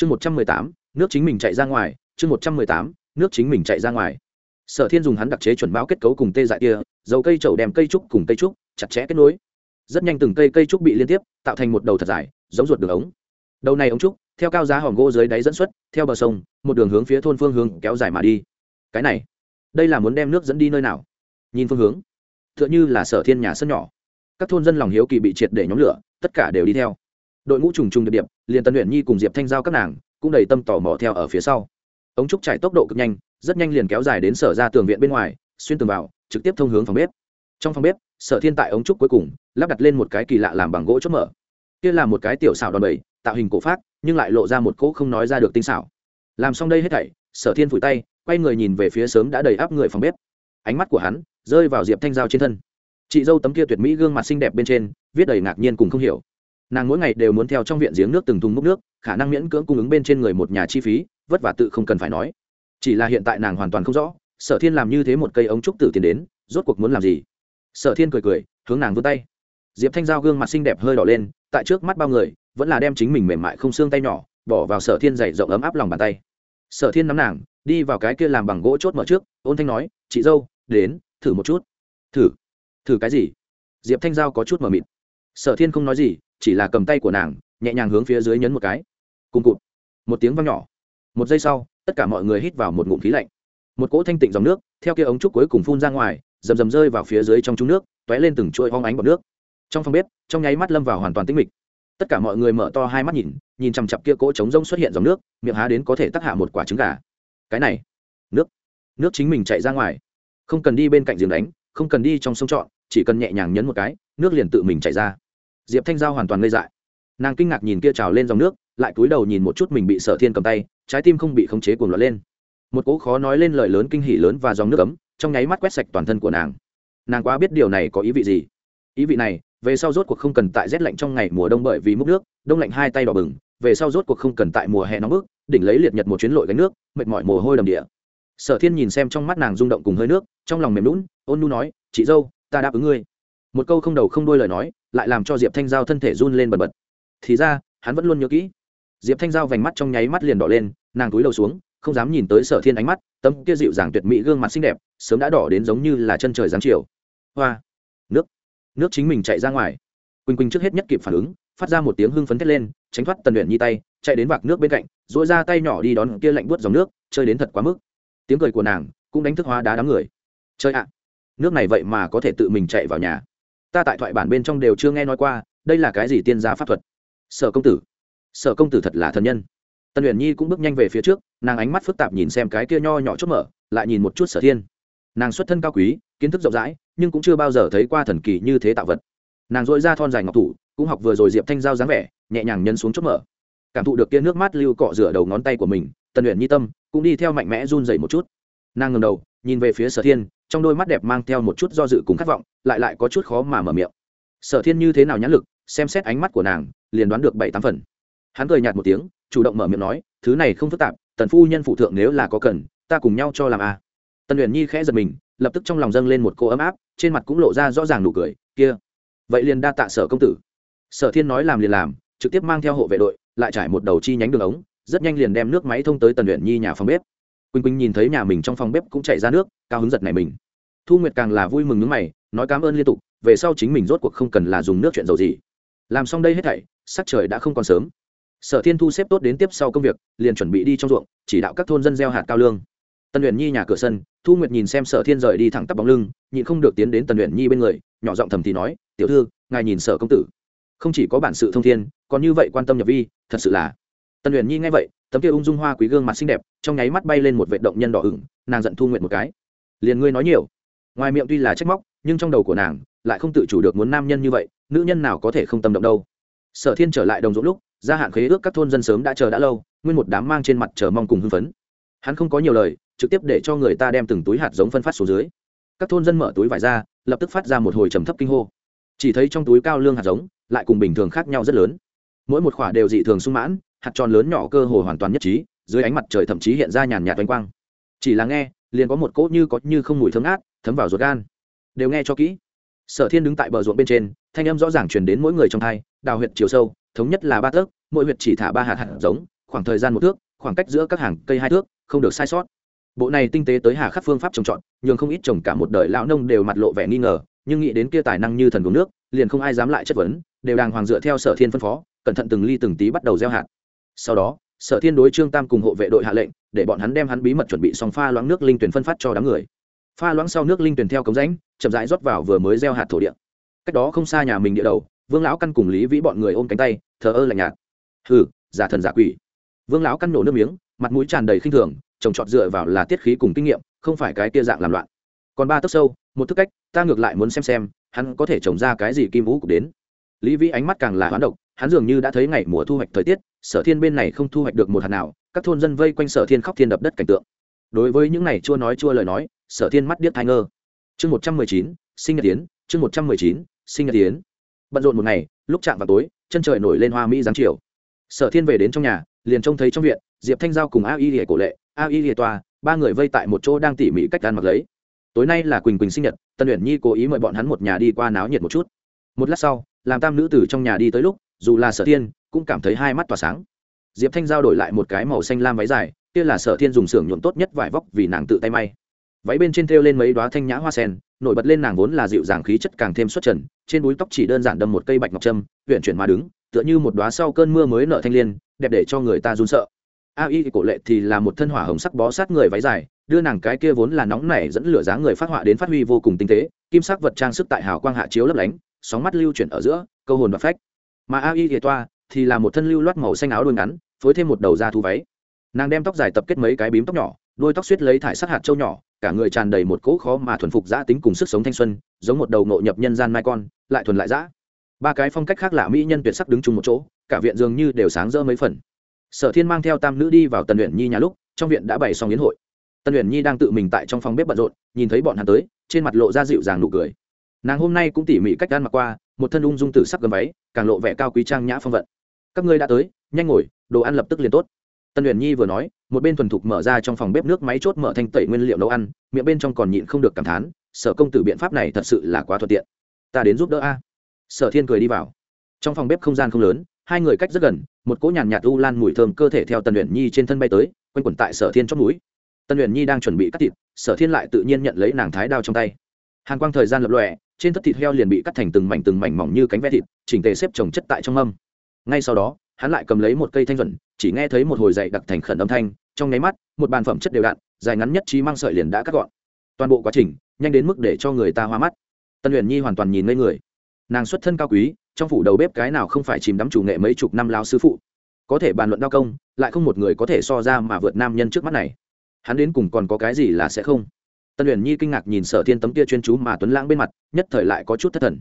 chương một trăm mười tám, nước chính mình chạy ra ngoài. Chương một trăm mười tám, nước chính mình chạy ra ngoài. Sở thiên dùng hắn đặc chế chuẩn báo kết cấu cùng tê dại kia, dầu cây trầu đem cây trúc cùng cây trúc chặt chẽ kết nối. Rất nhanh từng cây cây trúc bị liên tiếp, tạo thành một đầu thật dài, giống ruột đường ống. Đầu này ống trúc, theo cao giá hòm gỗ dưới đáy dẫn xuất, theo bờ sông, một đường hướng phía thôn phương hướng kéo dài mà đi. Cái này, đây là muốn đem nước dẫn đi nơi nào? Nhìn phương hướng t h ư ợ n h ư là sở thiên nhà sân nhỏ. Các thôn dân lòng hiếu kỳ bị triệt để nhóm lửa, tất cả đều đi theo đội ngũ trùng trùng điệp điệp, liền tân luyện nhi cùng diệp thanh giao các nàng cũng đầy tâm tò mò theo ở phía sau. Ống trúc chạy tốc độ cực nhanh, rất nhanh liền kéo dài đến sở ra tường viện bên ngoài, xuyên tường vào, trực tiếp thông hướng phòng bếp. Trong phòng bếp, sở thiên tại ống trúc cuối cùng, lắp đặt lên một cái kỳ lạ làm bằng gỗ chốt mở. Kia là một cái tiểu xảo đòn bẩy, tạo hình cổ phát, nhưng lại lộ ra một cỗ không nói ra được tinh xảo. Làm xong đây hết thảy, sở thiên phủi tay, quay người nhìn về phía sớm đã đầy áp người phòng bếp. Ánh mắt của hắn rơi vào diệp thanh giao trên thân. Chị dâu tấm kia tuyệt mỹ gương mặt xinh đẹp bên trên, viết đầy ngạc nhiên cùng không hiểu nàng mỗi ngày đều muốn theo trong viện giếng nước từng thùng múc nước, khả năng miễn cưỡng cung ứng bên trên người một nhà chi phí, vất vả tự không cần phải nói. Chỉ là hiện tại nàng hoàn toàn không rõ, sở thiên làm như thế một cây ống trúc tử tiền đến, rốt cuộc muốn làm gì? Sở thiên cười cười, hướng nàng vươn tay. Diệp thanh giao gương mặt xinh đẹp hơi đỏ lên, tại trước mắt bao người, vẫn là đem chính mình mềm mại không xương tay nhỏ, bỏ vào sở thiên dày rộng ấm áp lòng bàn tay. Sở thiên nắm nàng, đi vào cái kia làm bằng gỗ chốt mở trước, ôn thanh nói, chị dâu, đến, thử một chút. Thử? Thử cái gì? Diệp thanh giao có chút mờ mịt. Sở thiên không nói gì chỉ là cầm tay của nàng, nhẹ nhàng hướng phía dưới nhấn một cái. Cùng cụt. Một tiếng vang nhỏ. Một giây sau, tất cả mọi người hít vào một ngụm khí lạnh. Một cỗ thanh tịnh dòng nước, theo kia ống trúc cuối cùng phun ra ngoài, rầm rầm rơi vào phía dưới trong trúng nước t ó é lên từng chuỗi hoang ánh bọc nước. Trong phòng bếp, trong nháy mắt lâm vào hoàn toàn tĩnh mịch. Tất cả mọi người mở to hai mắt nhìn nhìn chằm chặp kia cỗ trống rông xuất hiện dòng nước, miệng há đến có thể tắc hạ một quả trứng gà. Cái này, nước nước chính mình chạy ra ngoài. Không cần đi bên cạnh giếng đánh, không cần đi trong sông trọn chỉ cần nhẹ nhàng nhấn một cái, nước liền tự mình chạy ra diệp thanh giao hoàn toàn ngây dại. Nàng kinh ngạc nhìn kia trào lên dòng nước, lại cúi đầu nhìn một chút mình bị sở thiên cầm tay, trái tim không bị khống chế cuồng loạn lên. Một cỗ khó nói lên lời lớn kinh hỉ lớn và dòng nước ấm, trong nháy mắt quét sạch toàn thân của nàng. Nàng quá biết điều này có ý vị gì. Ý vị này, về sau rốt cuộc không cần tại rét lạnh trong ngày mùa đông bởi vì múc nước, đông lạnh hai tay đỏ bừng, về sau rốt cuộc không cần tại mùa hè nóng bức, đỉnh lấy liệt nhật một chuyến lội gánh nước, mệt mỏi mồ hôi đầm địa. Sở thiên nhìn xem trong mắt nàng rung động cùng hơi nước, trong lòng mềm lún ôn nu nói, chị dâu, ta đáp ứng ngươi. Một câu không đầu không đuôi lời nói lại làm cho diệp thanh giao thân thể run lên bần bật. Thì ra, hắn vẫn luôn nhớ kỹ. Diệp thanh giao vành mắt trong nháy mắt liền đỏ lên, nàng túi đầu xuống, không dám nhìn tới sở thiên ánh mắt, tấm kia dịu dàng tuyệt mỹ gương mặt xinh đẹp, sớm đã đỏ đến giống như là chân trời giáng chiều. Hoa! Nước! Nước chính mình chạy ra ngoài. Quỳnh quỳnh trước hết nhất kịp phản ứng, phát ra một tiếng hưng phấn thét lên, tránh thoát tần luyện nhi tay, chạy đến vạc nước bên cạnh dỗi ra tay nhỏ đi đón kia lạnh buốt dòng nước, chơi đến thật quá mức. Tiếng cười của nàng cũng đánh thức hóa đá đám người. Chơi ạ! Nước này vậy mà có thể tự mình chạy vào nhà ta tại thoại bản bên trong đều chưa nghe nói qua, đây là cái gì tiên gia pháp thuật? Sở công tử. Sở công tử thật là thần nhân. Tần uyển nhi cũng bước nhanh về phía trước, nàng ánh mắt phức tạp nhìn xem cái kia nho nhỏ chốt mở, lại nhìn một chút sở thiên. Nàng xuất thân cao quý, kiến thức rộng rãi, nhưng cũng chưa bao giờ thấy qua thần kỳ như thế tạo vật. Nàng dội ra thon dài ngọc thủ, cũng học vừa rồi diệp thanh giao dáng vẻ, nhẹ nhàng nhân xuống chốt mở. Cảm thụ được kia nước mát lưu cọ rửa đầu ngón tay của mình, tần luyện nhi tâm cũng đi theo mạnh mẽ run dậy một chút. Nàng ngầm đầu nhìn về phía sở thiên, trong đôi mắt đẹp mang theo một chút do dự cùng khát vọng, lại lại có chút khó mà mở miệng. Sở thiên như thế nào nhãn lực, xem xét ánh mắt của nàng, liền đoán được bảy tám phần. Hắn cười nhạt một tiếng, chủ động mở miệng nói, thứ này không phức tạp, tần phu nhân phụ thượng nếu là có cần, ta cùng nhau cho làm a à. tần luyện nhi khẽ giật mình, lập tức trong lòng dâng lên một cô ấm áp, trên mặt cũng lộ ra rõ ràng nụ cười, kia, vậy liền đa tạ sở công tử. Sở thiên nói làm liền làm, trực tiếp mang theo hộ vệ đội, lại trải một đầu chi nhánh đường ống, rất nhanh liền đem nước máy thông tới tần luyện nhi nhà phòng bếp quỳnh quỳnh nhìn thấy nhà mình trong phòng bếp cũng chạy ra nước, cao hứng giật này mình. Thu nguyệt càng là vui mừng nước mày, nói cảm ơn liên tục, về sau chính mình rốt cuộc không cần là dùng nước chuyện dầu gì. Làm xong đây hết thảy, sắc trời đã không còn sớm. Sở thiên thu xếp tốt đến tiếp sau công việc, liền chuẩn bị đi trong ruộng, chỉ đạo các thôn dân gieo hạt cao lương. Tần luyện nhi nhà cửa sân, thu nguyệt nhìn xem sở thiên rời đi thẳng tắp bóng lưng, nhịn không được tiến đến tần luyện nhi bên người, nhỏ giọng thầm thì nói, tiểu thư, ngài nhìn sở công tử. Không chỉ có bản sự thông thiên, còn như vậy quan tâm nhập vi, thật sự là. Tần luyện nhi nghe vậy tấm kia ung dung hoa quý gương mặt xinh đẹp, trong nháy mắt bay lên một vệ động nhân đỏ ửng, nàng giận thu nguyện một cái. Liền ngươi nói nhiều. Ngoài miệng tuy là trách móc, nhưng trong đầu của nàng lại không tự chủ được muốn nam nhân như vậy, nữ nhân nào có thể không tâm động đâu. Sở thiên trở lại đồng ruộng lúc, gia hạn khế ước các thôn dân sớm đã chờ đã lâu, nguyên một đám mang trên mặt chờ mong cùng hưng phấn. Hắn không có nhiều lời, trực tiếp để cho người ta đem từng túi hạt giống phân phát xuống dưới. Các thôn dân mở túi vải ra, lập tức phát ra một hồi trầm thấp kinh hô. Chỉ thấy trong túi cao lương hạt giống lại cùng bình thường khác nhau rất lớn. Mỗi một khoả đều dị thường sung mãn hạt tròn lớn nhỏ cơ hồ hoàn toàn nhất trí, dưới ánh mặt trời thậm chí hiện ra nhàn nhạt oanh quang. Chỉ là nghe, liền có một cỗ như có như không mùi thơm ngát, thấm vào ruột gan. Đều nghe cho kỹ. Sở thiên đứng tại bờ ruộng bên trên, thanh âm rõ ràng truyền đến mỗi người trong thai, đào huyệt chiều sâu, thống nhất là ba tấc mỗi huyệt chỉ thả ba hạt hạt giống, khoảng thời gian một thước, khoảng cách giữa các hàng cây hai thước, không được sai sót. Bộ này tinh tế tới hà khắc phương pháp trồng trọt, nhường không ít trồng cả một đời lão nông đều mặt lộ vẻ nghi ngờ, nhưng nghĩ đến kia tài năng như thần uống nước, liền không ai dám lại chất vấn, đều đàng hoàng dựa theo sở thiên phân phó, cẩn thận từng ly từng tí bắt đầu gieo hạt sau đó, sở thiên đối trương tam cùng hộ vệ đội hạ lệnh, để bọn hắn đem hắn bí mật chuẩn bị xong pha loãng nước linh tuyển phân phát cho đám người. Pha loãng sau nước linh tuyển theo cống rãnh, chậm rãi rót vào vừa mới gieo hạt thổ địa. Cách đó không xa nhà mình địa đầu, vương lão căn cùng lý vĩ bọn người ôm cánh tay, thờ ơ lạnh nhạt. Hừ, giả thần giả quỷ. Vương lão căn nổ nước miếng, mặt mũi tràn đầy khinh thường, trồng trọt dựa vào là tiết khí cùng kinh nghiệm, không phải cái kia dạng làm loạn. Còn ba tấc sâu, một thức cách, ta ngược lại muốn xem xem, hắn có thể trồng ra cái gì kim vũ cục đến. Lý vĩ ánh mắt càng là hoán độc hắn dường như đã thấy ngày mùa thu hoạch thời tiết, sở thiên bên này không thu hoạch được một hạt nào, các thôn dân vây quanh sở thiên khóc thiên đập đất cảnh tượng. Đối với những này chua nói chua lời nói, sở thiên mắt điếc thai ngơ. Chương một trăm mười chín, sinh nhật tiến chương một trăm mười chín, sinh nhật tiến bận rộn một ngày, lúc chạm vào tối, chân trời nổi lên hoa mỹ giáng chiều. Sở thiên về đến trong nhà, liền trông thấy trong viện, diệp thanh giao cùng a y lìa cổ lệ, a y lìa toa ba người vây tại một chỗ đang tỉ mỉ cách ăn mặc lấy. Tối nay là quỳnh quỳnh sinh nhật, tân luyện nhi cố ý mời bọn hắn một nhà đi qua náo nhiệt một chút. Một lát sau, làm tam nữ tử trong nhà đi tới lúc dù là sở thiên cũng cảm thấy hai mắt tỏa sáng. Diệp thanh giao đổi lại một cái màu xanh lam váy dài, kia là sở thiên dùng xưởng nhuộm tốt nhất vải vóc vì nàng tự tay may. Váy bên trên thêu lên mấy đoá thanh nhã hoa sen, nổi bật lên nàng vốn là dịu dàng khí chất càng thêm xuất trần, trên búi tóc chỉ đơn giản đâm một cây bạch ngọc trâm huyện chuyển mà đứng, tựa như một đoá sau cơn mưa mới nở thanh liên, đẹp để cho người ta run sợ. A y cổ lệ thì là một thân hỏa hồng sắc bó sát người váy dài, đưa nàng cái kia vốn là nóng nảy dẫn lửa dáng người phát họa đến phát huy vô cùng tinh tế, kim sắc vật trang sức tại hào quang hạ chiếu lấp lánh, sóng mắt lưu chuyển ở giữa, câu hồn và phách mà a y toa thì là một thân lưu loát màu xanh áo đôi ngắn, phối thêm một đầu da thu váy. Nàng đem tóc dài tập kết mấy cái bím tóc nhỏ, đôi tóc suýt lấy thải sắc hạt trâu nhỏ, cả người tràn đầy một cỗ khó mà thuần phục giã tính cùng sức sống thanh xuân, giống một đầu ngộ nhập nhân gian mai con, lại thuần lại giã ba cái phong cách khác lạ mỹ nhân tuyệt sắc đứng chung một chỗ, cả viện dường như đều sáng rỡ mấy phần. Sở thiên mang theo tam nữ đi vào tần luyện nhi nhà lúc, trong viện đã bày xong yến hội. Tần luyện nhi đang tự mình tại trong phòng bếp bận rộn, nhìn thấy bọn hắn tới, trên mặt lộ ra dịu dàng nụ cười. Nàng hôm nay cũng tỉ mỉ cách gan mặc qua, một thân ung dung tử sắc gầm váy càng lộ vẻ cao quý trang nhã phong vận. Các ngươi đã tới, nhanh ngồi, đồ ăn lập tức liền tốt. Tân huyền nhi vừa nói, một bên thuần thục mở ra trong phòng bếp nước máy chốt mở thanh tẩy nguyên liệu nấu ăn, miệng bên trong còn nhịn không được cảm thán, sở công tử biện pháp này thật sự là quá thuận tiện. Ta đến giúp đỡ a. Sở thiên cười đi vào. Trong phòng bếp không gian không lớn, hai người cách rất gần, một cỗ nhàn nhạt u lan mùi thơm cơ thể theo tần huyền nhi trên thân bay tới, quanh quẩn tại sở thiên trong núi tần huyền nhi đang chuẩn bị cắt thịt, sở thiên lại tự nhiên nhận lấy nàng thái đao trong tay. Hàn quang thời gian lập lòe trên thất thịt heo liền bị cắt thành từng mảnh từng mảnh mỏng như cánh ve thịt, chỉnh tề xếp trồng chất tại trong mâm. Ngay sau đó, hắn lại cầm lấy một cây thanh thuần chỉ nghe thấy một hồi dậy đặc thành khẩn âm thanh, trong nháy mắt, một bàn phẩm chất đều đặn, dài ngắn nhất trí mang sợi liền đã cắt gọn. Toàn bộ quá trình, nhanh đến mức để cho người ta hoa mắt. Tân luyện nhi hoàn toàn nhìn ngây người. Nàng xuất thân cao quý, trong phủ đầu bếp cái nào không phải chìm đắm chủ nghệ mấy chục năm lao sư phụ. Có thể bàn luận đao công, lại không một người có thể so ra mà vượt nam nhân trước mắt này. Hắn đến cùng còn có cái gì là sẽ không? Tân luyện nhi kinh ngạc nhìn sở thiên tấm kia chuyên chú mà tuấn lãng bên mặt, nhất thời lại có chút thất thần.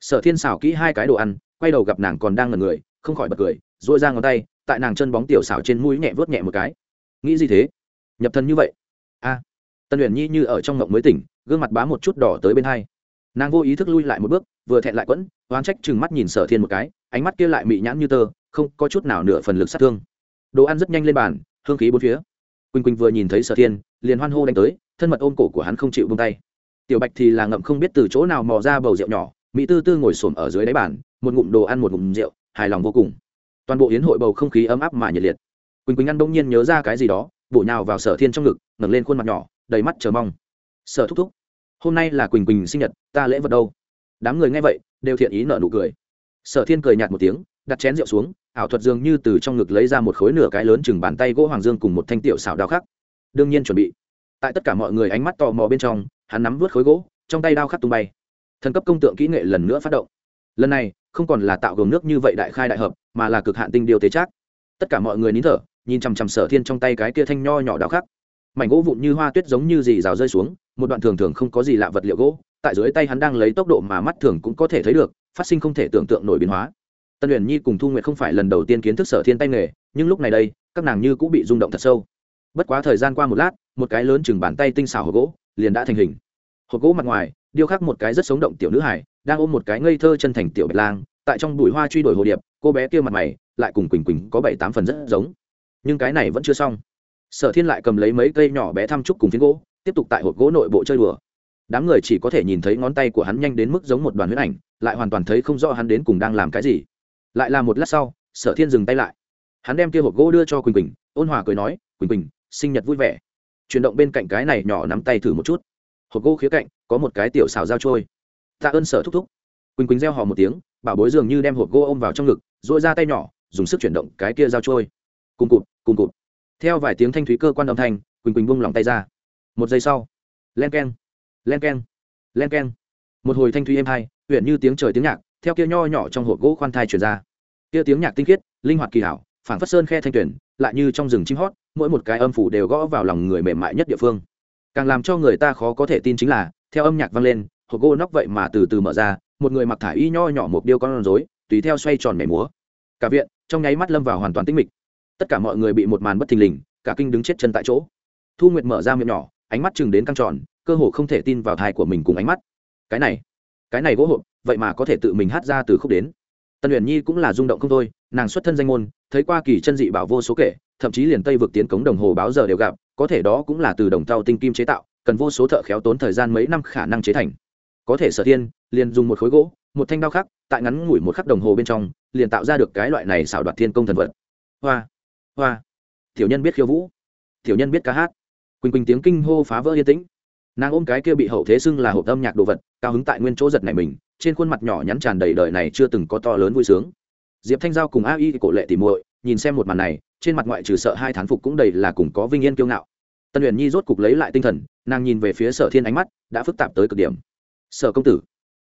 Sở thiên xào kỹ hai cái đồ ăn, quay đầu gặp nàng còn đang ngần người, không khỏi bật cười dội ra ngón tay, tại nàng chân bóng tiểu xảo trên mũi nhẹ vớt nhẹ một cái. Nghĩ gì thế? Nhập thân như vậy? A. Tân luyện nhi như ở trong ngộng mới tỉnh, gương mặt bá một chút đỏ tới bên hai. Nàng vô ý thức lui lại một bước, vừa thẹn lại quẫn, oán trách chừng mắt nhìn sở thiên một cái, ánh mắt kia lại mị nhãn như tơ, không có chút nào nửa phần lực sát thương. Đồ ăn rất nhanh lên bàn, hương khí bốn phía. Quỳnh quỳnh vừa nhìn thấy sở thiên, liền hoan hô đánh tới thân mật ôm cổ của hắn không chịu buông tay. Tiểu bạch thì là ngậm không biết từ chỗ nào mò ra bầu rượu nhỏ, mỹ tư tư ngồi xổm ở dưới đáy bàn, một ngụm đồ ăn một ngụm rượu, hài lòng vô cùng. Toàn bộ yến hội bầu không khí ấm áp mà nhiệt liệt. Quỳnh quỳnh ăn đông nhiên nhớ ra cái gì đó, bổ nhào vào sở thiên trong ngực, ngẩng lên khuôn mặt nhỏ, đầy mắt chờ mong. Sở thúc thúc, hôm nay là quỳnh quỳnh sinh nhật, ta lễ vật đâu? Đám người nghe vậy, đều thiện ý nở nụ cười. Sở thiên cười nhạt một tiếng, đặt chén rượu xuống, ảo thuật dường như từ trong ngực lấy ra một khối nửa cái lớn chừng bàn tay gỗ hoàng dương cùng một thanh tiểu xảo đao khắc. Đương nhiên chuẩn bị tại tất cả mọi người ánh mắt tò mò bên trong, hắn nắm vớt khối gỗ, trong tay đao khắc tung bay. Thần cấp công tượng kỹ nghệ lần nữa phát động. Lần này, không còn là tạo gồm nước như vậy đại khai đại hợp, mà là cực hạn tinh điều tế trác. Tất cả mọi người nín thở, nhìn chằm chằm sở thiên trong tay cái kia thanh nho nhỏ đao khắc. Mảnh gỗ vụn như hoa tuyết giống như dì rào rơi xuống, một đoạn thường thường không có gì lạ vật liệu gỗ, tại dưới tay hắn đang lấy tốc độ mà mắt thường cũng có thể thấy được, phát sinh không thể tưởng tượng nổi biến hóa. Tân luyện nhi cùng thu nguyệt không phải lần đầu tiên kiến thức sở thiên tay nghề, nhưng lúc này đây, các nàng như cũng bị rung động thật sâu bất quá thời gian qua một lát, một cái lớn chừng bàn tay tinh xảo hộp gỗ liền đã thành hình. Hộp gỗ mặt ngoài, điêu khắc một cái rất sống động tiểu nữ hải đang ôm một cái ngây thơ chân thành tiểu bạch lang, tại trong bụi hoa truy đuổi hồ điệp, cô bé kia mặt mày lại cùng quỳnh quỳnh có bảy tám phần rất giống. Nhưng cái này vẫn chưa xong. Sở thiên lại cầm lấy mấy cây nhỏ bé thăm trúc cùng phiến gỗ, tiếp tục tại hộp gỗ nội bộ chơi đùa. Đám người chỉ có thể nhìn thấy ngón tay của hắn nhanh đến mức giống một đoàn huyết ảnh, lại hoàn toàn thấy không rõ hắn đến cùng đang làm cái gì. Lại là một lát sau, sở thiên dừng tay lại. Hắn đem kia hộp gỗ đưa cho quỳnh quỳnh, ôn hòa cười nói, quỳnh quỳnh sinh nhật vui vẻ. Chuyển động bên cạnh cái này nhỏ nắm tay thử một chút. Hộp gỗ khía cạnh, có một cái tiểu xào dao trôi. Tạ ơn sở thúc thúc. Quỳnh quỳnh reo hò một tiếng, bảo bối dường như đem hộp gỗ ôm vào trong ngực dội ra tay nhỏ, dùng sức chuyển động cái kia dao trôi. Cùng cụt cùng cụt. Theo vài tiếng thanh thúy cơ quan âm thanh, quỳnh quỳnh bung lòng tay ra. Một giây sau. Len k e n len k e n len k e n một hồi thanh thúy êm hai huyện như tiếng trời tiếng nhạc, theo kia nho nhỏ trong hộp gỗ khoan thai chuyển ra. Kia tiếng nhạc tinh khiết, linh hoạt kỳ hảo, phảng phất sơn khe thanh tuyển, lại như trong rừng chim hót mỗi một cái âm phủ đều gõ vào lòng người mềm mại nhất địa phương. Càng làm cho người ta khó có thể tin chính là, theo âm nhạc vang lên, hộp gỗ nóc vậy mà từ từ mở ra, một người mặc thả y nho nhỏ một điêu con rối, tùy theo xoay tròn mẻ múa. Cả viện, trong nháy mắt lâm vào hoàn toàn tĩnh mịch. Tất cả mọi người bị một màn bất thình lình, cả kinh đứng chết chân tại chỗ. Thu nguyệt mở ra miệng nhỏ, ánh mắt chừng đến căng tròn, cơ hồ không thể tin vào thai của mình cùng ánh mắt. Cái này cái này gỗ hộp, vậy mà có thể tự mình hát ra từ khúc đến. Tân uyển nhi cũng là rung động không thôi, nàng xuất thân danh môn, thấy qua kỳ chân dị bảo vô số kể thậm chí liền tây vực tiến cống đồng hồ báo giờ đều gặp, có thể đó cũng là từ đồng tàu tinh kim chế tạo, cần vô số thợ khéo tốn thời gian mấy năm khả năng chế thành. Có thể sở thiên, liền dùng một khối gỗ, một thanh đao khắc, tại ngắn ngủi một khắc đồng hồ bên trong, liền tạo ra được cái loại này xảo đoạt thiên công thần vật. Hoa hoa. Tiểu nhân biết khiêu vũ. Tiểu nhân biết ca hát. Quỳnh quỳnh tiếng kinh hô phá vỡ yên tĩnh. Nàng ôm cái kia bị hậu thế xưng là hộp âm nhạc đồ vật, cao hứng tại nguyên chỗ giật này mình, trên khuôn mặt nhỏ nhắn tràn đầy đời này chưa từng có to lớn vui sướng. Diệp thanh giao cùng a y cổ lệ tỉ muội nhìn xem một màn này, trên mặt ngoại trừ sợ hai thán phục cũng đầy là cùng có vinh yên kiêu ngạo. Tân huyền nhi rốt cục lấy lại tinh thần, nàng nhìn về phía sở thiên ánh mắt đã phức tạp tới cực điểm. Sở công tử,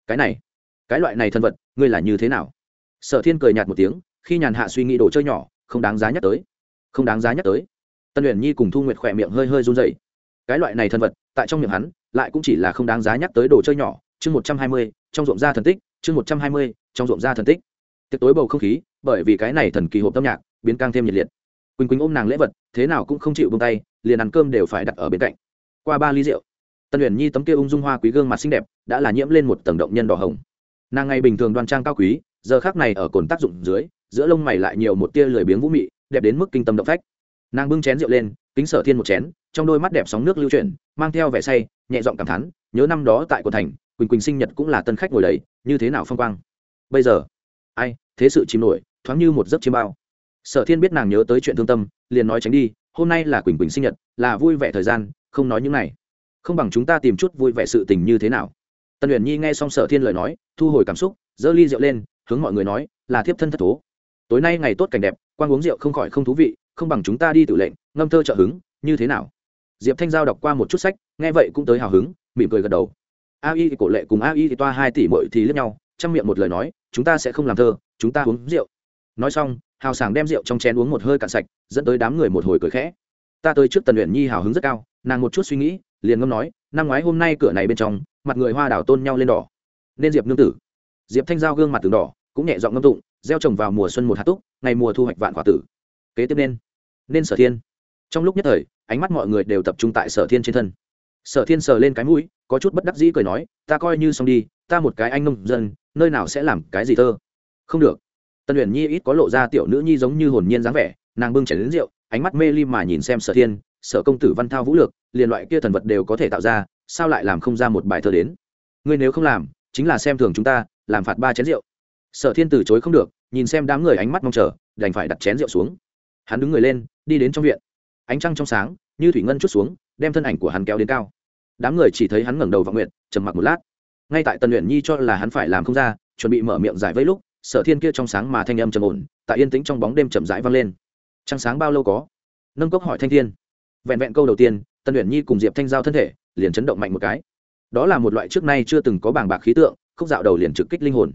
cái này, cái loại này thân vật, ngươi là như thế nào? Sở thiên cười nhạt một tiếng, khi nhàn hạ suy nghĩ đồ chơi nhỏ, không đáng giá nhắc tới. Không đáng giá nhắc tới. Tân huyền nhi cùng thu nguyệt khỏe miệng hơi hơi run dậy cái loại này thân vật, tại trong miệng hắn, lại cũng chỉ là không đáng giá nhắc tới đồ chơi nhỏ. Chương một trăm hai mươi, trong ruộng da thần tích, chương một trăm hai mươi, trong ruộng da thần tích. Tiệc tối bầu không khí, bởi vì cái này thần kỳ hộp âm nhạc biến càng thêm nhiệt liệt. Quỳnh quỳnh ôm nàng lễ vật, thế nào cũng không chịu bông tay, liền ăn cơm đều phải đặt ở bên cạnh. Qua ba ly rượu, tân huyền nhi tấm kia ung dung hoa quý gương mặt xinh đẹp đã là nhiễm lên một tầng động nhân đỏ hồng. Nàng ngày bình thường đoan trang cao quý, giờ khác này ở cồn tác dụng dưới, giữa lông mày lại nhiều một tia lười biếng vũ mị, đẹp đến mức kinh tâm động phách. Nàng bưng chén rượu lên, kính sở thiên một chén, trong đôi mắt đẹp sóng nước lưu chuyển, mang theo vẻ say, nhẹ giọng cảm thán, nhớ năm đó tại quận thành, quỳnh quỳnh sinh nhật cũng là tân khách ngồi đầy như thế nào phong quang? Bây giờ, ai, thế sự chìm nổi, thoáng như một giấc chiêm bao sở thiên biết nàng nhớ tới chuyện thương tâm, liền nói tránh đi, hôm nay là quỳnh quỳnh sinh nhật, là vui vẻ thời gian, không nói những này. Không bằng chúng ta tìm chút vui vẻ sự tình như thế nào? Tần huyền nhi nghe xong sở thiên lời nói, thu hồi cảm xúc, giơ ly rượu lên, hướng mọi người nói, là thiếp thân thất thố. Tối nay ngày tốt cảnh đẹp quan uống rượu không khỏi không thú vị, không bằng chúng ta đi tự lệnh, ngâm thơ trợ hứng, như thế nào? Diệp thanh giao đọc qua một chút sách, nghe vậy cũng tới hào hứng, mỉm cười gật đầu. A y cổ lệ cùng a y toa hai tỷ mội thì lướt nhau, chăm miệng một lời nói, chúng ta sẽ không làm thơ, chúng ta uống rượu nói xong, hào sảng đem rượu trong chén uống một hơi cạn sạch, dẫn tới đám người một hồi cười khẽ. Ta tới trước tần luyện nhi hào hứng rất cao, nàng một chút suy nghĩ, liền ngâm nói, năm ngoái hôm nay cửa này bên trong, mặt người hoa đảo tôn nhau lên đỏ. Nên diệp nương tử. Diệp thanh giao gương mặt tường đỏ, cũng nhẹ giọng ngâm tụng, gieo trồng vào mùa xuân một hạt túc, ngày mùa thu hoạch vạn quả tử. Kế tiếp nên nên sở thiên. Trong lúc nhất thời, ánh mắt mọi người đều tập trung tại sở thiên trên thân. Sở thiên sờ lên cái mũi, có chút bất đắc dĩ cười nói, ta coi như xong đi, ta một cái anh nông dân, nơi nào sẽ làm cái gì thơ? Không được tân huyền nhi ít có lộ ra tiểu nữ nhi giống như hồn nhiên dáng vẻ, nàng bưng chảy đến rượu, ánh mắt mê ly mà nhìn xem sở thiên, sở công tử văn thao vũ lược, liền loại kia thần vật đều có thể tạo ra, sao lại làm không ra một bài thơ đến? Ngươi nếu không làm, chính là xem thường chúng ta, làm phạt ba chén rượu. Sở thiên từ chối không được, nhìn xem đám người ánh mắt mong chờ, đành phải đặt chén rượu xuống. Hắn đứng người lên, đi đến trong viện. Ánh trăng trong sáng, như thủy ngân chút xuống, đem thân ảnh của hắn kéo đến cao. Đám người chỉ thấy hắn ngẩng đầu vào nguyện trầm mặc một lát. Ngay tại tần luyện nhi cho là hắn phải làm không ra, chuẩn bị mở miệng giải vây lúc sở thiên kia trong sáng mà thanh âm trầm ổn, tại yên tĩnh trong bóng đêm chậm rãi vang lên. Trăng sáng bao lâu có? Nâng cốc hỏi thanh thiên. Vẹn vẹn câu đầu tiên, tần luyện nhi cùng diệp thanh giao thân thể, liền chấn động mạnh một cái. Đó là một loại trước nay chưa từng có bảng bạc khí tượng, khúc dạo đầu liền trực kích linh hồn.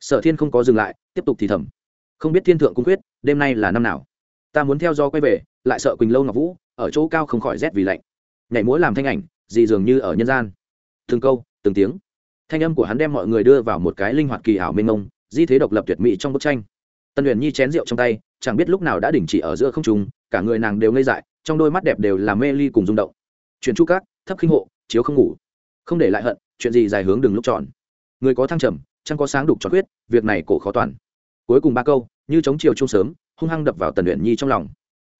Sở thiên không có dừng lại, tiếp tục thì thầm. Không biết thiên thượng cung quyết, đêm nay là năm nào? Ta muốn theo do quay về, lại sợ quỳnh lâu ngọc vũ, ở chỗ cao không khỏi rét vì lạnh. Nhảy múa làm thanh ảnh gì dường như ở nhân gian. Từng câu, từng tiếng. Thanh âm của hắn đem mọi người đưa vào một cái linh hoạt kỳ ảo mênh mông di thế độc lập tuyệt mỹ trong bức tranh. Tân huyền nhi chén rượu trong tay, chẳng biết lúc nào đã đình chỉ ở giữa không trùng cả người nàng đều ngây dại, trong đôi mắt đẹp đều là mê ly cùng rung động. Chuyện chu cát thấp khinh hộ, chiếu không ngủ. Không để lại hận, chuyện gì dài hướng đừng lúc tròn. Người có thăng trầm chẳng có sáng đục cho quyết, việc này cổ khó toàn. Cuối cùng ba câu, như chống chiều chung sớm, hung hăng đập vào tần luyện nhi trong lòng.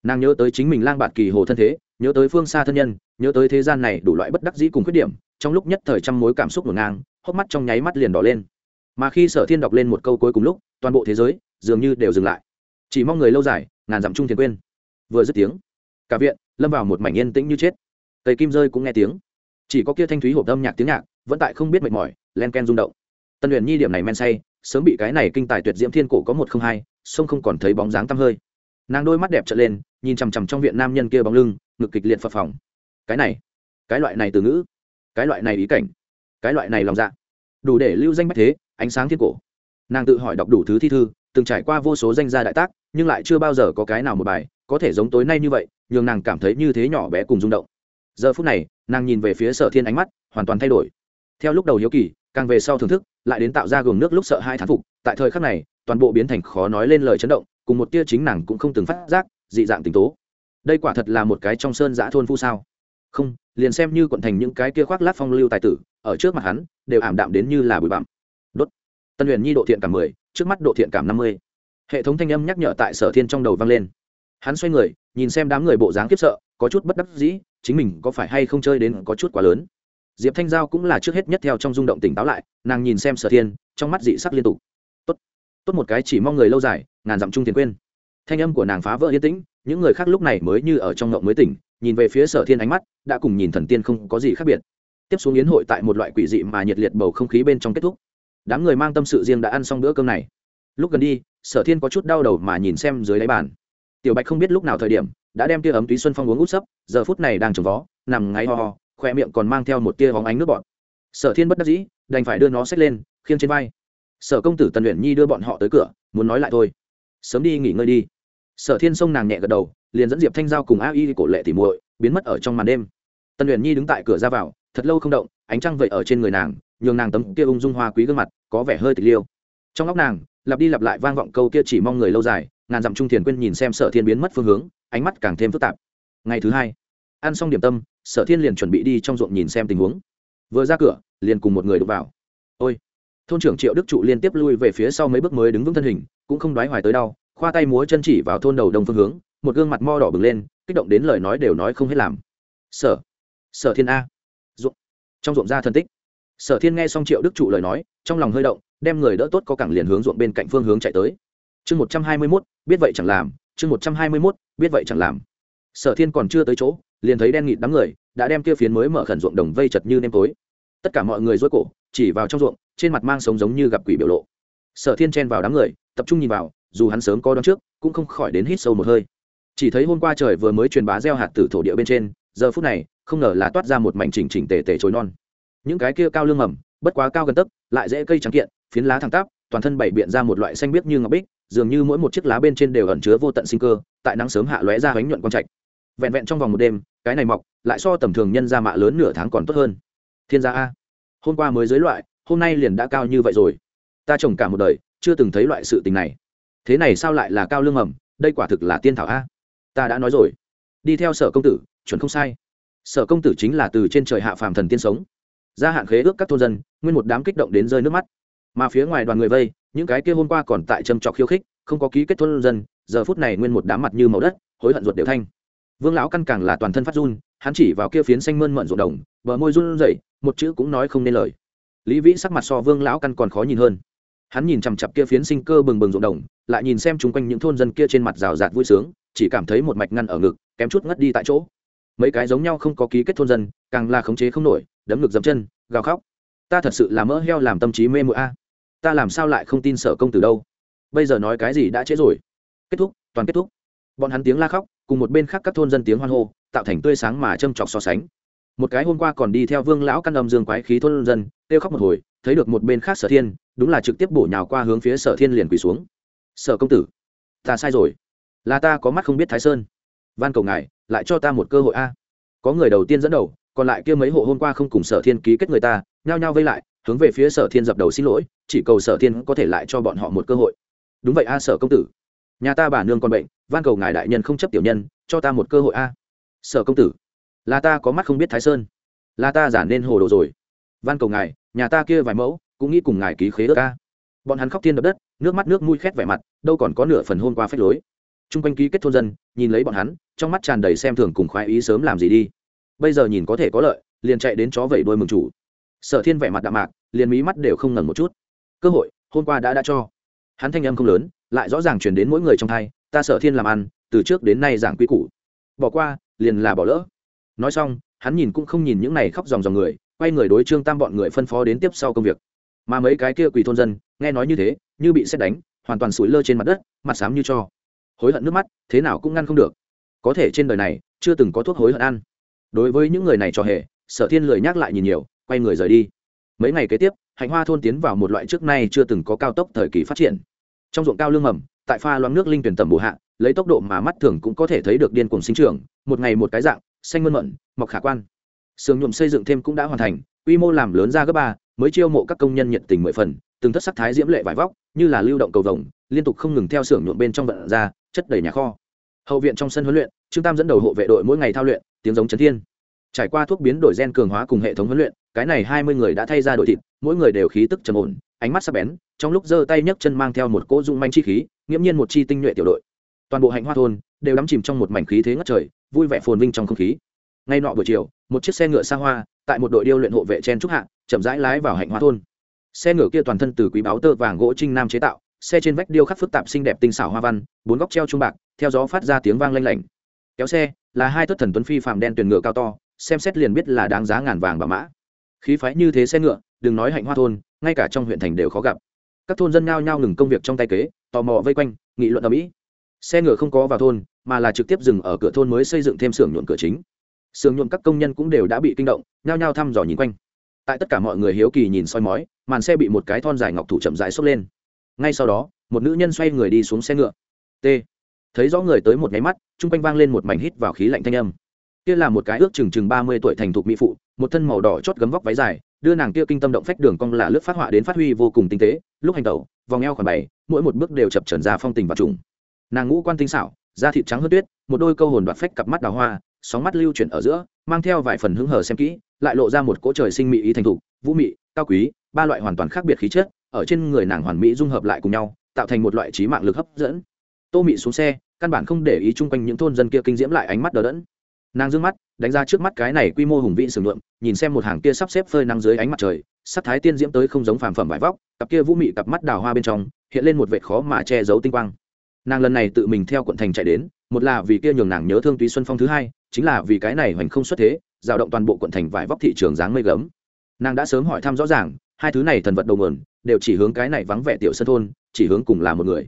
Nàng nhớ tới chính mình lang bạt kỳ hồ thân thế, nhớ tới phương xa thân nhân, nhớ tới thế gian này đủ loại bất đắc dĩ cùng khuyết điểm, trong lúc nhất thời trăm mối cảm xúc ngổn ngang, hốc mắt trong nháy mắt liền đỏ lên mà khi sở thiên đọc lên một câu cuối cùng lúc, toàn bộ thế giới dường như đều dừng lại. Chỉ mong người lâu dài, ngàn dặm chung thiền quên. Vừa dứt tiếng, cả viện lâm vào một mảnh yên tĩnh như chết. Tây kim rơi cũng nghe tiếng. Chỉ có kia thanh thúy hộp âm nhạc tiếng nhạc, vẫn tại không biết mệt mỏi, len ken rung động. Tân luyện nhi điểm này men say, sớm bị cái này kinh tài tuyệt diễm thiên cổ có một không hai, sông không còn thấy bóng dáng tăm hơi. Nàng đôi mắt đẹp trở lên, nhìn chằm chằm trong viện nam nhân kia bóng lưng, ngực kịch liệt phập phồng. Cái này, cái loại này từ ngữ, cái loại này ý cảnh, cái loại này lòng dạ. Đủ để lưu danh bách thế ánh sáng thiên cổ. Nàng tự hỏi đọc đủ thứ thi thư, từng trải qua vô số danh gia đại tác, nhưng lại chưa bao giờ có cái nào một bài có thể giống tối nay như vậy, nhường nàng cảm thấy như thế nhỏ bé cùng rung động. Giờ phút này, nàng nhìn về phía sở thiên ánh mắt hoàn toàn thay đổi. Theo lúc đầu hiếu kỳ, càng về sau thưởng thức, lại đến tạo ra gồm nước lúc sợ hai thán phục, tại thời khắc này, toàn bộ biến thành khó nói lên lời chấn động, cùng một tia chính nàng cũng không từng phát giác, dị dạng tính tố. Đây quả thật là một cái trong sơn giã thôn phu sao? Không, liền xem như quận thành những cái kia khoác lát phong lưu tài tử, ở trước mặt hắn, đều ảm đạm đến như là bụi bặm tân huyền nhi độ thiện cảm mười, trước mắt độ thiện cảm năm mươi. Hệ thống thanh âm nhắc nhở tại sở thiên trong đầu vang lên. Hắn xoay người, nhìn xem đám người bộ dáng kiếp sợ, có chút bất đắc dĩ, chính mình có phải hay không chơi đến có chút quá lớn. Diệp thanh giao cũng là trước hết nhất theo trong rung động tỉnh táo lại, nàng nhìn xem sở thiên, trong mắt dị sắc liên tục. Tốt tốt một cái chỉ mong người lâu dài, ngàn dặm chung tiền quên. Thanh âm của nàng phá vỡ yên tĩnh, những người khác lúc này mới như ở trong ngộng mới tỉnh, nhìn về phía sở thiên ánh mắt, đã cùng nhìn thần tiên không có gì khác biệt. Tiếp xuống yến hội tại một loại quỷ dị mà nhiệt liệt bầu không khí bên trong kết thúc đám người mang tâm sự riêng đã ăn xong bữa cơm này. Lúc gần đi, sở thiên có chút đau đầu mà nhìn xem dưới đáy bàn. Tiểu bạch không biết lúc nào thời điểm, đã đem tia ấm túy xuân phong uống út sấp, giờ phút này đang trồng vó, nằm ngáy ho ho khoe miệng còn mang theo một tia hóng ánh nước bọt. Sở thiên bất đắc dĩ, đành phải đưa nó xách lên, khiêng trên vai. Sở công tử tần luyện nhi đưa bọn họ tới cửa, muốn nói lại thôi. Sớm đi nghỉ ngơi đi. Sở thiên xông nàng nhẹ gật đầu, liền dẫn diệp thanh giao cùng a y cổ lệ tỉ muội biến mất ở trong màn đêm. Tần luyện nhi đứng tại cửa ra vào, thật lâu không động, ánh trăng vậy ở trên người nàng nhường nàng tấm kia ung dung hoa quý gương mặt có vẻ hơi tịch liêu. Trong óc nàng, lặp đi lặp lại vang vọng câu kia chỉ mong người lâu dài, ngàn dặm trung thiền quên nhìn xem sở thiên biến mất phương hướng, ánh mắt càng thêm phức tạp. Ngày thứ hai, ăn xong điểm tâm, sở thiên liền chuẩn bị đi trong ruộng nhìn xem tình huống. Vừa ra cửa, liền cùng một người đụng vào. Ôi! Thôn trưởng triệu đức trụ liên tiếp lui về phía sau mấy bước mới đứng vững thân hình, cũng không đoái hoài tới đau, khoa tay múa chân chỉ vào thôn đầu đông phương hướng, một gương mặt mo đỏ bừng lên, kích động đến lời nói đều nói không hết làm. Sở! Sở thiên a! Ruộng. Trong ruộng ra thân tích sở thiên nghe xong triệu đức trụ lời nói, trong lòng hơi động, đem người đỡ tốt có cẳng liền hướng ruộng bên cạnh phương hướng chạy tới. Chương một trăm hai mươi mốt, biết vậy chẳng làm, chương một trăm hai mươi mốt, biết vậy chẳng làm. Sở thiên còn chưa tới chỗ, liền thấy đen nghịt đám người, đã đem kia phiến mới mở khẩn ruộng đồng vây chật như nêm tối. Tất cả mọi người dối cổ, chỉ vào trong ruộng, trên mặt mang sống giống như gặp quỷ biểu lộ. Sở thiên chen vào đám người, tập trung nhìn vào, dù hắn sớm có đón trước, cũng không khỏi đến hít sâu một hơi. Chỉ thấy hôm qua trời vừa mới truyền bá gieo hạt từ thổ địa bên trên, giờ phút này, không ngờ là toát ra một mảnh chỉnh chỉnh tề tề trồi non những cái kia cao lương mầm, bất quá cao gần tấc, lại dễ cây trắng kiện, phiến lá thẳng tắp, toàn thân bảy biện ra một loại xanh biếc như ngọc bích, dường như mỗi một chiếc lá bên trên đều ẩn chứa vô tận sinh cơ, tại nắng sớm hạ lóe ra bánh nhuận quang trạch. Vẹn vẹn trong vòng một đêm, cái này mọc, lại so tầm thường nhân ra mạ lớn nửa tháng còn tốt hơn. Thiên gia a, hôm qua mới dưới loại, hôm nay liền đã cao như vậy rồi. Ta trồng cả một đời, chưa từng thấy loại sự tình này. Thế này sao lại là cao lương mầm, đây quả thực là tiên thảo a. Ta đã nói rồi. Đi theo sở công tử, chuẩn không sai. Sở công tử chính là từ trên trời hạ phàm thần tiên sống gia hạn khế ước các thôn dân, nguyên một đám kích động đến rơi nước mắt. Mà phía ngoài đoàn người vây, những cái kia hôm qua còn tại châm trọc khiêu khích, không có ký kết thôn dân, giờ phút này nguyên một đám mặt như màu đất, hối hận ruột đều thanh. Vương lão căn càng là toàn thân phát run, hắn chỉ vào kia phiến xanh mơn mận ruộng đồng, bờ môi run rẩy, một chữ cũng nói không nên lời. Lý vĩ sắc mặt so vương lão căn còn khó nhìn hơn. Hắn nhìn chằm chặp kia phiến sinh cơ bừng bừng ruộng đồng, lại nhìn xem chung quanh những thôn dân kia trên mặt rào rạt vui sướng, chỉ cảm thấy một mạch ngăn ở ngực, kém chút ngất đi tại chỗ. Mấy cái giống nhau không có ký kết thôn dân, càng là khống chế không nổi đấm ngực dấm chân, gào khóc. Ta thật sự là mỡ heo làm tâm trí mê mụi a. Ta làm sao lại không tin sở công tử đâu? Bây giờ nói cái gì đã trễ rồi. Kết thúc, toàn kết thúc. Bọn hắn tiếng la khóc, cùng một bên khác các thôn dân tiếng hoan hô, tạo thành tươi sáng mà châm chọc so sánh. Một cái hôm qua còn đi theo vương lão căn âm dương quái khí thôn dân, kêu khóc một hồi, thấy được một bên khác sở thiên, đúng là trực tiếp bổ nhào qua hướng phía sở thiên liền quỳ xuống. Sở công tử, ta sai rồi. Là ta có mắt không biết thái sơn. Van cầu ngài, lại cho ta một cơ hội a. Có người đầu tiên dẫn đầu còn lại kia mấy hộ hôm qua không cùng sở thiên ký kết người ta, nhao nhao vây lại, hướng về phía sở thiên dập đầu xin lỗi, chỉ cầu sở thiên có thể lại cho bọn họ một cơ hội. Đúng vậy a, sở công tử. Nhà ta bà nương còn bệnh, van cầu ngài đại nhân không chấp tiểu nhân, cho ta một cơ hội a. Sở công tử. Là ta có mắt không biết thái sơn. Là ta giả nên hồ đồ rồi. Van cầu ngài, nhà ta kia vài mẫu, cũng nghĩ cùng ngài ký khế ước a. Bọn hắn khóc thiên đập đất, nước mắt nước mũi khét vẻ mặt, đâu còn có nửa phần hôn qua phép lối. T r u n g quanh ký kết thôn dân, nhìn lấy bọn hắn, trong mắt tràn đầy xem thường cùng khoái ý sớm làm gì đi bây giờ nhìn có thể có lợi, liền chạy đến chó vẩy đuôi mừng chủ. Sở thiên vẻ mặt đạm mạc, liền mí mắt đều không ngẩn một chút. Cơ hội, hôm qua đã đã cho. Hắn thanh âm không lớn, lại rõ ràng chuyển đến mỗi người trong thai, ta sở thiên làm ăn, từ trước đến nay giảng quy củ. Bỏ qua, liền là bỏ lỡ. Nói xong, hắn nhìn cũng không nhìn những này khóc dòng dòng người, quay người đối trương tam bọn người phân phó đến tiếp sau công việc. Mà mấy cái kia quỳ thôn dân, nghe nói như thế, như bị xét đánh, hoàn toàn sủi lơ trên mặt đất, mặt xám như cho. Hối hận nước mắt, thế nào cũng ngăn không được. Có thể trên đời này, chưa từng có thuốc hối hận ăn đối với những người này cho hề, sở thiên lười nhắc lại nhìn nhiều, quay người rời đi. Mấy ngày kế tiếp, hạnh hoa thôn tiến vào một loại trước nay chưa từng có cao tốc thời kỳ phát triển. Trong ruộng cao lương mầm, tại pha loãng nước linh tuyển tầm bổ hạ, lấy tốc độ mà mắt thường cũng có thể thấy được điên cuồng sinh trưởng, một ngày một cái dạng, xanh mơn mận, mọc khả quan. Sườn nhuộm xây dựng thêm cũng đã hoàn thành, quy mô làm lớn ra gấp ba, mới chiêu mộ các công nhân nhiệt tình mười phần, từng thất sắc thái diễm lệ vải vóc, như là lưu động cầu vồng, liên tục không ngừng theo xưởng nhuộm bên trong vận ra, chất đầy nhà kho. Hậu viện trong sân huấn luyện, trương tam dẫn đầu hộ vệ đội mỗi ngày thao luyện tiếng giống chấn thiên. Trải qua thuốc biến đổi gen cường hóa cùng hệ thống huấn luyện, cái này hai mươi người đã thay ra đội thịt, mỗi người đều khí tức trầm ổn, ánh mắt sắc bén, trong lúc giơ tay nhấc chân mang theo một cỗ dung manh chi khí, nghiễm nhiên một chi tinh nhuệ tiểu đội. Toàn bộ hạnh hoa thôn đều đắm chìm trong một mảnh khí thế ngất trời, vui vẻ phồn vinh trong không khí. Ngay nọ buổi chiều, một chiếc xe ngựa xa hoa, tại một đội điêu luyện hộ vệ chen trúc hạ, chậm rãi lái vào hạnh hoa thôn. Xe ngựa kia toàn thân từ quý báo tơ vàng gỗ trinh nam chế tạo, xe trên vách điêu khắc phức tạp xinh đẹp tinh xảo hoa văn, bốn góc treo trung bạc, theo gió phát ra tiếng vang lanh lảnh kéo xe, là hai thất thần tuấn phi phạm đen tuyển ngựa cao to, xem xét liền biết là đáng giá ngàn vàng bà mã. Khí phái như thế xe ngựa, đừng nói hạnh hoa thôn, ngay cả trong huyện thành đều khó gặp. Các thôn dân nhao nhao ngừng công việc trong tay kế, tò mò vây quanh, nghị luận ở mỹ xe ngựa không có vào thôn, mà là trực tiếp dừng ở cửa thôn mới xây dựng thêm xưởng nhuộm cửa chính. Xưởng nhuộm các công nhân cũng đều đã bị kinh động, nhao nhao thăm dò nhìn quanh. Tại tất cả mọi người hiếu kỳ nhìn soi mói, màn xe bị một cái thon dài ngọc thủ chậm rãi xốc lên. Ngay sau đó, một nữ nhân xoay người đi xuống xe ngựa. T. Thấy rõ người tới một nháy mắt chung quanh vang lên một mảnh hít vào khí lạnh thanh âm. Kia là một cái ước chừng chừng ba mươi tuổi thành thục mỹ phụ, một thân màu đỏ chót gấm vóc váy dài, đưa nàng kia kinh tâm động phách đường cong là lướt phát họa đến phát huy vô cùng tinh tế, lúc hành tẩu, vòng eo khoảng bảy, mỗi một bước đều chập trần ra phong tình và trùng. Nàng ngũ quan tinh xảo, da thịt trắng hơn tuyết, một đôi câu hồn đoạt phách cặp mắt đào hoa, sóng mắt lưu chuyển ở giữa, mang theo vài phần hứng hờ xem kỹ, lại lộ ra một cỗ trời sinh mỹ ý thành thục, vũ mị, cao quý, ba loại hoàn toàn khác biệt khí chất, ở trên người nàng hoàn mỹ dung hợp lại cùng nhau, tạo thành một loại trí mạng lực hấp dẫn. Tô mị xuống xe căn bản không để ý chung quanh những thôn dân kia kinh diễm lại ánh mắt đờ đẫn. Nàng d mắt, đánh ra trước mắt cái này quy mô hùng vĩ sừng lượm nhìn xem một hàng kia sắp xếp phơi nắng dưới ánh mặt trời, sắc thái tiên diễm tới không giống phàm phẩm vải vóc, cặp kia vũ mị cặp mắt đào hoa bên trong, hiện lên một vệt khó mà che giấu tinh quang. Nàng lần này tự mình theo quận thành chạy đến, một là vì kia nhường nàng nhớ thương túy xuân phong thứ hai, chính là vì cái này hoành không xuất thế, dao động toàn bộ quận thành vải vóc thị trường dáng mây gấm. Nàng đã sớm hỏi thăm rõ ràng, hai thứ này thần vật đầu nguồn, đều chỉ hướng cái này vắng vẻ tiểu sân thôn, chỉ hướng cùng là một người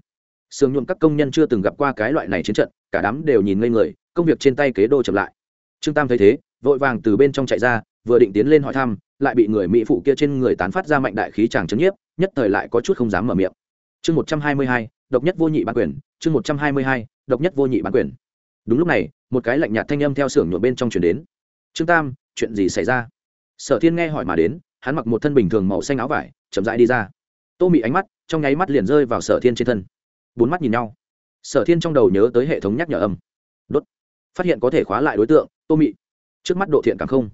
sương nhuộm các công nhân chưa từng gặp qua cái loại này chiến trận, cả đám đều nhìn ngây người, công việc trên tay kế đô chậm lại. Trương tam thấy thế, vội vàng từ bên trong chạy ra, vừa định tiến lên hỏi thăm, lại bị người mỹ phụ kia trên người tán phát ra mạnh đại khí chàng chấn nhiếp, nhất thời lại có chút không dám mở miệng. Chương một trăm hai mươi hai, độc nhất vô nhị bản quyền, chương một trăm hai mươi hai, độc nhất vô nhị bản quyền. Đúng lúc này, một cái lạnh nhạt thanh âm theo xưởng nhuộm bên trong chuyển đến. Trương tam, chuyện gì xảy ra? Sở thiên nghe hỏi mà đến, hắn mặc một thân bình thường màu xanh áo vải, chậm rãi đi ra. Tô mị ánh mắt, trong nháy mắt liền rơi vào sở thiên trên thân bốn mắt nhìn nhau. Sở thiên trong đầu nhớ tới hệ thống nhắc nhở âm. Đốt. Phát hiện có thể khóa lại đối tượng, tô mị. Trước mắt độ thiện càng không.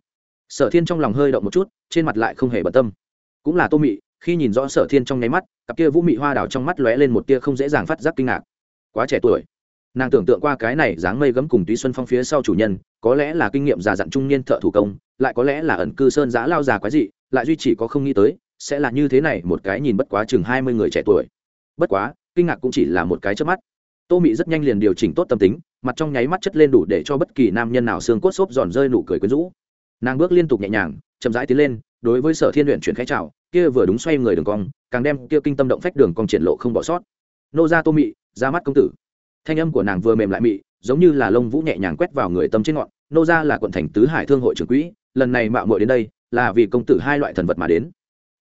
Sở thiên trong lòng hơi động một chút, trên mặt lại không hề bận tâm. Cũng là tô mị, khi nhìn rõ sở thiên trong nháy mắt, cặp kia vũ mị hoa đào trong mắt lóe lên một tia không dễ dàng phát giác kinh ngạc. Quá trẻ tuổi. Nàng tưởng tượng qua cái này dáng mây gấm cùng túy xuân phong phía sau chủ nhân, có lẽ là kinh nghiệm già dặn trung niên thợ thủ công, lại có lẽ là ẩn cư sơn giã lao già quái dị, lại duy chỉ có không nghĩ tới, sẽ là như thế này một cái nhìn bất quá chừng hai mươi người trẻ tuổi. Bất quá kinh ngạc cũng chỉ là một cái chớp mắt. Tô mị rất nhanh liền điều chỉnh tốt tâm tính, mặt trong nháy mắt chất lên đủ để cho bất kỳ nam nhân nào xương cốt xốp giòn rơi nụ cười quyến rũ. Nàng bước liên tục nhẹ nhàng, chậm rãi tiến lên, đối với sở thiên luyện chuyển khai trào kia vừa đúng xoay người đường cong, càng đem kia kinh tâm động phách đường cong triển lộ không bỏ sót. Nô ra tô mị, ra mắt công tử. Thanh âm của nàng vừa mềm lại mị, giống như là lông vũ nhẹ nhàng quét vào người tâm trên ngọn. Nô ra là quận thành tứ hải thương hội trưởng quỹ, lần này mạo muội đến đây, là vì công tử hai loại thần vật mà đến.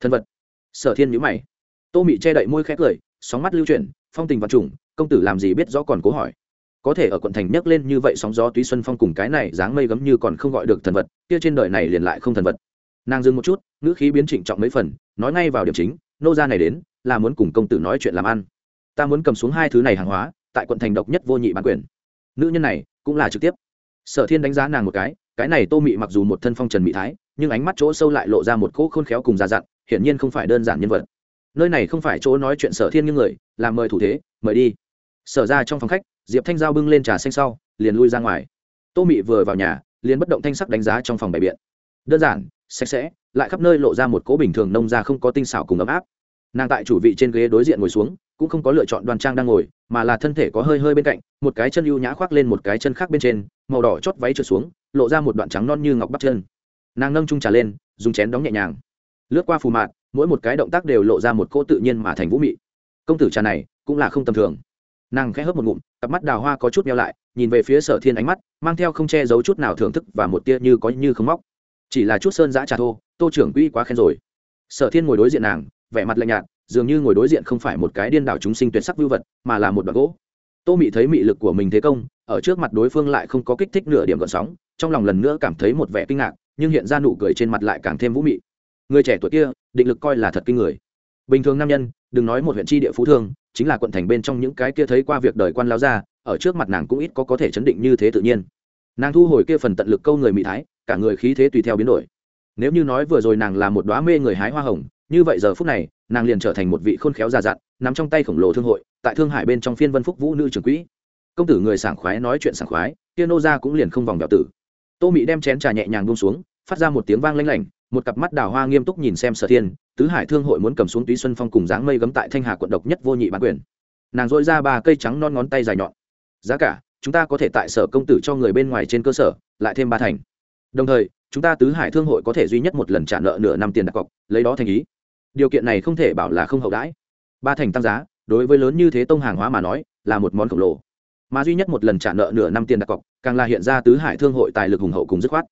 Thần vật? Sở thiên nhữ mày. Tô mị che đậy môi khét cười sóng mắt lưu chuyển, phong tình văn trùng, công tử làm gì biết rõ còn cố hỏi. Có thể ở quận thành nhấc lên như vậy sóng gió túy xuân phong cùng cái này dáng mây gấm như còn không gọi được thần vật, kia trên đời này liền lại không thần vật. Nàng dừng một chút, ngữ khí biến trịnh trọng mấy phần, nói ngay vào điểm chính, nô gia này đến, là muốn cùng công tử nói chuyện làm ăn. Ta muốn cầm xuống hai thứ này hàng hóa, tại quận thành độc nhất vô nhị bán quyền. Nữ nhân này, cũng là trực tiếp. Sở thiên đánh giá nàng một cái cái này tô mị mặc dù một thân phong trần mỹ thái, nhưng ánh mắt chỗ sâu lại lộ ra một cỗ khôn khéo cùng già dặn, hiển nhiên không phải đơn giản nhân vật nơi này không phải chỗ nói chuyện sở thiên như người, làm mời thủ thế, mời đi. Sở ra trong phòng khách, diệp thanh giao bưng lên trà xanh sau, liền lui ra ngoài. Tô mị vừa vào nhà, liền bất động thanh sắc đánh giá trong phòng bày biện. Đơn giản, sạch sẽ, lại khắp nơi lộ ra một cỗ bình thường nông ra không có tinh xảo cùng ấm áp. Nàng tại chủ vị trên ghế đối diện ngồi xuống, cũng không có lựa chọn đoan trang đang ngồi, mà là thân thể có hơi hơi bên cạnh, một cái chân ưu nhã khoác lên một cái chân khác bên trên, màu đỏ chót váy trượt xuống, lộ ra một đoạn trắng non như ngọc bắp chân. Nàng nâng trung trà lên, dùng chén đóng nhẹ nhàng. Lướt qua phù mạn mỗi một cái động tác đều lộ ra một cô tự nhiên mà thành vũ mị. Công tử trà này cũng là không tầm thường. Nàng khẽ hớp một ngụm, cặp mắt đào hoa có chút meo lại, nhìn về phía sở thiên ánh mắt, mang theo không che giấu chút nào thưởng thức và một tia như có như không móc. Chỉ là chút sơn giã trà thô, tô trưởng quỹ quá khen rồi. Sở thiên ngồi đối diện nàng, vẻ mặt lạnh nhạt, dường như ngồi đối diện không phải một cái điên đảo chúng sinh tuyệt sắc vưu vật, mà là một đoạn gỗ. Tô mị thấy mị lực của mình thế công, ở trước mặt đối phương lại không có kích thích nửa điểm gợn sóng, trong lòng lần nữa cảm thấy một vẻ kinh ngạc, nhưng hiện ra nụ cười trên mặt lại càng thêm vũ mị người trẻ tuổi kia, định lực coi là thật kinh người. Bình thường nam nhân, đừng nói một huyện tri địa phú thương, chính là quận thành bên trong những cái kia thấy qua việc đời quan lao ra, ở trước mặt nàng cũng ít có có thể chấn định như thế tự nhiên. Nàng thu hồi kia phần tận lực câu người mỹ thái, cả người khí thế tùy theo biến đổi. Nếu như nói vừa rồi nàng là một đoá mê người hái hoa hồng, như vậy giờ phút này, nàng liền trở thành một vị khôn khéo già dặn nắm trong tay khổng lồ thương hội, tại thương hải bên trong phiên vân phúc vũ nữ trường quỹ. Công tử người sảng khoái nói chuyện sảng khoái, kia nô ra cũng liền không vòng bèo tử. Tô mị đem chén trà nhẹ nhàng buông xuống, phát ra một tiếng vang lanh lảnh một cặp mắt đào hoa nghiêm túc nhìn xem sở thiên, tứ hải thương hội muốn cầm xuống túy xuân phong cùng dáng mây gấm tại thanh hà quận độc nhất vô nhị bán quyền. Nàng dội ra ba cây trắng non ngón tay dài nhọn. Giá cả, chúng ta có thể tại sở công tử cho người bên ngoài trên cơ sở, lại thêm ba thành. Đồng thời, chúng ta tứ hải thương hội có thể duy nhất một lần trả nợ nửa năm tiền đặt cọc, lấy đó thành ý. Điều kiện này không thể bảo là không hậu đãi. Ba thành tăng giá, đối với lớn như thế tông hàng hóa mà nói, là một món khổng lồ. Mà duy nhất một lần trả nợ nửa năm tiền đặt cọc, càng là hiện ra tứ hải thương hội tài lực hùng hậu cùng dứt khoát.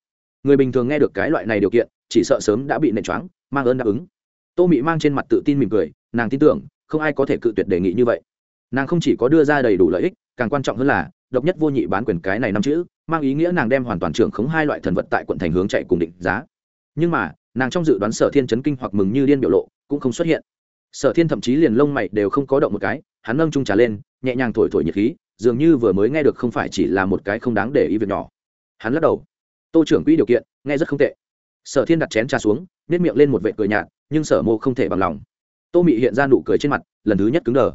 Người bình thường nghe được cái loại này điều kiện chỉ sợ sớm đã bị nện choáng, mang ơn đáp ứng. Tô mị mang trên mặt tự tin mỉm cười, nàng tin tưởng, không ai có thể cự tuyệt đề nghị như vậy. Nàng không chỉ có đưa ra đầy đủ lợi ích, càng quan trọng hơn là, độc nhất vô nhị bán quyền cái này năm chữ, mang ý nghĩa nàng đem hoàn toàn trưởng khống hai loại thần vật tại quận thành hướng chạy cùng định giá. Nhưng mà, nàng trong dự đoán sở thiên chấn kinh hoặc mừng như điên biểu lộ, cũng không xuất hiện. Sở thiên thậm chí liền lông mày đều không có động một cái, hắn nâng trung trà lên, nhẹ nhàng thổi thổi nhiệt khí, dường như vừa mới nghe được không phải chỉ là một cái không đáng để ý việc nhỏ. Hắn lắc đầu. Tô trưởng quỹ điều kiện, nghe rất không tệ sở thiên đặt chén trà xuống nếp miệng lên một vệ cười nhạt, nhưng sở mô không thể bằng lòng. Tô mị hiện ra nụ cười trên mặt, lần thứ nhất cứng đờ.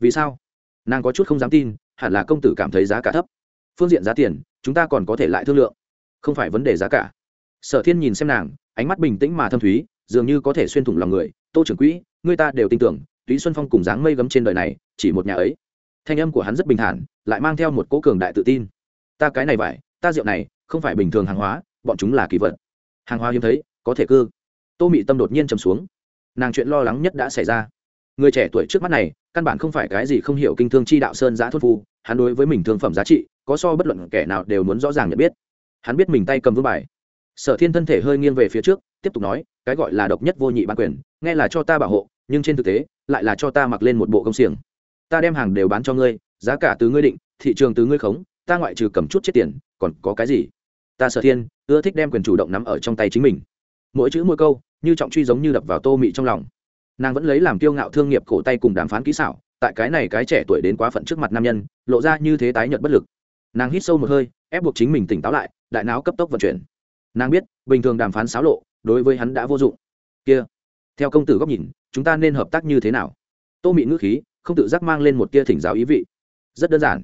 Vì sao? Nàng có chút không dám tin, hẳn là công tử cảm thấy giá cả thấp. Phương diện giá tiền, chúng ta còn có thể lại thương lượng. Không phải vấn đề giá cả. Sở thiên nhìn xem nàng, ánh mắt bình tĩnh mà thâm thúy, dường như có thể xuyên thủng lòng người. Tô trưởng quỹ, người ta đều tin tưởng, túy xuân phong cùng dáng mây gấm trên đời này, chỉ một nhà ấy. Thanh âm của hắn rất bình thản, lại mang theo một cố cường đại tự tin. Ta cái này vải, ta rượu này, không phải bình thường hàng hóa, bọn chúng là kỳ vật hàng hóa hiếm thấy, có thể cư. Tô mị tâm đột nhiên trầm xuống. Nàng chuyện lo lắng nhất đã xảy ra. Người trẻ tuổi trước mắt này, căn bản không phải cái gì không hiểu kinh thương chi đạo sơn giã thốt phu, hắn đối với mình thương phẩm giá trị, có so bất luận kẻ nào đều muốn rõ ràng nhận biết. Hắn biết mình tay cầm vương bài. Sở thiên thân thể hơi nghiêng về phía trước, tiếp tục nói, cái gọi là độc nhất vô nhị bản quyền, nghe là cho ta bảo hộ, nhưng trên thực tế, lại là cho ta mặc lên một bộ công xiềng. Ta đem hàng đều bán cho ngươi, giá cả từ ngươi định, thị trường từ ngươi khống, ta ngoại trừ cầm chút chết tiền, còn có cái gì? Ta sở thiên ưa thích đem quyền chủ động nắm ở trong tay chính mình. Mỗi chữ mỗi câu, như trọng truy giống như đập vào tô mị trong lòng. Nàng vẫn lấy làm kiêu ngạo thương nghiệp cổ tay cùng đàm phán kỹ xảo, tại cái này cái trẻ tuổi đến quá phận trước mặt nam nhân, lộ ra như thế tái nhợt bất lực. Nàng hít sâu một hơi, ép buộc chính mình tỉnh táo lại, đại não cấp tốc vận chuyển. Nàng biết, bình thường đàm phán xáo lộ, đối với hắn đã vô dụng. Kia, theo công tử góc nhìn, chúng ta nên hợp tác như thế nào? Tô mị ngữ khí, không tự giác mang lên một tia thỉnh giáo ý vị. Rất đơn giản.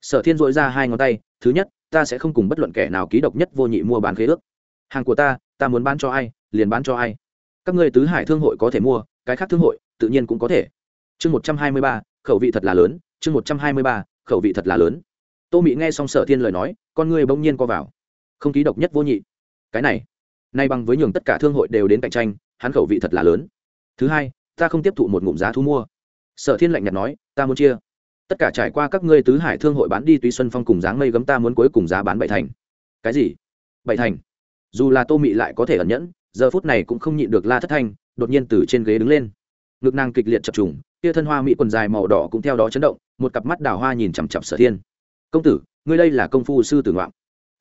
Sở thiên dội ra hai ngón tay, thứ nhất ta sẽ không cùng bất luận kẻ nào ký độc nhất vô nhị mua bán khế ước. Hàng của ta ta muốn bán cho ai, liền bán cho ai. Các người tứ hải thương hội có thể mua, cái khác thương hội, tự nhiên cũng có thể. Chương một trăm hai mươi ba, khẩu vị thật là lớn, chương một trăm hai mươi ba, khẩu vị thật là lớn. Tô mỹ nghe xong sở thiên lời nói, con người bỗng nhiên co vào. Không ký độc nhất vô nhị. Cái này, nay bằng với nhường tất cả thương hội đều đến cạnh tranh, hắn khẩu vị thật là lớn. Thứ hai, ta không tiếp thụ một ngụm giá thu mua. Sở thiên lạnh nhạt nói, ta muốn chia tất cả trải qua các ngươi tứ hải thương hội bán đi túy xuân phong cùng dáng mây gấm ta muốn cuối cùng giá bán bảy thành. Cái gì? Bảy thành? Dù là tô mị lại có thể ẩn nhẫn, giờ phút này cũng không nhịn được la thất thanh, đột nhiên từ trên ghế đứng lên. Ngực nàng kịch liệt chập trùng kia thân hoa mỹ quần dài màu đỏ cũng theo đó chấn động, một cặp mắt đào hoa nhìn chằm chặp sở thiên. Công tử, ngươi đây là công phu sư tử ngoạm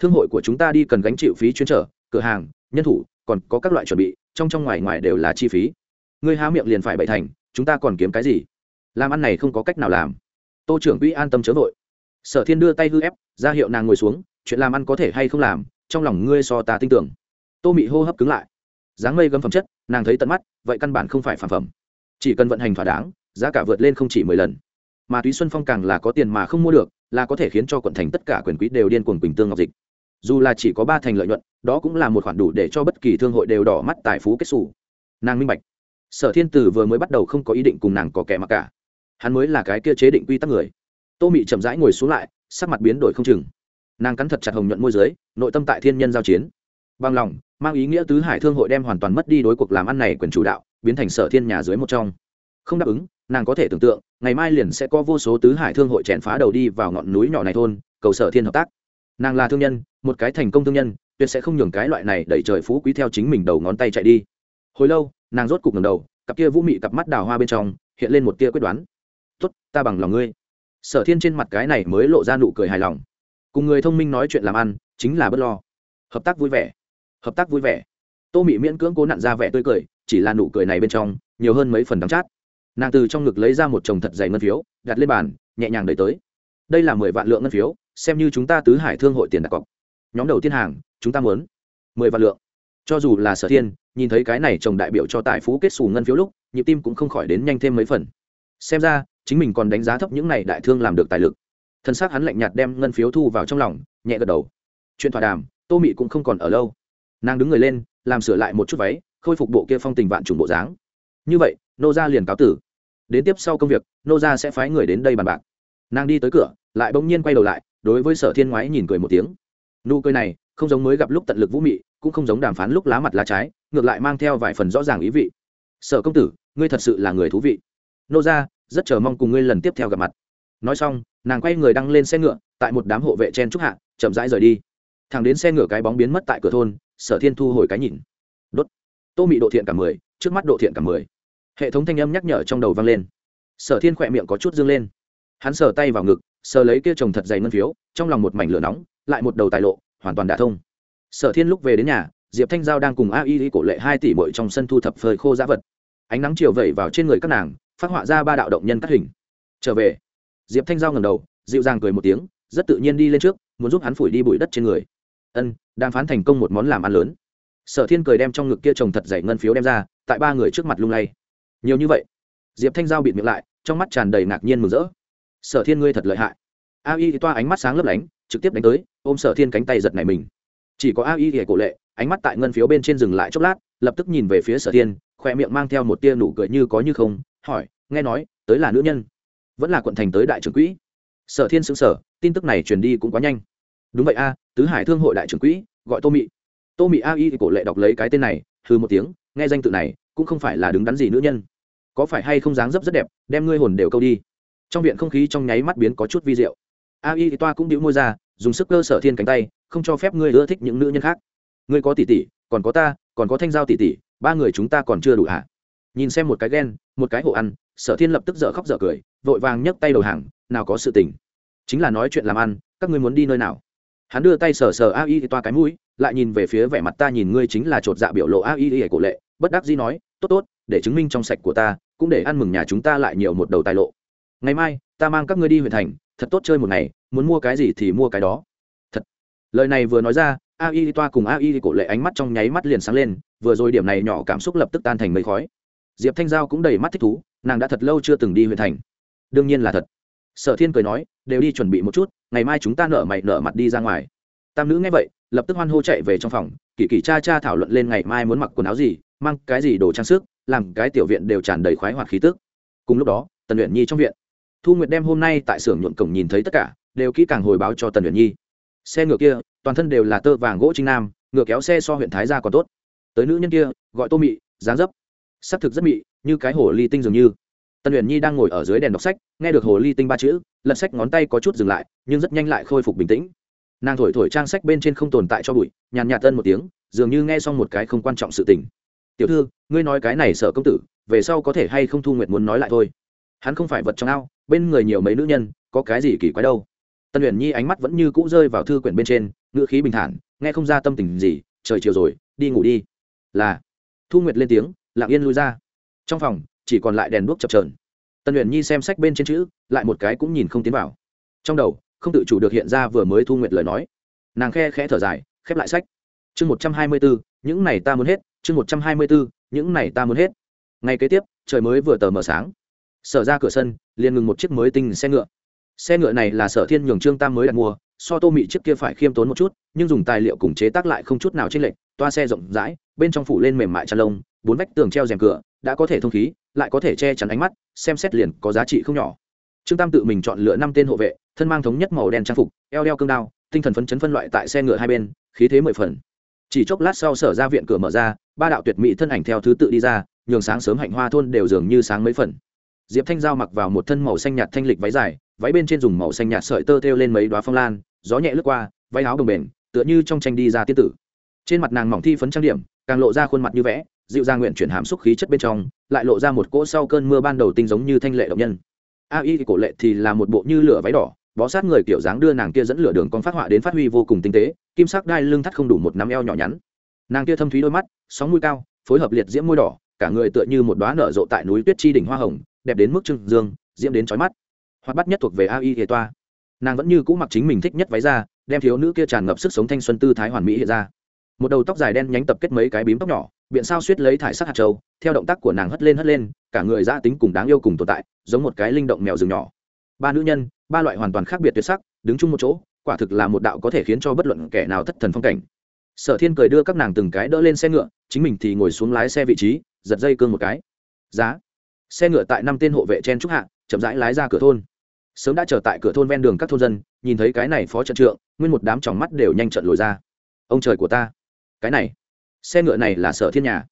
thương hội của chúng ta đi cần gánh chịu phí chuyên trở, cửa hàng, nhân thủ, còn có các loại chuẩn bị, trong trong ngoài ngoài đều là chi phí. Ngươi há miệng liền phải bậy thành, chúng ta còn kiếm cái gì? Làm ăn này không có cách nào làm tô trưởng quỹ an tâm chớ vội. Sở thiên đưa tay hư ép, ra hiệu nàng ngồi xuống, chuyện làm ăn có thể hay không làm, trong lòng ngươi so ta tin tưởng. Tô mị hô hấp cứng lại. Dáng mây gấm phẩm chất, nàng thấy tận mắt, vậy căn bản không phải phản phẩm. Chỉ cần vận hành thỏa đáng, giá cả vượt lên không chỉ mười lần. Mà túy xuân phong càng là có tiền mà không mua được, là có thể khiến cho quận thành tất cả quyền quý đều điên cuồng bình tương ngọc dịch. Dù là chỉ có ba thành lợi nhuận, đó cũng là một khoản đủ để cho bất kỳ thương hội đều đỏ mắt tài phú kết xù. Nàng minh bạch. Sở thiên tử vừa mới bắt đầu không có ý định cùng nàng có kẻ mặc cả hắn mới là cái kia chế định quy tắc người. Tô mị chậm rãi ngồi xuống lại, sắc mặt biến đổi không chừng. Nàng cắn thật chặt hồng nhuận môi giới nội tâm tại thiên nhân giao chiến. Bằng lòng, mang ý nghĩa tứ hải thương hội đem hoàn toàn mất đi đối cuộc làm ăn này quyền chủ đạo, biến thành sở thiên nhà dưới một trong. Không đáp ứng, nàng có thể tưởng tượng, ngày mai liền sẽ có vô số tứ hải thương hội chèn phá đầu đi vào ngọn núi nhỏ này thôn, cầu sở thiên hợp tác. Nàng là thương nhân, một cái thành công thương nhân, tuyệt sẽ không nhường cái loại này đẩy trời phú quý theo chính mình đầu ngón tay chạy đi. Hồi lâu, nàng rốt cục ngầm đầu, cặp kia vũ mị cặp mắt đào hoa bên trong, hiện lên một tia quyết đoán tốt, ta bằng lòng ngươi. Sở thiên trên mặt cái này mới lộ ra nụ cười hài lòng. Cùng người thông minh nói chuyện làm ăn, chính là b ấ t lo. Hợp tác vui vẻ. Hợp tác vui vẻ. Tô mị miễn cưỡng cố nặn ra vẻ tươi cười, chỉ là nụ cười này bên trong, nhiều hơn mấy phần đắng chát. Nàng từ trong ngực lấy ra một chồng thật dày ngân phiếu, đặt lên bàn, nhẹ nhàng đẩy tới. Đây là mười vạn lượng ngân phiếu, xem như chúng ta tứ hải thương hội tiền đặt cọc. Nhóm đầu tiên hàng, chúng ta muốn mười vạn lượng. Cho dù là sở thiên, nhìn thấy cái này chồng đại biểu cho tài phú kết xù ngân phiếu lúc, nhịp tim cũng không khỏi đến nhanh thêm mấy phần. Xem ra chính mình còn đánh giá thấp những này đại thương làm được tài lực. Thân xác hắn lạnh nhạt đem ngân phiếu thu vào trong lòng, nhẹ gật đầu. Chuyện thỏa đàm, tô mị cũng không còn ở lâu. Nàng đứng người lên, làm sửa lại một chút váy, khôi phục bộ kia phong tình vạn trùng bộ dáng. Như vậy, nô gia liền cáo tử. Đến tiếp sau công việc, nô gia sẽ phái người đến đây bàn bạc. Nàng đi tới cửa, lại bỗng nhiên quay đầu lại, đối với sở thiên ngoái nhìn cười một tiếng. Nụ cười này, không giống mới gặp lúc tận lực vũ mị, cũng không giống đàm phán lúc lá mặt lá trái, ngược lại mang theo vài phần rõ ràng ý vị. Sở công tử, ngươi thật sự là người thú vị. Nô gia rất chờ mong cùng ngươi lần tiếp theo gặp mặt. Nói xong, nàng quay người đăng lên xe ngựa, tại một đám hộ vệ chen trúc hạ, chậm rãi rời đi. Thằng đến xe ngựa cái bóng biến mất tại cửa thôn, sở thiên thu hồi cái nhìn. Đốt. Tô mị độ thiện cả mười, trước mắt độ thiện cả mười. Hệ thống thanh âm nhắc nhở trong đầu vang lên. Sở thiên khỏe miệng có chút dương lên. Hắn sờ tay vào ngực, sờ lấy kia chồng thật dày ngân phiếu, trong lòng một mảnh lửa nóng, lại một đầu tài lộ, hoàn toàn đả thông. Sở thiên lúc về đến nhà, diệp thanh giao đang cùng a y cổ lệ hai tỷ bội trong sân thu thập phơi khô giá vật. Ánh nắng chiều vẩy vào trên người các nàng phát họa ra ba đạo động nhân cắt hình. Trở về. Diệp thanh giao ngầm đầu, dịu dàng cười một tiếng, rất tự nhiên đi lên trước, muốn giúp hắn phủi đi bụi đất trên người. Ân, đang phán thành công một món làm ăn lớn. Sở thiên cười đem trong ngực kia trồng thật dày ngân phiếu đem ra, tại ba người trước mặt lung lay. Nhiều như vậy. Diệp thanh giao bịt miệng lại, trong mắt tràn đầy ngạc nhiên mừng rỡ. Sở thiên ngươi thật lợi hại. A y toa ánh mắt sáng lấp lánh, trực tiếp đánh tới, ôm sở thiên cánh tay giật này mình. Chỉ có a y thì cổ lệ, ánh mắt tại ngân phiếu bên trên dừng lại chốc lát, lập tức nhìn về phía sở thiên, khoe miệng mang theo một tia nụ cười như có như không hỏi, nghe nói, tới là nữ nhân. Vẫn là quận thành tới đại trưởng quỹ. Sở thiên xứng sở tin tức này truyền đi cũng quá nhanh. Đúng vậy a, tứ hải thương hội đại trưởng quỹ, gọi tô mị. Tô mị a y thì cổ lệ đọc lấy cái tên này hư một tiếng, nghe danh tự này, cũng không phải là đứng đắn gì nữ nhân. Có phải hay không dáng dấp rất đẹp, đem ngươi hồn đều câu đi. Trong viện không khí trong nháy mắt biến có chút vi diệu. A y thì toa cũng đĩu môi ra, dùng sức cơ sở thiên cánh tay, không cho phép ngươi ưa thích những nữ nhân khác. Ngươi có tỷ tỷ, còn có ta, còn có thanh giao tỷ tỷ, ba người chúng ta còn chưa đủ hả? Nhìn xem một cái ghen, một cái hộ ăn, sở thiên lập tức dở khóc dở cười, vội vàng nhấc tay đầu hàng, nào có sự tình. Chính là nói chuyện làm ăn, các ngươi muốn đi nơi nào? Hắn đưa tay sờ sờ a y thì toa cái mũi, lại nhìn về phía vẻ mặt ta nhìn ngươi chính là chột dạ biểu lộ a y y cổ lệ, bất đắc dĩ nói, tốt tốt, để chứng minh trong sạch của ta, cũng để ăn mừng nhà chúng ta lại nhiều một đầu tài lộ. Ngày mai, ta mang các ngươi đi huyện thành, thật tốt chơi một ngày, muốn mua cái gì thì mua cái đó. Thật. Lời này vừa nói ra, a y toa cùng a y cổ lệ ánh mắt trong nháy mắt liền sáng lên, vừa rồi điểm này nhỏ cảm xúc lập tức tan thành mây khói diệp thanh giao cũng đầy mắt thích thú, nàng đã thật lâu chưa từng đi huyện thành. Đương nhiên là thật. Sở thiên cười nói, đều đi chuẩn bị một chút, ngày mai chúng ta nở mày nở mặt đi ra ngoài. Tam nữ nghe vậy, lập tức hoan hô chạy về trong phòng, kỳ kỳ cha cha thảo luận lên ngày mai muốn mặc quần áo gì, mang cái gì đồ trang sức, làm cái tiểu viện đều tràn đầy khoái hoạt khí tức. Cùng lúc đó, tần luyện nhi trong viện. Thu nguyệt đem hôm nay tại xưởng nhuộn cổng nhìn thấy tất cả, đều kỹ càng hồi báo cho tần luyện nhi. Xe ngựa kia, toàn thân đều là tơ vàng gỗ trinh nam, ngựa kéo xe so huyện thái ra còn tốt. Tới nữ nhân kia, gọi tô mị, dáng dấp sắc thực rất mị, như cái hồ ly tinh dường như. Tần huyền nhi đang ngồi ở dưới đèn đọc sách, nghe được hồ ly tinh ba chữ, lật sách ngón tay có chút dừng lại, nhưng rất nhanh lại khôi phục bình tĩnh. Nàng thổi thổi trang sách bên trên không tồn tại cho bụi, nhàn nhạt tân một tiếng, dường như nghe xong một cái không quan trọng sự tình. Tiểu thư, ngươi nói cái này sợ công tử, về sau có thể hay không thu nguyệt muốn nói lại thôi. Hắn không phải vật trong ao, bên người nhiều mấy nữ nhân, có cái gì kỳ quái đâu. Tân huyền nhi ánh mắt vẫn như cũ rơi vào thư quyển bên trên, ngữ khí bình thản, nghe không ra tâm tình gì, trời chiều rồi, đi ngủ đi. Là, thu nguyệt lên tiếng lặng yên lui ra. Trong phòng, chỉ còn lại đèn đuốc chập trờn tân luyện nhi xem sách bên trên chữ, lại một cái cũng nhìn không tiến vào. Trong đầu, không tự chủ được hiện ra vừa mới thu nguyệt lời nói. Nàng khe khẽ thở dài, khép lại sách. Chương một trăm hai mươi bốn, những này ta muốn hết. Chương một trăm hai mươi bốn, những này ta muốn hết. Ngày kế tiếp, trời mới vừa tờ mờ sáng. Sở ra cửa sân, liền ngừng một chiếc mới tinh xe ngựa. Xe ngựa này là sở thiên nhường trương tam mới đặt mua, so tô mị chiếc kia phải khiêm tốn một chút, nhưng dùng tài liệu cùng chế tác lại không chút nào chênh lệch, toa xe rộng rãi bên trong phủ lên mềm mại chăn lông, bốn vách tường treo rèm cửa, đã có thể thông khí, lại có thể che chắn ánh mắt, xem xét liền có giá trị không nhỏ. Trương tam tự mình chọn lựa năm tên hộ vệ, thân mang thống nhất màu đen trang phục, eo đeo cương đao, tinh thần phấn chấn phân loại tại xe ngựa hai bên, khí thế mười phần. Chỉ chốc lát sau sở ra viện cửa mở ra, ba đạo tuyệt mỹ thân ảnh theo thứ tự đi ra, nhường sáng sớm hạnh hoa thôn đều dường như sáng mấy phần. Diệp thanh giao mặc vào một thân màu xanh nhạt thanh lịch váy dài, váy bên trên dùng màu xanh nhạt sợi tơ thêu lên mấy đoá phong lan, gió nhẹ lướt qua, váy áo đồng bền, tựa như trong tranh đi ra tiết tử. Trên mặt nàng mỏng thi phấn trang điểm càng lộ ra khuôn mặt như vẽ, dịu ra nguyện chuyển hàm xúc khí chất bên trong, lại lộ ra một cỗ sau cơn mưa ban đầu tinh giống như thanh lệ động nhân. A y cổ lệ thì là một bộ như lửa váy đỏ, bó sát người kiểu dáng đưa nàng kia dẫn lửa đường con phát họa đến phát huy vô cùng tinh tế, kim sắc đai lưng thắt không đủ một nắm eo nhỏ nhắn. Nàng kia thâm thúy đôi mắt, sóng mũi cao, phối hợp liệt diễm môi đỏ, cả người tựa như một đoá nở rộ tại núi tuyết chi đỉnh hoa hồng, đẹp đến mức trưng dương, diễm đến trói mắt. Hoạt bắt nhất thuộc về a y hề toa. Nàng vẫn như cũ mặc chính mình thích nhất váy ra đem thiếu nữ kia tràn ngập sức sống thanh xuân tư thái hoàn mỹ hiện ra một đầu tóc dài đen nhánh tập kết mấy cái bím tóc nhỏ, biện sao suýt lấy thải sắc hạt trâu theo động tác của nàng hất lên hất lên, cả người giã tính cùng đáng yêu cùng tồn tại, giống một cái linh động mèo rừng nhỏ. Ba nữ nhân, ba loại hoàn toàn khác biệt tuyệt sắc, đứng chung một chỗ, quả thực là một đạo có thể khiến cho bất luận kẻ nào thất thần phong cảnh. Sở thiên cười đưa các nàng từng cái đỡ lên xe ngựa, chính mình thì ngồi xuống lái xe vị trí, giật dây cương một cái. Giá. Xe ngựa tại năm tên hộ vệ chen trúc hạ, chậm rãi lái ra cửa thôn. Sớm đã chờ tại cửa thôn ven đường các thôn dân, nhìn thấy cái này phó trận trượng, nguyên một đám tròng mắt đều nhanh trận lồi ra. Ông trời của ta cái này, xe ngựa này là sở thiên nhà.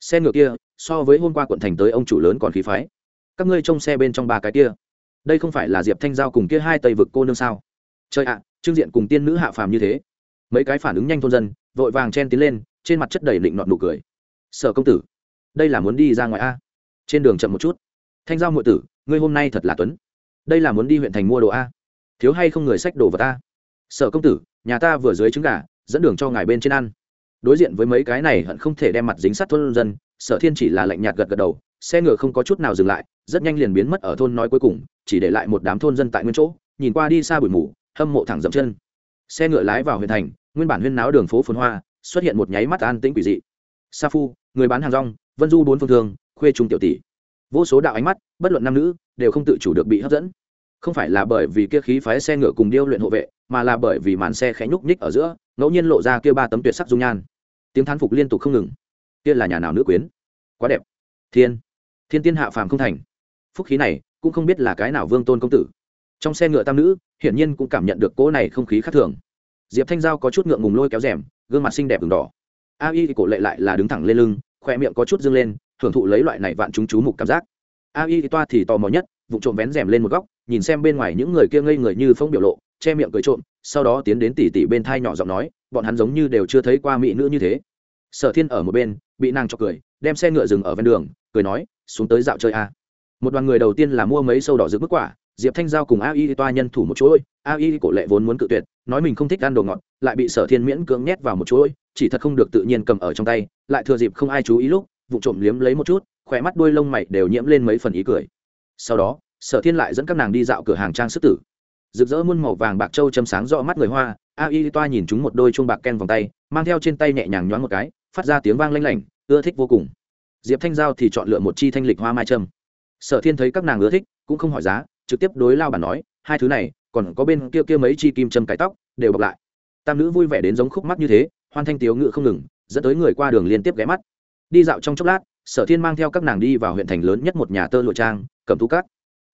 Xe ngựa kia, so với hôm qua quận thành tới ông chủ lớn còn khí phái. Các ngươi trông xe bên trong ba cái kia. Đây không phải là diệp thanh giao cùng kia hai tây vực cô nương sao? Trời ạ, trương diện cùng tiên nữ hạ phàm như thế. Mấy cái phản ứng nhanh thôn dân, vội vàng chen tiến lên, trên mặt chất đầy lịnh nọn nụ cười. Sở công tử, đây là muốn đi ra ngoài a? Trên đường chậm một chút. Thanh giao ngụy tử, ngươi hôm nay thật là tuấn. Đây là muốn đi huyện thành mua đồ a? Thiếu hay không người sách đồ vật a? Sở công tử, nhà ta vừa dưới trứng gà, dẫn đường cho ngài bên trên ăn đối diện với mấy cái này hận không thể đem mặt dính sát thôn dân, sở thiên chỉ là lạnh nhạt gật gật đầu, xe ngựa không có chút nào dừng lại, rất nhanh liền biến mất ở thôn nói cuối cùng, chỉ để lại một đám thôn dân tại nguyên chỗ, nhìn qua đi xa bụi mù, hâm mộ thẳng dậm chân. Xe ngựa lái vào huyện thành, nguyên bản huyên náo đường phố phồn hoa, xuất hiện một nháy mắt an tĩnh quỷ dị. Sa phu, người bán hàng rong, vân du bốn phương thương, khuê trung tiểu tỷ. Vô số đạo ánh mắt, bất luận nam nữ, đều không tự chủ được bị hấp dẫn không phải là bởi vì kia khí phái xe ngựa cùng điêu luyện hộ vệ, mà là bởi vì màn xe khẽ nhúc nhích ở giữa, ngẫu nhiên lộ ra kia ba tấm tuyệt sắc dung nhan. Tiếng thán phục liên tục không ngừng. Kia là nhà nào nữ quyến? Quá đẹp. Thiên. Thiên tiên hạ phàm không thành. Phúc khí này, cũng không biết là cái nào vương tôn công tử. Trong xe ngựa tam nữ, hiển nhiên cũng cảm nhận được cỗ này không khí khác thường. Diệp thanh giao có chút ngượng ngùng lôi kéo rèm, gương mặt xinh đẹp v đỏ. A y thì cổ lệ lại là đứng thẳng lên lưng khoe miệng có chút dâng lên, thưởng thụ lấy loại này vạn chúng chú mục cảm giác. A y thì toa thì tò mò nhất vụ trộm vén rèm lên một góc nhìn xem bên ngoài những người kia ngây người như phong biểu lộ, che miệng cười trộm, sau đó tiến đến tỉ tỉ bên thai nhỏ giọng nói, bọn hắn giống như đều chưa thấy qua mỹ nữ như thế. Sở thiên ở một bên, bị nàng cho cười, đem xe ngựa dừng ở ven đường, cười nói, xuống tới dạo chơi a. Một đoàn người đầu tiên là mua mấy sâu đỏ rực bức quả, diệp thanh giao cùng a y toa nhân thủ một chuỗi, a y cổ lệ vốn muốn cự tuyệt, nói mình không thích ăn đồ ngọt, lại bị sở thiên miễn cưỡng nhét vào một chuỗi, chỉ thật không được tự nhiên cầm ở trong tay, lại thừa dịp không ai chú ý lúc, vụ trộm liếm lấy một chút khỏe mắt đuôi lông mày đều nhiễm lên mấy phần ý cười. Sau đó sở thiên lại dẫn các nàng đi dạo cửa hàng trang sức tử. Rực rỡ muôn màu vàng bạc trâu châm sáng rõ mắt người hoa, a y toa nhìn chúng một đôi chuông bạc ken vòng tay, mang theo trên tay nhẹ nhàng nhoáng một cái, phát ra tiếng vang lanh lảnh, ưa thích vô cùng. Diệp thanh giao thì chọn lựa một chi thanh lịch hoa mai trâm sở thiên thấy các nàng ưa thích, cũng không hỏi giá, trực tiếp đối lao bản nói, hai thứ này, còn có bên kia kia mấy chi kim châm cái tóc, đều bọc lại. Tam nữ vui vẻ đến giống khúc mắt như thế, hoan thanh tiếu ngự không ngừng, dẫn tới người qua đường liên tiếp ghé mắt. Đi dạo trong chốc lát, sở thiên mang theo các nàng đi vào huyện thành lớn nhất một nhà tơ lụa trang cầm tú cắt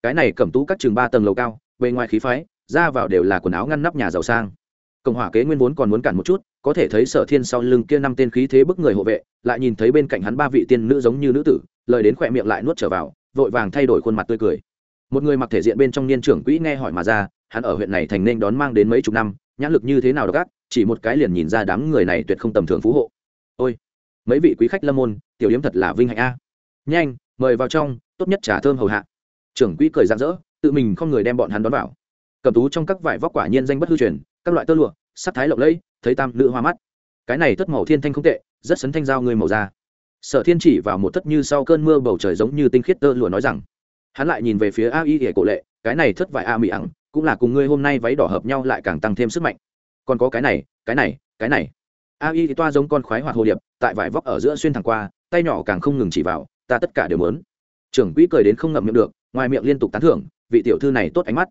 cái này cẩm tú các trường ba tầng lầu cao, bề ngoài khí phái, ra vào đều là quần áo ngăn nắp nhà giàu sang. Cộng hỏa kế nguyên vốn còn muốn cản một chút, có thể thấy sở thiên sau lưng kia năm tên khí thế bức người hộ vệ, lại nhìn thấy bên cạnh hắn ba vị tiên nữ giống như nữ tử, lời đến khỏe miệng lại nuốt trở vào, vội vàng thay đổi khuôn mặt tươi cười. Một người mặc thể diện bên trong niên trưởng quỹ nghe hỏi mà ra, hắn ở huyện này thành nên đón mang đến mấy chục năm, nhãn lực như thế nào đó chỉ một cái liền nhìn ra đám người này tuyệt không tầm thường phú hộ. Ôi, mấy vị quý khách lâm môn, tiểu điếm thật là vinh hạnh a. Nhanh, mời vào trong, tốt nhất trà thơm hầu hạ trưởng quỹ cười rạng rỡ, tự mình không người đem bọn hắn đón vào. Cầm tú trong các vải vóc quả nhiên danh bất hư truyền, các loại tơ lụa, sắc thái lộng lẫy, thấy tam nữ hoa mắt. Cái này tất màu thiên thanh không tệ, rất sấn thanh giao người màu da. Sở thiên chỉ vào một thất như sau cơn mưa bầu trời giống như tinh khiết tơ lụa nói rằng, hắn lại nhìn về phía a y ỉa cổ lệ, cái này thất vải a mỹ ẳng, cũng là cùng ngươi hôm nay váy đỏ hợp nhau lại càng tăng thêm sức mạnh. Còn có cái này cái này cái này. A y thì toa giống con khoái hoạt hồ điệp, tại vải vóc ở giữa xuyên thẳng qua, tay nhỏ càng không ngừng chỉ vào, ta tất cả đều mớn trưởng quỹ cười đến không ngậm miệng được ngoài miệng liên tục tán thưởng, vị tiểu thư này tốt ánh mắt.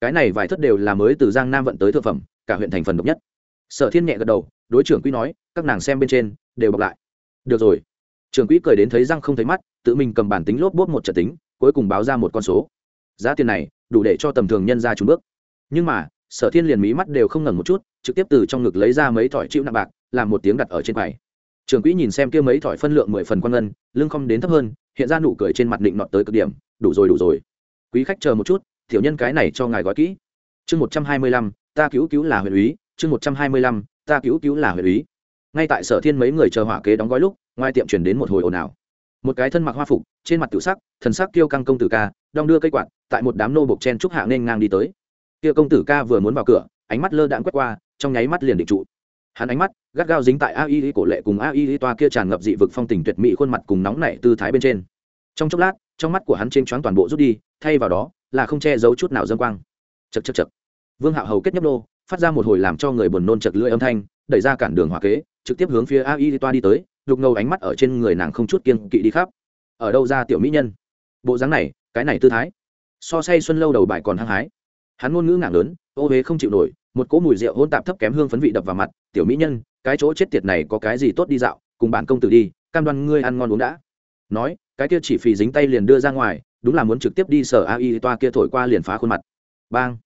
Cái này vài thất đều là mới từ giang nam vận tới thượng phẩm, cả huyện thành phần độc nhất. Sở thiên nhẹ gật đầu, đối trưởng quỹ nói, các nàng xem bên trên, đều bọc lại. Được rồi. Trưởng quỹ cười đến thấy răng không thấy mắt, tự mình cầm bản tính lốp bốt một trận tính, cuối cùng báo ra một con số. Giá tiền này, đủ để cho tầm thường nhân ra trúng bước. Nhưng mà, sở thiên liền mí mắt đều không ngẩn một chút, trực tiếp từ trong ngực lấy ra mấy thỏi chịu nặng bạc, làm một tiếng đặt ở trên quầy. Trưởng quỹ nhìn xem kia mấy thỏi phân lượng mười phần quan ngân lương không đến thấp hơn, hiện ra nụ cười trên mặt định nọt tới cực điểm đủ rồi đủ rồi. Quý khách chờ một chút thiểu nhân cái này cho ngài gói kỹ. Chương một trăm hai mươi lăm, ta cứu cứu là huyện úy. Chương một trăm hai mươi lăm, ta cứu cứu là huyện úy. Ngay tại sở thiên mấy người chờ hỏa kế đóng gói lúc, ngoài tiệm chuyển đến một hồi ồn ào. Một cái thân mặc hoa phục, trên mặt tự sắc, thần sắc kêu căng công tử ca, đong đưa cây quạt, tại một đám nô bộc chen trúc hạ nên ngang đi tới. Kia công tử ca vừa muốn vào cửa, ánh mắt lơ đạn quét qua, trong nháy mắt liền định trụ. Hắn ánh mắt gắt gao dính tại a y cổ lệ cùng a y toa kia tràn ngập dị vực phong tình tuyệt mỹ khuôn mặt cùng nóng nảy tư thái bên trên. Trong chốc lát trong mắt của hắn trên choáng toàn bộ rút đi, thay vào đó là không che giấu chút nào dâng quang. Chật chật chật vương hạo hầu kết nhấp nô, phát ra một hồi làm cho người buồn nôn chật lưỡi âm thanh, đẩy ra cản đường hỏa kế, trực tiếp hướng phía a y toa đi tới, lục ngầu ánh mắt ở trên người nàng không chút kiên kỵ đi khắp. Ở đâu ra tiểu mỹ nhân? Bộ dáng này, cái này tư thái. So say xuân lâu đầu bài còn hăng hái. Hắn ngôn ngữ ngạc lớn, ô huế không chịu nổi, một cỗ mùi rượu hôn tạp thấp kém hương phấn vị đập vào mặt, tiểu mỹ nhân, cái chỗ chết tiệt này có cái gì tốt đi dạo, cùng bản công tử đi, cam đoan ngươi ăn ngon uống đã nói, cái kia chỉ phì dính tay liền đưa ra ngoài, đúng là muốn trực tiếp đi sở a y toa kia thổi qua liền phá khuôn mặt. Bang.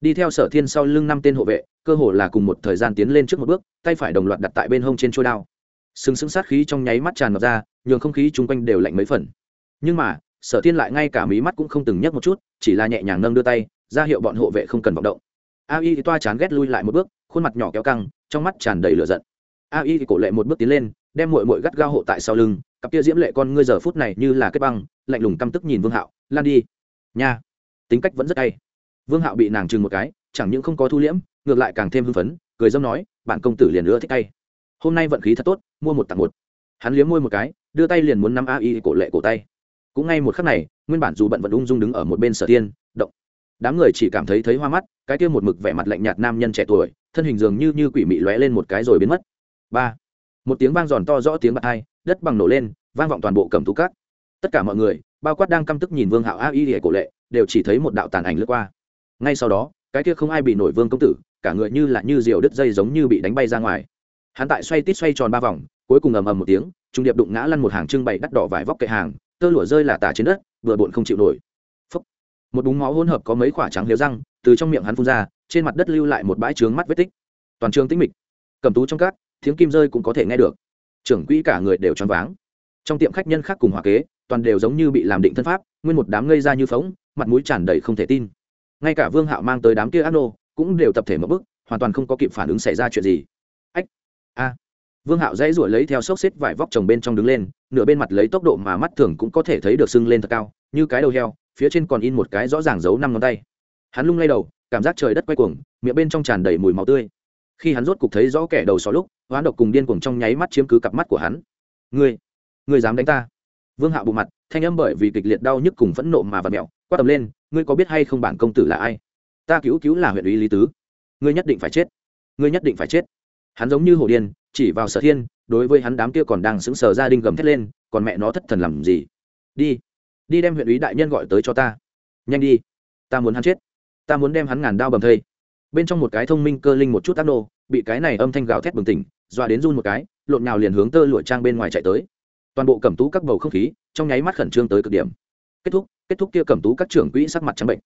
Đi theo sở thiên sau lưng năm tên hộ vệ, cơ hồ là cùng một thời gian tiến lên trước một bước, tay phải đồng loạt đặt tại bên hông trên trôi đao. Sừng sững sát khí trong nháy mắt tràn ngập ra, nhường không khí chung quanh đều lạnh mấy phần. Nhưng mà, sở thiên lại ngay cả mí mắt cũng không từng nhấc một chút, chỉ là nhẹ nhàng nâng đưa tay, ra hiệu bọn hộ vệ không cần vọng động. A y toa chán ghét lui lại một bước, khuôn mặt nhỏ kéo căng, trong mắt tràn đầy lửa giận. A y cổ lệ một bước tiến lên, đem mội mội gắt gao hộ tại sau lưng cặp kia diễm lệ con ngươi giờ phút này như là kết băng, lạnh lùng căm tức nhìn vương hạo, lan đi. Nha. Tính cách vẫn rất hay. Vương hạo bị nàng chừng một cái, chẳng những không có thu liễm, ngược lại càng thêm hưng phấn, cười dâm nói, bạn công tử liền nữa thích tay hôm nay vận khí thật tốt, mua một tặng một. Hắn liếm môi một cái, đưa tay liền muốn nắm a y cổ lệ cổ tay. Cũng ngay một khắc này, nguyên bản dù bận vẫn ung dung đứng ở một bên sở tiên động. Đám người chỉ cảm thấy thấy hoa mắt, cái kia một mực vẻ mặt lạnh nhạt nam nhân trẻ tuổi, thân hình dường như như quỷ mị lóe lên một cái rồi biến mất. Ba. Một tiếng vang giòn to rõ tiếng bạc hai đất bằng nổ lên, vang vọng toàn bộ cầm thú cát. Tất cả mọi người, bao quát đang căm tức nhìn vương hạo a y hệ cổ lệ, đều chỉ thấy một đạo tàn ảnh lướt qua. Ngay sau đó, cái kia không ai bị nổi vương công tử, cả người như là như diều đứt dây giống như bị đánh bay ra ngoài. Hắn tại xoay tít xoay tròn ba vòng, cuối cùng ầm ầm một tiếng, trung điệp đụng ngã lăn một hàng trưng bày đắt đỏ vải vóc kệ hàng, tơ lụa rơi là tả trên đất, vừa bộn không chịu nổi. Phốc. một búng máu hỗn hợp có mấy quả trắng liếu răng, từ trong miệng hắn phun ra, trên mặt đất lưu lại một bãi trướng mắt vết tích. Toàn trường tĩnh mịch. Cầm tú trong cát, tiếng kim rơi cũng có thể nghe được trưởng quỹ cả người đều choáng váng. Trong tiệm khách nhân khác cùng hòa kế, toàn đều giống như bị làm định thân pháp, nguyên một đám ngây ra như phóng mặt mũi tràn đầy không thể tin. Ngay cả vương hạo mang tới đám kia ác nô, cũng đều tập thể mất bức hoàn toàn không có kịp phản ứng xảy ra chuyện gì. Ách, a. Vương hạo dãy ruổi lấy theo xốc xếp vải vóc chồng bên trong đứng lên, nửa bên mặt lấy tốc độ mà mắt thường cũng có thể thấy được sưng lên thật cao, như cái đầu heo, phía trên còn in một cái rõ ràng giấu năm ngón tay. Hắn lung lay đầu, cảm giác trời đất quay cuồng, miệng bên trong tràn đầy mùi máu tươi khi hắn rốt cục thấy rõ kẻ đầu sói lúc, hoán độc cùng điên cuồng trong nháy mắt chiếm cứ cặp mắt của hắn. Ngươi ngươi dám đánh ta? Vương hạo bộ mặt, thanh âm bởi vì kịch liệt đau nhức cùng phẫn nộ mà vật mẹo quát tầm lên, ngươi có biết hay không bản công tử là ai? Ta cứu cứu là huyện ủy lý tứ. Ngươi nhất định phải chết. Ngươi nhất định phải chết. Hắn giống như hồ điên, chỉ vào sở thiên, đối với hắn đám kia còn đang sững sờ gia đình gầm thét lên, còn mẹ nó thất thần làm gì? Đi đi đem huyện ủy đại nhân gọi tới cho ta. Nhanh đi. Ta muốn hắn chết. Ta muốn đem hắn ngàn đao bầm thây bên trong một cái thông minh cơ linh một chút tác nô, bị cái này âm thanh gào thét bừng tỉnh, dọa đến run một cái, lộn nhào liền hướng tơ lụa trang bên ngoài chạy tới. Toàn bộ cẩm tú các bầu không khí, trong nháy mắt khẩn trương tới cực điểm. Kết thúc kết thúc kia cẩm tú các trưởng quỹ sắc mặt trắng bệnh.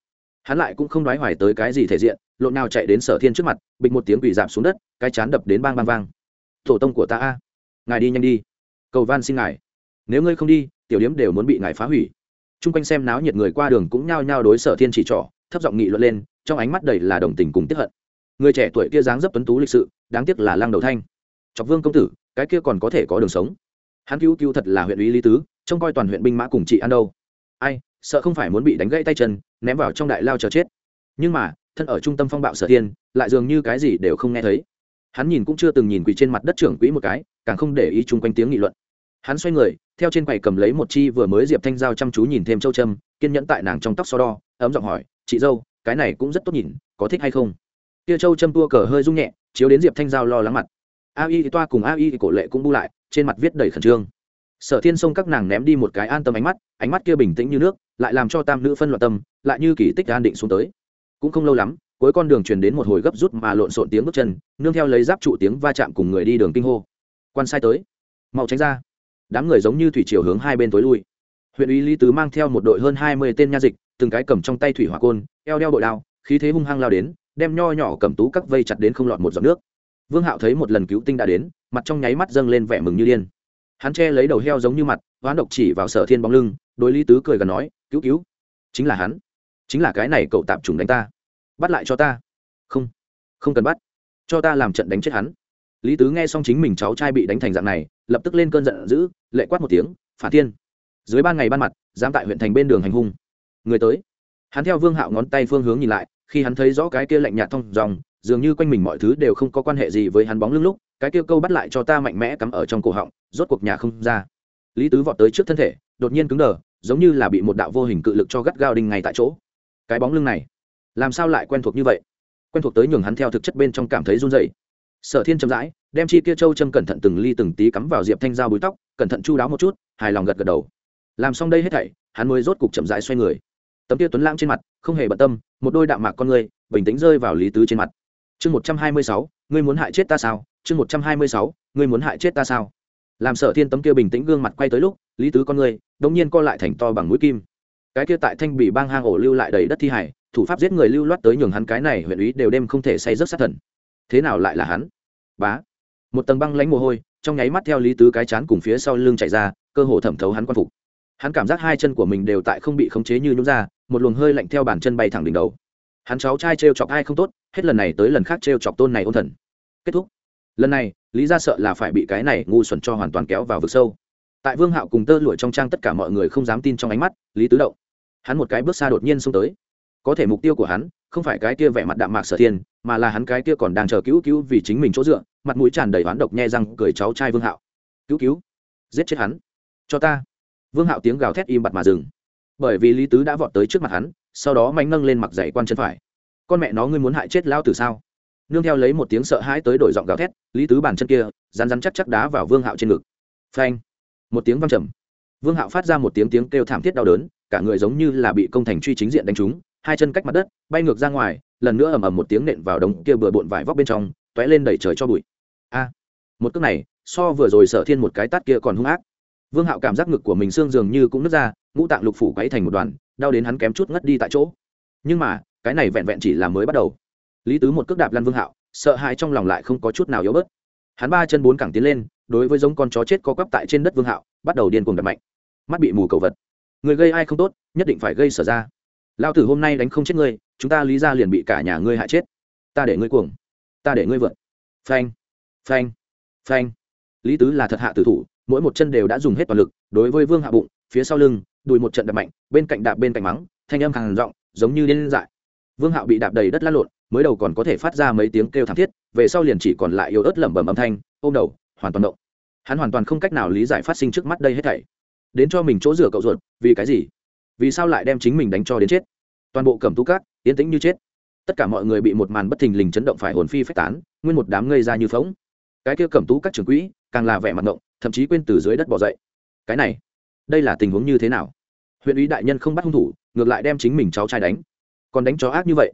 Hắn lại cũng không đoái hoài tới cái gì thể diện, lộn nào chạy đến sở thiên trước mặt, bịch một tiếng quỷ giảm xuống đất, cái chán đập đến bang bang vang. Tổ tông của ta a, ngài đi nhanh đi. Cầu van xin ngài. Nếu ngươi không đi, tiểu điếm đều muốn bị ngài phá hủy. Chung quanh xem náo nhiệt người qua đường cũng nhao nhao đối sở thiên chỉ trỏ thấp giọng nghị luận lên, trong ánh mắt đầy là đồng tình cùng tiếp hận. Người trẻ tuổi kia dáng dấp tuấn tú lịch sự, đáng tiếc là lăng đầu thanh. Chọc vương công tử, cái kia còn có thể có đường sống. Hắn cứu cứu thật là huyện ý lý tứ, trông coi toàn huyện binh mã cùng chị ăn đâu. Ai, sợ không phải muốn bị đánh gãy tay chân, ném vào trong đại lao chờ chết. Nhưng mà, thân ở trung tâm phong bạo sở thiên, lại dường như cái gì đều không nghe thấy. Hắn nhìn cũng chưa từng nhìn quỳ trên mặt đất trưởng quỹ một cái, càng không để ý chung quanh tiếng nghị luận. Hắn xoay người, theo trên quầy cầm lấy một chi vừa mới diệp thanh dao chăm chú nhìn thêm châu trâm, kiên nhẫn tại nàng trong tóc so đo, ấm giọng hỏi chị dâu, cái này cũng rất tốt nhìn, có thích hay không? Tia châu châm tua cờ hơi rung nhẹ, chiếu đến diệp thanh giao lo lắng mặt. A y toa cùng a y cổ lệ cũng bu lại, trên mặt viết đầy khẩn trương. Sở thiên xông các nàng ném đi một cái an tâm ánh mắt ánh mắt kia bình tĩnh như nước, lại làm cho tam nữ phân loạn tâm, lại như kỳ tích an định xuống tới. Cũng không lâu lắm, cuối con đường truyền đến một hồi gấp rút mà lộn xộn tiếng bước chân, nương theo lấy giáp trụ tiếng va chạm cùng người đi đường kinh hô. Quan sai tới. Mau tránh ra. Đám người giống như thủy chiều hướng hai bên tối lui. Huyện ủy lý tứ mang theo một đội hơn hai mươi tên nha dịch từng cái cầm trong tay thủy hỏa côn, eo đeo bội đao, khí thế hung hăng lao đến, đem nho nhỏ cầm tú các vây chặt đến không lọt một giọt nước. Vương hạo thấy một lần cứu tinh đã đến, mặt trong nháy mắt dâng lên vẻ mừng như điên. Hắn che lấy đầu heo giống như mặt, hoán độc chỉ vào sở thiên bóng lưng, đối lý tứ cười gần nói, cứu cứu. Chính là hắn. Chính là cái này cậu tạm trùng đánh ta. Bắt lại cho ta. Không không cần bắt. Cho ta làm trận đánh chết hắn. Lý tứ nghe xong chính mình cháu trai bị đánh thành dạng này, lập tức lên cơn giận dữ, lệ quát một tiếng, phản thiên. Dưới ban ngày ban mặt dám tại huyện thành bên đường hành hung người tới. Hắn theo vương hạo ngón tay phương hướng nhìn lại, khi hắn thấy rõ cái kia lạnh nhạt thông dòng, dường như quanh mình mọi thứ đều không có quan hệ gì với hắn bóng lưng lúc, cái kia câu bắt lại cho ta mạnh mẽ cắm ở trong cổ họng, rốt cuộc nhà không ra. Lý tứ vọt tới trước thân thể, đột nhiên cứng đờ, giống như là bị một đạo vô hình cự lực cho gắt gao đinh ngay tại chỗ. Cái bóng lưng này, làm sao lại quen thuộc như vậy? Quen thuộc tới nhường hắn theo thực chất bên trong cảm thấy run dậy sở thiên chậm rãi, đem chi kia châu châm cẩn thận từng ly từng tí cắm vào diệp thanh dao búi tóc, cẩn thận chu đáo một chút, hài lòng gật gật đầu. Làm xong đây hết thảy, hắn mới rốt cục chậm rãi xoay người tấm kia tuấn lãng trên mặt, không hề bận tâm, một đôi đạm mạc con người bình tĩnh rơi vào lý tứ trên mặt. Chương một trăm hai mươi sáu, ngươi muốn hại chết ta sao? Chương một trăm hai mươi sáu, ngươi muốn hại chết ta sao? Làm sở thiên tấm kia bình tĩnh gương mặt quay tới lúc, lý tứ con người đống nhiên co lại thành to bằng mũi kim. Cái kia tại thanh bỉ bang hang ổ lưu lại đầy đất thi hải, thủ pháp giết người lưu loát tới nhường hắn cái này huyện ý đều đêm không thể say rớt sát thần. Thế nào lại là hắn? Bá. Một tầng băng lánh mồ hôi, trong nháy mắt theo lý tứ cái chán cùng phía sau lưng chạy ra, cơ hồ thẩm thấu hắn quan phục hắn cảm giác hai chân của mình đều tại không bị khống chế như nhún ra, một luồng hơi lạnh theo bàn chân bay thẳng đỉnh đầu. Hắn cháu trai trêu chọc ai không tốt, hết lần này tới lần khác trêu chọc tôn này ôn thần. Kết thúc. Lần này, lý ra sợ là phải bị cái này ngu xuẩn cho hoàn toàn kéo vào vực sâu. Tại vương hạo cùng tơ lụi trong trang tất cả mọi người không dám tin trong ánh mắt, lý tứ động. Hắn một cái bước xa đột nhiên xông tới. Có thể mục tiêu của hắn, không phải cái kia vẻ mặt đạm mạc sở thiên, mà là hắn cái kia còn đang chờ cứu cứu vì chính mình chỗ dựa, mặt mũi tràn đầy oán độc nhe răng cười cháu trai vương hạo. Cứu cứu, giết chết hắn. Cho ta vương hạo tiếng gào thét im bặt mà dừng. Bởi vì lý tứ đã vọt tới trước mặt hắn, sau đó mạnh nâng lên mặc dày quan chân phải. Con mẹ nó ngươi muốn hại chết lao từ sao? Nương theo lấy một tiếng sợ hãi tới đổi giọng gào thét, lý tứ bàn chân kia rán rán chắc chắc đá vào vương hạo trên ngực. Phanh! Một tiếng văng trầm. Vương hạo phát ra một tiếng tiếng kêu thảm thiết đau đớn, cả người giống như là bị công thành truy chính diện đánh trúng, hai chân cách mặt đất, bay ngược ra ngoài, lần nữa ầm ầm một tiếng nện vào đống kia bừa bộn vải vóc bên trong t ó é lên đẩy trời cho bụi. A! Một cước này, so vừa rồi sở thiên một cái tát kia còn hung ác vương hạo cảm giác ngực của mình xương dường như cũng nứt ra, ngũ tạng lục phủ quấy thành một đoàn, đau đến hắn kém chút ngất đi tại chỗ. Nhưng mà, cái này vẹn vẹn chỉ là mới bắt đầu. Lý tứ một cước đạp lăn vương hạo, sợ hãi trong lòng lại không có chút nào yếu bớt. Hắn ba chân bốn cẳng tiến lên, đối với giống con chó chết co quắp tại trên đất vương hạo, bắt đầu điên cuồng đập mạnh. Mắt bị mù cầu vật. Người gây ai không tốt, nhất định phải gây sở ra. Lao tử hôm nay đánh không chết ngươi, chúng ta lý ra liền bị cả nhà ngươi hại chết. Ta để ngươi cuồng. Ta để ngươi vượt. Phanh. Phanh. Phanh. Lý tứ là thật hạ tử thủ mỗi một chân đều đã dùng hết toàn lực, đối với vương hạ bụng, phía sau lưng, đùi một trận đập mạnh, bên cạnh đạp bên cạnh mắng, thanh âm hàng giọng, giống như điên dại. Vương hạo bị đạp đầy đất lăn lộn, mới đầu còn có thể phát ra mấy tiếng kêu thảm thiết, về sau liền chỉ còn lại yếu ớt lẩm bẩm âm thanh, ôm đầu, hoàn toàn động. Hắn hoàn toàn không cách nào lý giải phát sinh trước mắt đây hết thảy. Đến cho mình chỗ rửa cậu ruột, vì cái gì? Vì sao lại đem chính mình đánh cho đến chết? Toàn bộ cầm tú cát, yên tĩnh như chết. Tất cả mọi người bị một màn bất thình lình chấn động phải hồn phi phách tán, nguyên một đám ngây ra như phóng cái kia cầm tú các trường quỹ, càng là vẻ mặt động thậm chí quên từ dưới đất bỏ dậy. Cái này, đây là tình huống như thế nào? Huyện ủy đại nhân không bắt hung thủ, ngược lại đem chính mình cháu trai đánh. Còn đánh chó ác như vậy?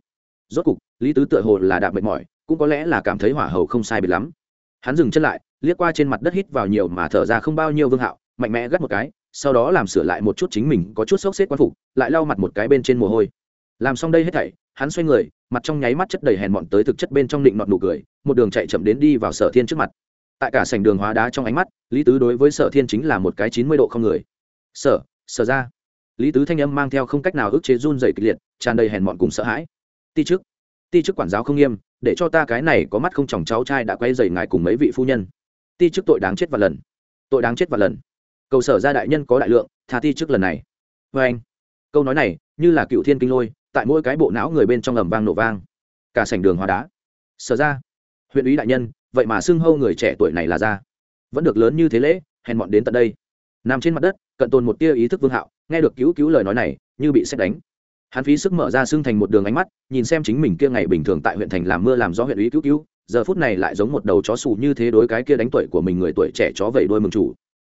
Rốt cục, lý tứ tựa hồ là đạp mệt mỏi, cũng có lẽ là cảm thấy hỏa hầu không sai biệt lắm. Hắn dừng chân lại, liếc qua trên mặt đất hít vào nhiều mà thở ra không bao nhiêu vương hạo, mạnh mẽ gắt một cái, sau đó làm sửa lại một chút chính mình có chút sốc xếp quan phục, lại lau mặt một cái bên trên mồ hôi. Làm xong đây hết thảy, hắn xoay người, mặt trong nháy mắt chất đầy hèn mọn tới thực chất bên trong định nọt nụ cười, một đường chạy chậm đến đi vào sở thiên trước mặt tại cả sảnh đường hóa đá trong ánh mắt, lý tứ đối với sở thiên chính là một cái chín mươi độ không người. Sở sở ra. Lý tứ thanh âm mang theo không cách nào ức chế run dày kịch liệt, tràn đầy hèn mọn cùng sợ hãi. Ti chức ti chức quản giáo không nghiêm, để cho ta cái này có mắt không chồng cháu trai đã quay dày ngài cùng mấy vị phu nhân. Ti chức tội đáng chết và lần. Tội đáng chết và lần. Cầu sở ra đại nhân có đại lượng, tha ti chức lần này. Vê anh, câu nói này, như là cựu thiên kinh lôi, tại mỗi cái bộ não người bên trong ầm vang nổ vang. Cả sảnh đường hóa đá. Sở ra, huyện ủy đại nhân vậy mà xưng hâu người trẻ tuổi này là ra. Vẫn được lớn như thế lễ, hèn mọn đến tận đây. Nằm trên mặt đất, cận tồn một tia ý thức vương hạo, nghe được cứu cứu lời nói này, như bị xét đánh. Hắn phí sức mở ra xưng thành một đường ánh mắt, nhìn xem chính mình kia ngày bình thường tại huyện thành làm mưa làm gió huyện ý cứu cứu, giờ phút này lại giống một đầu chó xù như thế đối cái kia đánh tuổi của mình người tuổi trẻ chó vẩy đuôi mừng chủ.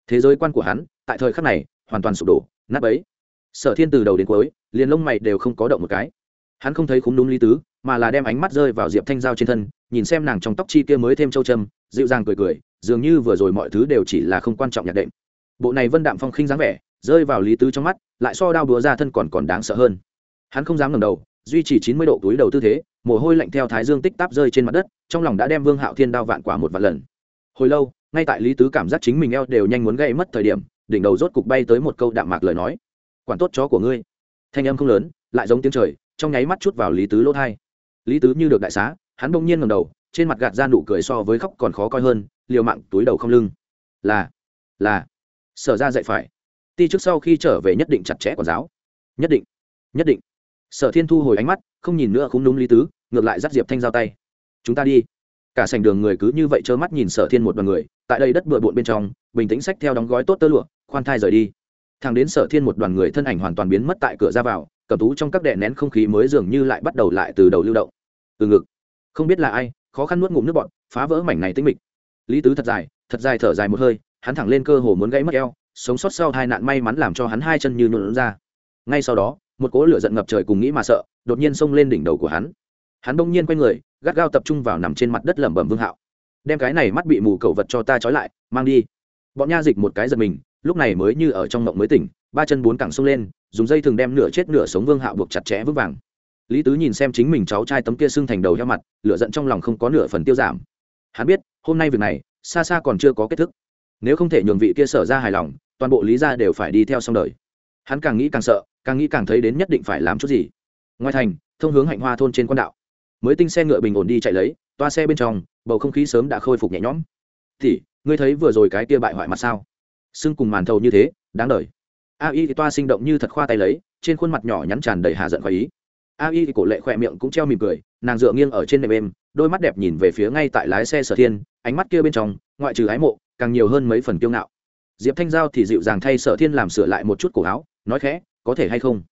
Thế giới quan của hắn, tại thời khắc này, hoàn toàn sụp đổ, nát ấy sở thiên từ đầu đến cuối, liền lông mày đều không có động một cái hắn không thấy khúng đúng lý tứ, mà là đem ánh mắt rơi vào diệp thanh giao trên thân, nhìn xem nàng trong tóc chi kia mới thêm châu châm, dịu dàng cười cười, dường như vừa rồi mọi thứ đều chỉ là không quan trọng nhạc đệm. Bộ này vân đạm phong khinh dáng vẻ, rơi vào lý tứ trong mắt, lại so đao đúa ra thân còn còn đáng sợ hơn. Hắn không dám ngẩng đầu, duy trì chín mươi độ túi đầu tư thế, mồ hôi lạnh theo thái dương tích táp rơi trên mặt đất, trong lòng đã đem vương hạo thiên đao vạn quả một vạn lần. Hồi lâu, ngay tại lý tứ cảm giác chính mình eo đều nhanh muốn gây mất thời điểm, đỉnh đầu rốt cục bay tới một câu đạm mạc lời nói. Quản tốt chó của ngươi. Thanh âm không lớn, lại giống tiếng trời trong nháy mắt chút vào lý tứ lỗ thai. Lý tứ như được đại xá, hắn bỗng nhiên ngầm đầu, trên mặt gạt ra nụ cười so với khóc còn khó coi hơn, liều mạng túi đầu không lưng. Là là, sở ra dạy phải. Ti trước sau khi trở về nhất định chặt chẽ quản giáo. Nhất định nhất định. Sở thiên thu hồi ánh mắt, không nhìn nữa cũng đúng lý tứ, ngược lại dắt diệp thanh giao tay. Chúng ta đi. Cả sảnh đường người cứ như vậy trơ mắt nhìn sở thiên một đoàn người, tại đây đất bừa bộn bên trong, bình tĩnh sách theo đóng gói tốt tơ lụa, khoan thai rời đi. Thằng đến sở thiên một đoàn người thân ảnh hoàn toàn biến mất tại cửa ra vào cầm tú trong các đè nén không khí mới dường như lại bắt đầu lại từ đầu lưu động. Từ ngực. Không biết là ai, khó khăn nuốt ngụm nước bọn phá vỡ mảnh này tinh mịch. Lý tứ thật dài thật dài thở dài một hơi, hắn thẳng lên cơ hồ muốn gãy mất eo, sống sót sau hai nạn may mắn làm cho hắn hai chân như nhuộn ra. Ngay sau đó, một cỗ lửa giận ngập trời cùng nghĩ mà sợ, đột nhiên xông lên đỉnh đầu của hắn. Hắn bỗng nhiên quay người, gắt gao tập trung vào nằm trên mặt đất lẩm bẩm vương hạo. Đem cái này mắt bị mù cầu vật cho ta trói lại, mang đi. Bọn nha dịch một cái giật mình, lúc này mới như ở trong mộng mới tỉnh ba chân bốn cẳng xông lên, dùng dây thường đem nửa chết nửa sống vương hạo buộc chặt chẽ vững vàng. Lý tứ nhìn xem chính mình cháu trai tấm kia sưng thành đầu heo mặt, lửa giận trong lòng không có nửa phần tiêu giảm. Hắn biết, hôm nay việc này, xa xa còn chưa có kết thúc. Nếu không thể nhường vị kia sở ra hài lòng, toàn bộ lý ra đều phải đi theo xong đời. Hắn càng nghĩ càng sợ, càng nghĩ càng thấy đến nhất định phải làm chút gì. Ngoài thành, thông hướng hạnh hoa thôn trên quan đạo. Mới tinh xe ngựa bình ổn đi chạy lấy, toa xe bên trong, bầu không khí sớm đã khôi phục nhẹ nhõm. Thì ngươi thấy vừa rồi cái kia bại hoại mặt sao? Sưng cùng màn thầu như thế, đáng đời a y thì toa sinh động như thật khoa tay lấy, trên khuôn mặt nhỏ nhắn tràn đầy hà giận khỏi ý. A y thì cổ lệ khỏe miệng cũng treo mỉm cười, nàng dựa nghiêng ở trên nệm êm, đôi mắt đẹp nhìn về phía ngay tại lái xe sở thiên, ánh mắt kia bên trong, ngoại trừ ái mộ, càng nhiều hơn mấy phần kiêu ngạo. Diệp thanh giao thì dịu dàng thay sở thiên làm sửa lại một chút cổ áo, nói khẽ, có thể hay không?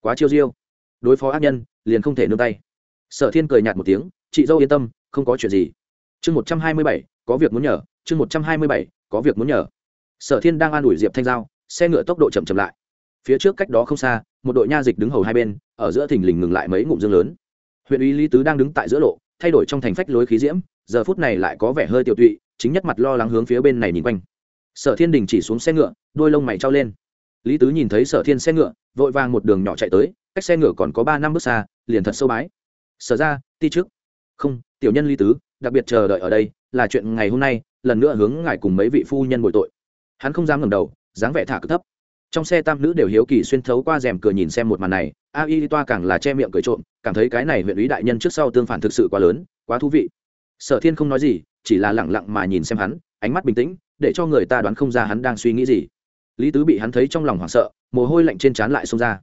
Quá chiêu diêu. Đối phó ác nhân, liền không thể nương tay. Sở thiên cười nhạt một tiếng, chị dâu yên tâm, không có chuyện gì. Chương một trăm hai mươi bảy, có việc muốn nhờ, chương một trăm hai mươi bảy, có việc muốn nhờ. Sở thiên đang an ủi diệp thanh giao xe ngựa tốc độ chậm chậm lại. Phía trước cách đó không xa, một đội nha dịch đứng hầu hai bên, ở giữa thình lình ngừng lại mấy ngụm dương lớn. Huyện ủy lý tứ đang đứng tại giữa lộ, thay đổi trong thành phách lối khí diễm, giờ phút này lại có vẻ hơi tiêu tụy, chính nhất mặt lo lắng hướng phía bên này nhìn quanh. Sở thiên đình chỉ xuống xe ngựa, đôi lông mày trao lên. Lý tứ nhìn thấy sở thiên xe ngựa, vội vàng một đường nhỏ chạy tới, cách xe ngựa còn có ba năm bước xa, liền thật sâu bái. Sở ra ti trước không, tiểu nhân lý tứ, đặc biệt chờ đợi ở đây, là chuyện ngày hôm nay, lần nữa hướng ngài cùng mấy vị phu nhân bồi tội. Hắn không dám ngẩng đầu dáng vẻ thả cực thấp. Trong xe tam nữ đều hiếu kỳ xuyên thấu qua rèm cửa nhìn xem một màn này, a y toa càng là che miệng cười trộm, cảm thấy cái này huyện ý đại nhân trước sau tương phản thực sự quá lớn, quá thú vị. Sở thiên không nói gì, chỉ là lẳng lặng mà nhìn xem hắn, ánh mắt bình tĩnh, để cho người ta đoán không ra hắn đang suy nghĩ gì. Lý tứ bị hắn thấy trong lòng hoảng sợ, mồ hôi lạnh trên trán lại xông ra.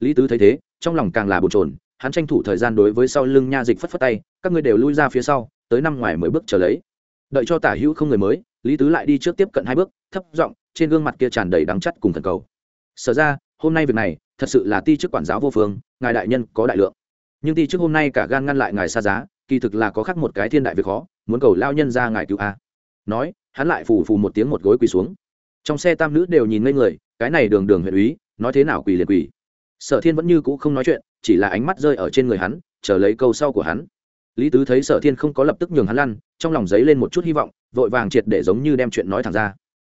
Lý tứ thấy thế, trong lòng càng là bồn trồn hắn tranh thủ thời gian đối với sau lưng nha dịch phất phất tay, các ngươi đều lui ra phía sau, tới năm ngoài mới bước trở lấy. Đợi cho tả hữu không người mới, lý tứ lại đi trước tiếp cận hai bước, thấp giọng trên gương mặt kia tràn đầy đắng chắt cùng thần cầu. Sở ra, hôm nay việc này, thật sự là ti chức quản giáo vô phương, ngài đại nhân có đại lượng. Nhưng ti chức hôm nay cả gan ngăn lại ngài xa giá, kỳ thực là có khác một cái thiên đại việc khó, muốn cầu lao nhân ra ngài cứu a. Nói, hắn lại phù phù một tiếng một gối quỳ xuống. Trong xe tam nữ đều nhìn ngây người, cái này đường đường huyện úy, nói thế nào quỳ liền quỳ. Sở thiên vẫn như cũ không nói chuyện, chỉ là ánh mắt rơi ở trên người hắn, chờ lấy câu sau của hắn. Lý tứ thấy sở thiên không có lập tức nhường hắn lăn, trong lòng dấy lên một chút hy vọng, vội vàng triệt để giống như đem chuyện nói thẳng ra.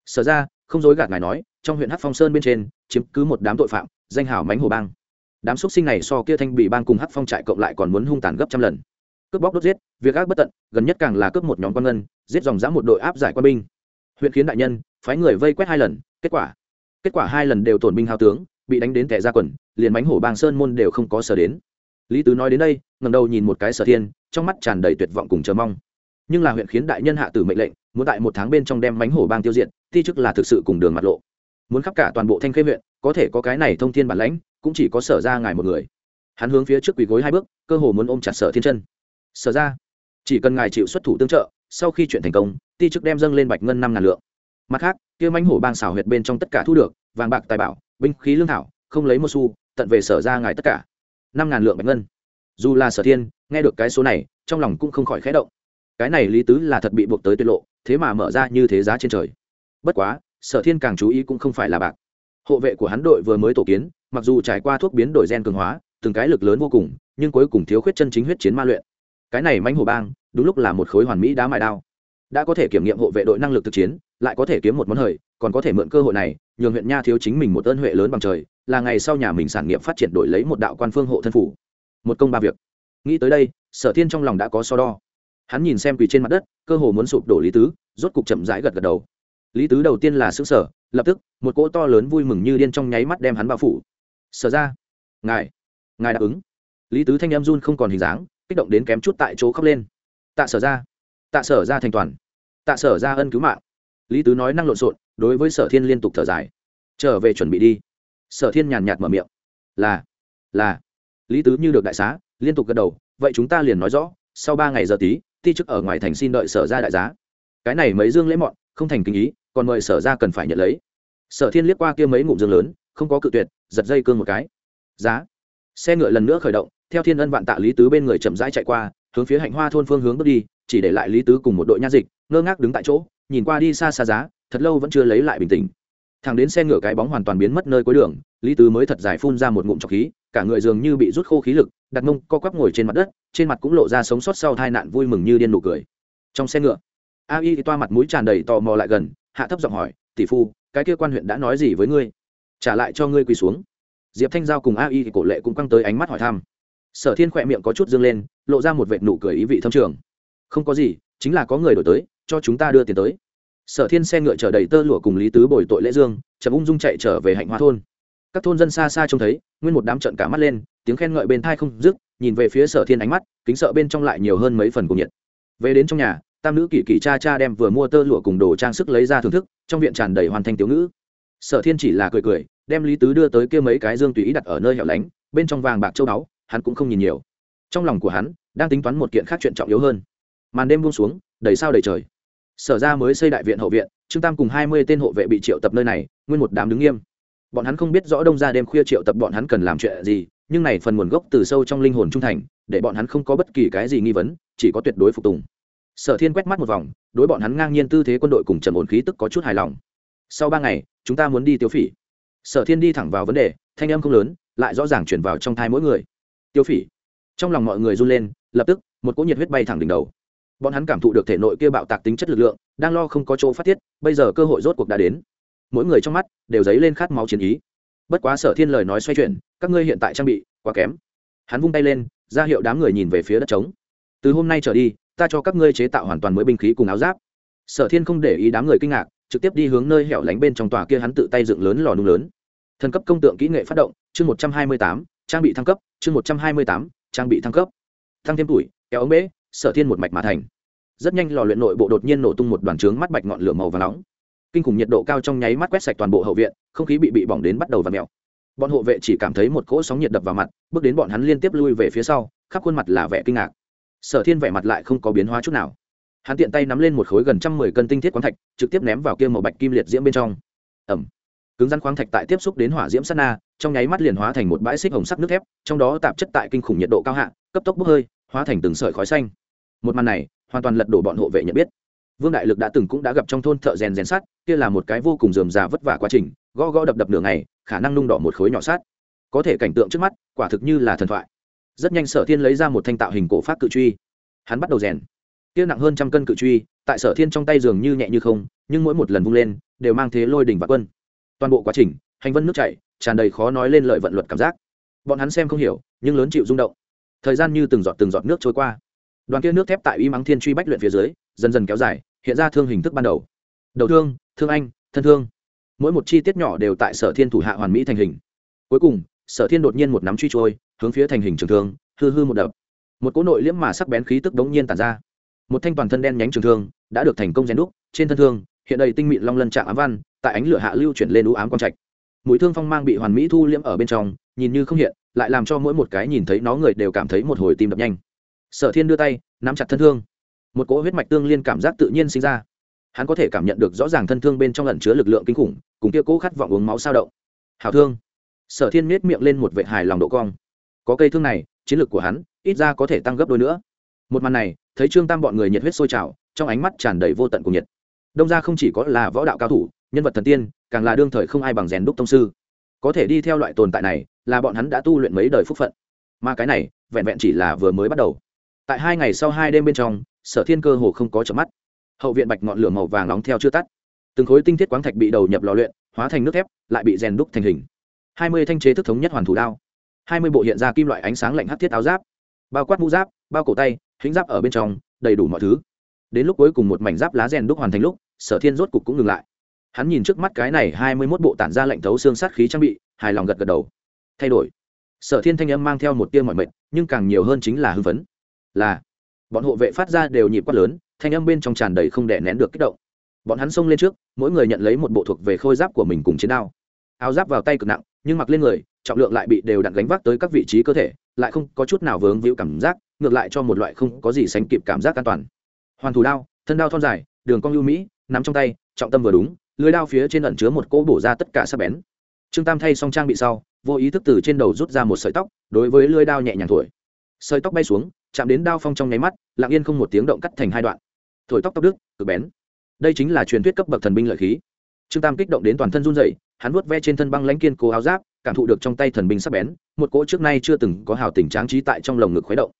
Sở ra không dối gạt ngài nói, trong huyện hát phong sơn bên trên, chiếm cứ một đám tội phạm, danh hảo mánh hồ bang. Đám xúc sinh này so kia thanh bị bang cùng hát phong trại cộng lại còn muốn hung tàn gấp trăm lần. Cướp bóc đốt giết, việc ác bất tận, gần nhất càng là cướp một nhóm quan ngân, giết dòng dã một đội áp giải quân binh. Huyện khiến đại nhân, phái người vây quét hai lần, kết quả. Kết quả hai lần đều tổn binh hao tướng, bị đánh đến tẻ ra quần, liền mánh hổ bang sơn môn đều không có sở đến. Lý tứ nói đến đây ngầm đầu nhìn một cái sở thiên, trong mắt tràn đầy tuyệt vọng cùng chờ mong. Nhưng là huyện khiến đại nhân hạ tử mệnh lệnh, muốn tại một tháng bên trong đem mánh hổ bang tiêu diệt ti chức là thực sự cùng đường mặt lộ. Muốn khắp cả toàn bộ thanh khê huyện, có thể có cái này thông thiên bản lãnh, cũng chỉ có sở ra ngài một người. Hắn hướng phía trước quỳ gối hai bước, cơ hồ muốn ôm chặt sở thiên chân. Sở ra, chỉ cần ngài chịu xuất thủ tương trợ, sau khi chuyện thành công, ti chức đem dâng lên bạch ngân năm ngàn lượng. Mặt khác, kia mánh hổ bang xảo huyệt bên trong tất cả thu được, vàng bạc tài bảo, binh khí lương thảo, không lấy một xu, tận về sở ra ngài tất cả. Năm ngàn lượng bạch ngân. Dù là sở thiên, nghe được cái số này, trong lòng cũng không khỏi khẽ động. Cái này lý tứ là thật bị buộc tới tiết lộ, thế mà mở ra như thế giá trên trời bất quá, sở thiên càng chú ý cũng không phải là bạc. Hộ vệ của hắn đội vừa mới tổ kiến, mặc dù trải qua thuốc biến đổi gen cường hóa, từng cái lực lớn vô cùng, nhưng cuối cùng thiếu khuyết chân chính huyết chiến ma luyện. Cái này manh hồ bang, đúng lúc là một khối hoàn mỹ đá mài đao. Đã có thể kiểm nghiệm hộ vệ đội năng lực thực chiến, lại có thể kiếm một món hời, còn có thể mượn cơ hội này, nhường huyện nha thiếu chính mình một ơn huệ lớn bằng trời, là ngày sau nhà mình sản nghiệp phát triển đổi lấy một đạo quan phương hộ thân phủ. Một công ba việc. Nghĩ tới đây, sở thiên trong lòng đã có so đo. Hắn nhìn xem quỳ trên mặt đất, cơ hồ muốn sụp đổ lý tứ, rốt cục chậm rãi gật gật đầu lý tứ đầu tiên là xứ sở lập tức, một cỗ to lớn vui mừng như điên trong nháy mắt đem hắn bao phủ. Sở ra, ngài ngài đáp ứng. Lý tứ thanh em run không còn hình dáng, kích động đến kém chút tại chỗ khóc lên. Tạ sở ra, tạ sở ra thành toàn, tạ sở ra ân cứu mạng. Lý tứ nói năng lộn xộn, đối với sở thiên liên tục thở dài. Trở về chuẩn bị đi. Sở thiên nhàn nhạt mở miệng. Là là. Lý tứ như được đại xá, liên tục gật đầu, vậy chúng ta liền nói rõ, sau ba ngày giờ tí, ti chức ở ngoài thành xin đợi sở ra đại giá. Cái này mấy dương lễ mọn không thành kinh ý, còn mời sở ra cần phải nhận lấy. Sở thiên liếc qua kia mấy ngụm dương lớn, không có cự tuyệt, giật dây cương một cái. Giá. Xe ngựa lần nữa khởi động, theo thiên ân vạn tạ lý tứ bên người chậm rãi chạy qua, hướng phía hạnh hoa thôn phương hướng bước đi, chỉ để lại lý tứ cùng một đội nha dịch, ngơ ngác đứng tại chỗ, nhìn qua đi xa xa giá, thật lâu vẫn chưa lấy lại bình tĩnh. Thằng đến xe ngựa cái bóng hoàn toàn biến mất nơi cuối đường, lý tứ mới thật dài phun ra một ngụm trọc khí, cả người dường như bị rút khô khí lực, đặt mông co quắp ngồi trên mặt đất, trên mặt cũng lộ ra sống sót sau tai nạn vui mừng như điên nụ cười. Trong xe ngựa a y toa mặt mũi tràn đầy tò mò lại gần, hạ thấp giọng hỏi, tỷ phu, cái kia quan huyện đã nói gì với ngươi? Trả lại cho ngươi quỳ xuống. Diệp thanh giao cùng a y thì cổ lệ cũng căng tới ánh mắt hỏi thăm. Sở thiên khỏe miệng có chút dương lên, lộ ra một vệt nụ cười ý vị thâm trường. Không có gì, chính là có người đổi tới, cho chúng ta đưa tiền tới. Sở thiên xe ngựa chở đầy tơ lụa cùng lý tứ bồi tội lễ dương, chậm ung dung chạy trở về hạnh hoa thôn. Các thôn dân xa xa trông thấy, nguyên một đám trận cả mắt lên, tiếng khen ngợi bên thai không dứt, nhìn về phía sở thiên ánh mắt, kính sợ bên trong lại nhiều hơn mấy phần cùng nhiệt. Về đến trong nhà tam nữ kỷ kỷ cha cha đem vừa mua tơ lụa cùng đồ trang sức lấy ra thưởng thức, trong viện tràn đầy hoàn thành tiểu ngữ. Sở thiên chỉ là cười cười, đem lý tứ đưa tới kia mấy cái dương tùy ý đặt ở nơi hẻo lánh, bên trong vàng bạc châu báu, hắn cũng không nhìn nhiều. Trong lòng của hắn, đang tính toán một kiện khác chuyện trọng yếu hơn. Màn đêm buông xuống, đầy sao đầy trời. Sở ra mới xây đại viện hậu viện, trương tam cùng hai mươi tên hộ vệ bị triệu tập nơi này, nguyên một đám đứng nghiêm. Bọn hắn không biết rõ đông ra đêm khuya triệu tập bọn hắn cần làm chuyện gì, nhưng này phần nguồn gốc từ sâu trong linh hồn trung thành, để bọn hắn không có bất kỳ cái gì nghi vấn, chỉ có tuyệt đối phục tùng sở thiên quét mắt một vòng, đối bọn hắn ngang nhiên tư thế quân đội cùng trầm ổn khí tức có chút hài lòng. Sau ba ngày, chúng ta muốn đi tiêu phỉ. Sở thiên đi thẳng vào vấn đề, thanh âm không lớn, lại rõ ràng chuyển vào trong thai mỗi người. Tiêu phỉ. Trong lòng mọi người run lên, lập tức, một cỗ nhiệt huyết bay thẳng đỉnh đầu. Bọn hắn cảm thụ được thể nội kia bạo tạc tính chất lực lượng, đang lo không có chỗ phát tiết, bây giờ cơ hội rốt cuộc đã đến. Mỗi người trong mắt đều dấy lên khát máu chiến ý. Bất quá sở thiên lời nói xoay chuyển, các ngươi hiện tại trang bị quá kém. Hắn vung tay lên, ra hiệu đám người nhìn về phía đất trống. Từ hôm nay trở đi ta cho các ngươi chế tạo hoàn toàn mới binh khí cùng áo giáp. Sở thiên không để ý đám người kinh ngạc, trực tiếp đi hướng nơi hẻo lánh bên trong tòa kia hắn tự tay dựng lớn lò nung lớn. Thần cấp công tượng kỹ nghệ phát động, chương một trăm hai mươi tám, trang bị thăng cấp, chương một trăm hai mươi tám, trang bị thăng cấp. Thăng thêm tuổi, kéo ống bế, sở thiên một mạch mà thành. Rất nhanh lò luyện nội bộ đột nhiên nổ tung một đoàn trướng mắt bạch ngọn lửa màu và nóng. Kinh khủng nhiệt độ cao trong nháy mắt quét sạch toàn bộ hậu viện, không khí bị bị bỏng đến bắt đầu và mèo. Bọn hộ vệ chỉ cảm thấy một cỗ sóng nhiệt đập vào mặt, bước đến bọn hắn liên tiếp lui về phía sau, khắp khuôn mặt là vẻ kinh ngạc sở thiên vẻ mặt lại không có biến hóa chút nào. Hắn tiện tay nắm lên một khối gần trăm mười cân tinh thiết khoáng thạch, trực tiếp ném vào kia màu bạch kim liệt diễm bên trong. Ẩm cứng rắn khoáng thạch tại tiếp xúc đến hỏa diễm sát na, trong nháy mắt liền hóa thành một bãi xích hồng sắc nước thép, trong đó tạp chất tại kinh khủng nhiệt độ cao hạ, cấp tốc bốc hơi, hóa thành từng sợi khói xanh. Một màn này, hoàn toàn lật đổ bọn hộ vệ nhận biết. Vương đại lực đã từng cũng đã gặp trong thôn thợ rèn rèn sắt, kia là một cái vô cùng dườm già vất vả quá trình, gõ gõ đập đập nửa ngày, khả năng nung đỏ một khối nhỏ sát có thể cảnh tượng trước mắt, quả thực như là thần thoại rất nhanh sở thiên lấy ra một thanh tạo hình cổ pháp cự truy. Hắn bắt đầu rèn. Kia nặng hơn trăm cân cự truy, tại sở thiên trong tay dường như nhẹ như không, nhưng mỗi một lần vung lên, đều mang thế lôi đỉnh và quân. Toàn bộ quá trình, hành vân nước chảy, tràn đầy khó nói lên lợi vận luật cảm giác. Bọn hắn xem không hiểu, nhưng lớn chịu rung động. Thời gian như từng giọt từng giọt nước trôi qua. Đoàn kia nước thép tại y mắng thiên truy bách luyện phía dưới, dần dần kéo dài, hiện ra thương hình thức ban đầu. Đầu thương thương anh, thân thương. Mỗi một chi tiết nhỏ đều tại sở thiên thủ hạ hoàn mỹ thành hình. Cuối cùng, sở thiên đột nhiên một nắm truy trôi hướng phía thành hình trường thương, hư hư một đập. Một cỗ nội liễm mà sắc bén khí tức đống nhiên tàn ra. Một thanh toàn thân đen nhánh trường thương đã được thành công rèn đúc, trên thân thương hiện đầy tinh mịn long lân trạng ám văn, tại ánh lửa hạ lưu chuyển lên ú ám quang trạch. Mũi thương phong mang bị hoàn mỹ thu liễm ở bên trong, nhìn như không hiện, lại làm cho mỗi một cái nhìn thấy nó người đều cảm thấy một hồi tim đập nhanh. Sở thiên đưa tay, nắm chặt thân thương. Một cỗ huyết mạch tương liên cảm giác tự nhiên sinh ra. Hắn có thể cảm nhận được rõ ràng thân thương bên trong lẩn chứa lực lượng kinh khủng, cùng kia cỗ khát vọng uống máu sao động. Hào thương. Sở thiên miết miệng lên một vệ hài lòng độ cong có cây thương này, chiến lược của hắn ít ra có thể tăng gấp đôi nữa. Một màn này, thấy trương tam bọn người nhiệt huyết sôi trào, trong ánh mắt tràn đầy vô tận cùng nhiệt. Đông gia không chỉ có là võ đạo cao thủ, nhân vật thần tiên, càng là đương thời không ai bằng rèn đúc tông sư. Có thể đi theo loại tồn tại này, là bọn hắn đã tu luyện mấy đời phúc phận. Mà cái này, vẹn vẹn chỉ là vừa mới bắt đầu. Tại hai ngày sau hai đêm bên trong, sở thiên cơ hồ không có chợp mắt. Hậu viện bạch ngọn lửa màu vàng nóng theo chưa tắt. Từng khối tinh thiết quáng thạch bị đầu nhập lò luyện, hóa thành nước thép, lại bị rèn đúc thành hình. Hai mươi thanh chế thức thống nhất hoàn thủ đao hai mươi bộ hiện ra kim loại ánh sáng lạnh hắt thiết áo giáp, bao quát mũ giáp, bao cổ tay hính giáp ở bên trong, đầy đủ mọi thứ. Đến lúc cuối cùng một mảnh giáp lá rèn đúc hoàn thành lúc, sở thiên rốt cục cũng ngừng lại. Hắn nhìn trước mắt cái này hai mươi mốt bộ tản ra lệnh thấu xương sát khí trang bị, hài lòng gật gật đầu. Thay đổi. Sở thiên thanh âm mang theo một tia mọi mệnh, nhưng càng nhiều hơn chính là hưng phấn. Là, bọn hộ vệ phát ra đều nhịp quát lớn, thanh âm bên trong tràn đầy không đè nén được kích động. Bọn hắn xông lên trước, mỗi người nhận lấy một bộ thuộc về khôi giáp của mình cùng chiến đao. Áo giáp vào tay cực nặng, nhưng mặc lên người trọng lượng lại bị đều đặn gánh vác tới các vị trí cơ thể, lại không có chút nào vướng víu cảm giác, ngược lại cho một loại không có gì sánh kịp cảm giác an toàn. Hoàn thủ đao, thân đao thon dài, đường cong ưu mỹ, nắm trong tay, trọng tâm vừa đúng, lưới đao phía trên ẩn chứa một cỗ bổ ra tất cả sắc bén. Trương tam thay xong trang bị sau, vô ý thức từ trên đầu rút ra một sợi tóc, đối với lưới đao nhẹ nhàng thổi. Sợi tóc bay xuống, chạm đến đao phong trong nháy mắt, lặng yên không một tiếng động cắt thành hai đoạn. Thổi tóc tóc đức cực bén. Đây chính là truyền thuyết cấp bậc thần binh lợi khí. Trương tam kích động đến toàn thân run dậy hắn vuốt ve trên thân băng lãnh kiên cố áo giáp cảm thụ được trong tay thần binh sắc bén, một cỗ trước nay chưa từng có hào tình tráng trí tại trong lồng ngực khuấy động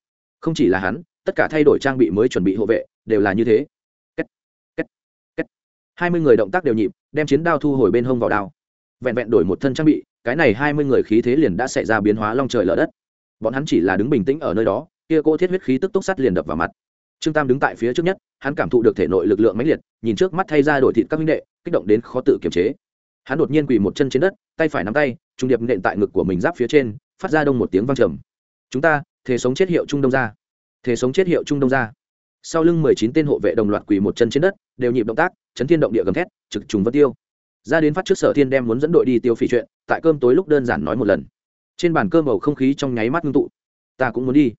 không chỉ là hắn, tất cả thay đổi trang bị mới chuẩn bị hộ vệ, đều là như thế Kết. Kết. Kết. hai mươi người động tác đều nhịp, đem chiến đao thu hồi bên hông vào đao vẹn vẹn đổi một thân trang bị, cái này hai mươi người khí thế liền đã xảy ra biến hóa long trời lở đất bọn hắn chỉ là đứng bình tĩnh ở nơi đó, kia cỗ thiết huyết khí tức tốc sắt liền đập vào mặt trương tam đứng tại phía trước nhất, hắn cảm thụ được thể nội lực lượng mãnh liệt, nhìn trước mắt thay ra đổi thịt các minh đệ, kích động đến khó tự kiềm chế hắn đột nhiên quỳ một chân trên đất, tay phải nắm tay trung điệp nện tại ngực của mình giáp phía trên, phát ra đông một tiếng vang trầm. Chúng ta, thế sống chết hiệu trung đông ra Thế sống chết hiệu trung đông ra sau lưng mười chín tên hộ vệ đồng loạt quỳ một chân trên đất, đều nhịp động tác, chấn thiên động địa gầm thét, trực trùng vân tiêu. Ra đến phát trước sở thiên đem muốn dẫn đội đi tiêu phỉ chuyện, tại cơm tối lúc đơn giản nói một lần. Trên bàn cơm bầu không khí trong nháy mắt ngưng tụ. Ta cũng muốn đi.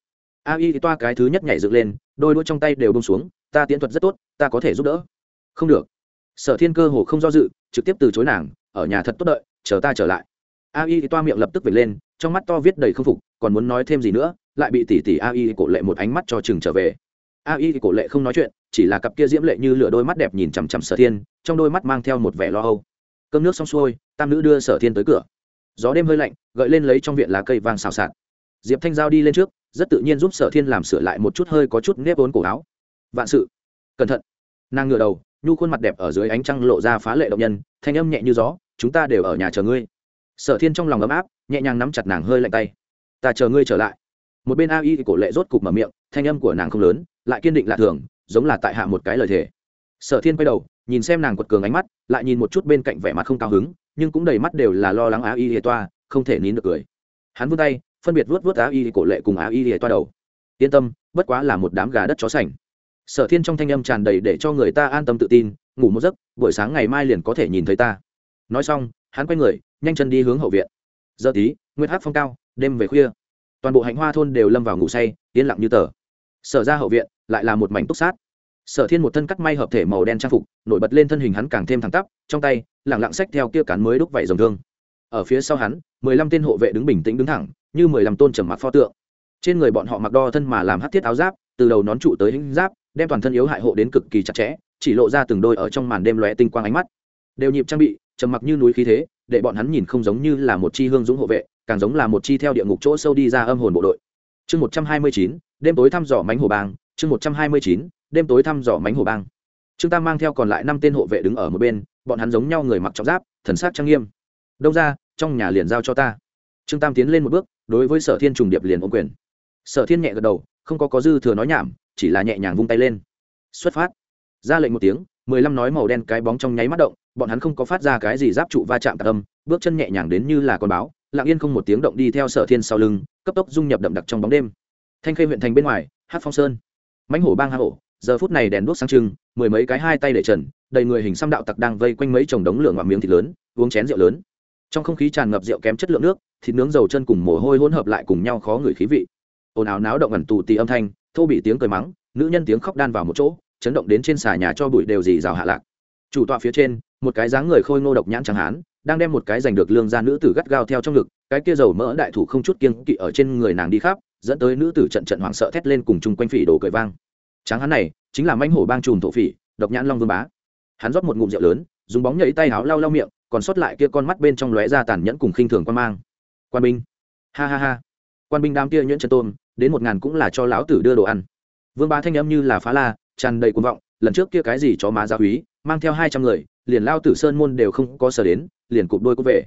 A y toa cái thứ nhất nhảy dựng lên, đôi đũa trong tay đều bông xuống, ta tiễn thuật rất tốt, ta có thể giúp đỡ. Không được. Sở thiên cơ hồ không do dự, trực tiếp từ chối nàng, ở nhà thật tốt đợi, chờ ta trở lại a y toa miệng lập tức vệt lên, trong mắt to viết đầy k phục, còn muốn nói thêm gì nữa, lại bị tỷ tỷ a y cổ lệ một ánh mắt cho chừng trở về. A y cổ lệ không nói chuyện, chỉ là cặp kia diễm lệ như lửa đôi mắt đẹp nhìn chằm chằm sở thiên, trong đôi mắt mang theo một vẻ lo âu. Cơm nước xong xuôi, tam nữ đưa sở thiên tới cửa. Gió đêm hơi lạnh, gợi lên lấy trong viện lá cây vàng xào xạc. Diệp thanh giao đi lên trước, rất tự nhiên giúp sở thiên làm sửa lại một chút hơi có chút nếp vốn cổ áo. Vạn sự. Cẩn thận. Nàng ngửa đầu, nhu khuôn mặt đẹp ở dưới ánh trăng lộ ra phá lệ động nhân, thanh âm nhẹ như gió, chúng ta đều ở nhà chờ ngươi sở thiên trong lòng ấm áp, nhẹ nhàng nắm chặt nàng hơi lạnh tay. Ta chờ ngươi trở lại. Một bên a y cổ lệ rốt cục mở miệng, thanh âm của nàng không lớn, lại kiên định lạ thường, giống là tại hạ một cái lời thề. Sở thiên quay đầu, nhìn xem nàng quật cường ánh mắt, lại nhìn một chút bên cạnh vẻ mặt không cao hứng, nhưng cũng đầy mắt đều là lo lắng a y hề toa, không thể nín được cười. Hắn vươn tay, phân biệt vuốt vuốt a y cổ lệ cùng a y hề toa đầu. Yên tâm, bất quá là một đám gà đất chó sành. Sở thiên trong thanh âm tràn đầy để cho người ta an tâm tự tin, ngủ một giấc, buổi sáng ngày mai liền có thể nhìn thấy ta. Nói xong, hắn quay người nhanh chân đi hướng hậu viện. Giờ tí nguyên hát phong cao, đêm về khuya. Toàn bộ hạnh hoa thôn đều lâm vào ngủ say, yên lặng như tờ. Sở ra hậu viện, lại là một mảnh túc sát. Sở thiên một thân cắt may hợp thể màu đen trang phục, nổi bật lên thân hình hắn càng thêm thẳng tắp, trong tay, lẳng lặng sách theo kia cán mới đúc vảy dòng thương. Ở phía sau hắn, mười lăm tên hộ vệ đứng bình tĩnh đứng thẳng, như mười lăm tôn trầm mặc pho tượng. Trên người bọn họ mặc đo thân mà làm hát thiết áo giáp, từ đầu nón trụ tới hình giáp, đem toàn thân yếu hại hộ đến cực kỳ chặt chẽ, chỉ lộ ra từng đôi ở trong màn đêm lóe tinh quang ánh mắt. Đều nhịp trang bị, trầm mặc như núi khí thế để bọn hắn nhìn không giống như là một chi hương dũng hộ vệ, càng giống là một chi theo địa ngục chỗ sâu đi ra âm hồn bộ đội. Chương một trăm hai mươi chín, đêm tối thăm dò mánh hồ bang, chương một trăm hai mươi chín, đêm tối thăm dò mánh hồ bang. Trương tam mang theo còn lại năm tên hộ vệ đứng ở một bên, bọn hắn giống nhau người mặc trọng giáp, thần sắc trang nghiêm. Đông ra trong nhà liền giao cho ta. Trương tam tiến lên một bước, đối với sở thiên trùng điệp liền ôm quyền. Sở thiên nhẹ gật đầu, không có có dư thừa nói nhảm, chỉ là nhẹ nhàng vung tay lên. Xuất phát. Ra lệnh một tiếng, mười lăm nói màu đen cái bóng trong nháy mắt động bọn hắn không có phát ra cái gì giáp trụ va chạm tạc âm, bước chân nhẹ nhàng đến như là con báo, lặng yên không một tiếng động đi theo sở thiên sau lưng, cấp tốc dung nhập đậm đặc trong bóng đêm. Thanh khê huyện thành bên ngoài hát phong sơn. Mãnh hổ bang hạ hổ, giờ phút này đèn đuốc sáng trưng, mười mấy cái hai tay để trần, đầy người hình xăm đạo tặc đang vây quanh mấy chồng đống lửa ngoạm miếng thịt lớn, uống chén rượu lớn. Trong không khí tràn ngập rượu kém chất lượng nước, thịt nướng dầu chân cùng mồ hôi hỗn hợp lại cùng nhau khó ngửi khí vị. Ồn ào náo động ẩn tù tì âm thanh, thô bị tiếng cười mắng, nữ nhân tiếng khóc đan vào một chỗ, chấn động đến trên xà nhà cho bụi đều dì rào hạ lạc. Chủ tọa phía trên một cái dáng người khôi ngô độc nhãn chẳng hán, đang đem một cái giành được lương ra nữ tử gắt gao theo trong ngực, cái kia dầu mỡ đại thủ không chút kiêng kỵ ở trên người nàng đi khắp, dẫn tới nữ tử trận trận hoảng sợ thét lên cùng chung quanh phỉ đồ cười vang. Tráng hắn này, chính là manh hổ bang trùm thổ phỉ, độc nhãn long vương bá. Hắn rót một ngụm rượu lớn, dùng bóng nhảy tay háo lau lau miệng, còn sót lại kia con mắt bên trong lóe ra tàn nhẫn cùng khinh thường quan mang. Quan binh. Ha ha ha. Quan binh đám kia nhuyễn chân tôm, đến một ngàn cũng là cho lão tử đưa đồ ăn. Vương bá thanh âm như là phá la, tràn đầy cuồng vọng, lần trước kia cái gì chó má gia húy mang theo hai trăm người liền lao tử sơn môn đều không có sở đến, liền cụp đôi cũng về.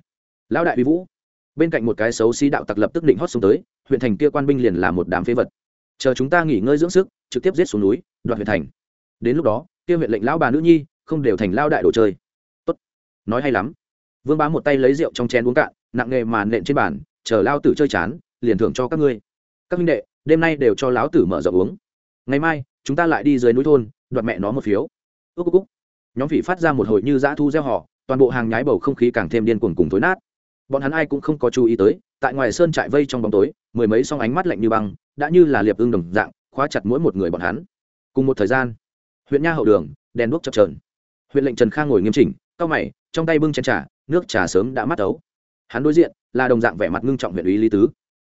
Lão đại uy vũ, bên cạnh một cái xấu xí đạo tặc lập tức định hót xuống tới, huyện thành kia quan binh liền là một đám phế vật. Chờ chúng ta nghỉ ngơi dưỡng sức, trực tiếp giết xuống núi, đoạt huyện thành. Đến lúc đó, kia huyện lệnh lão bà nữ nhi không đều thành lao đại đồ chơi. Tốt. Nói hay lắm. Vương bá một tay lấy rượu trong chén uống cạn, nặng nghề màn nện trên bàn, chờ lao tử chơi chán, liền thưởng cho các ngươi. Các huynh đệ, đêm nay đều cho lão tử mở rộng uống. Ngày mai, chúng ta lại đi dưới núi thôn, đoạt mẹ nó một phiếu. Ước ước ước nhóm phỉ phát ra một hồi như dã thu gieo họ, toàn bộ hàng nhái bầu không khí càng thêm điên cuồng cùng thối nát. Bọn hắn ai cũng không có chú ý tới, tại ngoài sơn trại vây trong bóng tối, mười mấy song ánh mắt lạnh như băng, đã như là liệp ương đồng dạng, khóa chặt mỗi một người bọn hắn. Cùng một thời gian, huyện nha hậu đường, đèn đuốc chập trờn huyện lệnh trần khang ngồi nghiêm chỉnh cao mày, trong tay bưng chén trà, nước trà sớm đã mắt ấu. Hắn đối diện, là đồng dạng vẻ mặt ngưng trọng huyện ủy lý tứ.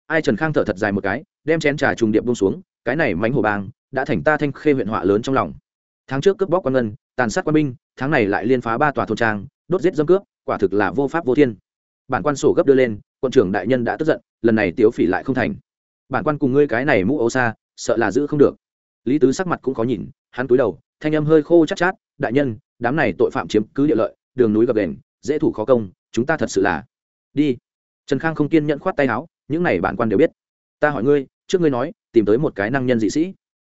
Ai trần khang thở thật dài một cái, đem chén trà trùng điệp bông xuống, cái này mánh hồ bang, đã thành ta thanh khê huyện họa lớn trong lòng. Tháng trước cướp bóc quan ngân tàn sát quan binh, tháng này lại liên phá ba tòa thôn trang, đốt giết dâm cướp, quả thực là vô pháp vô thiên. Bản quan sổ gấp đưa lên quận trưởng đại nhân đã tức giận, lần này tiếu phỉ lại không thành. Bản quan cùng ngươi cái này mũ ấu xa, sợ là giữ không được. Lý tứ sắc mặt cũng khó nhìn, hắn cúi đầu, thanh âm hơi khô chát chát, đại nhân, đám này tội phạm chiếm cứ địa lợi, đường núi gập đền, dễ thủ khó công, chúng ta thật sự là đi. Trần khang không kiên nhẫn khoát tay áo, những này bản quan đều biết. Ta hỏi ngươi, trước ngươi nói, tìm tới một cái năng nhân dị sĩ.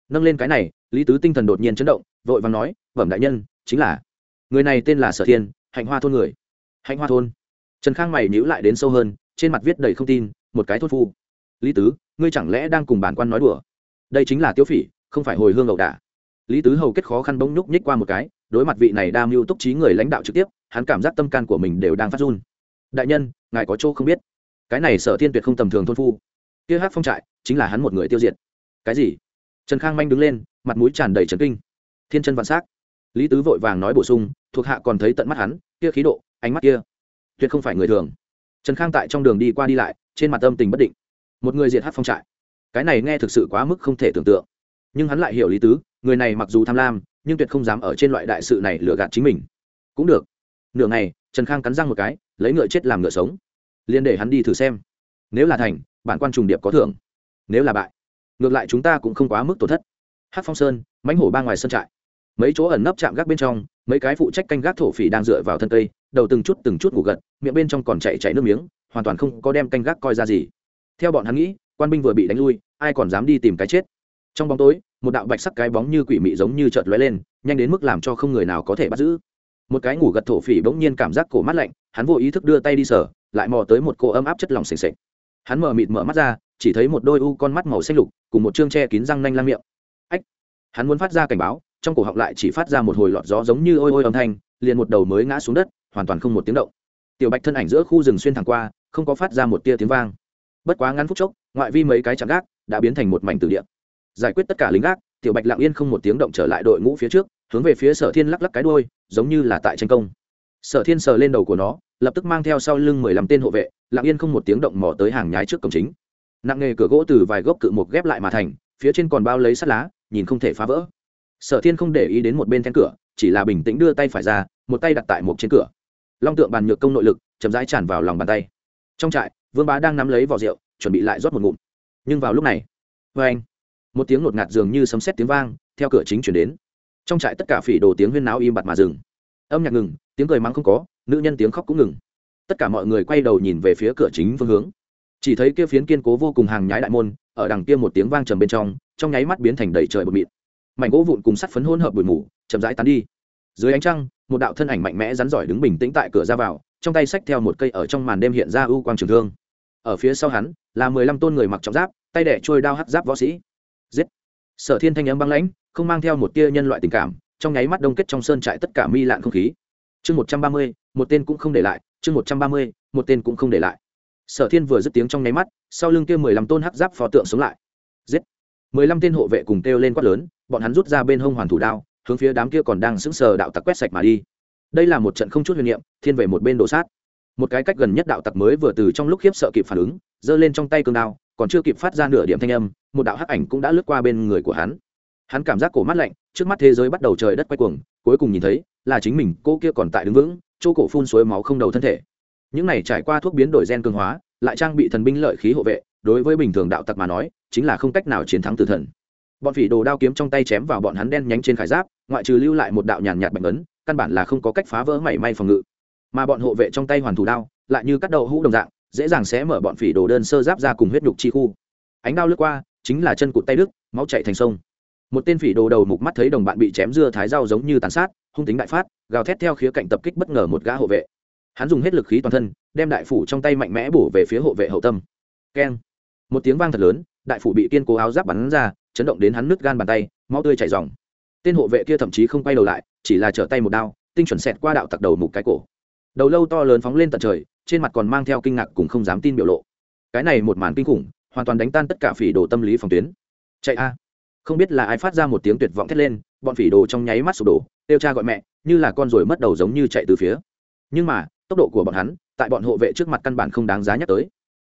Nâng lên cái này lý tứ tinh thần đột nhiên chấn động, vội vàng nói, vẩm đại nhân, chính là, người này tên là sở thiên, hạnh hoa thôn người. Hạnh hoa thôn? Trần khang mày nhữ lại đến sâu hơn, trên mặt viết đầy không tin, một cái thốt phu. Lý tứ, ngươi chẳng lẽ đang cùng bản quan nói đùa? Đây chính là tiêu phỉ, không phải hồi hương ẩu đả. Lý tứ hầu kết khó khăn bỗng nhúc nhích qua một cái, đối mặt vị này đa mưu túc trí người lãnh đạo trực tiếp, hắn cảm giác tâm can của mình đều đang phát run. Đại nhân, ngài có chỗ không biết. Cái này sở thiên tuyệt không tầm thường thôn phu. Kia hát phong trại, chính là hắn một người tiêu diệt. Cái gì? Trần khang manh đứng lên mặt mũi tràn đầy trấn kinh. Thiên chân vạn s á c lý tứ vội vàng nói bổ sung, thuộc hạ còn thấy tận mắt hắn, kia khí độ, ánh mắt kia, tuyệt không phải người thường. Trần khang tại trong đường đi qua đi lại, trên mặt âm tình bất định. Một người diệt hát phong trại. Cái này nghe thực sự quá mức không thể tưởng tượng. Nhưng hắn lại hiểu lý tứ, người này mặc dù tham lam, nhưng tuyệt không dám ở trên loại đại sự này lừa gạt chính mình. Cũng được. Nửa ngày, trần khang cắn răng một cái, lấy ngựa chết làm ngựa sống. Liên để hắn đi thử xem. Nếu là thành, bản quan trùng điệp có thưởng. Nếu là bại, ngược lại chúng ta cũng không quá mức tổn thất hát phong sơn, mãnh hổ ba ngoài sân trại. Mấy chỗ ẩn nấp chạm gác bên trong, mấy cái phụ trách canh gác thổ phỉ đang dựa vào thân cây, đầu từng chút từng chút ngủ gật, miệng bên trong còn chạy chạy nước miếng, hoàn toàn không có đem canh gác coi ra gì. Theo bọn hắn nghĩ, quan binh vừa bị đánh lui, ai còn dám đi tìm cái chết? Trong bóng tối, một đạo bạch sắc cái bóng như quỷ mị giống như chợt lóe lên, nhanh đến mức làm cho không người nào có thể bắt giữ. Một cái ngủ gật thổ phỉ bỗng nhiên cảm giác cổ mắt lạnh, hắn vô ý thức đưa tay đi sở lại mò tới một cô ấm áp chất lỏng sềnh sệch hắn mở mịt mở mắt ra, chỉ thấy một đôi u con mắt màu xanh lục, cùng một chương che kín răng nanh lang miệng hắn muốn phát ra cảnh báo, trong cổ họng lại chỉ phát ra một hồi lọt gió giống như ôi ôi âm thanh, liền một đầu mới ngã xuống đất, hoàn toàn không một tiếng động. Tiểu bạch thân ảnh giữa khu rừng xuyên thẳng qua, không có phát ra một tia tiếng vang. Bất quá ngắn phút chốc, ngoại vi mấy cái chạm gác đã biến thành một mảnh từ địa. Giải quyết tất cả lính gác, tiểu bạch lặng yên không một tiếng động trở lại đội ngũ phía trước, hướng về phía sở thiên lắc lắc cái đôi giống như là tại tranh công. Sở thiên sờ lên đầu của nó, lập tức mang theo sau lưng mười lăm tên hộ vệ, lặng yên không một tiếng động mò tới hàng nhái trước cổng chính. Nặng nghề cửa gỗ từ vài gốc cự một ghép lại mà thành, phía trên còn bao lấy sắt lá nhìn không thể phá vỡ. Sở thiên không để ý đến một bên then cửa, chỉ là bình tĩnh đưa tay phải ra, một tay đặt tại một trên cửa. Long tượng bàn nhược công nội lực chậm rãi tràn vào lòng bàn tay. Trong trại, vương bá đang nắm lấy vỏ rượu, chuẩn bị lại rót một ngụm. Nhưng vào lúc này vê anh, một tiếng ngột ngạt dường như sấm sét tiếng vang, theo cửa chính chuyển đến. Trong trại tất cả phỉ đồ tiếng huyên náo im bặt mà dừng. Âm nhạc ngừng, tiếng cười mắng không có, nữ nhân tiếng khóc cũng ngừng. Tất cả mọi người quay đầu nhìn về phía cửa chính phương hướng. Chỉ thấy kia phiến kiên cố vô cùng hàng nhái đại môn, ở đằng kia một tiếng vang trầm bên trong trong nháy mắt biến thành đầy trời bột mịn. Mảnh gỗ vụn cùng sắt phấn hỗn hợp bụi mù, chậm rãi tán đi. Dưới ánh trăng, một đạo thân ảnh mạnh mẽ rắn giỏi đứng bình tĩnh tại cửa ra vào, trong tay xách theo một cây ở trong màn đêm hiện ra ưu quang trường thương. Ở phía sau hắn, là mười lăm tôn người mặc trọng giáp, tay đẻ trôi đao hắt giáp võ sĩ. Giết! Sở thiên thanh âm băng lãnh, không mang theo một tia nhân loại tình cảm, trong nháy mắt đông kết trong sơn trại tất cả mi lạn không khí. Chương một trăm ba mươi, một tên cũng không để lại, chương một trăm ba mươi, một tên cũng không để lại. Sở thiên vừa dứt tiếng trong nháy mắt, sau lưng kia mười lăm tôn hắc giáp phò tượng sống lại. Giết! Mười lăm tên hộ vệ cùng kêu lên quát lớn, bọn hắn rút ra bên hông hoàn thủ đao, hướng phía đám kia còn đang sững sờ đạo tặc quét sạch mà đi. Đây là một trận không chút huyền niệm, thiên về một bên đổ sát. Một cái cách gần nhất đạo tặc mới vừa từ trong lúc khiếp sợ kịp phản ứng, giơ lên trong tay cương đao, còn chưa kịp phát ra nửa điểm thanh âm, một đạo hắc ảnh cũng đã lướt qua bên người của hắn. Hắn cảm giác cổ mắt lạnh, trước mắt thế giới bắt đầu trời đất quay cuồng, cuối cùng nhìn thấy là chính mình, cô kia còn tại đứng vững, chỗ cổ phun suối máu không đầu thân thể. Những này trải qua thuốc biến đổi gen cường hóa, lại trang bị thần binh lợi khí hộ vệ đối với bình thường đạo tặc mà nói, chính là không cách nào chiến thắng tử thần. Bọn phỉ đồ đao kiếm trong tay chém vào bọn hắn đen nhánh trên khải giáp, ngoại trừ lưu lại một đạo nhàn nhạt bạch ấn, căn bản là không có cách phá vỡ mảy may phòng ngự. Mà bọn hộ vệ trong tay hoàn thủ đao, lại như cắt đầu hũ đồng dạng, dễ dàng sẽ mở bọn phỉ đồ đơn sơ giáp ra cùng huyết nhục chi khu. Ánh đao lướt qua, chính là chân cụt tay đức máu chạy thành sông. Một tên phỉ đồ đầu mục mắt thấy đồng bạn bị chém dưa thái rau giống như tàn sát, hung tính đại phát, gào thét theo khía cạnh tập kích bất ngờ một gã hộ vệ. Hắn dùng hết lực khí toàn thân, đem đại phủ trong tay mạnh mẽ bổ về phía hộ vệ hậu tâm. Keng một tiếng vang thật lớn, đại phủ bị kiên cố áo giáp bắn ra, chấn động đến hắn nứt gan bàn tay, máu tươi chảy dòng tên hộ vệ kia thậm chí không quay đầu lại, chỉ là trở tay một đao, tinh chuẩn xẹt qua đạo tặc đầu mục cái cổ. Đầu lâu to lớn phóng lên tận trời, trên mặt còn mang theo kinh ngạc cùng không dám tin biểu lộ. Cái này một màn kinh khủng, hoàn toàn đánh tan tất cả phỉ đồ tâm lý phòng tuyến. Chạy a. Không biết là ai phát ra một tiếng tuyệt vọng thét lên, bọn phỉ đồ trong nháy mắt sụp đổ tiêu cha gọi mẹ, như là con ruồi mất đầu giống như chạy từ phía. Nhưng mà, tốc độ của bọn hắn, tại bọn hộ vệ trước mặt căn bản không đáng giá nhắc tới.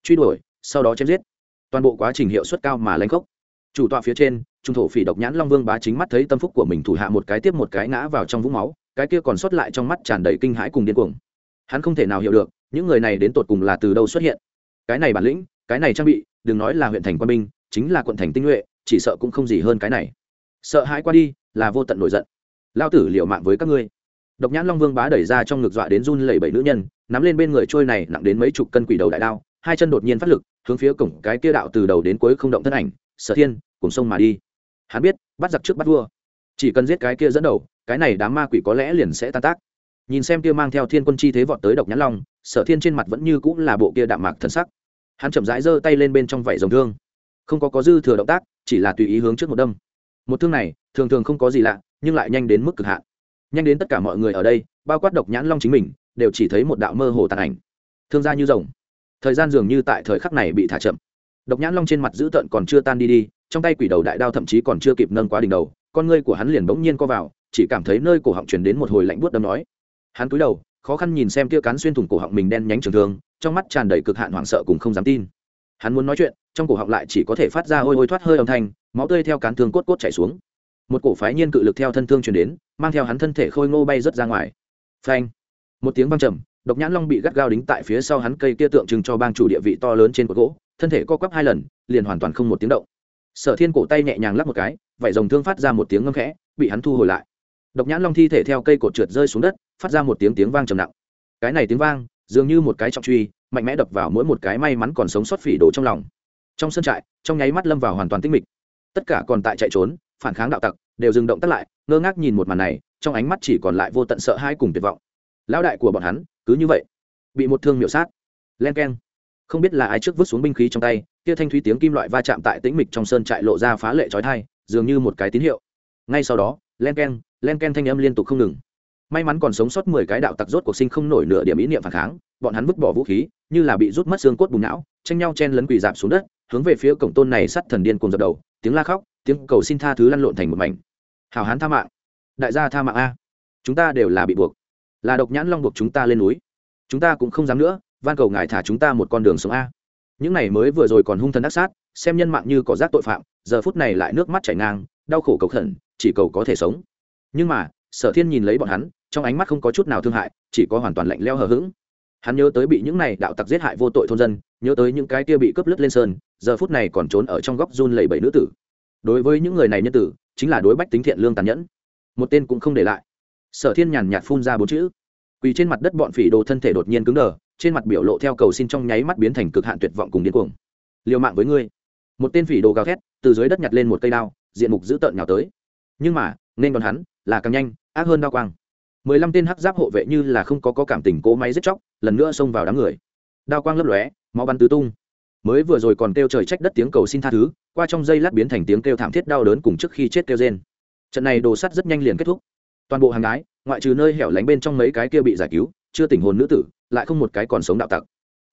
Truy đuổi, sau đó chém giết toàn bộ quá trình hiệu suất cao mà lãnh khốc. Chủ tọa phía trên, trung thổ phỉ độc nhãn long vương bá chính mắt thấy tâm phúc của mình thủ hạ một cái tiếp một cái ngã vào trong vũng máu, cái kia còn sót lại trong mắt tràn đầy kinh hãi cùng điên cuồng. Hắn không thể nào hiểu được, những người này đến tột cùng là từ đâu xuất hiện. Cái này bản lĩnh, cái này trang bị, đừng nói là huyện thành quân binh, chính là quận thành tinh nhuệ, chỉ sợ cũng không gì hơn cái này. Sợ hãi qua đi, là vô tận nổi giận. Lao tử liệu mạng với các ngươi. Độc nhãn long vương bá đẩy ra trong ngực dọa đến run lẩy bẩy nữ nhân, nắm lên bên người trôi này nặng đến mấy chục cân quỷ đầu đại đao, hai chân đột nhiên phát lực hướng phía cổng cái kia đạo từ đầu đến cuối không động thân ảnh, sở thiên, cùng sông mà đi. Hắn biết, bắt giặc trước bắt vua. Chỉ cần giết cái kia dẫn đầu, cái này đám ma quỷ có lẽ liền sẽ tan tác. Nhìn xem kia mang theo thiên quân chi thế vọt tới độc nhãn long, sở thiên trên mặt vẫn như cũng là bộ kia đạm mạc thần sắc. Hắn chậm rãi giơ tay lên bên trong vảy dòng thương. Không có có dư thừa động tác, chỉ là tùy ý hướng trước một đâm. Một thương này, thường thường không có gì lạ, nhưng lại nhanh đến mức cực hạn. Nhanh đến tất cả mọi người ở đây, bao quát độc nhãn long chính mình, đều chỉ thấy một đạo mơ hồ tàn ảnh. Thương ra như rồng thời gian dường như tại thời khắc này bị thả chậm. Độc nhãn long trên mặt dữ tợn còn chưa tan đi đi, trong tay quỷ đầu đại đao thậm chí còn chưa kịp nâng quá đỉnh đầu, con ngươi của hắn liền bỗng nhiên co vào, chỉ cảm thấy nơi cổ họng truyền đến một hồi lạnh buốt đâm nói. Hắn cúi đầu, khó khăn nhìn xem kia cán xuyên thủng cổ họng mình đen nhánh trường thương, trong mắt tràn đầy cực hạn hoảng sợ cùng không dám tin. Hắn muốn nói chuyện, trong cổ họng lại chỉ có thể phát ra hôi hôi thoát hơi âm thanh, máu tươi theo cán thương cốt cốt chảy xuống. Một cổ phái nhiên cự lực theo thân thương truyền đến, mang theo hắn thân thể khôi ngô bay rớt ra ngoài. Phanh! Một tiếng vang trầm độc nhãn long bị gắt gao đính tại phía sau hắn cây kia tượng trưng cho bang chủ địa vị to lớn trên cột gỗ, thân thể co quắp hai lần, liền hoàn toàn không một tiếng động. Sở thiên cổ tay nhẹ nhàng lắp một cái vải rồng thương phát ra một tiếng ngâm khẽ, bị hắn thu hồi lại. Độc nhãn long thi thể theo cây cột trượt rơi xuống đất, phát ra một tiếng tiếng vang trầm nặng. Cái này tiếng vang, dường như một cái trọng truy, mạnh mẽ đập vào mỗi một cái may mắn còn sống sót phỉ đổ trong lòng. Trong sân trại, trong nháy mắt lâm vào hoàn toàn tinh mịch. Tất cả còn tại chạy trốn, phản kháng đạo tặc, đều dừng động tắt lại, ngơ ngác nhìn một màn này, trong ánh mắt chỉ còn lại vô tận sợ hãi cùng tuyệt vọng lão đại của bọn hắn, cứ như vậy, bị một thương miểu sát. Len keng. Không biết là ai trước vứt xuống binh khí trong tay, kia thanh thúy tiếng kim loại va chạm tại tĩnh mịch trong sơn trại lộ ra phá lệ trói thai dường như một cái tín hiệu. Ngay sau đó, len keng len keng thanh âm liên tục không ngừng. May mắn còn sống sót mười cái đạo tặc rốt cuộc sinh không nổi nửa điểm ý niệm phản kháng, bọn hắn vứt bỏ vũ khí, như là bị rút mất xương cốt bùng não, tranh nhau chen lấn quỳ dạp xuống đất, hướng về phía cổng tôn này sắt thần điên cùng dập đầu, tiếng la khóc, tiếng cầu xin tha thứ lăn lộn thành một mảnh. Hào hán tha mạng. Đại gia tha mạng a. Chúng ta đều là bị buộc là độc nhãn long buộc chúng ta lên núi. Chúng ta cũng không dám nữa, van cầu ngài thả chúng ta một con đường sống a. Những này mới vừa rồi còn hung thần đắc sát, xem nhân mạng như có rác tội phạm, giờ phút này lại nước mắt chảy ngang, đau khổ cầu khẩn, chỉ cầu có thể sống. Nhưng mà, sở thiên nhìn lấy bọn hắn, trong ánh mắt không có chút nào thương hại, chỉ có hoàn toàn lạnh leo hờ hững. Hắn nhớ tới bị những này đạo tặc giết hại vô tội thôn dân, nhớ tới những cái kia bị cướp lướt lên sơn, giờ phút này còn trốn ở trong góc run lầy bảy nữ tử. Đối với những người này nhân tử, chính là đối bách tính thiện lương tàn nhẫn. Một tên cũng không để lại sở thiên nhàn nhạt phun ra bốn chữ. Quỳ trên mặt đất bọn phỉ đồ thân thể đột nhiên cứng đờ trên mặt biểu lộ theo cầu xin trong nháy mắt biến thành cực hạn tuyệt vọng cùng điên cuồng. Liều mạng với ngươi. Một tên phỉ đồ gào thét từ dưới đất nhặt lên một cây đao diện mục dữ tợn nhào tới. Nhưng mà nên còn hắn là càng nhanh ác hơn đao quang. Mười lăm tên hắc giáp hộ vệ như là không có, có cảm tình cố máy giết chóc lần nữa xông vào đám người. Đao quang lấp lóe máu bắn tứ tung. Mới vừa rồi còn kêu trời trách đất tiếng cầu xin tha thứ qua trong dây lát biến thành tiếng kêu thảm thiết đau đớn cùng trước khi chết kêu rên. Trận này đồ sắt rất nhanh liền kết thúc toàn bộ hàng gái, ngoại trừ nơi hẻo lánh bên trong mấy cái kia bị giải cứu, chưa tỉnh hồn nữ tử, lại không một cái còn sống đạo tặc.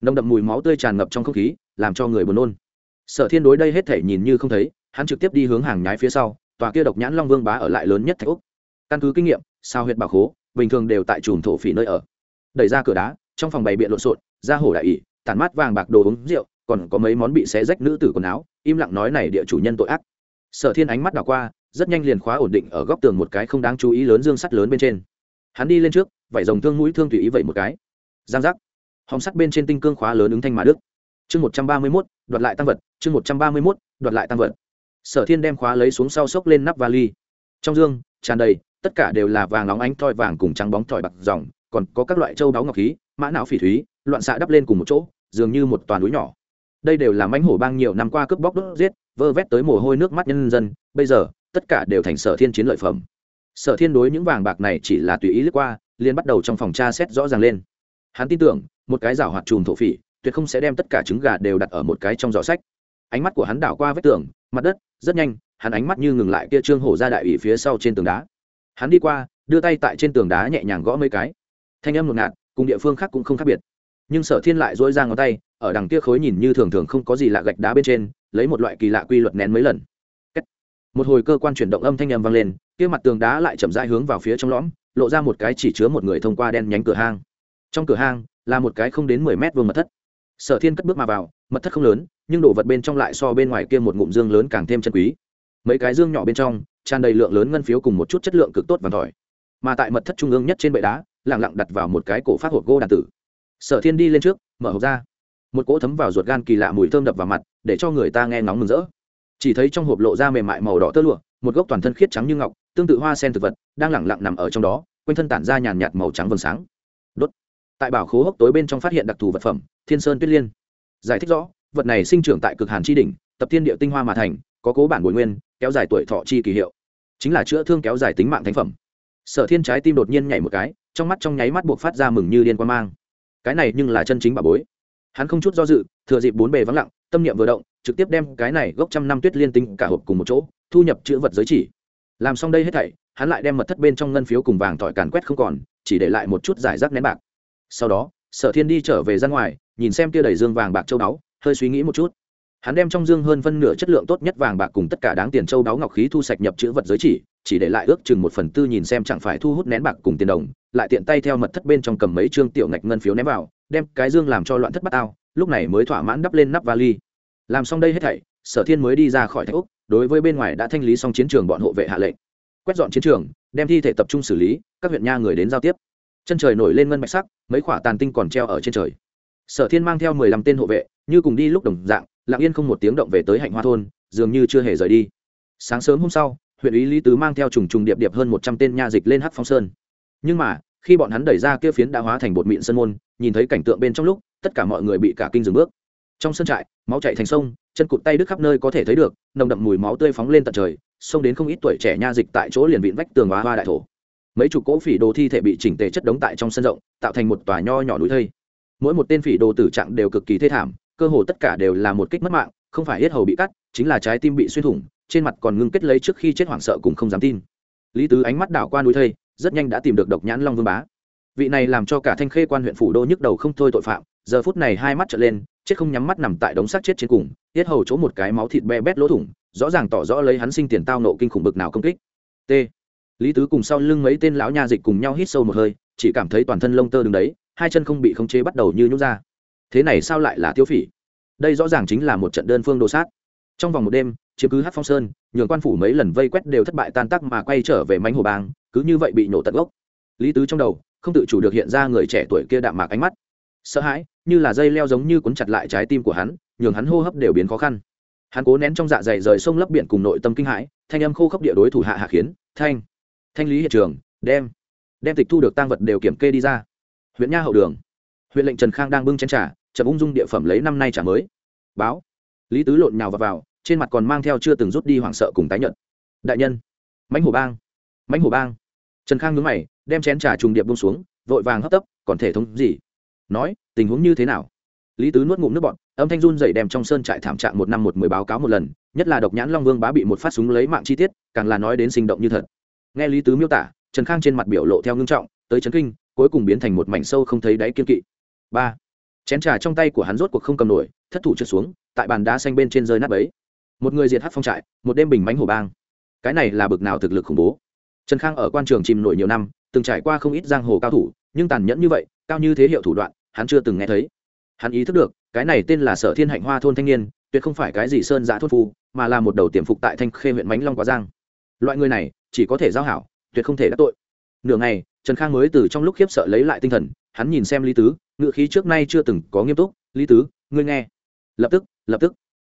Nồng đậm mùi máu tươi tràn ngập trong không khí, làm cho người buồn nôn. Sở thiên đối đây hết thể nhìn như không thấy, hắn trực tiếp đi hướng hàng nhái phía sau, tòa kia độc nhãn long vương bá ở lại lớn nhất thạch úc căn cứ kinh nghiệm, sao huyệt bảo khố, bình thường đều tại chùm thổ phỉ nơi ở. Đẩy ra cửa đá, trong phòng bày biện lộn xộn, ra hổ đại ỉ tản mát vàng bạc đồ uống rượu, còn có mấy món bị xé rách nữ tử quần áo, im lặng nói này địa chủ nhân tội ác sở thiên ánh mắt đảo qua, rất nhanh liền khóa ổn định ở góc tường một cái không đáng chú ý lớn dương sắt lớn bên trên. Hắn đi lên trước, vải rồng thương mũi thương tùy ý vậy một cái. Giang giác. Hòng sắt bên trên tinh cương khóa lớn ứng thanh mà đức. Chương một trăm ba mươi mốt, đoạt lại tăng vật. Chương một trăm ba mươi mốt, đoạt lại tăng vật. Sở thiên đem khóa lấy xuống sau xốc lên nắp vali. Trong dương, tràn đầy, tất cả đều là vàng óng ánh thoi vàng cùng trắng bóng thỏi bạc dòng, còn có các loại châu đáo ngọc khí, mã não phỉ thúy, loạn xạ đắp lên cùng một chỗ, dường như một toàn núi nhỏ. Đây đều là mãnh hổ bang nhiều năm qua cướp bóc đốt giết vơ vét tới mồ hôi nước mắt nhân dân, bây giờ, tất cả đều thành sở thiên chiến lợi phẩm. Sở thiên đối những vàng bạc này chỉ là tùy ý lướt qua, liền bắt đầu trong phòng tra xét rõ ràng lên. Hắn tin tưởng, một cái rào hoạt chùm thổ phỉ, tuyệt không sẽ đem tất cả trứng gà đều đặt ở một cái trong giỏ sách. Ánh mắt của hắn đảo qua vết tường, mặt đất, rất nhanh, hắn ánh mắt như ngừng lại kia trương hổ ra đại ủy phía sau trên tường đá. Hắn đi qua, đưa tay tại trên tường đá nhẹ nhàng gõ mấy cái. Thanh âm ngột ngạt, cùng địa phương khác cũng không khác biệt. Nhưng sở thiên lại dỗi ra ngón tay, ở đằng kia khối nhìn như thường thường không có gì lạ gạch đá bên trên lấy một loại kỳ lạ quy luật nén mấy lần. Một hồi cơ quan chuyển động âm thanh âm vang lên, kia mặt tường đá lại chậm rãi hướng vào phía trong lõm, lộ ra một cái chỉ chứa một người thông qua đen nhánh cửa hang. Trong cửa hang, là một cái không đến mười mét vuông mật thất. Sở thiên cất bước mà vào, mật thất không lớn, nhưng đồ vật bên trong lại so bên ngoài kia một ngụm dương lớn càng thêm chân quý. Mấy cái dương nhỏ bên trong, tràn đầy lượng lớn ngân phiếu cùng một chút chất lượng cực tốt và tỏi mà tại mật thất trung ương nhất trên bệ đá lẳng lặng đặt vào một cái cổ phát hộp gỗ đàn tử. Sở thiên đi lên trước, mở hộp ra một cỗ thấm vào ruột gan kỳ lạ mùi thơm đập vào mặt, để cho người ta nghe ngóng mừng rỡ. Chỉ thấy trong hộp lộ ra mềm mại màu đỏ tơ lụa, một gốc toàn thân khiết trắng như ngọc, tương tự hoa sen thực vật, đang lẳng lặng nằm ở trong đó, quanh thân tản ra nhàn nhạt màu trắng vầng sáng. Đốt. Tại bảo khố hốc tối bên trong phát hiện đặc thù vật phẩm, thiên sơn tuyết liên. Giải thích rõ, vật này sinh trưởng tại cực hàn chi đỉnh, tập thiên địa tinh hoa mà thành, có cố bản bồi nguyên, kéo dài tuổi thọ chi kỳ hiệu. Chính là chữa thương kéo dài tính mạng thánh phẩm. Sở thiên trái tim đột nhiên nhảy một cái, trong mắt trong nháy mắt buộc phát ra mừng như điên quan mang. Cái này nhưng là chân chính bà bối hắn không chút do dự, thừa dịp bốn bề vắng lặng, tâm niệm vừa động, trực tiếp đem cái này gốc trăm năm tuyết liên tinh cả hộp cùng một chỗ, thu nhập chữ vật giới chỉ. Làm xong đây hết thảy, hắn lại đem mật thất bên trong ngân phiếu cùng vàng tỏi càn quét không còn, chỉ để lại một chút giải rác nén bạc. Sau đó, sở thiên đi trở về ra ngoài, nhìn xem kia đầy dương vàng bạc châu báu, hơi suy nghĩ một chút. Hắn đem trong dương hơn phân nửa chất lượng tốt nhất vàng bạc cùng tất cả đáng tiền châu báu ngọc khí thu sạch nhập chữ vật giới chỉ chỉ để lại ước chừng một phần tư nhìn xem chẳng phải thu hút nén bạc cùng tiền đồng, lại tiện tay theo mật thất bên trong cầm mấy trương tiểu ngạch ngân phiếu ném vào đem cái dương làm cho loạn thất bát ao lúc này mới thỏa mãn đắp lên nắp vali. Làm xong đây hết thảy, sở thiên mới đi ra khỏi thạch úc đối với bên ngoài đã thanh lý xong chiến trường bọn hộ vệ hạ lệnh. Quét dọn chiến trường, đem thi thể tập trung xử lý, các huyện nha người đến giao tiếp. Chân trời nổi lên ngân bạch sắc, mấy quả tàn tinh còn treo ở trên trời. Sở thiên mang theo mười lăm tên hộ vệ, như cùng đi lúc đồng dạng, lặng yên không một tiếng động về tới hạnh hoa thôn, dường như chưa hề rời đi. Sáng sớm hôm sau, huyện ủy lý tứ mang theo trùng trùng điệp điệp hơn một trăm tên nha dịch lên hắc phong sơn. Nhưng mà khi bọn hắn đẩy ra kia phiến đã hóa thành bột mịn sân môn, nhìn thấy cảnh tượng bên trong lúc, tất cả mọi người bị cả kinh dừng bước. Trong sân trại, máu chạy thành sông, chân cụt tay đứt khắp nơi có thể thấy được, nồng đậm mùi máu tươi phóng lên tận trời, xông đến không ít tuổi trẻ nha dịch tại chỗ liền vịn vách tường hóa hoa đại thổ. Mấy chục cỗ phỉ đồ thi thể bị chỉnh tề chất đống tại trong sân rộng, tạo thành một tòa nho nhỏ núi thây. Mỗi một tên phỉ đồ tử trạng đều cực kỳ thê thảm, cơ hồ tất cả đều là một kích mất mạng, không phải hết hầu bị cắt, chính là trái tim bị xuyên thủng, trên mặt còn ngưng kết lấy trước khi chết hoảng sợ cũng không dám tin. Lý tứ ánh mắt đảo qua núi thây rất nhanh đã tìm được độc nhãn long vương bá. Vị này làm cho cả thanh khê quan huyện phủ đô nhức đầu không thôi tội phạm, giờ phút này hai mắt trở lên, chết không nhắm mắt nằm tại đống xác chết trên cùng, tiết hầu chỗ một cái máu thịt be bét lỗ thủng, rõ ràng tỏ rõ lấy hắn sinh tiền tao nộ kinh khủng bực nào công kích. T. Lý tứ cùng sau lưng mấy tên lão nha dịch cùng nhau hít sâu một hơi, chỉ cảm thấy toàn thân lông tơ đứng đấy, hai chân không bị khống chế bắt đầu như nhút ra. Thế này sao lại là tiêu phỉ? Đây rõ ràng chính là một trận đơn phương đồ sát. Trong vòng một đêm chiếm cứ hát phong sơn nhường quan phủ mấy lần vây quét đều thất bại tan tác mà quay trở về mánh hồ bang cứ như vậy bị nổ tận gốc. Lý tứ trong đầu không tự chủ được hiện ra người trẻ tuổi kia đạm mạc ánh mắt. Sợ hãi như là dây leo giống như cuốn chặt lại trái tim của hắn nhường hắn hô hấp đều biến khó khăn. Hắn cố nén trong dạ dày rời sông lấp biển cùng nội tâm kinh hãi thanh âm khô khốc địa đối thủ hạ hạ khiến thanh thanh lý hiện trường đem đem tịch thu được tăng vật đều kiểm kê đi ra. Huyện nha hậu đường. Huyện lệnh trần khang đang bưng chén trà chậm ung dung địa phẩm lấy năm nay trả mới. Báo. Lý tứ lộn nhào vào, vào trên mặt còn mang theo chưa từng rút đi hoảng sợ cùng tái nhận đại nhân, mãnh hổ bang, mãnh hổ bang. Trần khang nhướng mày, đem chén trà trùng điệp bông xuống, vội vàng hấp tấp, còn thể thống gì? Nói, tình huống như thế nào? Lý tứ nuốt ngụm nước bọn âm thanh run rẩy đem trong sơn trại thảm trạng một năm một mười báo cáo một lần, nhất là độc nhãn long vương bá bị một phát súng lấy mạng chi tiết, càng là nói đến sinh động như thật. Nghe lý tứ miêu tả, trần khang trên mặt biểu lộ theo ngưng trọng, tới trấn kinh, cuối cùng biến thành một mảnh sâu không thấy đáy kiên kỵ. Ba. Chén trà trong tay của hắn rốt cuộc không cầm nổi, thất thủ trượt xuống, tại bàn đá xanh bên trên rơi nát bấy một người diệt hát phong trại, một đêm bình mánh hồ bang. Cái này là bực nào thực lực khủng bố. Trần khang ở quan trường chìm nổi nhiều năm, từng trải qua không ít giang hồ cao thủ, nhưng tàn nhẫn như vậy, cao như thế hiệu thủ đoạn, hắn chưa từng nghe thấy. Hắn ý thức được, cái này tên là sở thiên hạnh hoa thôn thanh niên, tuyệt không phải cái gì sơn giã thôn phu, mà là một đầu tiềm phục tại thanh khê huyện mánh long quá giang. Loại người này, chỉ có thể giao hảo, tuyệt không thể đắc tội. Nửa ngày, trần khang mới từ trong lúc khiếp sợ lấy lại tinh thần, hắn nhìn xem lý tứ, ngựa khí trước nay chưa từng có nghiêm túc. Lý tứ, ngươi nghe. Lập tức lập tức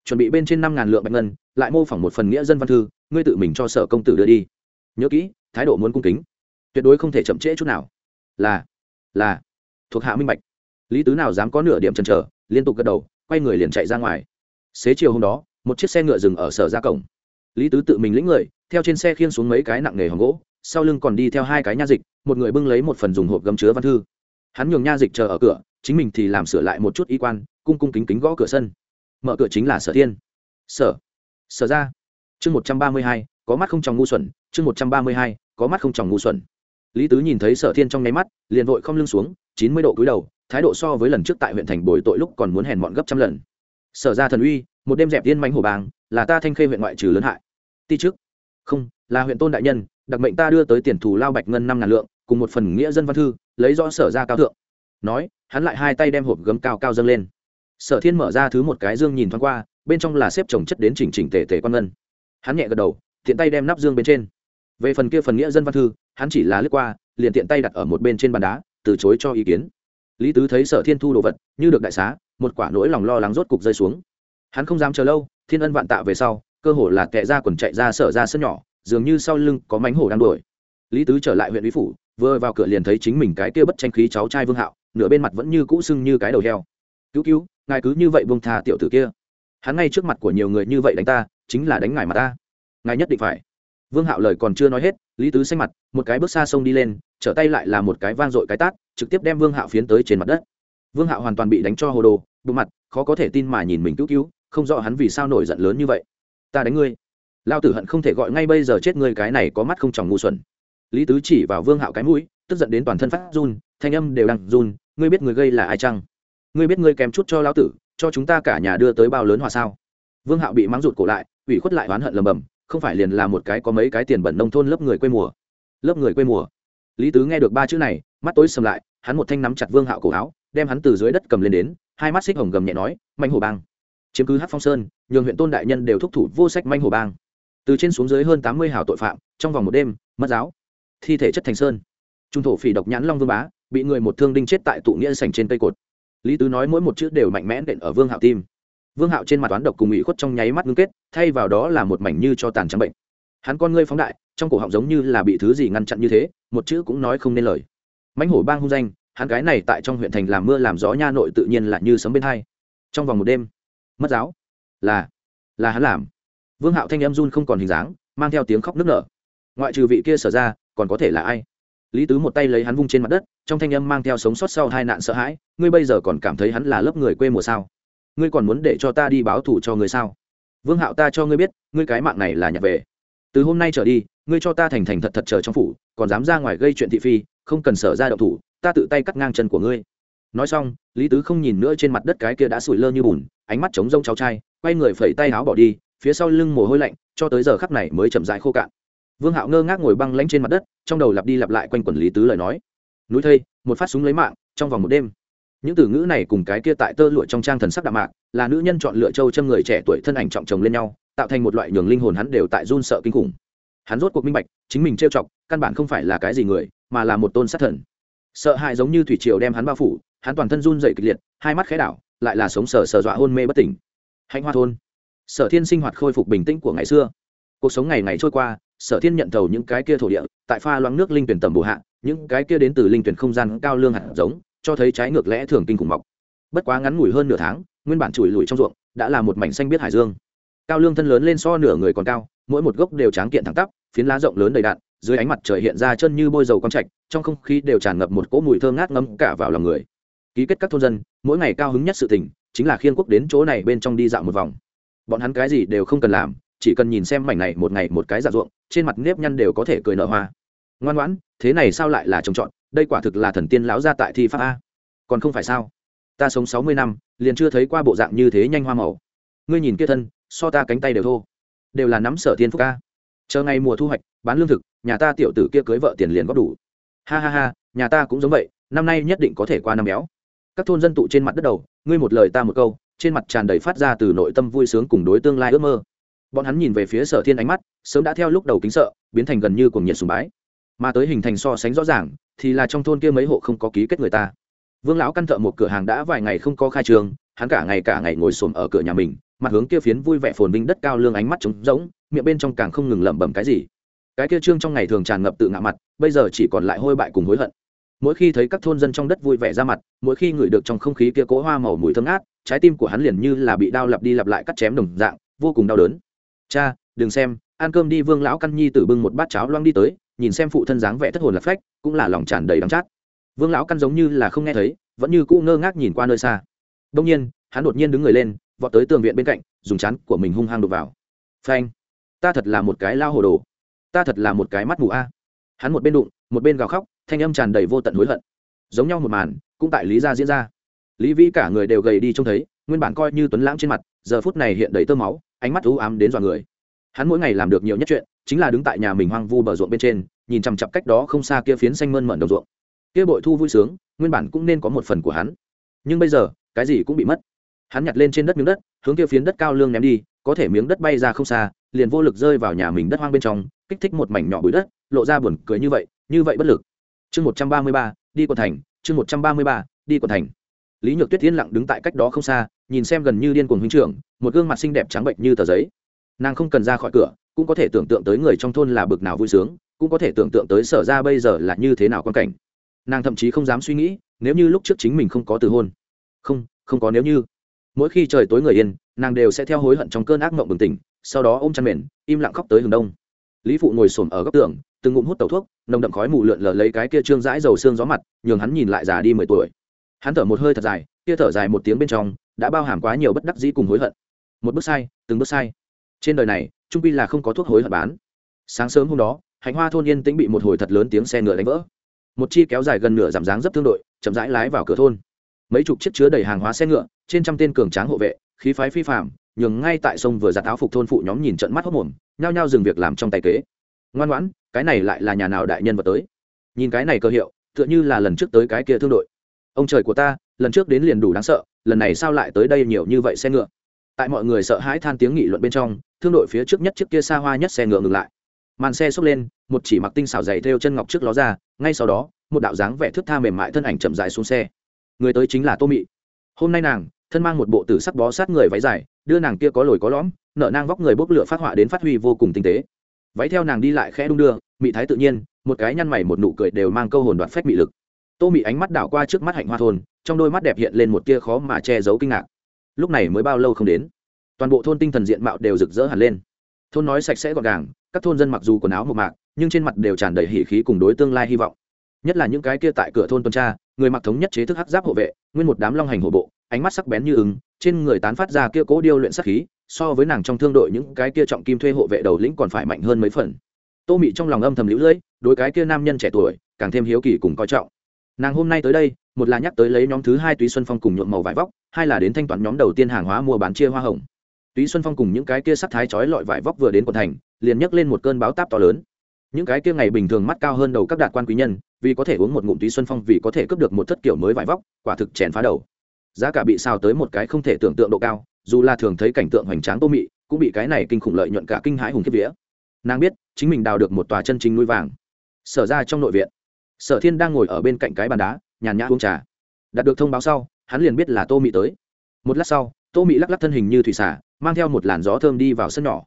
chuẩn bị bên trên năm ngàn lượng bạch ngân, lại mô phỏng một phần nghĩa dân văn thư, ngươi tự mình cho sở công tử đưa đi. Nhớ kỹ, thái độ muốn cung kính. Tuyệt đối không thể chậm trễ chút nào. Là là, thuộc hạ minh bạch. Lý tứ nào dám có nửa điểm chần chờ, liên tục gật đầu, quay người liền chạy ra ngoài. Xế chiều hôm đó, một chiếc xe ngựa dừng ở sở ra cổng. Lý tứ tự mình lĩnh người, theo trên xe khiêng xuống mấy cái nặng nghề hòm gỗ, sau lưng còn đi theo hai cái nha dịch, một người bưng lấy một phần dùng hộp gấm chứa văn thư. Hắn nhường nha dịch chờ ở cửa, chính mình thì làm sửa lại một chút y quan, cung cung kính kính gõ cửa sân mở cửa chính là sở thiên. Sở. Sở ra. Chương một trăm ba mươi hai, có mắt không tròng ngu xuẩn. Chương một trăm ba mươi hai, có mắt không tròng ngu xuẩn. Lý tứ nhìn thấy sở thiên trong nháy mắt, liền vội không lưng xuống, chín mươi độ cúi đầu, thái độ so với lần trước tại huyện thành bồi tội lúc còn muốn hèn mọn gấp trăm lần. Sở ra thần uy, một đêm dẹp tiên mánh hồ bàng, là ta thanh khê huyện ngoại trừ lớn hại. Ti trước. Không, là huyện tôn đại nhân, đặc mệnh ta đưa tới tiền thù lao bạch ngân năm ngàn lượng, cùng một phần nghĩa dân văn thư, lấy rõ sở ra cao thượng. Nói, hắn lại hai tay đem hộp gấm cao cao dâng lên sở thiên mở ra thứ một cái dương nhìn thoáng qua, bên trong là xếp trồng chất đến chỉnh chỉnh tề tề quan ngân. Hắn nhẹ gật đầu, tiện tay đem nắp dương bên trên. Về phần kia phần nghĩa dân văn thư, hắn chỉ là lướt qua, liền tiện tay đặt ở một bên trên bàn đá, từ chối cho ý kiến. Lý tứ thấy sở thiên thu đồ vật, như được đại xá, một quả nỗi lòng lo lắng rốt cục rơi xuống. Hắn không dám chờ lâu, thiên ân vạn tạ về sau, cơ hồ là kẻ ra quần chạy ra sở ra sân nhỏ, dường như sau lưng có mánh hổ đang đuổi. Lý tứ trở lại huyện lý phủ, vừa vào cửa liền thấy chính mình cái kia bất tranh khí cháu trai vương hạo, nửa bên mặt vẫn như cũ sưng như cái đầu heo cứu cứu, ngài cứ như vậy buông tha tiểu tử kia. Hắn ngay trước mặt của nhiều người như vậy đánh ta, chính là đánh ngài mà ta. Ngài nhất định phải. Vương hạo lời còn chưa nói hết, lý tứ xanh mặt, một cái bước xa sông đi lên, trở tay lại là một cái vang dội cái tát, trực tiếp đem vương hạo phiến tới trên mặt đất. Vương hạo hoàn toàn bị đánh cho hồ đồ bộ mặt, khó có thể tin mà nhìn mình cứu cứu, không rõ hắn vì sao nổi giận lớn như vậy. Ta đánh ngươi. Lao tử hận không thể gọi ngay bây giờ chết ngươi, cái này có mắt không tròng ngu xuẩn. Lý tứ chỉ vào vương hạo cái mũi, tức giận đến toàn thân phát run, thanh âm đều đang run, ngươi biết người gây là ai chăng? Ngươi biết ngươi kém chút cho lão tử, cho chúng ta cả nhà đưa tới bao lớn hòa sao? Vương hạo bị mắng rụt cổ lại, ủy khuất lại oán hận lầm bầm, không phải liền là một cái có mấy cái tiền bẩn nông thôn lớp người quê mùa. Lớp người quê mùa. Lý tứ nghe được ba chữ này, mắt tối sầm lại, hắn một thanh nắm chặt vương hạo cổ áo, đem hắn từ dưới đất cầm lên đến, hai mắt xích hồng gầm nhẹ nói manh hồ bang. Chiếm cứ hát phong sơn, nhường huyện tôn đại nhân đều thúc thủ vô sách manh hồ bang. Từ trên xuống dưới hơn tám mươi hào tội phạm, trong vòng một đêm, mất giáo. Thi thể chất thành sơn. Trung thổ phỉ độc nhãn long vương bá, bị người một thương đinh chết tại tụ nghĩa sành trên cây cột lý tứ nói mỗi một chữ đều mạnh mẽ đện ở vương hạo tim. Vương hạo trên mặt toán độc cùng ủy khuất trong nháy mắt ngưng kết, thay vào đó là một mảnh như cho tàn trắng bệnh. Hắn con ngươi phóng đại, trong cổ họng giống như là bị thứ gì ngăn chặn như thế, một chữ cũng nói không nên lời. Mãnh hổ bang hung danh, hắn gái này tại trong huyện thành làm mưa làm gió nha nội tự nhiên là như sấm bên hai. Trong vòng một đêm, mất giáo. Là là hắn làm. Vương hạo thanh em run không còn hình dáng, mang theo tiếng khóc nức nở. Ngoại trừ vị kia sở ra, còn có thể là ai? Lý tứ một tay lấy hắn vung trên mặt đất, trong thanh âm mang theo sống sót sau hai nạn sợ hãi, ngươi bây giờ còn cảm thấy hắn là lớp người quê mùa sao? Ngươi còn muốn để cho ta đi báo thù cho ngươi sao? Vương hạo ta cho ngươi biết, ngươi cái mạng này là nhặt về. Từ hôm nay trở đi, ngươi cho ta thành thành thật thật chờ trong phủ, còn dám ra ngoài gây chuyện thị phi, không cần sở ra động thủ, ta tự tay cắt ngang chân của ngươi. Nói xong, lý tứ không nhìn nữa trên mặt đất cái kia đã sủi lơ như bùn, ánh mắt trống rông cháu trai, quay người phẩy tay áo bỏ đi, phía sau lưng mồ hôi lạnh, cho tới giờ khắc này mới chậm rãi khô cạn vương hạo ngơ ngác ngồi băng lánh trên mặt đất, trong đầu lặp đi lặp lại quanh quần lý tứ lời nói. Núi thây, một phát súng lấy mạng, trong vòng một đêm. Những từ ngữ này cùng cái kia tại tơ lụa trong trang thần sắc đạm mạc, là nữ nhân chọn lựa châu châm người trẻ tuổi thân ảnh trọng chồng lên nhau, tạo thành một loại nhường linh hồn hắn đều tại run sợ kinh khủng. Hắn rốt cuộc minh bạch, chính mình trêu chọc, căn bản không phải là cái gì người, mà là một tôn sát thần. Sợ hãi giống như thủy triều đem hắn bao phủ, hắn toàn thân run dậy kịch liệt, hai mắt khẽ đảo, lại là sống sờ sờ dọa hôn mê bất tỉnh. Hạnh hoa thôn. Sở thiên sinh hoạt khôi phục bình tĩnh của ngày xưa. Cuộc sống ngày ngày trôi qua sở thiên nhận thầu những cái kia thổ địa, tại pha loãng nước linh tuyển tầm bổ hạ, những cái kia đến từ linh tuyển không gian cao lương hạt giống, cho thấy trái ngược lẽ thường kinh khủng mọc. Bất quá ngắn ngủi hơn nửa tháng, nguyên bản chùi lùi trong ruộng, đã là một mảnh xanh biết hải dương. Cao lương thân lớn lên so nửa người còn cao, mỗi một gốc đều tráng kiện thẳng tắp, phiến lá rộng lớn đầy đạn, dưới ánh mặt trời hiện ra chân như bôi dầu con trạch, trong không khí đều tràn ngập một cỗ mùi thơm ngát ngấm cả vào lòng người. Ký kết các thôn dân, mỗi ngày cao hứng nhất sự tình, chính là khiên quốc đến chỗ này bên trong đi dạo một vòng. Bọn hắn cái gì đều không cần làm chỉ cần nhìn xem mảnh này một ngày một cái giả ruộng, trên mặt nếp nhăn đều có thể cười nở hoa. Ngoan ngoãn, thế này sao lại là trồng trọt? Đây quả thực là thần tiên lão gia tại thi pháp a. Còn không phải sao? Ta sống sáu mươi năm, liền chưa thấy qua bộ dạng như thế nhanh hoa màu. Ngươi nhìn kia thân, so ta cánh tay đều thô. Đều là nắm sở thiên phúc ca chờ ngày mùa thu hoạch, bán lương thực, nhà ta tiểu tử kia cưới vợ tiền liền góp đủ. Ha ha ha, nhà ta cũng giống vậy, năm nay nhất định có thể qua năm béo. Các thôn dân tụ trên mặt đất đầu, ngươi một lời ta một câu, trên mặt tràn đầy phát ra từ nội tâm vui sướng cùng đối tương lai ước mơ bọn hắn nhìn về phía sở thiên ánh mắt, sớm đã theo lúc đầu kính sợ, biến thành gần như cuồng nhiệt sùng bái. Mà tới hình thành so sánh rõ ràng, thì là trong thôn kia mấy hộ không có ký kết người ta. Vương lão căn thợ một cửa hàng đã vài ngày không có khai trường, hắn cả ngày cả ngày ngồi xổm ở cửa nhà mình, mặt hướng kia phiến vui vẻ phồn vinh đất cao lương ánh mắt trống rỗng, miệng bên trong càng không ngừng lẩm bẩm cái gì. Cái kia trương trong ngày thường tràn ngập tự ngạo mặt, bây giờ chỉ còn lại hôi bại cùng hối hận. Mỗi khi thấy các thôn dân trong đất vui vẻ ra mặt, mỗi khi ngửi được trong không khí kia cỗ hoa màu mùi thơm ngát, trái tim của hắn liền như là bị đao lặp đi lặp lại cắt chém đồng dạng, vô cùng đau đớn cha, đừng xem, ăn cơm đi, vương lão căn nhi tử bưng một bát cháo loang đi tới, nhìn xem phụ thân dáng vẻ thất hồn lạc phách, cũng là lòng tràn đầy đắng chát. Vương lão căn giống như là không nghe thấy, vẫn như cũ ngơ ngác nhìn qua nơi xa. Đông nhiên, hắn đột nhiên đứng người lên, vọt tới tường viện bên cạnh, dùng chán của mình hung hăng đục vào. Phanh! Ta thật là một cái lao hồ đồ. Ta thật là một cái mắt mù a. Hắn một bên đụng, một bên gào khóc, thanh âm tràn đầy vô tận hối hận. Giống nhau một màn, cũng tại lý gia diễn ra. Lý vĩ cả người đều gầy đi trông thấy, nguyên bản coi như tuấn lãng trên mặt, giờ phút này hiện đầy tơ máu ánh mắt u ám đến dọa người. Hắn mỗi ngày làm được nhiều nhất chuyện, chính là đứng tại nhà mình hoang vu bờ ruộng bên trên, nhìn chằm chặp cách đó không xa kia phiến xanh mơn mận đồng ruộng. Kia bội thu vui sướng, nguyên bản cũng nên có một phần của hắn. Nhưng bây giờ, cái gì cũng bị mất. Hắn nhặt lên trên đất miếng đất, hướng kia phiến đất cao lương ném đi, có thể miếng đất bay ra không xa, liền vô lực rơi vào nhà mình đất hoang bên trong, kích thích một mảnh nhỏ bụi đất, lộ ra buồn cười như vậy như vậy bất lực. Chương một trăm ba mươi ba, đi quận thành, chương một trăm ba mươi ba, đi quận thành lý nhược tuyết yên lặng đứng tại cách đó không xa, nhìn xem gần như điên cuồng huynh trưởng, một gương mặt xinh đẹp trắng bệnh như tờ giấy. Nàng không cần ra khỏi cửa, cũng có thể tưởng tượng tới người trong thôn là bực nào vui sướng, cũng có thể tưởng tượng tới sở ra bây giờ là như thế nào quan cảnh. Nàng thậm chí không dám suy nghĩ, nếu như lúc trước chính mình không có từ hôn. Không không có nếu như. Mỗi khi trời tối người yên, nàng đều sẽ theo hối hận trong cơn ác mộng bừng tỉnh, sau đó ôm chăn mền, im lặng khóc tới hướng đông. Lý phụ ngồi xổm ở góc tường, từng ngụm hút tẩu thuốc, nồng đậm khói mù lượn lờ lấy cái kia trương dãi dầu xương gió mặt, nhường hắn nhìn lại già đi mười tuổi hắn thở một hơi thật dài, kia thở dài một tiếng bên trong, đã bao hàm quá nhiều bất đắc dĩ cùng hối hận. Một bước sai, từng bước sai. Trên đời này, trung pi là không có thuốc hối hận bán. Sáng sớm hôm đó hành hoa thôn yên tĩnh bị một hồi thật lớn tiếng xe ngựa đánh vỡ. Một chi kéo dài gần nửa giảm dáng dấp thương đội, chậm rãi lái vào cửa thôn. Mấy chục chiếc chứa đầy hàng hóa xe ngựa, trên trăm tên cường tráng hộ vệ, khí phái phi phạm nhường ngay tại sông vừa giặt áo phục thôn phụ nhóm nhìn trận mắt hốc mồm nhao nhao dừng việc làm trong tay kế. Ngoan ngoãn, cái này lại là nhà nào đại nhân vật tới? Nhìn cái này cơ hiệu, tựa như là lần trước tới cái kia thương đội ông trời của ta, lần trước đến liền đủ đáng sợ, lần này sao lại tới đây nhiều như vậy xe ngựa? Tại mọi người sợ hãi than tiếng nghị luận bên trong, thương đội phía trước nhất chiếc kia xa hoa nhất xe ngựa ngừng lại. Màn xe xốc lên, một chỉ mặc tinh xảo dày theo chân ngọc trước ló ra, ngay sau đó, một đạo dáng vẻ thước tha mềm mại thân ảnh chậm dài xuống xe. Người tới chính là tô mị. Hôm nay nàng, thân mang một bộ tử sắc bó sát người váy dài, đưa nàng kia có lồi có lõm nợ nang vóc người bốc lửa phát họa đến phát huy vô cùng tinh tế. Váy theo nàng đi lại khẽ đung đưa, mị thái tự nhiên, một cái nhăn mày một nụ cười đều mang câu hồn đoạt phách mị lực tô mị ánh mắt đảo qua trước mắt hạnh hoa thôn, trong đôi mắt đẹp hiện lên một tia khó mà che giấu kinh ngạc. Lúc này mới bao lâu không đến, toàn bộ thôn tinh thần diện mạo đều rực rỡ hẳn lên. Thôn nói sạch sẽ gọn gàng, các thôn dân mặc dù quần áo mộc mạc, nhưng trên mặt đều tràn đầy hỉ khí cùng đối tương lai hy vọng. Nhất là những cái kia tại cửa thôn tuần tra, người mặc thống nhất chế thức hắc giáp hộ vệ, nguyên một đám long hành hộ bộ, ánh mắt sắc bén như ứng, trên người tán phát ra kia cố điêu luyện sắc khí, so với nàng trong thương đội những cái kia trọng kim thuê hộ vệ đầu lĩnh còn phải mạnh hơn mấy phần. Tô mị trong lòng âm thầm lũ lưỡi, đối cái kia nam nhân trẻ tuổi, càng thêm hiếu kỳ cùng coi trọng nàng hôm nay tới đây, một là nhắc tới lấy nhóm thứ hai túy xuân phong cùng nhuộm màu vải vóc, hai là đến thanh toán nhóm đầu tiên hàng hóa mua bán chia hoa hồng. Túy xuân phong cùng những cái kia sắc thái chói lọi vải vóc vừa đến quận thành, liền nhấc lên một cơn báo táp to lớn. Những cái kia ngày bình thường mắt cao hơn đầu các đạt quan quý nhân, vì có thể uống một ngụm túy xuân phong vì có thể cướp được một thất kiểu mới vải vóc, quả thực chèn phá đầu. Giá cả bị xào tới một cái không thể tưởng tượng độ cao, dù là thường thấy cảnh tượng hoành tráng tô mị, cũng bị cái này kinh khủng lợi nhuận cả kinh hãi hùng kiếp vía. Nàng biết, chính mình đào được một tòa chân chính núi vàng, sở ra trong nội viện sở thiên đang ngồi ở bên cạnh cái bàn đá, nhàn nhã uống trà. Đạt được thông báo sau, hắn liền biết là tô mị tới. Một lát sau, tô mị lắc lắc thân hình như thủy xả, mang theo một làn gió thơm đi vào sân nhỏ.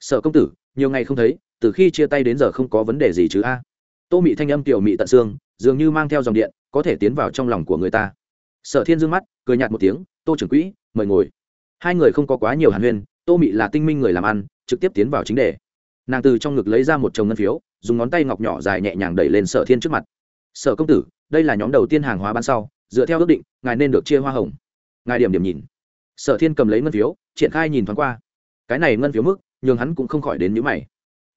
Sở công tử, nhiều ngày không thấy, từ khi chia tay đến giờ không có vấn đề gì chứ a? Tô mị thanh âm tiểu mị tận xương, dường như mang theo dòng điện, có thể tiến vào trong lòng của người ta. Sở thiên dương mắt, cười nhạt một tiếng, tô trưởng quỹ, mời ngồi. Hai người không có quá nhiều hàn huyên, tô mị là tinh minh người làm ăn, trực tiếp tiến vào chính đề. Nàng từ trong ngực lấy ra một chồng ngân phiếu dùng ngón tay ngọc nhỏ dài nhẹ nhàng đẩy lên sở thiên trước mặt. Sở công tử, đây là nhóm đầu tiên hàng hóa bán sau, dựa theo ước định, ngài nên được chia hoa hồng. Ngài điểm điểm nhìn. Sở thiên cầm lấy ngân phiếu, triển khai nhìn thoáng qua. Cái này ngân phiếu mức, nhường hắn cũng không khỏi đến nhữ mày.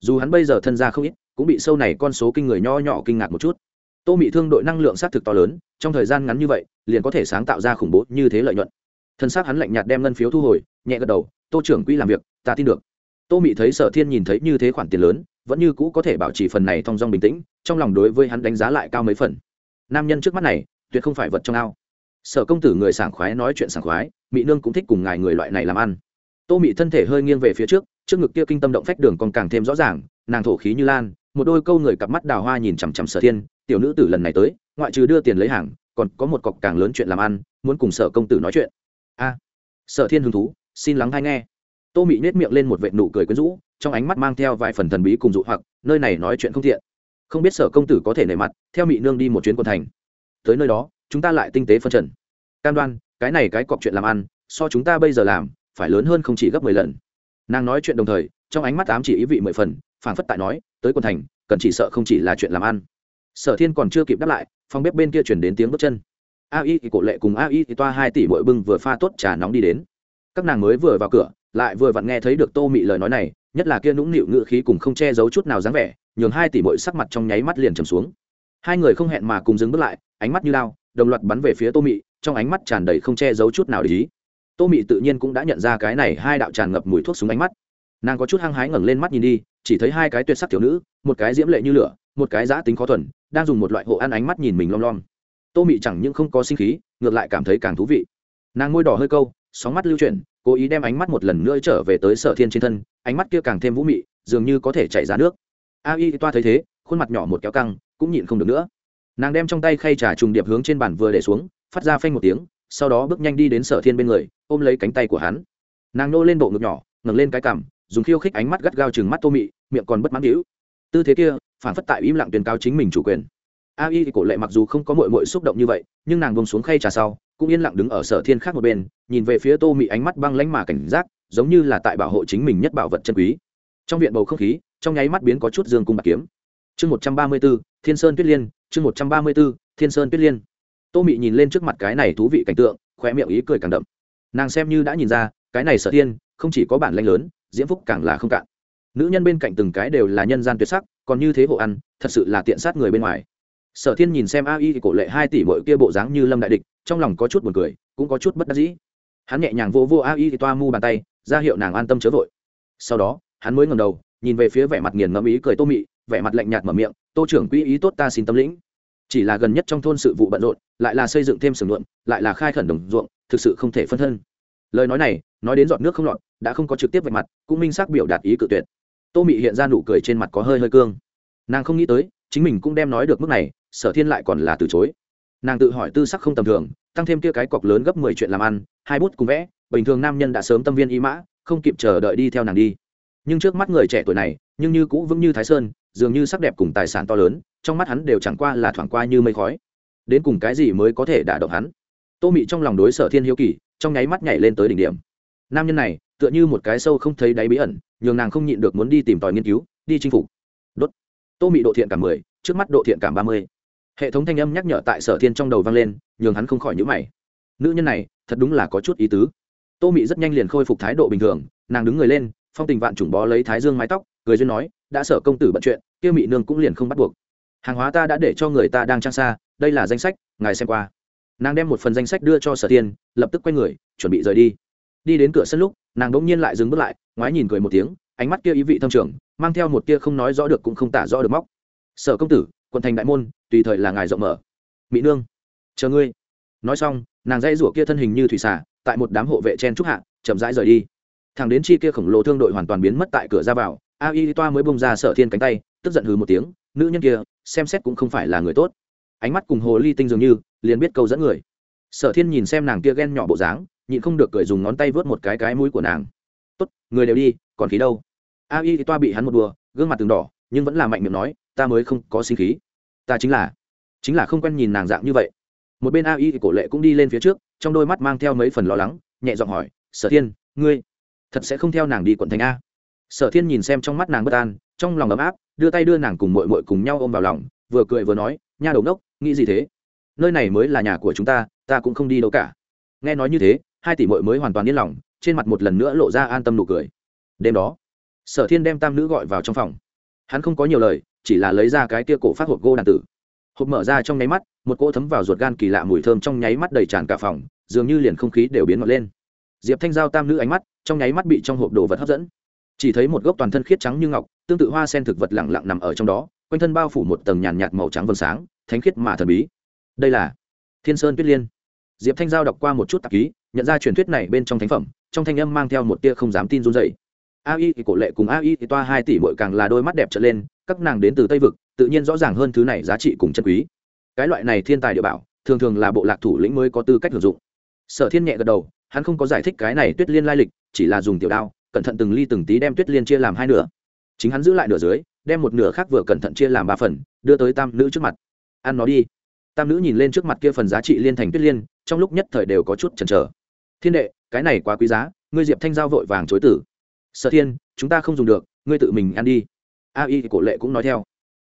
Dù hắn bây giờ thân ra không ít, cũng bị sâu này con số kinh người nho nhỏ kinh ngạc một chút. Tô mị thương đội năng lượng xác thực to lớn, trong thời gian ngắn như vậy, liền có thể sáng tạo ra khủng bố như thế lợi nhuận. Thân xác hắn lạnh nhạt đem ngân phiếu thu hồi, nhẹ gật đầu, tô trưởng quỹ làm việc, ta tin được. Tô mị thấy sở thiên nhìn thấy như thế khoản tiền lớn vẫn như cũ có thể bảo trì phần này thong dong bình tĩnh, trong lòng đối với hắn đánh giá lại cao mấy phần. Nam nhân trước mắt này, tuyệt không phải vật trong ao. Sở công tử người sảng khoái nói chuyện sảng khoái mỹ nương cũng thích cùng ngài người loại này làm ăn. Tô mị thân thể hơi nghiêng về phía trước trước ngực kia kinh tâm động phách đường còn càng thêm rõ ràng, nàng thổ khí như lan, một đôi câu người cặp mắt đào hoa nhìn chằm chằm sở thiên, tiểu nữ tử lần này tới, ngoại trừ đưa tiền lấy hàng, còn có một cọc càng lớn chuyện làm ăn, muốn cùng sở công tử nói chuyện. A. Sở thiên hứng thú, xin lắng hay nghe. Tô mị nết miệng lên một vệ nụ cười quyến rũ trong ánh mắt mang theo vài phần thần bí cùng dụ hoặc, nơi này nói chuyện không thiện không biết sở công tử có thể nể mặt, theo mị nương đi một chuyến quân thành. Tới nơi đó, chúng ta lại tinh tế phân trần. Cam đoan, cái này cái cọc chuyện làm ăn, so chúng ta bây giờ làm, phải lớn hơn không chỉ gấp mười lần. Nàng nói chuyện đồng thời, trong ánh mắt ám chỉ ý vị mười phần, phảng phất tại nói, tới quận thành, cần chỉ sợ không chỉ là chuyện làm ăn. Sở thiên còn chưa kịp đáp lại, phòng bếp bên kia chuyển đến tiếng bước chân. A y thì cổ lệ cùng a y thì toa hai tỷ bội bưng vừa pha tốt trà nóng đi đến. Các nàng mới vừa vào cửa lại vừa vặn nghe thấy được tô mị lời nói này, nhất là kia nũng nịu ngự khí cùng không che giấu chút nào dáng vẻ, nhường hai tỷ mỗi sắc mặt trong nháy mắt liền trầm xuống. Hai người không hẹn mà cùng dừng bước lại, ánh mắt như lao đồng loạt bắn về phía tô mị, trong ánh mắt tràn đầy không che giấu chút nào để ý. Tô mị tự nhiên cũng đã nhận ra cái này hai đạo tràn ngập mùi thuốc súng ánh mắt. Nàng có chút hăng hái ngẩng lên mắt nhìn đi, chỉ thấy hai cái tuyệt sắc tiểu nữ, một cái diễm lệ như lửa, một cái giã tính khó thuần, đang dùng một loại hộ ăn ánh mắt nhìn mình lom lom. Tô mị chẳng những không có sinh khí, ngược lại cảm thấy càng thú vị. Nàng môi đỏ hơi câu sóng mắt lưu chuyển, cố ý đem ánh mắt một lần nữa trở về tới sở thiên trên thân, ánh mắt kia càng thêm vũ mị, dường như có thể chảy ra nước. A y toa thấy thế, khuôn mặt nhỏ một kéo căng, cũng nhịn không được nữa. Nàng đem trong tay khay trà trùng điệp hướng trên bàn vừa để xuống, phát ra phanh một tiếng, sau đó bước nhanh đi đến sở thiên bên người, ôm lấy cánh tay của hắn. Nàng nô lên bộ ngực nhỏ, ngẩng lên cái cằm, dùng khiêu khích ánh mắt gắt gao chừng mắt tô mị, miệng còn bất mãn hữu tư thế kia, phản phất tại im lặng tuyên cao chính mình chủ quyền. A y cổ lệ mặc dù không có mội mội xúc động như vậy, nhưng nàng bông xuống khay trà sau cũng yên lặng đứng ở sở thiên khác một bên, nhìn về phía tô mị ánh mắt băng lánh mà cảnh giác, giống như là tại bảo hộ chính mình nhất bảo vật chân quý. Trong viện bầu không khí, trong nháy mắt biến có chút dương cung bạc kiếm. Chương một trăm ba mươi b ố thiên sơn tuyết liên, chương một trăm ba mươi b ố thiên sơn tuyết liên. Tô mị nhìn lên trước mặt cái này thú vị cảnh tượng khoe miệng ý cười càng đậm. Nàng xem như đã nhìn ra, cái này sở thiên, không chỉ có bản lanh lớn, diễm phúc càng là không cạn. Nữ nhân bên cạnh từng cái đều là nhân gian tuyệt sắc, còn như thế hộ ăn, thật sự là tiện sát người bên ngoài sở thiên nhìn xem a y cổ lệ hai tỷ mỗi kia bộ dáng như lâm đại địch, trong lòng có chút buồn cười, cũng có chút bất đắc dĩ. Hắn nhẹ nhàng vô vô a y toa mu bàn tay, ra hiệu nàng an tâm chớ vội. Sau đó, hắn mới ngầm đầu, nhìn về phía vẻ mặt nghiền ngẫm ý cười tô mị, vẻ mặt lạnh nhạt mở miệng, tô trưởng quỹ ý tốt ta xin tâm lĩnh. Chỉ là gần nhất trong thôn sự vụ bận rộn, lại là xây dựng thêm sừng luận lại là khai khẩn đồng ruộng, thực sự không thể phân thân. Lời nói này, nói đến giọt nước không lọt, đã không có trực tiếp vạch mặt, cũng minh xác biểu đạt ý cự tuyệt. Tô mị hiện ra nụ cười trên mặt có hơi hơi cương. Nàng không nghĩ tới, chính mình cũng đem nói được mức này sở thiên lại còn là từ chối. Nàng tự hỏi tư sắc không tầm thường, tăng thêm kia cái cọc lớn gấp mười chuyện làm ăn, hai bút cùng vẽ, bình thường nam nhân đã sớm tâm viên y mã, không kịp chờ đợi đi theo nàng đi. Nhưng trước mắt người trẻ tuổi này, nhưng như cũ vững như thái sơn, dường như sắc đẹp cùng tài sản to lớn, trong mắt hắn đều chẳng qua là thoảng qua như mây khói. Đến cùng cái gì mới có thể đả động hắn? Tô mị trong lòng đối sở thiên hiếu kỳ, trong nháy mắt nhảy lên tới đỉnh điểm. Nam nhân này, tựa như một cái sâu không thấy đáy bí ẩn, nhường nàng không nhịn được muốn đi tìm tòi nghiên cứu, đi chinh phục. Đốt. Tô mị độ thiện cảm mười, trước mắt độ thiện cảm ba mươi hệ thống thanh âm nhắc nhở tại sở thiên trong đầu vang lên, nhường hắn không khỏi nhữ mày. Nữ nhân này, thật đúng là có chút ý tứ. Tô mị rất nhanh liền khôi phục thái độ bình thường, nàng đứng người lên, phong tình vạn trùng bó lấy thái dương mái tóc, cười duyên nói, đã sở công tử bận chuyện, kia mị nương cũng liền không bắt buộc. Hàng hóa ta đã để cho người ta đang trang xa, đây là danh sách, ngài xem qua. Nàng đem một phần danh sách đưa cho sở thiên, lập tức quay người, chuẩn bị rời đi. Đi đến cửa sân lúc, nàng đ ỗ n g nhiên lại dừng bước lại, ngoái nhìn cười một tiếng, ánh mắt kia ý vị thâm trường, mang theo một kia không nói rõ được cũng không tả rõ được móc. Sở công tử quận thành đại môn, tùy thời là ngài rộng mở. Mỹ nương, chờ ngươi. Nói xong, nàng dây rủa kia thân hình như thủy xả tại một đám hộ vệ chen trúc hạ, chậm rãi rời đi. Thằng đến chi kia khổng lồ thương đội hoàn toàn biến mất tại cửa ra vào, a y toa mới bông ra sở thiên cánh tay, tức giận hừ một tiếng, nữ nhân kia, xem xét cũng không phải là người tốt. Ánh mắt cùng hồ ly tinh dường như, liền biết câu dẫn người. Sở thiên nhìn xem nàng kia ghen nhỏ bộ dáng, nhịn không được cười dùng ngón tay vớt một cái cái mũi của nàng. Tốt, người đều đi, còn khí đâu? A y toa bị hắn một đùa, gương mặt từng đỏ, nhưng vẫn là mạnh miệng nói, ta mới không có sinh khí ta chính là chính là không quen nhìn nàng dạng như vậy. Một bên a y cổ lệ cũng đi lên phía trước, trong đôi mắt mang theo mấy phần lo lắng, nhẹ giọng hỏi, sở thiên, ngươi thật sẽ không theo nàng đi quận thành a? Sở thiên nhìn xem trong mắt nàng bất an, trong lòng ấm áp, đưa tay đưa nàng cùng mội mội cùng nhau ôm vào lòng, vừa cười vừa nói, nha đầu đốc nghĩ gì thế? Nơi này mới là nhà của chúng ta ta cũng không đi đâu cả. Nghe nói như thế, hai tỷ mội mới hoàn toàn yên lòng, trên mặt một lần nữa lộ ra an tâm nụ cười. Đêm đó, sở thiên đem tam nữ gọi vào trong phòng. Hắn không có nhiều lời chỉ là lấy ra cái kia cổ phát hộp gỗ đàn tử. Hộp mở ra trong nháy mắt, một cỗ thấm vào ruột gan kỳ lạ mùi thơm trong nháy mắt đầy tràn cả phòng, dường như liền không khí đều biến ngọt lên. Diệp thanh giao tam nữ ánh mắt, trong nháy mắt bị trong hộp đồ vật hấp dẫn. Chỉ thấy một gốc toàn thân khiết trắng như ngọc, tương tự hoa sen thực vật lẳng lặng nằm ở trong đó, quanh thân bao phủ một tầng nhàn nhạt màu trắng vầng sáng, thánh khiết mà thần bí. Đây là thiên sơn tuyết liên. Diệp thanh giao đọc qua một chút tạp ký, nhận ra truyền thuyết này bên trong thánh phẩm, trong thanh âm mang theo một tia không dám tin run dậy a y thì cổ lệ cùng a y thì toa hai tỷ bội càng là đôi mắt đẹp trở lên các nàng đến từ tây vực, tự nhiên rõ ràng hơn thứ này giá trị cùng chân quý. Cái loại này thiên tài địa bảo, thường thường là bộ lạc thủ lĩnh mới có tư cách sử dụng. Sở thiên nhẹ gật đầu, hắn không có giải thích cái này tuyết liên lai lịch, chỉ là dùng tiểu đao, cẩn thận từng ly từng tí đem tuyết liên chia làm hai nửa. Chính hắn giữ lại nửa dưới, đem một nửa khác vừa cẩn thận chia làm ba phần, đưa tới tam nữ trước mặt. Ăn nó đi. Tam nữ nhìn lên trước mặt kia phần giá trị liên thành tuyết liên, trong lúc nhất thời đều có chút chần chờ. Thiên đệ, cái này quá quý giá, ngươi diệp thanh giao vội vàng chối tử. Sở thiên, chúng ta không dùng được, ngươi tự mình ăn đi a y cổ lệ cũng nói theo.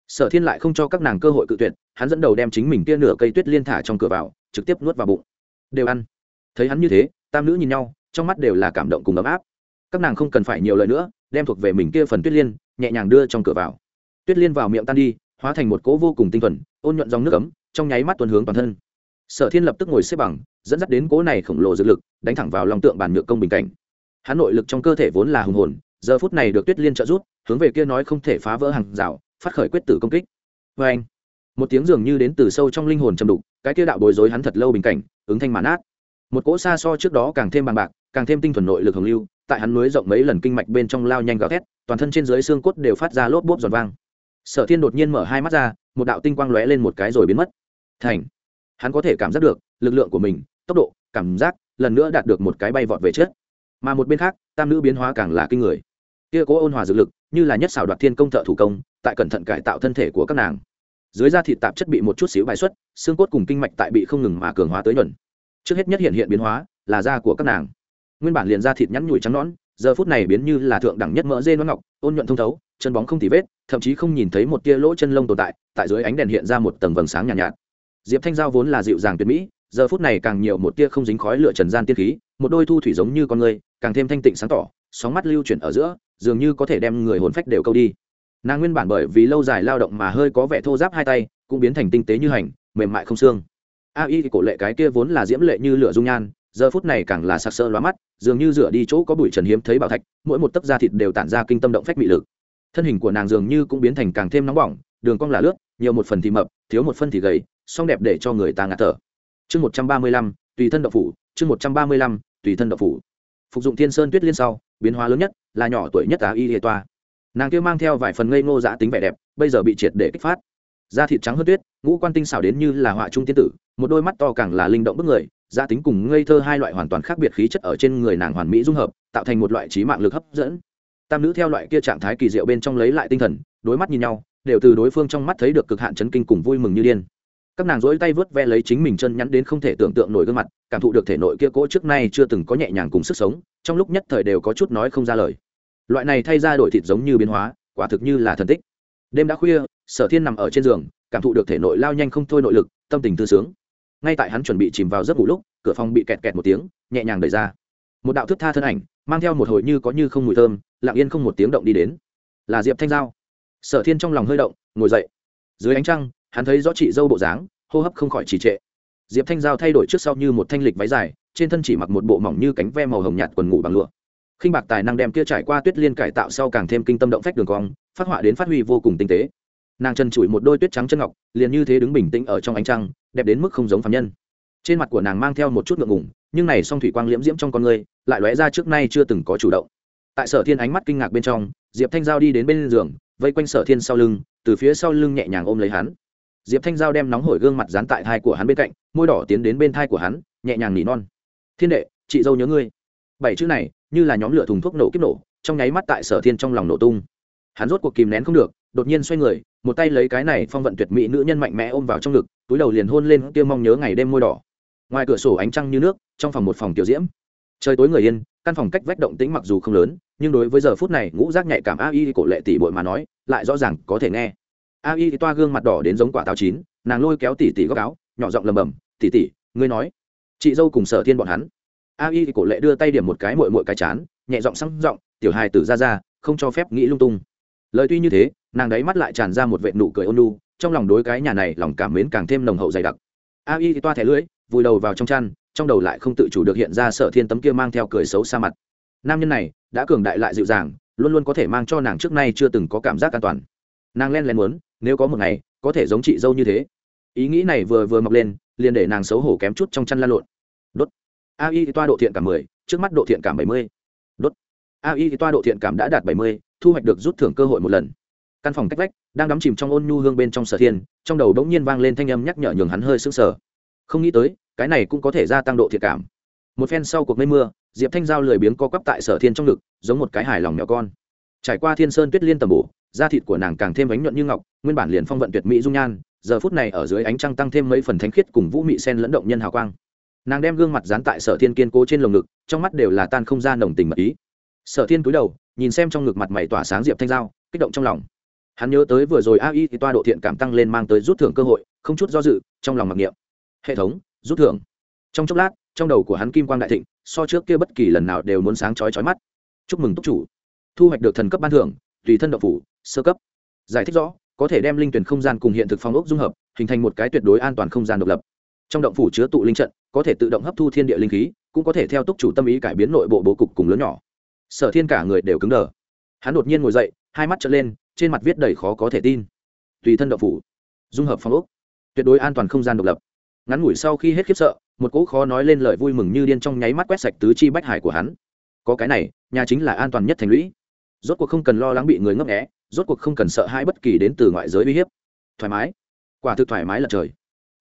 Sở thiên lại không cho các nàng cơ hội cự tuyệt, hắn dẫn đầu đem chính mình tia nửa cây tuyết liên thả trong cửa vào, trực tiếp nuốt vào bụng. Đều ăn. Thấy hắn như thế, tam nữ nhìn nhau, trong mắt đều là cảm động cùng ấm áp. Các nàng không cần phải nhiều lời nữa, đem thuộc về mình kia phần tuyết liên, nhẹ nhàng đưa trong cửa vào. Tuyết liên vào miệng tan đi, hóa thành một cỗ vô cùng tinh thuần, ôn nhuận dòng nước ấm, trong nháy mắt tuần hướng toàn thân. Sở thiên lập tức ngồi xếp bằng, dẫn dắt đến cỗ này khổng lồ dược lực, đánh thẳng vào lòng tượng bàn nhựa công bình cảnh. Hắn nội lực trong cơ thể vốn là hùng hồn giờ phút này được tuyết liên trợ rút hướng về kia nói không thể phá vỡ hàng rào, phát khởi quyết tử công kích. Vê anh, một tiếng dường như đến từ sâu trong linh hồn chầm đục, cái kia đạo bối rối hắn thật lâu bình cảnh, ứng thanh mãn át một cỗ xa so trước đó càng thêm bằng bạc, càng thêm tinh thuần nội lực hồng lưu, tại hắn núi rộng mấy lần kinh mạch bên trong lao nhanh gào thét, toàn thân trên dưới xương cốt đều phát ra lốp bốp giòn vang. Sở thiên đột nhiên mở hai mắt ra, một đạo tinh quang lóe lên một cái rồi biến mất. Thành, hắn có thể cảm giác được lực lượng của mình, tốc độ, cảm giác lần nữa đạt được một cái bay vọt về chết mà một bên khác, tam nữ biến hóa càng là kinh người kia cố ôn hòa dược lực như là nhất xảo đoạt thiên công thợ thủ công tại cẩn thận cải tạo thân thể của các nàng. Dưới da thịt tạp chất bị một chút xíu bài xuất xương cốt cùng kinh mạch tại bị không ngừng mà cường hóa tới nhuận. Trước hết nhất hiện hiện biến hóa là da của các nàng. Nguyên bản liền da thịt nhắn nhủi trắng nõn giờ phút này biến như là thượng đẳng nhất mỡ dê nó ngọc ôn nhuận thông thấu chân bóng không tì vết thậm chí không nhìn thấy một tia lỗ chân lông tồn tại tại dưới ánh đèn hiện ra một tầng vầng sáng nhàn nhạt, nhạt. Diệp thanh giao vốn là dịu dàng tuyệt mỹ giờ phút này càng nhiều một tia không dính khói lửa trần gian tiên khí một đôi thu thủy giống như con người càng thêm thanh tịnh sáng tỏ sóng mắt lưu chuyển ở giữa, dường như có thể đem người hồn phách đều câu đi. Nàng nguyên bản bởi vì lâu dài lao động mà hơi có vẻ thô giáp hai tay, cũng biến thành tinh tế như hành, mềm mại không xương. A y cổ lệ cái kia vốn là diễm lệ như lửa dung nhan, giờ phút này càng là sặc sỡ lóa mắt, dường như rửa đi chỗ có bụi trần hiếm thấy bảo thạch, mỗi một tấc da thịt đều tản ra kinh tâm động phách mị lực. Thân hình của nàng dường như cũng biến thành càng thêm nóng bỏng, đường cong là lướt, nhiều một phần thì mập, thiếu một phân thì gầy, song đẹp để cho người ta ngạt thở. Chương một trăm ba mươi lăm, tùy thân đậu phủ, chương một trăm ba mươi lăm, tùy thân đậu phủ. Phục dụng thiên sơn tuyết liên sau biến hóa lớn nhất là nhỏ tuổi nhất á y hệ toa. Nàng kia mang theo vài phần ngây ngô giã tính vẻ đẹp, bây giờ bị triệt để kích phát. Da thịt trắng hơn tuyết, ngũ quan tinh xảo đến như là họa trung tiên tử, một đôi mắt to càng là linh động bức người gia tính cùng ngây thơ hai loại hoàn toàn khác biệt khí chất ở trên người nàng hoàn mỹ dung hợp, tạo thành một loại trí mạng lực hấp dẫn. Tam nữ theo loại kia trạng thái kỳ diệu bên trong lấy lại tinh thần, đối mắt nhìn nhau, đều từ đối phương trong mắt thấy được cực hạn chấn kinh cùng vui mừng như điên. Các nàng dỗi tay vớt ve lấy chính mình chân nhắn đến không thể tưởng tượng nổi gương mặt, cảm thụ được thể nội kia cỗ trước nay chưa từng có nhẹ nhàng cùng sức sống trong lúc nhất thời đều có chút nói không ra lời. Loại này thay ra đổi thịt giống như biến hóa, quả thực như là thần tích. Đêm đã khuya, sở thiên nằm ở trên giường, cảm thụ được thể nội lao nhanh không thôi nội lực, tâm tình thư sướng. Ngay tại hắn chuẩn bị chìm vào giấc ngủ lúc, cửa phòng bị kẹt kẹt một tiếng, nhẹ nhàng đẩy ra. Một đạo thức tha thân ảnh, mang theo một hồi như có như không mùi thơm, lặng yên không một tiếng động đi đến. Là diệp thanh giao. Sở thiên trong lòng hơi động, ngồi dậy. Dưới ánh trăng, hắn thấy rõ chị dâu bộ dáng, hô hấp không khỏi trì trệ. Diệp thanh giao thay đổi trước sau như một thanh lịch váy dài trên thân chỉ mặc một bộ mỏng như cánh ve màu hồng nhạt quần ngủ bằng lụa. Khinh bạc tài năng đem kia trải qua tuyết liên cải tạo sau càng thêm kinh tâm động phách đường cong, phát họa đến phát huy vô cùng tinh tế. Nàng chân chùi một đôi tuyết trắng chân ngọc, liền như thế đứng bình tĩnh ở trong ánh trăng, đẹp đến mức không giống phạm nhân. Trên mặt của nàng mang theo một chút ngượng ngùng, nhưng này song thủy quang liễm diễm trong con người, lại lóe ra trước nay chưa từng có chủ động. Tại sở thiên ánh mắt kinh ngạc bên trong, diệp thanh giao đi đến bên giường, vây quanh sở thiên sau lưng, từ phía sau lưng nhẹ nhàng ôm lấy hắn. Diệp thanh giao đem nóng hổi gương mặt dán tại thai của hắn bên cạnh, môi đỏ tiến đến bên thai của hắn, nhẹ nhàng nỉ non thiên đệ, chị dâu nhớ ngươi. Bảy chữ này, như là nhóm lửa thùng thuốc nổ kiếp nổ, trong nháy mắt tại sở thiên trong lòng nổ tung. Hắn rốt cuộc kìm nén không được, đột nhiên xoay người, một tay lấy cái này phong vận tuyệt mỹ nữ nhân mạnh mẽ ôm vào trong ngực, túi đầu liền hôn lên tiêu mong nhớ ngày đêm môi đỏ. Ngoài cửa sổ ánh trăng như nước, trong phòng một phòng tiểu diễm. Trời tối người yên, căn phòng cách vách động tĩnh mặc dù không lớn, nhưng đối với giờ phút này ngũ giác nhạy cảm a y cổ lệ tỷ bội mà nói, lại rõ ràng có thể nghe. A y toa gương mặt đỏ đến giống quả táo chín, nàng lôi kéo tỷ tỷ góc áo, nhỏ giọng lầm bầm tỷ tỷ ngươi nói chị dâu cùng sở thiên bọn hắn. A y cổ lệ đưa tay điểm một cái mội mội cái chán, nhẹ giọng sang giọng, tiểu hài tử ra ra, không cho phép nghĩ lung tung. Lời tuy như thế, nàng đấy mắt lại tràn ra một vệ nụ cười ôn lu trong lòng đối cái nhà này lòng cảm mến càng thêm nồng hậu dày đặc. A y toa thẻ lưỡi, vùi đầu vào trong chăn, trong đầu lại không tự chủ được hiện ra sợ thiên tấm kia mang theo cười xấu xa mặt. Nam nhân này, đã cường đại lại dịu dàng, luôn luôn có thể mang cho nàng trước nay chưa từng có cảm giác an toàn. Nàng len len muốn, nếu có một ngày, có thể giống chị dâu như thế. Ý nghĩ này vừa vừa mọc lên liền để nàng xấu hổ kém chút trong chăn lan lộn. Đốt. A y toa độ thiện cảm mười, trước mắt độ thiện cảm bảy mươi. Đốt. A y toa độ thiện cảm đã đạt bảy mươi, thu hoạch được rút thưởng cơ hội một lần. Căn phòng cách vách, đang đắm chìm trong ôn nhu hương bên trong sở thiên, trong đầu bỗng nhiên vang lên thanh âm nhắc nhở nhường hắn hơi sững sờ. Không nghĩ tới, cái này cũng có thể gia tăng độ thiệt cảm. Một phen sau cuộc mây mưa, diệp thanh giao lười biếng co quắp tại sở thiên trong ngực, giống một cái hài lòng nhỏ con. Trải qua thiên sơn tuyết liên tầm bổ, da thịt của nàng càng thêm bánh nhuận như ngọc, nguyên bản liền phong vận tuyệt mỹ dung nhan giờ phút này ở dưới ánh trăng tăng thêm mấy phần thánh khiết cùng vũ mị sen lẫn động nhân hào quang. Nàng đem gương mặt dán tại sở thiên kiên cố trên lồng ngực, trong mắt đều là tan không ra nồng tình mật ý. Sở thiên cúi đầu, nhìn xem trong ngực mặt mày tỏa sáng diệp thanh giao, kích động trong lòng. Hắn nhớ tới vừa rồi a y thì toa độ thiện cảm tăng lên mang tới rút thưởng cơ hội, không chút do dự, trong lòng mặc niệm. Hệ thống, rút thưởng. Trong chốc lát, trong đầu của hắn kim quang đại thịnh, so trước kia bất kỳ lần nào đều muốn sáng chói chói mắt. Chúc mừng túc chủ. Thu hoạch được thần cấp ban thưởng, tùy thân độc phủ, sơ cấp. Giải thích rõ có thể đem linh tuyển không gian cùng hiện thực phong ốc dung hợp, hình thành một cái tuyệt đối an toàn không gian độc lập. Trong động phủ chứa tụ linh trận, có thể tự động hấp thu thiên địa linh khí, cũng có thể theo túc chủ tâm ý cải biến nội bộ bố cục cùng lớn nhỏ. Sở thiên cả người đều cứng đờ. Hắn đột nhiên ngồi dậy, hai mắt trở lên, trên mặt viết đầy khó có thể tin. Tùy thân động phủ, dung hợp phong ốc, tuyệt đối an toàn không gian độc lập. Ngắn ngủi sau khi hết khiếp sợ, một cỗ khó nói lên lời vui mừng như điên trong nháy mắt quét sạch tứ chi bách hải của hắn. Có cái này, nhà chính là an toàn nhất thành lũy. Rốt cuộc không cần lo lắng bị người ngấp nghé rốt cuộc không cần sợ hãi bất kỳ đến từ ngoại giới uy hiếp. Thoải mái. Quả thực thoải mái là trời.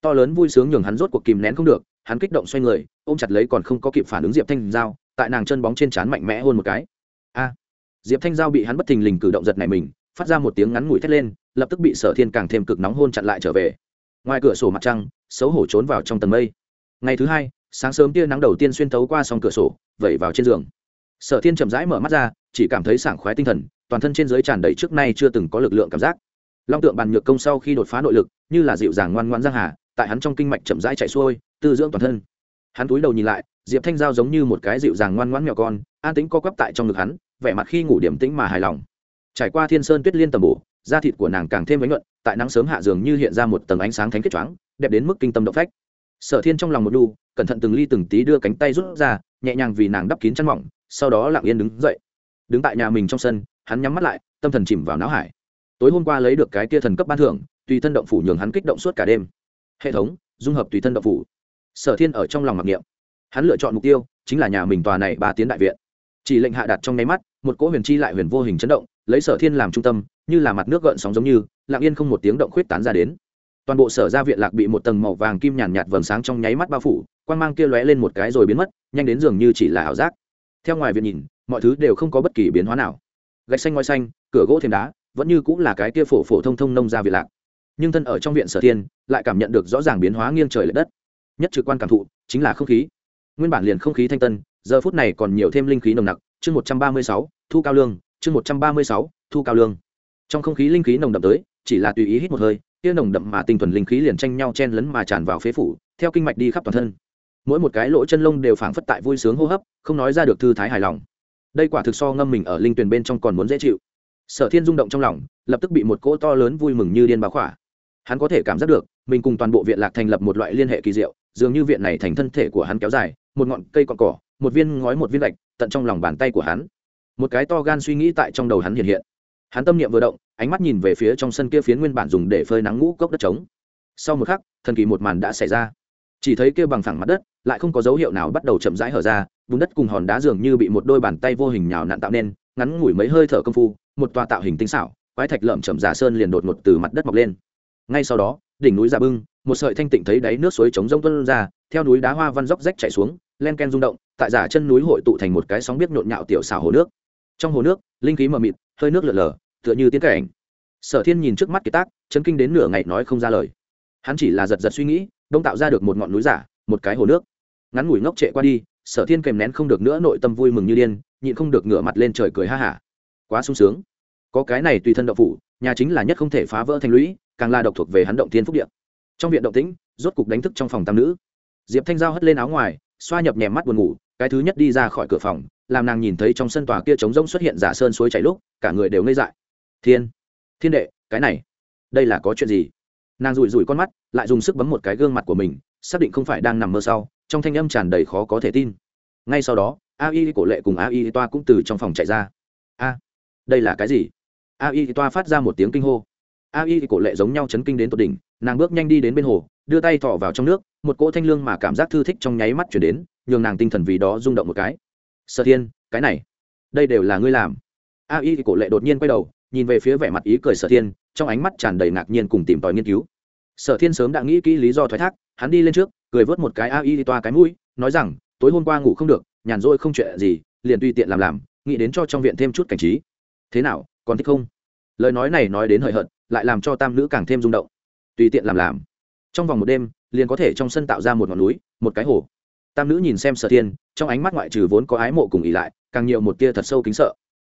To lớn vui sướng nhường hắn rốt cuộc kìm nén không được, hắn kích động xoay người, ôm chặt lấy còn không có kịp phản ứng diệp thanh giao, tại nàng chân bóng trên trán mạnh mẽ hôn một cái. A. Diệp thanh giao bị hắn bất thình lình cử động giật này mình, phát ra một tiếng ngắn ngủi thét lên, lập tức bị sở thiên càng thêm cực nóng hôn chặn lại trở về. Ngoài cửa sổ mặt trăng, xấu hổ trốn vào trong tầng mây. Ngày thứ hai, sáng sớm tia nắng đầu tiên xuyên thấu qua song cửa sổ, vẩy vào trên giường. Sở thiên chậm rãi mở mắt ra, chỉ cảm thấy sảng khoái tinh thần toàn thân trên giới tràn đầy trước nay chưa từng có lực lượng cảm giác. Long tượng bàn nhược công sau khi đột phá nội lực, như là dịu dàng ngoan ngoan giang hà, tại hắn trong kinh mạch chậm rãi chạy xuôi, tư dưỡng toàn thân. Hắn túi đầu nhìn lại, diệp thanh giao giống như một cái dịu dàng ngoan ngoãn mèo con, an tính co quắp tại trong ngực hắn, vẻ mặt khi ngủ điểm tĩnh mà hài lòng. Trải qua thiên sơn tuyết liên tầm bổ, da thịt của nàng càng thêm ánh nhuận, tại nắng sớm hạ giường như hiện ra một tầng ánh sáng thánh kết choáng, đẹp đến mức kinh tâm động phách. Sở thiên trong lòng một đu cẩn thận từng ly từng tí đưa cánh tay rút ra, nhẹ nhàng vì nàng đắp kín chăn mỏng, sau đó lặng yên đứng dậy. Đứng tại nhà mình trong sân hắn nhắm mắt lại, tâm thần chìm vào não hải. Tối hôm qua lấy được cái kia thần cấp ban thưởng, tùy thân động phủ nhường hắn kích động suốt cả đêm. Hệ thống, dung hợp tùy thân động phủ. Sở thiên ở trong lòng mặc niệm. Hắn lựa chọn mục tiêu, chính là nhà mình tòa này ba tiến đại viện. Chỉ lệnh hạ đặt trong nháy mắt, một cỗ huyền chi lại huyền vô hình chấn động, lấy sở thiên làm trung tâm, như là mặt nước gợn sóng giống như, lặng yên không một tiếng động khuyết tán ra đến. Toàn bộ sở ra viện lạc bị một tầng màu vàng kim nhàn nhạt vầng sáng trong nháy mắt bao phủ quan g mang kia lóe lên một cái rồi biến mất, nhanh đến dường như chỉ là ảo giác. Theo ngoài viện nhìn, mọi thứ đều không có bất kỳ biến hóa nào gạch xanh ngói xanh, cửa gỗ thêm đá, vẫn như cũng là cái kia phổ phổ thông thông nông ra việt lạc. Nhưng thân ở trong viện sở thiên, lại cảm nhận được rõ ràng biến hóa nghiêng trời l ệ đất. Nhất trực quan cảm thụ, chính là không khí. Nguyên bản liền không khí thanh tân, giờ phút này còn nhiều thêm linh khí nồng nặc. Chương một trăm ba mươi sáu, thu cao lương. Chương một trăm ba mươi sáu, thu cao lương. Trong không khí linh khí nồng đậm tới, chỉ là tùy ý hít một hơi, kia nồng đậm mà tinh thuần linh khí liền tranh nhau chen lấn mà tràn vào phế phủ, theo kinh mạch đi khắp toàn thân. Mỗi một cái lỗ chân lông đều phảng phất tại vui sướng hô hấp, không nói ra được thư thái hài lòng đây quả thực so ngâm mình ở linh tuyền bên trong còn muốn dễ chịu. Sở thiên rung động trong lòng, lập tức bị một cỗ to lớn vui mừng như điên báo khỏa. Hắn có thể cảm giác được, mình cùng toàn bộ viện lạc thành lập một loại liên hệ kỳ diệu, dường như viện này thành thân thể của hắn kéo dài, một ngọn cây cọn cỏ, một viên ngói một viên gạch, tận trong lòng bàn tay của hắn. Một cái to gan suy nghĩ tại trong đầu hắn hiện hiện. Hắn tâm niệm vừa động, ánh mắt nhìn về phía trong sân kia phiến nguyên bản dùng để phơi nắng ngũ cốc đất trống. Sau một khắc, thần kỳ một màn đã xảy ra. Chỉ thấy kia bằng phẳng mặt đất, lại không có dấu hiệu nào bắt đầu chậm rãi hở ra bùn đất cùng hòn đá dường như bị một đôi bàn tay vô hình nhào nặn tạo nên, ngắn ngủi mấy hơi thở công phu, một tòa tạo hình tinh xảo, quái thạch lợm chậm giả sơn liền đột ngột từ mặt đất mọc lên. Ngay sau đó, đỉnh núi ra bưng, một sợi thanh tịnh thấy đáy nước suối trống rông tuân ra, theo núi đá hoa văn dốc rách chảy xuống, len ken rung động, tại giả chân núi hội tụ thành một cái sóng biết nhộn nhạo tiểu xảo hồ nước. Trong hồ nước, linh khí mờ mịt, hơi nước lở lở, tựa như tiến cảnh. Sở thiên nhìn trước mắt kiệt tác, chấn kinh đến nửa ngày nói không ra lời. Hắn chỉ là giật giật suy nghĩ, đông tạo ra được một ngọn núi giả, một cái hồ nước. Ngắn ngủi ngốc trệ qua đi sở thiên kèm nén không được nữa nội tâm vui mừng như điên, nhịn không được ngửa mặt lên trời cười ha hả. Quá sung sướng. Có cái này tùy thân động phủ, nhà chính là nhất không thể phá vỡ thành lũy, càng là độc thuộc về hắn động thiên phúc điện trong viện động tĩnh, rốt cục đánh thức trong phòng tam nữ. Diệp thanh giao hất lên áo ngoài, xoa nhập nhèm mắt buồn ngủ, cái thứ nhất đi ra khỏi cửa phòng, làm nàng nhìn thấy trong sân tòa kia trống rỗng xuất hiện giả sơn suối chảy lúc, cả người đều ngây dại. Thiên thiên đệ, cái này, đây là có chuyện gì? Nàng rủi rủi con mắt, lại dùng sức bấm một cái gương mặt của mình, xác định không phải đang nằm mơ sau trong thanh âm tràn đầy khó có thể tin. Ngay sau đó, a y cổ lệ cùng a y toa cũng từ trong phòng chạy ra. A, đây là cái gì? A y toa phát ra một tiếng kinh hô. A y cổ lệ giống nhau chấn kinh đến tột đỉnh, nàng bước nhanh đi đến bên hồ, đưa tay thọ vào trong nước, một cỗ thanh lương mà cảm giác thư thích trong nháy mắt chuyển đến, nhường nàng tinh thần vì đó rung động một cái. Sở thiên, cái này, đây đều là ngươi làm. A y cổ lệ đột nhiên quay đầu, nhìn về phía vẻ mặt ý cười sở thiên, trong ánh mắt tràn đầy ngạc nhiên cùng tìm tòi nghiên cứu. Sở thiên sớm đã nghĩ kỹ lý do thoái thác, hắn đi lên trước cười vớt một cái a y toa cái mũi, nói rằng, tối hôm qua ngủ không được, nhàn rỗi không chuyện gì, liền tùy tiện làm làm, nghĩ đến cho trong viện thêm chút cảnh trí. Thế nào, còn thích không? Lời nói này nói đến hời hợt, lại làm cho tam nữ càng thêm rung động. Tùy tiện làm làm. Trong vòng một đêm, liền có thể trong sân tạo ra một ngọn núi, một cái hồ. Tam nữ nhìn xem sở thiên, trong ánh mắt ngoại trừ vốn có ái mộ cùng ỉ lại, càng nhiều một tia thật sâu kính sợ.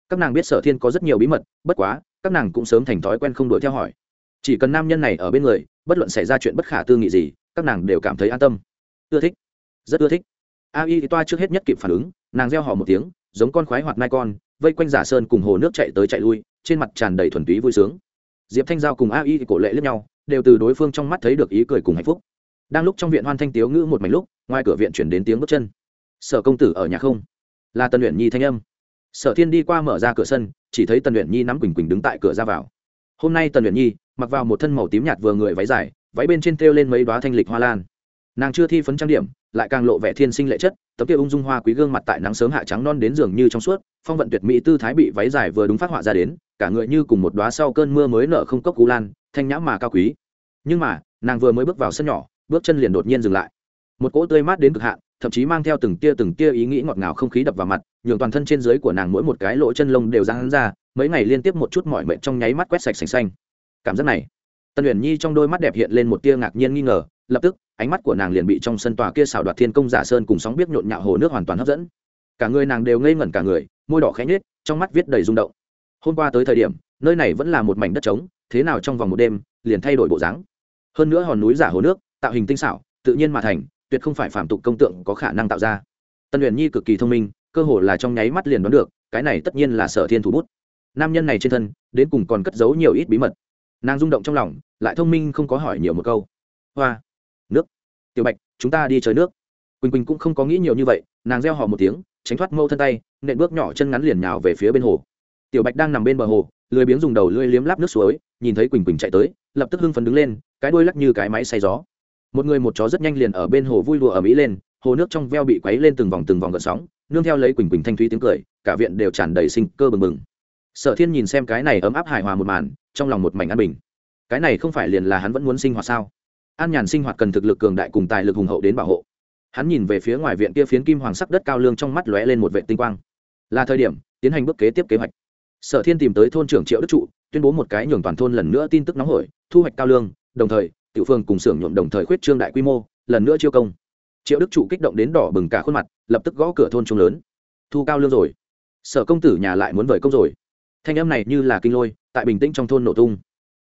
Các nàng biết sở thiên có rất nhiều bí mật, bất quá, các nàng cũng sớm thành thói quen không đuổi theo hỏi. Chỉ cần nam nhân này ở bên người, bất luận xảy ra chuyện bất khả tư nghị gì các nàng đều cảm thấy an tâm. Ưa thích. Rất ưa thích. A y thì toa trước hết nhất kịp phản ứng, nàng reo họ một tiếng, giống con khoái hoạt nai con, vây quanh giả sơn cùng hồ nước chạy tới chạy lui, trên mặt tràn đầy thuần túy vui sướng. Diệp thanh giao cùng a y thì cổ lệ lướt nhau, đều từ đối phương trong mắt thấy được ý cười cùng hạnh phúc. Đang lúc trong viện hoan thanh tiếu ngữ một mảnh lúc, ngoài cửa viện chuyển đến tiếng bước chân. Sở công tử ở nhà không? Là tần luyện nhi thanh âm. Sở thiên đi qua mở ra cửa sân, chỉ thấy tần luyện nhi nắm quỳnh quỳnh đứng tại cửa ra vào. Hôm nay tần luyện nhi mặc vào một thân màu tím nhạt vừa người váy dài váy bên trên thêu lên mấy đoá thanh lịch hoa lan. Nàng chưa thi phấn trang điểm, lại càng lộ vẻ thiên sinh lệ chất, tấm kia ung dung hoa quý gương mặt tại nắng sớm hạ trắng non đến giường như trong suốt, phong vận tuyệt mỹ tư thái bị váy dài vừa đúng phát họa ra đến, cả người như cùng một đóa sau cơn mưa mới nở không cốc cú lan, thanh nhã mà cao quý. Nhưng mà, nàng vừa mới bước vào sân nhỏ, bước chân liền đột nhiên dừng lại. Một cỗ tươi mát đến cực hạn, thậm chí mang theo từng tia từng tia ý nghĩ ngọt ngào không khí đập vào mặt, nhường toàn thân trên dưới của nàng mỗi một cái lỗ chân lông đều giãn ra, mấy ngày liên tiếp một chút mỏi mệt trong nháy mắt quét sạch sành xanh. Cảm giác này tần huyền nhi trong đôi mắt đẹp hiện lên một tia ngạc nhiên nghi ngờ, lập tức, ánh mắt của nàng liền bị trong sân tòa kia xảo đoạt thiên công giả sơn cùng sóng biết nhộn nhạo hồ nước hoàn toàn hấp dẫn. Cả người nàng đều ngây ngẩn cả người, môi đỏ khẽ nhết trong mắt viết đầy rung động. Hôm qua tới thời điểm, nơi này vẫn là một mảnh đất trống, thế nào trong vòng một đêm, liền thay đổi bộ dáng. Hơn nữa hòn núi giả hồ nước, tạo hình tinh xảo, tự nhiên mà thành, tuyệt không phải phạm tục công tượng có khả năng tạo ra. Tân Uyển nhi cực kỳ thông minh, cơ hồ là trong nháy mắt liền đoán được, cái này tất nhiên là sở thiên thủ bút. Nam nhân này trên thân, đến cùng còn cất giấu nhiều ít bí mật nàng rung động trong lòng, lại thông minh không có hỏi nhiều một câu. Hoa, nước, tiểu bạch, chúng ta đi chơi nước. Quỳnh quỳnh cũng không có nghĩ nhiều như vậy, nàng reo hò một tiếng, tránh thoát mâu thân tay, nện bước nhỏ chân ngắn liền nhào về phía bên hồ. Tiểu bạch đang nằm bên bờ hồ, lười biếng dùng đầu lưỡi liếm láp nước suối, nhìn thấy quỳnh quỳnh chạy tới, lập tức hưng phấn đứng lên, cái đuôi lắc như cái máy xay gió. Một người một chó rất nhanh liền ở bên hồ vui đùa ở mỹ lên, hồ nước trong veo bị quấy lên từng vòng từng vòng gợn sóng, nương theo lấy quỳnh quỳnh thanh thúy tiếng cười, cả viện đều tràn đầy sinh cơ bừng bừng. Sở thiên nhìn xem cái này ấm áp hài hòa một màn trong lòng một mảnh an bình. Cái này không phải liền là hắn vẫn muốn sinh hoạt sao? An nhàn sinh hoạt cần thực lực cường đại cùng tài lực hùng hậu đến bảo hộ. Hắn nhìn về phía ngoài viện kia phiến kim hoàng sắc đất cao lương trong mắt lóe lên một vệ tinh quang. Là thời điểm, tiến hành bước kế tiếp kế hoạch. Sở thiên tìm tới thôn trưởng triệu đức trụ, tuyên bố một cái nhường toàn thôn lần nữa tin tức nóng hổi, thu hoạch cao lương, đồng thời, tiểu phương cùng xưởng nhuộm đồng thời khuyết trương đại quy mô, lần nữa chiêu công. Triệu đức trụ kích động đến đỏ bừng cả khuôn mặt, lập tức gõ cửa thôn trung lớn. Thu cao lương rồi. Sở công tử nhà lại muốn vời công rồi. Thanh em này như là kinh lôi tại bình tĩnh trong thôn nổ tung.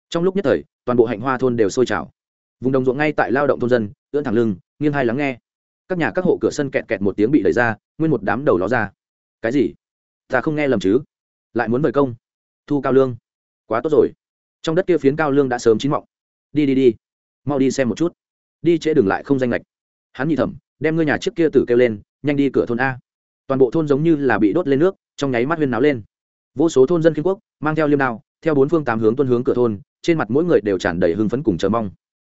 Trong lúc nhất thời, toàn bộ hạnh hoa thôn đều sôi trào. Vùng đồng ruộng ngay tại lao động thôn dân, ưỡn thẳng lưng, nghiêng hai lắng nghe. Các nhà các hộ cửa sân kẹt kẹt một tiếng bị đẩy ra, nguyên một đám đầu ló ra. Cái gì? Ta không nghe lầm chứ? Lại muốn mời công. Thu cao lương. Quá tốt rồi. Trong đất kia phiến cao lương đã sớm chín mọng. Đi đi đi. Mau đi xem một chút. Đi trễ đường lại không danh lệch hắn nhị thẩm, đem ngôi nhà trước kia tử kêu lên, nhanh đi cửa thôn a. Toàn bộ thôn giống như là bị đốt lên nước, trong nháy mắt huyên náo lên. Vô số thôn dân kiên quốc, mang theo liêm đao theo bốn phương tám hướng tuân hướng cửa thôn, trên mặt mỗi người đều tràn đầy hưng phấn cùng chờ mong.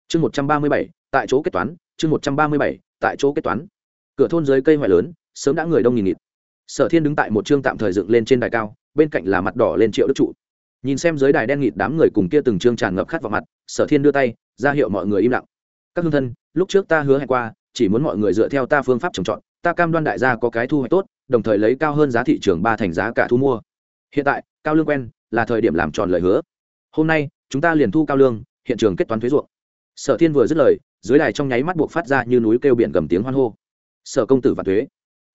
Chương một trăm ba mươi bảy, tại chỗ kết toán, chương một trăm ba mươi bảy, tại chỗ kết toán. Cửa thôn dưới cây hoài lớn, sớm đã người đông nghìn nghịt. Sở thiên đứng tại một chương tạm thời dựng lên trên đài cao, bên cạnh là mặt đỏ lên triệu đức trụ. Nhìn xem dưới đài đen nghịt đám người cùng kia từng chương tràn ngập khát vào mặt, sở thiên đưa tay, ra hiệu mọi người im lặng. Các hương thân, lúc trước ta hứa hẹn qua, chỉ muốn mọi người dựa theo ta phương pháp trồng trọt, ta cam đoan đại gia có cái thu hoạch tốt, đồng thời lấy cao hơn giá thị trường ba thành giá cả thu mua hiện tại, cao lương quen, là thời điểm làm tròn lời hứa. Hôm nay, chúng ta liền thu cao lương, hiện trường kết toán thuế ruộng. Sở thiên vừa dứt lời, dưới đài trong nháy mắt buộc phát ra như núi kêu biển gầm tiếng hoan hô. Sở công tử và thuế.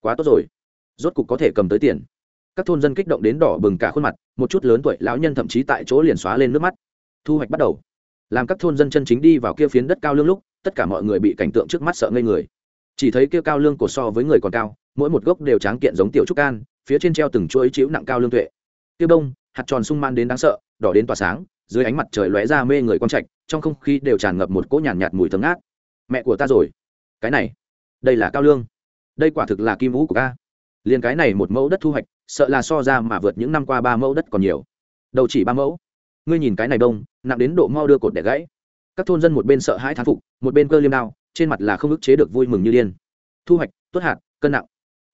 Quá tốt rồi. Rốt cục có thể cầm tới tiền. Các thôn dân kích động đến đỏ bừng cả khuôn mặt, một chút lớn tuổi lão nhân thậm chí tại chỗ liền xóa lên nước mắt. Thu hoạch bắt đầu. Làm các thôn dân chân chính đi vào kia phiến đất cao lương lúc, tất cả mọi người bị cảnh tượng trước mắt sợ ngây người. Chỉ thấy kia cao lương của so với người còn cao, mỗi một gốc đều tráng kiện giống tiểu trúc can, phía trên treo từng chuỗi chiếu nặng cao lương tuệ. Tiêu bông hạt tròn sung man đến đáng sợ đỏ đến tỏa sáng dưới ánh mặt trời lóe ra mê người quang trạch trong không khí đều tràn ngập một cỗ nhàn nhạt, nhạt mùi thơm ngát. Mẹ của ta rồi. Cái này đây là cao lương. Đây quả thực là kim vũ của ta. liền cái này một mẫu đất thu hoạch sợ là so ra mà vượt những năm qua ba mẫu đất còn nhiều. Đầu chỉ ba mẫu. Ngươi nhìn cái này đông nặng đến độ mau đưa cột để gãy. Các thôn dân một bên sợ hãi thán phục một bên cơ liêm đao trên mặt là không ức chế được vui mừng như điên. Thu hoạch tuất hạt cân nặng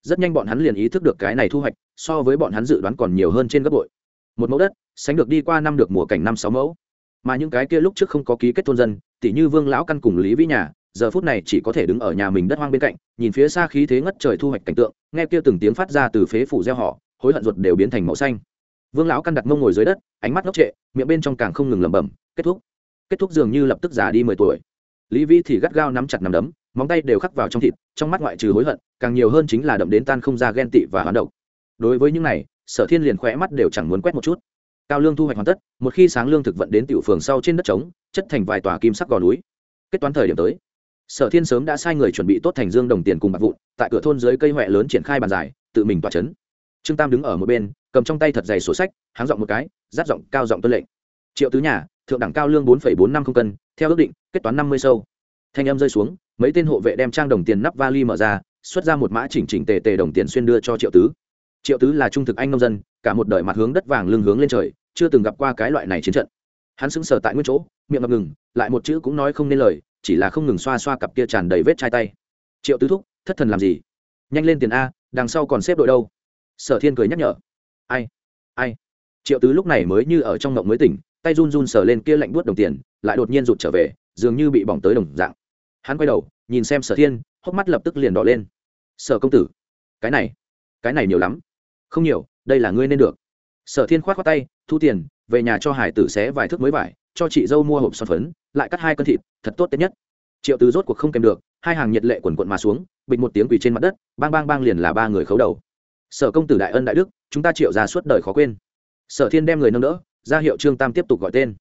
rất nhanh bọn hắn liền ý thức được cái này thu hoạch, so với bọn hắn dự đoán còn nhiều hơn trên gấp bội. Một mẫu đất, sánh được đi qua năm được mùa cảnh năm sáu mẫu. Mà những cái kia lúc trước không có ký kết thôn dân tỷ như vương lão căn cùng lý vĩ nhà, giờ phút này chỉ có thể đứng ở nhà mình đất hoang bên cạnh, nhìn phía xa khí thế ngất trời thu hoạch cảnh tượng, nghe kia từng tiếng phát ra từ phế phủ gieo họ hối hận ruột đều biến thành màu xanh. Vương lão căn đặt mông ngồi dưới đất, ánh mắt ngốc trệ, miệng bên trong càng không ngừng lẩm bẩm, kết thúc. Kết thúc dường như lập tức già đi mười tuổi. Lý vĩ thì gắt gao nắm chặt nắm đấm, móng tay đều khắc vào trong thịt, trong mắt ngoại trừ hối hận càng nhiều hơn chính là đậm đến tan không ra ghen tị và hoán độc. Đối với những này, sở thiên liền khỏe mắt đều chẳng muốn quét một chút. Cao lương thu hoạch hoàn tất, một khi sáng lương thực vận đến tiểu phường sau trên đất trống, chất thành vài tòa kim sắc gò núi. Kết toán thời điểm tới, sở thiên sớm đã sai người chuẩn bị tốt thành dương đồng tiền cùng bạc vụn, tại cửa thôn dưới cây huệ lớn triển khai bàn giải, tự mình tỏa chấn. Trương tam đứng ở một bên, cầm trong tay thật dày sổ sách, háng giọng một cái giáp giọng cao giọng tuân lệnh. Triệu tứ nhà, thượng đẳng cao lương bốn bốn năm không cân, theo ước định, kết toán năm mươi sâu. Thanh âm rơi xuống, mấy tên hộ vệ đem trang đồng tiền nắp vali mở ra xuất ra một mã chỉnh chỉnh tề tề đồng tiền xuyên đưa cho triệu tứ. Triệu tứ là trung thực anh nông dân, cả một đời mặt hướng đất vàng lưng hướng lên trời, chưa từng gặp qua cái loại này chiến trận. Hắn sững sờ tại nguyên chỗ, miệng ngập ngừng, lại một chữ cũng nói không nên lời, chỉ là không ngừng xoa xoa cặp kia tràn đầy vết chai tay. Triệu tứ thúc, thất thần làm gì? Nhanh lên tiền a, đằng sau còn xếp đội đâu? Sở thiên cười nhắc nhở. Ai? Ai? Triệu tứ lúc này mới như ở trong ngộng mới tỉnh, tay run run sờ lên kia lạnh buốt đồng tiền, lại đột nhiên rụt trở về, dường như bị bỏng tới đồng dạng. Hắn quay đầu, nhìn xem sở thiên hốc mắt lập tức liền đỏ lên. Sở công tử, cái này cái này nhiều lắm. Không nhiều, đây là ngươi nên được. Sở thiên k h o á t khoác tay, thu tiền, về nhà cho hải tử xé vài thước mới vải, cho chị dâu mua hộp son phấn, lại cắt hai cân thịt, thật tốt tết nhất. Triệu tứ rốt cuộc không kèm được, hai hàng nhiệt lệ quần quận mà xuống, bịch một tiếng quỳ trên mặt đất, bang bang bang liền là ba người khấu đầu. Sở công tử đại ân đại đức, chúng ta triệu ra suốt đời khó quên. Sở thiên đem người nâng đỡ, ra hiệu trương tam tiếp tục gọi tên.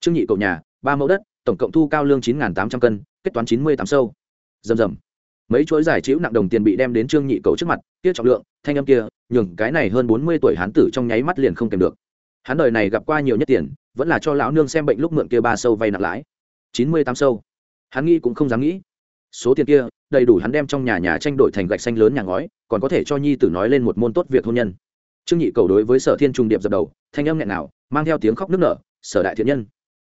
Trương nhị cậu nhà, ba mẫu đất, tổng cộng thu cao lương chín tám trăm cân, kết toán chín mươi tám sâu. Rầm rầm mấy chuỗi giải chịu nặng đồng tiền bị đem đến trương nhị cầu trước mặt, kia trọng lượng, thanh âm kia, nhường cái này hơn bốn mươi tuổi hán tử trong nháy mắt liền không kèm được. Hắn đời này gặp qua nhiều nhất tiền, vẫn là cho lão nương xem bệnh lúc mượn kia ba sâu vay nặng lãi. Chín mươi tám sâu. Hắn nghĩ cũng không dám nghĩ. Số tiền kia, đầy đủ hắn đem trong nhà nhà tranh đổi thành gạch xanh lớn nhà ngói, còn có thể cho nhi tử nói lên một môn tốt việc hôn nhân. Trương nhị cầu đối với sở thiên trung điệp dập đầu, thanh âm nghẹn nào mang theo tiếng khóc nức nở, sở đại thiện nhân,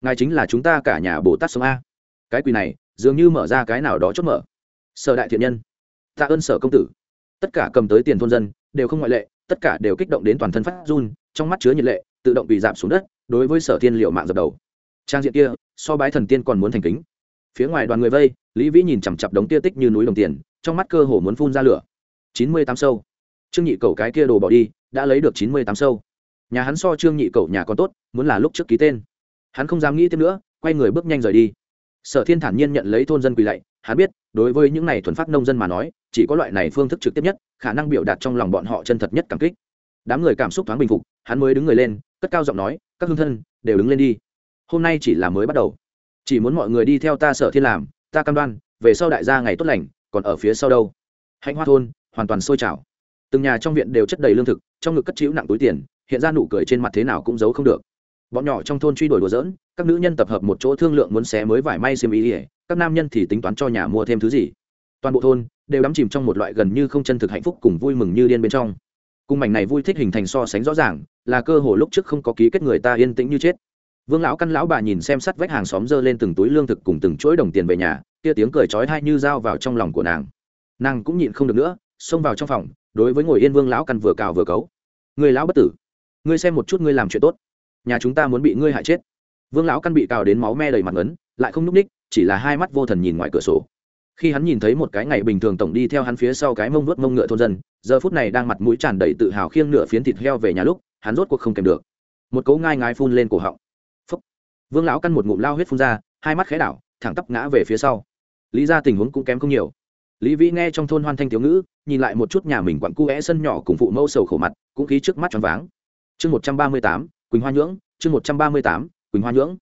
ngài chính là chúng ta cả nhà bồ tát sông a. Cái quỳ này, dường như mở ra cái nào đó chốt mở sở đại thiện nhân. Tạ ơn sở công tử. Tất cả cầm tới tiền thôn dân, đều không ngoại lệ, tất cả đều kích động đến toàn thân phát run, trong mắt chứa nhiệt lệ, tự động bị giảm xuống đất, đối với sở thiên liệu mạng dập đầu. Trang diện kia, so bái thần tiên còn muốn thành kính. Phía ngoài đoàn người vây, lý vĩ nhìn chằm chặp đống tia tích như núi đồng tiền, trong mắt cơ hồ muốn phun ra lửa. Chín mươi tám sâu. Trương nhị cầu cái kia đồ bỏ đi, đã lấy được chín mươi tám sâu. Nhà hắn so trương nhị cầu nhà còn tốt, muốn là lúc trước ký tên. Hắn không dám nghĩ thêm nữa, quay người bước nhanh rời đi. Sở thiên thản nhiên nhận lấy thôn dân quỳ lạy, hắn biết đối với những này thuần phát nông dân mà nói, chỉ có loại này phương thức trực tiếp nhất, khả năng biểu đạt trong lòng bọn họ chân thật nhất cảm kích. Đám người cảm xúc thoáng bình phục, hắn mới đứng người lên, cất cao giọng nói, các hương thân, đều đứng lên đi. Hôm nay chỉ là mới bắt đầu. Chỉ muốn mọi người đi theo ta sở thiên làm, ta cam đoan, về sau đại gia ngày tốt lành, còn ở phía sau đâu. Hạnh hoa thôn, hoàn toàn sôi trào. Từng nhà trong viện đều chất đầy lương thực, trong ngực cất chữ nặng túi tiền, hiện ra nụ cười trên mặt thế nào cũng giấu không được. Bọn nhỏ trong thôn truy đuổi đùa dỡn các nữ nhân tập hợp một chỗ thương lượng muốn xé mới vải may xiêm ý ỉa các nam nhân thì tính toán cho nhà mua thêm thứ gì. Toàn bộ thôn đều đắm chìm trong một loại gần như không chân thực hạnh phúc cùng vui mừng như điên bên trong. Cung mảnh này vui thích hình thành so sánh rõ ràng, là cơ hội lúc trước không có ký kết người ta yên tĩnh như chết. Vương lão căn lão bà nhìn xem sắt vách hàng xóm dơ lên từng túi lương thực cùng từng chuỗi đồng tiền về nhà, kia tiếng cười trói thai như dao vào trong lòng của nàng. Nàng cũng nhịn không được nữa, xông vào trong phòng, đối với ngồi yên vương lão căn vừa cào vừa cấu. Người lão bất tử, ngươi xem một chút ngươi làm chuyện tốt. Nhà chúng ta muốn bị ngươi hại chết. Vương lão căn bị cào đến máu me đầy mặt ngấn lại không n ú c ních chỉ là hai mắt vô thần nhìn ngoài cửa sổ. Khi hắn nhìn thấy một cái ngày bình thường tổng đi theo hắn phía sau cái mông nuốt mông ngựa thôn dân, giờ phút này đang mặt mũi tràn đầy tự hào khiêng nửa phiến thịt heo về nhà lúc, hắn rốt cuộc không kèm được. Một cấu ngai ngai phun lên cổ họng. Phúc. vương lão căn một ngụm lao huyết phun ra, hai mắt khẽ đảo, thẳng tắp ngã về phía sau. Lý ra tình huống cũng kém không nhiều. Lý vĩ nghe trong thôn hoan thanh thiếu ngữ, nhìn lại một chút nhà mình quặn cu vẽ sân nhỏ cùng phụ mẫu sầu khổ mặt, cũng khí trước mắt choáng váng. Chương một trăm ba mươi tám, quỳnh hoa nhưỡng, chương một trăm ba mươi tám, quỳnh hoa nhưỡng.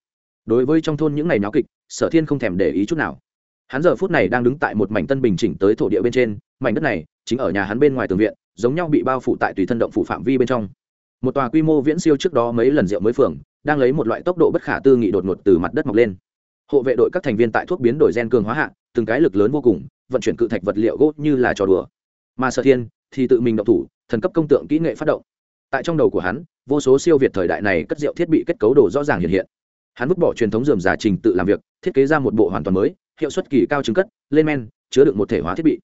Đối với trong thôn những ngày náo kịch sở thiên không thèm để ý chút nào. Hắn giờ phút này đang đứng tại một mảnh tân bình chỉnh tới thổ địa bên trên, mảnh đất này chính ở nhà hắn bên ngoài tường viện, giống nhau bị bao phủ tại tùy thân động phủ phạm vi bên trong. Một tòa quy mô viễn siêu trước đó mấy lần rượu mới phường, đang lấy một loại tốc độ bất khả tư nghị đột ngột từ mặt đất mọc lên. Hộ vệ đội các thành viên tại thuốc biến đổi gen cường hóa hạ, từng cái lực lớn vô cùng, vận chuyển cự thạch vật liệu gỗ như là trò đùa. Mà sở thiên thì tự mình động thủ, thần cấp công tượng kỹ nghệ phát động. Tại trong đầu của hắn, vô số siêu việt thời đại này cất rượu thiết bị kết cấu đồ rõ ràng hiện hiện hắn vứt bỏ truyền thống dườm giả trình tự làm việc, thiết kế ra một bộ hoàn toàn mới, hiệu suất kỳ cao chứng cất, lên men, chứa được một thể hóa thiết bị.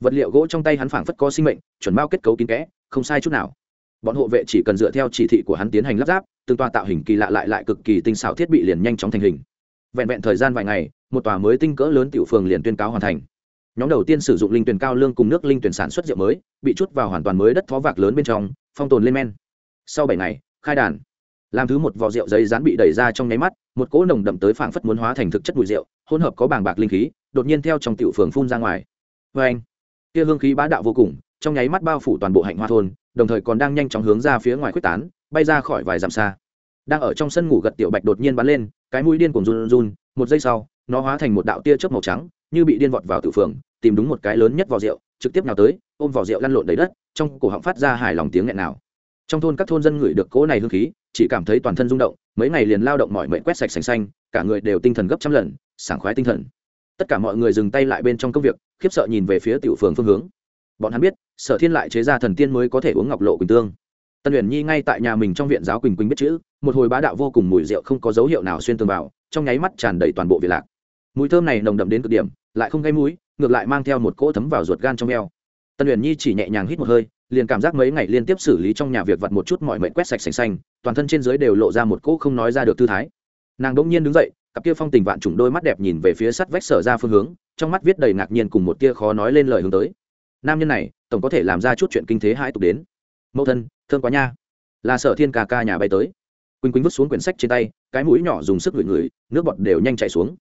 Vật liệu gỗ trong tay hắn phảng phất có sinh mệnh, chuẩn bao kết cấu kín kẽ, không sai chút nào. Bọn hộ vệ chỉ cần dựa theo chỉ thị của hắn tiến hành lắp ráp, từng tòa tạo hình kỳ lạ lại lại cực kỳ tinh xảo thiết bị liền nhanh chóng thành hình. Vẹn vẹn thời gian vài ngày, một tòa mới tinh cỡ lớn tiểu phường liền tuyên cáo hoàn thành. Nhóm đầu tiên sử dụng linh tuyển cao lương cùng nước linh tuyển sản xuất rượu mới, bị chút vào hoàn toàn mới đất thó vạc lớn bên trong, phong tồn lên men. Sau bảy ngày, khai đàn làm thứ một vò rượu giấy rán bị đẩy ra trong nháy mắt, một cỗ nồng đậm tới phảng phất muốn hóa thành thực chất mùi rượu, hỗn hợp có bàng bạc linh khí, đột nhiên theo trong tiểu phường phun ra ngoài. Vê anh, kia hương khí bá đạo vô cùng, trong nháy mắt bao phủ toàn bộ hạnh hoa thôn, đồng thời còn đang nhanh chóng hướng ra phía ngoài quyết tán, bay ra khỏi vài dặm xa. Đang ở trong sân ngủ gật tiểu bạch đột nhiên bắn lên, cái mũi điên cuồng run run, một giây sau, nó hóa thành một đạo tia chớp màu trắng, như bị điên vọt vào tự phường, tìm đúng một cái lớn nhất vỏ rượu, trực tiếp nào tới, ôm vỏ rượu lăn lộn đầy đất, trong cổ họng phát ra hài lòng tiếng nghẹn nào trong thôn các thôn dân ngửi được cỗ này hương khí, chỉ cảm thấy toàn thân rung động, mấy ngày liền lao động mọi mệnh quét sạch sành xanh, cả người đều tinh thần gấp trăm lần, sảng khoái tinh thần. Tất cả mọi người dừng tay lại bên trong công việc, khiếp sợ nhìn về phía tiểu phường phương hướng. Bọn hắn biết, sở thiên lại chế ra thần tiên mới có thể uống ngọc lộ quỳnh tương. Tân luyện nhi ngay tại nhà mình trong viện giáo quỳnh quỳnh biết chữ, một hồi bá đạo vô cùng mùi rượu không có dấu hiệu nào xuyên tường vào, trong nháy mắt tràn đầy toàn bộ việt lạc. Mùi thơm này nồng đậm đến cực điểm, lại không gây mũi, ngược lại mang theo một cỗ thấm vào ruột gan trong eo. Tân luyện nhi chỉ nhẹ nhàng hít một hơi liền cảm giác mấy ngày liên tiếp xử lý trong nhà việc vặt một chút mọi mệnh quét sạch sành xanh, toàn thân trên dưới đều lộ ra một cỗ không nói ra được tư thái. Nàng đ ỗ n g nhiên đứng dậy, cặp kia phong tình vạn trùng đôi mắt đẹp nhìn về phía sắt vách sở ra phương hướng, trong mắt viết đầy ngạc nhiên cùng một tia khó nói lên lời hướng tới. Nam nhân này, tổng có thể làm ra chút chuyện kinh thế hãi tục đến. Mẫu thân, thương quá nha. Là sở thiên ca ca nhà bay tới. Quỳnh quỳnh vứt xuống quyển sách trên tay, cái mũi nhỏ dùng sức ngửi ngửi, nước bọt đều nhanh chạy xuống.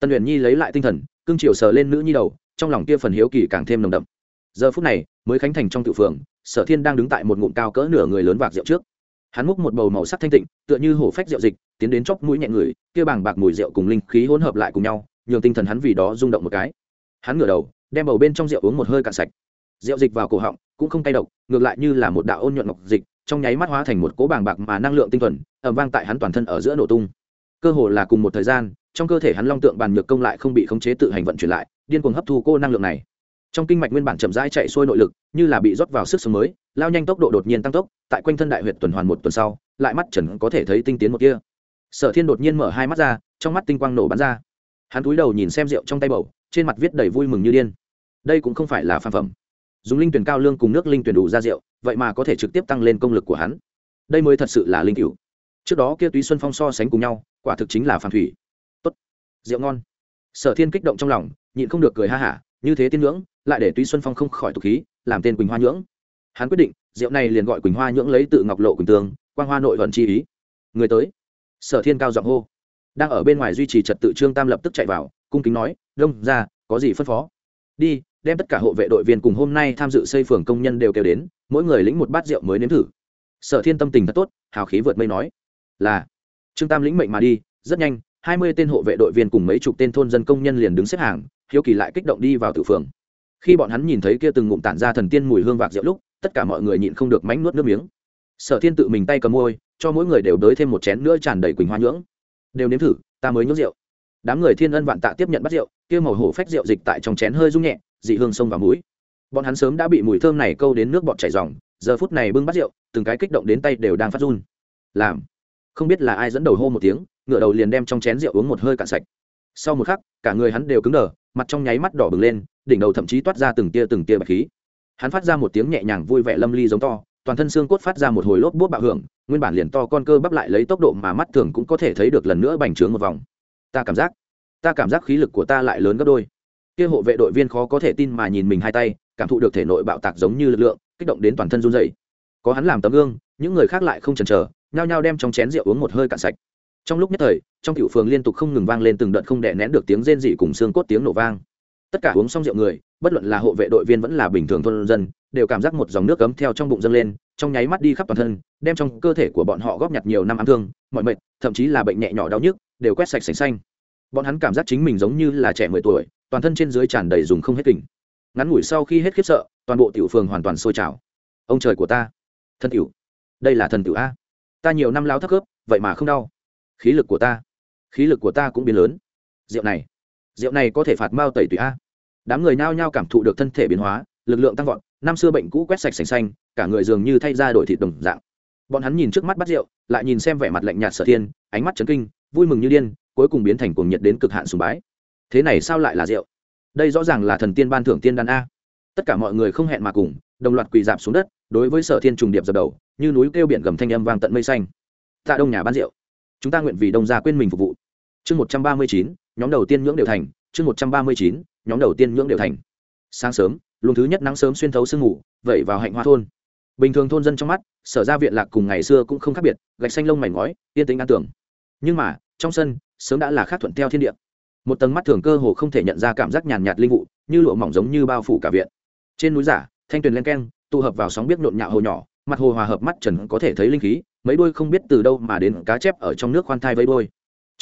Tân luyện nhi lấy lại tinh thần cưng chiều sờ lên nữ nhi đầu, trong lòng kia phần hiếu kỳ càng thêm nồng đậm. Giờ phút này, mới khánh thành trong tự phường sở thiên đang đứng tại một ngụm cao cỡ nửa người lớn vạc rượu trước. Hắn múc một bầu màu sắc thanh tịnh, tựa như hổ phách rượu dịch, tiến đến chóc mũi nhẹ người, kia bảng bạc mùi rượu cùng linh khí hỗn hợp lại cùng nhau, nhường tinh thần hắn vì đó rung động một cái. Hắn ngửa đầu, đem bầu bên trong rượu uống một hơi cạn sạch. Rượu dịch vào cổ họng, cũng không tay độc, ngược lại như là một đạo ôn nhuận ngọc dịch, trong nháy mắt hóa thành một cỗ bàng bạc mà năng lượng tinh thuần ẩm vang tại hắn toàn thân ở giữa nổ tung. Cơ hồ là cùng một thời gian, trong cơ thể hắn long tượng bàn nhược công lại không bị khống chế tự hành vận chuyển lại, điên cuồng hấp thu cô năng lượng này trong kinh mạch nguyên bản chậm rãi chạy xuôi nội lực, như là bị rót vào sức sống mới, lao nhanh tốc độ đột nhiên tăng tốc, tại quanh thân đại huyệt tuần hoàn một tuần sau, lại mắt trần có thể thấy tinh tiến một kia sở thiên đột nhiên mở hai mắt ra, trong mắt tinh quang nổ bắn ra. Hắn cúi đầu nhìn xem rượu trong tay bầu, trên mặt viết đầy vui mừng như điên. Đây cũng không phải là phàm phẩm. Dùng linh tuyển cao lương cùng nước linh tuyển đủ ra rượu, vậy mà có thể trực tiếp tăng lên công lực của hắn. Đây mới thật sự là linh cửu. Trước đó kia túy xuân phong so sánh cùng nhau, quả thực chính là phản thủy. Tốt. Rượu ngon. Sở thiên kích động trong lòng, nhịn không được cười ha hả như thế tiên ngưỡng, lại để Tuy xuân phong không khỏi tục khí, làm tên quỳnh hoa nhưỡng. Hắn quyết định, rượu này liền gọi quỳnh hoa nhưỡng lấy tự ngọc lộ quỳnh tường, quang hoa nội vận chi ý. Người tới. Sở thiên cao giọng hô. Đang ở bên ngoài duy trì trật tự trương tam lập tức chạy vào, cung kính nói, đông, ra, có gì phân phó? Đi, đem tất cả hộ vệ đội viên cùng hôm nay tham dự xây phường công nhân đều kêu đến, mỗi người lĩnh một bát rượu mới nếm thử. Sở thiên tâm tình thật tốt, hào khí vượt mây nói. Là. Trương tam lĩnh mệnh mà đi, rất nhanh hai mươi tên hộ vệ đội viên cùng mấy chục tên thôn dân công nhân liền đứng xếp hàng, hiếu kỳ lại kích động đi vào tử phường. Khi bọn hắn nhìn thấy kia từng ngụm tản ra thần tiên mùi hương vạc rượu lúc, tất cả mọi người nhịn không được mánh nuốt nước miếng. Sở thiên tự mình tay cầm môi, cho mỗi người đều đới thêm một chén nữa tràn đầy quỳnh hoa nhưỡng. Đều nếm thử, ta mới nhốt rượu. Đám người thiên ân vạn tạ tiếp nhận bắt rượu, kia màu hổ phách rượu dịch tại trong chén hơi rung nhẹ, dị hương sông vào mũi. Bọn hắn sớm đã bị mùi thơm này câu đến nước bọt chảy dòng, giờ phút này bưng bắt rượu, từng cái kích động đến tay đều đang phát run. Làm. Không biết là ai dẫn đầu hô một tiếng ngựa đầu liền đem trong chén rượu uống một hơi cạn sạch. Sau một khắc, cả người hắn đều cứng đờ, mặt trong nháy mắt đỏ bừng lên, đỉnh đầu thậm chí toát ra từng tia từng tia bạch khí. Hắn phát ra một tiếng nhẹ nhàng vui vẻ lâm ly giống to, toàn thân xương cốt phát ra một hồi lốp bút bạo hưởng, nguyên bản liền to con cơ bắp lại lấy tốc độ mà mắt thường cũng có thể thấy được lần nữa bành trướng một vòng. Ta cảm giác, ta cảm giác khí lực của ta lại lớn gấp đôi. Kia hộ vệ đội viên khó có thể tin mà nhìn mình hai tay, cảm thụ được thể nội bạo tạc giống như lực lượng, kích động đến toàn thân run dày có hắn làm tấm gương, những người khác lại không chần chờ, nhao nhao đem trong chén rượu uống một hơi cạn sạch trong lúc nhất thời, trong cựu phường liên tục không ngừng vang lên từng đợt không đè nén được tiếng rên rỉ cùng xương cốt tiếng nổ vang. Tất cả uống xong rượu người, bất luận là hộ vệ đội viên vẫn là bình thường thôn dân, đều cảm giác một dòng nước cấm theo trong bụng dâng lên, trong nháy mắt đi khắp toàn thân, đem trong cơ thể của bọn họ góp nhặt nhiều năm ám thương, mọi mệt, thậm chí là bệnh nhẹ nhỏ đau nhức, đều quét sạch sành xanh. Bọn hắn cảm giác chính mình giống như là trẻ mười tuổi, toàn thân trên dưới tràn đầy dùng không hết kình. Ngắn ngủi sau khi hết khiếp sợ, toàn bộ tiểu phường hoàn toàn sôi trào. Ông trời của ta. Thân tiểu. Đây là thần tiểu a. Ta nhiều năm lao thấp khớp, vậy mà không đau khí lực của ta. Khí lực của ta cũng biến lớn. Rượu này. Rượu này có thể phạt mao tẩy tùy a. Đám người nao nhao cảm thụ được thân thể biến hóa, lực lượng tăng vọt, năm xưa bệnh cũ quét sạch sành xanh, cả người dường như thay ra đổi thịt đồng dạng. Bọn hắn nhìn trước mắt bắt rượu, lại nhìn xem vẻ mặt lạnh nhạt sở thiên, ánh mắt chấn kinh, vui mừng như điên, cuối cùng biến thành cuồng nhiệt đến cực hạn sùng bái. Thế này sao lại là rượu? Đây rõ ràng là thần tiên ban thưởng tiên đan a. Tất cả mọi người không hẹn mà cùng, đồng loạt quỳ dạp xuống đất, đối với sở thiên trùng điệp dập đầu, như núi kêu biển gầm thanh âm vang tận mây xanh. Tạ đông nhà ban rượu chúng ta nguyện vì đông gia quên mình phục vụ. Chương một trăm ba mươi chín, nhóm đầu tiên nhưỡng đều thành. Chương một trăm ba mươi chín, nhóm đầu tiên nhưỡng đều thành. Sáng sớm, luồng thứ nhất nắng sớm xuyên thấu sương ngủ vẩy vào hạnh hoa thôn. Bình thường thôn dân trong mắt, sở ra viện lạc cùng ngày xưa cũng không khác biệt, gạch xanh lông mảnh ngói, yên tĩnh an tưởng nhưng mà, trong sân, sớm đã là khác thuận theo thiên địa. Một tầng mắt thường cơ hồ không thể nhận ra cảm giác nhàn nhạt linh vụ, như lụa mỏng giống như bao phủ cả viện. Trên núi giả, thanh tuyền len keng, tụ hợp vào sóng biết nhộn nhạo hồ nhỏ mặt hồ hòa hợp mắt trần có thể thấy linh khí, mấy đôi không biết từ đâu mà đến cá chép ở trong nước khoan thai vây đôi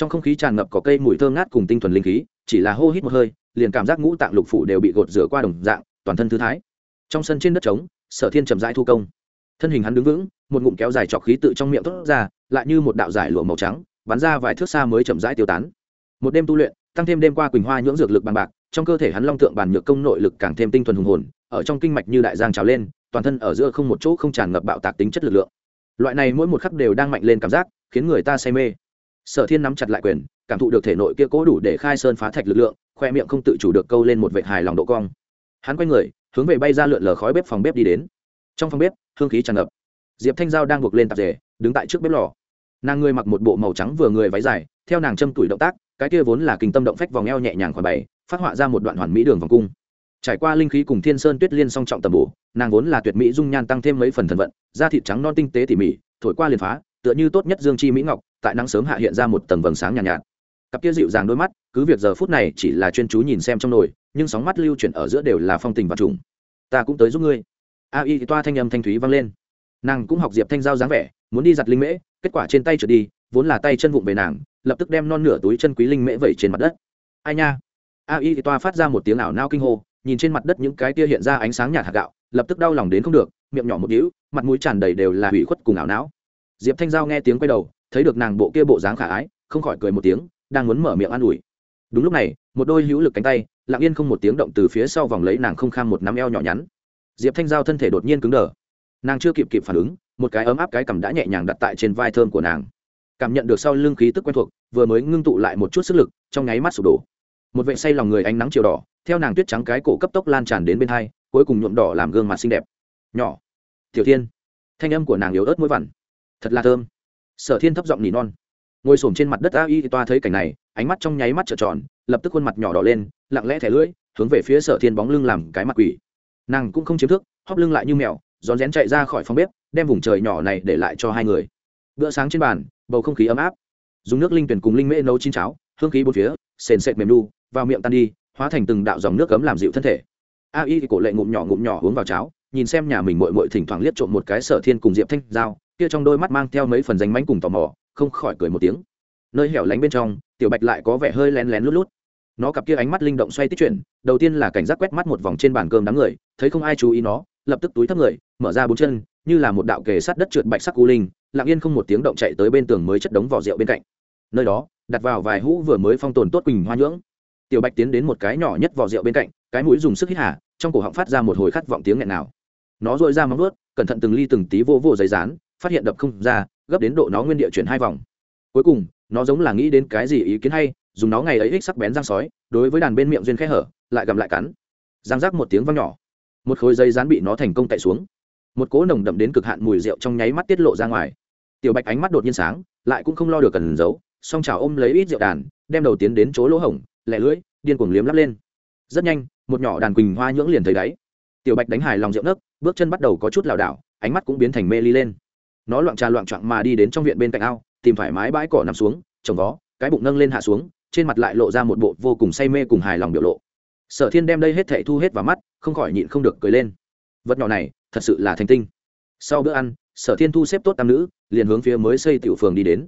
trong không khí tràn ngập có cây mùi thơm ngát cùng tinh thuần linh khí, chỉ là hô hít một hơi, liền cảm giác ngũ tạng lục phủ đều bị gột rửa qua đồng dạng, toàn thân thư thái. Trong sân trên đất trống, sở thiên chậm rãi thu công. Thân hình hắn đứng vững, một ngụm kéo dài trọc khí tự trong miệng thốt ra, lại như một đạo giải lụa màu trắng, bắn ra vài thước xa mới chậm rãi tiêu tán. Một đêm tu luyện, tăng thêm đêm qua quỳnh hoa nhưỡng dược lực bằng bạc, trong cơ thể hắn long tượng bản nhược công nội lực càng thêm tinh thuần hùng hồn, ở trong kinh mạch như đại giang trào lên toàn thân ở giữa không một chỗ không tràn ngập bạo tạc tính chất lực lượng. Loại này mỗi một khắc đều đang mạnh lên cảm giác, khiến người ta say mê. Sở thiên nắm chặt lại quyền, cảm thụ được thể nội kia cố đủ để khai sơn phá thạch lực lượng, khoe miệng không tự chủ được câu lên một vệt hài lòng độ cong. Hắn quay người, hướng về bay ra lượn lờ khói bếp phòng bếp đi đến. Trong phòng bếp, hương khí tràn ngập. Diệp thanh giao đang buộc lên tạp rể đứng tại trước bếp lò. Nàng người mặc một bộ màu trắng vừa người váy dài, theo nàng châm tuổi động tác, cái kia vốn là kinh tâm động phách vòng eo nhẹ nhàng khoảng bảy phát họa ra một đoạn hoàn mỹ đường vòng cung trải qua linh khí cùng thiên sơn tuyết liên song trọng tầm bổ nàng vốn là tuyệt mỹ dung nhan tăng thêm mấy phần thần vận da thịt trắng non tinh tế tỉ mỉ thổi qua liền phá tựa như tốt nhất dương chi mỹ ngọc tại nắng sớm hạ hiện ra một tầng vầng sáng nhàn nhạt, nhạt cặp kia dịu dàng đôi mắt cứ việc giờ phút này chỉ là chuyên chú nhìn xem trong nồi nhưng sóng mắt lưu chuyển ở giữa đều là phong tình và trùng. Ta cũng tới giúp ngươi. A y toa thanh âm thanh thúy vang lên. Nàng cũng học diệp thanh giao dáng vẻ muốn đi giặt linh mễ kết quả trên tay trượt đi vốn là tay chân vụng về nàng lập tức đem non nửa túi chân quý linh mễ vẩy trên mặt đất. Ai nha? A y toa phát ra một tiếng ảo nao kinh hô nhìn trên mặt đất những cái tia hiện ra ánh sáng nhạt hạt gạo, lập tức đau lòng đến không được, miệng nhỏ một đĩu mặt mũi tràn đầy đều là hủy khuất cùng ảo não. Diệp thanh giao nghe tiếng quay đầu, thấy được nàng bộ kia bộ dáng khả ái, không khỏi cười một tiếng, đang muốn mở miệng an ủi. Đúng lúc này, một đôi hữu lực cánh tay, lặng yên không một tiếng động từ phía sau vòng lấy nàng không kham một nắm eo nhỏ nhắn. Diệp thanh giao thân thể đột nhiên cứng đờ. Nàng chưa kịp kịp phản ứng, một cái ấm áp cái cằm đã nhẹ nhàng đặt tại trên vai thơm của nàng. Cảm nhận được sau lưng khí tức quen thuộc, vừa mới ngưng tụ lại một chút sức lực, trong nháy mắt sụp đổ. Một vệ say lòng người ánh nắng chiều đỏ theo nàng tuyết trắng cái cổ cấp tốc lan tràn đến bên hai, cuối cùng nhuộm đỏ làm gương mặt xinh đẹp. Nhỏ. Tiểu thiên. Thanh âm của nàng yếu ớt mũi vằn. Thật là thơm. Sở thiên thấp giọng nỉ non. Ngồi s trên mặt đất a y toa thấy cảnh này, ánh mắt trong nháy mắt trợn tròn, lập tức khuôn mặt nhỏ đỏ lên, lặng lẽ thẻ lưỡi, hướng về phía sở thiên bóng lưng làm cái mặt quỷ. Nàng cũng không chiếm thức, hóp lưng lại như mèo, rón rén chạy ra khỏi phòng bếp, đem vùng trời nhỏ này để lại cho hai người. Bữa sáng trên bàn, bầu không khí ấm áp. Dùng nước linh tuyển cùng linh mễ nấu chín cháo, hương khí bốn phía, sền sệt mềm đu vào miệng tan đi hóa thành từng đạo dòng nước cấm làm dịu thân thể. A y cổ lệ ngụm nhỏ ngụm nhỏ uống vào cháo, nhìn xem nhà mình mội mội thỉnh thoảng liếc trộm một cái sở thiên cùng diệp thanh giao, kia trong đôi mắt mang theo mấy phần danh mánh cùng tò mò, không khỏi cười một tiếng. Nơi hẻo lánh bên trong, tiểu bạch lại có vẻ hơi lén lén lút lút. Nó cặp kia ánh mắt linh động xoay tích chuyển, đầu tiên là cảnh giác quét mắt một vòng trên bàn cơm đám người, thấy không ai chú ý nó, lập tức túi thấp người, mở ra bốn chân, như là một đạo kề sát đất trượt bạch sắc cú linh, lặng yên không một tiếng động chạy tới bên tường mới chất đống vỏ rượu bên cạnh. Nơi đó, đặt vào vài hũ vừa mới phong tồn tốt quỳnh hoa nhưỡng tiểu bạch tiến đến một cái nhỏ nhất vỏ rượu bên cạnh, cái mũi dùng sức hít hà, trong cổ họng phát ra một hồi khát vọng tiếng nghẹn nào. Nó dội ra móng ướt cẩn thận từng ly từng tí vô vô giấy rán phát hiện đập không ra, gấp đến độ nó nguyên địa chuyển hai vòng. Cuối cùng, nó giống là nghĩ đến cái gì ý kiến hay, dùng nó ngày ấy ích sắc bén răng sói, đối với đàn bên miệng duyên khẽ hở, lại gầm lại cắn. Răng rác một tiếng văng nhỏ. Một khối dây rán bị nó thành công cậy xuống. Một cỗ nồng đậm đến cực hạn mùi rượu trong nháy mắt tiết lộ ra ngoài. Tiểu bạch ánh mắt đột nhiên sáng, lại cũng không lo được cần giấu, song chào ôm lấy ít rượu đàn, đem đầu tiến đến chỗ lỗ hổng lẻ lưỡi, điên cuồng liếm lắp lên. Rất nhanh, một nhỏ đàn quỳnh hoa nhưỡng liền thấy đáy. Tiểu bạch đánh hài lòng rượu nấc, bước chân bắt đầu có chút lảo đảo, ánh mắt cũng biến thành mê ly lên. Nó loạn trà loạn trọn mà đi đến trong viện bên cạnh ao, tìm thoải mái bãi cỏ nằm xuống, trồng vó, cái bụng nâng lên hạ xuống, trên mặt lại lộ ra một bộ vô cùng say mê cùng hài lòng biểu lộ. Sở thiên đem đây hết thệ thu hết vào mắt, không khỏi nhịn không được cười lên. Vật nhỏ này, thật sự là thành tinh. Sau bữa ăn, sở thiên thu xếp tốt tam nữ, liền hướng phía mới xây tiểu phường đi đến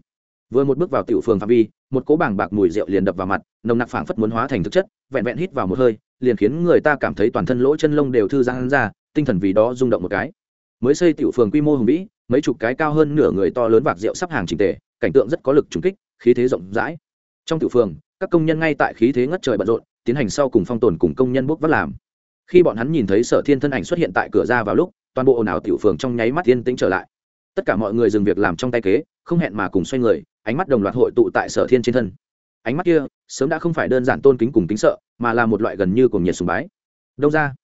vừa một bước vào tiểu phường phạm vi, một cỗ bảng bạc mùi rượu liền đập vào mặt, nồng nặc phảng phất muốn hóa thành thực chất, vẹn vẹn hít vào một hơi, liền khiến người ta cảm thấy toàn thân lỗ chân lông đều thư giãn ra, tinh thần vì đó rung động một cái. Mới xây tiểu phường quy mô hùng vĩ, mấy chục cái cao hơn nửa người to lớn vạc rượu sắp hàng trình tề, cảnh tượng rất có lực trùng kích, khí thế rộng rãi. Trong tiểu phường, các công nhân ngay tại khí thế ngất trời bận rộn, tiến hành sau cùng phong tồn cùng công nhân bốc vắt làm. Khi bọn hắn nhìn thấy sở thiên thân ảnh xuất hiện tại cửa ra vào lúc, toàn bộ ồn ào tiểu phường trong nháy mắt yên tĩnh trở lại. Tất cả mọi người dừng việc làm trong tay kế, không hẹn mà cùng xoay người ánh mắt đồng loạt hội tụ tại sở thiên trên thân. Ánh mắt kia, sớm đã không phải đơn giản tôn kính cùng kính sợ, mà là một loại gần như cùng nhiệt sùng bái. Đâu ra,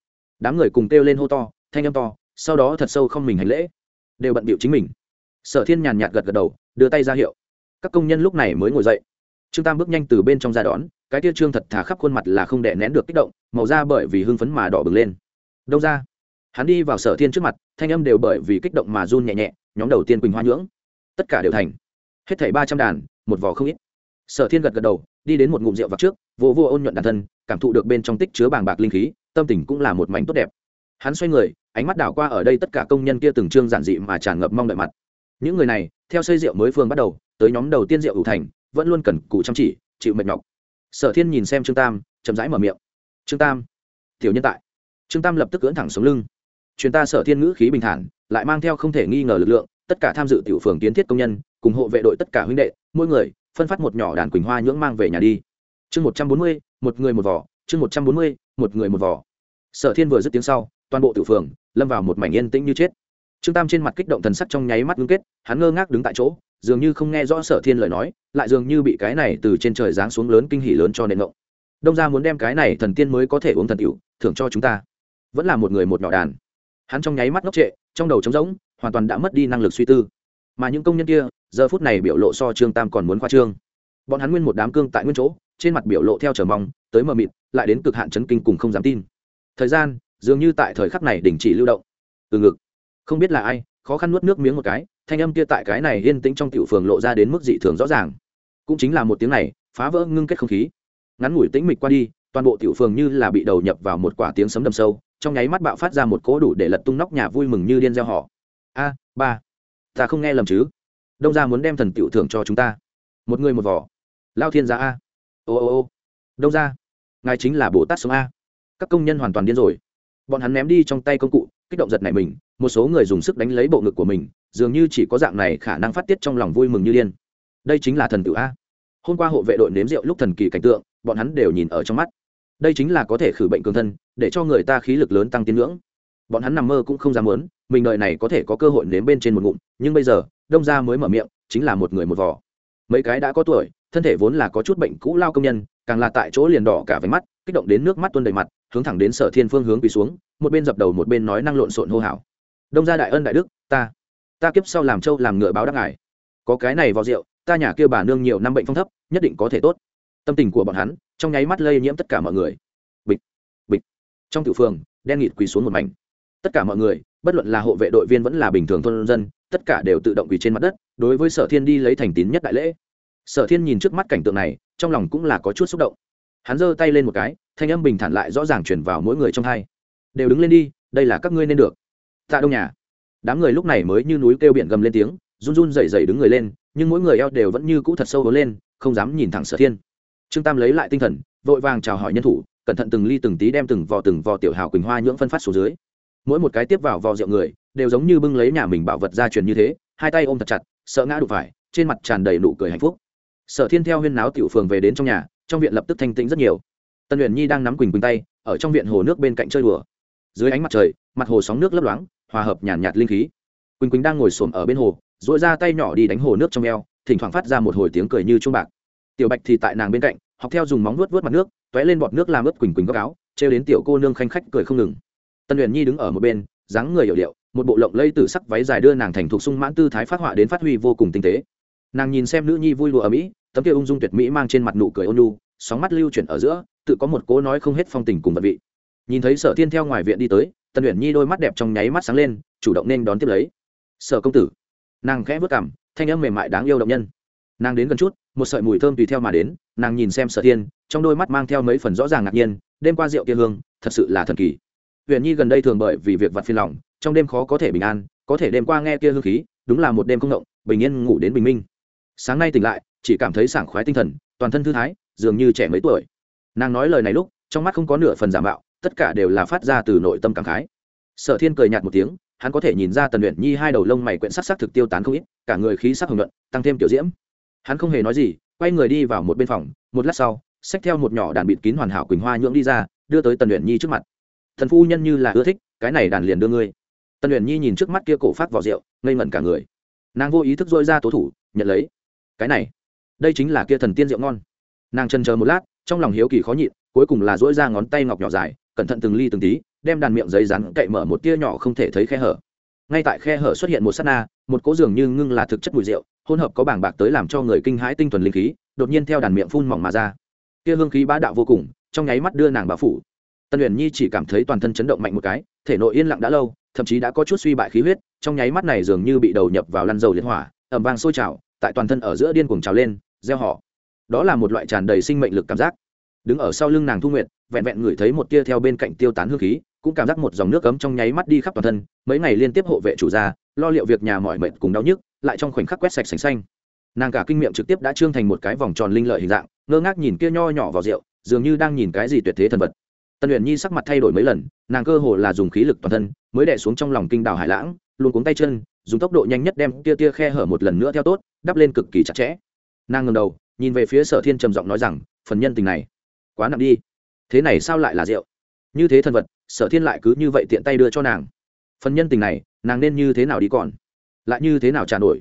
đám người cùng kêu lên hô to, thanh âm to, sau đó thật sâu không mình hành lễ, đều bận bịu chính mình. Sở thiên nhàn nhạt gật gật đầu, đưa tay ra hiệu. Các công nhân lúc này mới ngồi dậy. Trương tam bước nhanh từ bên trong ra đón, cái tia trương thật thả khắp khuôn mặt là không đè nén được kích động, màu da bởi vì hưng phấn mà đỏ bừng lên. Đâu ra, hắn đi vào sở thiên trước mặt, thanh âm đều bởi vì kích động mà run nhẹ nhẹ, nhóm đầu tiên quỳnh hoa nhưỡng. Tất cả đều thành hết thảy ba trăm đàn, một vỏ không ít. Sở thiên gật gật đầu, đi đến một ngụm rượu vặt trước, vô vô ôn nhuận đàn thân, cảm thụ được bên trong tích chứa bàng bạc linh khí, tâm tình cũng là một mảnh tốt đẹp. Hắn xoay người, ánh mắt đảo qua ở đây tất cả công nhân kia từng trương giản dị mà tràn ngập mong đợi mặt. Những người này, theo xây rượu mới phương bắt đầu, tới nhóm đầu tiên rượu ủ thành, vẫn luôn cần cù chăm chỉ, chịu mệt nhọc. Sở thiên nhìn xem trương tam, chậm rãi mở miệng. Trương tam, tiểu nhân tại. Trương tam lập tức cưỡn thẳng xuống lưng. Chuyến ta sở thiên ngữ khí bình thản, lại mang theo không thể nghi ngờ lực lượng tất cả tham dự tiểu phường kiến thiết công nhân, cùng hộ vệ đội tất cả huynh đệ, mỗi người, phân phát một nhỏ đàn quỳnh hoa nhưỡng mang về nhà đi. Chương một trăm bốn mươi, một người một vỏ, chương một trăm bốn mươi, một người một vỏ. Sở thiên vừa dứt tiếng sau, toàn bộ tiểu phường lâm vào một mảnh yên tĩnh như chết. Trương tam trên mặt kích động thần sắc trong nháy mắt ngưng kết, hắn ngơ ngác đứng tại chỗ, dường như không nghe rõ sở thiên lời nói, lại dường như bị cái này từ trên trời giáng xuống lớn kinh hỉ lớn cho nên ngộng. Đông ra muốn đem cái này thần tiên mới có thể uống thần tiểu, thưởng cho chúng ta. Vẫn là một người một nhỏ đàn. Hắn trong nháy mắt ngốc trệ, trong đầu trống rỗng hoàn toàn đã mất đi năng lực suy tư. Mà những công nhân kia, giờ phút này biểu lộ so trương tam còn muốn khoa trương. Bọn hắn nguyên một đám cương tại nguyên chỗ, trên mặt biểu lộ theo chờ mong, tới mờ mịt, lại đến cực hạn chấn kinh cùng không dám tin. Thời gian, dường như tại thời khắc này đình chỉ lưu động. Từ ngực, không biết là ai, khó khăn nuốt nước miếng một cái, thanh âm kia tại cái này yên tĩnh trong tiểu phường lộ ra đến mức dị thường rõ ràng. Cũng chính là một tiếng này, phá vỡ ngưng kết không khí. Ngắn ngủi tĩnh mịch qua đi, toàn bộ tiểu phường như là bị đầu nhập vào một quả tiếng sấm đầm sâu, trong nháy mắt bạo phát ra một cỗ đủ để lật tung nóc nhà vui mừng như điên gieo họ a ba. Ta không nghe lầm chứ? Đông gia muốn đem thần tiểu thưởng cho chúng ta. Một người một vỏ. Lao thiên gia a. Ô ô ô. Đông gia, ngài chính là bồ tát sống a. Các công nhân hoàn toàn điên rồi. Bọn hắn ném đi trong tay công cụ kích động giật này mình. Một số người dùng sức đánh lấy bộ ngực của mình dường như chỉ có dạng này khả năng phát tiết trong lòng vui mừng như điên. Đây chính là thần tự a. Hôm qua hộ vệ đội nếm rượu lúc thần kỳ cảnh tượng bọn hắn đều nhìn ở trong mắt. Đây chính là có thể khử bệnh cường thân để cho người ta khí lực lớn tăng tiến ngưỡng. Bọn hắn nằm mơ cũng không dám muốn mình đợi này có thể có cơ hội nếm bên trên một ngụm, nhưng bây giờ, đông ra mới mở miệng, chính là một người một vỏ mấy cái đã có tuổi, thân thể vốn là có chút bệnh cũ lao công nhân, càng là tại chỗ liền đỏ cả váy mắt, kích động đến nước mắt tuôn đầy mặt, hướng thẳng đến sở thiên phương hướng quỳ xuống, một bên dập đầu một bên nói năng lộn xộn hô hào. Đông gia đại ân đại đức, ta ta kiếp sau làm trâu làm ngựa báo đáp ngài. Có cái này vào rượu, ta nhà kia bà nương nhiều năm bệnh phong thấp, nhất định có thể tốt. Tâm tình của bọn hắn, trong nháy mắt lây nhiễm tất cả mọi người. Bịch bịch. Trong tiểu phường, đen nghịt quỳ xuống một mảnh. Tất cả mọi người bất luận là hộ vệ đội viên vẫn là bình thường thôn dân, tất cả đều tự động quỳ trên mặt đất, đối với sở thiên đi lấy thành tín nhất đại lễ. Sở thiên nhìn trước mắt cảnh tượng này, trong lòng cũng là có chút xúc động. Hắn giơ tay lên một cái, thanh âm bình thản lại rõ ràng chuyển vào mỗi người trong hai. Đều đứng lên đi, đây là các ngươi nên được. Tạ đông nhà. Đám người lúc này mới như núi kêu biển gầm lên tiếng, run run dậy dậy đứng người lên, nhưng mỗi người eo đều vẫn như cũ thật sâu hố lên, không dám nhìn thẳng sở thiên. Trương tam lấy lại tinh thần, vội vàng chào hỏi nhân thủ, cẩn thận từng ly từng tí đem từng vò từng vò tiểu hào quỳnh hoa nhưỡng phân phát xuống dưới mỗi một cái tiếp vào vò rượu người đều giống như bưng lấy nhà mình bảo vật ra truyền như thế hai tay ôm thật chặt sợ ngã đụng phải trên mặt tràn đầy nụ cười hạnh phúc. Sở thiên theo huyên náo tiểu phường về đến trong nhà trong viện lập tức thanh tĩnh rất nhiều. Tân luyện nhi đang nắm quỳnh quỳnh tay ở trong viện hồ nước bên cạnh chơi đùa. Dưới ánh mặt trời mặt hồ sóng nước lấp loáng hòa hợp nhàn nhạt, nhạt linh khí. Quỳnh quỳnh đang ngồi xổm ở bên hồ dội ra tay nhỏ đi đánh hồ nước trong eo thỉnh thoảng phát ra một hồi tiếng cười như chuông bạc. Tiểu bạch thì tại nàng bên cạnh học theo dùng móng nuốt vớt mặt nước t ó é lên bọt nước làm ướt quỳnh quỳnh góc áo trêu đến tiểu cô nương khanh khách cười không ngừng tân luyện nhi đứng ở một bên dáng người hiệu điệu một bộ lộng lây từ sắc váy dài đưa nàng thành thục sung mãn tư thái phát họa đến phát huy vô cùng tinh tế. Nàng nhìn xem nữ nhi vui lụa ở mỹ tấm kia ung dung tuyệt mỹ mang trên mặt nụ cười ôn nhu, sóng mắt lưu chuyển ở giữa tự có một cố nói không hết phong tình cùng vật vị. Nhìn thấy sở thiên theo ngoài viện đi tới Tân luyện nhi đôi mắt đẹp trong nháy mắt sáng lên chủ động nên đón tiếp lấy. Sở công tử. Nàng khẽ vất cảm thanh âm mềm mại đáng yêu động nhân. Nàng đến gần chút một sợi mùi thơm tùy theo mà đến nàng nhìn xem sở thiên trong đôi mắt mang theo mấy phần rõ ràng ngạc nhiên đêm qua rượu kia hương thật sự là thần kỳ huyền nhi gần đây thường bởi vì việc vặt phiền lòng, trong đêm khó có thể bình an, có thể đêm qua nghe kia hương khí, đúng là một đêm không động, bình yên ngủ đến bình minh. Sáng nay tỉnh lại, chỉ cảm thấy sảng khoái tinh thần, toàn thân thư thái, dường như trẻ mấy tuổi. Nàng nói lời này lúc, trong mắt không có nửa phần giả mạo, tất cả đều là phát ra từ nội tâm cảm khái. Sở thiên cười nhạt một tiếng, hắn có thể nhìn ra tần luyện nhi hai đầu lông mày quyện sắc sắc thực tiêu tán không ít, cả người khí sắc hồng luận tăng thêm kiểu diễm. Hắn không hề nói gì, quay người đi vào một bên phòng, một lát sau, xách theo một nhỏ đàn bịt kín hoàn hảo quỳnh hoa nhưỡng đi ra, đưa tới tần luyện nhi trước mặt thần phu nhân như là ưa thích, cái này đàn liền đưa ngươi. Tần uyển nhi nhìn trước mắt kia cổ phát vỏ rượu, ngây ngẩn cả người. Nàng vô ý thức dôi ra tố thủ, nhận lấy. Cái này, đây chính là kia thần tiên rượu ngon. Nàng chân chờ một lát, trong lòng hiếu kỳ khó nhịn, cuối cùng là dỗi ra ngón tay ngọc nhỏ dài, cẩn thận từng ly từng tí, đem đàn miệng giấy rắn cậy mở một tia nhỏ không thể thấy khe hở. Ngay tại khe hở xuất hiện một s á t na, một cỗ dường như ngưng là thực chất mùi rượu, hỗn hợp có bảng bạc tới làm cho người kinh hãi tinh thuần linh khí, đột nhiên theo đàn miệng phun mỏng mà ra. Tia hương khí bá đạo vô cùng, trong nháy mắt đưa nàng bà phủ tân huyền nhi chỉ cảm thấy toàn thân chấn động mạnh một cái, thể nội yên lặng đã lâu, thậm chí đã có chút suy bại khí huyết, trong nháy mắt này dường như bị đầu nhập vào lăn dầu liệt hỏa ẩm vang sôi trào, tại toàn thân ở giữa điên cuồng trào lên, gieo họ. Đó là một loại tràn đầy sinh mệnh lực cảm giác. Đứng ở sau lưng nàng thu nguyện vẹn vẹn ngửi thấy một tia theo bên cạnh tiêu tán hương khí, cũng cảm giác một dòng nước cấm trong nháy mắt đi khắp toàn thân, mấy ngày liên tiếp hộ vệ chủ gia, lo liệu việc nhà mọi mệt cùng đau nhức, lại trong khoảnh khắc quét sạch sành xanh. Nàng cả kinh miệng trực tiếp đã trương thành một cái vòng tròn linh lợi hình dạng, ngơ ngác nhìn kia nho nhỏ vào rượu, dường như đang nhìn cái gì tuyệt thế thần vật tần luyện nhi sắc mặt thay đổi mấy lần, nàng cơ hồ là dùng khí lực toàn thân, mới đẻ xuống trong lòng kinh đảo hải lãng, luôn cuống tay chân, dùng tốc độ nhanh nhất đem tia tia khe hở một lần nữa theo tốt, đắp lên cực kỳ chặt chẽ. Nàng ngầm đầu, nhìn về phía sở thiên trầm giọng nói rằng, phần nhân tình này, quá nặng đi. Thế này sao lại là rượu? Như thế thần vật, sở thiên lại cứ như vậy tiện tay đưa cho nàng. Phần nhân tình này, nàng nên như thế nào đi còn? Lại như thế nào trả nổi?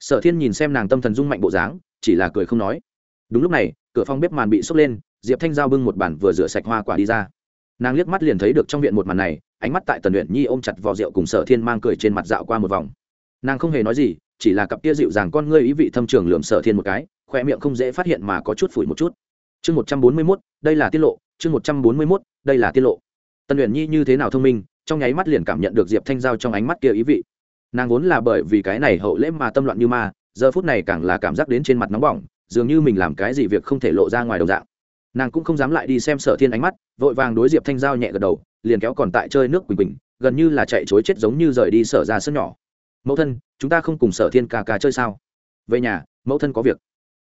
Sở thiên nhìn xem nàng tâm thần dung mạnh bộ dáng, chỉ là cười không nói. Đúng lúc này, cửa phòng bếp màn bị sốc lên diệp thanh giao bưng một bản vừa rửa sạch hoa quả đi ra. Nàng liếc mắt liền thấy được trong viện một màn này, ánh mắt tại tần luyện nhi ôm chặt vò rượu cùng sở thiên mang cười trên mặt dạo qua một vòng. Nàng không hề nói gì, chỉ là cặp kia dịu dàng con ngươi ý vị thâm trường lượm sở thiên một cái khoe miệng không dễ phát hiện mà có chút phủi một chút. Chương một trăm bốn mươi mốt, đây là tiết lộ, chương một trăm bốn mươi mốt, đây là tiết lộ. Tần luyện nhi như thế nào thông minh, trong nháy mắt liền cảm nhận được diệp thanh giao trong ánh mắt kia ý vị. Nàng vốn là bởi vì cái này hậu lễ mà tâm loạn như ma, giờ phút này càng là cảm giác đến trên mặt nóng bỏng, dường như mình làm cái gì việc không thể lộ ra ngoài đồng dạng nàng cũng không dám lại đi xem sở thiên ánh mắt, vội vàng đối diệp thanh giao nhẹ gật đầu, liền kéo còn tại chơi nước quỳnh quỳnh, gần như là chạy chối chết giống như rời đi sở ra sân nhỏ. Mẫu thân, chúng ta không cùng sở thiên ca ca chơi sao? Về nhà, mẫu thân có việc.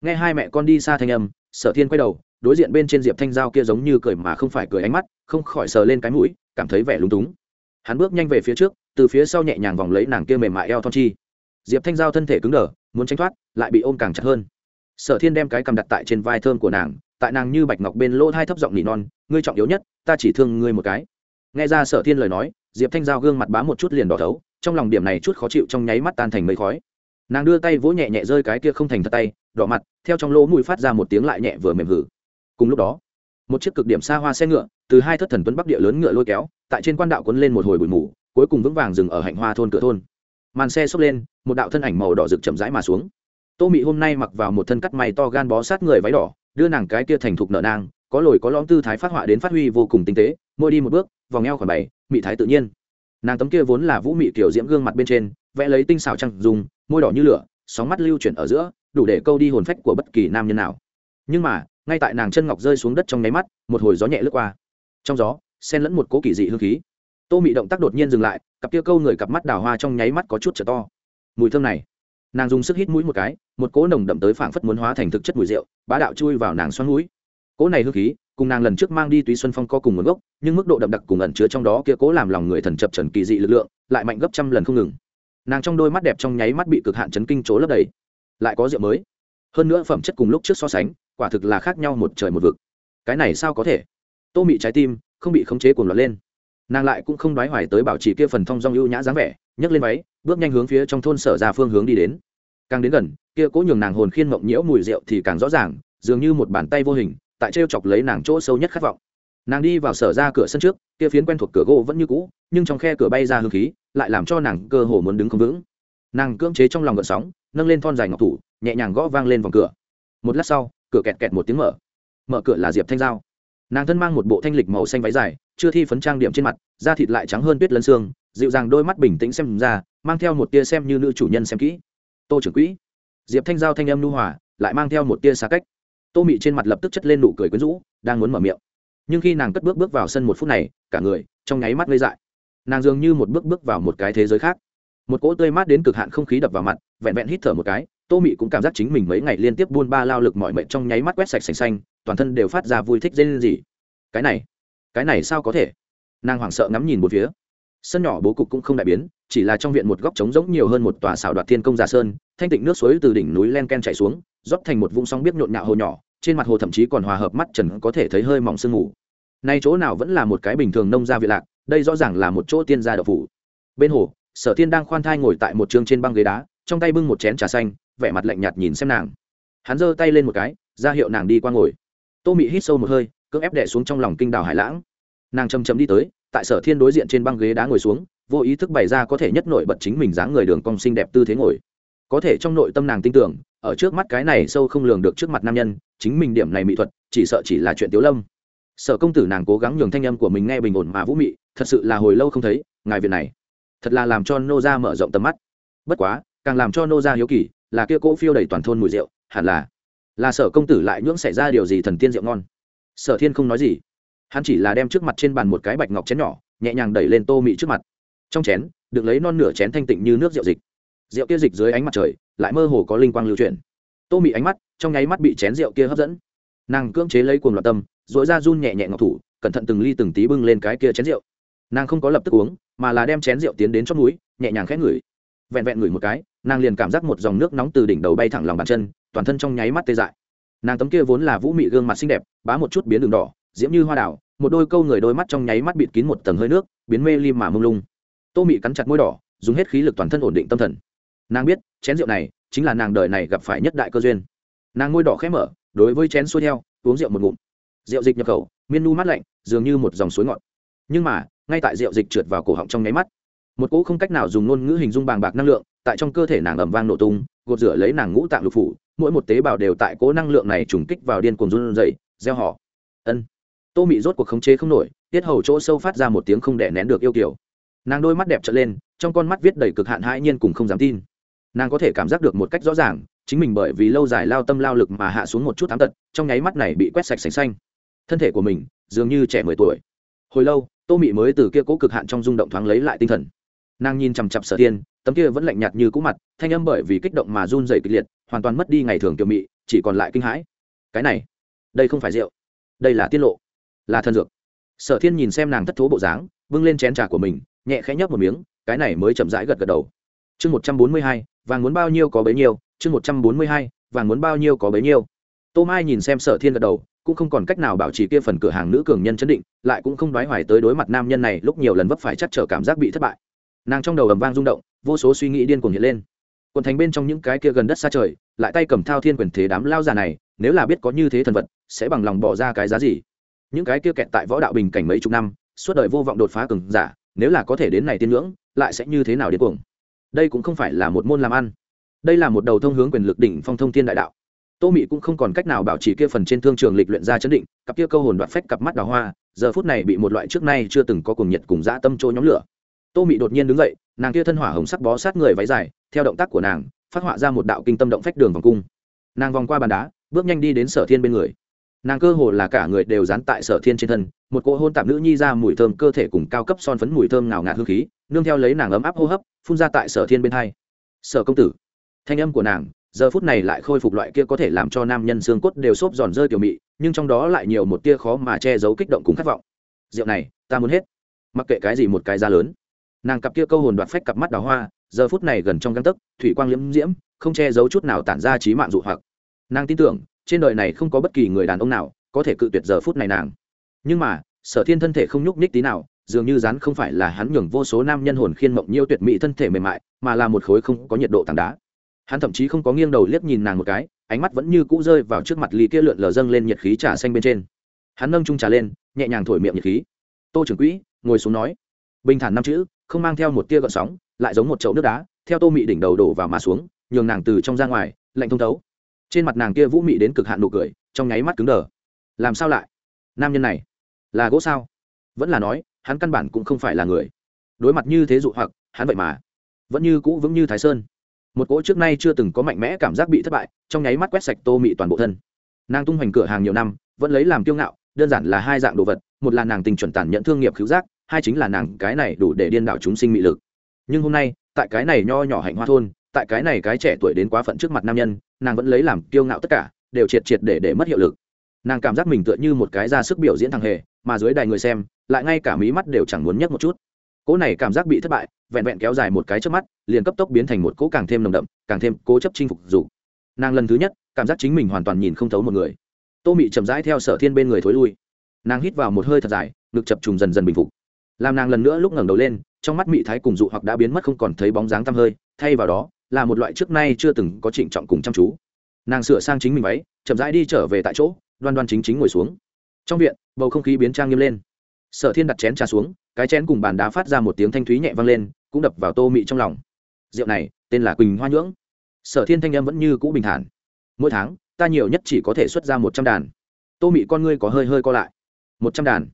Nghe hai mẹ con đi xa thanh âm, sở thiên quay đầu, đối diện bên trên diệp thanh giao kia giống như cười mà không phải cười ánh mắt, không khỏi sờ lên cái mũi, cảm thấy vẻ lúng túng. Hắn bước nhanh về phía trước, từ phía sau nhẹ nhàng vòng lấy nàng kia mềm mại eo thon chi. Diệp thanh giao thân thể cứng đờ, muốn tránh thoát, lại bị ôm càng chặt hơn. Sở thiên đem cái cầm đặt tại trên vai thơm của nàng tại nàng như bạch ngọc bên lỗ hai thấp giọng nỉ non, ngươi trọng yếu nhất, ta chỉ thương ngươi một cái. Nghe ra sở thiên lời nói, diệp thanh giao gương mặt bám một chút liền đỏ thấu, trong lòng điểm này chút khó chịu trong nháy mắt tan thành mây khói. Nàng đưa tay vỗ nhẹ nhẹ rơi cái kia không thành thật tay, đỏ mặt, theo trong lỗ mùi phát ra một tiếng lại nhẹ vừa mềm hử. Cùng lúc đó, một chiếc cực điểm xa hoa xe ngựa, từ hai thất thần tuấn bắc địa lớn ngựa lôi kéo, tại trên quan đạo quấn lên một hồi bụi mù, cuối cùng vững vàng dừng ở hạnh hoa thôn cửa thôn. Màn xe xốc lên, một đạo thân ảnh màu đỏ rực chậm rãi mà xuống. Tô mị hôm nay mặc vào một thân cắt mày to gan bó sát người váy đỏ đưa nàng cái kia thành thục nợ nang, có lồi có lõm tư thái phát họa đến phát huy vô cùng tinh tế, môi đi một bước, vòng eo khoảng bảy, mị thái tự nhiên. Nàng tấm kia vốn là vũ mị kiểu diễm gương mặt bên trên, vẽ lấy tinh xảo trăng dùng môi đỏ như lửa, sóng mắt lưu chuyển ở giữa, đủ để câu đi hồn phách của bất kỳ nam nhân nào. Nhưng mà, ngay tại nàng chân ngọc rơi xuống đất trong nháy mắt, một hồi gió nhẹ lướt qua. Trong gió, xen lẫn một cố kỳ dị hương khí. Tô mị động tác đột nhiên dừng lại, cặp kia câu người cặp mắt đào hoa trong nháy mắt có chút trở to. Mùi thơm này nàng dùng sức hít mũi một cái, một cỗ nồng đậm tới phảng phất muốn hóa thành thực chất mùi rượu, bá đạo chui vào nàng xoắn mũi. Cỗ này hương khí, cùng nàng lần trước mang đi túy xuân phong có cùng nguồn gốc, nhưng mức độ đậm đặc cùng ẩn chứa trong đó kia cố làm lòng người thần chập trần kỳ dị lực lượng, lại mạnh gấp trăm lần không ngừng. Nàng trong đôi mắt đẹp trong nháy mắt bị cực hạn chấn kinh chỗ lấp đầy. Lại có rượu mới. Hơn nữa phẩm chất cùng lúc trước so sánh, quả thực là khác nhau một trời một vực. Cái này sao có thể? Tô mị trái tim không bị khống chế cuồng loạn lên. Nàng lại cũng không đoái hoài tới bảo trì kia phần thong dong ưu nhã dáng vẻ, nhấc lên váy bước nhanh hướng phía trong thôn sở ra phương hướng đi đến. Càng đến gần, kia cố nhường nàng hồn khiên mộng nhiễu mùi rượu thì càng rõ ràng, dường như một bàn tay vô hình, tại t chọc lấy nàng chỗ sâu nhất khát vọng. Nàng đi vào sở ra cửa sân trước, kia phiến quen thuộc cửa gỗ vẫn như cũ, nhưng trong khe cửa bay ra hương khí, lại làm cho nàng cơ hồ muốn đứng không vững. Nàng cưỡng chế trong lòng gợn sóng, nâng lên thon dài ngọc thủ, nhẹ nhàng gõ vang lên vòng cửa. Một lát sau, cửa kẹt kẹt một tiếng mở. Mở cửa là diệp thanh giao. Nàng thân mang một bộ thanh lịch màu xanh váy dài, chưa thi phấn trang điểm trên mặt, da thịt lại trắng hơn tuyết lân xương, dịu dàng đôi mắt bình tĩnh xem ra mang theo một tia xem như nữ chủ nhân xem kỹ. Tô trưởng quỹ. Diệp thanh giao thanh âm nu hòa, lại mang theo một tia xa cách. Tô mị trên mặt lập tức chất lên nụ cười quyến rũ, đang muốn mở miệng. Nhưng khi nàng cất bước bước vào sân một phút này, cả người, trong nháy mắt gây dại. Nàng dường như một bước bước vào một cái thế giới khác. Một cỗ tươi mát đến cực hạn không khí đập vào mặt, vẹn vẹn hít thở một cái, tô mị cũng cảm giác chính mình mấy ngày liên tiếp buôn ba lao lực mọi mệnh trong nháy mắt quét sạch sành xanh, toàn thân đều phát ra vui thích dây lên gì cái này cái này sao có thể? Nàng hoảng sợ ngắm nhìn một phía sân nhỏ bố cục cũng không đại biến, chỉ là trong viện một góc trống rỗng nhiều hơn một tòa xảo đoạt thiên công giả sơn, thanh tịnh nước suối từ đỉnh núi len ken chảy xuống, rót thành một vũng sóng biết nhộn nhạo hồ nhỏ, trên mặt hồ thậm chí còn hòa hợp mắt trần có thể thấy hơi mỏng sương ngủ. nay chỗ nào vẫn là một cái bình thường nông gia vị lạc, đây rõ ràng là một chỗ tiên gia đậu phủ. Bên hồ, sở thiên đang khoan thai ngồi tại một trường trên băng ghế đá, trong tay bưng một chén trà xanh, vẻ mặt lạnh nhạt nhìn xem nàng. Hắn giơ tay lên một cái, ra hiệu nàng đi qua ngồi. Tô mị hít sâu một hơi, cưỡng ép đẻ xuống trong lòng kinh đảo hải lãng. Nàng chầm chầm đi tới tại sở thiên đối diện trên băng ghế đá ngồi xuống, vô ý thức bày ra có thể nhất nội bật chính mình dáng người đường cong xinh đẹp tư thế ngồi. Có thể trong nội tâm nàng tin tưởng, ở trước mắt cái này sâu không lường được trước mặt nam nhân, chính mình điểm này mỹ thuật, chỉ sợ chỉ là chuyện tiếu lâm. Sở công tử nàng cố gắng nhường thanh âm của mình nghe bình ổn mà vũ mị, thật sự là hồi lâu không thấy, ngài việc này, thật là làm cho nô gia mở rộng tầm mắt. Bất quá, càng làm cho nô gia hiếu kỳ, là kia cỗ phiêu đầy toàn thôn mùi rượu, hẳn là là sở công tử lại nhưỡng xảy ra điều gì thần tiên rượu ngon. Sở thiên không nói gì hắn chỉ là đem trước mặt trên bàn một cái bạch ngọc chén nhỏ, nhẹ nhàng đẩy lên tô mị trước mặt. Trong chén, được lấy non nửa chén thanh tịnh như nước rượu dịch. Rượu kia dịch dưới ánh mặt trời, lại mơ hồ có linh quang lưu chuyển. Tô mị ánh mắt, trong nháy mắt bị chén rượu kia hấp dẫn. Nàng cưỡng chế lấy cuồng loạn tâm dội ra run nhẹ nhẹ ngọc thủ, cẩn thận từng ly từng tí bưng lên cái kia chén rượu. Nàng không có lập tức uống, mà là đem chén rượu tiến đến chót núi nhẹ nhàng khẽ ngửi. Vẹn vẹn ngửi một cái, nàng liền cảm giác một dòng nước nóng từ đỉnh đầu bay thẳng lòng bàn chân, toàn thân trong nháy mắt tê dại. Nàng tấm kia vốn là vũ mị gương mặt xinh đẹp, bá một chút biến đường đỏ diễm như hoa đảo một đôi câu người đôi mắt trong nháy mắt bịt kín một tầng hơi nước, biến mê lim mà mông lung. Tô mị cắn chặt môi đỏ, dùng hết khí lực toàn thân ổn định tâm thần. Nàng biết, chén rượu này chính là nàng đời này gặp phải nhất đại cơ duyên. Nàng môi đỏ khẽ mở, đối với chén xuôi theo, uống rượu một ngụm. Rượu dịch nhập khẩu, miên nu mát lạnh, dường như một dòng suối ngọt. Nhưng mà, ngay tại rượu dịch trượt vào cổ họng trong nháy mắt, một cỗ không cách nào dùng ngôn ngữ hình dung bàng bạc năng lượng, tại trong cơ thể nàng ầm vang nổ tung, gột rửa lấy nàng ngũ tạng lục phủ, mỗi một tế bào đều tại cỗ năng lượng này trùng kích vào điên cuồng run dày gieo họ. Ân tô mị rốt cuộc khống chế không nổi, tiết hầu chỗ sâu phát ra một tiếng không đẻ nén được yêu kiểu nàng đôi mắt đẹp trở lên, trong con mắt viết đầy cực hạn hãi nhiên cùng không dám tin. Nàng có thể cảm giác được một cách rõ ràng, chính mình bởi vì lâu dài lao tâm lao lực mà hạ xuống một chút thám tật, trong nháy mắt này bị quét sạch sành xanh. Thân thể của mình, dường như trẻ mười tuổi. Hồi lâu, tô mị mới từ kia cố cực hạn trong rung động thoáng lấy lại tinh thần. Nàng nhìn chằm chặp sở tiên tấm kia vẫn lạnh nhạt như cũ mặt, thanh âm bởi vì kích động mà run dày kịch liệt, hoàn toàn mất đi ngày thường kiểu mị, chỉ còn lại kinh hãi. Cái này, đây không phải rượu. Đây là tiết lộ là thần dược. Sở thiên nhìn xem nàng thất thố bộ dáng, bưng lên chén trà của mình, nhẹ khẽ nhấp một miếng, cái này mới chậm rãi gật gật đầu. Chương một trăm bốn mươi hai, vàng muốn bao nhiêu có bấy nhiêu, chương một trăm bốn mươi hai, vàng muốn bao nhiêu có bấy nhiêu. Tô mai nhìn xem sở thiên gật đầu, cũng không còn cách nào bảo trì kia phần cửa hàng nữ cường nhân chấn định, lại cũng không đoái hoài tới đối mặt nam nhân này lúc nhiều lần vấp phải chắc trở cảm giác bị thất bại. Nàng trong đầu ầm vang rung động, vô số suy nghĩ điên cuồng hiện lên. Quần thành bên trong những cái kia gần đất xa trời, lại tay cầm thao thiên quyền thế đám lao già này, nếu là biết có như thế thần vật, sẽ bằng lòng bỏ ra cái giá gì? Những cái kia kẹt tại võ đạo bình cảnh mấy chục năm, suốt đời vô vọng đột phá cường giả, nếu là có thể đến này tiên ngưỡng, lại sẽ như thế nào điên cuồng? Đây cũng không phải là một môn làm ăn. Đây là một đầu thông hướng quyền lực đỉnh phong thông thiên đại đạo. Tô mị cũng không còn cách nào bảo trì kia phần trên thương trường lịch luyện ra chấn định, cặp kia câu hồn đoạt phách cặp mắt đào hoa, giờ phút này bị một loại trước nay chưa từng có cùng nhiệt cùng dã tâm trôi nhóm lửa. Tô mị đột nhiên đứng dậy, nàng kia thân hỏa hồng sắc bó sát người váy dài, theo động tác của nàng, phát họa ra một đạo kinh tâm động phách đường vòng cung. Nàng vòng qua bàn đá, bước nhanh đi đến sở thiên bên người nàng cơ hồ là cả người đều dán tại sở thiên trên thân, một cỗ hôn tạm nữ nhi ra mùi thơm cơ thể cùng cao cấp son phấn mùi thơm ngào ngạt hương khí, nương theo lấy nàng ấm áp hô hấp, phun ra tại sở thiên bên hai. Sở công tử. Thanh âm của nàng, giờ phút này lại khôi phục loại kia có thể làm cho nam nhân xương cốt đều xốp giòn rơi kiểu mị, nhưng trong đó lại nhiều một tia khó mà che giấu kích động cùng khát vọng. Rượu này, ta muốn hết. Mặc kệ cái gì một cái da lớn. Nàng cặp kia câu hồn đoạt phách cặp mắt đào hoa, giờ phút này gần trong găng tấc, thủy quang liễm diễm, không che giấu chút nào tản ra trí mạng dụ hoặc. Nàng tin tưởng trên đời này không có bất kỳ người đàn ông nào có thể cự tuyệt giờ phút này nàng. Nhưng mà, sở thiên thân thể không nhúc nhích tí nào, dường như rắn không phải là hắn nhường vô số nam nhân hồn khiên mộng nhiêu tuyệt mỹ thân thể mềm mại, mà là một khối không có nhiệt độ tảng đá. Hắn thậm chí không có nghiêng đầu liếc nhìn nàng một cái, ánh mắt vẫn như cũ rơi vào trước mặt ly kia lượn lờ dâng lên nhiệt khí trà xanh bên trên. Hắn nâng trung trà lên, nhẹ nhàng thổi miệng nhiệt khí. Tô trưởng quỹ, ngồi xuống nói. Bình thản năm chữ, không mang theo một tia gợn sóng, lại giống một chậu nước đá, theo tô mị đỉnh đầu đổ vào mà xuống, nhường nàng từ trong ra ngoài, lạnh thông thấu trên mặt nàng kia vũ mị đến cực hạn nụ cười, trong nháy mắt cứng đờ. Làm sao lại? Nam nhân này là gỗ sao? Vẫn là nói, hắn căn bản cũng không phải là người. Đối mặt như thế dụ hoặc, hắn vậy mà vẫn như cũ vững như thái sơn. Một cỗ trước nay chưa từng có mạnh mẽ cảm giác bị thất bại, trong nháy mắt quét sạch tô mị toàn bộ thân. Nàng tung hoành cửa hàng nhiều năm, vẫn lấy làm kiêu ngạo, đơn giản là hai dạng đồ vật, một là nàng tình chuẩn tản nhận thương nghiệp cứu giác, hai chính là nàng cái này đủ để điên đảo chúng sinh mị lực. Nhưng hôm nay, tại cái này nho nhỏ hạnh hoa thôn tại cái này cái trẻ tuổi đến quá phận trước mặt nam nhân, nàng vẫn lấy làm kiêu ngạo tất cả, đều triệt triệt để để mất hiệu lực. Nàng cảm giác mình tựa như một cái ra sức biểu diễn thằng hề, mà dưới đài người xem, lại ngay cả mí mắt đều chẳng muốn nhấc một chút. Cỗ này cảm giác bị thất bại, vẹn vẹn kéo dài một cái trước mắt, liền cấp tốc biến thành một cỗ càng thêm nồng đậm, càng thêm cố chấp chinh phục dù. Nàng lần thứ nhất, cảm giác chính mình hoàn toàn nhìn không thấu một người. Tô mị chậm rãi theo sở thiên bên người thối lui. Nàng hít vào một hơi thật dài, ngực chập trùng dần dần bình phục. Làm nàng lần nữa lúc ngẩng đầu lên, trong mắt mị thái cùng dụ hoặc đã biến mất không còn thấy bóng dáng tăm hơi, thay vào đó là một loại trước nay chưa từng có trịnh trọng cùng chăm chú. Nàng sửa sang chính mình váy, chậm rãi đi trở về tại chỗ, đoan đoan chính chính ngồi xuống. Trong viện, bầu không khí biến trang nghiêm lên. Sở thiên đặt chén trà xuống, cái chén cùng bàn đá phát ra một tiếng thanh thúy nhẹ vang lên, cũng đập vào tô mị trong lòng. Rượu này, tên là quỳnh hoa nhưỡng. Sở thiên thanh em vẫn như cũ bình thản. Mỗi tháng, ta nhiều nhất chỉ có thể xuất ra một trăm đàn. Tô mị con ngươi có hơi hơi co lại. Một trăm đàn.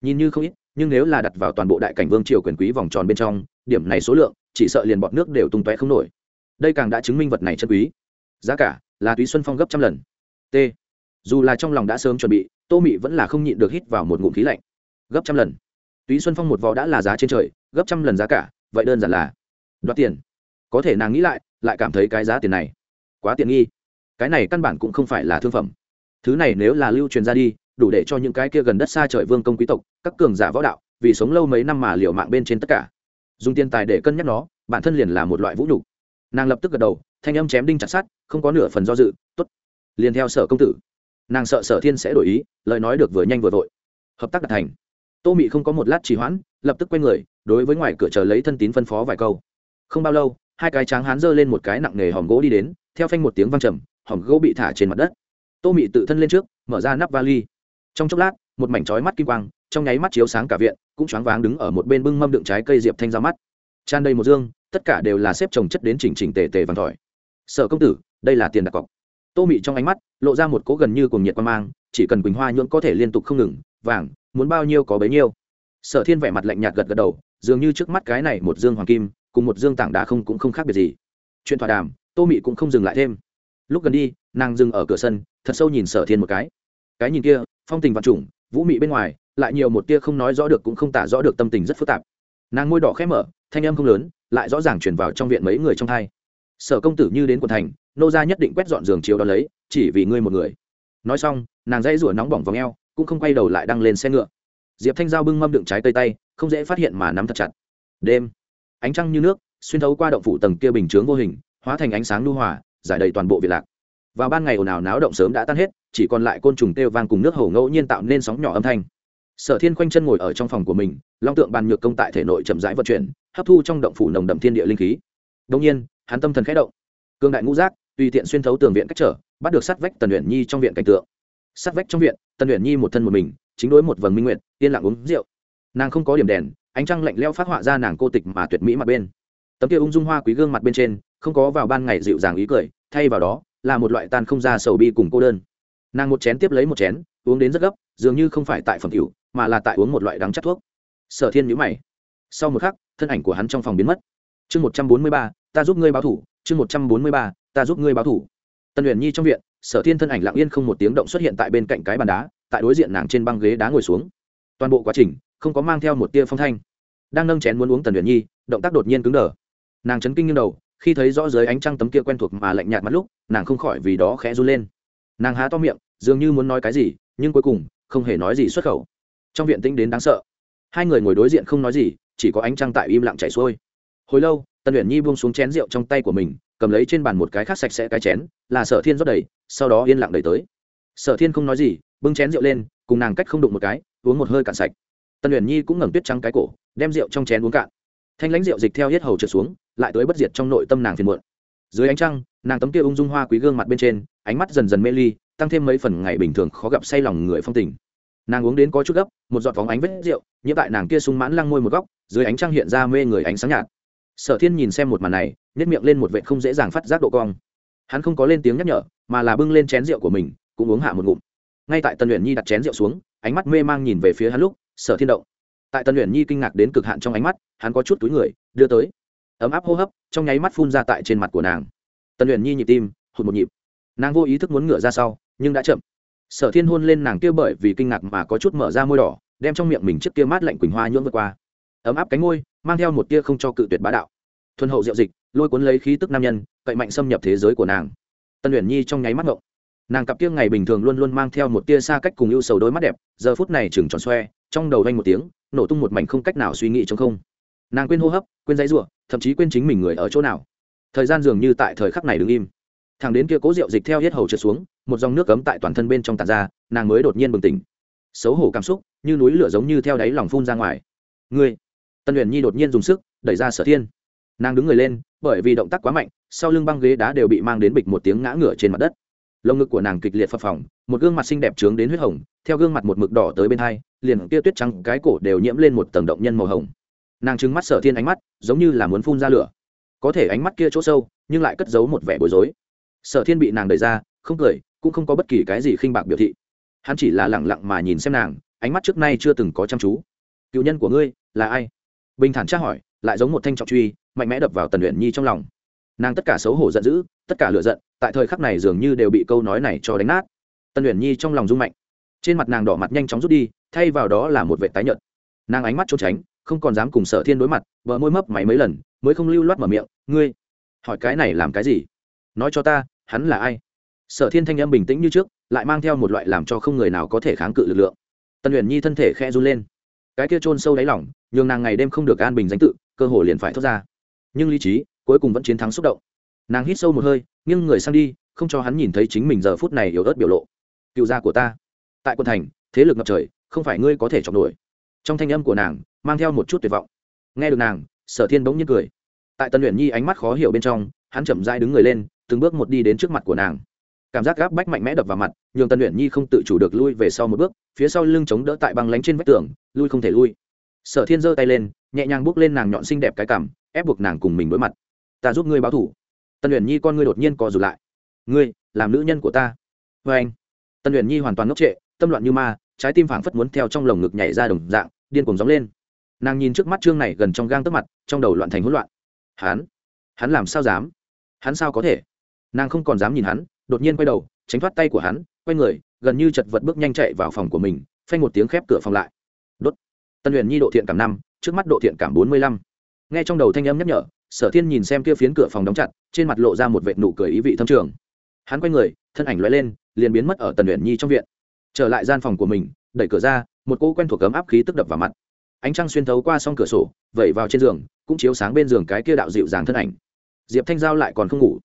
Nhìn như không ít, nhưng nếu là đặt vào toàn bộ đại cảnh vương triều quyền quý vòng tròn bên trong, điểm này số lượng, chỉ sợ liền bọt nước đều tung tóe không nổi đây càng đã chứng minh vật này chân quý. Giá cả là túy xuân phong gấp trăm lần. T. Dù là trong lòng đã sớm chuẩn bị, tô mị vẫn là không nhịn được hít vào một ngụm khí lạnh. Gấp trăm lần. Túy xuân phong một vò đã là giá trên trời, gấp trăm lần giá cả, vậy đơn giản là đoạt tiền. Có thể nàng nghĩ lại lại cảm thấy cái giá tiền này quá tiện nghi. Cái này căn bản cũng không phải là thương phẩm. Thứ này nếu là lưu truyền ra đi, đủ để cho những cái kia gần đất xa trời vương công quý tộc, các cường giả võ đạo, vì sống lâu mấy năm mà liều mạng bên trên tất cả. Dùng tiền tài để cân nhắc nó, bản thân liền là một loại vũ nhục nàng lập tức gật đầu, thanh âm chém đinh chặt sát không có nửa phần do dự t ố t liền theo sở công tử. Nàng sợ sở thiên sẽ đổi ý, lời nói được vừa nhanh vừa vội. Hợp tác đạt thành. Tô mị không có một lát trì hoãn, lập tức quay người, đối với ngoài cửa chờ lấy thân tín phân phó vài câu. Không bao lâu, hai cái tráng hán giơ lên một cái nặng nề hòm gỗ đi đến, theo phanh một tiếng văng trầm, hòm gỗ bị thả trên mặt đất. Tô mị tự thân lên trước, mở ra nắp vali. Trong chốc lát, một mảnh trói mắt kim quang, trong nháy mắt chiếu sáng cả viện, cũng choáng váng đứng ở một bên bưng mâm đựng trái cây diệp thanh ra mắt. Tràn đầy một dương tất cả đều là xếp trồng chất đến chỉnh chỉnh tề tề vàng tỏi sở công tử, đây là tiền đặt cọc. Tô mị trong ánh mắt lộ ra một cỗ gần như cùng nhiệt quan mang, chỉ cần quỳnh hoa nhuộm có thể liên tục không ngừng, vàng, muốn bao nhiêu có bấy nhiêu. Sở thiên vẻ mặt lạnh nhạt gật gật đầu, dường như trước mắt cái này một dương hoàng kim, cùng một dương tảng đá không cũng không khác biệt gì. Chuyện thỏa đàm, tô mị cũng không dừng lại thêm. Lúc gần đi, nàng dừng ở cửa sân, thật sâu nhìn sở thiên một cái. Cái nhìn kia, phong tình vạn chủng vũ mị bên ngoài, lại nhiều một tia không nói rõ được cũng không tả rõ được tâm tình rất phức tạp. Nàng môi đỏ khẽ mở, thanh âm không lớn lại rõ ràng chuyển vào trong viện mấy người trong thai. Sở công tử như đến quận thành, nô gia nhất định quét dọn giường chiếu đón lấy, chỉ vì ngươi một người. Nói xong, nàng dãy rủa nóng bỏng vòng eo, cũng không quay đầu lại đăng lên xe ngựa. Diệp thanh giao bưng mâm đựng trái cây tay, không dễ phát hiện mà nắm thật chặt. Đêm, ánh trăng như nước, xuyên thấu qua động phủ tầng kia bình chướng vô hình, hóa thành ánh sáng lưu hòa, giải đầy toàn bộ việt lạc. Vào ban ngày ồn ào náo động sớm đã tan hết, chỉ còn lại côn trùng kêu vang cùng nước hồ ngẫu nhiên tạo nên sóng nhỏ âm thanh. Sở thiên khoanh chân ngồi ở trong phòng của mình, long tượng bàn nhược công tại thể nội chậm rãi vận chuyển hấp thu trong động phủ nồng đậm thiên địa linh khí. Đông nhiên, hắn tâm thần khẽ động. Cương đại ngũ giác, tùy tiện xuyên thấu tường viện cách trở, bắt được sát vách tần luyện nhi trong viện cảnh tượng. Sát vách trong viện, tần luyện nhi một thân một mình, chính đối một vầng minh nguyện yên lặng uống rượu. Nàng không có điểm đèn, ánh trăng lạnh leo phát họa ra nàng cô tịch mà tuyệt mỹ mặt bên. Tấm kia ung dung hoa quý gương mặt bên trên, không có vào ban ngày dịu dàng ý cười, thay vào đó, là một loại tan không ra sầu bi cùng cô đơn. Nàng một chén tiếp lấy một chén, uống đến rất gấp, dường như không phải tại phẩm cửu mà là tại uống một loại đắng chắc thuốc. Sở thiên nhữ mày. Sau một khắc thân ảnh của hắn trong phòng biến mất. Chương một trăm bốn mươi ba, ta giúp ngươi báo thủ. Chương một trăm bốn mươi ba, ta giúp ngươi báo thủ. Tân luyện nhi trong viện, sở thiên thân ảnh lặng yên không một tiếng động xuất hiện tại bên cạnh cái bàn đá, tại đối diện nàng trên băng ghế đá ngồi xuống. Toàn bộ quá trình, không có mang theo một tia phong thanh. Đang nâng chén muốn uống tần luyện nhi, động tác đột nhiên cứng đờ. Nàng chấn kinh nghiêng đầu, khi thấy rõ dưới ánh trăng tấm kia quen thuộc mà lạnh nhạt mắt lúc, nàng không khỏi vì đó khẽ run lên. Nàng há to miệng, dường như muốn nói cái gì, nhưng cuối cùng, không hề nói gì xuất khẩu. Trong viện tĩnh đến đáng sợ. Hai người ngồi đối diện không nói gì chỉ có ánh trăng tại im lặng chảy xuôi. Hồi lâu, tần luyện nhi buông xuống chén rượu trong tay của mình, cầm lấy trên bàn một cái khác sạch sẽ cái chén, là sở thiên rót đầy, sau đó yên lặng đầy tới. Sở thiên không nói gì, bưng chén rượu lên, cùng nàng cách không đụng một cái, uống một hơi cạn sạch. Tần luyện nhi cũng ngẩng tuyết trắng cái cổ, đem rượu trong chén uống cạn. Thanh lãnh rượu dịch theo hết hầu trượt xuống, lại tới bất diệt trong nội tâm nàng phiền muộn. Dưới ánh trăng, nàng tấm kia ung dung hoa quý gương mặt bên trên, ánh mắt dần dần mê ly, tăng thêm mấy phần ngày bình thường khó gặp say lòng người phong tình nàng uống đến có chút gấp, một giọt phóng ánh vết rượu, nhiễm tại nàng kia sung mãn lăng môi một góc, dưới ánh trăng hiện ra mê người ánh sáng nhạt. Sở thiên nhìn xem một màn này nhét miệng lên một vệ không dễ dàng phát giác độ cong. Hắn không có lên tiếng nhắc nhở, mà là bưng lên chén rượu của mình, cũng uống hạ một ngụm. Ngay tại tân luyện nhi đặt chén rượu xuống, ánh mắt mê mang nhìn về phía hắn lúc, sở thiên động. Tại tân luyện nhi kinh ngạc đến cực hạn trong ánh mắt, hắn có chút túi người, đưa tới. Ấm áp hô hấp, trong nháy mắt phun ra tại trên mặt của nàng. Tân luyện nhi nhịp tim, hụt một nhịp. Nàng vô ý thức muốn ngửa ra sau, nhưng đã chậm sở thiên hôn lên nàng kia bởi vì kinh ngạc mà có chút mở ra môi đỏ, đem trong miệng mình chiếc kia mát lạnh quỳnh hoa nhuỡng vượt qua. Ấm áp cánh ngôi, mang theo một tia không cho cự tuyệt bá đạo. Thuần hậu diệu dịch, lôi cuốn lấy khí tức nam nhân, cậy mạnh xâm nhập thế giới của nàng. Tân luyện nhi trong nháy mắt ngộng. Nàng cặp kia ngày bình thường luôn luôn mang theo một tia xa cách cùng ưu sầu đôi mắt đẹp, giờ phút này chừng tròn xoe, trong đầu vanh một tiếng, nổ tung một mảnh không cách nào suy nghĩ trong không. Nàng quên hô hấp, quên dãy ruộng thậm chí quên chính mình người ở chỗ nào. Thời gian dường như tại thời khắc này đứng im thằng đến kia cố rượu dịch theo hết hầu trượt xuống, một dòng nước cấm tại toàn thân bên trong tàn ra, nàng mới đột nhiên bừng tỉnh. Xấu hổ cảm xúc, như núi lửa giống như theo đáy lòng phun ra ngoài. Ngươi! Tân luyện nhi đột nhiên dùng sức, đẩy ra sở thiên. Nàng đứng người lên, bởi vì động tác quá mạnh, sau lưng băng ghế đá đều bị mang đến bịch một tiếng ngã ngửa trên mặt đất. Lồng ngực của nàng kịch liệt phập phồng, một gương mặt xinh đẹp trướng đến huyết hồng, theo gương mặt một mực đỏ tới bên hai, liền kia tuyết trắng, cái cổ đều nhiễm lên một tầng động nhân màu hồng. Nàng trừng mắt sở thiên ánh mắt, giống như là muốn phun ra lửa. Có thể ánh mắt kia chỗ sâu, nhưng lại cất giấu một vẻ bối rối sở thiên bị nàng đẩy ra, không cười, cũng không có bất kỳ cái gì khinh bạc biểu thị. Hắn chỉ là lẳng lặng mà nhìn xem nàng, ánh mắt trước nay chưa từng có chăm chú. Cựu nhân của ngươi, là ai? Bình thản tra hỏi, lại giống một thanh trọng truy, mạnh mẽ đập vào tần luyện nhi trong lòng. Nàng tất cả xấu hổ giận dữ, tất cả lựa giận, tại thời khắc này dường như đều bị câu nói này cho đánh nát. Tần luyện nhi trong lòng rung mạnh. Trên mặt nàng đỏ mặt nhanh chóng rút đi, thay vào đó là một vệ tái nhợt. Nàng ánh mắt trốn tránh, không còn dám cùng sở thiên đối mặt vợ môi mấp máy mấy lần, mới không lưu loát mở miệng, ngươi, hỏi cái này làm cái gì? Nói cho ta, hắn là ai? Sở thiên thanh âm bình tĩnh như trước, lại mang theo một loại làm cho không người nào có thể kháng cự lực lượng. Tần Huyền nhi thân thể khe run lên. Cái kia trôn sâu đáy lỏng, nhường nàng ngày đêm không được an bình danh tự, cơ hồ liền phải thoát ra. Nhưng lý trí, cuối cùng vẫn chiến thắng xúc động. Nàng hít sâu một hơi, nghiêng người sang đi, không cho hắn nhìn thấy chính mình giờ phút này yếu ớt biểu lộ. Cựu gia của ta. Tại quân thành, thế lực ngập trời, không phải ngươi có thể chọc nổi. Trong thanh âm của nàng, mang theo một chút tuyệt vọng. Nghe được nàng, sở thiên bỗng nhiên cười. Tại tân luyện nhi ánh mắt khó hiểu bên trong hắn chậm dai đứng người lên, từng bước một đi đến trước mặt của nàng. Cảm giác gáp bách mạnh mẽ đập vào mặt, nhường tân luyện nhi không tự chủ được lui về sau một bước, phía sau lưng chống đỡ tại băng lánh trên vách tường, lui không thể lui. Sở thiên giơ tay lên, nhẹ nhàng bước lên nàng nhọn xinh đẹp cái cảm ép buộc nàng cùng mình đối mặt. Ta giúp ngươi báo thủ. Tân luyện nhi con ngươi đột nhiên co rụt lại. Ngươi, làm nữ nhân của ta. Vê anh. Tân luyện nhi hoàn toàn ngốc trệ, tâm loạn như ma, trái tim phảng phất muốn theo trong lồng ngực nhảy ra đồng dạng, điên cuồng gióng lên. Nàng nhìn trước mắt trương này gần trong gang tấc mặt, trong đầu loạn thành hỗn loạn. Hắn? Hắn làm sao dám? Hắn sao có thể? Nàng không còn dám nhìn hắn, đột nhiên quay đầu, tránh thoát tay của hắn, quay người, gần như chật vật bước nhanh chạy vào phòng của mình, phanh một tiếng khép cửa phòng lại. Đốt. Tân huyền nhi độ thiện cảm năm, trước mắt độ thiện cảm bốn mươi lăm. Nghe trong đầu thanh âm nhắc nhở, sở thiên nhìn xem kia phiến cửa phòng đóng chặt, trên mặt lộ ra một vệt nụ cười ý vị thâm trường. Hắn quay người, thân ảnh l lên, liền biến mất ở tần huyền nhi trong viện. Trở lại gian phòng của mình, đẩy cửa ra, một cô quen thuộc cấm áp khí tức đập vào mặt. Ánh trăng xuyên thấu qua s cửa sổ, vẩy vào trên giường, cũng chiếu sáng bên giường cái kia đạo dịu dàng thân ảnh diệp thanh giao lại còn không ngủ.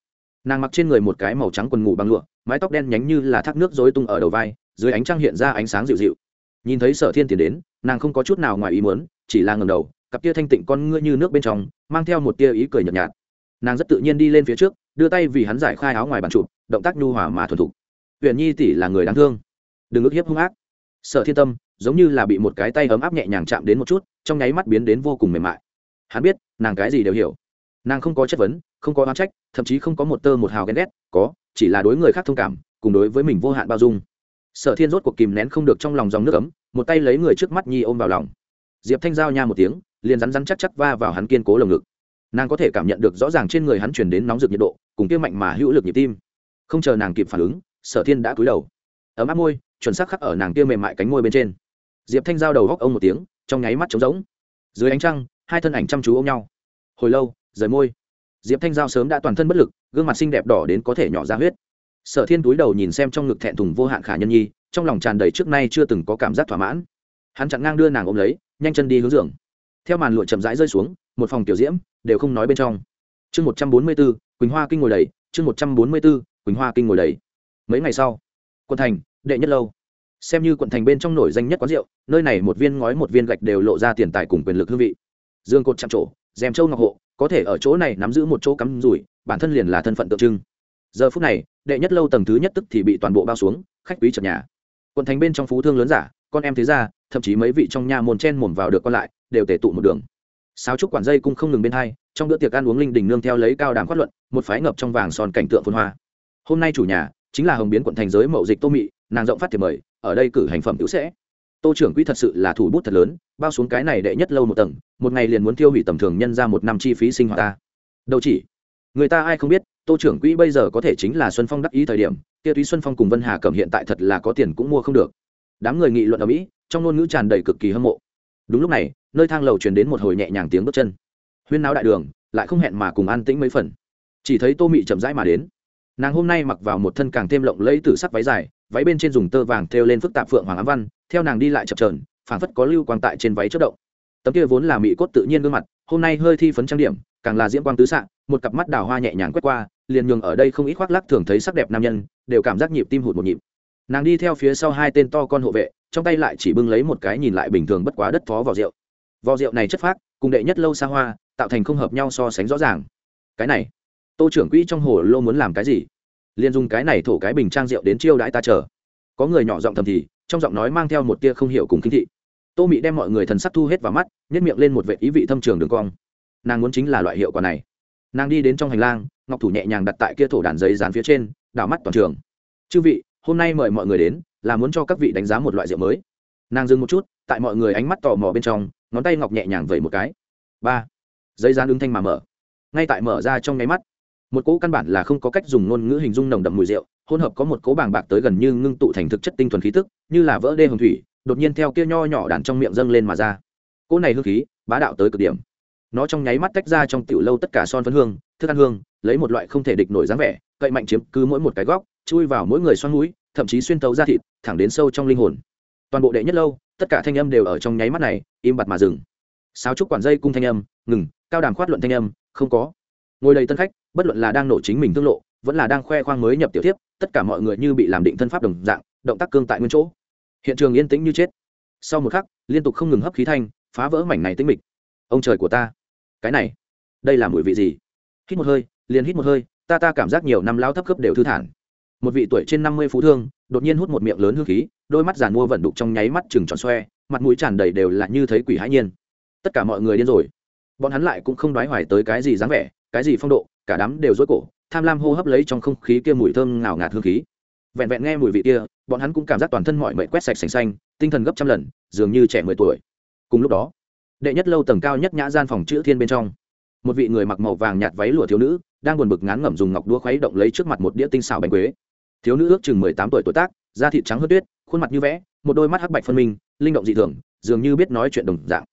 Nàng mặc trên người một cái màu trắng quần ngủ bằng lụa, mái tóc đen nhánh như là thác nước dối tung ở đầu vai, dưới ánh trăng hiện ra ánh sáng dịu dịu. Nhìn thấy sở thiên tiến đến, nàng không có chút nào ngoài ý muốn, chỉ là ngầm đầu, cặp tia thanh tịnh con ngươi như nước bên trong, mang theo một tia ý cười nhợt nhạt. Nàng rất tự nhiên đi lên phía trước, đưa tay vì hắn giải khai áo ngoài bàn chụp động tác nhu hòa mà thuần thục. Huyện nhi tỷ là người đáng thương. Đừng ức hiếp hung ác. Sở thiên tâm, giống như là bị một cái tay ấm áp nhẹ nhàng chạm đến một chút, trong nháy mắt biến đến vô cùng mềm mại. Hắn biết, nàng cái gì đều hiểu nàng không có chất vấn, không có oán trách, thậm chí không có một tơ một hào ghen ghét, có, chỉ là đối người khác thông cảm, cùng đối với mình vô hạn bao dung. Sở thiên rốt cuộc kìm nén không được trong lòng dòng nước ấm, một tay lấy người trước mắt nhi ôm vào lòng. Diệp thanh giao nha một tiếng, liền rắn rắn chắc chắc va vào hắn kiên cố lồng ngực. Nàng có thể cảm nhận được rõ ràng trên người hắn chuyển đến nóng rực nhiệt độ, cùng kia mạnh mà hữu lực nhịp tim. Không chờ nàng kịp phản ứng, sở thiên đã cúi đầu. Ấm áp môi, chuẩn xác khắc ở nàng kia mềm mại cánh môi bên trên. Diệp thanh giao đầu góc ông một tiếng, trong nháy mắt trống rỗng. Dưới ánh trăng, hai thân ảnh chăm chú ôm nhau. Hồi lâu rời môi. Diệp thanh giao sớm đã toàn thân bất lực, gương mặt xinh đẹp đỏ đến có thể nhỏ ra huyết. Sở thiên túi đầu nhìn xem trong ngực thẹn thùng vô hạn khả nhân nhi, trong lòng tràn đầy trước nay chưa từng có cảm giác thỏa mãn. Hắn chặn ngang đưa nàng ôm lấy, nhanh chân đi hướng giường. Theo màn lụa chậm rãi rơi xuống, một phòng tiểu diễm, đều không nói bên trong. Chương một trăm bốn mươi b ố quỳnh hoa kinh ngồi đầy, chương một trăm bốn mươi b ố quỳnh hoa kinh ngồi đầy. Mấy ngày sau, quận thành, đệ nhất lâu. Xem như quận thành bên trong nổi danh nhất quán rượu, nơi này một viên ngói một viên gạch đều lộ ra tiền tài cùng quyền lực hương vị. Dương cột chạm trổ dèm châu ngọc hộ có thể ở chỗ này nắm giữ một chỗ cắm rủi, bản thân liền là thân phận tượng trưng. Giờ phút này, đệ nhất lâu tầng thứ nhất tức thì bị toàn bộ bao xuống, khách quý trật nhà. Quận thành bên trong phú thương lớn giả, con em thế gia, thậm chí mấy vị trong nhà mồn chen mồn vào được còn lại, đều tể tụ một đường. Sáo trúc quản dây cũng không ngừng bên hai, trong bữa tiệc ăn uống linh đình nương theo lấy cao đàm phát luận, một phái ngập trong vàng son cảnh tượng phồn hoa. Hôm nay chủ nhà chính là hồng biến quận thành giới mậu dịch tô mị, nàng rộng phát thiệp mời, ở đây cử hành phẩm hữu sẽ tô trưởng quỹ thật sự là thủ bút thật lớn, bao xuống cái này đệ nhất lâu một tầng, một ngày liền muốn tiêu hủy tầm thường nhân ra một năm chi phí sinh hoạt ta. Đâu chỉ, người ta ai không biết, tô trưởng quỹ bây giờ có thể chính là xuân phong đắc ý thời điểm, kia túy xuân phong cùng vân hà cẩm hiện tại thật là có tiền cũng mua không được. Đám người nghị luận ở mỹ, trong ngôn ngữ tràn đầy cực kỳ hâm mộ. Đúng lúc này, nơi thang lầu truyền đến một hồi nhẹ nhàng tiếng bước chân. Huyên náo đại đường, lại không hẹn mà cùng an tĩnh mấy phần. Chỉ thấy tô mị chậm rãi mà đến. Nàng hôm nay mặc vào một thân càng thêm lộng lẫy từ sắc váy dài, váy bên trên dùng tơ vàng thêu lên phức tạp phượng hoàng ám văn theo nàng đi lại chập trờn phảng phất có lưu quang tại trên váy chất động. Tấm kia vốn là mỹ cốt tự nhiên gương mặt, hôm nay hơi thi phấn trang điểm, càng là diễm quang tứ xạ, một cặp mắt đào hoa nhẹ nhàng quét qua, liền nhường ở đây không ít khoác lắc thường thấy sắc đẹp nam nhân, đều cảm giác nhịp tim hụt một nhịp. Nàng đi theo phía sau hai tên to con hộ vệ, trong tay lại chỉ bưng lấy một cái nhìn lại bình thường bất quá đất phó vào rượu. Vò rượu này chất phác, cùng đệ nhất lâu xa hoa, tạo thành không hợp nhau so sánh rõ ràng. Cái này, tô trưởng quỹ trong hồ lô muốn làm cái gì? Liền dùng cái này thổ cái bình trang rượu đến chiêu đãi ta chờ. Có người nhỏ giọng thầm thì trong giọng nói mang theo một tia không hiểu cùng kinh thị. Tô mị đem mọi người thần sắc thu hết vào mắt nhét miệng lên một vệ ý vị thâm trường đường cong. Nàng muốn chính là loại hiệu quả này. Nàng đi đến trong hành lang, ngọc thủ nhẹ nhàng đặt tại kia thổ đàn giấy dán phía trên, đảo mắt toàn trường. Chư vị, hôm nay mời mọi người đến, là muốn cho các vị đánh giá một loại rượu mới. Nàng dừng một chút, tại mọi người ánh mắt tò mò bên trong, ngón tay ngọc nhẹ nhàng vẩy một cái. Ba. Giấy dán ứng thanh mà mở. Ngay tại mở ra trong nháy mắt một cỗ căn bản là không có cách dùng ngôn ngữ hình dung nồng đậm mùi rượu, hỗn hợp có một cố bàng bạc tới gần như ngưng tụ thành thực chất tinh thuần khí tức, như là vỡ đê hồng thủy, đột nhiên theo kia nho nhỏ đàn trong miệng dâng lên mà ra. Cỗ này hương khí, bá đạo tới cực điểm. Nó trong nháy mắt tách ra trong tiểu lâu tất cả son phấn hương, thức ăn hương, lấy một loại không thể địch nổi dáng vẻ, cậy mạnh chiếm cứ mỗi một cái góc, chui vào mỗi người xoăn mũi, thậm chí xuyên tấu ra thịt, thẳng đến sâu trong linh hồn. Toàn bộ đệ nhất lâu, tất cả thanh âm đều ở trong nháy mắt này, im bặt mà dừng. Sáo trúc quản dây cung thanh âm, ngừng, cao đàm khoát luận thanh âm, không có. Ngồi đầy tân khách bất luận là đang nổ chính mình thương lộ, vẫn là đang khoe khoang mới nhập tiểu tiếp tất cả mọi người như bị làm định thân pháp đồng dạng, động tác cương tại nguyên chỗ. Hiện trường yên tĩnh như chết. Sau một khắc, liên tục không ngừng hấp khí thanh, phá vỡ mảnh này tĩnh mịch. Ông trời của ta, cái này, đây là mùi vị gì? Hít một hơi, liền hít một hơi, ta ta cảm giác nhiều năm lao thấp cấp đều thư thản. Một vị tuổi trên năm mươi phú thương, đột nhiên hút một miệng lớn hương khí, đôi mắt giàn mua vận đục trong nháy mắt chừng tròn xoe, mặt mũi tràn đầy đều là như thấy quỷ hãi nhiên. Tất cả mọi người điên rồi. Bọn hắn lại cũng không đoái hoài tới cái gì dáng vẻ, cái gì phong độ cả đám đều rối cổ, tham lam hô hấp lấy trong không khí kia mùi thơm ngào ngạt hương khí. Vẹn vẹn nghe mùi vị kia, bọn hắn cũng cảm giác toàn thân mọi mệnh quét sạch sành xanh, tinh thần gấp trăm lần, dường như trẻ mười tuổi. Cùng lúc đó, đệ nhất lâu tầng cao nhất nhã gian phòng chữ thiên bên trong, một vị người mặc màu vàng nhạt váy lụa thiếu nữ, đang buồn bực ngán ngẩm dùng ngọc đũa khuấy động lấy trước mặt một đĩa tinh xào bánh quế. Thiếu nữ ước chừng mười tám tuổi tuổi tác, da thịt trắng hớt tuyết, khuôn mặt như vẽ, một đôi mắt hắc bạch phân minh, linh động dị thường, dường như biết nói chuyện đồng dạng.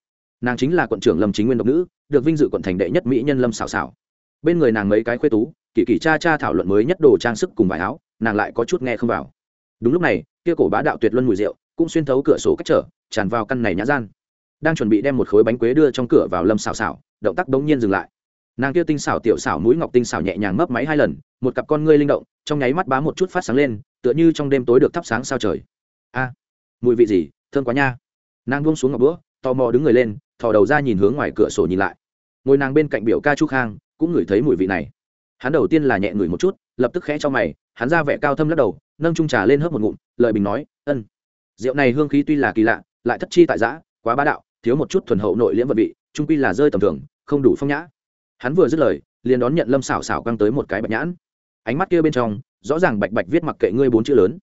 Nàng chính là quận trưởng lâm chính nguyên độc nữ, được vinh dự quận thành đệ nhất mỹ nhân lâm xảo xảo bên người nàng mấy cái khuê tú, kỳ kỳ cha cha thảo luận mới nhất đồ trang sức cùng vải áo, nàng lại có chút nghe không vào. Đúng lúc này, kia cổ bá đạo tuyệt luân mùi rượu cũng xuyên thấu cửa sổ cách trở, tràn vào căn này nhã gian. Đang chuẩn bị đem một khối bánh quế đưa trong cửa vào lâm xào xào động tác đống nhiên dừng lại. Nàng kia tinh xảo tiểu xảo mũi ngọc tinh xảo nhẹ nhàng mấp máy hai lần, một cặp con ngươi linh động, trong nháy mắt bá một chút phát sáng lên, tựa như trong đêm tối được thắp sáng sao trời. A, mùi vị gì, thơm quá nha. Nàng buông xuống ngọc bữa tò mò đứng người lên, thò đầu ra nhìn hướng ngoài cửa sổ nhìn lại. Ngồi nàng bên cạnh biểu ca chu khang cũng ngửi thấy mùi vị này. Hắn đầu tiên là nhẹ ngửi một chút, lập tức khẽ cho mày, hắn ra vẻ cao thâm lắc đầu, nâng trung trà lên hớp một ngụm, lợi bình nói, ân. Rượu này hương khí tuy là kỳ lạ, lại thất chi tại giã, quá bá đạo, thiếu một chút thuần hậu nội liễm vật vị, trung quy là rơi tầm thường, không đủ phong nhã. Hắn vừa dứt lời, liền đón nhận lâm xảo xảo căng tới một cái bạch nhãn. Ánh mắt kia bên trong, rõ ràng bạch bạch viết mặc kệ ngươi bốn chữ lớn.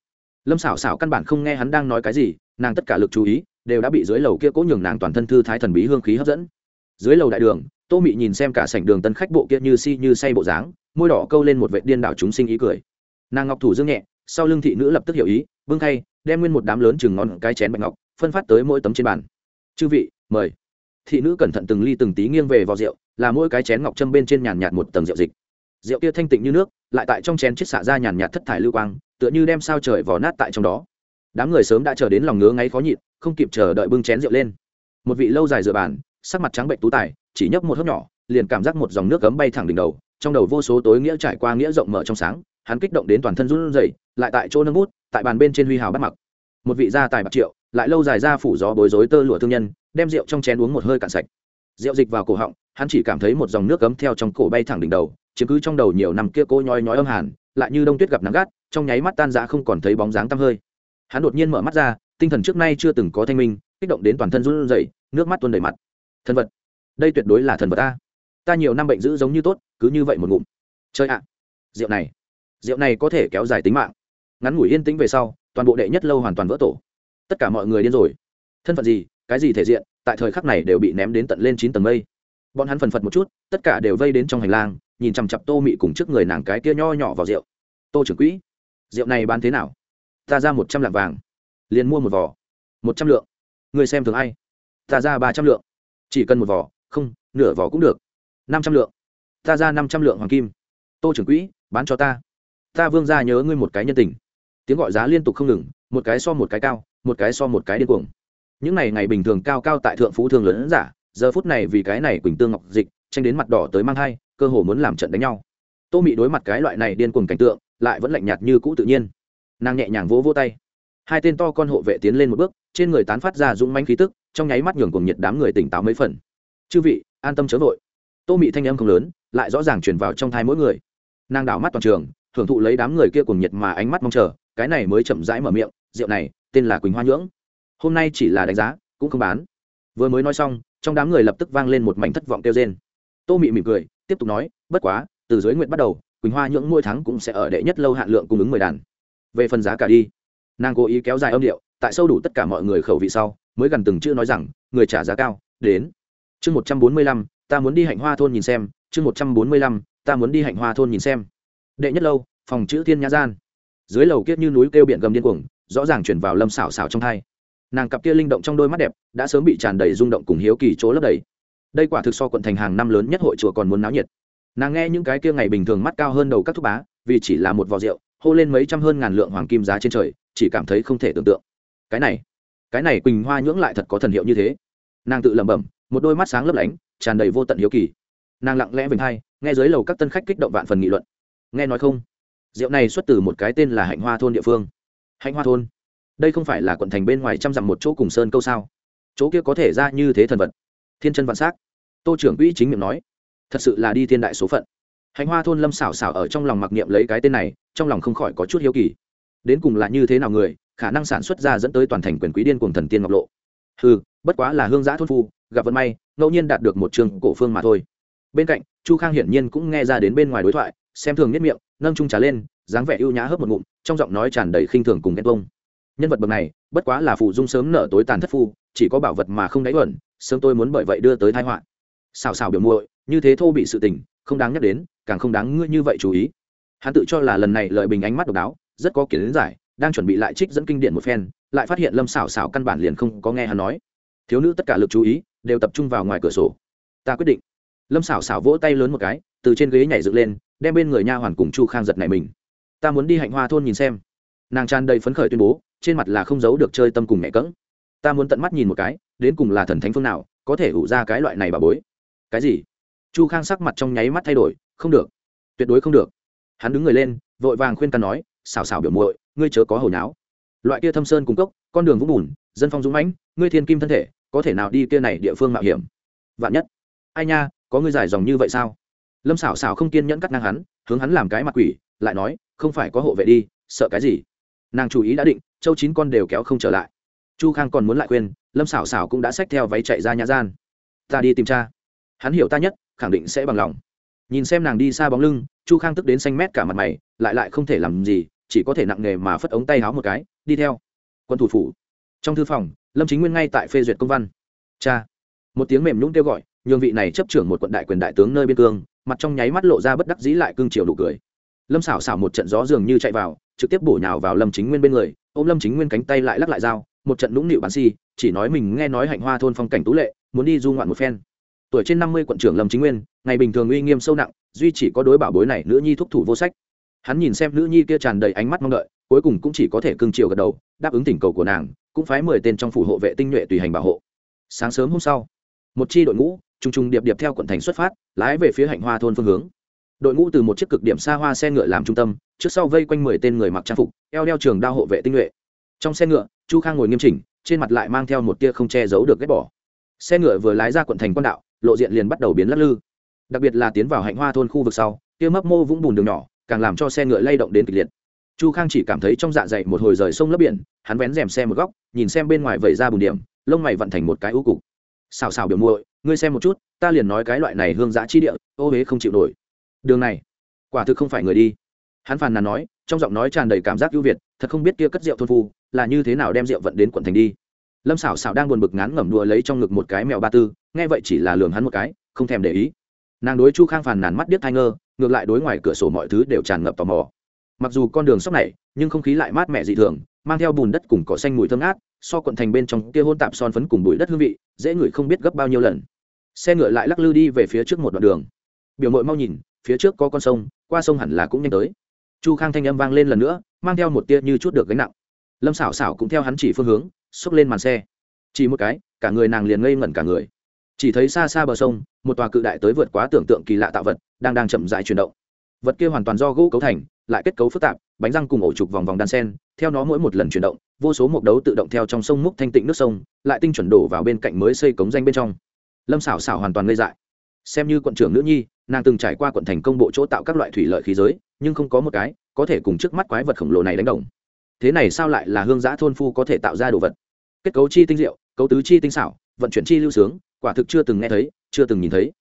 Lâm xảo xảo căn bản không nghe hắn đang nói cái gì, nàng tất cả lực chú ý, đều đã bị dưới lầu kia cố nhường nàng toàn thân thư thái thần bí hương khí hấp dẫn. Dưới lầu đại đường tô mị nhìn xem cả sảnh đường tân khách bộ kia như si như say bộ dáng, môi đỏ câu lên một vệ điên đảo chúng sinh ý cười. Nàng ngọc thủ dương nhẹ, sau lưng thị nữ lập tức hiểu ý vương thay đem nguyên một đám lớn chừng ngon cái chén bạch ngọc, phân phát tới mỗi tấm trên bàn. Chư vị, mời. Thị nữ cẩn thận từng ly từng tí nghiêng về vào rượu, là mỗi cái chén ngọc châm bên trên nhàn nhạt một tầng rượu dịch. Rượu kia thanh tịnh như nước, lại tại trong chén chiết xạ ra nhàn nhạt thất thải lưu quang, tựa như đem sao trời vò nát tại trong đó. Đám người sớm đã chờ đến lòng ngứa ngáy khó nhịn, không kịp chờ đợi bưng chén rượu lên. Một vị lâu dài dựa bàn, sắc mặt trắng bệnh tú tài chỉ nhấp một hớp nhỏ, liền cảm giác một dòng nước cấm bay thẳng đỉnh đầu, trong đầu vô số tối nghĩa trải qua nghĩa rộng mở trong sáng, hắn kích động đến toàn thân run rẩy, lại tại chỗ nâng bút, tại bàn bên trên huy hào bắt mặc. Một vị gia tài bạc triệu, lại lâu dài ra phủ gió bối rối tơ lụa thương nhân, đem rượu trong chén uống một hơi cạn sạch. Rượu dịch vào cổ họng, hắn chỉ cảm thấy một dòng nước cấm theo trong cổ bay thẳng đỉnh đầu, chiếm cứ trong đầu nhiều năm kia cô nhói nhói âm hàn, lại như đông tuyết gặp nắng gắt, trong nháy mắt tan rã không còn thấy bóng dáng tăm hơi. Hắn đột nhiên mở mắt ra, tinh thần trước nay chưa từng có thanh minh, kích động đến toàn thân run rẩy, nước mắt tuôn đầy mặt. Thần vật đây tuyệt đối là thần vật ta. Ta nhiều năm bệnh giữ giống như tốt, cứ như vậy một ngụm. Chơi ạ, rượu này rượu này có thể kéo dài tính mạng. Ngắn ngủi yên tĩnh về sau, toàn bộ đệ nhất lâu hoàn toàn vỡ tổ. Tất cả mọi người điên rồi. Thân phận gì, cái gì thể diện, tại thời khắc này đều bị ném đến tận lên chín tầng mây. Bọn hắn phần phật một chút, tất cả đều vây đến trong hành lang, nhìn chằm chặp tô mị cùng trước người nàng cái kia nho nhỏ vào rượu. Tô trưởng quỹ, rượu này bán thế nào? Ta ra một trăm lạng vàng. Liền mua một vỏ một trăm lượng. Người xem thường ai? Ta ra ba trăm lượng. Chỉ cần một vỏ không, nửa vỏ cũng được. Năm trăm lượng. Ta ra năm trăm lượng hoàng kim. Tô trưởng quỹ, bán cho ta. Ta vương ra nhớ ngươi một cái nhân tình. Tiếng gọi giá liên tục không ngừng, một cái so một cái cao, một cái so một cái điên cuồng. Những ngày ngày bình thường cao cao tại thượng phú thường lớn giả, giờ phút này vì cái này quỳnh tương ngọc dịch, tranh đến mặt đỏ tới mang hai cơ hồ muốn làm trận đánh nhau. Tô mị đối mặt cái loại này điên cuồng cảnh tượng, lại vẫn lạnh nhạt như cũ tự nhiên. Nàng nhẹ nhàng vỗ vỗ tay. Hai tên to con hộ vệ tiến lên một bước, trên người tán phát ra dũng manh khí tức, trong nháy mắt nhường cùng nhiệt đám người tỉnh táo mấy phần chư vị, an tâm chớ vội. Tô mị thanh âm không lớn, lại rõ ràng chuyển vào trong thai mỗi người. Nàng đảo mắt toàn trường, thưởng thụ lấy đám người kia cùng nhiệt mà ánh mắt mong chờ, cái này mới chậm rãi mở miệng, rượu này, tên là quỳnh hoa nhưỡng. Hôm nay chỉ là đánh giá, cũng không bán. Vừa mới nói xong, trong đám người lập tức vang lên một mảnh thất vọng kêu trên tô mị mỉm cười, tiếp tục nói, bất quá, từ dưới nguyện bắt đầu, quỳnh hoa nhưỡng mỗi tháng cũng sẽ ở đệ nhất lâu hạn lượng cung ứng mười đàn. Về phần giá cả đi. Nàng cố ý kéo dài âm điệu, tại sâu đủ tất cả mọi người khẩu vị sau, mới gần từng chữ nói rằng, người trả giá cao, đến chương một trăm bốn mươi lăm, ta muốn đi hạnh hoa thôn nhìn xem. Chương một trăm bốn mươi lăm, ta muốn đi hạnh hoa thôn nhìn xem. Đệ nhất lâu, phòng chữ thiên nhã gian. Dưới lầu kiết như núi kêu biển gầm điên cuồng, rõ ràng chuyển vào lâm xảo xảo trong thai. Nàng cặp kia linh động trong đôi mắt đẹp, đã sớm bị tràn đầy rung động cùng hiếu kỳ chỗ lấp đầy. Đây quả thực so quận thành hàng năm lớn nhất hội chùa còn muốn náo nhiệt. Nàng nghe những cái kia ngày bình thường mắt cao hơn đầu các thúc bá, vì chỉ là một vò rượu, hô lên mấy trăm hơn ngàn lượng hoàng kim giá trên trời, chỉ cảm thấy không thể tưởng tượng. Cái này cái này quỳnh hoa nhưỡng lại thật có thần hiệu như thế. Nàng tự lẩm bẩm một đôi mắt sáng lấp lánh, tràn đầy vô tận hiếu kỳ. Nàng lặng lẽ vinh hai, nghe dưới lầu các tân khách kích động vạn phần nghị luận. Nghe nói không? Rượu này xuất từ một cái tên là hạnh hoa thôn địa phương. Hạnh hoa thôn? Đây không phải là quận thành bên ngoài trăm dặm một chỗ cùng sơn câu sao? Chỗ kia có thể ra như thế thần vật. Thiên chân vạn s á c tô trưởng quỹ chính miệng nói. Thật sự là đi thiên đại số phận. Hạnh hoa thôn lâm xảo xảo ở trong lòng mặc niệm lấy cái tên này, trong lòng không khỏi có chút hiếu kỳ. Đến cùng là như thế nào người, khả năng sản xuất ra dẫn tới toàn thành quyền quý điên cùng thần tiên ngọc lộ. Ừ bất quá là hương giã thôn phu, gặp vận may, ngẫu nhiên đạt được một trường cổ phương mà thôi. Bên cạnh, chu khang hiển nhiên cũng nghe ra đến bên ngoài đối thoại, xem thường nhất miệng, nâng trung trà lên, dáng vẻ ưu nhã hớp một ngụm, trong giọng nói tràn đầy khinh thường cùng ghen tông nhân vật bậc này, bất quá là phụ dung sớm nở tối tàn thất phu, chỉ có bảo vật mà không đáy bẩn sớm tôi muốn bởi vậy đưa tới thái họa. Xào xào biểu muội, như thế thô bị sự tình, không đáng nhắc đến, càng không đáng ngươi như vậy chú ý. Hắn tự cho là lần này lợi bình ánh mắt độc đáo, rất có kiến giải, đang chuẩn bị lại trích dẫn kinh điển một phen, lại phát hiện lâm xảo xảo căn bản liền không có nghe hắn nói thiếu nữ tất cả lực chú ý đều tập trung vào ngoài cửa sổ. Ta quyết định. Lâm xảo xảo vỗ tay lớn một cái, từ trên ghế nhảy dựng lên, đem bên người nha hoàn cùng chu khang giật này mình. Ta muốn đi hạnh hoa thôn nhìn xem. Nàng tràn đầy phấn khởi tuyên bố, trên mặt là không giấu được chơi tâm cùng mẹ cỡng ta muốn tận mắt nhìn một cái, đến cùng là thần thánh phương nào, có thể ủ ra cái loại này bà bối. Cái gì? Chu khang sắc mặt trong nháy mắt thay đổi, không được. Tuyệt đối không được. Hắn đứng người lên, vội vàng khuyên ta nói xào xào biểu muội, ngươi chớ có hồi nháo. Loại kia thâm sơn cung cốc, con đường vũng bùn, dân phong dũng mãnh, ngươi thiên kim thân thể có thể nào đi kia này địa phương mạo hiểm? Vạn nhất. Ai nha, có ngươi giải dòng như vậy sao? Lâm xảo xảo không kiên nhẫn cắt ngang hắn, hướng hắn làm cái mặt quỷ, lại nói, không phải có hộ vệ đi, sợ cái gì? Nàng chủ ý đã định, châu chín con đều kéo không trở lại. Chu khang còn muốn lại khuyên, lâm xảo xảo cũng đã xách theo váy chạy ra nhà gian. Ta đi tìm cha. Hắn hiểu ta nhất, khẳng định sẽ bằng lòng. Nhìn xem nàng đi xa bóng lưng, chu khang tức đến xanh mét cả mặt mày, lại lại không thể làm gì, chỉ có thể nặng nề mà phất ống tay háo một cái, đi theo. Quân thủ phủ. Trong thư phòng lâm chính nguyên ngay tại phê duyệt công văn. Cha. Một tiếng mềm nhũng kêu gọi, nhường vị này chấp trưởng một quận đại quyền đại tướng nơi biên cương, mặt trong nháy mắt lộ ra bất đắc dĩ lại cương triều đủ cười. Lâm xảo xảo một trận gió dường như chạy vào, trực tiếp bổ nhào vào lâm chính nguyên bên người, ôm lâm chính nguyên cánh tay lại lắc lại dao, một trận nũng nịu bán si chỉ nói mình nghe nói hạnh hoa thôn phong cảnh tú lệ, muốn đi du ngoạn một phen. Tuổi trên năm mươi quận trưởng lâm chính nguyên, ngày bình thường uy nghiêm sâu nặng, duy chỉ có đối bảo bối này nữ nhi thúc thủ vô sách. Hắn nhìn xem nữ nhi kia tràn đầy ánh mắt mong đợi cuối cùng cũng chỉ có thể cưng chiều gật đầu, đáp ứng tỉnh cầu của nàng, cũng phái mười tên trong phủ hộ vệ tinh nhuệ tùy hành bảo hộ. Sáng sớm hôm sau, một chi đội ngũ, trùng trùng điệp điệp theo quận thành xuất phát, lái về phía hạnh hoa thôn phương hướng. Đội ngũ từ một chiếc cực điểm xa hoa xe ngựa làm trung tâm, trước sau vây quanh mười tên người mặc trang phục, eo đeo trường đao hộ vệ tinh nhuệ. Trong xe ngựa, chu khang ngồi nghiêm chỉnh, trên mặt lại mang theo một tia không che giấu được ghét bỏ. Xe ngựa vừa lái ra quận thành quan đạo, lộ diện liền bắt đầu biến lắc lư. Đặc biệt là tiến vào hạnh hoa thôn khu vực sau, tia mấp mô vũng bùn đường nhỏ, càng làm cho xe ngựa lay động đến kịch liệt chu khang chỉ cảm thấy trong dạ dày một hồi rời sông lấp biển, hắn vén rèm xe một góc, nhìn xem bên ngoài vẩy ra bùn điểm, lông mày vận thành một cái ưu cục. Xào xào biểu muội, ngươi xem một chút, ta liền nói cái loại này hương giã chi địa, ô huế không chịu nổi. Đường này, quả thực không phải người đi. Hắn phàn nàn nói, trong giọng nói tràn đầy cảm giác ưu việt, thật không biết kia cất rượu thôn phu là như thế nào đem rượu vận đến quận thành đi. Lâm xảo xảo đang buồn bực ngán ngẩm đùa lấy trong ngực một cái mèo ba tư, nghe vậy chỉ là lường hắn một cái, không thèm để ý. Nàng đối chu khang phàn nàn mắt điếc thai ngơ, ngược lại đối ngoài cửa sổ mọi thứ đều tràn ngập tò mò mặc dù con đường sóc này, nhưng không khí lại mát mẻ dị thường, mang theo bùn đất cùng cỏ xanh mùi thơm ngát, so quận thành bên trong kia hôn tạp son phấn cùng bụi đất hương vị, dễ ngửi không biết gấp bao nhiêu lần. Xe ngựa lại lắc lư đi về phía trước một đoạn đường. Biểu mội mau nhìn, phía trước có con sông, qua sông hẳn là cũng nhanh tới. Chu khang thanh âm vang lên lần nữa, mang theo một tia như chút được gánh nặng. Lâm xảo xảo cũng theo hắn chỉ phương hướng, xốc lên màn xe. Chỉ một cái, cả người nàng liền ngây ngẩn cả người. Chỉ thấy xa xa bờ sông, một tòa cự đại tới vượt quá tưởng tượng kỳ lạ tạo vật, đang đang chậm dại chuyển động vật kia hoàn toàn do gỗ cấu thành, lại kết cấu phức tạp, bánh răng cùng ổ trục vòng vòng đan sen, theo nó mỗi một lần chuyển động, vô số mục đấu tự động theo trong sông múc thanh tịnh nước sông, lại tinh chuẩn đổ vào bên cạnh mới xây cống danh bên trong. Lâm xảo xảo hoàn toàn ngây dại. Xem như quận trưởng nữ nhi, nàng từng trải qua quận thành công bộ chỗ tạo các loại thủy lợi khí giới, nhưng không có một cái có thể cùng trước mắt quái vật khổng lồ này đánh đồng. Thế này sao lại là hương giã thôn phu có thể tạo ra đồ vật? Kết cấu chi tinh diệu, cấu tứ chi tinh xảo, vận chuyển chi lưu sướng, quả thực chưa từng nghe thấy, chưa từng nhìn thấy.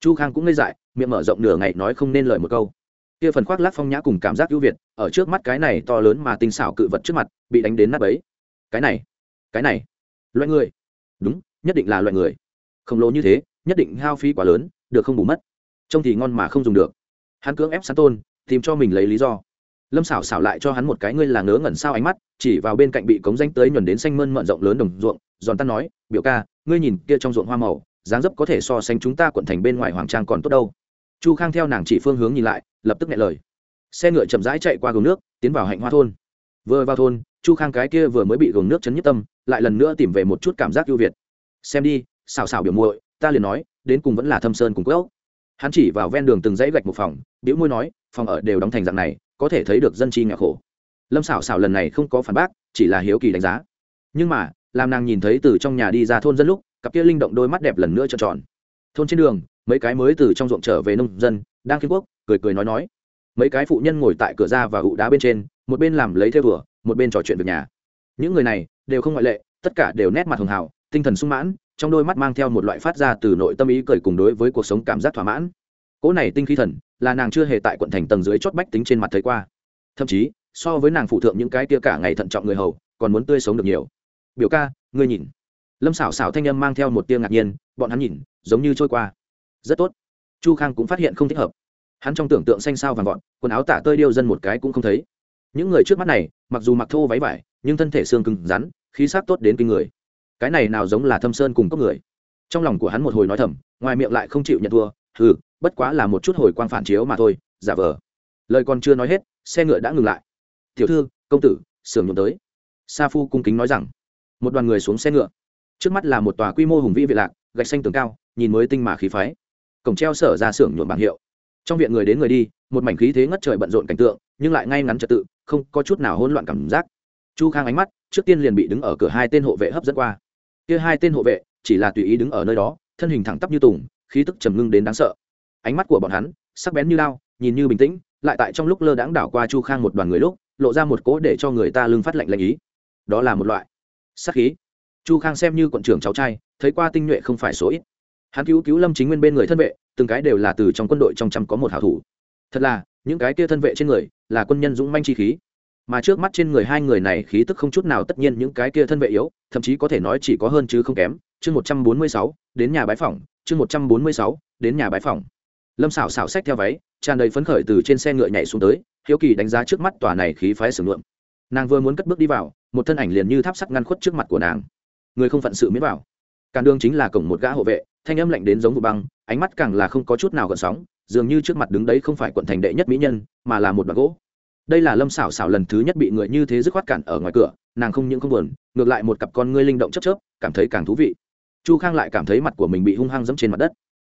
Chu khang cũng ngây dại, miệng mở rộng nửa ngày nói không nên lời một câu kia phần khoác lác phong nhã cùng cảm giác ưu việt, ở trước mắt cái này to lớn mà tinh xảo cự vật trước mặt, bị đánh đến nát bấy. Cái này cái này, loại người. Đúng, nhất định là loại người. Khổng lồ như thế, nhất định hao phí quá lớn, được không bù mất. Trông thì ngon mà không dùng được. Hắn cưỡng ép sán tôn, tìm cho mình lấy lý do. Lâm xảo xảo lại cho hắn một cái ngươi là ngớ ngẩn sao ánh mắt, chỉ vào bên cạnh bị cống danh tới nhuần đến xanh mơn mận rộng lớn đồng ruộng, giòn tan nói, biểu ca, ngươi nhìn kia trong ruộng hoa màu, dáng dấp có thể so sánh chúng ta quận thành bên ngoài hoàng trang còn tốt đâu chu khang theo nàng chỉ phương hướng nhìn lại, lập tức nghe lời. Xe ngựa chậm rãi chạy qua gồm nước, tiến vào hạnh hoa thôn. Vừa vào thôn, chu khang cái kia vừa mới bị gồm nước chấn nhất tâm, lại lần nữa tìm về một chút cảm giác ưu việt. Xem đi, xào xào biểu muội, ta liền nói, đến cùng vẫn là thâm sơn cùng quốc hắn chỉ vào ven đường từng dãy gạch một phòng, biểu môi nói, phòng ở đều đóng thành dạng này, có thể thấy được dân chi nghèo khổ. Lâm xảo xảo lần này không có phản bác, chỉ là hiếu kỳ đánh giá. Nhưng mà, làm nàng nhìn thấy từ trong nhà đi ra thôn dân lúc, cặp kia linh động đôi mắt đẹp lần nữa tròn tròn. Thôn trên đường mấy cái mới từ trong ruộng trở về nông dân, đang khiên quốc, cười cười nói nói. Mấy cái phụ nhân ngồi tại cửa ra và ụ đá bên trên, một bên làm lấy theo vừa một bên trò chuyện việc nhà. Những người này đều không ngoại lệ, tất cả đều nét mặt hường hào, tinh thần sung mãn, trong đôi mắt mang theo một loại phát ra từ nội tâm ý cười cùng đối với cuộc sống cảm giác thỏa mãn. Cỗ này tinh khí thần là nàng chưa hề tại quận thành tầng dưới chót bách tính trên mặt thấy qua. Thậm chí, so với nàng phụ thượng những cái tia cả ngày thận trọng người hầu, còn muốn tươi sống được nhiều. Biểu ca, ngươi nhìn. Lâm xảo xảo thanh âm mang theo một tia ngạc nhiên, bọn hắn nhìn, giống như trôi qua rất tốt. Chu khang cũng phát hiện không thích hợp. Hắn trong tưởng tượng xanh sao vàng gọn quần áo tả tơi điêu dân một cái cũng không thấy. Những người trước mắt này, mặc dù mặc thô váy vải, nhưng thân thể xương cứng rắn, khí sắc tốt đến kinh người. Cái này nào giống là thâm sơn cùng cốc người. Trong lòng của hắn một hồi nói thầm, ngoài miệng lại không chịu nhận thua ừ bất quá là một chút hồi quang phản chiếu mà thôi, giả vờ. Lời còn chưa nói hết, xe ngựa đã ngừng lại. Tiểu thư, công tử sưởng nhuộm tới. Sa phu cung kính nói rằng. Một đoàn người xuống xe ngựa. Trước mắt là một tòa quy mô hùng vĩ vị lạc, gạch xanh tường cao, nhìn mới tinh mà khí phái cổng treo sở ra xưởng nhuộm bảng hiệu. Trong viện người đến người đi, một mảnh khí thế ngất trời bận rộn cảnh tượng, nhưng lại ngay ngắn trật tự, không có chút nào hỗn loạn cảm giác. Chu khang ánh mắt, trước tiên liền bị đứng ở cửa hai tên hộ vệ hấp dẫn qua. Kia hai tên hộ vệ, chỉ là tùy ý đứng ở nơi đó, thân hình thẳng tắp như tùng, khí tức trầm ngưng đến đáng sợ. Ánh mắt của bọn hắn, sắc bén như lao, nhìn như bình tĩnh, lại tại trong lúc lơ đãng đảo qua chu khang một đoàn người lúc, lộ ra một cố để cho người ta lưng phát lạnh lạnh ý. Đó là một loại sắc khí. Chu khang xem như quận trưởng cháu trai, thấy qua tinh nhuệ không phải số ít hắn cứu cứu lâm chính nguyên bên người thân vệ, từng cái đều là từ trong quân đội trong trăm có một hảo thủ. Thật là, những cái kia thân vệ trên người, là quân nhân dũng manh chi khí. Mà trước mắt trên người hai người này khí tức không chút nào tất nhiên những cái kia thân vệ yếu, thậm chí có thể nói chỉ có hơn chứ không kém. Chương một trăm bốn mươi sáu, đến nhà bái phòng chương một trăm bốn mươi sáu, đến nhà bái phòng lâm xảo xảo xách theo váy, tràn đầy phấn khởi từ trên xe ngựa nhảy xuống tới, hiếu kỳ đánh giá trước mắt tòa này khí phái sửng luộm nàng vừa muốn cất bước đi vào, một thân ảnh liền như tháp sắt ngăn khuất trước mặt của nàng. Người không phận sự miễn vào càn đương chính là cổng một gã hộ vệ, thanh âm lạnh đến giống vụ băng, ánh mắt càng là không có chút nào gợn sóng, dường như trước mặt đứng đấy không phải quận thành đệ nhất mỹ nhân, mà là một đoạn gỗ. Đây là lâm xảo xảo lần thứ nhất bị người như thế dứt khoát cản ở ngoài cửa, nàng không những không buồn, ngược lại một cặp con ngươi linh động chấp chớp, cảm thấy càng thú vị. Chu khang lại cảm thấy mặt của mình bị hung hăng dẫm trên mặt đất.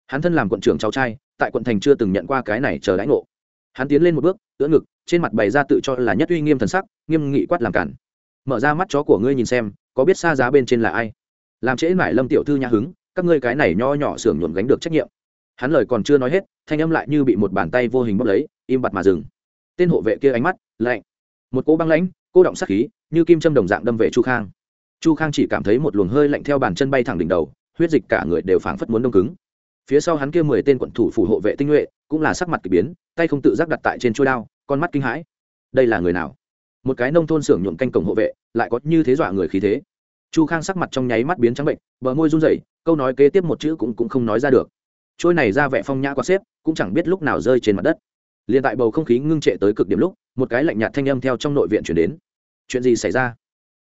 Hắn thân làm quận trưởng cháu trai, tại quận thành chưa từng nhận qua cái này chờ đãi ngộ. Hắn tiến lên một bước, ưỡn ngực, trên mặt bày ra tự cho là nhất uy nghiêm thần sắc, nghiêm nghị quát làm cản. Mở ra mắt chó của ngươi nhìn xem, có biết xa giá bên trên là ai? Làm trễ mải lâm tiểu thư nhã hứng, các ngươi cái này nho nhỏ xưởng nhuộm gánh được trách nhiệm. Hắn lời còn chưa nói hết, thanh âm lại như bị một bàn tay vô hình bóp lấy, im bặt mà dừng. Tên hộ vệ kia ánh mắt lạnh, một cỗ băng lãnh, cô động sắc khí, như kim châm đồng dạng đâm về chu khang. Chu khang chỉ cảm thấy một luồng hơi lạnh theo bàn chân bay thẳng đỉnh đầu, huyết dịch cả người đều phảng phất muốn đông cứng. Phía sau hắn kia mười tên quận thủ phủ hộ vệ tinh nhuệ, cũng là sắc mặt k ỳ biến, tay không tự giác đặt tại trên trôi đao, con mắt kinh hãi. Đây là người nào? Một cái nông thôn xưởng nhuộm canh cổng hộ vệ, lại có như thế dọa người khí thế chu khang sắc mặt trong nháy mắt biến trắng bệnh bờ môi run rẩy câu nói kế tiếp một chữ cũng, cũng không nói ra được. Trôi này ra vẻ phong nhã quá xếp cũng chẳng biết lúc nào rơi trên mặt đất. Liền tại bầu không khí ngưng trệ tới cực điểm lúc một cái lạnh nhạt thanh âm theo trong nội viện chuyển đến. Chuyện gì xảy ra?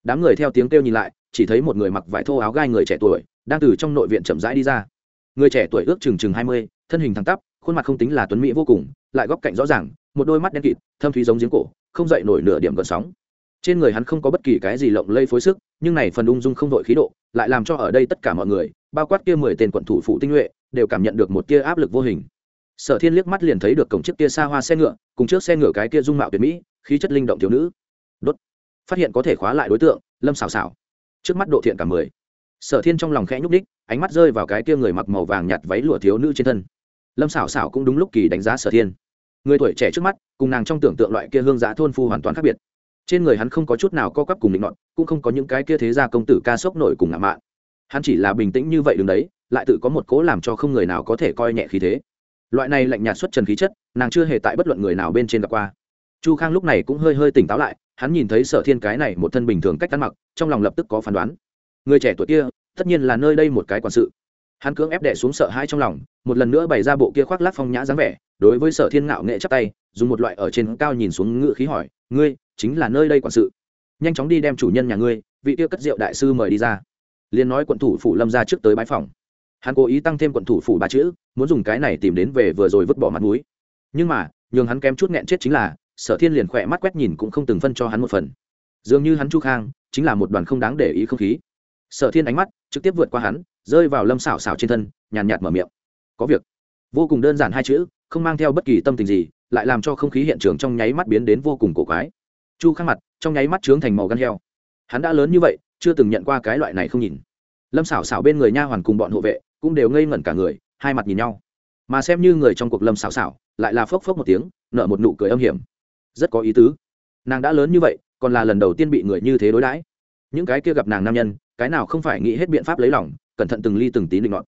Đám người theo tiếng kêu nhìn lại chỉ thấy một người mặc vải thô áo gai người trẻ tuổi đang từ trong nội viện chậm rãi đi ra. Người trẻ tuổi ước chừng chừng hai mươi thân hình thẳng tắp khuôn mặt không tính là tuấn mỹ vô cùng lại góc cạnh rõ ràng một đôi mắt đen kịt thâm thúy giống giếng cổ không dậy nổi nửa điểm gợn sóng trên người hắn không có bất kỳ cái gì lộng lây phối sức, nhưng này phần ung dung không đội khí độ, lại làm cho ở đây tất cả mọi người, bao quát kia mười tên quận thủ phụ tinh nhuệ, đều cảm nhận được một tia áp lực vô hình. Sở thiên liếc mắt liền thấy được cổng chiếc kia xa hoa xe ngựa, cùng trước xe ngựa cái kia dung mạo tuyệt mỹ, khí chất linh động thiếu nữ. Đốt. Phát hiện có thể khóa lại đối tượng, lâm xào xào trước mắt độ thiện cả mười. Sở thiên trong lòng khẽ nhúc đích ánh mắt rơi vào cái kia người mặc màu vàng nhạt váy lụa thiếu nữ trên thân. Lâm xảo xảo cũng đúng lúc kỳ đánh giá sở thiên. Người tuổi trẻ trước mắt, cùng nàng trong tưởng tượng loại kia hương giã thôn phu hoàn toàn khác biệt trên người hắn không có chút nào co quắp cùng định nọn cũng không có những cái kia thế gia công tử ca sốc nổi cùng ngạo mạn. Hắn chỉ là bình tĩnh như vậy đứng đấy, lại tự có một cố làm cho không người nào có thể coi nhẹ khí thế. Loại này lạnh nhạt xuất trần khí chất, nàng chưa hề tại bất luận người nào bên trên gặp qua. Chu khang lúc này cũng hơi hơi tỉnh táo lại, hắn nhìn thấy sở thiên cái này một thân bình thường cách ăn mặc, trong lòng lập tức có phán đoán. Người trẻ tuổi kia, tất nhiên là nơi đây một cái quản sự. Hắn cưỡng ép đẻ xuống sợ hãi trong lòng, một lần nữa bày ra bộ kia khoác lác phong nhã dáng vẻ, đối với sở thiên ngạo nghệ chắp tay, dùng một loại ở trên cao nhìn xuống ngự khí hỏi, ngươi chính là nơi đây quản sự. Nhanh chóng đi đem chủ nhân nhà ngươi, vị tiêu cất rượu đại sư mời đi ra. Liền nói quận thủ phủ lâm ra trước tới bãi phòng. Hắn cố ý tăng thêm quận thủ phủ ba chữ, muốn dùng cái này tìm đến về vừa rồi vứt bỏ mặt núi nhưng mà, nhường hắn kém chút nghẹn chết chính là, sở thiên liền khỏe mắt quét nhìn cũng không từng phân cho hắn một phần. Dường như hắn chu khang, chính là một đoàn không đáng để ý không khí. Sở thiên ánh mắt trực tiếp vượt qua hắn, rơi vào lâm xảo xảo trên thân, nhàn nhạt mở miệng. Có việc. Vô cùng đơn giản hai chữ, không mang theo bất kỳ tâm tình gì, lại làm cho không khí hiện trường trong nháy mắt biến đến vô cùng cổ quái chu khắc mặt, trong nháy mắt trướng thành màu gan heo. Hắn đã lớn như vậy, chưa từng nhận qua cái loại này không nhìn. Lâm xảo xảo bên người nha hoàn cùng bọn hộ vệ cũng đều ngây ngẩn cả người, hai mặt nhìn nhau. Mà xem như người trong cuộc lâm xảo xảo lại là phốc phốc một tiếng, nở một nụ cười âm hiểm. Rất có ý tứ. Nàng đã lớn như vậy, còn là lần đầu tiên bị người như thế đối đãi. Những cái kia gặp nàng nam nhân, cái nào không phải nghĩ hết biện pháp lấy lòng, cẩn thận từng ly từng tí định ngọn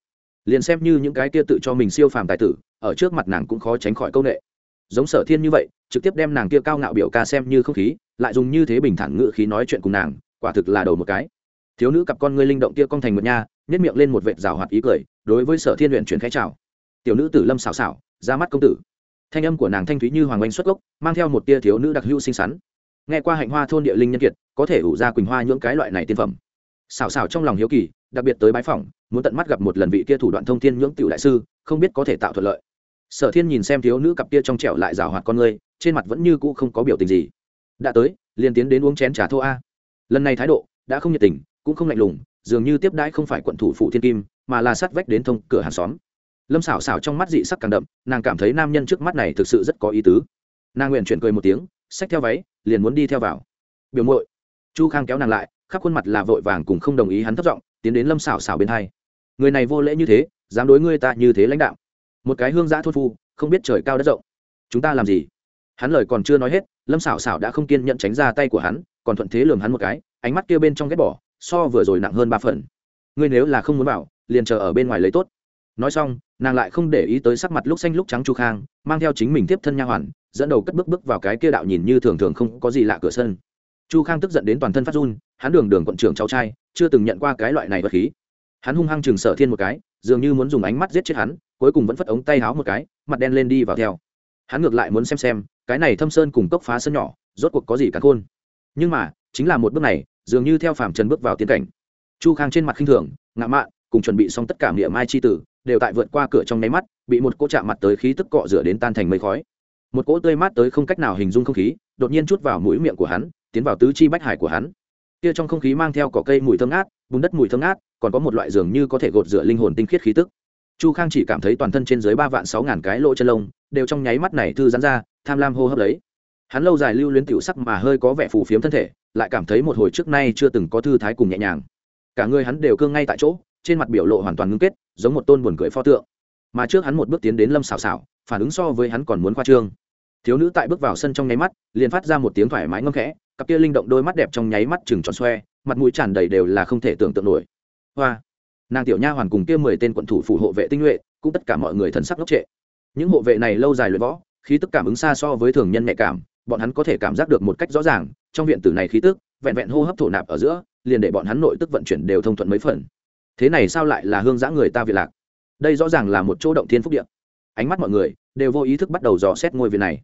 liền xem như những cái kia tự cho mình siêu phàm tài tử, ở trước mặt nàng cũng khó tránh khỏi công nghệ giống sở thiên như vậy trực tiếp đem nàng kia cao ngạo biểu ca xem như không khí, lại dùng như thế bình thản ngự khí nói chuyện cùng nàng, quả thực là đầu một cái. Thiếu nữ cặp con ngươi linh động kia cong thành một nha nhét miệng lên một vệt rào hoạt ý cười, đối với sở thiên luyện chuyển khẽ chào. Tiểu nữ tử lâm xào xào ra mắt công tử. Thanh âm của nàng thanh thúy như hoàng oanh xuất gốc, mang theo một tia thiếu nữ đặc hữu xinh xắn. Nghe qua hạnh hoa thôn địa linh nhân kiệt, có thể ủ ra quỳnh hoa những cái loại này tiên phẩm. Xào xào trong lòng hiếu kỳ, đặc biệt tới bái phỏng, muốn tận mắt gặp một lần vị kia thủ đoạn thông thiên nhưỡng tiểu đại sư, không biết có thể tạo thuận lợi. Sở thiên nhìn xem thiếu nữ cặp kia trong trẻo lại rào hoạt con người trên mặt vẫn như cũ không có biểu tình gì. Đã tới, liền tiến đến uống chén trà thô a. Lần này thái độ đã không nhiệt tình, cũng không lạnh lùng, dường như tiếp đãi không phải quận thủ phụ thiên kim, mà là sát vách đến thông cửa hàng xóm. Lâm xảo xảo trong mắt dị sắc càng đậm, nàng cảm thấy nam nhân trước mắt này thực sự rất có ý tứ. Nàng nguyện chuyển cười một tiếng, xách theo váy, liền muốn đi theo vào. Biểu muội. Chu khang kéo nàng lại, khắp khuôn mặt là vội vàng cùng không đồng ý hắn thất giọng, tiến đến lâm xảo xảo bên hai. Người này vô lễ như thế, dám đối ngươi ta như thế lãnh đạo một cái hương giã thôn phu, không biết trời cao đất rộng. Chúng ta làm gì? Hắn lời còn chưa nói hết, lâm xảo xảo đã không kiên nhận tránh ra tay của hắn, còn thuận thế lường hắn một cái, ánh mắt kia bên trong ghét bỏ, so vừa rồi nặng hơn ba phần. Ngươi nếu là không muốn bảo, liền chờ ở bên ngoài lấy tốt. Nói xong, nàng lại không để ý tới sắc mặt lúc xanh lúc trắng chu khang, mang theo chính mình tiếp thân nha hoàn, dẫn đầu cất bước bước vào cái kia đạo nhìn như thường thường không có gì lạ cửa sân. Chu khang tức giận đến toàn thân phát run, hắn đường đường quận trưởng cháu trai, chưa từng nhận qua cái loại này vật khí. Hắn hung hăng chừng sở thiên một cái, dường như muốn dùng ánh mắt giết chết hắn, cuối cùng vẫn phất ống tay háo một cái, mặt đen lên đi vào theo. Hắn ngược lại muốn xem xem cái này thâm sơn cùng cốc phá sân nhỏ, rốt cuộc có gì cả khôn? Nhưng mà, chính là một bước này, dường như theo phàm trần bước vào tiến cảnh. Chu khang trên mặt khinh thường ngạo mạn, cùng chuẩn bị xong tất cả miệng mai chi tử, đều tại vượt qua cửa trong nháy mắt, bị một cỗ chạm mặt tới khí tức cọ rửa đến tan thành mây khói. Một cỗ tươi mát tới không cách nào hình dung không khí, đột nhiên chút vào mũi miệng của hắn, tiến vào tứ chi bách hải của hắn. Kia trong không khí mang theo cỏ cây mùi thơm ngát, bùn đất mùi thơm ngát, còn có một loại dường như có thể gột rửa linh hồn tinh khiết khí tức. Chu khang chỉ cảm thấy toàn thân trên dưới ba vạn sáu ngàn cái lỗ chân lông, đều trong nháy mắt này thư giãn ra tham lam hô hấp lấy. Hắn lâu dài lưu luyến tiểu sắc mà hơi có vẻ phù phiếm thân thể, lại cảm thấy một hồi trước nay chưa từng có thư thái cùng nhẹ nhàng. Cả người hắn đều cương ngay tại chỗ, trên mặt biểu lộ hoàn toàn ngưng kết, giống một tôn buồn cười pho tượng. Mà trước hắn một bước tiến đến lâm xào xào phản ứng so với hắn còn muốn khoa trương. Thiếu nữ tại bước vào sân trong nháy mắt, liền phát ra một tiếng thoải mái ngâm khẽ, cặp kia linh động đôi mắt đẹp trong nháy mắt chừng tròn xoe, mặt mũi tràn đầy đều là không thể tưởng tượng nổi. Hoa! Nàng tiểu nha hoàn cùng kia mười tên quận thủ phủ hộ vệ tinh nhuệ, cũng tất cả mọi người thần sắc ngốc trệ. Những hộ vệ này lâu dài luyện võ khí tức cảm ứng xa so với thường nhân nhạy cảm, bọn hắn có thể cảm giác được một cách rõ ràng, trong viện tử này khí tức, vẹn vẹn hô hấp thổ nạp ở giữa, liền để bọn hắn nội tức vận chuyển đều thông thuận mấy phần. Thế này sao lại là hương giã người ta việt lạc? Đây rõ ràng là một chỗ động thiên phúc điện ánh mắt mọi người đều vô ý thức bắt đầu dò xét ngôi viện này.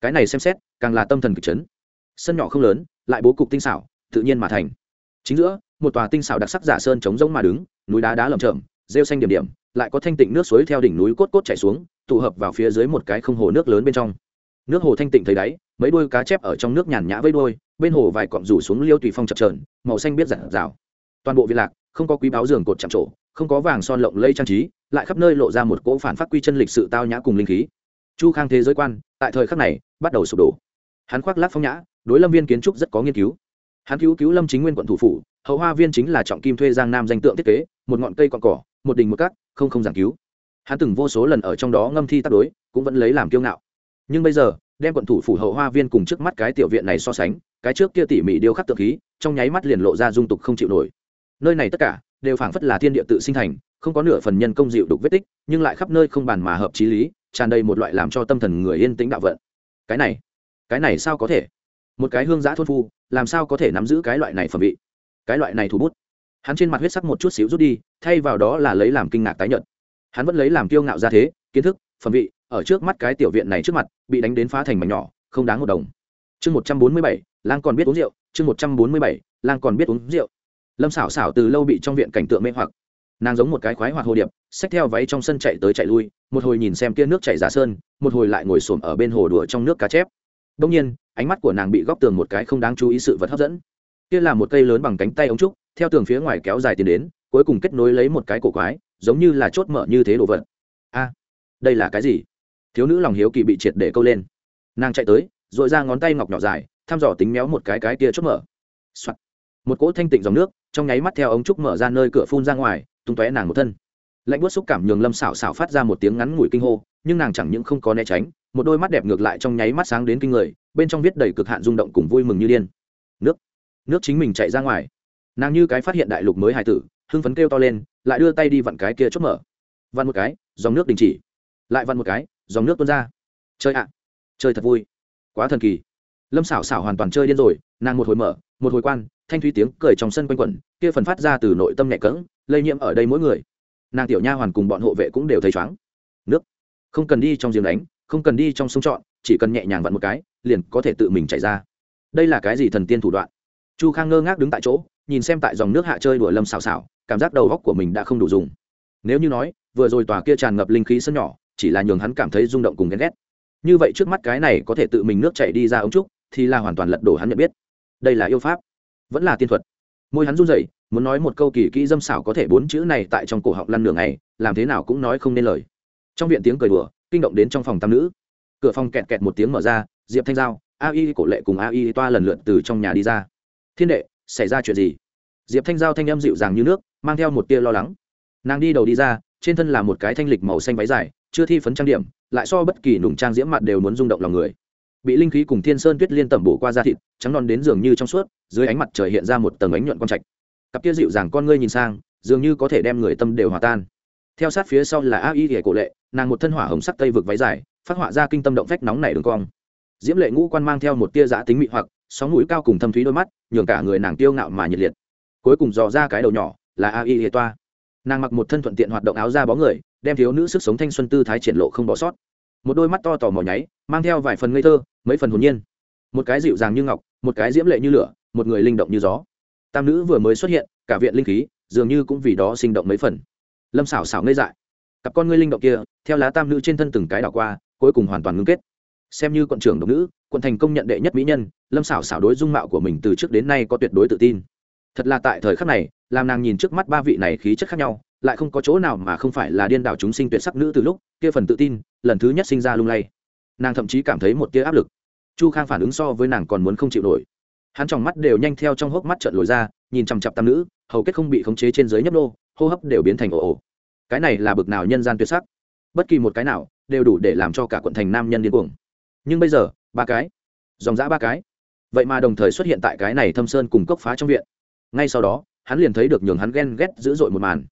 Cái này xem xét, càng là tâm thần kịch chấn. Sân nhỏ không lớn, lại bố cục tinh xảo, tự nhiên mà thành. Chính giữa, một tòa tinh xảo đặc sắc giả sơn chống rỗng mà đứng, núi đá đá lởm chởm, rêu xanh điểm điểm, lại có thanh tịnh nước suối theo đỉnh núi cốt cốt chảy xuống tụ hợp vào phía dưới một cái không hồ nước lớn bên trong. Nước hồ thanh tịnh thấy đáy, mấy đuôi cá chép ở trong nước nhàn nhã với đuôi, bên hồ vài cọng rủ xuống liêu tùy phong chập trờn màu xanh biết giản rào toàn bộ viện lạc, không có quý báo giường cột chạm trổ, không có vàng son lộng lây trang trí, lại khắp nơi lộ ra một cỗ phản phát quy chân lịch sự tao nhã cùng linh khí. Chu khang thế giới quan, tại thời khắc này, bắt đầu sụp đổ. Hắn khoác lác phong nhã, đối lâm viên kiến trúc rất có nghiên cứu. Hắn cứu cứu lâm chính nguyên quận thủ phủ, hậu hoa viên chính là trọng kim thuê giang nam danh tượng thiết kế, một ngọn cây cọn cỏ, một đình một cát, không không giảng cứu hắn từng vô số lần ở trong đó ngâm thi tác đối, cũng vẫn lấy làm kiêu ngạo. Nhưng bây giờ, đem quận thủ phủ hậu hoa viên cùng trước mắt cái tiểu viện này so sánh, cái trước kia tỉ mỉ điêu khắc tượng khí, trong nháy mắt liền lộ ra dung tục không chịu nổi. Nơi này tất cả, đều phảng phất là thiên địa tự sinh thành, không có nửa phần nhân công dịu đục vết tích, nhưng lại khắp nơi không bàn mà hợp trí lý, tràn đầy một loại làm cho tâm thần người yên tĩnh đạo vận. Cái này cái này sao có thể? Một cái hương giã thôn phu, làm sao có thể nắm giữ cái loại này phẩm vị? Cái loại này thủ bút. Hắn trên mặt huyết sắc một chút xíu rút đi, thay vào đó là lấy làm kinh ngạc tái nhợt hắn vẫn lấy làm kiêu ngạo ra thế, kiến thức, phẩm vị, ở trước mắt cái tiểu viện này trước mặt, bị đánh đến phá thành mảnh nhỏ, không đáng một đồng. Chương một trăm bốn mươi bảy, lang còn biết uống rượu. Chương một trăm bốn mươi bảy, lang còn biết uống rượu. Lâm xảo xảo từ lâu bị trong viện cảnh tượng mê hoặc. Nàng giống một cái khoái hoạt hồ điệp, xách theo váy trong sân chạy tới chạy lui, một hồi nhìn xem kia nước chảy giả sơn, một hồi lại ngồi xổm ở bên hồ đùa trong nước cá chép. Đông nhiên, ánh mắt của nàng bị góc tường một cái không đáng chú ý sự vật hấp dẫn. Kia là một cây lớn bằng cánh tay ống trúc, theo tường phía ngoài kéo dài tiến đến, cuối cùng kết nối lấy một cái cổ quái giống như là chốt mở như thế đồ vật. A, đây là cái gì? Thiếu nữ lòng hiếu kỳ bị triệt để câu lên. Nàng chạy tới rồi ra ngón tay ngọc nhỏ dài, thăm dò tính méo một cái cái kia chốt mở、Soạn. một cỗ thanh tịnh dòng nước, trong nháy mắt theo ống trúc mở ra nơi cửa phun ra ngoài, tung tóe nàng một thân. Lạnh buốt xúc cảm nhường lâm xảo xảo phát ra một tiếng ngắn ngủi kinh hô, nhưng nàng chẳng những không có né tránh, một đôi mắt đẹp ngược lại trong nháy mắt sáng đến kinh người, bên trong viết đầy cực hạn rung động cùng vui mừng như điên. Nước. Nước chính mình chạy ra ngoài. Nàng như cái phát hiện đại lục mới hài tử, hưng phấn kêu to lên lại đưa tay đi vặn cái kia chốt mở. Vặn một cái, dòng nước đình chỉ. Lại vặn một cái, dòng nước tuôn ra. Chơi ạ. Chơi thật vui. Quá thần kỳ. Lâm xảo xảo hoàn toàn chơi điên rồi, nàng một hồi mở, một hồi quan, thanh thúy tiếng cười trong sân quanh quẩn, kia phần phát ra từ nội tâm nhẹ cỡng lây nhiễm ở đây mỗi người. Nàng tiểu nha hoàn cùng bọn hộ vệ cũng đều thấy chóng nước. Không cần đi trong giếng đánh, không cần đi trong sông trọn, chỉ cần nhẹ nhàng vặn một cái, liền có thể tự mình chạy ra. Đây là cái gì thần tiên thủ đoạn? Chu khang ngơ ngác đứng tại chỗ, nhìn xem tại dòng nước hạ chơi đùa lâm xào xào cảm giác đầu góc của mình đã không đủ dùng. Nếu như nói, vừa rồi tòa kia tràn ngập linh khí sân nhỏ, chỉ là nhường hắn cảm thấy rung động cùng ghen ghét. Như vậy trước mắt cái này có thể tự mình nước chảy đi ra ống trúc, thì là hoàn toàn lật đổ hắn nhận biết. Đây là yêu pháp, vẫn là tiên thuật. Môi hắn run rẩy, muốn nói một câu kỳ kỹ dâm xảo có thể bốn chữ này tại trong cổ họng lăn nửa ngày, làm thế nào cũng nói không nên lời. Trong viện tiếng cười đùa, kinh động đến trong phòng tam nữ. Cửa phòng kẹt kẹt một tiếng mở ra, diệp thanh giao, a y cổ lệ cùng a y toa lần lượt từ trong nhà đi ra. Thiên đệ, xảy ra chuyện gì? Diệp thanh giao thanh âm dịu dàng như nước, mang theo một tia lo lắng. Nàng đi đầu đi ra, trên thân là một cái thanh lịch màu xanh váy dài, chưa thi phấn trang điểm, lại so bất kỳ nùng trang diễm mặt đều muốn rung động lòng người. Bị linh khí cùng thiên sơn tuyết liên tẩm bổ qua da thịt, trắng non đến dường như trong suốt, dưới ánh mặt trời hiện ra một tầng ánh nhuận con trạch. Cặp kia dịu dàng con ngươi nhìn sang, dường như có thể đem người tâm đều hòa tan. Theo sát phía sau là a y ghẻ cổ lệ, nàng một thân hỏa hồng sắc tây vực váy dài, phát họa ra kinh tâm động phách nóng nảy đường cong. Diễm lệ ngũ quan mang theo một tia giã tính mị hoặc, sóng mũi cao cùng thâm thúy đôi mắt, nhường cả người nàng tiêu ngạo mà nhiệt liệt cuối cùng dò ra cái đầu nhỏ, là a y hệ toa. Nàng mặc một thân thuận tiện hoạt động áo ra bó người, đem thiếu nữ sức sống thanh xuân tư thái triển lộ không bỏ sót. Một đôi mắt to tò mò nháy, mang theo vài phần ngây thơ, mấy phần hồn nhiên. Một cái dịu dàng như ngọc, một cái diễm lệ như lửa, một người linh động như gió. Tam nữ vừa mới xuất hiện, cả viện linh khí dường như cũng vì đó sinh động mấy phần. Lâm xảo xảo ngây dại. Cặp con ngươi linh động kia, theo lá tam nữ trên thân từng cái đảo qua, cuối cùng hoàn toàn ngưng kết. Xem như quận trưởng độc nữ, quận thành công nhận đệ nhất mỹ nhân, lâm xảo xảo đối dung mạo của mình từ trước đến nay có tuyệt đối tự tin thật là tại thời khắc này, làm nàng nhìn trước mắt ba vị này khí chất khác nhau, lại không có chỗ nào mà không phải là điên đảo chúng sinh tuyệt sắc nữ từ lúc, kia phần tự tin, lần thứ nhất sinh ra lung lay. Nàng thậm chí cảm thấy một tia áp lực. Chu khang phản ứng so với nàng còn muốn không chịu nổi. Hắn tròng mắt đều nhanh theo trong hốc mắt trợn lồi ra, nhìn chằm chặp tam nữ, hầu kết không bị khống chế trên dưới nhấp nô, hô hấp đều biến thành ồ ồ. Cái này là bực nào nhân gian tuyệt sắc? Bất kỳ một cái nào, đều đủ để làm cho cả quận thành nam nhân điên cuồng. Nhưng bây giờ, ba cái, dòng dã ba cái. Vậy mà đồng thời xuất hiện tại cái này thâm sơn cùng cốc phá trong viện ngay sau đó, hắn liền thấy được nhường hắn ghen ghét dữ dội một màn.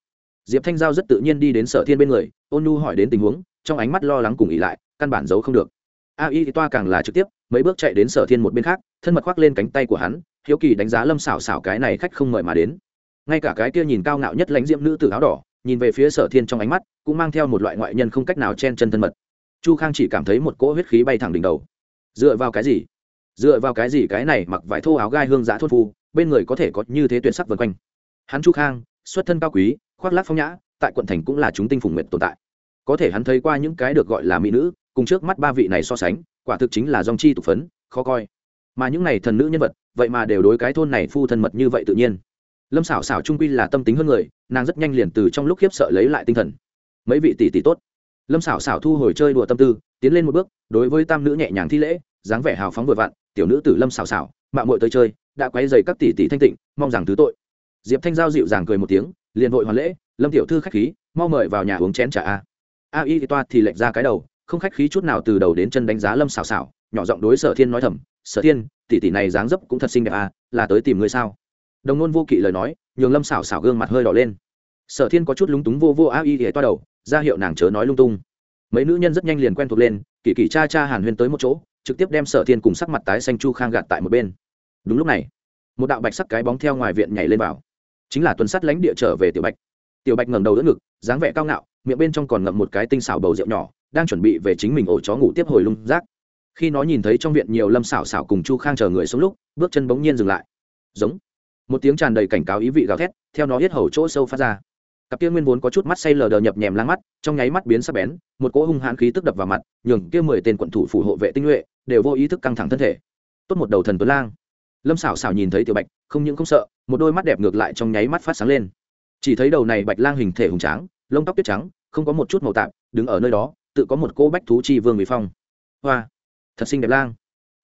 Diệp thanh giao rất tự nhiên đi đến sở thiên bên người, ôn nu hỏi đến tình huống, trong ánh mắt lo lắng cùng ỉ lại, căn bản giấu không được. A y toa càng là trực tiếp, mấy bước chạy đến sở thiên một bên khác, thân mật khoác lên cánh tay của hắn, hiếu kỳ đánh giá lâm xảo xảo cái này khách không mời mà đến. Ngay cả cái kia nhìn cao ngạo nhất lãnh diễm nữ tử áo đỏ, nhìn về phía sở thiên trong ánh mắt, cũng mang theo một loại ngoại nhân không cách nào chen chân thân mật. Chu khang chỉ cảm thấy một cỗ huyết khí bay thẳng đỉnh đầu. Dựa vào cái gì? Dựa vào cái gì cái này mặc vải thô áo gai hương giã thốt phu bên người có thể có như thế tuyệt sắc vần quanh. Hắn chu khang, xuất thân cao quý, khoác lác phong nhã, tại quận thành cũng là chúng tinh phùng nguyện tồn tại. Có thể hắn thấy qua những cái được gọi là mỹ nữ, cùng trước mắt ba vị này so sánh, quả thực chính là dòng chi tục phấn, khó coi. Mà những này thần nữ nhân vật, vậy mà đều đối cái thôn này phu thân mật như vậy tự nhiên. Lâm xảo xảo trung quy là tâm tính hơn người, nàng rất nhanh liền từ trong lúc khiếp sợ lấy lại tinh thần. Mấy vị tỷ tỷ tốt. Lâm xảo xảo thu hồi chơi đùa tâm tư, tiến lên một bước, đối với tam nữ nhẹ nhàng thi lễ, dáng vẻ hào phóng vừa vặn, tiểu nữ tử lâm xảo xảo mạng mội tới chơi đã quấy dày các tỷ tỷ thanh tịnh, mong rằng thứ tội. Diệp thanh giao dịu dàng cười một tiếng, liền vội hoàn lễ, lâm tiểu thư khách khí, mau mời vào nhà uống chén trà a. A y thì toa thì lệch ra cái đầu, không khách khí chút nào từ đầu đến chân đánh giá lâm xảo xảo, nhỏ giọng đối sở thiên nói thầm, sở thiên, tỷ tỷ này dáng dấp cũng thật xinh đẹp a, là tới tìm ngươi sao? Đồng nôn vô kỵ lời nói, nhường lâm xảo xảo gương mặt hơi đỏ lên. Sở thiên có chút lúng túng vô vô a y thì toa đầu, ra hiệu nàng chớ nói lung tung. Mấy nữ nhân rất nhanh liền quen thuộc lên kỳ kỳ cha cha hàn huyên tới một chỗ, trực tiếp đem sở thiên cùng sắc mặt tái xanh chu khang gạt tại một bên đúng lúc này, một đạo bạch sắc cái bóng theo ngoài viện nhảy lên vào. Chính là tuần sắt lãnh địa trở về tiểu bạch. Tiểu bạch ngẩng đầu đỡ ngực, dáng vẻ cao ngạo, miệng bên trong còn ngậm một cái tinh xảo bầu rượu nhỏ, đang chuẩn bị về chính mình ổ chó ngủ tiếp hồi lung rác. Khi nó nhìn thấy trong viện nhiều lâm xảo xảo cùng chu khang chờ người xuống lúc, bước chân bỗng nhiên dừng lại. Giống. Một tiếng tràn đầy cảnh cáo ý vị gào thét, theo nó hết hầu chỗ sâu phát ra. Cặp kia nguyên vốn có chút mắt say lờ đờ nhập nhèm lang mắt, trong nháy mắt biến sắc bén, một cỗ hung hãn khí tức đập vào mặt, nhường kia mười tên quận thủ phủ hộ vệ tinh nhuệ, đều vô ý thức căng thẳng thân thể. Tốt một đầu thần tuấn lang lâm xảo xảo nhìn thấy tiểu bạch, không những không sợ, một đôi mắt đẹp ngược lại trong nháy mắt phát sáng lên. Chỉ thấy đầu này bạch lang hình thể hùng tráng, lông tóc tuyết trắng, không có một chút màu tạp, đứng ở nơi đó, tự có một cô bách thú chi vương bị phong. Hoa, thật xinh đẹp lang.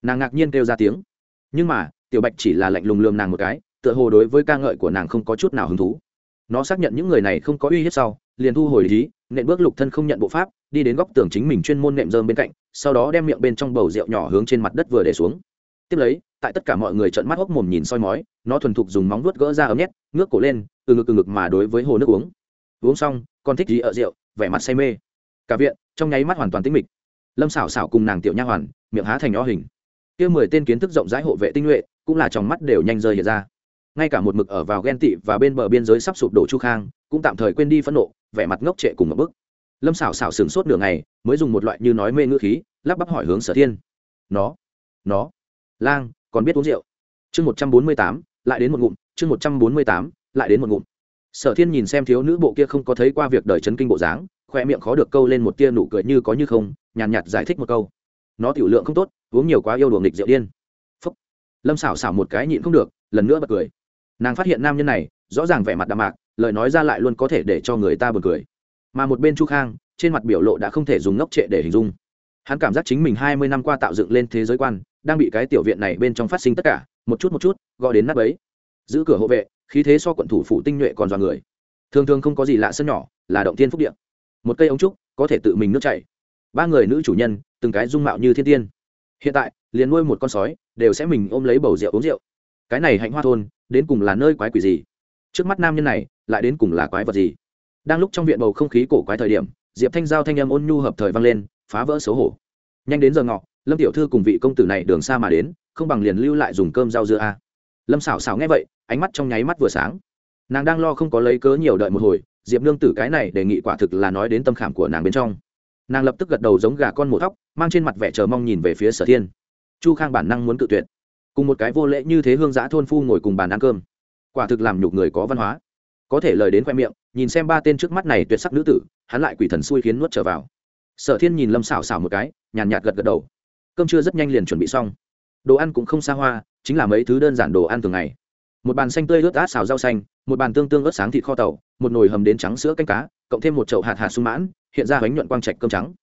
Nàng ngạc nhiên kêu ra tiếng. Nhưng mà, tiểu bạch chỉ là lạnh lùng lườm nàng một cái, tựa hồ đối với ca ngợi của nàng không có chút nào hứng thú. Nó xác nhận những người này không có uy hiếp sau, liền thu hồi lý nện bước lục thân không nhận bộ pháp, đi đến góc tường chính mình chuyên môn nệm dơm bên cạnh, sau đó đem miệng bên trong bầu rượu nhỏ hướng trên mặt đất vừa để xuống tiếp lấy, tại tất cả mọi người trợn mắt hốc mồm nhìn soi mói, nó thuần thục dùng móng vuốt gỡ ra ấm nhét, ngước cổ lên, từ ngực từ ngực mà đối với hồ nước uống. Uống xong, con thích gì ở rượu, vẻ mặt say mê. Cả viện, trong nháy mắt hoàn toàn tĩnh mịch. Lâm xảo xảo cùng nàng tiểu nha hoàn, miệng há thành nho hình. Kia mười tên kiến thức rộng rãi hộ vệ tinh nhuệ, cũng là trong mắt đều nhanh rơi hiện ra. Ngay cả một mực ở vào ghen tị và bên bờ biên giới sắp sụp đổ chu khang, cũng tạm thời quên đi phẫn nộ, vẻ mặt ngốc trệ cùng một bức. Lâm xảo xảo sửng sốt nửa ngày, mới dùng một loại như nói mê ngữ khí, lắp bắp hỏi hướng sở thiên. Nó nó lang còn biết uống rượu. Chương một trăm bốn mươi tám lại đến một ngụm chương một trăm bốn mươi tám lại đến một ngụm. Sở thiên nhìn xem thiếu nữ bộ kia không có thấy qua việc đời chấn kinh bộ dáng khoe miệng khó được câu lên một tia nụ cười như có như không nhàn nhạt, nhạt giải thích một câu. Nó tiểu lượng không tốt uống nhiều quá yêu đùa nghịch rượu điên. Phúc. lâm xảo xảo một cái nhịn không được lần nữa bật cười. Nàng phát hiện nam nhân này rõ ràng vẻ mặt đạm mạc lời nói ra lại luôn có thể để cho người ta bật cười. Mà một bên chu khang trên mặt biểu lộ đã không thể dùng ngốc trệ để hình dung hắn cảm giác chính mình hai mươi năm qua tạo dựng lên thế giới quan, đang bị cái tiểu viện này bên trong phát sinh tất cả, một chút một chút gọi đến nắp ấy. Giữ cửa hộ vệ, khí thế so quận thủ phủ tinh nhuệ còn dọa người. Thường thường không có gì lạ sân nhỏ, là động thiên phúc điện một cây ống trúc, có thể tự mình nước chảy. Ba người nữ chủ nhân, từng cái dung mạo như thiên tiên. Hiện tại, liền nuôi một con sói, đều sẽ mình ôm lấy bầu rượu uống rượu. Cái này hạnh hoa thôn, đến cùng là nơi quái quỷ gì? Trước mắt nam nhân này, lại đến cùng là quái vật gì? Đang lúc trong viện bầu không khí cổ quái thời điểm, diệp thanh giao thanh âm ôn nhu hợp thời vang lên phá vỡ xấu hổ. Nhanh đến giờ ngọ, lâm tiểu thư cùng vị công tử này đường xa mà đến, không bằng liền lưu lại dùng cơm rau dưa a. Lâm xảo xảo nghe vậy, ánh mắt trong nháy mắt vừa sáng. Nàng đang lo không có lấy cớ nhiều đợi một hồi, diệp nương tử cái này đề nghị quả thực là nói đến tâm khảm của nàng bên trong. Nàng lập tức gật đầu giống gà con mổ thóc mang trên mặt vẻ chờ mong nhìn về phía sở thiên. Chu khang bản năng muốn cự tuyệt. Cùng một cái vô lễ như thế hương giã thôn phu ngồi cùng bàn ăn cơm. Quả thực làm nhục người có văn hóa. Có thể lời đến khoe miệng, nhìn xem ba tên trước mắt này tuyệt sắc nữ tử, hắn lại quỷ thần xui khiến nuốt trở vào sở thiên nhìn lâm xảo xảo một cái, nhàn nhạt gật gật đầu. Cơm trưa rất nhanh liền chuẩn bị xong. Đồ ăn cũng không xa hoa, chính là mấy thứ đơn giản đồ ăn thường ngày. Một bàn xanh tươi ướt át xào rau xanh, một bàn tương tương ớt sáng thịt kho tàu, một nồi hầm đến trắng sữa canh cá, cộng thêm một chậu hạt hạt sung mãn, hiện ra bánh nhuận quang trạch cơm trắng.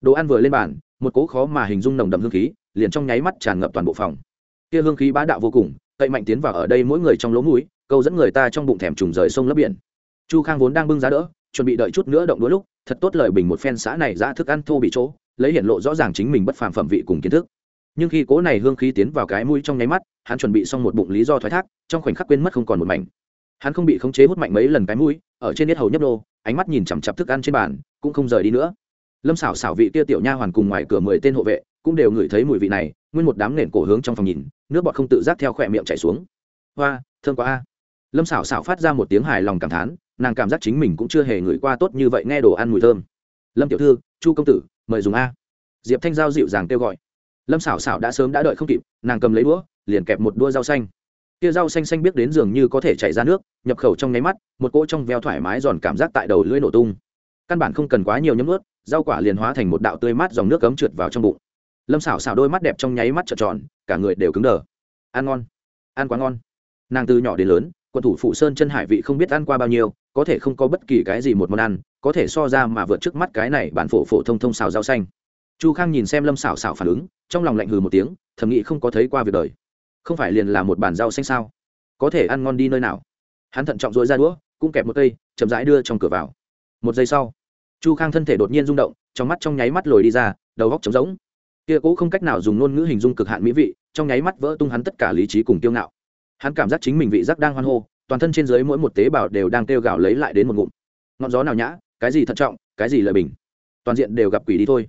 Đồ ăn vừa lên bàn, một cỗ khó mà hình dung nồng đậm hương khí, liền trong nháy mắt tràn ngập toàn bộ phòng. Kia hương khí bá đạo vô cùng, cậy mạnh tiến vào ở đây mỗi người trong lỗ mũi, câu dẫn người ta trong bụng thèm trùng rời sông lấp biển. Chu khang vốn đang bưng giá đỡ, chuẩn bị đợi chút nữa động đũa lúc thật tốt lời bình một phen xã này ra thức ăn thô bị chỗ, lấy hiện lộ rõ ràng chính mình bất phàm phẩm vị cùng kiến thức. Nhưng khi cố này hương khí tiến vào cái mũi trong nháy mắt, hắn chuẩn bị xong một bụng lý do thoái thác, trong khoảnh khắc quên mất không còn một mảnh. Hắn không bị khống chế hút mạnh mấy lần cái mũi, ở trên nết hầu nhấp đô ánh mắt nhìn chằm chặp thức ăn trên bàn, cũng không rời đi nữa. Lâm xảo xảo vị kia tiểu nha hoàn cùng ngoài cửa mười tên hộ vệ, cũng đều ngửi thấy mùi vị này, nguyên một đám nền cổ hướng trong phòng nhìn, nước bọt không tự giác theo khỏe miệng chảy xuống. Hoa thương quá a. Lâm xảo xảo phát ra một tiếng hài lòng cảm thán nàng cảm giác chính mình cũng chưa hề ngửi qua tốt như vậy nghe đồ ăn mùi thơm. Lâm tiểu thư, chu công tử, mời dùng a. Diệp thanh giao dịu dàng kêu gọi. Lâm xảo xảo đã sớm đã đợi không kịp, nàng cầm lấy đũa, liền kẹp một đua rau xanh. Kia rau xanh xanh biết đến giường như có thể chảy ra nước, nhập khẩu trong nháy mắt, một cỗ trong veo thoải mái giòn cảm giác tại đầu lưỡi nổ tung. Căn bản không cần quá nhiều nhấm ướt rau quả liền hóa thành một đạo tươi mát dòng nước cấm trượt vào trong bụng. Lâm xảo xảo đôi mắt đẹp trong nháy mắt trợn tròn, cả người đều cứng đờ. Ăn ngon. Ăn quá ngon. Nàng từ nhỏ đến lớn quận thủ phụ sơn chân hải vị không biết ăn qua bao nhiêu, có thể không có bất kỳ cái gì một món ăn, có thể so ra mà vượt trước mắt cái này bản phổ phổ thông thông xào rau xanh. Chu khang nhìn xem lâm xảo xảo phản ứng, trong lòng lạnh hừ một tiếng, thầm nghĩ không có thấy qua việc đời. Không phải liền là một bàn rau xanh sao? Có thể ăn ngon đi nơi nào? Hắn thận trọng dối ra đũa, cũng kẹp một cây, chậm rãi đưa trong cửa vào. Một giây sau, chu khang thân thể đột nhiên rung động, trong mắt trong nháy mắt lồi đi ra, đầu góc trống rỗng. Kia cũ không cách nào dùng ngôn ngữ hình dung cực hạn mỹ vị, trong nháy mắt vỡ tung hắn tất cả lý trí cùng tiêu ngạo hắn cảm giác chính mình vị giác đang hoan hô, toàn thân trên dưới mỗi một tế bào đều đang kêu gào lấy lại đến một ngụm. Ngọn gió nào nhã, cái gì thận trọng, cái gì lợi bình. Toàn diện đều gặp quỷ đi thôi.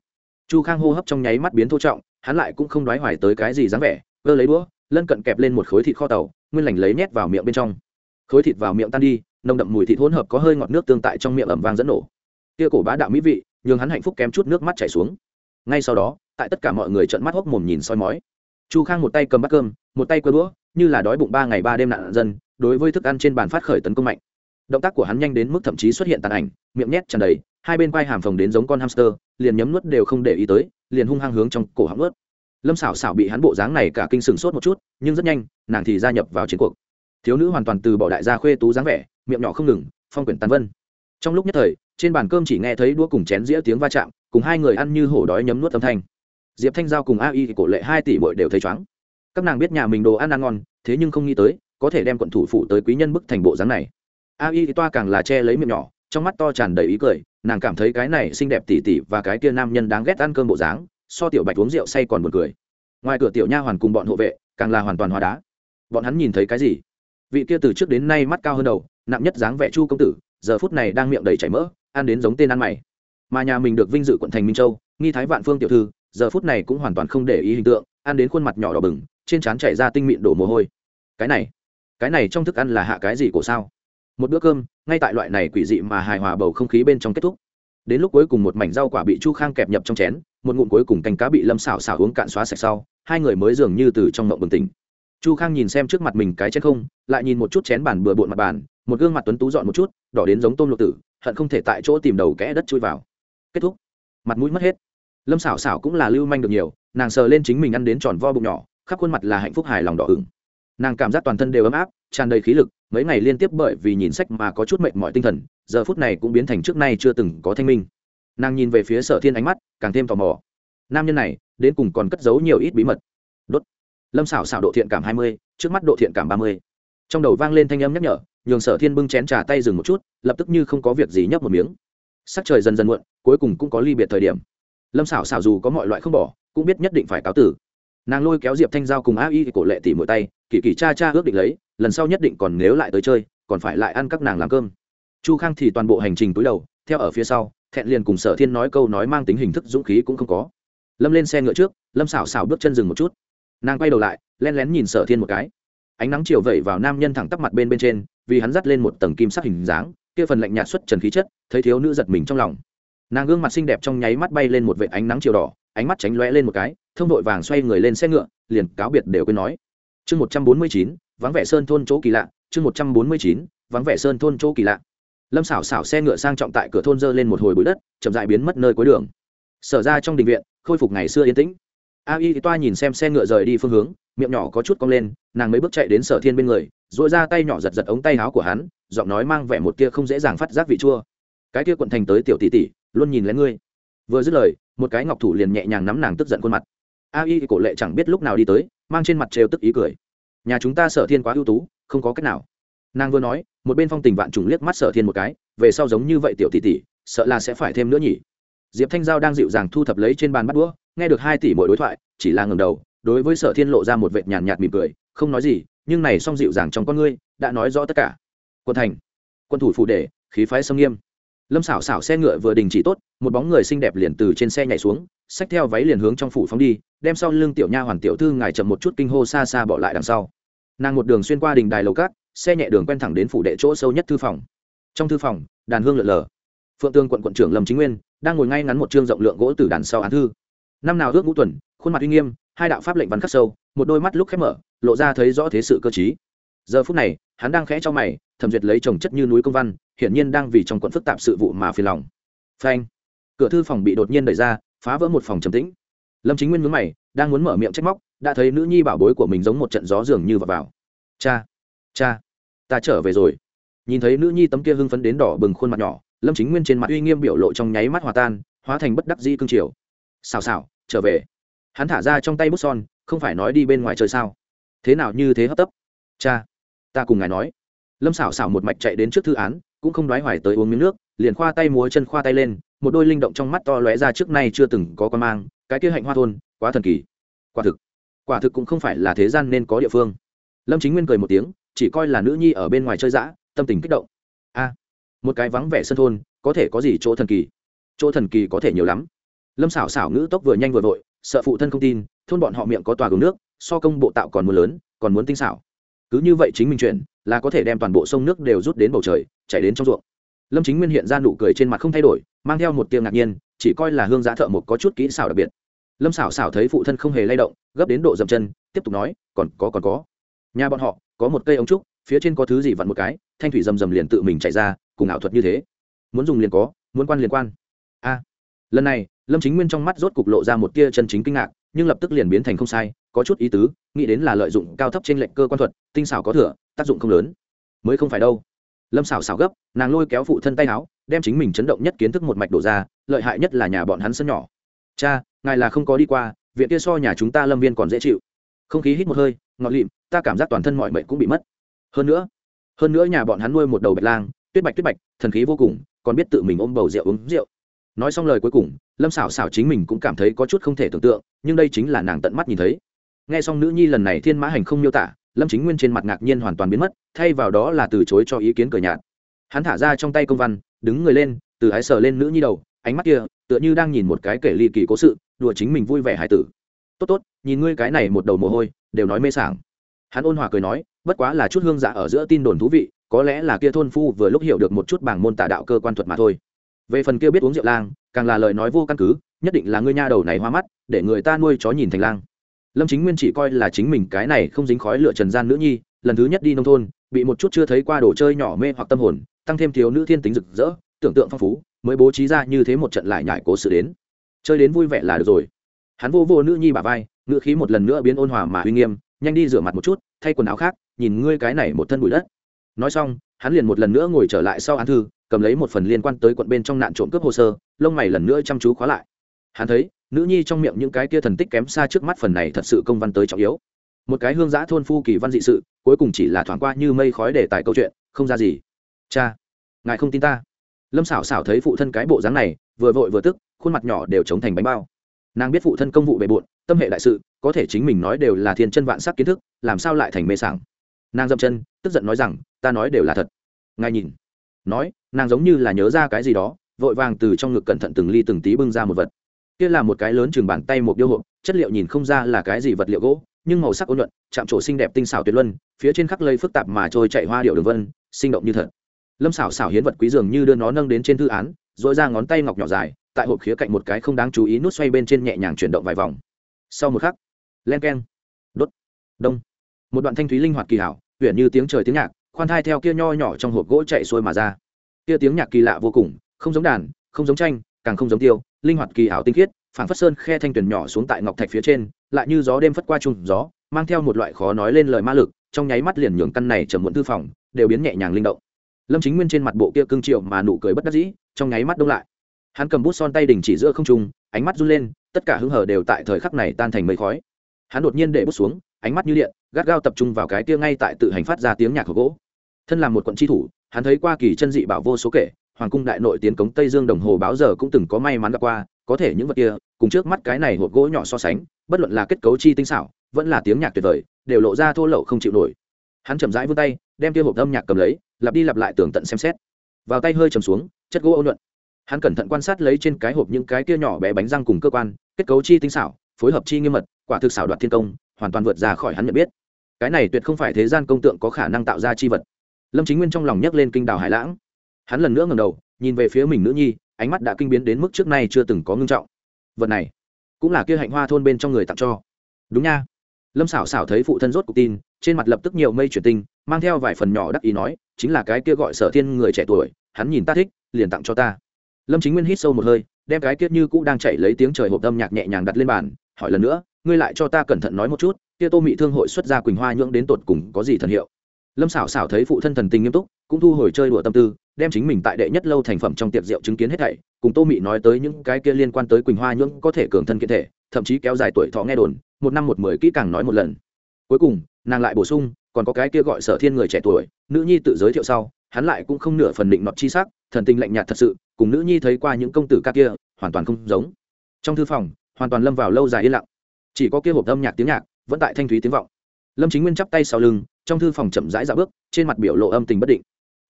Chu khang hô hấp trong nháy mắt biến thô trọng, hắn lại cũng không đoái hoài tới cái gì dáng vẻ, cơ lấy đũa, lân cận kẹp lên một khối thịt kho tàu, nguyên lành lấy nhét vào miệng bên trong. Khối thịt vào miệng tan đi, nồng đậm mùi thịt hỗn hợp có hơi ngọt nước tương tại trong miệng ẩm vang dẫn nổ. Kia cổ bá đạo mỹ vị, nhường hắn hạnh phúc kém chút nước mắt chảy xuống. Ngay sau đó, tại tất cả mọi người trợn mắt hốc mồm nhìn soi mói. Chu khang một tay cầm bát cơm một tay quơ đũa, như là đói bụng ba ngày ba đêm nạn dân, đối với thức ăn trên bàn phát khởi tấn công mạnh. Động tác của hắn nhanh đến mức thậm chí xuất hiện tàn ảnh, miệng nhét tràn đầy, hai bên vai hàm phồng đến giống con hamster, liền nhấm nuốt đều không để ý tới, liền hung hăng hướng trong cổ họng nuốt. Lâm xảo xảo bị hắn bộ dáng này cả kinh sừng sốt một chút, nhưng rất nhanh, nàng thì gia nhập vào chiến cuộc. Thiếu nữ hoàn toàn từ bỏ đại gia khuê tú dáng vẻ, miệng nhỏ không ngừng, phong quyển tàn vân. Trong lúc nhất thời, trên bàn cơm chỉ nghe thấy đũa cùng chén dĩa tiếng va chạm, cùng hai người ăn như hổ đói nhấm nuốt âm thanh. Diệp thanh giao cùng a y cổ lệ hai tỷ bội đều thấy chóng các nàng biết nhà mình đồ ăn ăn ngon, thế nhưng không nghĩ tới, có thể đem quận thủ phủ tới quý nhân bức thành bộ dáng này. A y toa càng là che lấy miệng nhỏ, trong mắt to tràn đầy ý cười, nàng cảm thấy cái này xinh đẹp tỉ tỉ và cái kia nam nhân đáng ghét ăn cơm bộ dáng, so tiểu bạch uống rượu say còn buồn cười. Ngoài cửa tiểu nha hoàn cùng bọn hộ vệ, càng là hoàn toàn hóa đá. Bọn hắn nhìn thấy cái gì? Vị kia từ trước đến nay mắt cao hơn đầu, nặng nhất dáng vẻ chu công tử, giờ phút này đang miệng đầy chảy mỡ, ăn đến giống tên ăn mày. Mà nhà mình được vinh dự quận thành minh châu, nghi thái vạn phương tiểu thư giờ phút này cũng hoàn toàn không để ý hình tượng, ăn đến khuôn mặt nhỏ đỏ bừng, trên trán chảy ra tinh mịn đổ mồ hôi. Cái này cái này trong thức ăn là hạ cái gì của sao? Một bữa cơm, ngay tại loại này quỷ dị mà hài hòa bầu không khí bên trong kết thúc. Đến lúc cuối cùng một mảnh rau quả bị chu khang kẹp nhập trong chén, một ngụm cuối cùng canh cá bị lâm xảo xảo uống cạn xóa sạch sau, hai người mới dường như từ trong mộng bừng tỉnh. Chu khang nhìn xem trước mặt mình cái chén không, lại nhìn một chút chén bàn bừa bộn mặt bàn, một gương mặt tuấn tú dọn một chút, đỏ đến giống tôm lục tử, hận không thể tại chỗ tìm đầu kẽ đất chui vào. Kết thúc. Mặt mũi mất hết lâm xảo xảo cũng là lưu manh được nhiều, nàng sờ lên chính mình ăn đến tròn vo bụng nhỏ, khắp khuôn mặt là hạnh phúc hài lòng đỏ ửng. Nàng cảm giác toàn thân đều ấm áp, tràn đầy khí lực, mấy ngày liên tiếp bởi vì nhìn sách mà có chút mệnh mọi tinh thần, giờ phút này cũng biến thành trước nay chưa từng có thanh minh. Nàng nhìn về phía sở thiên ánh mắt, càng thêm tò mò. Nam nhân này, đến cùng còn cất giấu nhiều ít bí mật. Đốt. Lâm xảo xảo độ thiện cảm hai mươi, trước mắt độ thiện cảm ba mươi. Trong đầu vang lên thanh âm nhắc nhở, nhường sở thiên bưng chén trà tay dừng một chút, lập tức như không có việc gì nhấp một miếng. Sắc trời dần dần muộn, cuối cùng cũng có ly biệt thời điểm lâm xảo xảo dù có mọi loại không bỏ, cũng biết nhất định phải cáo tử. Nàng lôi kéo diệp thanh giao cùng a y cổ lệ tỉ mỗi tay, kỳ kỳ cha cha ước định lấy, lần sau nhất định còn nếu lại tới chơi, còn phải lại ăn các nàng làm cơm. Chu khang thì toàn bộ hành trình túi đầu, theo ở phía sau, thẹn liền cùng sở thiên nói câu nói mang tính hình thức dũng khí cũng không có. Lâm lên xe ngựa trước, lâm xảo xảo bước chân dừng một chút. Nàng quay đầu lại len lén nhìn sở thiên một cái. Ánh nắng chiều vẩy vào nam nhân thẳng tắp mặt bên bên trên, vì hắn dắt lên một tầng kim sắc hình dáng, kia phần lạnh nhạt xuất trần khí chất, thấy thiếu nữ giật mình trong lòng nàng gương mặt xinh đẹp trong nháy mắt bay lên một vệ ánh nắng chiều đỏ, ánh mắt tránh lóe lên một cái, thông đội vàng xoay người lên xe ngựa, liền cáo biệt đều quên nói. Chương một trăm bốn mươi chín, vắng vẻ sơn thôn chỗ kỳ lạ, chương một trăm bốn mươi chín, vắng vẻ sơn thôn chỗ kỳ lạ. Lâm xảo xảo xe ngựa sang trọng tại cửa thôn dơ lên một hồi bụi đất, chậm dại biến mất nơi cuối đường. Sở ra trong đình viện, khôi phục ngày xưa yên tĩnh. A y toa nhìn xem xe ngựa rời đi phương hướng, miệng nhỏ có chút cong lên, nàng mấy bước chạy đến sở thiên bên người dội ra tay nhỏ giật giật ống tay áo của hắn, giọng nói mang vẻ một tia không dễ dàng phát giác vị chua. Cái kia quận thành tới tiểu tỷ tỷ luôn nhìn lén ngươi. Vừa dứt lời, một cái ngọc thủ liền nhẹ nhàng nắm nàng tức giận khuôn mặt. A y cổ lệ chẳng biết lúc nào đi tới, mang trên mặt trêu tức ý cười. Nhà chúng ta sở thiên quá ưu tú, không có cách nào. Nàng vừa nói, một bên phong tình vạn trùng liếc mắt sở thiên một cái, về sau giống như vậy tiểu tỷ tỷ, sợ là sẽ phải thêm nữa nhỉ. Diệp thanh giao đang dịu dàng thu thập lấy trên bàn bắt đũa, nghe được hai tỷ mỗi đối thoại, chỉ là ngừng đầu, đối với sở thiên lộ ra một vệt nhàn nhạt mỉm cười, không nói gì, nhưng này song dịu dàng trong con ngươi, đã nói rõ tất cả. Quân thành, quân thủ phụ đề khí phái sông nghiêm lâm xảo xảo xe ngựa vừa đình chỉ tốt, một bóng người xinh đẹp liền từ trên xe nhảy xuống, xách theo váy liền hướng trong phủ phóng đi, đem sau lưng tiểu nha hoàn tiểu thư ngài chậm một chút kinh hô xa xa bỏ lại đằng sau. Nàng một đường xuyên qua đình đài lầu cát, xe nhẹ đường quen thẳng đến phủ đệ chỗ sâu nhất thư phòng. Trong thư phòng, đàn hương lượn lờ. Phượng tương quận quận trưởng lâm chính nguyên, đang ngồi ngay ngắn một chương rộng lượng gỗ từ đàn sau án thư. Năm nào ước ngũ tuần, khuôn mặt uy nghiêm, hai đạo pháp lệnh văn khắc sâu, một đôi mắt lúc khép mở, lộ ra thấy rõ thế sự cơ chí giờ phút này, hắn đang khẽ cho mày, thẩm duyệt lấy trồng chất như núi công văn, hiển nhiên đang vì trong quận phức tạp sự vụ mà phiền lòng. Phanh. Cửa thư phòng bị đột nhiên đẩy ra, phá vỡ một phòng trầm tĩnh. Lâm chính nguyên mướn mày, đang muốn mở miệng trách móc, đã thấy nữ nhi bảo bối của mình giống một trận gió dường như vào vào. Cha cha, ta trở về rồi. Nhìn thấy nữ nhi tấm kia hưng phấn đến đỏ bừng khuôn mặt nhỏ, lâm chính nguyên trên mặt uy nghiêm biểu lộ trong nháy mắt hòa tan, hóa thành bất đắc dĩ cương triều. Xào xào, trở về. Hắn thả ra trong tay bút son, không phải nói đi bên ngoài chơi sao? Thế nào như thế hấp tấp? Cha ta cùng ngài nói. Lâm xảo xảo một mạch chạy đến trước thư án, cũng không đoái hoài tới uống miếng nước, liền khoa tay múa chân khoa tay lên, một đôi linh động trong mắt to lóe ra trước nay chưa từng có con mang, cái kia hạnh hoa thôn, quá thần kỳ, quả thực quả thực cũng không phải là thế gian nên có địa phương. Lâm chính nguyên cười một tiếng, chỉ coi là nữ nhi ở bên ngoài chơi dã, tâm tình kích động. A, một cái vắng vẻ sân thôn, có thể có gì chỗ thần kỳ? Chỗ thần kỳ có thể nhiều lắm. Lâm xảo xảo ngữ tốc vừa nhanh vừa vội, sợ phụ thân không tin, thôn bọn họ miệng có tòa gồm nước, so công bộ tạo còn muốn lớn, còn muốn tinh xảo cứ như vậy chính mình chuyển, là có thể đem toàn bộ sông nước đều rút đến bầu trời, chảy đến trong ruộng. Lâm chính nguyên hiện ra nụ cười trên mặt không thay đổi, mang theo một tiếng ngạc nhiên, chỉ coi là hương giá thợ một có chút kỹ xảo đặc biệt. Lâm xảo xảo thấy phụ thân không hề lay động, gấp đến độ dậm chân, tiếp tục nói, còn có còn có. Nhà bọn họ, có một cây ống trúc, phía trên có thứ gì vặn một cái, thanh thủy rầm rầm liền tự mình chạy ra, cùng ảo thuật như thế. Muốn dùng liền có, muốn quan liền quan. A. Lần này, lâm chính nguyên trong mắt rốt cục lộ ra một tia chân chính kinh ngạc, nhưng lập tức liền biến thành không sai có chút ý tứ, nghĩ đến là lợi dụng cao thấp trên lệnh cơ quan thuật, tinh xảo có thừa, tác dụng không lớn. Mới không phải đâu. Lâm xảo xảo gấp, nàng lôi kéo phụ thân tay áo, đem chính mình chấn động nhất kiến thức một mạch đổ ra, lợi hại nhất là nhà bọn hắn sân nhỏ. Cha, ngài là không có đi qua, viện kia so nhà chúng ta lâm viên còn dễ chịu. Không khí hít một hơi, ngọt lịm, ta cảm giác toàn thân mọi mệnh cũng bị mất. Hơn nữa hơn nữa nhà bọn hắn nuôi một đầu bạch lang, tuyết bạch tuyết bạch, thần khí vô cùng, còn biết tự mình ôm bầu rượu uống rượu. Nói xong lời cuối cùng, lâm xảo xảo chính mình cũng cảm thấy có chút không thể tưởng tượng, nhưng đây chính là nàng tận mắt nhìn thấy nghe xong nữ nhi lần này thiên mã hành không miêu tả, lâm chính nguyên trên mặt ngạc nhiên hoàn toàn biến mất, thay vào đó là từ chối cho ý kiến cờ nhạt. Hắn thả ra trong tay công văn, đứng người lên, từ ái sờ lên nữ nhi đầu, ánh mắt kia, tựa như đang nhìn một cái kể ly kỳ cố sự, đùa chính mình vui vẻ hài tử. Tốt tốt, nhìn ngươi cái này một đầu mồ hôi, đều nói mê sảng. Hắn ôn hòa cười nói, bất quá là chút hương dạ ở giữa tin đồn thú vị, có lẽ là kia thôn phu vừa lúc hiểu được một chút bảng môn tả đạo cơ quan thuật mà thôi. Về phần kia biết uống rượu lang, càng là lời nói vô căn cứ, nhất định là ngươi nha đầu này hoa mắt, để người ta nuôi chó nhìn thành lang lâm chính nguyên chỉ coi là chính mình cái này không dính khói lựa trần gian nữ nhi, lần thứ nhất đi nông thôn, bị một chút chưa thấy qua đồ chơi nhỏ mê hoặc tâm hồn, tăng thêm thiếu nữ thiên tính rực rỡ, tưởng tượng phong phú, mới bố trí ra như thế một trận lại nhải cố sự đến. Chơi đến vui vẻ là được rồi. Hắn vô vô nữ nhi bà vai, ngữ khí một lần nữa biến ôn hòa mà uy nghiêm, nhanh đi rửa mặt một chút, thay quần áo khác, nhìn ngươi cái này một thân bụi đất. Nói xong, hắn liền một lần nữa ngồi trở lại sau án thư, cầm lấy một phần liên quan tới quận bên trong nạn trộm cướp hồ sơ, lông mày lần nữa chăm chú khóa lại. Hắn thấy nữ nhi trong miệng những cái kia thần tích kém xa trước mắt phần này thật sự công văn tới trọng yếu. Một cái hương giã thôn phu kỳ văn dị sự, cuối cùng chỉ là thoáng qua như mây khói để tài câu chuyện, không ra gì. Cha, ngài không tin ta. Lâm xảo xảo thấy phụ thân cái bộ dáng này, vừa vội vừa tức, khuôn mặt nhỏ đều chống thành bánh bao. Nàng biết phụ thân công vụ bề bộn, tâm hệ đại sự, có thể chính mình nói đều là thiên chân vạn sắc kiến thức, làm sao lại thành mê sảng. Nàng dậm chân, tức giận nói rằng, ta nói đều là thật. Ngài nhìn, nói, nàng giống như là nhớ ra cái gì đó, vội vàng từ trong ngực cẩn thận từng ly từng tí bưng ra một vật kia là một cái lớn chừng bàn tay một điêu hộp, chất liệu nhìn không ra là cái gì vật liệu gỗ, nhưng màu sắc ôn nhuận, chạm trổ xinh đẹp tinh xảo tuyệt luân, phía trên khắc lây phức tạp mà trôi chạy hoa điệu đường vân, sinh động như thật. Lâm xảo xảo hiến vật quý dường như đưa nó nâng đến trên thư án dội ra ngón tay ngọc nhỏ dài, tại hộp khía cạnh một cái không đáng chú ý nút xoay bên trên nhẹ nhàng chuyển động vài vòng. Sau một khắc, len keng, đốt, đông. Một đoạn thanh thúy linh hoạt kỳ hảo huyện như tiếng trời tiếng nhạc, khoan thai theo kia nho nhỏ trong hộp gỗ chạy xuôi mà ra. Kia tiếng nhạc kỳ lạ vô cùng, không giống đàn, không giống tranh càng không giống tiêu, linh hoạt kỳ ảo tinh khiết, phảng phất sơn khe thanh tuyển nhỏ xuống tại ngọc thạch phía trên, lại như gió đêm phất qua chung gió, mang theo một loại khó nói lên lời ma lực, trong nháy mắt liền nhường căn này trầm muộn thư phòng, đều biến nhẹ nhàng linh động. Lâm chính nguyên trên mặt bộ kia cương triệu mà nụ cười bất đắc dĩ, trong nháy mắt đông lại. Hắn cầm bút son tay đình chỉ giữa không trung, ánh mắt run lên, tất cả hứng hở đều tại thời khắc này tan thành mây khói. Hắn đột nhiên để bút xuống, ánh mắt như điện, gắt gao tập trung vào cái kia ngay tại tự hành phát ra tiếng nhạc của gỗ. Thân làm một quận tri thủ, hắn thấy qua kỳ chân dị bảo vô số kể hoàng cung đại nội tiến cống tây dương đồng hồ báo giờ cũng từng có may mắn gặp qua, có thể những vật kia, cùng trước mắt cái này hộp gỗ nhỏ so sánh, bất luận là kết cấu chi tinh xảo, vẫn là tiếng nhạc tuyệt vời, đều lộ ra thô lậu không chịu nổi. Hắn chậm rãi vươn tay, đem kia hộp âm nhạc cầm lấy, lặp đi lặp lại tường tận xem xét. Vào tay hơi chầm xuống, chất gỗ ôn nhuận. Hắn cẩn thận quan sát lấy trên cái hộp những cái kia nhỏ bé bánh răng cùng cơ quan, kết cấu chi tinh xảo, phối hợp chi nghiêm mật, quả thực xảo đoạt thiên công, hoàn toàn vượt ra khỏi hắn nhận biết. Cái này tuyệt không phải thế gian công tượng có khả năng tạo ra chi vật. Lâm chính nguyên trong lòng nhấc lên kinh đào hải lãng hắn lần nữa ngầm đầu, nhìn về phía mình nữ nhi, ánh mắt đã kinh biến đến mức trước nay chưa từng có ngưng trọng. Vật này cũng là kia hạnh hoa thôn bên trong người tặng cho. Đúng nha. Lâm xảo xảo thấy phụ thân rốt cuộc tin, trên mặt lập tức nhiều mây chuyển tinh, mang theo vài phần nhỏ đắc ý nói, chính là cái kia gọi sở thiên người trẻ tuổi, hắn nhìn ta thích, liền tặng cho ta. Lâm chính nguyên hít sâu một hơi, đem cái kia như cũ đang chạy lấy tiếng trời hộp âm nhạc nhẹ nhàng đặt lên bàn, hỏi lần nữa, ngươi lại cho ta cẩn thận nói một chút, kia tô mị thương hội xuất ra quỳnh hoa nhưỡng đến tột cùng có gì thần hiệu? Lâm xảo xảo thấy phụ thân thần tình nghiêm túc, cũng thu hồi chơi đùa tâm tư đem chính mình tại đệ nhất lâu thành phẩm trong tiệc rượu chứng kiến hết thảy, cùng tô mị nói tới những cái kia liên quan tới quỳnh hoa nhưỡng có thể cường thân kiện thể, thậm chí kéo dài tuổi thọ nghe đồn, một năm một mười kỹ càng nói một lần. Cuối cùng, nàng lại bổ sung, còn có cái kia gọi sở thiên người trẻ tuổi, nữ nhi tự giới thiệu sau, hắn lại cũng không nửa phần định nọt chi sắc, thần tình lạnh nhạt thật sự, cùng nữ nhi thấy qua những công tử ca kia, hoàn toàn không giống. Trong thư phòng, hoàn toàn lâm vào lâu dài yên lặng. Chỉ có kia hộp âm nhạc tiếng nhạc, vẫn tại thanh thúy tiếng vọng. Lâm chính nguyên chắp tay sau lưng, trong thư phòng chậm rãi dạo bước, trên mặt biểu lộ âm tình bất định.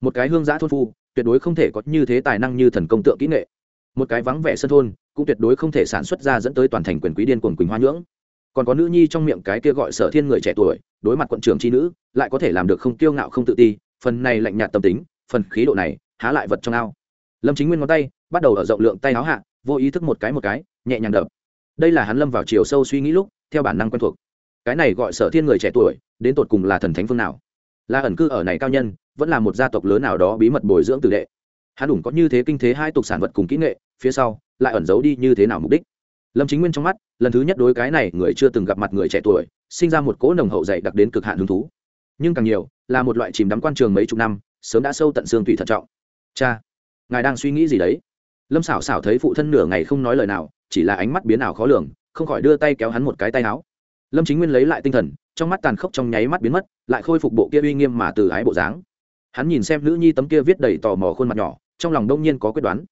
Một cái hương giã thôn phu tuyệt đối không thể có như thế tài năng như thần công tượng kỹ nghệ. Một cái vắng vẻ sân thôn, cũng tuyệt đối không thể sản xuất ra dẫn tới toàn thành quyền quý điên cuồng quỳnh hoa nhưỡng. Còn có nữ nhi trong miệng cái kia gọi sở thiên người trẻ tuổi, đối mặt quận trưởng tri nữ, lại có thể làm được không kiêu ngạo không tự ti, phần này lạnh nhạt tâm tính, phần khí độ này, há lại vật trong ao. Lâm chính nguyên ngón tay, bắt đầu ở rộng lượng tay áo hạ, vô ý thức một cái một cái, nhẹ nhàng đập. Đây là hắn lâm vào chiều sâu suy nghĩ lúc, theo bản năng quen thuộc. Cái này gọi sở thiên người trẻ tuổi, đến tột cùng là thần thánh phương nào? Là ẩn cư ở này cao nhân, vẫn là một gia tộc lớn nào đó bí mật bồi dưỡng tử đệ. Hắn đủng có như thế kinh thế hai tục sản vật cùng kỹ nghệ, phía sau, lại ẩn giấu đi như thế nào mục đích. Lâm chính nguyên trong mắt, lần thứ nhất đối cái này người chưa từng gặp mặt người trẻ tuổi, sinh ra một cỗ nồng hậu dạy đặc đến cực hạn hứng thú. Nhưng càng nhiều, là một loại chìm đắm quan trường mấy chục năm, sớm đã sâu tận xương thủy thận trọng. Cha, ngài đang suy nghĩ gì đấy? Lâm xảo xảo thấy phụ thân nửa ngày không nói lời nào, chỉ là ánh mắt biến ảo khó lường, không khỏi đưa tay kéo hắn một cái tay áo lâm chính nguyên lấy lại tinh thần, trong mắt tàn khốc trong nháy mắt biến mất, lại khôi phục bộ kia uy nghiêm mà từ ái bộ dáng. Hắn nhìn xem nữ nhi tấm kia viết đầy tò mò khuôn mặt nhỏ, trong lòng đông nhiên có quyết đoán.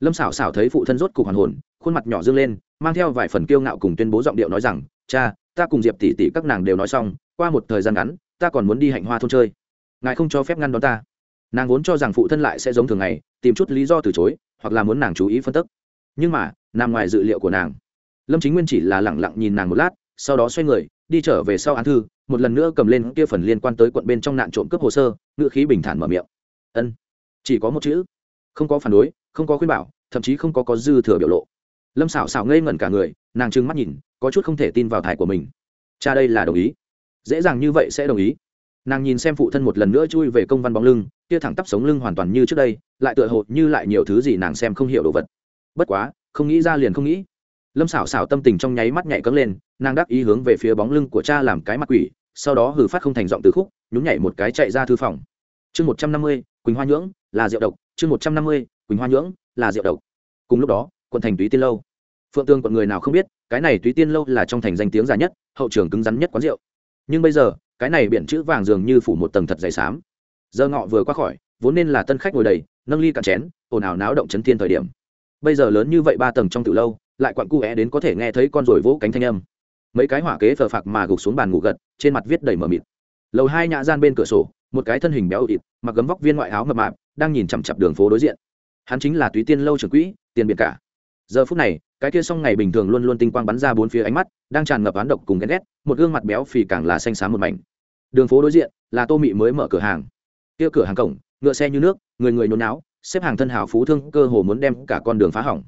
Lâm xảo xảo thấy phụ thân rốt cục hoàn hồn, khuôn mặt nhỏ dương lên, mang theo vài phần kiêu ngạo cùng tuyên bố giọng điệu nói rằng, cha, ta cùng diệp tỷ tỷ các nàng đều nói xong, qua một thời gian ngắn, ta còn muốn đi hạnh hoa thôn chơi. Ngài không cho phép ngăn đón ta. Nàng vốn cho rằng phụ thân lại sẽ giống thường ngày, tìm chút lý do từ chối, hoặc là muốn nàng chú ý phân tức. Nhưng mà, nằm ngoài dự liệu của nàng, lâm chính nguyên chỉ là lẳng lặng nhìn nàng một lát sau đó xoay người, đi trở về sau án thư, một lần nữa cầm lên kia phần liên quan tới quận bên trong nạn trộm cướp hồ sơ, ngựa khí bình thản mở miệng. Ân, chỉ có một chữ, không có phản đối, không có khuyên bảo, thậm chí không có có dư thừa biểu lộ. Lâm xảo xảo ngây ngẩn cả người, nàng trừng mắt nhìn, có chút không thể tin vào thải của mình. Cha đây là đồng ý. Dễ dàng như vậy sẽ đồng ý. Nàng nhìn xem phụ thân một lần nữa chui về công văn bóng lưng, kia thẳng tắp sống lưng hoàn toàn như trước đây, lại tựa hồ như lại nhiều thứ gì nàng xem không hiểu đồ vật. Bất quá, không nghĩ ra liền không nghĩ lâm xảo xảo tâm tình trong nháy mắt nhảy cấm lên, nàng đắc ý hướng về phía bóng lưng của cha làm cái mặt quỷ, sau đó hử phát không thành giọng từ khúc, nhún nhảy một cái chạy ra thư phòng. Chương một trăm năm mươi, quỳnh hoa nhưỡng, là rượu độc. Chương một trăm năm mươi, quỳnh hoa nhưỡng, là rượu độc. Cùng lúc đó, quận thành túy tiên lâu. Phượng tương quận người nào không biết, cái này túy tiên lâu là trong thành danh tiếng già nhất, hậu trường cứng rắn nhất quán rượu. Nhưng bây giờ, cái này biển chữ vàng dường như phủ một tầng thật dày xám. Giờ ngọ vừa qua khỏi, vốn nên là tân khách ngồi đầy, nâng ly cạn chén, ồn ào náo động chấn thiên thời điểm. Bây giờ lớn như vậy ba tầng trong từ lâu lại quặn cu é đến có thể nghe thấy con rồi vỗ cánh thanh âm. Mấy cái hỏa kế phờ phạc mà gục xuống bàn ngủ gật, trên mặt viết đầy mờ mịt. Lầu hai nhã gian bên cửa sổ, một cái thân hình béo ịt, mặc gấm vóc viên ngoại áo mập mạp, đang nhìn chằm chặp đường phố đối diện. Hắn chính là túy tiên lâu trưởng quỹ, tiền biệt cả. Giờ phút này, cái kia song ngày bình thường luôn luôn tinh quang bắn ra bốn phía ánh mắt, đang tràn ngập oán độc cùng ghen ghét, một gương mặt béo phì càng là xanh xám một mảnh. Đường phố đối diện, là tô mị mới mở cửa hàng. Kia cửa hàng cổng, ngựa xe như nước, người người nhốn náo, xếp hàng thân hào phú thương, cơ hồ muốn đem cả con đường phá hỏng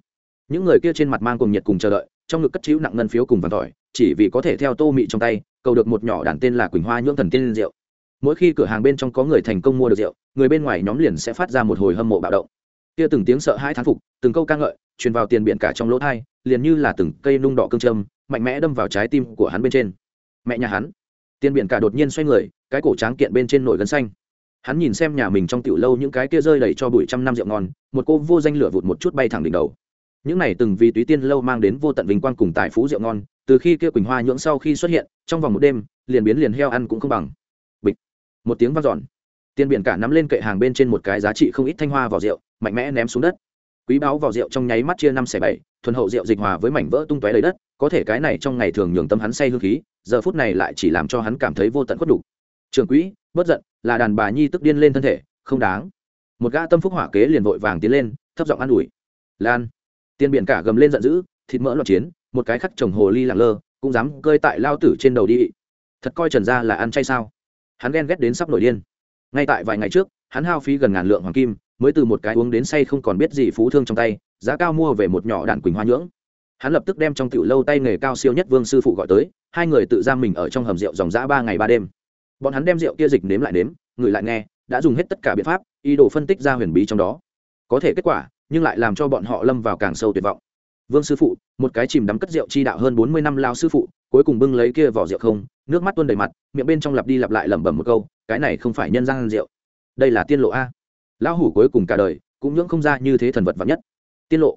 những người kia trên mặt mang cùng nhiệt cùng chờ đợi, trong ngực cất chữ nặng ngân phiếu cùng vàng tỏi, chỉ vì có thể theo tô mị trong tay, cầu được một nhỏ đàn tên là quỳnh hoa nhưỡng thần tiên rượu mỗi khi cửa hàng bên trong có người thành công mua được rượu, người bên ngoài nhóm liền sẽ phát ra một hồi hâm mộ bạo động. Kia từng tiếng sợ hãi thán phục, từng câu ca ngợi, truyền vào tiền biển cả trong lỗ thai, liền như là từng cây nung đỏ cương châm, mạnh mẽ đâm vào trái tim của hắn bên trên. Mẹ nhà hắn. Tiền biển cả đột nhiên xoay người, cái cổ tráng kiện bên trên nổi gân xanh. Hắn nhìn xem nhà mình trong tiểu lâu những cái kia rơi đầy cho bụi trăm năm rượu ngon, một cô vô danh lửa vụt một chút bay thẳng đỉnh đầu những này từng vì túy tiên lâu mang đến vô tận vinh quang cùng tài phú rượu ngon, từ khi kia quỳnh hoa nhưỡng sau khi xuất hiện, trong vòng một đêm, liền biến liền heo ăn cũng không bằng. Bịch. Một tiếng vang dọn. Tiền biển cả nắm lên kệ hàng bên trên một cái giá trị không ít thanh hoa vào rượu, mạnh mẽ ném xuống đất. Quý báo vào rượu trong nháy mắt chia năm xẻ bảy, thuần hậu rượu dịch hòa với mảnh vỡ tung tóe đầy đất, có thể cái này trong ngày thường nhường tâm hắn say hương khí, giờ phút này lại chỉ làm cho hắn cảm thấy vô tận khuất đủ. Trường quỹ bất giận, là đàn bà nhi tức điên lên thân thể, không đáng. Một gã tâm phúc hỏa kế liền vội vàng tiến lên, thấp giọng an ủi. Lan tiền biển cả gầm lên giận dữ, thịt mỡ loạn chiến, một cái khắc chồng hồ ly lẳng lơ, cũng dám cơi tại lao tử trên đầu đi. Thật coi trần gia là ăn chay sao? Hắn ghen ghét đến sắp nổi điên. Ngay tại vài ngày trước, hắn hao phí gần ngàn lượng hoàng kim, mới từ một cái uống đến say không còn biết gì phú thương trong tay, giá cao mua về một nhỏ đạn quỳnh hoa nhưỡng. Hắn lập tức đem trong tiểu lâu tay nghề cao siêu nhất vương sư phụ gọi tới, hai người tự giam mình ở trong hầm rượu dòng dã ba ngày ba đêm. Bọn hắn đem rượu kia dịch nếm lại nếm ngửi lại nghe, đã dùng hết tất cả biện pháp, ý đồ phân tích ra huyền bí trong đó. Có thể kết quả nhưng lại làm cho bọn họ lâm vào càng sâu tuyệt vọng. Vương sư phụ, một cái chìm đắm cất rượu chi đạo hơn bốn mươi năm lao sư phụ, cuối cùng bưng lấy kia vỏ rượu không, nước mắt tuôn đầy mặt, miệng bên trong lặp đi lặp lại lẩm bẩm một câu, cái này không phải nhân gian rượu. Đây là tiên lộ a. Lão hủ cuối cùng cả đời, cũng nhưỡng không ra như thế thần vật vật nhất. Tiên lộ.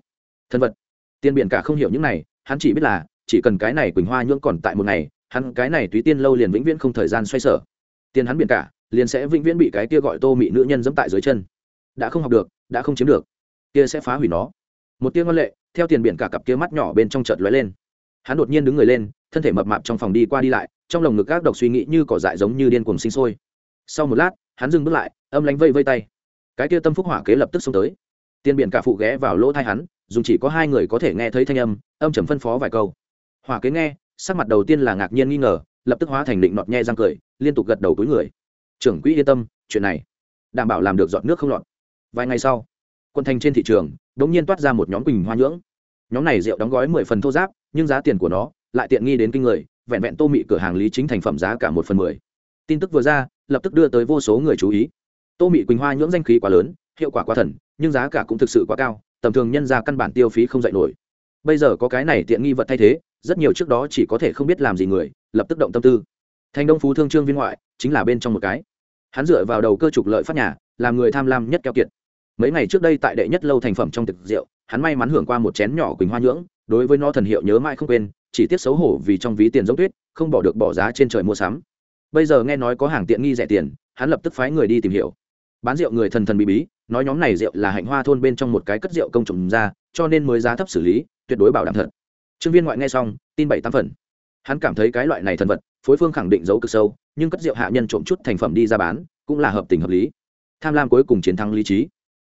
Thần vật. Tiên biển cả không hiểu những này, hắn chỉ biết là, chỉ cần cái này quỳnh hoa nhưỡng còn tại một ngày, hắn cái này túy tiên lâu liền vĩnh viễn không thời gian xoay sở. Tiền hắn biển cả, liền sẽ vĩnh viễn bị cái kia gọi tô mị nữ nhân dẫm tại dưới chân. Đã không học được, đã không chiếm được kia sẽ phá hủy nó. Một tiếng ngân lệ, theo tiền biển cả cặp kia mắt nhỏ bên trong chợt lóe lên. Hắn đột nhiên đứng người lên, thân thể mập mạp trong phòng đi qua đi lại, trong lồng ngực các độc suy nghĩ như cỏ dại giống như điên cuồng sinh sôi. Sau một lát, hắn dừng bước lại, âm lánh vây vây tay. Cái kia tâm phúc hỏa kế lập tức xông tới. Tiền biển cả phụ ghé vào lỗ thai hắn dùng chỉ có hai người có thể nghe thấy thanh âm âm trầm phân phó vài câu. Hỏa kế nghe, sắc mặt đầu tiên là ngạc nhiên nghi ngờ, lập tức hóa thành định nọt nhe răng cười, liên tục gật đầu túi người. Trưởng quỹ yên tâm, chuyện này đảm bảo làm được giọt nước không lọt. Vài ngày sau quận thành trên thị trường đ ỗ n g nhiên toát ra một nhóm quỳnh hoa nhưỡng. Nhóm này rượu đóng gói mười phần thô giáp nhưng giá tiền của nó lại tiện nghi đến kinh người, vẹn vẹn tô mị cửa hàng lý chính thành phẩm giá cả một phần mười. Tin tức vừa ra, lập tức đưa tới vô số người chú ý. Tô mị quỳnh hoa nhưỡng danh khí quá lớn, hiệu quả quá thần, nhưng giá cả cũng thực sự quá cao, tầm thường nhân ra căn bản tiêu phí không dạy nổi. Bây giờ có cái này tiện nghi vật thay thế, rất nhiều trước đó chỉ có thể không biết làm gì người, lập tức động tâm tư. Thành đông phú thương trương viên ngoại chính là bên trong một cái. Hắn dựa vào đầu cơ trục lợi phát nhà, làm người tham lam nhất keo kiệt mấy ngày trước đây tại đệ nhất lâu thành phẩm trong thực rượu, hắn may mắn hưởng qua một chén nhỏ quỳnh hoa nhưỡng, đối với nó thần hiệu nhớ mãi không quên, chỉ tiếc xấu hổ vì trong ví tiền giống tuyết, không bỏ được bỏ giá trên trời mua sắm. Bây giờ nghe nói có hàng tiện nghi rẻ tiền, hắn lập tức phái người đi tìm hiểu. Bán rượu người thần thần bí bí, nói nhóm này rượu là hạnh hoa thôn bên trong một cái cất rượu công trồng ra, cho nên mới giá thấp xử lý, tuyệt đối bảo đảm thật. Trương viên ngoại nghe xong, tin bảy tám phần. Hắn cảm thấy cái loại này thần vật, phối phương khẳng định giấu cực sâu, nhưng cất rượu hạ nhân trộm chút thành phẩm đi ra bán, cũng là hợp tình hợp lý. Tham lam cuối cùng chiến thắng lý trí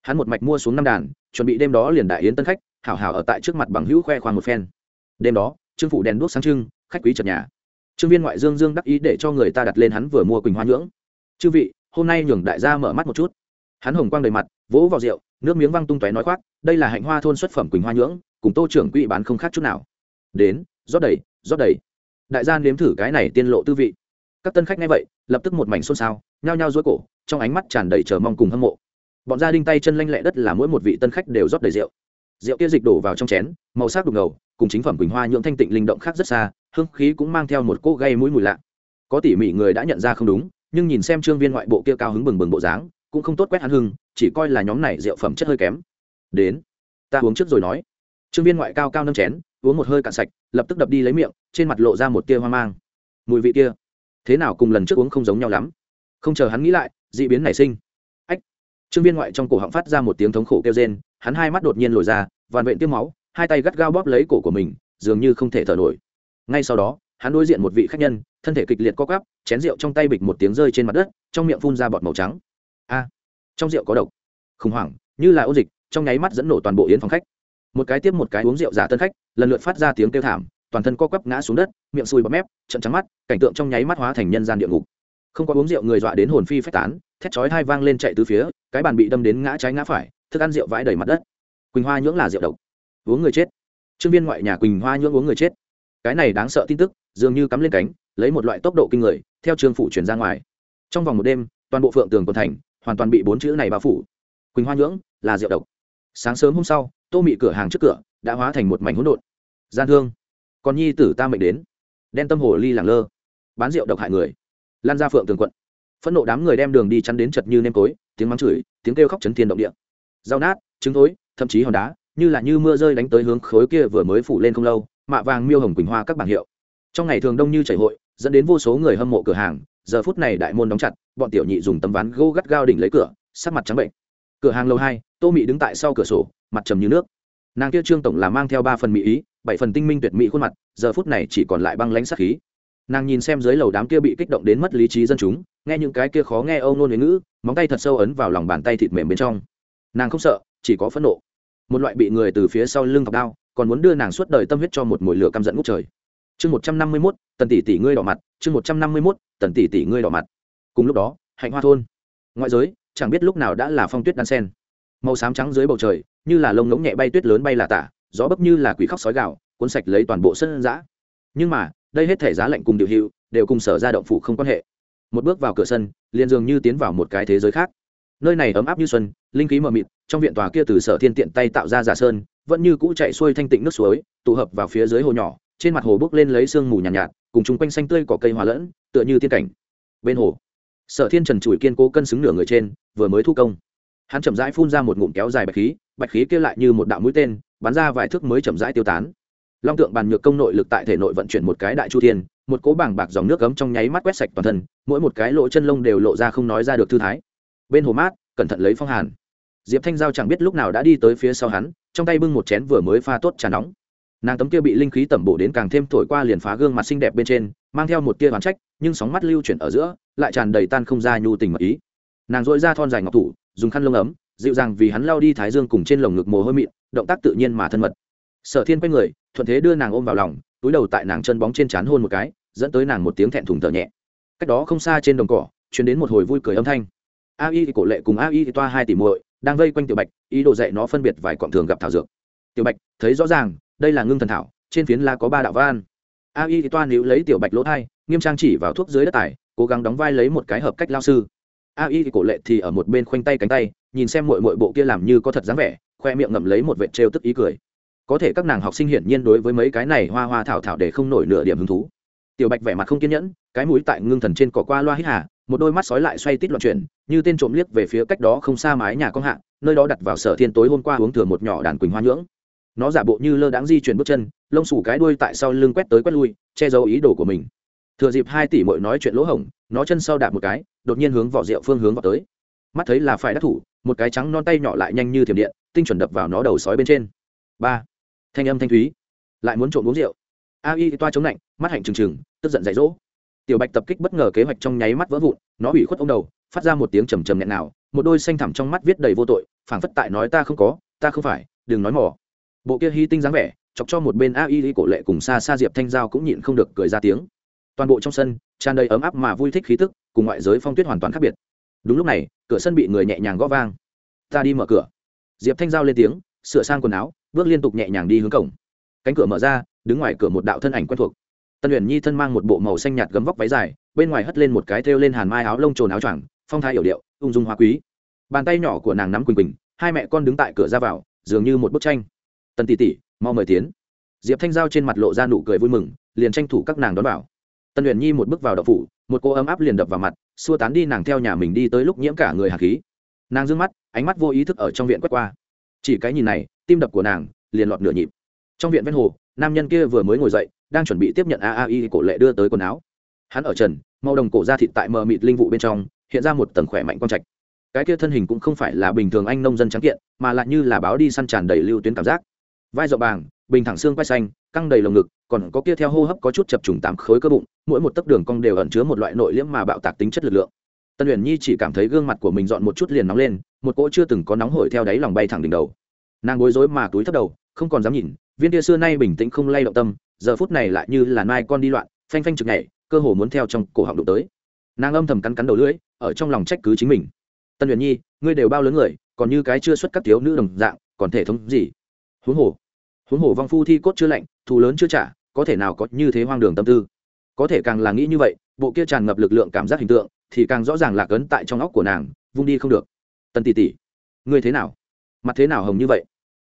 hắn một mạch mua xuống năm đàn, chuẩn bị đêm đó liền đại yến tân khách, hảo hảo ở tại trước mặt bằng hữu khoe khoang một phen. Đêm đó, trương phụ đèn đuốc sáng trưng, khách quý trật nhà. Trương viên ngoại dương dương đắc ý để cho người ta đặt lên hắn vừa mua quỳnh hoa nhưỡng. Chư vị, hôm nay nhường đại gia mở mắt một chút. Hắn hồng quang đầy mặt, vỗ vào rượu, nước miếng văng tung tóe nói khoác, đây là hạnh hoa thôn xuất phẩm quỳnh hoa nhưỡng, cùng tô trưởng quỹ bán không khác chút nào. Đến, rót đầy rót đầy. Đại gia nếm thử cái này tiên lộ tư vị. Các tân khách nghe vậy, lập tức một mảnh xôn xao, nhao nhao dối cổ, trong ánh mắt tràn đầy chờ mong cùng hâm mộ bọn gia đình tay chân lanh lẹ đất là mỗi một vị tân khách đều rót đầy rượu. Rượu kia dịch đổ vào trong chén, màu sắc đục ngầu, cùng chính phẩm quỳnh hoa nhưỡng thanh tịnh linh động khác rất xa, hương khí cũng mang theo một cỗ gây mũi mùi lạ. Có tỉ mỉ người đã nhận ra không đúng, nhưng nhìn xem trương viên ngoại bộ kia cao hứng bừng bừng bộ dáng, cũng không tốt quét hắn hưng, chỉ coi là nhóm này rượu phẩm chất hơi kém. Đến, ta uống trước rồi nói. Trương viên ngoại cao cao nâng chén, uống một hơi cạn sạch, lập tức đập đi lấy miệng, trên mặt lộ ra một tia hoang mang. Mùi vị kia, thế nào cùng lần trước uống không giống nhau lắm. Không chờ hắn nghĩ lại d ị biến nảy sinh trương viên ngoại trong cổ họng phát ra một tiếng thống khổ kêu rên, hắn hai mắt đột nhiên lồi ra, vàn vện tiêm máu, hai tay gắt gao bóp lấy cổ của mình, dường như không thể thở nổi. Ngay sau đó, hắn đối diện một vị khách nhân, thân thể kịch liệt co cắp chén rượu trong tay bịch một tiếng rơi trên mặt đất, trong miệng phun ra bọt màu trắng. A! Trong rượu có độc. Khủng hoảng, như là ô dịch, trong nháy mắt dẫn nổ toàn bộ yến phòng khách. Một cái tiếp một cái uống rượu giả tân khách, lần lượt phát ra tiếng kêu thảm, toàn thân co quắp ngã xuống đất, miệng sùi bọt mép, trận trắng mắt, cảnh tượng trong nháy mắt hóa thành nhân gian địa ngục. Không có uống rượu người dọa đến hồn phi phách tán thét chói hai vang lên chạy từ phía, cái bàn bị đâm đến ngã trái ngã phải, thức ăn rượu vãi đầy mặt đất. Quỳnh hoa nhưỡng là rượu độc. Uống người chết. Trương viên ngoại nhà quỳnh hoa nhưỡng uống người chết. Cái này đáng sợ tin tức, dường như cắm lên cánh, lấy một loại tốc độ kinh người, theo trương phủ chuyển ra ngoài. Trong vòng một đêm, toàn bộ phượng tường quận thành, hoàn toàn bị bốn chữ này bao phủ. Quỳnh hoa nhưỡng là rượu độc. Sáng sớm hôm sau, tô mị cửa hàng trước cửa đã hóa thành một mảnh hỗn độn. Gian thương. Còn nhi tử ta mệnh đến. Đen tâm hồ ly làng lơ. Bán rượu độc hại người. Lan ra phượng tường quận phẫn nộ đám người đem đường đi chắn đến chật như nêm tối tiếng mắng chửi, tiếng kêu khóc chấn thiên động địa. Rau nát, trứng thối, thậm chí hòn đá, như là như mưa rơi đánh tới hướng khối kia vừa mới phủ lên không lâu, mạ vàng miêu hồng quỳnh hoa các bảng hiệu. Trong ngày thường đông như chảy hội, dẫn đến vô số người hâm mộ cửa hàng, giờ phút này đại môn đóng chặt, bọn tiểu nhị dùng tấm ván gỗ gắt gao đỉnh lấy cửa, sắc mặt trắng bệnh. Cửa hàng lâu hai, tô mị đứng tại sau cửa sổ, mặt trầm như nước. Nàng kia trương tổng là mang theo ba phần mỹ ý, bảy phần tinh minh tuyệt mỹ khuôn mặt, giờ phút này chỉ còn lại băng lãnh sắc khí nàng nhìn xem dưới lầu đám kia bị kích động đến mất lý trí dân chúng, nghe những cái kia khó nghe âu nôn huế ngữ, móng tay thật sâu ấn vào lòng bàn tay thịt mềm bên trong. Nàng không sợ, chỉ có phẫn nộ. Một loại bị người từ phía sau lưng thọc đao còn muốn đưa nàng suốt đời tâm huyết cho một mồi lửa căm giận ngút trời. Chương một trăm năm mươi mốt, tần tỷ tỷ ngươi đỏ mặt, chương một trăm năm mươi mốt, tần tỷ tỷ ngươi đỏ mặt. Cùng lúc đó, hạnh hoa thôn. Ngoại giới, chẳng biết lúc nào đã là phong tuyết đan sen. Màu xám trắng dưới bầu trời, như là lông ngỗng nhẹ bay tuyết lớn bay là tả, gió bấp như là quỷ khóc sói gạo cuốn sạch lấy toàn bộ sân giã nhưng mà đây hết thể giá lạnh cùng điều hiệu đều cùng sở ra động phủ không quan hệ. Một bước vào cửa sân liền dường như tiến vào một cái thế giới khác. Nơi này ấm áp như xuân linh khí mờ mịt trong viện tòa kia từ sở thiên tiện tay tạo ra giả sơn vẫn như cũ chạy xuôi thanh tịnh nước suối tụ hợp vào phía dưới hồ nhỏ trên mặt hồ bước lên lấy sương mù nhàn nhạt, nhạt cùng chung quanh xanh tươi cỏ cây hòa lẫn tựa như tiên cảnh. Bên hồ sở thiên trần trụi kiên cố cân xứng nửa người trên vừa mới thu công. Hắn chậm rãi phun ra một ngụm kéo dài bạch khí bạch khí kia lại như một đạo mũi tên bắn ra vài thước mới chậm rãi tiêu tán long tượng bàn nhược công nội lực tại thể nội vận chuyển một cái đại chu thiên, một cố bảng bạc dòng nước cấm trong nháy mắt quét sạch toàn thân, mỗi một cái lỗ chân lông đều lộ ra không nói ra được thư thái. Bên hồ mát, cẩn thận lấy phong hàn. Diệp thanh giao chẳng biết lúc nào đã đi tới phía sau hắn, trong tay bưng một chén vừa mới pha tốt trà nóng. Nàng tấm kia bị linh khí tẩm bổ đến càng thêm thổi qua liền phá gương mặt xinh đẹp bên trên, mang theo một tia đoán trách, nhưng sóng mắt lưu chuyển ở giữa, lại tràn đầy tan không ra nhu tình mật ý. Nàng dội ra thon dài ngọc thủ, dùng khăn lông ấm, dịu dàng vì hắn lao đi thái dương cùng trên lồng ngực mồ hôi mịn, động tác tự nhiên mà thân mật sở thiên quay người thuận thế đưa nàng ôm vào lòng túi đầu tại nàng chân bóng trên trán hôn một cái dẫn tới nàng một tiếng thẹn thùng thở nhẹ. Cách đó không xa trên đồng cỏ chuyển đến một hồi vui cười âm thanh. A y cổ lệ cùng a y toa hai tỷ muội đang vây quanh tiểu bạch ý đồ dạy nó phân biệt vài cọng thường gặp thảo dược. Tiểu bạch thấy rõ ràng đây là ngưng thần thảo trên phiến la có ba đạo van. A y toa níu lấy tiểu bạch lỗ thai nghiêm trang chỉ vào thuốc dưới đất tải, cố gắng đóng vai lấy một cái hợp cách lao sư. A y cổ lệ thì ở một bên khoanh tay cánh tay nhìn xem mội mội bộ kia làm như có thật dáng vẻ khoe miệng ngậm lấy một vệt trêu tức ý cười có thể các nàng học sinh hiển nhiên đối với mấy cái này hoa hoa thảo thảo để không nổi nửa điểm hứng thú. Tiểu bạch vẻ mặt không kiên nhẫn, cái mũi tại ngưng thần trên cỏ qua loa hít hà, một đôi mắt sói lại xoay tít loạn chuyển, như tên trộm liếc về phía cách đó không xa mái nhà con hạ, nơi đó đặt vào sở thiên tối hôm qua uống thừa một nhỏ đàn quỳnh hoa nhưỡng. Nó giả bộ như lơ đáng di chuyển bước chân, lông sủ cái đuôi tại sau lưng quét tới quét lui, che giấu ý đồ của mình. Thừa dịp hai tỷ mội nói chuyện lỗ hổng, nó chân sau đạp một cái, đột nhiên hướng vỏ rượu phương hướng vào tới. Mắt thấy là phải đắc thủ, một cái trắng non tay nhỏ lại nhanh như thiểm điện, tinh chuẩn đập vào nó đầu sói bên trên. Ba thanh âm thanh thúy, lại muốn trộm uống rượu. A y toa chống lạnh, mắt hạnh trừng trừng, tức giận dạy dỗ. Tiểu bạch tập kích bất ngờ kế hoạch trong nháy mắt vỡ vụn, nó ủy khuất ông đầu, phát ra một tiếng trầm trầm nghẹn nào một đôi xanh thẳm trong mắt viết đầy vô tội, phảng phất tại nói ta không có, ta không phải, đừng nói mỏ bộ kia hy tinh dáng vẻ, chọc cho một bên a y cổ lệ cùng xa xa diệp thanh giao cũng nhịn không được cười ra tiếng. Toàn bộ trong sân, tràn đầy ấm áp mà vui thích khí tức, cùng ngoại giới phong tuyết hoàn toàn khác biệt. Đúng lúc này, cửa sân bị người nhẹ nhàng gõ vang. Ta đi mở cửa. Diệp thanh giao lên tiếng, sửa sang quần áo bước liên tục nhẹ nhàng đi hướng cổng. Cánh cửa mở ra, đứng ngoài cửa một đạo thân ảnh quen thuộc. Tân luyện nhi thân mang một bộ màu xanh nhạt gấm vóc váy dài, bên ngoài hất lên một cái thêu lên hàn mai áo lông trồn áo choàng, phong thái yểu điệu, ung dung hoa quý. Bàn tay nhỏ của nàng nắm quỳnh quỳnh, hai mẹ con đứng tại cửa ra vào, dường như một bức tranh. Tần tỷ tỷ, mau mời tiến. Diệp thanh giao trên mặt lộ ra nụ cười vui mừng, liền tranh thủ các nàng đón vào. Tân luyện nhi một bước vào đậu phủ, một cô ấm áp liền đập vào mặt, xua tán đi nàng theo nhà mình đi tới lúc nhiễm cả người hạt khí. Nàng d mắt, ánh mắt vô ý thức ở trong viện quét qua chỉ cái nhìn này, tim đập của nàng liền lọt nửa nhịp. Trong viện ven hồ, nam nhân kia vừa mới ngồi dậy, đang chuẩn bị tiếp nhận aai cổ lệ đưa tới quần áo. Hắn ở trần, màu đồng cổ ra thịt tại mờ mịt linh vụ bên trong, hiện ra một tầng khỏe mạnh quang trạch. Cái kia thân hình cũng không phải là bình thường anh nông dân trắng kiện, mà lại như là báo đi săn tràn đầy lưu tuyến cảm giác. Vai rộng bàng, bình thẳng xương quay xanh, căng đầy lồng ngực, còn có kia theo hô hấp có chút chập trùng tám khối cơ bụng, mỗi một tấc đường cong đều ẩn chứa một loại nội liễm mà bạo tạc tính chất lực lượng tân huyền nhi chỉ cảm thấy gương mặt của mình dọn một chút liền nóng lên, một cỗ chưa từng có nóng hổi theo đáy lòng bay thẳng đỉnh đầu. Nàng bối rối mà túi thấp đầu, không còn dám nhìn, viên tia xưa nay bình tĩnh không lay động tâm, giờ phút này lại như là nai con đi loạn, phanh phanh chực nhảy, cơ hồ muốn theo trong cổ họng đụng tới. Nàng âm thầm cắn cắn đầu lưỡi, ở trong lòng trách cứ chính mình. Tân huyền nhi, ngươi đều bao lớn người, còn như cái chưa xuất các thiếu nữ đồng dạng, còn thể thống gì? Huống hồ huống hồ vong phu thi cốt chưa lạnh, thù lớn chưa trả, có thể nào có như thế hoang đường tâm tư? Có thể càng là nghĩ như vậy, bộ kia tràn ngập lực lượng cảm giác hình tượng thì càng rõ ràng lạc ấn tại trong óc của nàng, vung đi không được. Tần tỷ tỷ, ngươi thế nào? Mặt thế nào hồng như vậy?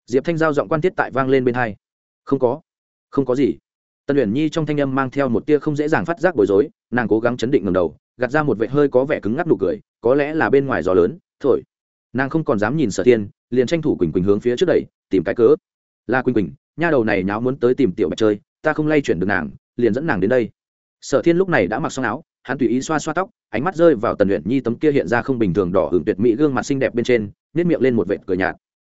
Diệp thanh giao giọng quan thiết tại vang lên bên hai. Không có. Không có gì. Tần uyển nhi trong thanh âm mang theo một tia không dễ dàng phát giác bối rối, nàng cố gắng chấn định ngầm đầu, gạt ra một vệ hơi có vẻ cứng ngắc nụ cười, có lẽ là bên ngoài gió lớn, thổi. Nàng không còn dám nhìn sở tiên liền tranh thủ quỳnh quỳnh hướng phía trước đẩy, tìm cái cớ. Là quỳnh quỳnh, nha đầu này nháo muốn tới tìm tiểu bạch chơi, ta không lay chuyển được nàng, liền dẫn nàng đến đây. Sở thiên lúc này đã mặc xong áo hắn tùy ý xoa xoa tóc, ánh mắt rơi vào tần luyện nhi tấm kia hiện ra không bình thường đỏ hưởng tuyệt mỹ gương mặt xinh đẹp bên trên nếp miệng lên một vệt cười nhạt.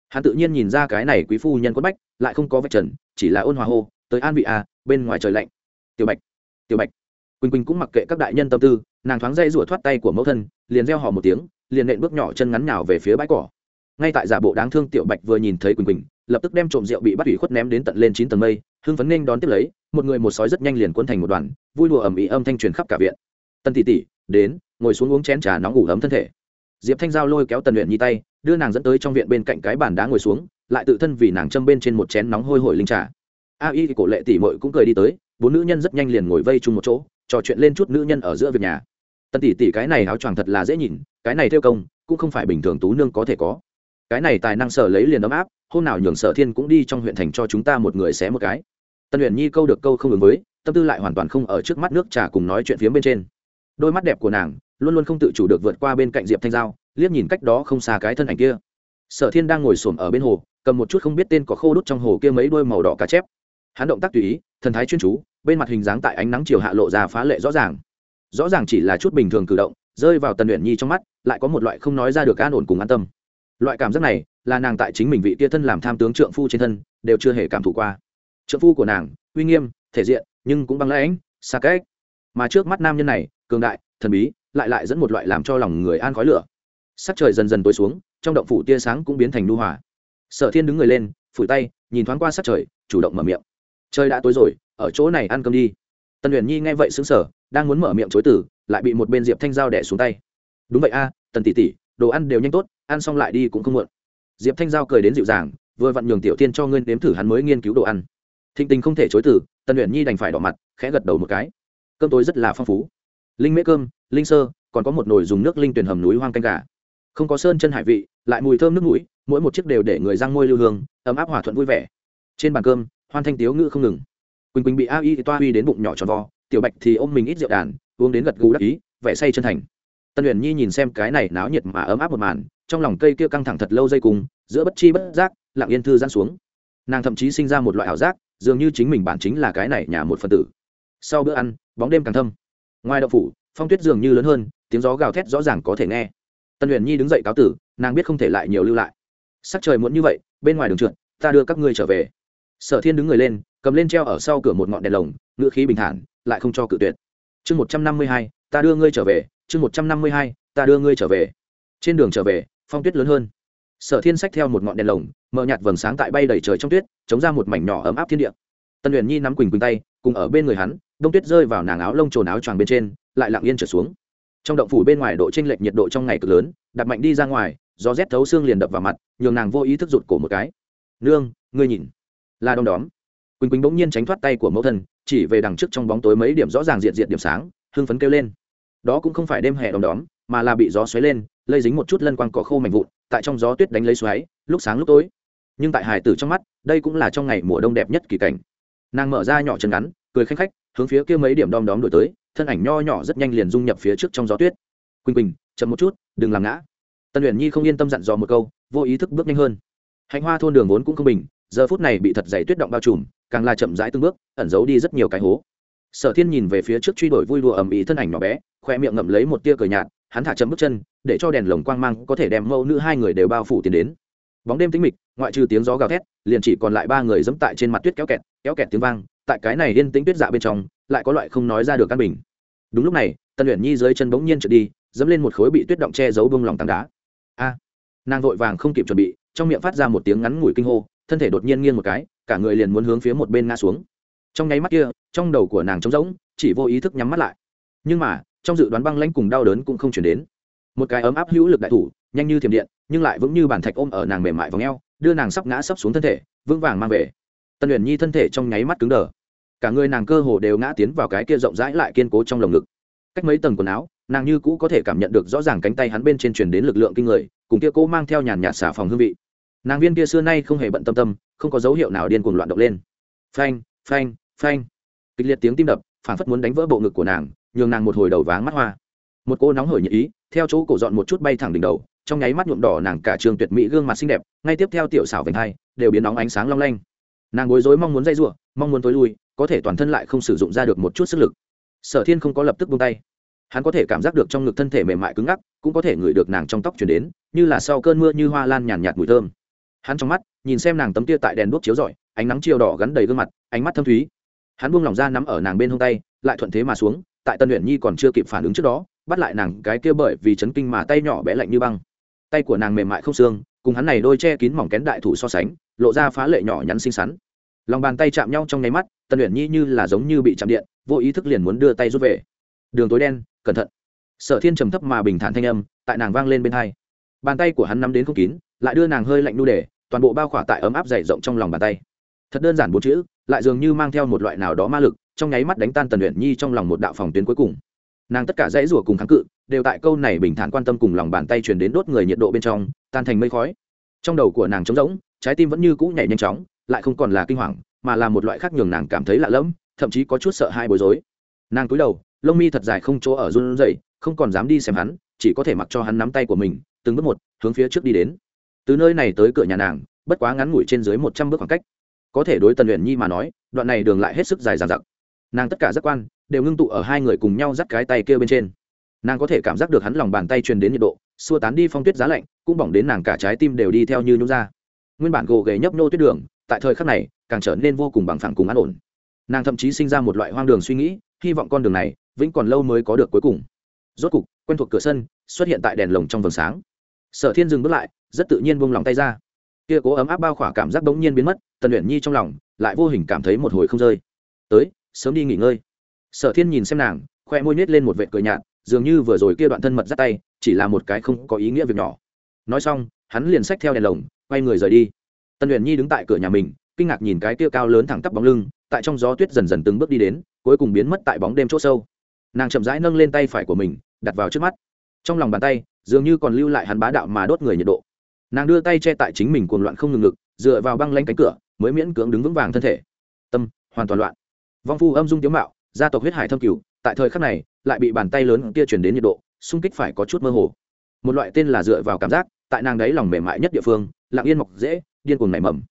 Hắn tự nhiên nhìn ra cái này quý phu nhân quất bách, lại không có vạch trần, chỉ là ôn hòa hô, tới an vị à bên ngoài trời lạnh. Tiểu bạch tiểu bạch. Quỳnh quỳnh cũng mặc kệ các đại nhân tâm tư, nàng thoáng dây rủa thoát tay của mẫu thân, liền reo hò một tiếng, liền nện bước nhỏ chân ngắn nào về phía bãi cỏ. Ngay tại giả bộ đáng thương tiểu bạch vừa nhìn thấy quỳnh quỳnh, lập tức đem trộm rượu bị bắt ủy khuất ném đến tận lên chín tầng mây, hưng phấn nên đón tiếp lấy, một người một sói rất nhanh liền cuốn thành một đoàn, vui đùa ầm ĩ âm thanh truyền khắp cả viện tân tỷ tỷ, đến, ngồi xuống uống chén trà nóng ngủ ấm thân thể. Diệp thanh giao lôi kéo tần luyện nhi tay, đưa nàng dẫn tới trong viện bên cạnh cái bàn đá ngồi xuống, lại tự thân vì nàng châm bên trên một chén nóng hôi hổi linh trà. A y cổ lệ tỷ mội cũng cười đi tới, bốn nữ nhân rất nhanh liền ngồi vây chung một chỗ, trò chuyện lên chút nữ nhân ở giữa việc nhà. Tần tỷ tỷ cái này áo choàng thật là dễ nhìn, cái này theo công, cũng không phải bình thường tú nương có thể có. Cái này tài năng sở lấy liền ấm áp, hôm nào nhường sở thiên cũng đi trong huyện thành cho chúng ta một người xé một cái. Tần luyện nhi câu được câu không ứng với, tâm tư lại hoàn toàn không ở trước mắt nước trà cùng nói chuyện phía bên trên đôi mắt đẹp của nàng luôn luôn không tự chủ được vượt qua bên cạnh diệp thanh giao liếc nhìn cách đó không xa cái thân ảnh kia sở thiên đang ngồi xổm ở bên hồ cầm một chút không biết tên có khô đút trong hồ kia mấy đôi màu đỏ cá chép hắn động tác tùy ý thần thái chuyên chú bên mặt hình dáng tại ánh nắng chiều hạ lộ ra phá lệ rõ ràng rõ ràng chỉ là chút bình thường cử động rơi vào tần luyện nhi trong mắt lại có một loại không nói ra được an ổn cùng an tâm loại cảm giác này là nàng tại chính mình vị tia thân làm tham tướng trượng phu trên thân đều chưa hề cảm thụ qua trượng phu của nàng uy nghiêm thể diện nhưng cũng băng lãnh xa cách mà trước mắt nam nhân này cường đại, thần bí, lại lại dẫn một loại làm cho lòng người an khói lửa. Sắc trời dần dần tối xuống, trong động phủ tia sáng cũng biến thành nu hòa. Sở thiên đứng người lên, phủi tay, nhìn thoáng qua sắc trời, chủ động mở miệng. Trời đã tối rồi, ở chỗ này ăn cơm đi. Tần huyền nhi nghe vậy xứng sở đang muốn mở miệng chối tử lại bị một bên diệp thanh giao đẻ xuống tay. Đúng vậy a, tần tỷ tỷ, đồ ăn đều nhanh tốt, ăn xong lại đi cũng không muộn. Diệp thanh giao cười đến dịu dàng, vừa vặn nhường tiểu tiên cho ngươi nếm thử hắn mới nghiên cứu đồ ăn. Thịnh tình không thể chối từ, tần luyện nhi đành phải đỏ mặt, khẽ gật đầu một cái. Cơm tối rất là phong phú linh mễ cơm, linh sơ, còn có một nồi dùng nước linh tuyển hầm núi hoang canh gà. Không có sơn chân hải vị, lại mùi thơm nước mũi, mỗi một chiếc đều để người răng môi lưu hương, ấm áp hòa thuận vui vẻ. Trên bàn cơm, hoan thanh tiếu ngữ không ngừng. Quỳnh quỳnh bị a y toa uy đến bụng nhỏ tròn vo, tiểu bạch thì ôm mình ít rượu đàn, uống đến gật gù đắc ý, vẻ say chân thành. Tân luyện nhi nhìn xem cái này náo nhiệt mà ấm áp một màn, trong lòng cây kia căng thẳng thật lâu dây cùng, giữa bất chi bất giác, lặng yên thư giãn xuống. Nàng thậm chí sinh ra một loại ảo giác, dường như chính mình bản chính là cái này nhà một phần tử. Sau bữa ăn, bóng đêm càng thâm ngoài đậu phủ, phong tuyết dường như lớn hơn, tiếng gió gào thét rõ ràng có thể nghe. Tân huyền nhi đứng dậy cáo tử, nàng biết không thể lại nhiều lưu lại. Sắc trời muốn như vậy, bên ngoài đường trượt, ta đưa các ngươi trở về. Sở thiên đứng người lên, cầm lên treo ở sau cửa một ngọn đèn lồng, ngữ khí bình thản, lại không cho cự tuyệt. Chương một trăm năm mươi hai, ta đưa ngươi trở về, chương một trăm năm mươi hai, ta đưa ngươi trở về. Trên đường trở về, phong tuyết lớn hơn. Sở thiên sách theo một ngọn đèn lồng mở nhạt vầng sáng tại bay đầy trời trong tuyết, chống ra một mảnh nhỏ ấm áp thiên địa. Tân huyền nhi nắm quỳnh quỳnh tay, cùng ở bên người hắn đông tuyết rơi vào nàng áo lông trồn áo choàng bên trên, lại lặng yên trở xuống. Trong động phủ bên ngoài độ chênh lệch nhiệt độ trong ngày cực lớn đặt mạnh đi ra ngoài, gió rét thấu xương liền đập vào mặt, nhường nàng vô ý thức rụt cổ một cái. Nương, ngươi nhìn. Là đom đóm. Quỳnh quỳnh bỗng nhiên tránh thoát tay của mẫu thân, chỉ về đằng trước trong bóng tối mấy điểm rõ ràng diện diện điểm sáng, hưng phấn kêu lên. Đó cũng không phải đêm hè đom đóm, mà là bị gió xoáy lên, lây dính một chút lân quang cỏ khô mảnh vụn, tại trong gió tuyết đánh lấy xoáy, lúc sáng lúc tối. Nhưng tại hải tử trong mắt, đây cũng là trong ngày mùa đông đẹp nhất kỳ cảnh. Nàng mở ra nhỏ chân ngắn, cười khanh khách hướng phía kia mấy điểm đom đóm đổi tới, thân ảnh nho nhỏ rất nhanh liền dung nhập phía trước trong gió tuyết. Quỳnh quỳnh, chậm một chút, đừng làm ngã. Tân luyện nhi không yên tâm dặn dò một câu, vô ý thức bước nhanh hơn. Hạnh hoa thôn đường vốn cũng không bình, giờ phút này bị thật dày tuyết động bao trùm, càng là chậm rãi từng bước, ẩn giấu đi rất nhiều cái hố. Sở thiên nhìn về phía trước truy đuổi vui đùa ầm ĩ thân ảnh nhỏ bé, khoe miệng ngậm lấy một tia cười nhạt, hắn thả chậm bước chân, để cho đèn lồng quang mang có thể đem mẫu nữ hai người đều bao phủ tiến đến. Bóng đêm tĩnh mịch, ngoại trừ tiếng gió gào thét, liền chỉ còn lại ba người dẫm tại trên mặt tuyết kéo kẹt kéo kẹt tiếng vang tại cái này yên tĩnh tuyết dạ bên trong, lại có loại không nói ra được căn bình. Đúng lúc này tân luyện nhi dưới chân bỗng nhiên trượt đi, dẫm lên một khối bị tuyết động che giấu bông lòng tảng đá. A! Nàng vội vàng không kịp chuẩn bị, trong miệng phát ra một tiếng ngắn ngủi kinh hô, thân thể đột nhiên nghiêng một cái, cả người liền muốn hướng phía một bên ngã xuống. Trong nháy mắt kia, trong đầu của nàng trống rỗng, chỉ vô ý thức nhắm mắt lại. Nhưng mà, trong dự đoán băng lãnh cùng đau đớn cũng không chuyển đến. Một cái ấm áp hữu lực đại thủ, nhanh như thiểm điện, nhưng lại vững như bản thạch ôm ở nàng mềm mại v ò đưa nàng sắp ngã sắp xuống thân thể, vững vàng mang về. Tân luyện nhi thân thể trong nháy mắt cứng đờ cả người nàng cơ hồ đều ngã tiến vào cái kia rộng rãi lại kiên cố trong lồng ngực. Cách mấy tầng quần áo, nàng như cũ có thể cảm nhận được rõ ràng cánh tay hắn bên trên truyền đến lực lượng kinh người, cùng kia cố mang theo nhàn nhạt xả phòng hương vị. Nàng viên kia xưa nay không hề bận tâm tâm, không có dấu hiệu nào điên cuồng loạn động lên. Phanh phanh phanh. Kịch liệt tiếng tim đập, phản phất muốn đánh vỡ bộ ngực của nàng, nhường nàng một hồi đầu váng mắt hoa. Một cô nóng hổi nhị ý, theo chỗ cổ dọn một chút bay thẳng đỉnh đầu, trong nháy mắt nhuộm đỏ nàng cả trường tuyệt mỹ gương mặt xinh đẹp, ngay tiếp theo tiểu xảo vành hai, đều biến nóng ánh sáng long lanh. Nàng bối rối mong muốn dây giụa mong muốn tối lui, có thể toàn thân lại không sử dụng ra được một chút sức lực. Sở thiên không có lập tức buông tay. Hắn có thể cảm giác được trong ngực thân thể mềm mại cứng ngắc, cũng có thể ngửi được nàng trong tóc chuyển đến, như là sau cơn mưa như hoa lan nhàn nhạt mùi thơm. Hắn trong mắt, nhìn xem nàng tấm tia tại đèn đuốc chiếu rọi, ánh nắng chiều đỏ gắn đầy gương mặt, ánh mắt thâm thúy. Hắn buông lỏng ra nắm ở nàng bên hông tay, lại thuận thế mà xuống, tại tân luyện nhi còn chưa kịp phản ứng trước đó, bắt lại nàng cái kia bởi vì chấn kinh mà tay nhỏ bé lạnh như băng. Tay của nàng mềm mại không xương, cùng hắn này đôi che kín mỏng kén đại thủ so sánh, lộ ra phá lệ nhỏ nhắn xinh xắn lòng bàn tay chạm nhau trong nháy mắt, tần luyện nhi như là giống như bị chạm điện, vô ý thức liền muốn đưa tay rút về. Đường tối đen, cẩn thận. Sở thiên trầm thấp mà bình thản thanh âm, tại nàng vang lên bên hai. Bàn tay của hắn nắm đến không kín, lại đưa nàng hơi lạnh nu để, toàn bộ bao khỏa tại ấm áp dày rộng trong lòng bàn tay. Thật đơn giản bốn chữ, lại dường như mang theo một loại nào đó ma lực, trong nháy mắt đánh tan tần luyện nhi trong lòng một đạo phòng tuyến cuối cùng. Nàng tất cả dãy rủa cùng kháng cự, đều tại câu này bình thản quan tâm cùng lòng bàn tay truyền đến đốt người nhiệt độ bên trong, tan thành mây khói. Trong đầu của nàng trống rỗng, trái tim vẫn như cũ nhảy nhanh chóng lại không còn là kinh hoàng, mà là một loại khác nhường nàng cảm thấy lạ lẫm, thậm chí có chút sợ hai bối rối. Nàng cúi đầu, lông mi thật dài không chỗ ở run rẩy, không còn dám đi xem hắn, chỉ có thể mặc cho hắn nắm tay của mình, từng bước một, hướng phía trước đi đến. Từ nơi này tới cửa nhà nàng, bất quá ngắn ngủi trên dưới một trăm bước khoảng cách. Có thể đối tần luyện nhi mà nói, đoạn này đường lại hết sức dài dằng dặc. Nàng tất cả giác quan, đều ngưng tụ ở hai người cùng nhau dắt cái tay kia bên trên. Nàng có thể cảm giác được hắn lòng bàn tay truyền đến nhiệt độ, xua tán đi phong tuyết giá lạnh, cũng bỏng đến nàng cả trái tim đều đi theo như nhún ra. Nguyên bản gồ ghề nhấp nhô tuyết đường tại thời khắc này, càng trở nên vô cùng bằng phẳng cùng an ổn. Nàng thậm chí sinh ra một loại hoang đường suy nghĩ, hy vọng con đường này vĩnh còn lâu mới có được cuối cùng. Rốt cục, quen thuộc cửa sân xuất hiện tại đèn lồng trong vầng sáng. Sở thiên dừng bước lại, rất tự nhiên buông lòng tay ra. Kia cố ấm áp bao khỏa cảm giác bỗng nhiên biến mất, tần luyện nhi trong lòng lại vô hình cảm thấy một hồi không rơi. Tới, sớm đi nghỉ ngơi. Sở thiên nhìn xem nàng, khoe môi nết lên một vệ cười nhạt, dường như vừa rồi kia đoạn thân mật dắt tay chỉ là một cái không có ý nghĩa việc nhỏ. Nói xong, hắn liền xách theo đèn lồng, quay người rời đi tần luyện nhi đứng tại cửa nhà mình, kinh ngạc nhìn cái kia cao lớn thẳng tắp bóng lưng, tại trong gió tuyết dần dần từng bước đi đến, cuối cùng biến mất tại bóng đêm chỗ sâu. Nàng chậm rãi nâng lên tay phải của mình, đặt vào trước mắt. Trong lòng bàn tay, dường như còn lưu lại hắn bá đạo mà đốt người nhiệt độ. Nàng đưa tay che tại chính mình cuồng loạn không ngừng ngực, dựa vào băng lanh cánh cửa, mới miễn cưỡng đứng vững vàng thân thể. Tâm, hoàn toàn loạn. Vong phu âm dung tiếu mạo, gia tộc huyết hải thâm cửu, tại thời khắc này, lại bị bàn tay lớn kia chuyển đến nhiệt độ, xung kích phải có chút mơ hồ. Một loại tên là dựa vào cảm giác, tại nàng đấy lòng mềm mại nhất địa phương, lặng yên mọc dễ điên cuồng nảy mầm.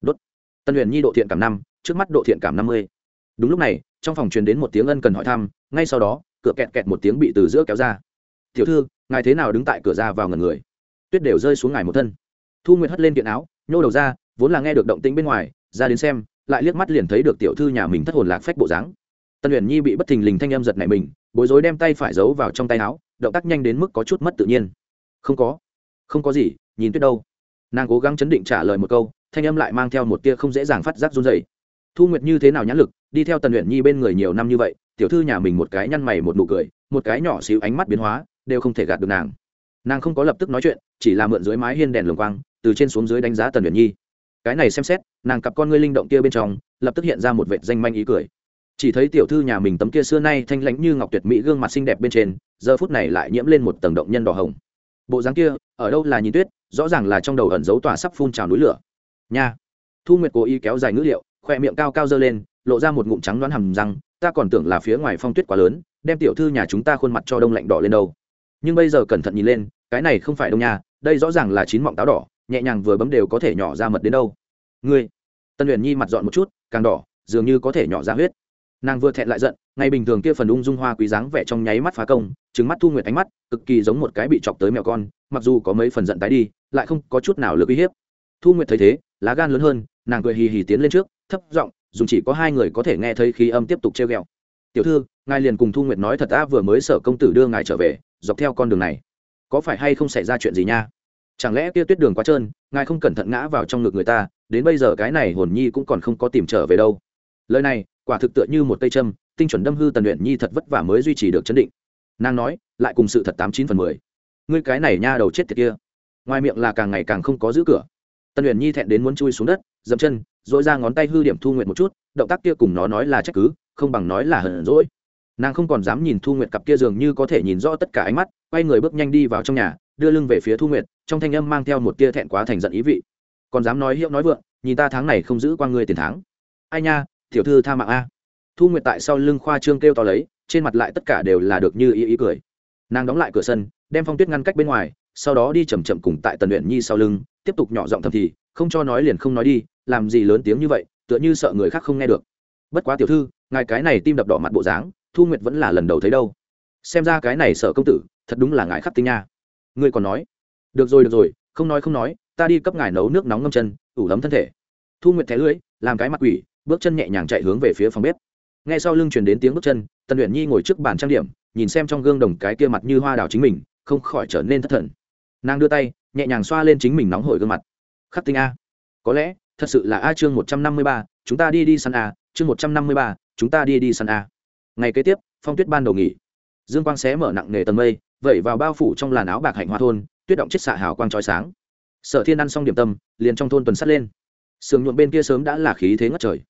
Đốt. Tân huyền nhi độ thiện cảm năm, trước mắt độ thiện cảm năm mươi. Đúng lúc này, trong phòng truyền đến một tiếng ân cần hỏi thăm, ngay sau đó, cửa kẹt kẹt một tiếng bị từ giữa kéo ra. Tiểu thư, ngài thế nào đứng tại cửa ra vào ngần người? Tuyết đều rơi xuống ngài một thân. Thu nguyệt hất lên kiện áo, nhô đầu ra, vốn là nghe được động tĩnh bên ngoài, ra đến xem, lại liếc mắt liền thấy được tiểu thư nhà mình thất hồn lạc phách bộ dáng. Tân huyền nhi bị bất thình lình thanh âm giật này mình, bối rối đem tay phải giấu vào trong tay áo, động tác nhanh đến mức có chút mất tự nhiên. Không có. Không có gì, nhìn tuyết đâu? Nàng cố gắng chấn định trả lời một câu, thanh âm lại mang theo một tia không dễ dàng phát giác run dày thu nguyệt như thế nào nhãn lực, đi theo tần luyện nhi bên người nhiều năm như vậy, tiểu thư nhà mình một cái nhăn mày một nụ cười, một cái nhỏ xíu ánh mắt biến hóa, đều không thể gạt được nàng. Nàng không có lập tức nói chuyện, chỉ là mượn dưới mái hiên đèn lồng quang, từ trên xuống dưới đánh giá tần luyện nhi. Cái này xem xét, nàng cặp con ngươi linh động kia bên trong, lập tức hiện ra một vệt danh manh ý cười. Chỉ thấy tiểu thư nhà mình tấm kia xưa nay thanh lãnh như ngọc tuyệt mỹ gương mặt xinh đẹp bên trên, giờ phút này lại nhiễm lên một tầng động nhân đỏ hồng. Bộ dáng kia, ở đâu là nhìn tuyết rõ ràng là trong đầu ẩn dấu tỏa sắp phun trào núi lửa. Nha. Thu nguyệt cố ý kéo dài ngữ liệu, khoe miệng cao cao dơ lên, lộ ra một ngụm trắng đoán hầm răng, ta còn tưởng là phía ngoài phong tuyết quá lớn, đem tiểu thư nhà chúng ta khuôn mặt cho đông lạnh đỏ lên đâu. Nhưng bây giờ cẩn thận nhìn lên, cái này không phải đông nhà đây rõ ràng là chín mọng táo đỏ, nhẹ nhàng vừa bấm đều có thể nhỏ ra mật đến đâu. Ngươi. Tân huyền nhi mặt dọn một chút, càng đỏ, dường như có thể nhỏ ra huyết. Nàng vừa thẹn lại giận ngày bình thường kia phần ung dung hoa quý dáng vẻ trong nháy mắt phá công trứng mắt thu nguyệt ánh mắt, cực kỳ giống một cái bị chọc tới mèo con, mặc dù có mấy phần giận tái đi, lại không có chút nào lực uy hiếp. Thu nguyệt thấy thế, lá gan lớn hơn, nàng cười hì hì tiến lên trước, thấp giọng, dùng chỉ có hai người có thể nghe thấy khí âm tiếp tục treo ghẹo. Tiểu thư, ngài liền cùng thu nguyệt nói thật ta vừa mới sở công tử đưa ngài trở về, dọc theo con đường này, có phải hay không xảy ra chuyện gì nha? Chẳng lẽ kia tuyết đường quá trơn, ngài không cẩn thận ngã vào trong ngực người ta, đến bây giờ cái này hồn nhi cũng còn không có tìm trở về đâu. Lời này, quả thực tựa như một cây châm tinh chuẩn đâm hư tần luyện nhi thật vất vả mới duy trì được chấn định. Nàng nói, lại cùng sự thật tám chín phần mười. Ngươi cái này nha đầu chết tiệt kia. Ngoài miệng là càng ngày càng không có giữ cửa. Tần luyện nhi thẹn đến muốn chui xuống đất, dậm chân dội ra ngón tay hư điểm thu nguyện một chút, động tác kia cùng nó nói là trách cứ, không bằng nói là hờn rỗi. Nàng không còn dám nhìn thu nguyện cặp kia dường như có thể nhìn rõ tất cả ánh mắt, quay người bước nhanh đi vào trong nhà, đưa lưng về phía thu nguyện trong thanh âm mang theo một tia thẹn quá thành giận ý vị. Còn dám nói hiệu nói vượng, nhìn ta tháng này không giữ qua ngươi tiền tháng. Ai nha, tiểu thư tha mạng a thu nguyệt tại sau lưng khoa trương kêu to lấy, trên mặt lại tất cả đều là được như ý ý cười. Nàng đóng lại cửa sân, đem phong tuyết ngăn cách bên ngoài, sau đó đi chầm chậm cùng tại tần luyện nhi sau lưng, tiếp tục nhỏ giọng thầm thì, không cho nói liền không nói đi, làm gì lớn tiếng như vậy, tựa như sợ người khác không nghe được. Bất quá tiểu thư, ngài cái này tim đập đỏ mặt bộ dáng, thu nguyệt vẫn là lần đầu thấy đâu. Xem ra cái này sợ công tử, thật đúng là ngài khắc tinh nha. Ngươi còn nói. Được rồi được rồi, không nói không nói, ta đi cấp ngài nấu nước nóng ngâm chân, ủ lấm thân thể. Thu nguyệt thẻ lưới làm cái mặt quỷ, bước chân nhẹ nhàng chạy hướng về phía phòng bếp ngay sau lưng truyền đến tiếng bước chân, tần luyện nhi ngồi trước bàn trang điểm, nhìn xem trong gương đồng cái kia mặt như hoa đào chính mình, không khỏi trở nên thất thần. Nàng đưa tay, nhẹ nhàng xoa lên chính mình nóng hổi gương mặt. Khắc tinh a. Có lẽ, thật sự là a chương một trăm năm mươi ba, chúng ta đi đi săn a, chương một trăm năm mươi ba, chúng ta đi đi săn a. Ngày kế tiếp, phong tuyết ban đầu nghỉ. Dương quang xé mở nặng nề tầng mây, vẩy vào bao phủ trong làn áo bạc hạnh hoa thôn, tuyết động chết xạ hào quang trói sáng. Sở thiên ăn xong điểm tâm, liền trong thôn tuần sắt lên. Sườn nhuộm bên kia sớm đã là khí thế ngất trời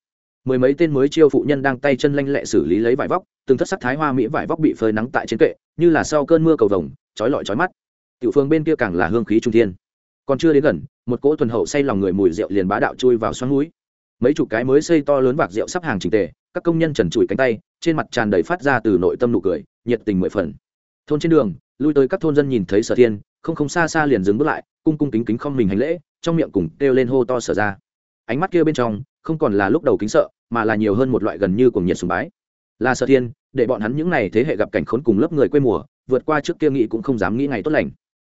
mười mấy tên mới chiêu phụ nhân đang tay chân lanh lẹ xử lý lấy vải vóc, từng thất sắc thái hoa mỹ vải vóc bị phơi nắng tại trên kệ, như là sau cơn mưa cầu vồng, trói lọi trói mắt. Tiểu phương bên kia càng là hương khí trung thiên. Còn chưa đến gần, một cỗ thuần hậu say lòng người mùi rượu liền bá đạo chui vào xoắn núi. Mấy chục cái mới xây to lớn vạc rượu sắp hàng trình tề, các công nhân trần trụi cánh tay, trên mặt tràn đầy phát ra từ nội tâm nụ cười, nhiệt tình mười phần. Thôn trên đường, lui tới các thôn dân nhìn thấy sở thiên, không không xa xa liền dừng bước lại, cung cung kính kính không mình hành lễ, trong miệng cùng kêu lên hô to sở ra. Ánh mắt kia bên trong, không còn là lúc đầu kính sợ mà là nhiều hơn một loại gần như cùng nhiệt sùng bái. Là sở thiên, để bọn hắn những n à y thế hệ gặp cảnh khốn cùng lớp người quê mùa, vượt qua trước kia nghĩ cũng không dám nghĩ ngày tốt lành.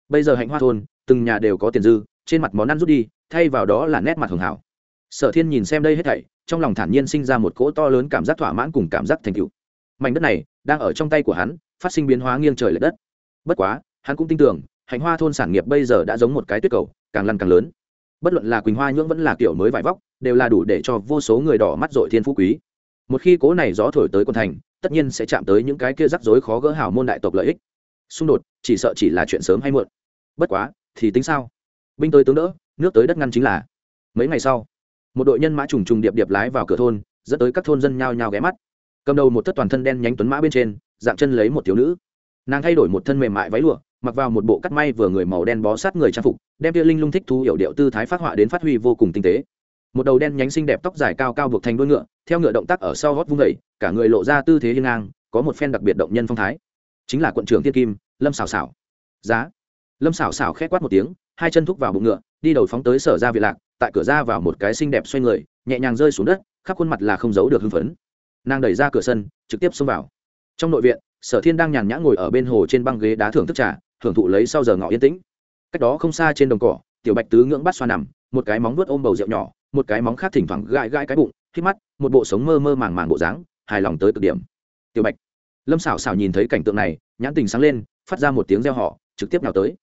Bây giờ hạnh hoa thôn, từng nhà đều có tiền dư, trên mặt món ăn rút đi, thay vào đó là nét mặt hưởng hảo. Sở thiên nhìn xem đây hết thảy, trong lòng thản nhiên sinh ra một cỗ to lớn cảm giác thỏa mãn cùng cảm giác thành cựu mảnh đất này, đang ở trong tay của hắn, phát sinh biến hóa nghiêng trời l ệ đất. Bất quá, hắn cũng tin tưởng, hạnh hoa thôn sản nghiệp bây giờ đã giống một cái tuyết cầu, càng lăn càng lớn. Bất luận là quỳnh hoa nhưỡng vẫn là kiểu mới vải vóc đều là đủ để cho vô số người đỏ mắt dội thiên phú quý. Một khi cố này gió thổi tới quân thành, tất nhiên sẽ chạm tới những cái kia rắc rối khó gỡ hảo môn đại tộc lợi ích. Xung đột, chỉ sợ chỉ là chuyện sớm hay muộn. Bất quá, thì tính sao? Binh tới tướng đỡ, nước tới đất ngăn chính là. Mấy ngày sau, một đội nhân mã trùng trùng điệp điệp lái vào cửa thôn, dẫn tới các thôn dân nhao nhao ghé mắt. Cầm đầu một thất toàn thân đen nhánh tuấn mã bên trên, dạng chân lấy một thiếu nữ. Nàng thay đổi một thân mềm mại váy lụa, mặc vào một bộ cắt may vừa người màu đen bó sát người trang phục, đem tia linh lung thích thú hiểu điệu tư thái phát họa đến phát huy vô cùng tinh tế một đầu đen nhánh xinh đẹp tóc dài cao cao buộc thành đuôi ngựa, theo ngựa động tác ở sau gót vung vẩy cả người lộ ra tư thế hiên ngang, có một phen đặc biệt động nhân phong thái. Chính là quận trưởng Thiên kim, lâm xảo xảo giá. Lâm xảo xảo khẽ quát một tiếng, hai chân thúc vào bụng ngựa, đi đầu phóng tới sở ra vị lạc, tại cửa ra vào một cái xinh đẹp xoay người, nhẹ nhàng rơi xuống đất, khắp khuôn mặt là không giấu được hưng phấn. Nàng đẩy ra cửa sân, trực tiếp xông vào. Trong nội viện, sở thiên đang nhàn nhã ngồi ở bên hồ trên băng ghế đá thưởng thức trà, thưởng thụ lấy sau giờ ngọ yên tĩnh. Cách đó không xa trên đồng cỏ, tiểu bạch tứ ngưỡng bắt xoa nằm, một cái móng vuốt ôm bầu rượu nhỏ một cái móng khác thỉnh thoảng gãi gãi cái bụng, khi mắt, một bộ sống mơ mơ màng màng bộ dáng, hài lòng tới cực điểm. Tiểu bạch, lâm xảo xảo nhìn thấy cảnh tượng này, nhãn tình sáng lên, phát ra một tiếng reo họ trực tiếp nào tới.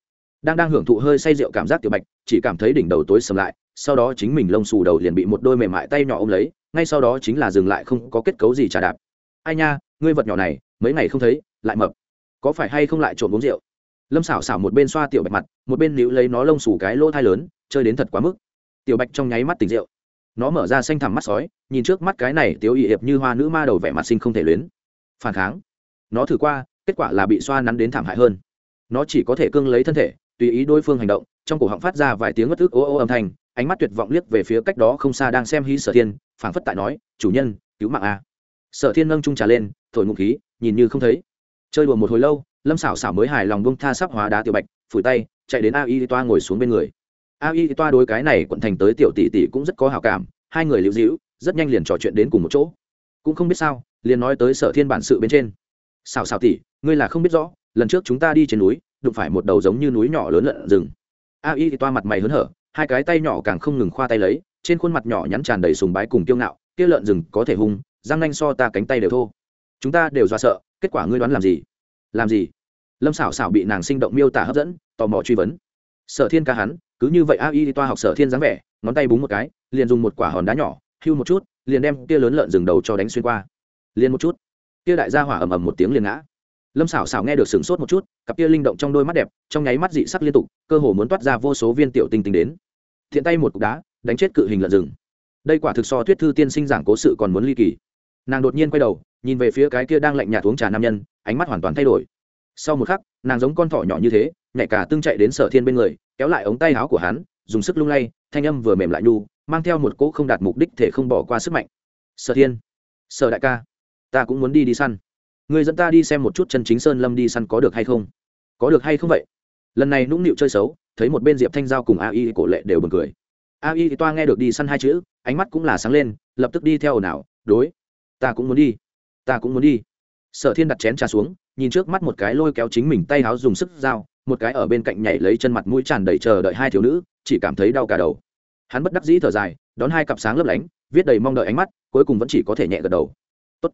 Đang đang hưởng thụ hơi say rượu cảm giác tiểu bạch, chỉ cảm thấy đỉnh đầu tối sầm lại, sau đó chính mình lông xù đầu liền bị một đôi mềm mại tay nhỏ ôm lấy, ngay sau đó chính là dừng lại không có kết cấu gì trả đạp. Ai nha, ngươi vật nhỏ này, mấy ngày không thấy, lại mập. Có phải hay không lại trộm uống rượu? Lâm xảo xảo một bên xoa tiểu bạch mặt, một bên níu lấy nó lông xù cái lỗ thai lớn, chơi đến thật quá mức tiểu bạch trong nháy mắt tỉnh rượu. Nó mở ra xanh thẳm mắt sói, nhìn trước mắt cái này tiểu ỵ hiệp như hoa nữ ma đầu vẻ mặt sinh không thể luyến. Phản kháng. Nó thử qua, kết quả là bị xoa nắn đến thảm hại hơn. Nó chỉ có thể cương lấy thân thể, tùy ý đối phương hành động, trong cổ họng phát ra vài tiếng ngất ức ô ô âm thanh, ánh mắt tuyệt vọng liếc về phía cách đó không xa đang xem hí sở thiên, phảng phất tại nói, chủ nhân, cứu mạng a. Sở thiên nâng trung trà lên, thổi ngụ khí, nhìn như không thấy. Chơi đùa một hồi lâu, lâm xảo xảo mới hài lòng bông tha sắp hóa đá tiểu bạch, phủi tay, chạy đến a y toa ngồi xuống bên người a y toa đối cái này quận thành tới tiểu tỷ tỷ cũng rất có hào cảm, hai người lưu dĩu rất nhanh liền trò chuyện đến cùng một chỗ. Cũng không biết sao, liền nói tới sở thiên bản sự bên trên. Xào xào tỷ, ngươi là không biết rõ, lần trước chúng ta đi trên núi, đụng phải một đầu giống như núi nhỏ lớn lợn rừng. A y toa mặt mày hớn hở, hai cái tay nhỏ càng không ngừng khoa tay lấy, trên khuôn mặt nhỏ nhắn tràn đầy sùng bái cùng kiêu ngạo, kia lợn rừng có thể hung, răng nanh so ta cánh tay đều thô. Chúng ta đều do sợ, kết quả ngươi đoán làm gì? Làm gì? Lâm xảo xảo bị nàng sinh động miêu tả hấp dẫn, tò mò truy vấn. Sở thiên ca hắn cứ như vậy a y toa học sở thiên dáng vẻ, ngón tay búng một cái, liền dùng một quả hòn đá nhỏ, hưu một chút, liền đem kia lớn lợn rừng đầu cho đánh xuyên qua. Liền một chút. Kia đại gia hỏa ầm ầm một tiếng liền ngã. Lâm xảo xảo nghe được sửng sốt một chút, cặp kia linh động trong đôi mắt đẹp, trong nháy mắt dị sắc liên tục, cơ hồ muốn toát ra vô số viên tiểu tinh tinh đến. Thiện tay một cục đá, đánh chết cự hình lợn rừng. Đây quả thực so thuyết thư tiên sinh giảng cố sự còn muốn ly kỳ. Nàng đột nhiên quay đầu, nhìn về phía cái kia đang lạnh nhạt uống trà nam nhân, ánh mắt hoàn toàn thay đổi. Sau một khắc, nàng giống con thỏ nhỏ như thế nhảy cả tương chạy đến sở thiên bên người, kéo lại ống tay áo của hắn, dùng sức lung lay, thanh âm vừa mềm lại nhu, mang theo một cỗ không đạt mục đích thể không bỏ qua sức mạnh. Sở thiên, sở đại ca, ta cũng muốn đi đi săn. Người dẫn ta đi xem một chút chân chính sơn lâm đi săn có được hay không? Có được hay không vậy? Lần này nũng nịu chơi xấu, thấy một bên diệp thanh giao cùng a y cổ lệ đều bật cười. A y toa nghe được đi săn hai chữ, ánh mắt cũng là sáng lên, lập tức đi theo ồn ào, đối, ta cũng muốn đi, ta cũng muốn đi. Sở thiên đặt chén trà xuống, nhìn trước mắt một cái lôi kéo chính mình tay háo dùng sức dao một cái ở bên cạnh nhảy lấy chân mặt mũi tràn đầy chờ đợi hai thiếu nữ, chỉ cảm thấy đau cả đầu. Hắn bất đắc dĩ thở dài, đón hai cặp sáng lấp lánh, viết đầy mong đợi ánh mắt, cuối cùng vẫn chỉ có thể nhẹ gật đầu. Tốt.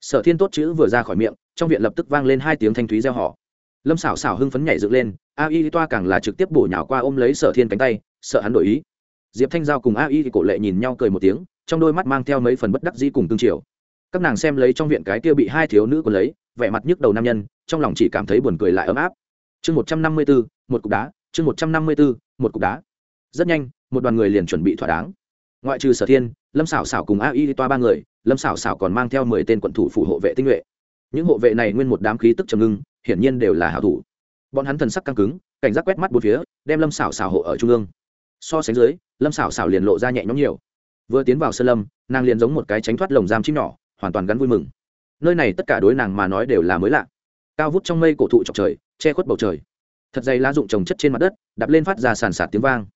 Sở thiên tốt chữ vừa ra khỏi miệng, trong viện lập tức vang lên hai tiếng thanh thúy gieo họ lâm xảo xảo hưng phấn nhảy dựng lên, a y toa càng là trực tiếp bổ nhào qua ôm lấy sở thiên cánh tay, sợ hắn đổi ý. Diệp thanh giao cùng a y cổ lệ nhìn nhau cười một tiếng, trong đôi mắt mang theo mấy phần bất đắc dĩ cùng tương triều. Các nàng xem lấy trong viện cái kia bị hai thiếu nữ còn lấy, vẻ mặt nhức đầu nam nhân, trong lòng chỉ cảm thấy buồn cười lại ấm áp chương một trăm năm mươi bốn một cục đá. Chương một trăm năm mươi bốn một cục đá. Rất nhanh, một đoàn người liền chuẩn bị thỏa đáng. Ngoại trừ sở thiên, lâm xảo xảo cùng a y toa ba người, lâm xảo xảo còn mang theo mười tên quận thủ phủ hộ vệ tinh nhuệ. Những hộ vệ này nguyên một đám khí tức trầm ngưng, hiển nhiên đều là hảo thủ. Bọn hắn thần sắc căng cứng, cảnh giác quét mắt bốn phía, đem lâm xảo xảo hộ ở trung ương. So sánh dưới, lâm xảo xảo liền lộ ra nhẹ nhõm nhiều. Vừa tiến vào sơ lâm, nàng liền giống một cái tránh thoát lồng giam chim nhỏ, hoàn toàn gắn vui mừng. Nơi này tất cả đối nàng mà nói đều là mới lạ. Cao vút trong mây cổ thụ chọc trời che khuất bầu trời. Thật dày lá rụng trồng chất trên mặt đất đập lên phát ra sàn sạt tiếng vang.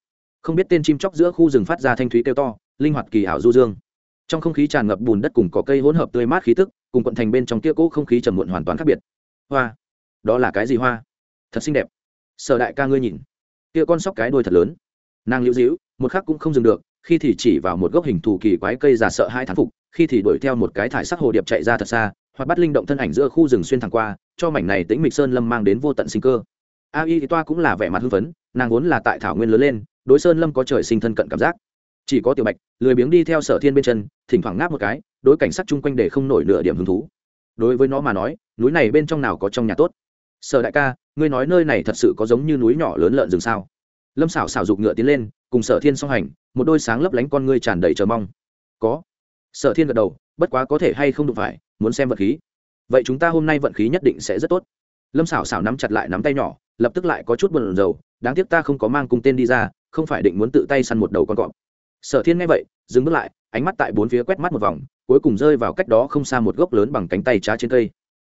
Không biết tên chim chóc giữa khu rừng phát ra thanh thúy kêu to, linh hoạt kỳ ảo du dương. Trong không khí tràn ngập bùn đất cùng có cây hỗn hợp tươi mát khí tức, cùng quận thành bên trong kia cỗ không khí trầm muộn hoàn toàn khác biệt. Hoa, đó là cái gì hoa? Thật xinh đẹp. Sở đại ca ngươi nhìn. Kia con sóc cái đuôi thật lớn. Nàng liễu dĩu một khắc cũng không dừng được, khi thì chỉ vào một gốc hình thù kỳ quái cây già sợ hai thán phục, khi thì đuổi theo một cái thải sắc hồ điệp chạy ra thật xa, hoặc bắt linh động thân ảnh giữa khu rừng xuyên thẳng qua cho mảnh này tĩnh mịch sơn lâm mang đến vô tận sinh cơ. A y thì toa cũng là vẻ mặt hưng phấn, nàng vốn là tại thảo nguyên lớn lên, đối sơn lâm có trời sinh thân cận cảm giác. Chỉ có tiểu bạch, lười biếng đi theo sở thiên bên chân, thỉnh thoảng ngáp một cái, đối cảnh sát chung quanh để không nổi nửa điểm hứng thú. Đối với nó mà nói, núi này bên trong nào có trong nhà tốt? Sở đại ca, ngươi nói nơi này thật sự có giống như núi nhỏ lớn lợn rừng sao? Lâm xảo xảo giục ngựa tiến lên, cùng sở thiên song hành, một đôi sáng lấp lánh con ngươi tràn đầy chờ mong. Có. Sở thiên gật đầu, bất quá có thể hay không đụng phải, muốn xem vật khí vậy chúng ta hôm nay vận khí nhất định sẽ rất tốt. Lâm xảo xảo nắm chặt lại nắm tay nhỏ, lập tức lại có chút buồn rầu, đáng tiếc ta không có mang cung tên đi ra, không phải định muốn tự tay săn một đầu con cọp. Sở thiên nghe vậy, dừng bước lại, ánh mắt tại bốn phía quét mắt một vòng, cuối cùng rơi vào cách đó không xa một gốc lớn bằng cánh tay trá trên cây.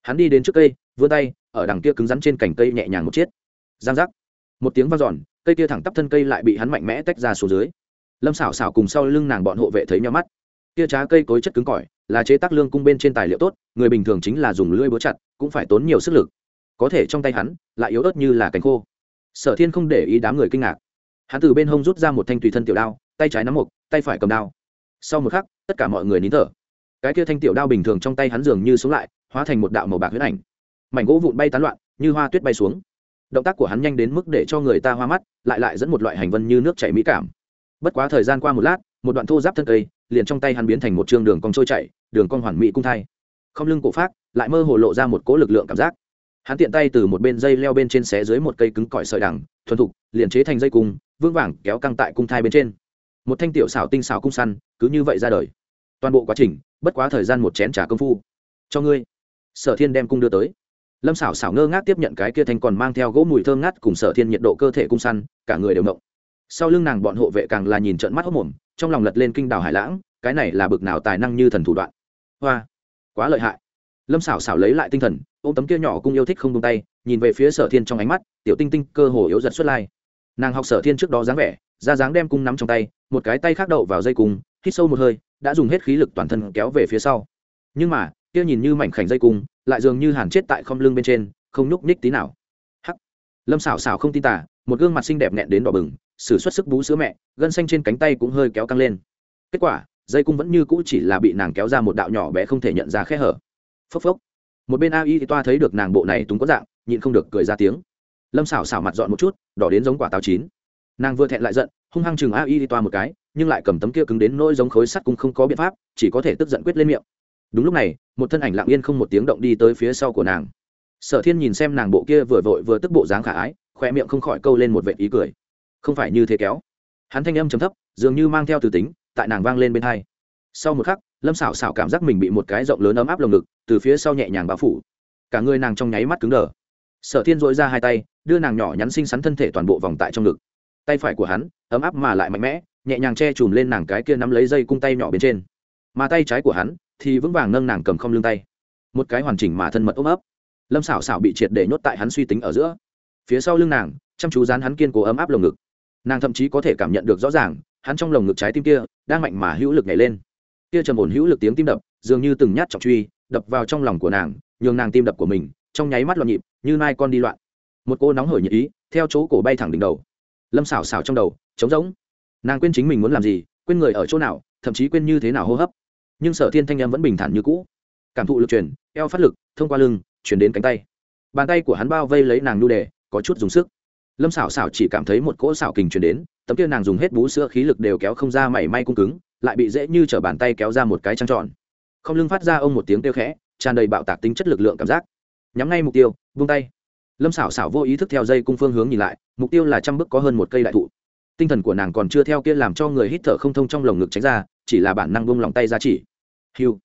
Hắn đi đến trước cây, vươn tay, ở đằng kia cứng rắn trên cành cây nhẹ nhàng một chiếc. Giang giác. Một tiếng vang giòn cây kia thẳng tắp thân cây lại bị hắn mạnh mẽ tách ra xuống dưới. Lâm xảo xảo cùng sau lưng nàng bọn hộ vệ thấy nhau mắt kia trá cây cối chất cứng cỏi là chế tác lương cung bên trên tài liệu tốt người bình thường chính là dùng lưỡi búa chặt cũng phải tốn nhiều sức lực. Có thể trong tay hắn lại yếu ớt như là cánh khô. Sở thiên không để ý đám người kinh ngạc. Hắn từ bên hông rút ra một thanh tùy thân tiểu đao tay trái nắm một, tay phải cầm đao. Sau một khắc tất cả mọi người nín thở. Cái kia thanh tiểu đao bình thường trong tay hắn dường như sống lại hóa thành một đạo màu bạc huyết ảnh. Mảnh gỗ vụn bay tán loạn như hoa tuyết bay xuống. Động tác của hắn nhanh đến mức để cho người ta hoa mắt lại lại dẫn một loại hành vân như nước chảy mỹ cảm. Bất quá thời gian qua một lát một đoạn thô giáp thân cây liền trong tay hắn biến thành một trường đường cong trôi chảy, đường cong hoàn mỹ cung thai. Không lưng cổ phát lại mơ hồ lộ ra một cỗ lực lượng cảm giác. Hắn tiện tay từ một bên dây leo bên trên xé dưới một cây cứng cỏi sợi đằng, thuần thục, liền chế thành dây cung vương vàng kéo căng tại cung thai bên trên. Một thanh tiểu xảo tinh xảo cung săn, cứ như vậy ra đời. Toàn bộ quá trình, bất quá thời gian một chén trà công phu. Cho ngươi. Sở thiên đem cung đưa tới. Lâm xảo xảo ngơ ngác tiếp nhận cái kia thanh còn mang theo gỗ mùi thơm ngát cùng sở thiên nhiệt độ cơ thể cung săn, cả người đều ngộng sau lưng nàng bọn hộ vệ càng là nhìn trận mắt hốc mồm, trong lòng lật lên kinh đào hải lãng, cái này là bực nào tài năng như thần thủ đoạn. Hoa, quá lợi hại. Lâm xảo xảo lấy lại tinh thần ô tấm kia nhỏ cung yêu thích không tung tay, nhìn về phía sở thiên trong ánh mắt, tiểu tinh tinh cơ hồ yếu giật xuất lai. Nàng học sở thiên trước đó dáng vẻ, ra dáng đem cung nắm trong tay, một cái tay khác đậu vào dây cung, hít sâu một hơi, đã dùng hết khí lực toàn thân kéo về phía sau. Nhưng mà, kia nhìn như mảnh khảnh dây cung, lại dường như hàn chết tại không lưng bên trên, không nhúc nhích tí nào. Hắc. Lâm xảo xảo không tin tả một gương mặt xinh đẹp nẹn đến đỏ bừng sử xuất sức bú sữa mẹ, gân xanh trên cánh tay cũng hơi kéo căng lên. Kết quả, dây cung vẫn như cũ chỉ là bị nàng kéo ra một đạo nhỏ bé không thể nhận ra khe hở. Phốc phốc. Một bên a y thì toa thấy được nàng bộ này túng có dạng, nhịn không được cười ra tiếng. Lâm xảo xảo mặt dọn một chút, đỏ đến giống quả táo chín. Nàng vừa thẹn lại giận, hung hăng chừng a y thì toa một cái, nhưng lại cầm tấm kia cứng đến nỗi giống khối sắt cũng không có biện pháp, chỉ có thể tức giận quyết lên miệng. Đúng lúc này, một thân ảnh lặng yên không một tiếng động đi tới phía sau của nàng. Sở thiên nhìn xem nàng bộ kia vừa vội vừa tức bộ dáng khả ái khoe miệng không khỏi câu lên một vệ ý cười không phải như thế kéo. Hắn thanh âm chấm thấp, dường như mang theo từ tính, tại nàng vang lên bên hai. Sau một khắc, lâm xảo xảo cảm giác mình bị một cái rộng lớn ấm áp lồng ngực, từ phía sau nhẹ nhàng bao phủ. Cả người nàng trong nháy mắt cứng đờ. Sở thiên dội ra hai tay, đưa nàng nhỏ nhắn xinh xắn thân thể toàn bộ vòng tại trong ngực. Tay phải của hắn, ấm áp mà lại mạnh mẽ, nhẹ nhàng che chùm lên nàng cái kia nắm lấy dây cung tay nhỏ bên trên. Mà tay trái của hắn thì vững vàng nâng nàng cầm không lưng tay. Một cái hoàn chỉnh mà thân mật ôm ấp. Lâm xảo xảo bị triệt để nhốt tại hắn suy tính ở giữa. Phía sau lưng nàng, chăm chú dán hắn kiên cố ấm áp lồng ngực nàng thậm chí có thể cảm nhận được rõ ràng, hắn trong lồng ngực trái tim kia đang mạnh mà hữu lực nhảy lên. Kia trầm ổn hữu lực tiếng tim đập, dường như từng nhát trọng truy, đập vào trong lòng của nàng, nhường nàng tim đập của mình trong nháy mắt loạn nhịp, như nai con đi loạn. Một cô nóng hởi nhị ý, theo chỗ cổ bay thẳng đỉnh đầu. Lâm xảo xảo trong đầu, trống rỗng. Nàng quên chính mình muốn làm gì, quên người ở chỗ nào, thậm chí quên như thế nào hô hấp. Nhưng sở thiên thanh em vẫn bình thản như cũ. Cảm thụ lực truyền, eo phát lực, thông qua lưng chuyển đến cánh tay. Bàn tay của hắn bao vây lấy nàng nhu đề, có chút dùng sức lâm xảo xảo chỉ cảm thấy một cỗ xảo kình chuyển đến, tấm kia nàng dùng hết bú sữa khí lực đều kéo không ra mảy may cung cứng, lại bị dễ như t r ở bàn tay kéo ra một cái trăng tròn. Không lưng phát ra ông một tiếng kêu khẽ, tràn đầy bạo tạc tính chất lực lượng cảm giác. Nhắm ngay mục tiêu, vung tay. Lâm xảo xảo vô ý thức theo dây cung phương hướng nhìn lại, mục tiêu là trăm bước có hơn một cây đại thụ. Tinh thần của nàng còn chưa theo kia làm cho người hít thở không thông trong lồng ngực tránh ra, chỉ là bản năng bông lòng tay ra chỉ. Hiu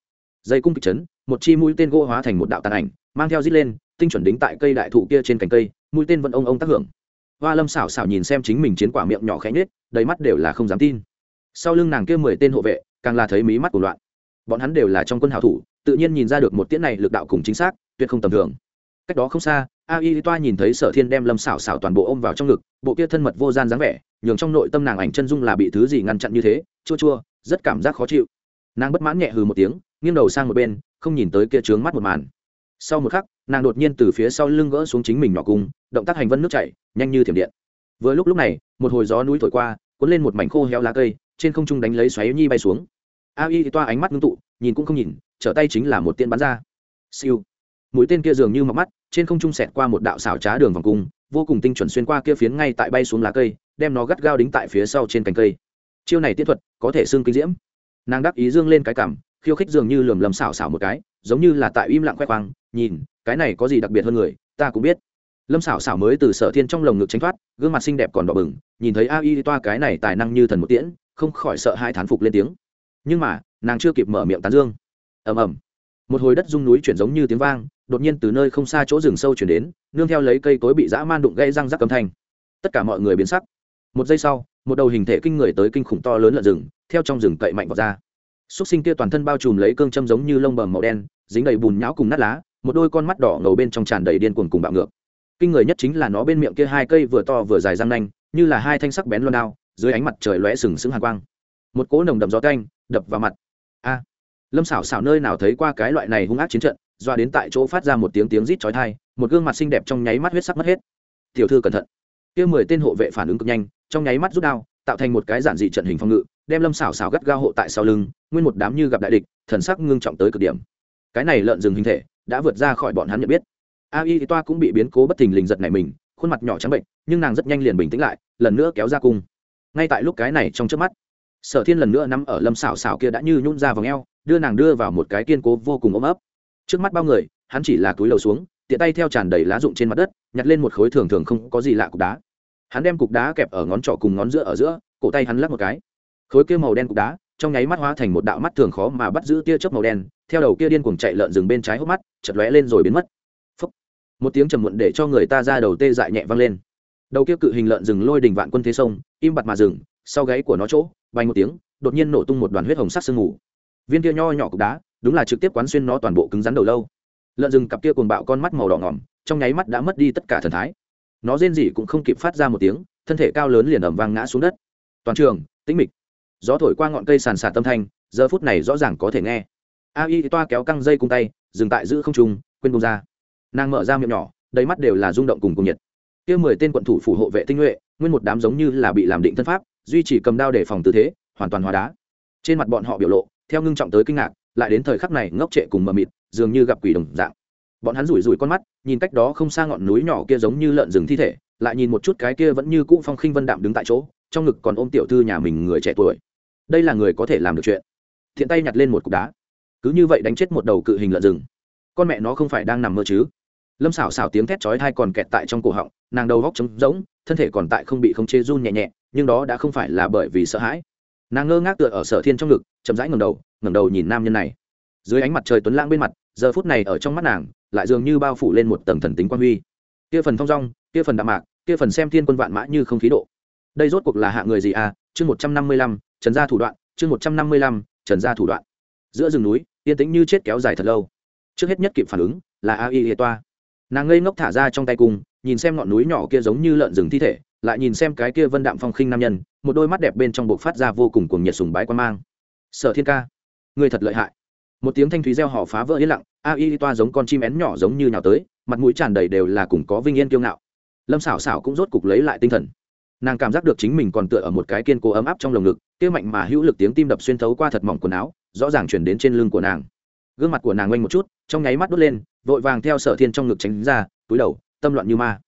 dây cung kịch chấn, một chi mũi tên gỗ hóa thành một đạo tàn ảnh, mang theo dít lên, tinh chuẩn đính tại cây đại thụ kia trên cành cây, mũi tên vẫn ông ông tác hưởng hoa lâm xảo xảo nhìn xem chính mình chiến quả miệng nhỏ khẽ nhết đầy mắt đều là không dám tin. Sau lưng nàng kia mười tên hộ vệ, càng là thấy mí mắt của loạn. Bọn hắn đều là trong quân hào thủ, tự nhiên nhìn ra được một tiễn này lực đạo cùng chính xác, tuyệt không tầm thường. Cách đó không xa, a y toa nhìn thấy sở thiên đem lâm xảo xảo toàn bộ ôm vào trong ngực, bộ kia thân mật vô gian dáng vẻ, nhường trong nội tâm nàng ảnh chân dung là bị thứ gì ngăn chặn như thế, chua chua, rất cảm giác khó chịu. Nàng bất mãn nhẹ hừ một tiếng, nghiêng đầu sang một bên, không nhìn tới kia trướng mắt một màn. Sau một khắc nàng đột nhiên từ phía sau lưng gỡ xuống chính mình nhỏ cung, động tác hành vân nước chảy, nhanh như thiểm điện. Vừa lúc lúc này, một hồi gió núi thổi qua, cuốn lên một mảnh khô héo lá cây, trên không trung đánh lấy xoáy nhi bay xuống. A y toa ánh mắt ngưng tụ, nhìn cũng không nhìn, trở tay chính là một tiên bắn ra. Siêu. Mũi tên kia dường như mọc mắt, trên không trung xẹt qua một đạo xảo trá đường vòng cung, vô cùng tinh chuẩn xuyên qua kia phiến ngay tại bay xuống lá cây, đem nó gắt gao đính tại phía sau trên cành cây. Chiêu này tiết thuật, có thể xương kinh diễm. Nàng đắc ý dương lên cái cảm, khiêu khích dường như lườm lầm xảo xảo một cái, giống như là tại im lặng khoe khoang, nhìn cái này có gì đặc biệt hơn người, ta cũng biết. Lâm xảo xảo mới từ sở thiên trong lồng ngực tránh thoát, gương mặt xinh đẹp còn đỏ bừng, nhìn thấy a y toa cái này tài năng như thần một tiễn, không khỏi sợ hai thán phục lên tiếng. Nhưng mà, nàng chưa kịp mở miệng tán dương. Ầm ầm. Một hồi đất rung núi chuyển giống như tiếng vang, đột nhiên từ nơi không xa chỗ rừng sâu chuyển đến, nương theo lấy cây cối bị dã man đụng gây răng rắc cầm thanh. Tất cả mọi người biến sắc. Một giây sau, một đầu hình thể kinh người tới kinh khủng to lớn lợn rừng, theo trong rừng cậy mạnh vào ra. Xúc sinh kia toàn thân bao trùm lấy cương châm giống như lông bờm màu đen, dính đầy bùn nhão cùng nát lá một đôi con mắt đỏ ngầu bên trong tràn đầy điên cuồng cùng bạo ngược. Kinh người nhất chính là nó bên miệng kia hai cây vừa to vừa dài răng nanh, như là hai thanh sắc bén loan đao, dưới ánh mặt trời lóe sừng sững hàn quang. Một cỗ nồng đậm gió canh đập vào mặt. A! Lâm xảo xảo nơi nào thấy qua cái loại này hung ác chiến trận, doa đến tại chỗ phát ra một tiếng tiếng rít chói tai, một gương mặt xinh đẹp trong nháy mắt huyết sắc mất hết. Tiểu thư cẩn thận. Kia mười tên hộ vệ phản ứng cực nhanh, trong nháy mắt rút đao, tạo thành một cái giản dị trận hình phòng ngự, đem lâm xảo xảo gắt gao hộ tại sau lưng, nguyên một đám như gặp đại địch, thần sắc ngưng trọng tới cực điểm. Cái này lợn rừng hình thể đã vượt ra khỏi bọn hắn nhận biết. A y toa cũng bị biến cố bất thình lình giật này mình, khuôn mặt nhỏ trắng bệnh, nhưng nàng rất nhanh liền bình tĩnh lại, lần nữa kéo ra cung. Ngay tại lúc cái này trong trước mắt, sở thiên lần nữa nắm ở lâm xảo xảo kia đã như nhún ra vòng eo, đưa nàng đưa vào một cái kiên cố vô cùng ôm ấp. Trước mắt bao người, hắn chỉ là túi lầu xuống, tiện tay theo tràn đầy lá rụng trên mặt đất, nhặt lên một khối thường thường không có gì lạ cục đá. Hắn đem cục đá kẹp ở ngón trỏ cùng ngón giữa ở giữa, cổ tay hắn lắc một cái. Khối kia màu đen cục đá trong nháy mắt hóa thành một đạo mắt thường khó mà bắt giữ tia chớp màu đen, theo đầu kia điên cuồng chạy lợn rừng bên trái hốc mắt chật lóe lên rồi biến mất. Phúc. một tiếng trầm muộn để cho người ta ra đầu tê dại nhẹ vang lên. Đầu kia cự hình lợn rừng lôi đình vạn quân thế sông, im bặt mà rừng sau gáy của nó chỗ, bay một tiếng, đột nhiên nổ tung một đoàn huyết hồng sắc sương mù. Viên kia nho nhỏ cục đá, đúng là trực tiếp quán xuyên nó toàn bộ cứng rắn đầu lâu. Lợn rừng cặp kia cuồng bạo con mắt màu đỏ ngỏm, trong nháy mắt đã mất đi tất cả thần thái. Nó rên rỉ cũng không kịp phát ra một tiếng, thân thể cao lớn liền ẩm vang ngã xuống đất. Toàn trường, tĩnh mịch gió thổi qua ngọn cây sàn sạt tâm thanh, giờ phút này rõ ràng có thể nghe. A y toa kéo căng dây cung tay, dừng tại giữ không trung, quên bông ra. Nàng mở ra miệng nhỏ, đầy mắt đều là rung động cùng cùng nhiệt. Kia mười tên quận thủ phủ hộ vệ tinh nhuệ, nguyên một đám giống như là bị làm định thân pháp, duy trì cầm đao để phòng tư thế, hoàn toàn hóa đá. Trên mặt bọn họ biểu lộ, theo ngưng trọng tới kinh ngạc, lại đến thời khắc này ngốc trệ cùng mờ mịt, dường như gặp quỷ đồng dạng. Bọn hắn rủi rủi con mắt, nhìn cách đó không xa ngọn núi nhỏ kia giống như lợn rừng thi thể, lại nhìn một chút cái kia vẫn như cũ phong khinh vân đạm đứng tại chỗ, trong ngực còn ôm tiểu thư nhà mình người trẻ tuổi đây là người có thể làm được chuyện. Thiện tay nhặt lên một cục đá. Cứ như vậy đánh chết một đầu cự hình lợn rừng. Con mẹ nó không phải đang nằm mơ chứ? Lâm xảo xảo tiếng thét chói thai còn kẹt tại trong cổ họng, nàng đầu góc trống rỗng, thân thể còn tại không bị không chế run nhẹ nhẹ, nhưng đó đã không phải là bởi vì sợ hãi. Nàng ngơ ngác tựa ở sở thiên trong ngực, chậm rãi ngầm đầu ngầm đầu nhìn nam nhân này. Dưới ánh mặt trời tuấn lãng bên mặt, giờ phút này ở trong mắt nàng, lại dường như bao phủ lên một tầng thần tính quan huy. Kia phần thong dong, kia phần đạm mạc, kia phần xem thiên quân vạn mã như không khí độ đây rốt cuộc là hạ người gì à? Chương một trăm năm mươi lăm, trần gia thủ đoạn. Chương một trăm năm mươi lăm, trần gia thủ đoạn. Giữa rừng núi, yên tĩnh như chết kéo dài thật lâu. Trước hết nhất kịp phản ứng là a y toa. Nàng ngây ngốc thả ra trong tay cung nhìn xem ngọn núi nhỏ kia giống như lợn rừng thi thể, lại nhìn xem cái kia vân đạm phong khinh nam nhân, một đôi mắt đẹp bên trong buộc phát ra vô cùng cuồng nhiệt sùng bái quan mang. Sở thiên ca, người thật lợi hại. Một tiếng thanh thúy reo họ phá vỡ yên lặng, a y toa giống con chim én nhỏ giống như nhào tới, mặt mũi tràn đầy đều là cùng có vinh yên kiêu ngạo. Lâm xảo xảo cũng rốt cục lấy lại tinh thần nàng cảm giác được chính mình còn tựa ở một cái kiên cố ấm áp trong lồng ngực kia mạnh mà hữu lực tiếng tim đập xuyên thấu qua thật mỏng quần áo rõ ràng chuyển đến trên lưng của nàng. Gương mặt của nàng oanh một chút trong nháy mắt đốt lên vội vàng theo sở thiên trong ngực tránh ra túi đầu tâm loạn như ma.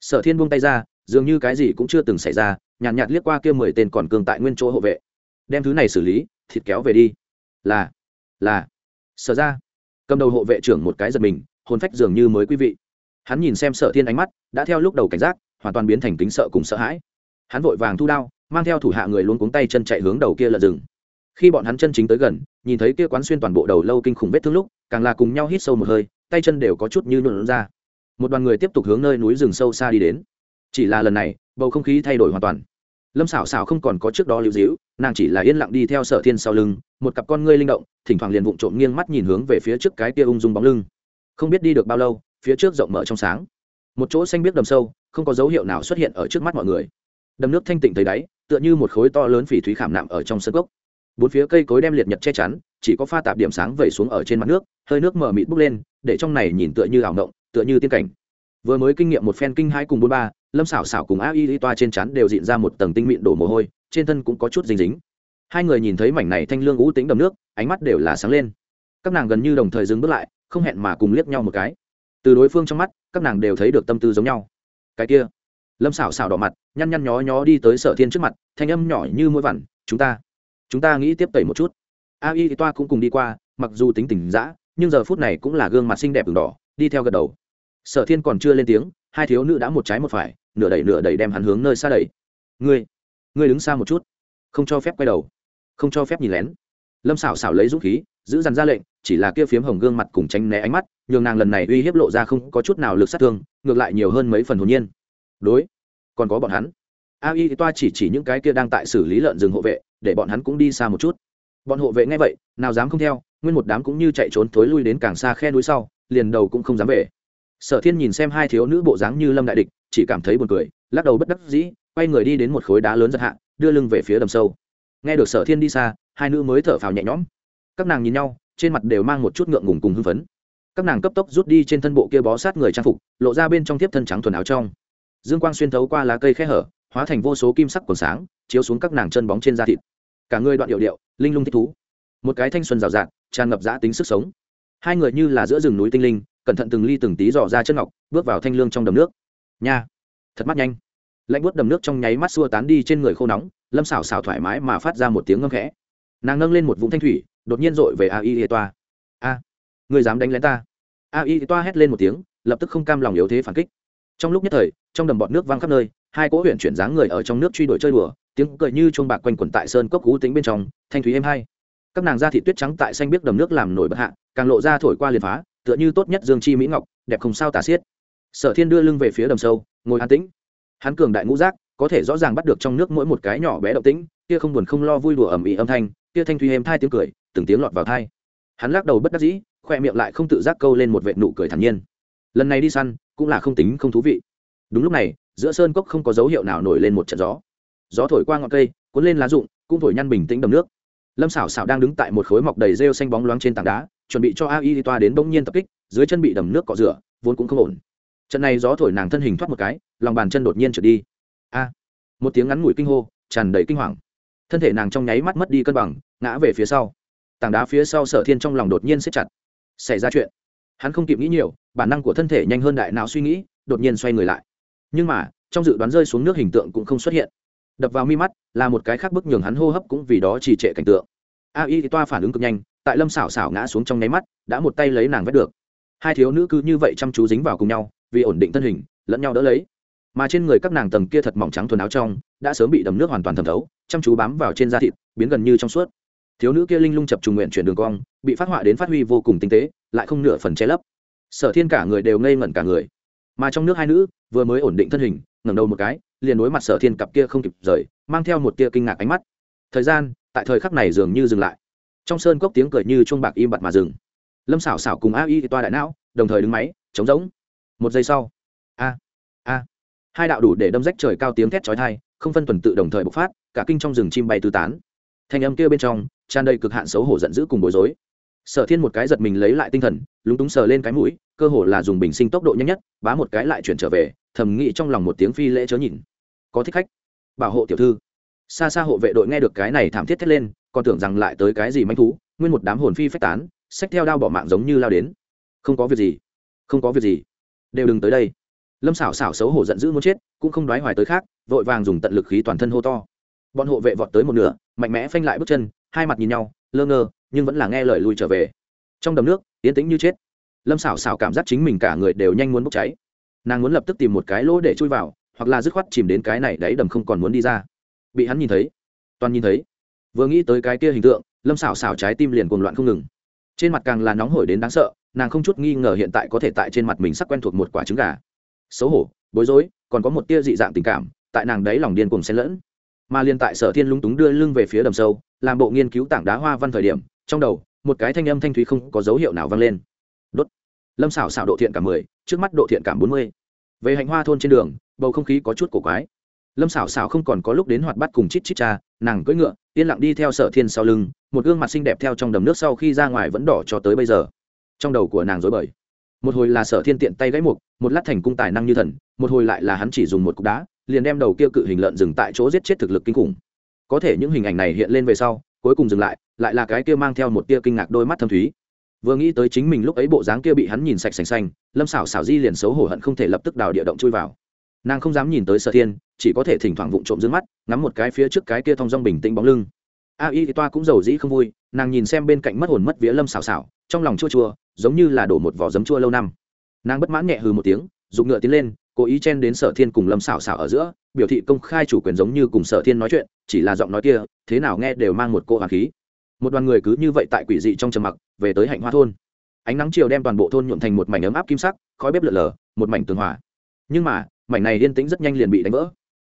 Sở thiên buông tay ra dường như cái gì cũng chưa từng xảy ra nhàn nhạt, nhạt liếc qua kia mười tên còn cường tại nguyên chỗ hộ vệ. Đem thứ này xử lý thịt kéo về đi. Là là. Sở ra. Cầm đầu hộ vệ trưởng một cái giật mình hồn phách dường như mới quý vị. Hắn nhìn xem sở thiên ánh mắt đã theo lúc đầu cảnh giác hoàn toàn biến thành kính sợ cùng sợ hãi hắn vội vàng thu đao, mang theo thủ hạ người luôn cuống tay chân chạy hướng đầu kia lợn rừng. Khi bọn hắn chân chính tới gần, nhìn thấy kia quán xuyên toàn bộ đầu lâu kinh khủng vết thương lúc, càng là cùng nhau hít sâu một hơi, tay chân đều có chút như nhuộn ra. Một đoàn người tiếp tục hướng nơi núi rừng sâu xa đi đến. Chỉ là lần này, bầu không khí thay đổi hoàn toàn. Lâm xảo xảo không còn có trước đó lưu dĩu nàng chỉ là yên lặng đi theo sở thiên sau lưng, một cặp con ngươi linh động, thỉnh thoảng liền vụng trộm nghiêng mắt nhìn hướng về phía trước cái kia ung dung bóng lưng. Không biết đi được bao lâu, phía trước rộng mở trong sáng. Một chỗ xanh biếc đầm sâu, không có dấu hiệu nào xuất hiện ở trước mắt mọi người đầm nước thanh tịnh thấy đáy, tựa như một khối to lớn phỉ thúy khảm nạm ở trong sân gốc bốn phía cây cối đem liệt nhật che chắn, chỉ có pha tạp điểm sáng vẩy xuống ở trên mặt nước, hơi nước mờ mịt bốc lên, để trong này nhìn tựa như ảo động tựa như tiên cảnh. Vừa mới kinh nghiệm một phen kinh hai cùng bốn ba, lâm xảo xảo cùng a y y toa trên chắn đều dịn ra một tầng tinh mịn đổ mồ hôi, trên thân cũng có chút dính dính. Hai người nhìn thấy mảnh này thanh lương ú tính đầm nước, ánh mắt đều là sáng lên. Các nàng gần như đồng thời dừng bước lại, không hẹn mà cùng liếc nhau một cái. Từ đối phương trong mắt, các nàng đều thấy được tâm tư giống nhau. Cái kia lâm xảo xảo đỏ mặt, nhăn nhăn nhó nhó đi tới sở thiên trước mặt, thanh âm nhỏ như mũi vằn, chúng ta chúng ta nghĩ tiếp tẩy một chút. A y toa cũng cùng đi qua, mặc dù tính tình dã, nhưng giờ phút này cũng là gương mặt xinh đẹp đường đỏ, đi theo gật đầu. Sở thiên còn chưa lên tiếng, hai thiếu nữ đã một trái một phải, nửa đẩy nửa đẩy đem hắn hướng nơi xa đẩy. Ngươi ngươi đứng xa một chút, không cho phép quay đầu, không cho phép nhìn lén. Lâm xảo xảo lấy dũng khí, giữ dằn ra lệnh, chỉ là kia phiếm hồng gương mặt cùng tránh né ánh mắt, nhường nàng lần này uy hiếp lộ ra không có chút nào lực sát thương, ngược lại nhiều hơn mấy phần hồn nhiên đối. Còn có bọn hắn. A y toa chỉ chỉ những cái kia đang tại xử lý lợn rừng hộ vệ, để bọn hắn cũng đi xa một chút. Bọn hộ vệ nghe vậy, nào dám không theo, nguyên một đám cũng như chạy trốn thối lui đến càng xa khe núi sau, liền đầu cũng không dám về. Sở thiên nhìn xem hai thiếu nữ bộ dáng như lâm đại địch, chỉ cảm thấy buồn cười, lắc đầu bất đắc dĩ, quay người đi đến một khối đá lớn giật hạ, đưa lưng về phía đầm sâu. Nghe được sở thiên đi xa, hai nữ mới thở phào nhẹ nhõm. Các nàng nhìn nhau, trên mặt đều mang một chút ngượng ngùng cùng hưng phấn. Các nàng cấp tốc rút đi trên thân bộ kia bó sát người trang phục, lộ ra bên trong tiếp thân trắng thuần áo trong dương quang xuyên thấu qua lá cây khe hở, hóa thành vô số kim sắc còn sáng, chiếu xuống các nàng chân bóng trên da thịt. Cả người đoạn điệu điệu, linh lung thích thú. Một cái thanh xuân rào rạt, tràn ngập giã tính sức sống. Hai người như là giữa rừng núi tinh linh, cẩn thận từng ly từng tí dò ra chân ngọc, bước vào thanh lương trong đầm nước. Nha! Thật mắt nhanh. Lạnh bút đầm nước trong nháy mắt xua tán đi trên người khô nóng, lâm xảo xảo thoải mái mà phát ra một tiếng ngâm khẽ. Nàng nâng lên một vũng thanh thủy, đột nhiên dội về a y toa. A! Người dám đánh lén ta? A y toa hét lên một tiếng, lập tức không cam lòng yếu thế phản kích trong lúc nhất thời, trong đầm bọt nước văng khắp nơi, hai cỗ huyện chuyển dáng người ở trong nước truy đuổi chơi đùa, tiếng cười như chuông bạc quanh quẩn tại sơn cốc cú tính bên trong, thanh thúy êm hai các nàng da thị tuyết trắng tại xanh biết đầm nước làm nổi bất hạ, càng lộ ra thổi qua liền phá, tựa như tốt nhất dương chi mỹ ngọc, đẹp không sao tả xiết. Sở thiên đưa lưng về phía đầm sâu, ngồi an tĩnh. Hắn cường đại ngũ giác, có thể rõ ràng bắt được trong nước mỗi một cái nhỏ bé động tĩnh, kia không buồn không lo vui đùa ầm ĩ âm thanh, kia thanh thúy êm thai tiếng cười, từng tiếng lọt vào thai. Hắn lắc đầu bất đắc dĩ, khoe miệng lại không tự giác câu lên một vệt nụ cười thản nhiên. Lần này đi săn cũng là không tính không thú vị. Đúng lúc này, giữa sơn cốc không có dấu hiệu nào nổi lên một trận gió. Gió thổi qua ngọn cây, cuốn lên lá rụng, cũng thổi nhăn bình tĩnh đầm nước. Lâm xảo xảo đang đứng tại một khối mọc đầy rêu xanh bóng loáng trên tảng đá, chuẩn bị cho a y toa đến bỗng nhiên tập kích, dưới chân bị đầm nước cọ rửa, vốn cũng không ổn. Trận này gió thổi nàng thân hình thoát một cái, lòng bàn chân đột nhiên trượt đi. A! Một tiếng ngắn ngủi kinh hô, tràn đầy kinh hoàng. Thân thể nàng trong nháy mắt mất đi cân bằng, ngã về phía sau. Tảng đá phía sau sở thiên trong lòng đột nhiên siết chặt. Xảy ra chuyện hắn không kịp nghĩ nhiều, bản năng của thân thể nhanh hơn đại não suy nghĩ, đột nhiên xoay người lại. Nhưng mà, trong dự đoán rơi xuống nước hình tượng cũng không xuất hiện. Đập vào mi mắt là một cái khác bức nhường hắn hô hấp cũng vì đó trì trệ cảnh tượng. A y toa phản ứng cực nhanh, tại lâm xảo xảo ngã xuống trong nháy mắt, đã một tay lấy nàng vét được. Hai thiếu nữ cứ như vậy chăm chú dính vào cùng nhau, vì ổn định thân hình, lẫn nhau đỡ lấy. Mà trên người các nàng tầng kia thật mỏng trắng thuần áo trong, đã sớm bị đầm nước hoàn toàn thẩm thấu, chăm chú bám vào trên da thịt, biến gần như trong suốt thiếu nữ kia linh lung chập trùng nguyện chuyển đường cong, bị phát họa đến phát huy vô cùng tinh tế, lại không nửa phần che lấp. Sở thiên cả người đều ngây ngẩn cả người. Mà trong nước hai nữ, vừa mới ổn định thân hình, ngẩng đầu một cái, liền đối mặt sở thiên cặp kia không kịp rời, mang theo một tia kinh ngạc ánh mắt. Thời gian, tại thời khắc này dường như dừng lại. Trong sơn cốc tiếng cười như chuông bạc im bặt mà dừng. Lâm xảo xảo cùng a y toa đại não, đồng thời đứng máy chống giống một giây sau, a a, hai đạo đủ để đâm rách trời cao tiếng thét chói tai, không phân tuần tự đồng thời bộc phát, cả kinh trong rừng chim bay tứ tán thanh âm kia bên trong tràn đầy cực hạn xấu hổ giận dữ cùng bối rối. Sở thiên một cái giật mình lấy lại tinh thần, lúng túng sờ lên cái mũi, cơ hồ là dùng bình sinh tốc độ nhanh nhất, bá một cái lại chuyển trở về, thầm nghĩ trong lòng một tiếng phi lễ chớ nhìn. Có thích khách. Bảo hộ tiểu thư. Xa xa hộ vệ đội nghe được cái này thảm thiết thét lên, còn tưởng rằng lại tới cái gì manh thú, nguyên một đám hồn phi phách tán, xách theo đao bỏ mạng giống như lao đến. Không có việc gì. Không có việc gì. Đều đừng tới đây. Lâm xảo xảo xấu hổ giận dữ muốn chết, cũng không đoái hoài tới khác, vội vàng dùng tận lực khí toàn thân hô to. Bọn hộ vệ vọt tới một nửa mạnh mẽ phanh lại bước chân, hai mặt nhìn nhau, lơ ngơ, nhưng vẫn là nghe lời lui trở về. Trong đầm nước, yên tĩnh như chết. Lâm xảo xảo cảm giác chính mình cả người đều nhanh muốn bốc cháy. Nàng muốn lập tức tìm một cái lỗ để chui vào, hoặc là dứt khoát chìm đến cái này đáy đầm không còn muốn đi ra. Bị hắn nhìn thấy, toàn nhìn thấy. Vừa nghĩ tới cái kia hình tượng, lâm xảo xảo trái tim liền cuồng loạn không ngừng. Trên mặt càng là nóng hổi đến đáng sợ, nàng không chút nghi ngờ hiện tại có thể tại trên mặt mình sắc quen thuộc một quả trứng gà. Xấu hổ, bối rối, còn có một tia dị dạng tình cảm, tại nàng đấy lòng điên cuồng xen lẫn mà liên tại sở thiên lúng túng đưa lưng về phía đầm sâu, làm bộ nghiên cứu tảng đá hoa văn thời điểm, trong đầu, một cái thanh âm thanh thúy không có dấu hiệu nào vang lên. Đốt. Lâm xảo xảo độ thiện cảm mười, trước mắt độ thiện cảm bốn mươi. Về hành hoa thôn trên đường, bầu không khí có chút cổ quái. Lâm xảo xảo không còn có lúc đến hoạt bắt cùng chít chít cha, nàng cưỡi ngựa, yên lặng đi theo sở thiên sau lưng, một gương mặt xinh đẹp theo trong đầm nước sau khi ra ngoài vẫn đỏ cho tới bây giờ. Trong đầu của nàng dối bời. Một hồi là sở thiên tiện tay gãy mục, một lát thành cung tài năng như thần, một hồi lại là hắn chỉ dùng một cục đá liền đem đầu kia cự hình lợn dừng tại chỗ giết chết thực lực kinh khủng. Có thể những hình ảnh này hiện lên về sau cuối cùng dừng lại lại là cái kia mang theo một tia kinh ngạc đôi mắt thâm thúy. Vừa nghĩ tới chính mình lúc ấy bộ dáng kia bị hắn nhìn sạch sành xanh lâm xảo xảo di liền xấu hổ hận không thể lập tức đào địa động chui vào. Nàng không dám nhìn tới sở thiên chỉ có thể thỉnh thoảng vụng trộm d mắt ngắm một cái phía trước cái kia thong dong bình tĩnh bóng lưng. A y thì toa cũng giàu dĩ không vui nàng nhìn xem bên cạnh mất hồn mất vía lâm xảo xảo, trong lòng chua chua giống như là đổ một vỏ giấm chua lâu năm. Nàng bất mãn nhẹ hừ một tiếng dùng ngựa tiến lên cố ý chen đến sở thiên cùng lâm xảo xảo ở giữa, biểu thị công khai chủ quyền giống như cùng sở thiên nói chuyện, chỉ là giọng nói kia, thế nào nghe đều mang một cô hoàng khí. Một đoàn người cứ như vậy tại quỷ dị trong trầm mặc, về tới hạnh hoa thôn. Ánh nắng chiều đem toàn bộ thôn nhuộm thành một mảnh ấm áp kim sắc, khói bếp lợn lờ một mảnh tường hòa. Nhưng mà, mảnh này yên tĩnh rất nhanh liền bị đánh vỡ.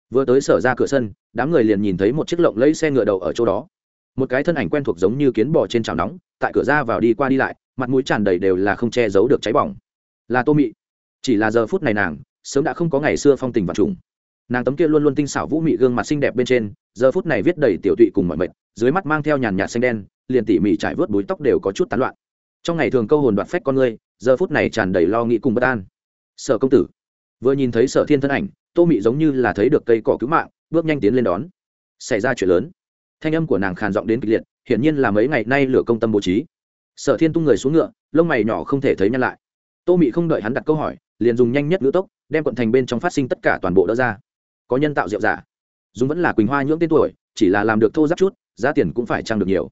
Vừa tới sở ra cửa sân, đám người liền nhìn thấy một chiếc lộng lấy xe ngựa đầu ở chỗ đó. Một cái thân ảnh quen thuộc giống như kiến bò trên chảo nóng, tại cửa ra vào đi qua đi lại, mặt mũi tràn đầy đều là không che giấu được cháy bỏng. Là tô mị. Chỉ là giờ phút này nàng sớm đã không có ngày xưa phong tình và trùng. Nàng tấm kia luôn luôn tinh xảo vũ mị gương mặt xinh đẹp bên trên, giờ phút này viết đầy tiểu tụy cùng mọi mệt, dưới mắt mang theo nhàn nhạt xanh đen, liền tỉ mỉ trải vớt búi tóc đều có chút tán loạn. Trong ngày thường câu hồn đoạt phách con ngươi, giờ phút này tràn đầy lo nghĩ cùng bất an. Sở công tử, vừa nhìn thấy sở thiên thân ảnh, tô mị giống như là thấy được cây cỏ cứu mạng, bước nhanh tiến lên đón. Xảy ra chuyện lớn. Thanh âm của nàng khàn giọng đến kịch liệt, hiển nhiên là mấy ngày nay lửa công tâm bố trí. Sở thiên tung người xuống ngựa, lông mày nhỏ không thể thấy nhăn lại. Tô mị không đợi hắn đặt câu hỏi, liền dùng nhanh nhất ngữ tốc đem quận thành bên trong phát sinh tất cả toàn bộ đỡ ra. Có nhân tạo rượu giả. Dùng vẫn là quỳnh hoa nhưỡng tên tuổi, chỉ là làm được thô giáp chút, giá tiền cũng phải trăng được nhiều.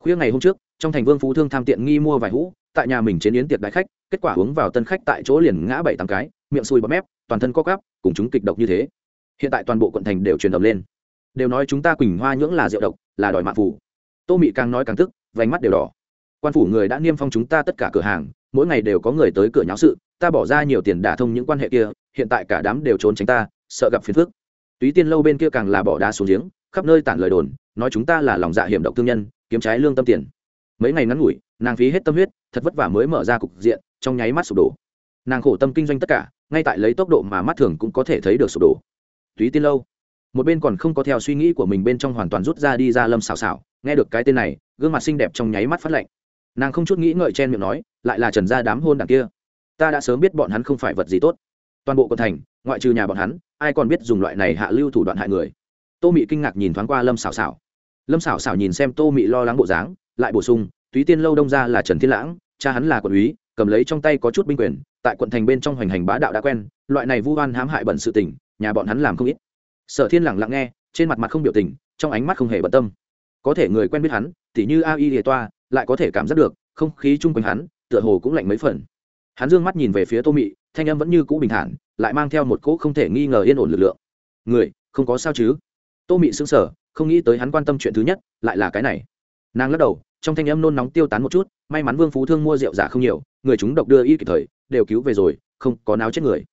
Khuya ngày hôm trước, trong thành vương phú thương tham tiện nghi mua vài hũ, tại nhà mình chế yến tiệc đại khách, kết quả uống vào tân khách tại chỗ liền ngã bảy tám cái, miệng sùi bọt mép, toàn thân co cắp cùng chúng kịch độc như thế. Hiện tại toàn bộ quận thành đều truyền động lên. Đều nói chúng ta quỳnh hoa nhưỡng là rượu độc, là đòi mạng phủ tô mị càng nói càng tức, vành mắt đều đỏ. Quan phủ người đã niêm phong chúng ta tất cả cửa hàng mỗi ngày đều có người tới cửa nháo sự, ta bỏ ra nhiều tiền đả thông những quan hệ kia, hiện tại cả đám đều trốn tránh ta, sợ gặp phiền phức. Túy tiên lâu bên kia càng là bỏ đá xuống giếng, khắp nơi tản lời đồn, nói chúng ta là lòng dạ hiểm độc thương nhân, kiếm trái lương tâm tiền. Mấy ngày ngắn ngủi, nàng phí hết tâm huyết, thật vất vả mới mở ra cục diện, trong nháy mắt sụp đổ. Nàng khổ tâm kinh doanh tất cả, ngay tại lấy tốc độ mà mắt thường cũng có thể thấy được sụp đổ. Túy tiên lâu, một bên còn không có theo suy nghĩ của mình bên trong hoàn toàn rút ra đi ra lâm xào xào nghe được cái tên này, gương mặt xinh đẹp trong nháy mắt phát lạnh. Nàng không chút nghĩ ngợi chen miệng nói lại là trần gia đám hôn đảng kia. Ta đã sớm biết bọn hắn không phải vật gì tốt. Toàn bộ quận thành, ngoại trừ nhà bọn hắn, ai còn biết dùng loại này hạ lưu thủ đoạn hại người? Tô mị kinh ngạc nhìn thoáng qua lâm xảo xảo lâm xảo xảo nhìn xem tô mị lo lắng bộ dáng, lại bổ sung, túy tiên lâu đông ra là trần thiên lãng, cha hắn là quận úy, cầm lấy trong tay có chút binh quyền, tại quận thành bên trong hoành hành bá đạo đã quen, loại này vu oan hãm hại bẩn sự tình, nhà bọn hắn làm không ít. Sở thiên lẳng lặng nghe, trên mặt mặt không biểu tình, trong ánh mắt không hề bận tâm. Có thể người quen biết hắn, tỉ như a y hệ toa, lại có thể cảm giác được không khí chung quanh hắn tựa hồ cũng lạnh mấy phần. Hắn dương mắt nhìn về phía tô mị, thanh âm vẫn như cũ bình thản, lại mang theo một cỗ không thể nghi ngờ yên ổn lực lượng. Người, không có sao chứ? Tô mị xứng sở không nghĩ tới hắn quan tâm chuyện thứ nhất, lại là cái này. Nàng lắc đầu, trong thanh âm nôn nóng tiêu tán một chút, may mắn vương phú thương mua rượu giả không nhiều, người chúng độc đưa y kịp thời, đều cứu về rồi, không có náo chết người.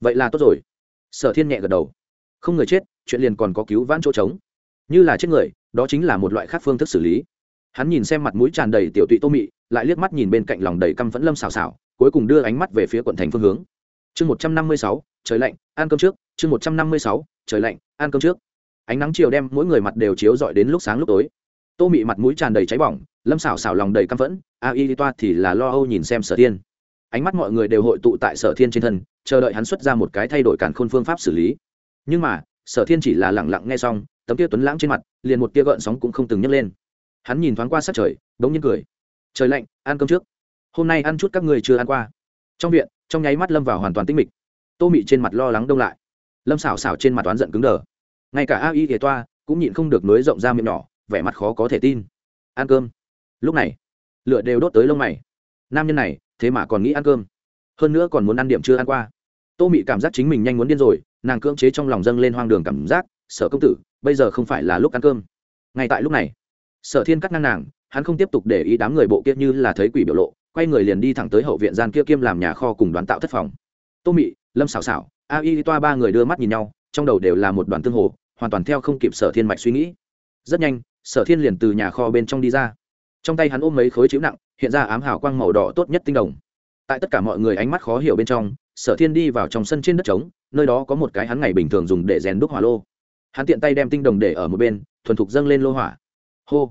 Vậy là tốt rồi. Sở thiên nhẹ gật đầu. Không người chết, chuyện liền còn có cứu vãn chỗ trống. Như là chết người, đó chính là một loại khác phương thức xử lý hắn nhìn xem mặt mũi tràn đầy tiểu tụy tô mị, lại liếc mắt nhìn bên cạnh lòng đầy căm phẫn lâm xào xào cuối cùng đưa ánh mắt về phía quận thành phương hướng. Chương một trăm năm mươi sáu, trời lạnh, ăn cơm trước. Chương một trăm năm mươi sáu, trời lạnh, ăn cơm trước. Ánh nắng chiều đem mỗi người mặt đều chiếu dọi đến lúc sáng lúc tối. Tô mị mặt mũi tràn đầy cháy bỏng, lâm xảo xảo lòng đầy căm phẫn, a y toa thì là lo âu nhìn xem sở thiên. Ánh mắt mọi người đều hội tụ tại sở thiên trên thân, chờ đợi hắn xuất ra một cái thay đổi cản khôn phương pháp xử lý. Nhưng mà, sở thiên chỉ là lẳng lặng nghe xong, tấm kia tuấn lãng trên mặt, liền một tia gợn sóng cũng không từng nhấc lên hắn nhìn thoáng qua sát trời bỗng nhiên cười. Trời lạnh, ăn cơm trước. Hôm nay ăn chút các người chưa ăn qua. Trong viện, trong nháy mắt lâm vào hoàn toàn tinh mịch. Tô mị trên mặt lo lắng đông lại. Lâm xảo xảo trên mặt oán giận cứng đờ. Ngay cả a y thể toa, cũng nhịn không được nối rộng ra miệng nhỏ, vẻ mặt khó có thể tin. Ăn cơm. Lúc này, lửa đều đốt tới lông mày. Nam nhân này, thế mà còn nghĩ ăn cơm. Hơn nữa còn muốn ăn điểm chưa ăn qua. Tô mị cảm giác chính mình nhanh muốn điên rồi, nàng cưỡng chế trong lòng dâng lên hoang đường cảm giác, sở công tử, bây giờ không phải là lúc ăn cơm. Ngay tại lúc này sở thiên cắt ngang nàng, hắn không tiếp tục để ý đám người bộ kia như là thấy quỷ biểu lộ, quay người liền đi thẳng tới hậu viện gian kia kiêm làm nhà kho cùng đoán tạo thất phòng. Tô mị, lâm xảo xảo a y toa ba người đưa mắt nhìn nhau, trong đầu đều là một đoàn tương hồ, hoàn toàn theo không kịp sở thiên mạch suy nghĩ. Rất nhanh, sở thiên liền từ nhà kho bên trong đi ra. Trong tay hắn ôm mấy khối chữ nặng, hiện ra ám hào quang màu đỏ tốt nhất tinh đồng. Tại tất cả mọi người ánh mắt khó hiểu bên trong, sở thiên đi vào trong sân trên đất trống, nơi đó có một cái hắn ngày bình thường dùng để rèn đúc hỏa lô. Hắn tiện tay đem tinh đồng để ở một bên, thuần thục dâng lên lô hỏa hô.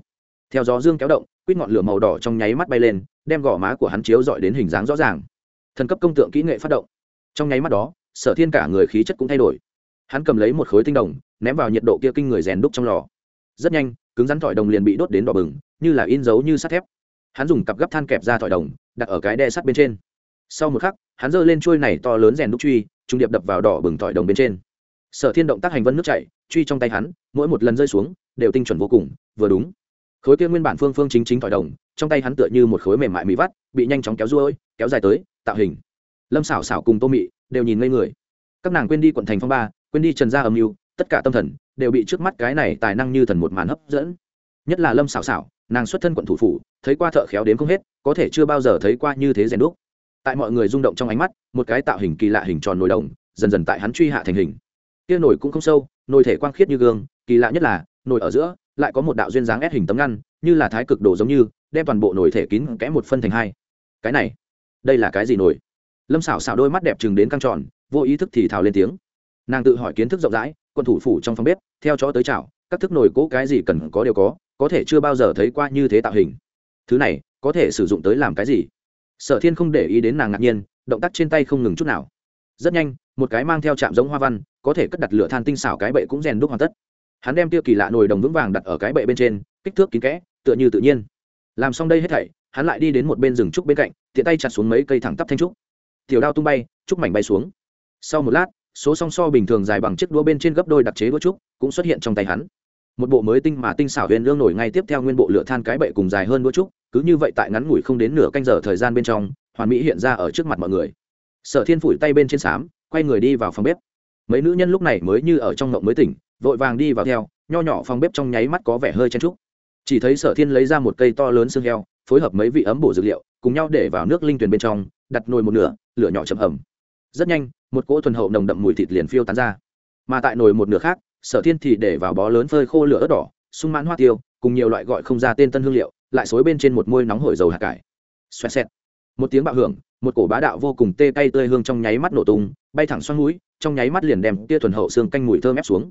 Theo gió dương kéo động, quýt ngọn lửa màu đỏ trong nháy mắt bay lên, đem gò má của hắn chiếu dọi đến hình dáng rõ ràng. Thần cấp công tượng kỹ nghệ phát động. Trong nháy mắt đó, sở thiên cả người khí chất cũng thay đổi. Hắn cầm lấy một khối tinh đồng, ném vào nhiệt độ kia kinh người rèn đúc trong lò. Rất nhanh, cứng rắn thỏi đồng liền bị đốt đến đỏ bừng, như là in dấu như sắt thép. Hắn dùng cặp gấp than kẹp ra thỏi đồng, đặt ở cái đe sắt bên trên. Sau một khắc, hắn giơ lên chuôi này to lớn rèn đúc truy, trung điệp đập vào đỏ bừng thỏi đồng bên trên. Sở thiên động tác hành vân nước chảy truy trong tay hắn, mỗi một lần rơi xuống, đều tinh chuẩn vô cùng, vừa đúng. Khối kia nguyên bản phương phương chính chính thỏi đồng, trong tay hắn tựa như một khối mềm mại mỹ vắt, bị nhanh chóng kéo ruôi, kéo dài tới, tạo hình. Lâm xảo xảo cùng tô mị đều nhìn ngây người. Các nàng quên đi quận thành phong ba, quên đi trần gia âm mưu, tất cả tâm thần đều bị trước mắt cái này tài năng như thần một màn hấp dẫn. Nhất là lâm xảo xảo nàng xuất thân quận thủ phủ, thấy qua thợ khéo đến không hết, có thể chưa bao giờ thấy qua như thế rèn đúc. Tại mọi người rung động trong ánh mắt, một cái tạo hình kỳ lạ hình tròn nồi đồng, dần dần tại hắn truy hạ thành hình. Kia nổi cũng không sâu nồi thể quang khiết như gương, kỳ lạ nhất là, nồi ở giữa lại có một đạo duyên dáng ép hình tấm ngăn, như là thái cực đồ giống như, đem toàn bộ nồi thể kín kẽ một phân thành hai. Cái này, đây là cái gì nồi? Lâm xảo xảo đôi mắt đẹp chừng đến căng tròn, vô ý thức thì thào lên tiếng. Nàng tự hỏi kiến thức rộng rãi, quân thủ phủ trong phòng bếp, theo chó tới chảo, các thức nồi cỗ cái gì cần có đều có có thể chưa bao giờ thấy qua như thế tạo hình. Thứ này, có thể sử dụng tới làm cái gì? Sở thiên không để ý đến nàng ngạc nhiên, động tác trên tay không ngừng chút nào. Rất nhanh một cái mang theo chạm giống hoa văn, có thể cất đặt lửa than tinh xảo cái bệ cũng rèn đúc hoàn tất. Hắn đem tiêu kỳ lạ nồi đồng vững vàng đặt ở cái bệ bên trên, kích thước kín kẽ, tựa như tự nhiên. Làm xong đây hết thảy, hắn lại đi đến một bên rừng trúc bên cạnh, tiện tay chặt xuống mấy cây thẳng tắp thanh trúc. Tiểu đao tung bay, trúc mảnh bay xuống. Sau một lát, số song so bình thường dài bằng chiếc đũa bên trên gấp đôi đặc chế đũa trúc cũng xuất hiện trong tay hắn. Một bộ mới tinh mà tinh xảo huyền lương nổi ngay tiếp theo nguyên bộ lửa than cái bệ cùng dài hơn đũa trúc, cứ như vậy tại ngắn ngủi không đến nửa canh giờ thời gian bên trong, hoàn mỹ hiện ra ở trước mặt mọi người. Sở thiên phủi tay bên trên xám quay người đi vào phòng bếp. Mấy nữ nhân lúc này mới như ở trong ngộng mới tỉnh, vội vàng đi vào theo, nho nhỏ phòng bếp trong nháy mắt có vẻ hơi chen trúc chỉ thấy sở thiên lấy ra một cây to lớn xương heo, phối hợp mấy vị ấm bổ dược liệu, cùng nhau để vào nước linh tuyền bên trong, đặt nồi một nửa, lửa nhỏ chậm ẩm rất nhanh, một cỗ thuần hậu nồng đậm mùi thịt liền phiêu tán ra. Mà tại nồi một nửa khác, sở thiên thì để vào bó lớn phơi khô lửa ớt đỏ, sung mãn hoa tiêu, cùng nhiều loại gọi không ra tên tân hương liệu, lại xối bên trên một môi nóng hổi dầu hạt cải. Xoẹt xẹt một tiếng bạo hưởng, một cổ bá đạo vô cùng tê tay tươi hương trong nháy mắt nổ tung, bay thẳng xoăn mũi trong nháy mắt liền đem tia thuần hậu xương canh mùi thơm ép xuống.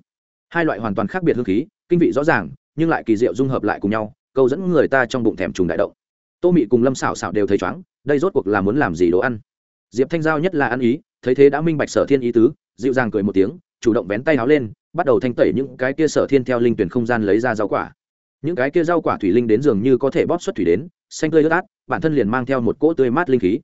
Hai loại hoàn toàn khác biệt hương khí, kinh vị rõ ràng, nhưng lại kỳ diệu dung hợp lại cùng nhau, câu dẫn người ta trong bụng thèm trùng đại động. Tô mị cùng lâm xảo xảo đều thấy chóng đây rốt cuộc là muốn làm gì đồ ăn? Diệp thanh giao nhất là ăn ý, thấy thế đã minh bạch sở thiên ý tứ, dịu dàng cười một tiếng, chủ động vén tay háo lên, bắt đầu thanh tẩy những cái kia sở thiên theo linh tuyển không gian lấy ra rau quả những cái kia rau quả thủy linh đến dường như có thể bóp xuất thủy đến, xanh tươi ướt át, bản thân liền mang theo một cỗ tươi mát linh khí.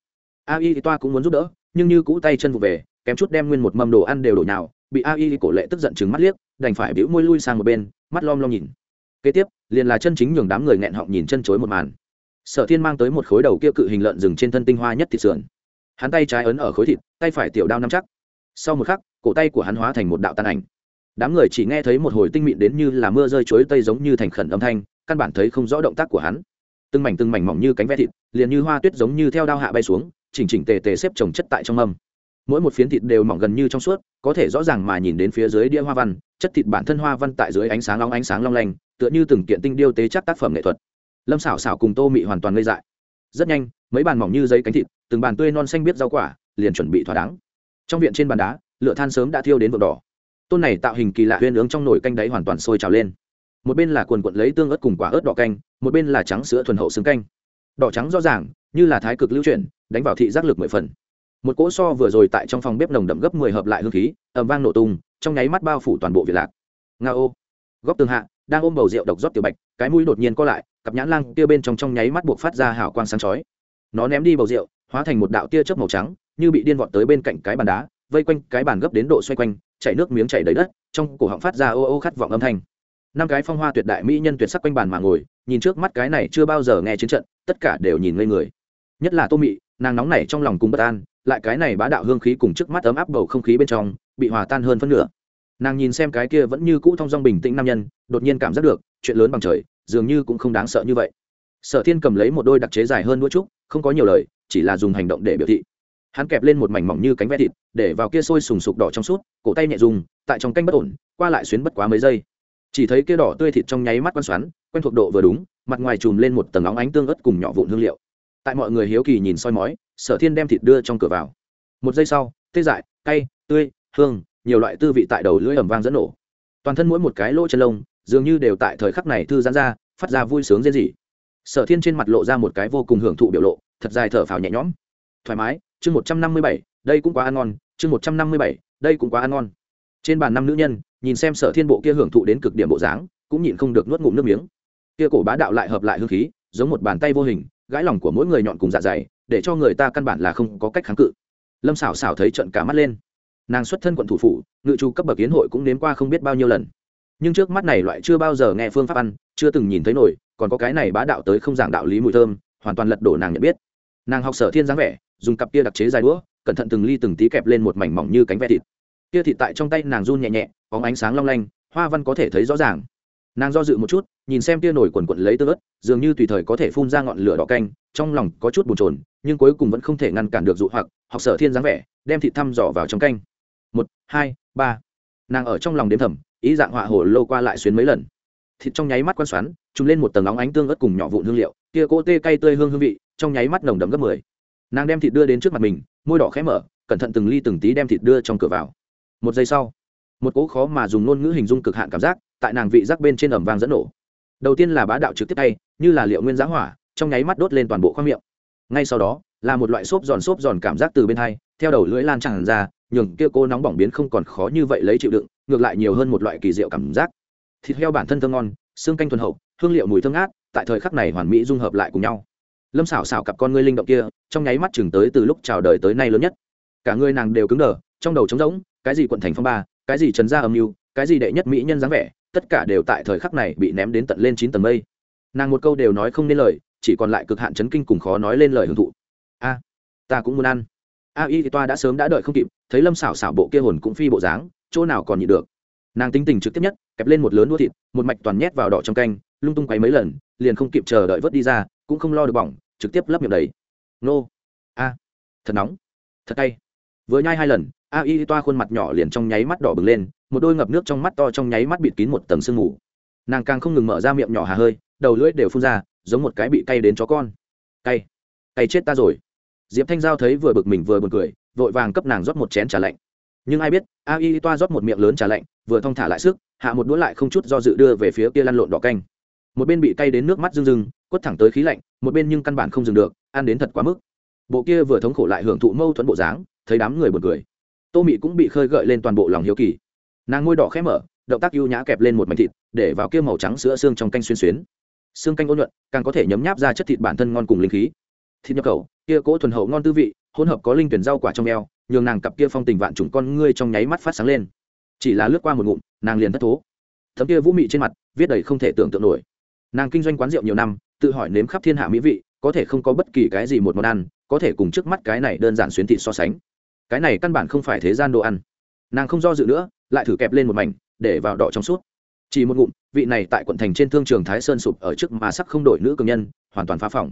A y thì toa cũng muốn giúp đỡ, nhưng như cũ tay chân vụ về, kém chút đem nguyên một mâm đồ ăn đều đổ nào bị a y cổ lệ tức giận chừng mắt liếc, đành phải bĩu môi lui sang một bên, mắt lom lom nhìn. Kế tiếp, liền là chân chính nhường đám người nghẹn họng nhìn chân chối một màn. Sở thiên mang tới một khối đầu kia cự hình lợn rừng trên thân tinh hoa nhất thịt sườn. Hắn tay trái ấn ở khối thịt, tay phải tiểu đao nắm chắc. Sau một khắc, cổ tay của hắn hóa thành một đạo tàn ảnh đám người chỉ nghe thấy một hồi tinh mịn đến như là mưa rơi chuối tây giống như thành khẩn âm thanh, căn bản thấy không rõ động tác của hắn. Từng mảnh từng mảnh mỏng như cánh ve thịt, liền như hoa tuyết giống như theo đao hạ bay xuống, chỉnh chỉnh tề tề xếp trồng chất tại trong mâm. Mỗi một phiến thịt đều mỏng gần như trong suốt, có thể rõ ràng mà nhìn đến phía dưới đĩa hoa văn, chất thịt bản thân hoa văn tại dưới ánh sáng long ánh sáng long lanh, tựa như từng kiện tinh điêu tế chắc tác phẩm nghệ thuật. Lâm xảo xảo cùng tô mị hoàn toàn ngây dại. Rất nhanh, mấy bàn mỏng như giấy cánh thịt, từng bàn tươi non xanh biết rau quả, liền chuẩn bị thỏa đáng. Trong viện trên bàn đá, lửa than sớm đã thiêu đến vượng đỏ tôn này tạo hình kỳ lạ huyên ướng trong nồi canh đáy hoàn toàn sôi trào lên. Một bên là quần quận lấy tương ớt cùng quả ớt đỏ canh, một bên là trắng sữa thuần hậu xứng canh. Đỏ trắng rõ ràng, như là thái cực lưu chuyển, đánh vào thị giác lực mười phần. Một cỗ so vừa rồi tại trong phòng bếp nồng đậm gấp mười hợp lại hương khí ẩm vang nổ tung, trong nháy mắt bao phủ toàn bộ việt lạc. Nga ô. Góc tường hạ, đang ôm bầu rượu độc rót tiểu bạch, cái mũi đột nhiên co lại, cặp nhãn lang tia bên trong trong nháy mắt buộc phát ra hào quang sáng chói. Nó ném đi bầu rượu, hóa thành một đạo tia chớp màu trắng, như bị điên vọt tới bên cạnh cái bàn đá vây quanh cái bàn gấp đến độ xoay quanh, chảy nước miếng chảy đầy đất, trong cổ họng phát ra ô ô khát vọng âm thanh. Năm cái phong hoa tuyệt đại mỹ nhân tuyệt sắc quanh bàn mà ngồi, nhìn trước mắt cái này chưa bao giờ nghe chiến trận, tất cả đều nhìn ngây người. Nhất là tô mị, nàng nóng này trong lòng cùng bất an, lại cái này bá đạo hương khí cùng trước mắt ấm áp bầu không khí bên trong, bị hòa tan hơn phân nửa. Nàng nhìn xem cái kia vẫn như cũ thong dong bình tĩnh nam nhân, đột nhiên cảm giác được, chuyện lớn bằng trời, dường như cũng không đáng sợ như vậy. Sở thiên cầm lấy một đôi đặc chế dài hơn đũa trúc, không có nhiều lời, chỉ là dùng hành động để biểu thị hắn kẹp lên một mảnh mỏng như cánh ve thịt, để vào kia sôi sùng sục đỏ trong suốt, cổ tay nhẹ dùng, tại trong canh bất ổn, qua lại xuyến bất quá mấy giây. Chỉ thấy kia đỏ tươi thịt trong nháy mắt quan xoắn, quen thuộc độ vừa đúng, mặt ngoài chùm lên một tầng óng ánh tương ớt cùng nhỏ vụn hương liệu. Tại mọi người hiếu kỳ nhìn soi mói, sở thiên đem thịt đưa trong cửa vào. Một giây sau, tê dại, cay, tươi, hương, nhiều loại tư vị tại đầu lưỡi ẩm vang dẫn nổ. Toàn thân mỗi một cái lỗ chân lông, dường như đều tại thời khắc này thư giãn ra, phát ra vui sướng riêng gì sở thiên trên mặt lộ ra một cái vô cùng hưởng thụ biểu lộ, thật dài thở phào nhẹ nhõm. Thoải mái chương một trăm năm mươi bảy, đây cũng quá ăn ngon, chương một trăm năm mươi bảy, đây cũng quá ăn ngon. Trên bàn năm nữ nhân, nhìn xem sở thiên bộ kia hưởng thụ đến cực điểm bộ dáng, cũng nhịn không được nuốt ngụm nước miếng. Kia cổ bá đạo lại hợp lại hương khí, giống một bàn tay vô hình, gãi lòng của mỗi người nhọn cùng dạ dày, để cho người ta căn bản là không có cách kháng cự. Lâm xảo xảo thấy trận cả mắt lên. Nàng xuất thân quận thủ phủ, ngự trù cấp bậc kiến hội cũng đến qua không biết bao nhiêu lần. Nhưng trước mắt này loại chưa bao giờ nghe phương pháp ăn, chưa từng nhìn thấy nổi, còn có cái này bá đạo tới không giảng đạo lý mùi thơm, hoàn toàn lật đổ nàng nhận biết nàng học sở thiên dáng vẻ dùng cặp kia đặc chế dài đũa cẩn thận từng ly từng tí kẹp lên một mảnh mỏng như cánh ve thịt. Kia thịt tại trong tay nàng run nhẹ nhẹ có ánh sáng long lanh hoa văn có thể thấy rõ ràng. Nàng do dự một chút nhìn xem tia nổi quần quận lấy tơ, ớt dường như tùy thời có thể phun ra ngọn lửa đỏ canh trong lòng có chút bồn trồn nhưng cuối cùng vẫn không thể ngăn cản được dụ hoặc học sở thiên dáng vẻ đem thịt thăm dò vào trong canh. Một hai ba. Nàng ở trong lòng đếm thầm ý dạng họa hồ lô qua lại xuyến mấy lần thịt trong nháy mắt quan xoắn chúng lên một tầng óng ánh tương ớt cùng nhỏ vụn hương liệu, kia cỗ tê cay tươi hương hương vị, trong nháy mắt nồng đậm gấp mười. Nàng đem thịt đưa đến trước mặt mình, môi đỏ khẽ mở, cẩn thận từng ly từng tí đem thịt đưa trong cửa vào. Một giây sau, một cỗ khó mà dùng ngôn ngữ hình dung cực hạn cảm giác tại nàng vị giác bên trên ẩm vang dẫn nổ. Đầu tiên là bá đạo trực tiếp tay, như là liệu nguyên giá hỏa, trong nháy mắt đốt lên toàn bộ khoang miệng. Ngay sau đó, là một loại xốp giòn xốp giòn cảm giác từ bên hai, theo đầu lưỡi lan tràn ra, nhường kia cô nóng bỏng biến không còn khó như vậy lấy chịu đựng, ngược lại nhiều hơn một loại kỳ diệu cảm giác thịt heo bản thân thơm ngon, xương canh thuần hậu, hương liệu mùi thơm ngát, tại thời khắc này hoàn mỹ dung hợp lại cùng nhau. Lâm xảo xảo cặp con ngươi linh động kia, trong nháy mắt chừng tới từ lúc chào đời tới nay lớn nhất. Cả người nàng đều cứng đờ, trong đầu trống rỗng, cái gì quận thành phong ba, cái gì trần gia âm mưu, cái gì đệ nhất mỹ nhân dáng vẻ, tất cả đều tại thời khắc này bị ném đến tận lên chín tầng mây. Nàng một câu đều nói không nên lời, chỉ còn lại cực hạn chấn kinh cùng khó nói lên lời hưởng thụ. A, ta cũng muốn ăn. A, y thì toa đã sớm đã đợi không kịp, thấy lâm xảo xảo bộ kia hồn cũng phi bộ dáng, chỗ nào còn nhịn được nàng tính tình trực tiếp nhất, kẹp lên một lớn đũa thịt, một mạch toàn nhét vào đỏ trong canh, lung tung quấy mấy lần, liền không kịp chờ đợi vớt đi ra, cũng không lo được bỏng, trực tiếp lấp miệng đầy. Nô. A. Thật nóng. Thật cay. Vừa nhai hai lần, a y toa khuôn mặt nhỏ liền trong nháy mắt đỏ bừng lên, một đôi ngập nước trong mắt to trong nháy mắt bịt kín một tầng sương mù. Nàng càng không ngừng mở ra miệng nhỏ hà hơi, đầu lưỡi đều phun ra, giống một cái bị cay đến chó con. Cay. Cay chết ta rồi. Diệp thanh giao thấy vừa bực mình vừa buồn cười, vội vàng cấp nàng rót một chén trà lạnh nhưng ai biết, a y toa rót một miệng lớn trà lạnh, vừa thong thả lại sức, hạ một đũa lại không chút do dự đưa về phía kia lăn lộn đỏ canh. Một bên bị cay đến nước mắt rưng rưng, quất thẳng tới khí lạnh, một bên nhưng căn bản không dừng được, ăn đến thật quá mức. Bộ kia vừa thống khổ lại hưởng thụ mâu thuẫn bộ dáng, thấy đám người buồn cười. Tô mị cũng bị khơi gợi lên toàn bộ lòng hiếu kỳ. Nàng ngôi đỏ khẽ mở, động tác ưu nhã kẹp lên một mảnh thịt, để vào kia màu trắng sữa xương trong canh xuyên xuyến. Xương canh ôn nhuận, càng có thể nhấm nháp ra chất thịt bản thân ngon cùng linh khí. Thịt nhập khẩu, kia cỗ thuần hậu ngon tư vị, hỗn hợp có linh tuyển rau quả trong eo nhường nàng cặp kia phong tình vạn trùng con ngươi trong nháy mắt phát sáng lên. Chỉ là lướt qua một ngụm, nàng liền thất thố. Thấm kia vũ mị trên mặt, viết đầy không thể tưởng tượng nổi. Nàng kinh doanh quán rượu nhiều năm, tự hỏi nếm khắp thiên hạ mỹ vị, có thể không có bất kỳ cái gì một món ăn, có thể cùng trước mắt cái này đơn giản xuyến thịt so sánh. Cái này căn bản không phải thế gian đồ ăn. Nàng không do dự nữa, lại thử kẹp lên một mảnh, để vào đỏ trong suốt. Chỉ một ngụm, vị này tại quận thành trên thương trường thái sơn sụp ở trước mà sắc không đổi nữ cường nhân, hoàn toàn phá phòng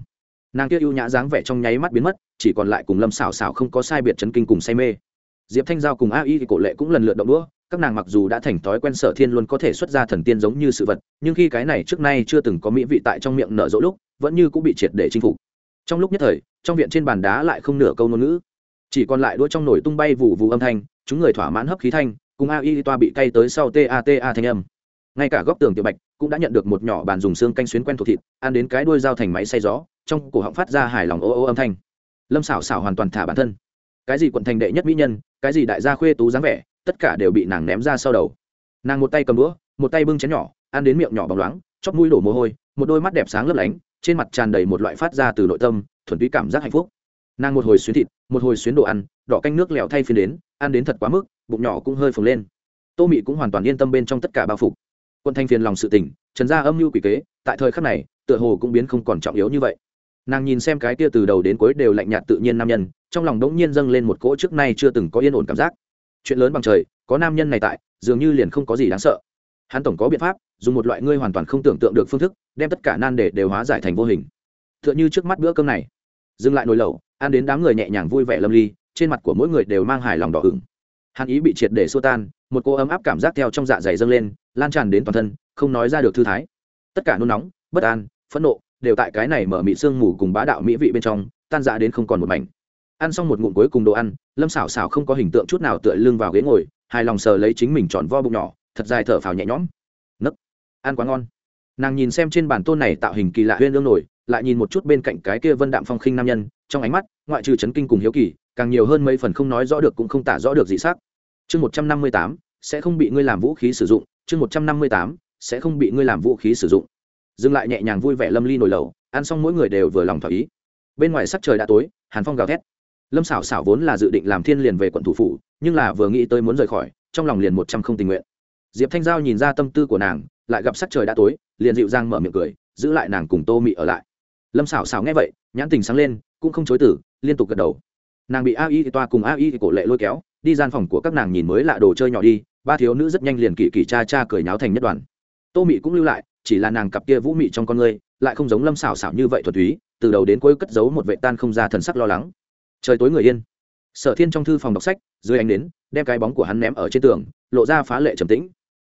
nàng kia ưu nhã dáng vẻ trong nháy mắt biến mất, chỉ còn lại cùng lâm xảo xảo không có sai biệt chấn kinh cùng say mê. Diệp thanh giao cùng a y cổ lệ cũng lần lượt động đũa, các nàng mặc dù đã thành thói quen sở thiên luôn có thể xuất ra thần tiên giống như sự vật, nhưng khi cái này trước nay chưa từng có mỹ vị tại trong miệng nở rỗ lúc, vẫn như cũng bị triệt để chinh phục. Trong lúc nhất thời, trong viện trên bàn đá lại không nửa câu ngôn ngữ. Chỉ còn lại đũa trong nồi tung bay vù vù âm thanh, chúng người thỏa mãn hấp khí thanh, cùng a y toa bị cay tới sau ta ta thanh âm ngay cả góc tường tiểu bạch cũng đã nhận được một nhỏ bàn dùng xương canh xuyến quen thuộc thịt, ăn đến cái đuôi dao thành máy xay gió, trong cổ họng phát ra hài lòng ô ô âm thanh. Lâm xảo xảo hoàn toàn thả bản thân. Cái gì quận thành đệ nhất mỹ nhân, cái gì đại gia khuê tú dáng vẻ, tất cả đều bị nàng ném ra sau đầu. Nàng một tay cầm đũa, một tay bưng chén nhỏ, ăn đến miệng nhỏ bóng loáng, chóp mũi đổ mồ hôi, một đôi mắt đẹp sáng lấp lánh, trên mặt tràn đầy một loại phát ra từ nội tâm, thuần túy cảm giác hạnh phúc. Nàng một hồi xuyến thịt, một hồi xuyến đồ ăn, đỏ canh nước lèo thay phiên đến, ăn đến thật quá mức, bụng nhỏ cũng hơi phồng lên. Tô mị cũng hoàn toàn yên tâm bên trong tất cả bao phục quân thanh phiền lòng sự tình, trần gia âm mưu quỷ kế, tại thời khắc này, tựa hồ cũng biến không còn trọng yếu như vậy. Nàng nhìn xem cái kia từ đầu đến cuối đều lạnh nhạt tự nhiên nam nhân, trong lòng đống nhiên dâng lên một cỗ trước nay chưa từng có yên ổn cảm giác. Chuyện lớn bằng trời, có nam nhân này tại, dường như liền không có gì đáng sợ. Hắn tổng có biện pháp, dùng một loại ngươi hoàn toàn không tưởng tượng được phương thức, đem tất cả nan đề đều hóa giải thành vô hình. T h ư ợ n h ư trước mắt bữa cơm này. Dừng lại nồi lẩu, ăn đến đám người nhẹ nhàng vui vẻ lâm ly, trên mặt của mỗi người đều mang hài lòng đỏ ửng hàn ý bị triệt để xua tan, một cô ấm áp cảm giác theo trong dạ dày dâng lên, lan tràn đến toàn thân, không nói ra được thư thái. Tất cả nôn nóng, bất an, phẫn nộ đều tại cái này mở mị sương mù cùng bá đạo mỹ vị bên trong, tan dạ đến không còn một mảnh. Ăn xong một ngụm cuối cùng đồ ăn, lâm xảo xảo không có hình tượng chút nào tựa lưng vào ghế ngồi, hài lòng sờ lấy chính mình tròn vo bụng nhỏ, thật dài thở phào nhẹ nhõm. Nấc, ăn quá ngon. Nàng nhìn xem trên bản tôn này tạo hình kỳ lạ huyên lương nổi, lại nhìn một chút bên cạnh cái kia vân đạm phong khinh nam nhân, trong ánh mắt, ngoại trừ chấn kinh cùng hiếu kỳ càng nhiều hơn mấy phần không nói rõ được cũng không tả rõ được dị sắc. Chương một trăm năm mươi tám, sẽ không bị ngươi làm vũ khí sử dụng. Chương một trăm năm mươi tám, sẽ không bị ngươi làm vũ khí sử dụng. Dừng lại nhẹ nhàng vui vẻ lâm ly nổi lầu ăn xong mỗi người đều vừa lòng thỏa ý. Bên ngoài sắc trời đã tối, hàn phong gào thét. Lâm xảo xảo vốn là dự định làm thiên liền về quận thủ phủ, nhưng là vừa nghĩ tới muốn rời khỏi, trong lòng liền một trăm không tình nguyện. Diệp thanh giao nhìn ra tâm tư của nàng, lại gặp sắc trời đã tối, liền dịu dàng mở miệng cười, giữ lại nàng cùng tô mị ở lại. Lâm xảo xảo nghe vậy, nhãn tình sáng lên, cũng không chối tử liên tục gật đầu nàng bị a y toa cùng a y cổ lệ lôi kéo, đi gian phòng của các nàng nhìn mới lạ đồ chơi nhỏ đi, ba thiếu nữ rất nhanh liền kỳ kỳ cha cha cười nháo thành nhất đoàn. Tô mị cũng lưu lại, chỉ là nàng cặp kia vũ mị trong con người lại không giống lâm xảo xảo như vậy thuật túy, từ đầu đến cuối cất giấu một vệ tan không ra thần sắc lo lắng. Trời tối người yên. Sở thiên trong thư phòng đọc sách, dưới ánh đến đem cái bóng của hắn ném ở trên tường, lộ ra phá lệ trầm tĩnh.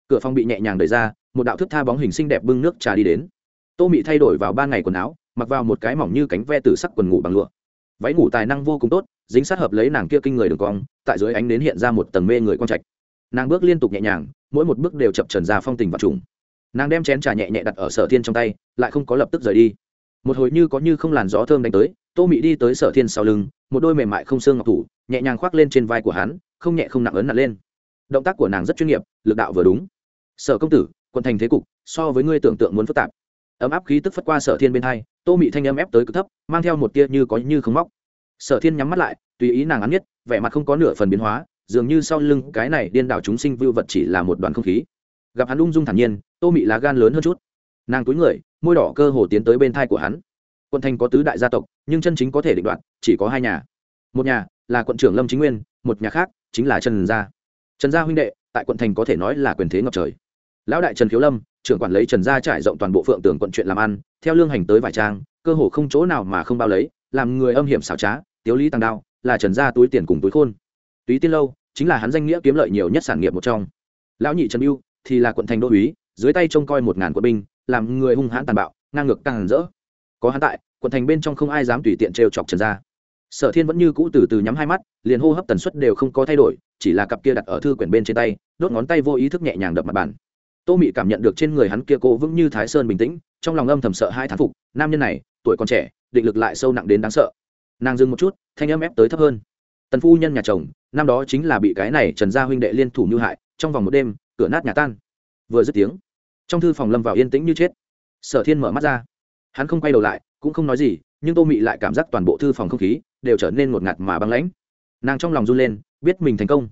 Cửa phòng bị nhẹ nhàng đẩy ra, một đạo thức tha bóng hình xinh đẹp bưng nước trà đi đến. Tô mị thay đổi vào ba ngày quần áo, mặc vào một cái mỏng như cánh ve từ sắc quần ngủ bằng lụa váy ngủ tài năng vô cùng tốt, dính sát hợp lấy nàng kia kinh người đường cong, tại dưới ánh đến hiện ra một tầng mê người quang trạch. Nàng bước liên tục nhẹ nhàng, mỗi một bước đều chập trần ra phong tình và trùng. Nàng đem chén trà nhẹ nhẹ đặt ở sở thiên trong tay, lại không có lập tức rời đi. Một hồi như có như không làn gió thơm đánh tới, tô mị đi tới sở thiên sau lưng, một đôi mềm mại không xương ngọc thủ, nhẹ nhàng khoác lên trên vai của hắn, không nhẹ không nặng ấn nặng lên. Động tác của nàng rất chuyên nghiệp, lực đạo vừa đúng. Sở công tử quân thành thế cục, so với ngươi tưởng tượng muốn phức tạp. Ấm áp khí tức phất qua sở thiên bên hai tô mị thanh âm ép tới cực thấp, mang theo một tia như có như không móc. Sở thiên nhắm mắt lại, tùy ý nàng ăn nhất, vẻ mặt không có nửa phần biến hóa, dường như sau lưng cái này điên đảo chúng sinh vưu vật chỉ là một đoàn không khí. Gặp hắn ung dung thản nhiên, tô mị lá gan lớn hơn chút. Nàng túi người, môi đỏ cơ hồ tiến tới bên thai của hắn. Quận thành có tứ đại gia tộc, nhưng chân chính có thể định đoạt, chỉ có hai nhà. Một nhà là quận trưởng lâm chính nguyên, một nhà khác chính là trần gia. Trần gia huynh đệ, tại quận thành có thể nói là quyền thế ngập trời. Lão đại trần khiếu lâm trưởng quản lấy trần gia trải rộng toàn bộ phượng tường quận chuyện làm ăn, theo lương hành tới vài trang, cơ hồ không chỗ nào mà không bao lấy, làm người âm hiểm xảo trá, tiếu lý tăng đao, là trần gia túi tiền cùng túi khôn. Túy tiên lâu chính là hắn danh nghĩa kiếm lợi nhiều nhất sản nghiệp một trong. Lão nhị trần mưu thì là quận thành đô uý dưới tay trông coi một ngàn quân binh, làm người hung hãn tàn bạo, ngang ngược càng rỡ. Có hắn tại, quận thành bên trong không ai dám tùy tiện trêu chọc trần gia. Sở thiên vẫn như cũ từ từ nhắm hai mắt, liền hô hấp tần suất đều không có thay đổi, chỉ là cặp kia đặt ở thư quyển bên trên tay, đốt ngón tay vô ý thức nhẹ nhàng đập mặt bàn tô mị cảm nhận được trên người hắn kia cố vững như thái sơn bình tĩnh, trong lòng âm thầm sợ hai thán phục, nam nhân này, tuổi còn trẻ, định lực lại sâu nặng đến đáng sợ. Nàng dừng một chút, thanh âm ép tới thấp hơn. Tần phu nhân nhà chồng, năm đó chính là bị cái này trần gia huynh đệ liên thủ như hại, trong vòng một đêm, cửa nát nhà tan. Vừa dứt tiếng, trong thư phòng lâm vào yên tĩnh như chết. Sở thiên mở mắt ra. Hắn không quay đầu lại, cũng không nói gì, nhưng tô mị lại cảm giác toàn bộ thư phòng không khí đều trở nên ngột ngạt mà băng lãnh. Nàng trong lòng run lên, biết mình thành công.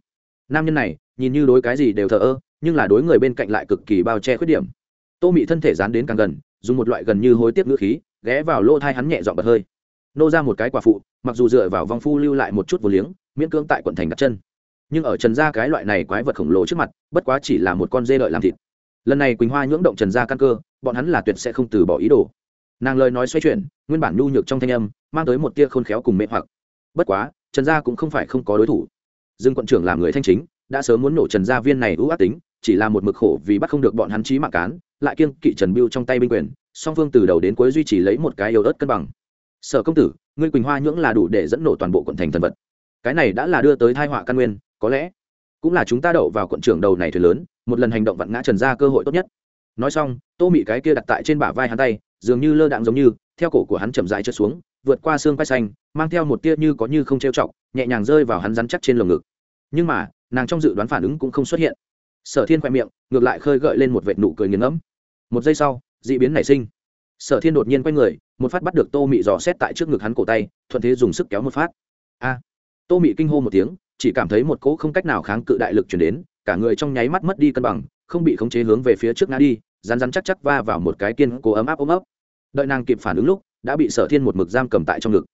Nam nhân này, nhìn như đối cái gì đều thờ ơ nhưng là đối người bên cạnh lại cực kỳ bao che khuyết điểm. Tô mị thân thể dán đến càng gần, dùng một loại gần như hối tiếc ngữ khí, ghé vào lỗ thai hắn nhẹ dọn bật hơi. Nô ra một cái quả phụ, mặc dù dựa vào vong phu lưu lại một chút vô liếng, miễn cưỡng tại quận thành đặt chân. Nhưng ở trần gia cái loại này quái vật khổng lồ trước mặt, bất quá chỉ là một con dê lợi làm thịt. Lần này quỳnh hoa nhưỡng động trần gia căn cơ, bọn hắn là tuyệt sẽ không từ bỏ ý đồ. Nàng lời nói xoay chuyển, nguyên bản nhu nhược trong thanh âm, mang tới một tia khôn khéo cùng mê hoặc. Bất quá, trần gia cũng không phải không có đối thủ. Dương quận trưởng làm người thanh chính, đã sớm muốn nổ trần gia viên này ưu ác tính chỉ là một mực khổ vì bắt không được bọn hắn trí mạng cán, lại kiêng kỵ trần biêu trong tay binh quyền, song phương từ đầu đến cuối duy trì lấy một cái yếu ớt cân bằng. Sở công tử, ngươi quỳnh hoa nhưỡng là đủ để dẫn nổ toàn bộ quận thành thần vật. Cái này đã là đưa tới thai họa căn nguyên, có lẽ cũng là chúng ta đậu vào quận trưởng đầu này thuyền lớn, một lần hành động vặn ngã trần ra cơ hội tốt nhất. Nói xong, tô mị cái kia đặt tại trên bả vai hắn tay, dường như lơ đạn giống như, theo cổ của hắn chậm dài trượt xuống, vượt qua xương quay xanh, mang theo một tia như có như không trêu chọc, nhẹ nhàng rơi vào hắn rắn chắc trên lồng ngực. Nhưng mà, nàng trong dự đoán phản ứng cũng không xuất hiện sở thiên khoe miệng, ngược lại khơi gợi lên một vệt nụ cười nghiền ngẫm. Một giây sau, d ị biến nảy sinh. Sở thiên đột nhiên quay người, một phát bắt được tô mị dò xét tại trước ngực hắn cổ tay, thuận thế dùng sức kéo một phát. A! Tô mị kinh hô một tiếng, chỉ cảm thấy một cỗ không cách nào kháng cự đại lực chuyển đến, cả người trong nháy mắt mất đi cân bằng, không bị khống chế hướng về phía trước ngã đi rán rán chắc chắc va vào một cái kiên cố ấm áp ôm ấp. Đợi nàng kịp phản ứng lúc, đã bị sở thiên một mực giam cầm tại trong ngực.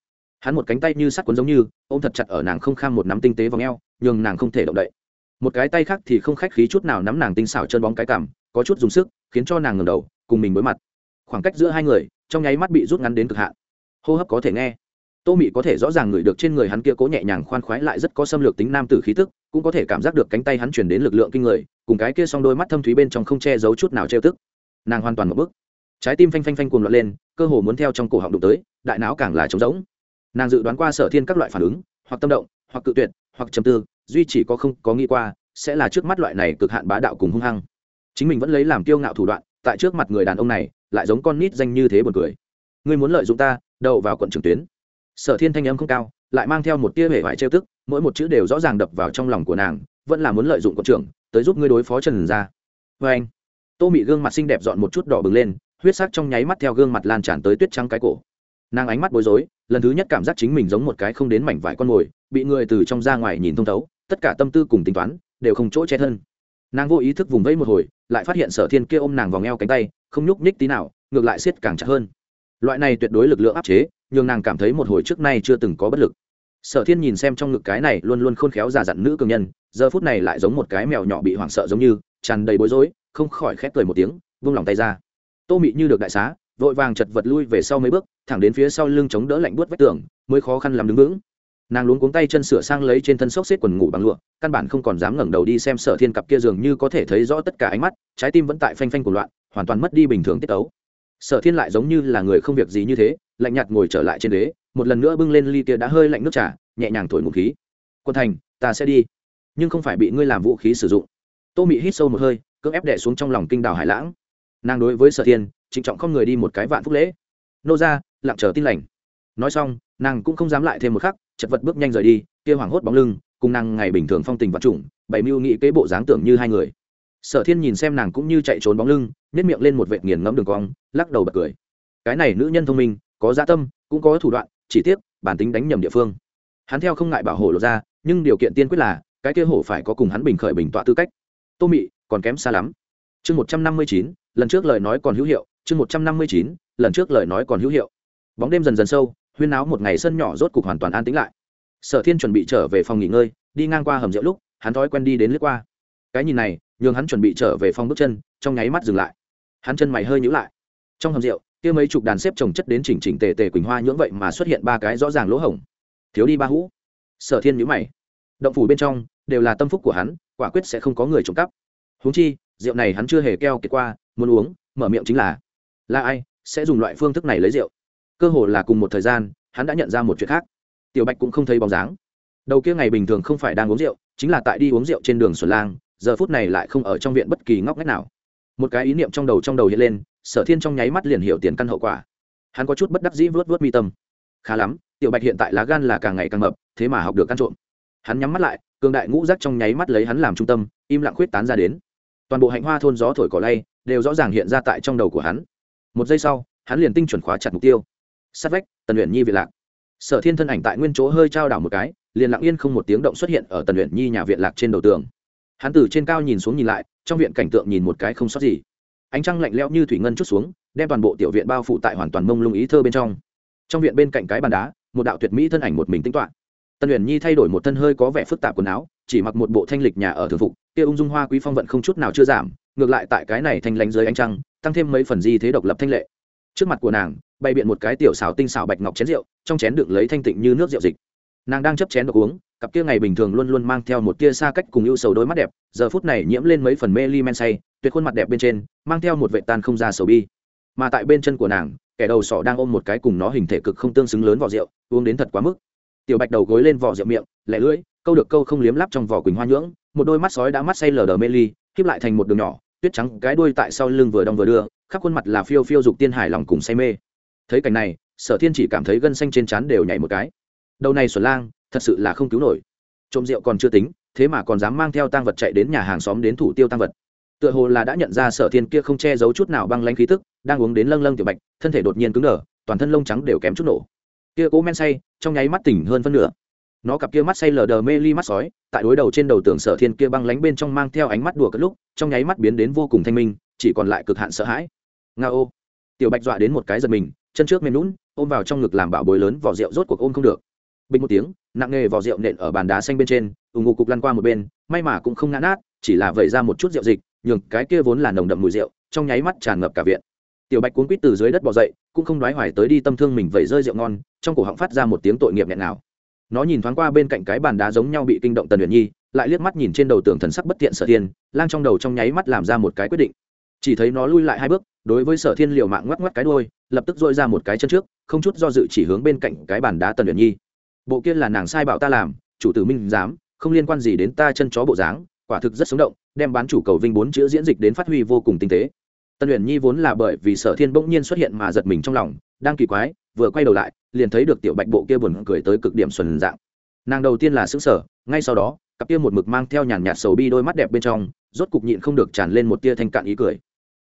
Hắn một cánh tay như sắt cuốn giống như, ôm thật chặt ở nàng không kham một nắm tinh tế v ò nhường nàng không thể động đậy một cái tay khác thì không khách khí chút nào nắm nàng tinh xảo chân bóng cái cảm, có chút dùng sức, khiến cho nàng ngầm đầu, cùng mình đối mặt. Khoảng cách giữa hai người, trong nháy mắt bị rút ngắn đến cực hạn. Hô hấp có thể nghe. Tô mị có thể rõ ràng ngửi được trên người hắn kia cố nhẹ nhàng khoan khoái lại rất có xâm lược tính nam tử khí tức, cũng có thể cảm giác được cánh tay hắn chuyển đến lực lượng kinh người, cùng cái kia s o n g đôi mắt thâm thúy bên trong không che giấu chút nào trêu tức. Nàng hoàn toàn một bức trái tim phanh phanh phanh cuồng loạn lên, cơ hồ muốn theo trong cổ họng đụng tới, đại não càng là trống rỗng. Nàng dự đoán qua sở thiên các loại phản ứng, hoặc tâm động, hoặc cự tuyệt, hoặc trầm tư duy chỉ có không có nghĩ qua, sẽ là trước mắt loại này cực hạn bá đạo cùng hung hăng. Chính mình vẫn lấy làm kiêu ngạo thủ đoạn, tại trước mặt người đàn ông này, lại giống con nít danh như thế buồn cười. Ngươi muốn lợi dụng ta đậu vào quận trường tuyến. Sở thiên thanh âm không cao, lại mang theo một tia hệ vải trêu tức, mỗi một chữ đều rõ ràng đập vào trong lòng của nàng, vẫn là muốn lợi dụng quận trưởng, tới giúp ngươi đối phó trần gia. Vê anh, tô mị gương mặt xinh đẹp dọn một chút đỏ bừng lên, huyết sắc trong nháy mắt theo gương mặt lan tràn tới tuyết trắng cái cổ. Nàng ánh mắt bối rối, lần thứ nhất cảm giác chính mình giống một cái không đến mảnh vải con mồi, bị người từ trong ra ngoài nhìn thông thấu tất cả tâm tư cùng tính toán đều không chỗ che thân. Nàng vô ý thức vùng vẫy một hồi, lại phát hiện sở thiên kia ôm nàng vào ngheo cánh tay, không nhúc nhích tí nào, ngược lại siết càng chặt hơn. Loại này tuyệt đối lực lượng áp chế, nhường nàng cảm thấy một hồi trước nay chưa từng có bất lực. Sở thiên nhìn xem trong ngực cái này luôn luôn khôn khéo già dặn nữ cường nhân, giờ phút này lại giống một cái mèo nhỏ bị hoảng sợ giống như, tràn đầy bối rối, không khỏi khép cười một tiếng, vung lòng tay ra. Tô mị như được đại xá, vội vàng chật vật lui về sau mấy bước, thẳng đến phía sau lưng chống đỡ lạnh buốt vách tường, mới khó khăn làm đứng vững nàng luống cuống tay chân sửa sang lấy trên thân xốc xếp quần ngủ bằng lụa, căn bản không còn dám ngẩng đầu đi xem sở thiên cặp kia dường như có thể thấy rõ tất cả ánh mắt, trái tim vẫn tại phanh phanh của loạn, hoàn toàn mất đi bình thường tiết ấu sở thiên lại giống như là người không việc gì như thế, lạnh nhạt ngồi trở lại trên ghế, một lần nữa bưng lên ly kia đã hơi lạnh nước trà, nhẹ nhàng thổi ngụ khí. Quân thành, ta sẽ đi, nhưng không phải bị ngươi làm vũ khí sử dụng. Tô mị hít sâu một hơi, cưỡng ép đẻ xuống trong lòng kinh đào hải lãng. Nàng đối với sở thiên, trịnh trọng không người đi một cái vạn phúc lễ. Nô ra lặng chờ tin lành. Nói xong, nàng cũng không dám lại thêm một khắc chật vật bước nhanh rời đi, kia hoảng hốt bóng lưng, cùng nàng ngày bình thường phong tình vật chủng, bảy mưu nghĩ kế bộ dáng tưởng như hai người. Sở thiên nhìn xem nàng cũng như chạy trốn bóng lưng nhét miệng lên một vệt nghiền ngẫm đường cong, lắc đầu bật cười. Cái này nữ nhân thông minh, có gia tâm, cũng có thủ đoạn, chỉ tiếc, bản tính đánh nhầm địa phương. Hắn theo không ngại bảo hộ lột ra, nhưng điều kiện tiên quyết là, cái kia hổ phải có cùng hắn bình khởi bình tọa tư cách. Tô mị, còn kém xa lắm. Chương một trăm năm mươi chín, lần trước lời nói còn hữu hiệu, chương một trăm năm mươi chín, lần trước lời nói còn hữu hiệu. Bóng đêm dần dần sâu huyên náo một ngày sân nhỏ rốt cục hoàn toàn an tĩnh lại. Sở thiên chuẩn bị trở về phòng nghỉ ngơi, đi ngang qua hầm rượu lúc, hắn thói quen đi đến lướt qua. Cái nhìn này, nhường hắn chuẩn bị trở về phòng bước chân, trong nháy mắt dừng lại. Hắn chân mày hơi nhữ lại. Trong hầm rượu, kia mấy chục đàn xếp trồng chất đến chỉnh chỉnh tề tề quỳnh hoa nhưỡng vậy mà xuất hiện ba cái rõ ràng lỗ hổng. Thiếu đi ba hũ. Sở thiên nhữ mày. Động phủ bên trong, đều là tâm phúc của hắn, quả quyết sẽ không có người trộm cắp. Húng chi, rượu này hắn chưa hề keo kiệt qua, muốn uống, mở miệng chính là là ai, sẽ dùng loại phương thức này lấy rượu? Cơ hồ là cùng một thời gian, hắn đã nhận ra một chuyện khác. Tiểu bạch cũng không thấy bóng dáng. Đầu kia ngày bình thường không phải đang uống rượu, chính là tại đi uống rượu trên đường xuân lang, giờ phút này lại không ở trong viện bất kỳ ngóc ngách nào. Một cái ý niệm trong đầu trong đầu hiện lên, sở thiên trong nháy mắt liền hiểu tiền căn hậu quả. Hắn có chút bất đắc dĩ vớt vớt mi tâm. Khá lắm, tiểu bạch hiện tại lá gan là càng ngày càng mập, thế mà học được ăn trộm. Hắn nhắm mắt lại, cường đại ngũ rác trong nháy mắt lấy hắn làm trung tâm, im lặng khuyết tán ra đến. Toàn bộ hạnh hoa thôn gió thổi cỏ lay, đều rõ ràng hiện ra tại trong đầu của hắn. Một giây sau, hắn liền tinh chuẩn khóa chặt mục tiêu sát vách, tần luyện nhi viện lạc. Sở thiên thân ảnh tại nguyên chỗ hơi trao đảo một cái, liền lặng yên không một tiếng động xuất hiện ở tần luyện nhi nhà viện lạc trên đầu tường. Hắn từ trên cao nhìn xuống nhìn lại, trong viện cảnh tượng nhìn một cái không sót gì. Ánh trăng lạnh lẽo như thủy ngân chút xuống, đem toàn bộ tiểu viện bao phủ tại hoàn toàn mông lung ý thơ bên trong. Trong viện bên cạnh cái bàn đá, một đạo tuyệt mỹ thân ảnh một mình tính toán tần luyện nhi thay đổi một thân hơi có vẻ phức tạp quần áo, chỉ mặc một bộ thanh lịch nhà ở thường phục, kia ung dung hoa quý phong vận không chút nào chưa giảm, ngược lại tại cái này thanh lánh dưới ánh trăng, tăng thêm mấy phần di thế độc lập thanh lệ. Trước mặt của nàng bày biện một cái tiểu xào tinh xào bạch ngọc chén rượu, trong chén đựng lấy thanh tịnh như nước rượu dịch. Nàng đang chấp chén đồ uống, cặp kia ngày bình thường luôn luôn mang theo một tia xa cách cùng ưu sầu đôi mắt đẹp, giờ phút này nhiễm lên mấy phần mê ly men say, tuyệt khuôn mặt đẹp bên trên, mang theo một vệ tan không ra sầu bi. Mà tại bên chân của nàng, kẻ đầu sỏ đang ôm một cái cùng nó hình thể cực không tương xứng lớn vỏ rượu, uống đến thật quá mức. Tiểu bạch đầu gối lên vỏ rượu miệng, lẻ lưỡi, câu được câu không liếm lắp trong vỏ quỳnh hoa nhưỡng, một đôi mắt sói đã mắt say lờ đờ mê ly khép lại thành một đường nhỏ, tuyết trắng cái đuôi tại sau lưng vừa đong vừa đưa, khắp khuôn mặt là phiêu phiêu dục tiên hải lòng cùng say mê thấy cảnh này, sở thiên chỉ cảm thấy gân xanh trên trán đều nhảy một cái. Đầu này xuẩn lang, thật sự là không cứu nổi. Trộm rượu còn chưa tính, thế mà còn dám mang theo tăng vật chạy đến nhà hàng xóm đến thủ tiêu tăng vật. Tựa hồ là đã nhận ra sở thiên kia không che giấu chút nào băng lanh khí tức, đang uống đến lâng lâng tiểu bạch, thân thể đột nhiên cứng đờ, toàn thân lông trắng đều kém chút nổ. Kia cố men say, trong nháy mắt tỉnh hơn phân nửa. Nó cặp kia mắt say lờ đờ mê ly mắt sói, tại đối đầu trên đầu tường sở thiên kia băng lánh bên trong mang theo ánh mắt đùa cất lúc, trong nháy mắt biến đến vô cùng thanh minh, chỉ còn lại cực hạn sợ hãi. Nga ô. Tiểu bạch dọa đến một cái giật mình chân trước mềm lún, ôm vào trong ngực làm bảo bối lớn, vỏ rượu rốt cuộc ôm không được. Bình một tiếng, nặng nghề vỏ rượu nện ở bàn đá xanh bên trên ủng ngụ cục lăn qua một bên, may mà cũng không ngã nát, chỉ là vẩy ra một chút rượu dịch, nhường cái kia vốn là nồng đậm mùi rượu, trong nháy mắt tràn ngập cả viện. Tiểu bạch cuốn quýt từ dưới đất bỏ dậy, cũng không đoái hoài tới đi tâm thương mình vẩy rơi rượu ngon, trong cổ họng phát ra một tiếng tội nghiệp nghẹn nào nó nhìn thoáng qua bên cạnh cái bàn đá giống nhau bị kinh động tần uyển nhi, lại liếc mắt nhìn trên đầu tường thần sắc bất tiện sở thiên, lang trong đầu trong nháy mắt làm ra một cái quyết định chỉ thấy nó lui lại hai bước, đối với sở thiên liều mạng ngoắc ngoắc cái đôi lập tức dội ra một cái chân trước, không chút do dự chỉ hướng bên cạnh cái bàn đá tần luyện nhi. Bộ kia là nàng sai bảo ta làm, chủ tử minh dám không liên quan gì đến ta chân chó bộ dáng, quả thực rất sống động, đem bán chủ cầu vinh bốn chữ diễn dịch đến phát huy vô cùng tinh tế. Tần luyện nhi vốn là bởi vì sở thiên bỗng nhiên xuất hiện mà giật mình trong lòng, đang kỳ quái, vừa quay đầu lại, liền thấy được tiểu bạch bộ kia buồn cười tới cực điểm xuân dạng. Nàng đầu tiên là xứng sở ngay sau đó, cặp kia một mực mang theo nhàn nhạt sầu bi đôi mắt đẹp bên trong, rốt cục nhịn không được tràn lên một tia thanh cạn ý cười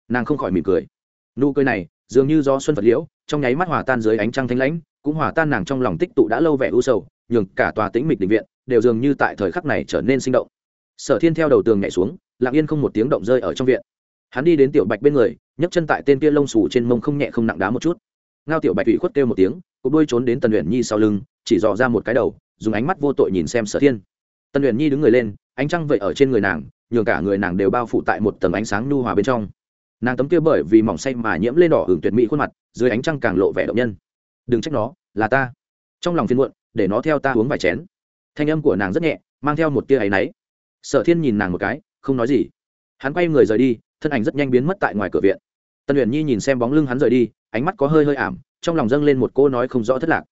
nàng không khỏi mỉm cười. Nụ cười này, dường như do xuân vật liễu, trong nháy mắt hòa tan dưới ánh trăng thanh lãnh, cũng hòa tan nàng trong lòng tích tụ đã lâu vẻ u sầu, nhường cả tòa tĩnh mịch định viện đều dường như tại thời khắc này trở nên sinh động. Sở thiên theo đầu tường nhảy xuống, lặng yên không một tiếng động rơi ở trong viện. Hắn đi đến tiểu bạch bên người, nhấc chân tại tên kia lông xù trên mông không nhẹ không nặng đá một chút. Ngao tiểu bạch ủy khuất kêu một tiếng cục đôi trốn đến tần luyện nhi sau lưng, chỉ dò ra một cái đầu, dùng ánh mắt vô tội nhìn xem sở thiên. Tân luyện nhi đứng người lên, ánh trăng vậy ở trên người nàng, nhường cả người nàng đều bao phủ tại một tầng ánh sáng nhu hòa bên trong nàng tấm kia bởi vì mỏng say mà nhiễm lên đỏ hưởng tuyệt mỹ khuôn mặt, dưới ánh trăng càng lộ vẻ động nhân. Đừng trách nó, là ta. Trong lòng phiên muộn, để nó theo ta uống vài chén. Thanh âm của nàng rất nhẹ, mang theo một tia áy náy. Sở thiên nhìn nàng một cái, không nói gì. Hắn quay người rời đi, thân ảnh rất nhanh biến mất tại ngoài cửa viện. Tân luyện nhi nhìn xem bóng lưng hắn rời đi, ánh mắt có hơi hơi ảm, trong lòng dâng lên một cô nói không rõ thất lạc.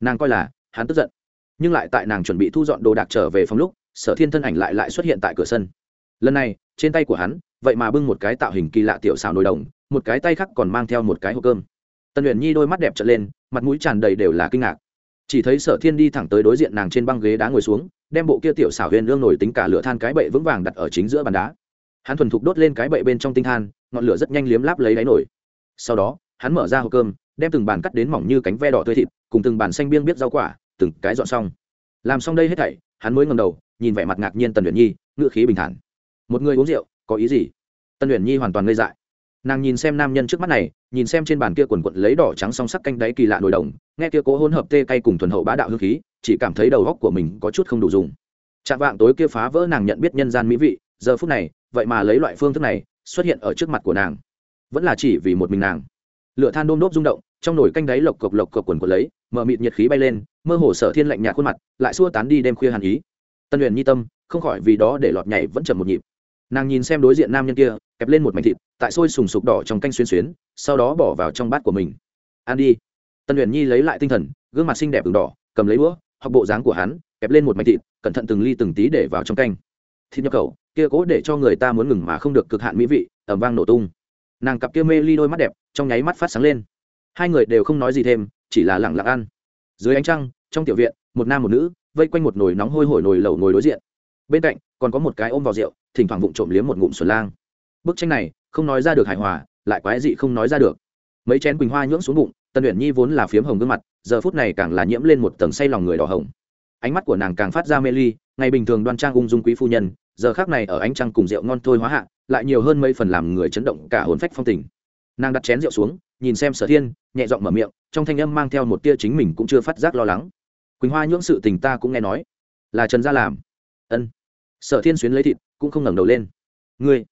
Nàng coi là, hắn tức giận. Nhưng lại tại nàng chuẩn bị thu dọn đồ đạc trở về phòng lúc, sở thiên thân ảnh lại lại xuất hiện tại cửa sân. Lần này, trên tay của hắn vậy mà bưng một cái tạo hình kỳ lạ tiểu xào nồi đồng, một cái tay khác còn mang theo một cái hộp cơm. Tần luyện nhi đôi mắt đẹp trở lên, mặt mũi tràn đầy đều là kinh ngạc. Chỉ thấy sở thiên đi thẳng tới đối diện nàng trên băng ghế đá ngồi xuống, đem bộ kia tiểu xảo huyền lương nổi tính cả lửa than cái bậy vững vàng đặt ở chính giữa bàn đá. Hắn thuần thục đốt lên cái bậy bên trong tinh than, ngọn lửa rất nhanh liếm láp lấy đáy nổi sau đó, hắn mở ra hộp cơm, đem từng bàn cắt đến mỏng như cánh ve đỏ tươi thịt, cùng từng bàn xanh biêng biết rau quả, từng cái dọn xong. Làm xong đây hết thảy, hắn mới ngầm đầu, nhìn vẻ mặt ngạc nhiên tần luyện nhi, ngựa khí bình thản. Một người uống rượu có ý gì? Tân luyện nhi hoàn toàn ngây dại. Nàng nhìn xem nam nhân trước mắt này, nhìn xem trên bàn kia quần quận lấy đỏ trắng song sắc canh đáy kỳ lạ nổi đồng, nghe kia cố hỗn hợp tê cay cùng thuần hậu bá đạo hương khí, chỉ cảm thấy đầu góc của mình có chút không đủ dùng. Chạm vạng tối kia phá vỡ nàng nhận biết nhân gian mỹ vị, giờ phút này, vậy mà lấy loại phương thức này xuất hiện ở trước mặt của nàng. Vẫn là chỉ vì một mình nàng. Lửa than đôm đốp rung động, trong nồi canh đáy lộc cộc lộc cộc quần quần lấy mở mịt nhiệt khí bay lên, mơ hồ sở thiên lạnh nhạt khuôn mặt, lại xua tán đi đêm khuya hàn ý. Tân luyện nhi tâm, không khỏi vì đó để lọt nhảy vẫn chậm một nhịp nàng nhìn xem đối diện nam nhân kia, kẹp lên một mảnh thịt, tại sôi sùng sục đỏ trong canh xuyên xuyến, sau đó bỏ vào trong bát của mình. Ăn đi. Tân luyện nhi lấy lại tinh thần, gương mặt xinh đẹp v đỏ, cầm lấy đũa hoặc bộ dáng của hắn, kẹp lên một mảnh thịt, cẩn thận từng ly từng tí để vào trong canh. Thịt nhập khẩu, kia cố để cho người ta muốn ngừng mà không được cực hạn mỹ vị ẩm vang nổ tung. Nàng cặp kia mê ly đôi mắt đẹp, trong nháy mắt phát sáng lên. Hai người đều không nói gì thêm, chỉ là lẳng lặng ăn. Dưới ánh trăng, trong tiểu viện, một nam một nữ, vây quanh một nồi nóng hôi hổi nồi lẩu nồi đối diện. Bên cạnh, còn có một cái ôm vào rượu thỉnh thoảng vụng trộm liếm một ngụm xuân lang. Bức tranh này, không nói ra được hài hòa, lại quái dị không nói ra được. Mấy chén quỳnh hoa nhưỡng xuống bụng tân luyện nhi vốn là phiếm hồng gương mặt, giờ phút này càng là nhiễm lên một tầng say lòng người đỏ hồng. Ánh mắt của nàng càng phát ra mê ly, ngày bình thường đoan trang ung dung quý phu nhân, giờ khác này ở ánh trăng cùng rượu ngon thôi hóa hạ, lại nhiều hơn mấy phần làm người chấn động cả hồn phách phong tình. Nàng đặt chén rượu xuống, nhìn xem sở thiên, nhẹ giọng mở miệng, trong thanh âm mang theo một tia chính mình cũng chưa phát giác lo lắng. Quỳnh hoa nhưỡng sự tình ta cũng nghe nói. Là trần gia làm. Ân. Sở thiên xuyến lấy thịt cũng không ngẩng đầu lên. Ngươi,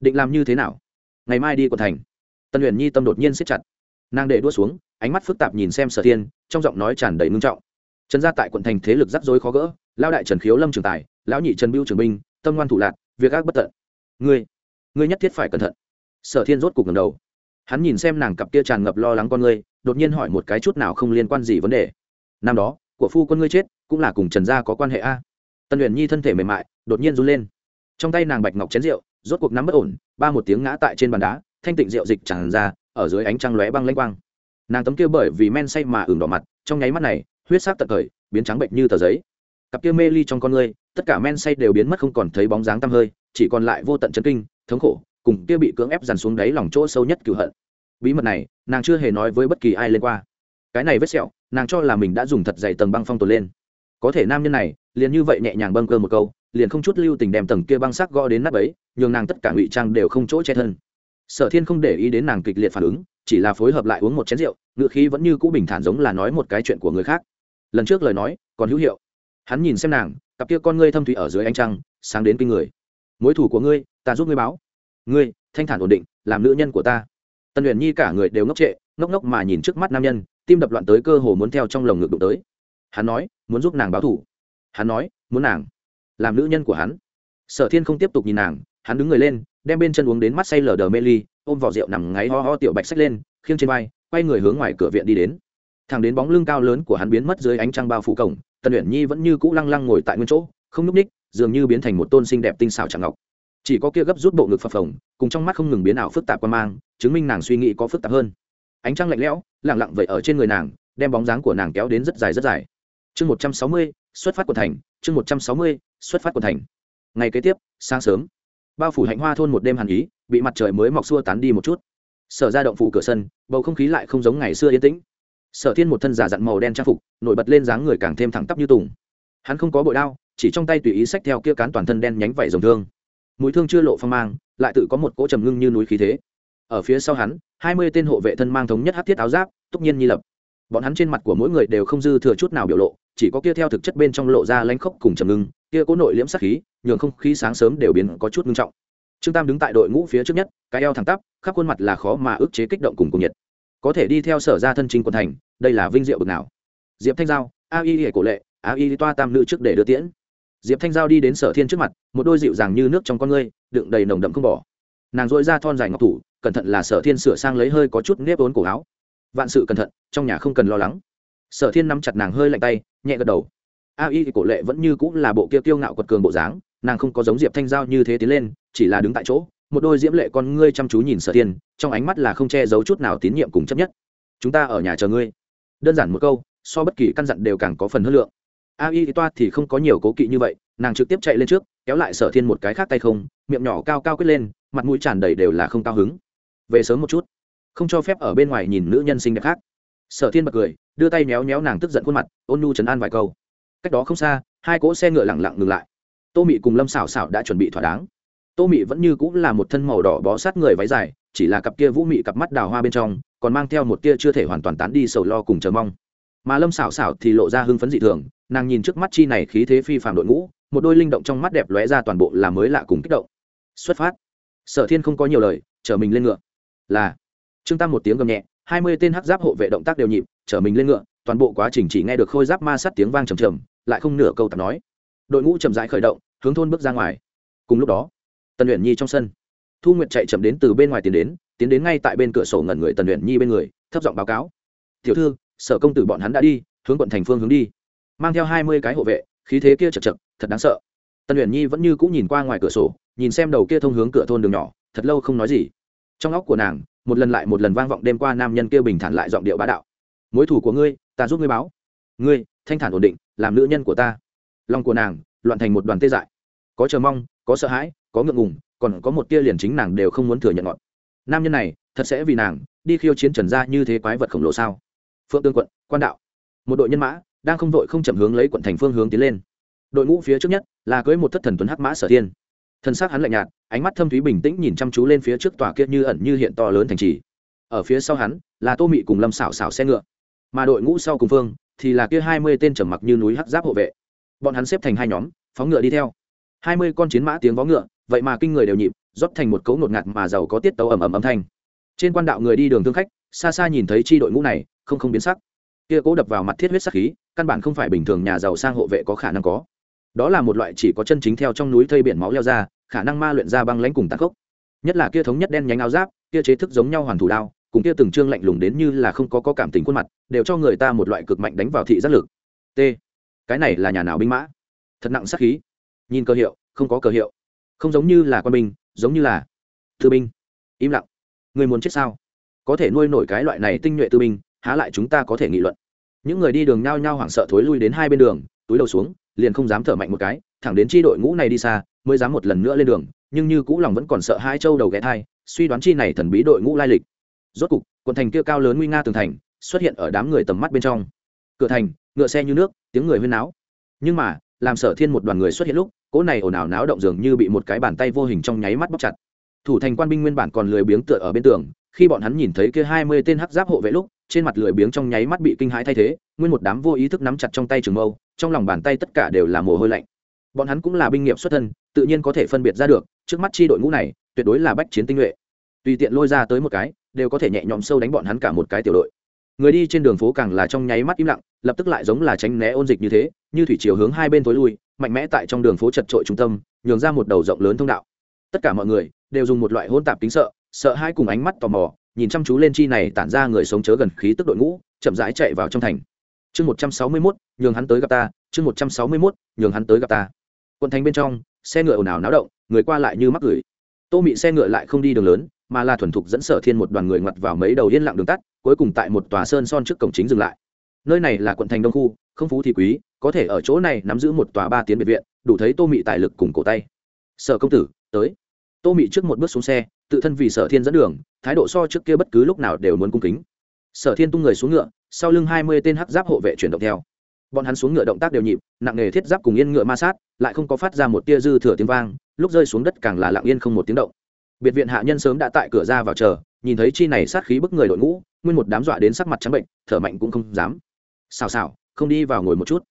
định làm như thế nào? Ngày mai đi quận thành. Tân huyền nhi tâm đột nhiên siết chặt. Nàng để đua xuống, ánh mắt phức tạp nhìn xem sở thiên, trong giọng nói tràn đầy ngưng trọng. Trần gia tại quận thành thế lực rắc rối khó gỡ lao đại trần khiếu lâm trường tài, lão nhị trần biêu trường binh, tâm ngoan thủ lạc, việc ác bất tận. Ngươi ngươi nhất thiết phải cẩn thận. Sở thiên rốt cục ngầm đầu. Hắn nhìn xem nàng cặp kia tràn ngập lo lắng con ngươi, đột nhiên hỏi một cái chút nào không liên quan gì vấn đề. Năm đó, của phu quân ngươi chết, cũng là cùng trần gia có quan hệ a? Tân huyền nhi thân thể mềm mại, đột nhiên run lên trong tay nàng bạch ngọc chén rượu, rốt cuộc nắm bất ổn, ba một tiếng ngã tại trên bàn đá, thanh tịnh rượu dịch tràn ra, ở dưới ánh trăng lóe băng lanh quang. Nàng tấm kia bởi vì men say mà ửng đỏ mặt, trong nháy mắt này, huyết sắc tật thời, biến trắng bệnh như tờ giấy. Cặp kia mê ly trong con ngươi, tất cả men say đều biến mất không còn thấy bóng dáng tăm hơi, chỉ còn lại vô tận chấn kinh, thống khổ, cùng kia bị cưỡng ép dằn xuống đáy lòng chỗ sâu nhất cửu hận. Bí mật này, nàng chưa hề nói với bất kỳ ai lên qua. Cái này vết sẹo, nàng cho là mình đã dùng thật dày tầng băng phong tồn lên. Có thể nam nhân này, liền như vậy nhẹ nhàng bâng cơ một câu liền không chút lưu tình đem tầng kia băng sắc gõ đến nắp ấy, nhường nàng tất cả ngụy trang đều không chỗ che thân. Sở thiên không để ý đến nàng kịch liệt phản ứng, chỉ là phối hợp lại uống một chén rượu ngựa khí vẫn như cũ bình thản giống là nói một cái chuyện của người khác. Lần trước lời nói, còn hữu hiệu. Hắn nhìn xem nàng, cặp kia con ngươi thâm thủy ở dưới ánh trăng, sáng đến kinh người. Mối thủ của ngươi, ta giúp ngươi báo. Ngươi, thanh thản ổn định, làm nữ nhân của ta. Tần luyện nhi cả người đều ngốc trệ, ngốc ngốc mà nhìn trước mắt nam nhân, tim đập loạn tới cơ hồ muốn theo trong lồng ngực đụng tới. Hắn nói, muốn giúp nàng báo thủ. Hắn nói, muốn nàng làm nữ nhân của hắn. Sở thiên không tiếp tục nhìn nàng, hắn đứng người lên, đem bên chân uống đến mắt say lờ đờ mê ly, ôm vỏ rượu nằm ngáy ho ho tiểu bạch sách lên, khiêng trên vai, quay người hướng ngoài cửa viện đi đến. Thằng đến bóng lưng cao lớn của hắn biến mất dưới ánh trăng bao phủ cổng, tần luyện nhi vẫn như cũ lăng lăng ngồi tại nguyên chỗ, không nhúc ních dường như biến thành một tôn xinh đẹp tinh xảo chẳng ngọc. Chỉ có kia gấp rút bộ ngực phập phồng, cùng trong mắt không ngừng biến ảo phức tạp quan mang, chứng minh nàng suy nghĩ có phức tạp hơn. Ánh trăng lạnh lẽo lẳng lặng vậy ở trên người nàng, đem bóng dáng của nàng kéo đến rất dài rất dài. Chương một trăm sáu mươi, xuất phát của thành, chương một trăm sáu mươi xuất phát quận thành. Ngày kế tiếp, sáng sớm, bao phủ hạnh hoa thôn một đêm hàn ý, bị mặt trời mới mọc xua tán đi một chút. Sở ra động phủ cửa sân, bầu không khí lại không giống ngày xưa yên tĩnh. Sở thiên một thân giả dặn màu đen trang phục, nổi bật lên dáng người càng thêm thẳng tắp như tùng. Hắn không có bội đao, chỉ trong tay tùy ý sách theo kia cán toàn thân đen nhánh vảy dòng thương. Mũi thương chưa lộ phong mang, lại tự có một cỗ trầm ngưng như núi khí thế. Ở phía sau hắn, hai mươi tên hộ vệ thân mang thống nhất hát thiết áo giáp, túc nhiên nhi lập. Bọn hắn trên mặt của mỗi người đều không dư thừa chút nào biểu lộ, chỉ có kia theo thực chất bên trong lộ ra lanh khốc cùng trầm ngưng kia cố nội liễm sát khí, nhường không khí sáng sớm đều biến có chút ngưng trọng. Trương tam đứng tại đội ngũ phía trước nhất, cái eo thẳng tắp, khắp khuôn mặt là khó mà ức chế kích động cùng cùng nhiệt. Có thể đi theo sở ra thân trình quân thành, đây là vinh diệu bực nào. Diệp thanh giao, a y hệ cổ lệ, a y toa tam nữ trước để đưa tiễn. Diệp thanh giao đi đến sở thiên trước mặt, một đôi dịu dàng như nước trong con ngươi, đựng đầy nồng đậm không bỏ. Nàng dội ra thon dài ngọc thủ, cẩn thận là sở thiên sửa sang lấy hơi có chút nếp ốn cổ áo. Vạn sự cẩn thận, trong nhà không cần lo lắng. Sở thiên nắm chặt nàng hơi lạnh tay, nhẹ gật đầu a y cổ lệ vẫn như cũng là bộ kia kiêu ngạo quật cường bộ dáng, nàng không có giống diệp thanh giao như thế tiến lên, chỉ là đứng tại chỗ, một đôi diễm lệ con ngươi chăm chú nhìn sở thiên, trong ánh mắt là không che giấu chút nào tín nhiệm cùng chấp nhất. Chúng ta ở nhà chờ ngươi. Đơn giản một câu, so bất kỳ căn dặn đều càng có phần hơn lượng. A y toa thì không có nhiều cố kỵ như vậy, nàng trực tiếp chạy lên trước, kéo lại sở thiên một cái khác tay không, miệng nhỏ cao cao quyết lên, mặt mũi tràn đầy đều là không cao hứng. Về sớm một chút. Không cho phép ở bên ngoài nhìn nữ nhân xinh đẹp khác. Sở thiên bật cười, đưa tay méo méo nàng tức giận khuôn mặt, ôn nhu chấn an vài câu cách đó không xa, hai cỗ xe ngựa lẳng lặng ngừng lại. Tô mị cùng lâm xảo xảo đã chuẩn bị thỏa đáng. Tô mị vẫn như cũng là một thân màu đỏ bó sát người váy dài, chỉ là cặp kia vũ mị cặp mắt đào hoa bên trong, còn mang theo một tia chưa thể hoàn toàn tán đi sầu lo cùng chờ mong. Mà lâm xảo xảo thì lộ ra hưng phấn dị thường, nàng nhìn trước mắt chi này khí thế phi phạm đội ngũ, một đôi linh động trong mắt đẹp lóe ra toàn bộ là mới lạ cùng kích động. Xuất phát. Sở thiên không có nhiều lời, chở mình lên ngựa. Là. Trương tam một tiếng gầm nhẹ, hai mươi tên hắc giáp hộ vệ động tác đều nhịp, chở mình lên ngựa, toàn bộ quá trình chỉ nghe được khôi giáp ma sát tiếng vang trầm trầm lại không nửa câu tạp nói. Đội ngũ chậm rãi khởi động, hướng thôn bước ra ngoài. Cùng lúc đó, tần luyện nhi trong sân. Thu nguyệt chạy chậm đến từ bên ngoài tiến đến tiến đến ngay tại bên cửa sổ ngẩn người tần luyện nhi bên người, thấp giọng báo cáo. Tiểu thư, sở công tử bọn hắn đã đi, hướng quận thành phương hướng đi. Mang theo hai mươi cái hộ vệ, khí thế kia chật chật, thật đáng sợ. Tần luyện nhi vẫn như cũng nhìn qua ngoài cửa sổ, nhìn xem đầu kia thông hướng cửa thôn đường nhỏ, thật lâu không nói gì. Trong óc của nàng, một lần lại một lần vang vọng đêm qua nam nhân kia bình thản lại giọng điệu bá đạo. Mối thủ của ngươi, ta giúp ngươi báo. Ngươi, thanh thản ổn định làm nữ nhân của ta. Lòng của nàng loạn thành một đoàn tê dại. Có chờ mong, có sợ hãi, có ngượng ngùng, còn có một tia liền chính nàng đều không muốn thừa nhận ngọn. Nam nhân này, thật sẽ vì nàng đi khiêu chiến trần gia như thế quái vật khổng lồ sao? Phượng tương quận, quan đạo. Một đội nhân mã đang không vội không chậm hướng lấy quận thành phương hướng tiến lên. Đội ngũ phía trước nhất là cưới một thất thần tuấn hắc mã sở thiên. Thân xác hắn lạnh nhạt, ánh mắt thâm thúy bình tĩnh nhìn chăm chú lên phía trước tòa kia như ẩn như hiện to lớn thành trì. Ở phía sau hắn là tô mị cùng lâm xảo xảo xe ngựa. Mà đội ngũ sau cùng phương thì là kia hai mươi tên trầm mặc như núi hắc giáp hộ vệ. Bọn hắn xếp thành hai nhóm, phóng ngựa đi theo. Hai mươi con chiến mã tiếng vó ngựa, vậy mà kinh người đều nhịp, rót thành một cấu ngột ngạt mà giàu có tiết tấu ầm ầm âm thanh. Trên quan đạo người đi đường thương khách, xa xa nhìn thấy chi đội ngũ này, không không biến sắc. Kia cố đập vào mặt thiết huyết sắc khí, căn bản không phải bình thường nhà giàu sang hộ vệ có khả năng có. Đó là một loại chỉ có chân chính theo trong núi thây biển máu leo ra, khả năng ma luyện ra băng lãnh cùng tạc gốc nhất là kia thống nhất đen nhánh áo giáp, kia chế thức giống nhau hoàn thủ đao cùng kia từng trương lạnh lùng đến như là không có, có cảm tình khuôn mặt đều cho người ta một loại cực mạnh đánh vào thị giác lực. T. Cái này là nhà nào binh mã? Thật nặng sát khí. Nhìn cơ hiệu không có cơ hiệu. Không giống như là quân binh giống như là thư binh. Im lặng. Người muốn chết sao? Có thể nuôi nổi cái loại này tinh nhuệ tư binh há lại chúng ta có thể nghị luận. Những người đi đường nhao nhao hoảng sợ thối lui đến hai bên đường túi đầu xuống liền không dám thở mạnh một cái thẳng đến chi đội ngũ này đi xa mới dám một lần nữa lên đường nhưng như cũ lòng vẫn còn sợ hai châu đầu ghé thai suy đoán chi này thần bí đội ngũ lai lịch rốt cục quận thành kia cao lớn nguy nga tường thành xuất hiện ở đám người tầm mắt bên trong. Cửa thành, ngựa xe như nước, tiếng người huyên náo. Nhưng mà, làm sở thiên một đoàn người xuất hiện lúc, cỗ này ồn ào náo động dường như bị một cái bàn tay vô hình trong nháy mắt bóc chặt. Thủ thành quan binh nguyên bản còn lười biếng tựa ở bên tường, khi bọn hắn nhìn thấy kia hai mươi tên hắc giáp hộ vệ lúc, trên mặt lười biếng trong nháy mắt bị kinh hãi thay thế, nguyên một đám vô ý thức nắm chặt trong tay trường mâu, trong lòng bàn tay tất cả đều là mồ hôi lạnh. Bọn hắn cũng là binh nghiệp xuất thân, tự nhiên có thể phân biệt ra được, trước mắt chi đội ngũ này, tuyệt đối là bách chiến tinh nhuệ. Tùy tiện lôi ra tới một cái đều có thể nhẹ nhõm sâu đánh bọn hắn cả một cái tiểu đội. Người đi trên đường phố càng là trong nháy mắt im lặng, lập tức lại giống là tránh né ôn dịch như thế, như thủy chiều hướng hai bên tối lui, mạnh mẽ tại trong đường phố chật trội trung tâm, nhường ra một đầu rộng lớn thông đạo. Tất cả mọi người đều dùng một loại hôn tạp tính sợ sợ hai cùng ánh mắt tò mò, nhìn chăm chú lên chi này tản ra người sống chớ gần khí tức đội ngũ, chậm rãi chạy vào trong thành. Chương một trăm sáu mươi mốt, nhường hắn tới gặp ta, chương một trăm sáu mươi mốt, nhường hắn tới gặp ta. Quận thành bên trong, xe ngựa ồn ào náo động, người qua lại như mắc gửi tô mị xe ngựa lại không đi đường lớn mà là thuần thục dẫn sở thiên một đoàn người ngoặt vào mấy đầu yên lặng đường tắt, cuối cùng tại một tòa sơn son trước cổng chính dừng lại. Nơi này là quận thành đông khu, không phú thì quý, có thể ở chỗ này nắm giữ một tòa ba tiến biệt viện, đủ thấy tô mị tài lực cùng cổ tay. Sở công tử, tới. Tô mị trước một bước xuống xe, tự thân vì sở thiên dẫn đường, thái độ so trước kia bất cứ lúc nào đều muốn cung kính. Sở thiên tung người xuống ngựa, sau lưng hai mươi tên hắc giáp hộ vệ chuyển động theo. Bọn hắn xuống ngựa động tác đều nhịp, nặng nghề thiết giáp cùng yên ngựa ma sát, lại không có phát ra một tia dư thừa tiếng vang, lúc rơi xuống đất càng là lặng yên không một tiếng động biệt viện hạ nhân sớm đã tại cửa ra vào chờ, nhìn thấy chi này sát khí bức người đội ngũ, nguyên một đám dọa đến sắc mặt trắng bệnh, thở mạnh cũng không dám. Xào xào không đi vào ngồi một chút.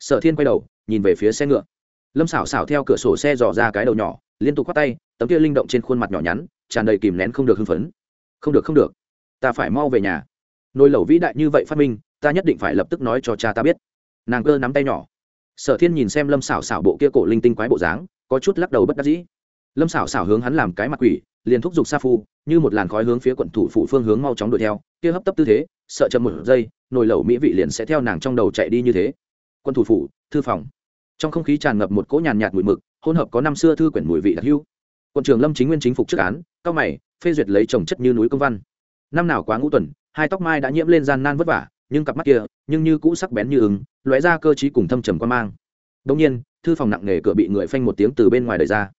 Sở thiên quay đầu, nhìn về phía xe ngựa. Lâm xảo xảo theo cửa sổ xe dò ra cái đầu nhỏ, liên tục khoác tay, tấm kia linh động trên khuôn mặt nhỏ nhắn, tràn đầy kìm nén không được hưng phấn. Không được không được. Ta phải mau về nhà. Nồi lẩu vĩ đại như vậy phát minh, ta nhất định phải lập tức nói cho cha ta biết. Nàng cơ nắm tay nhỏ. Sở thiên nhìn xem lâm xảo xảo bộ kia cổ linh tinh quái bộ dáng, có chút lắc đầu bất đắc dĩ lâm xảo xảo hướng hắn làm cái mặt quỷ, liền thúc giục sa phu, như một làn khói hướng phía quận thủ phủ phương hướng mau chóng đuổi theo, kia hấp tấp tư thế, sợ chậm một giây, nồi lẩu mỹ vị liền sẽ theo nàng trong đầu chạy đi như thế. Quân thủ phủ, thư phòng. Trong không khí tràn ngập một cỗ nhàn nhạt mùi mực, hỗn hợp có năm xưa thư quyển mùi vị đặc hữu. Quận trường lâm chính nguyên chính phục trước án, cao mày, phê duyệt lấy trồng chất như núi công văn. Năm nào quá ngũ tuần, hai tóc mai đã nhiễm lên gian nan vất vả, nhưng cặp mắt kia, nhưng như cũ sắc bén như ứng lóe ra cơ trí cùng thâm trầm quan mang. Đông nhiên, thư phòng nặng nề cửa bị người phanh một tiếng từ bên ngoài đời ra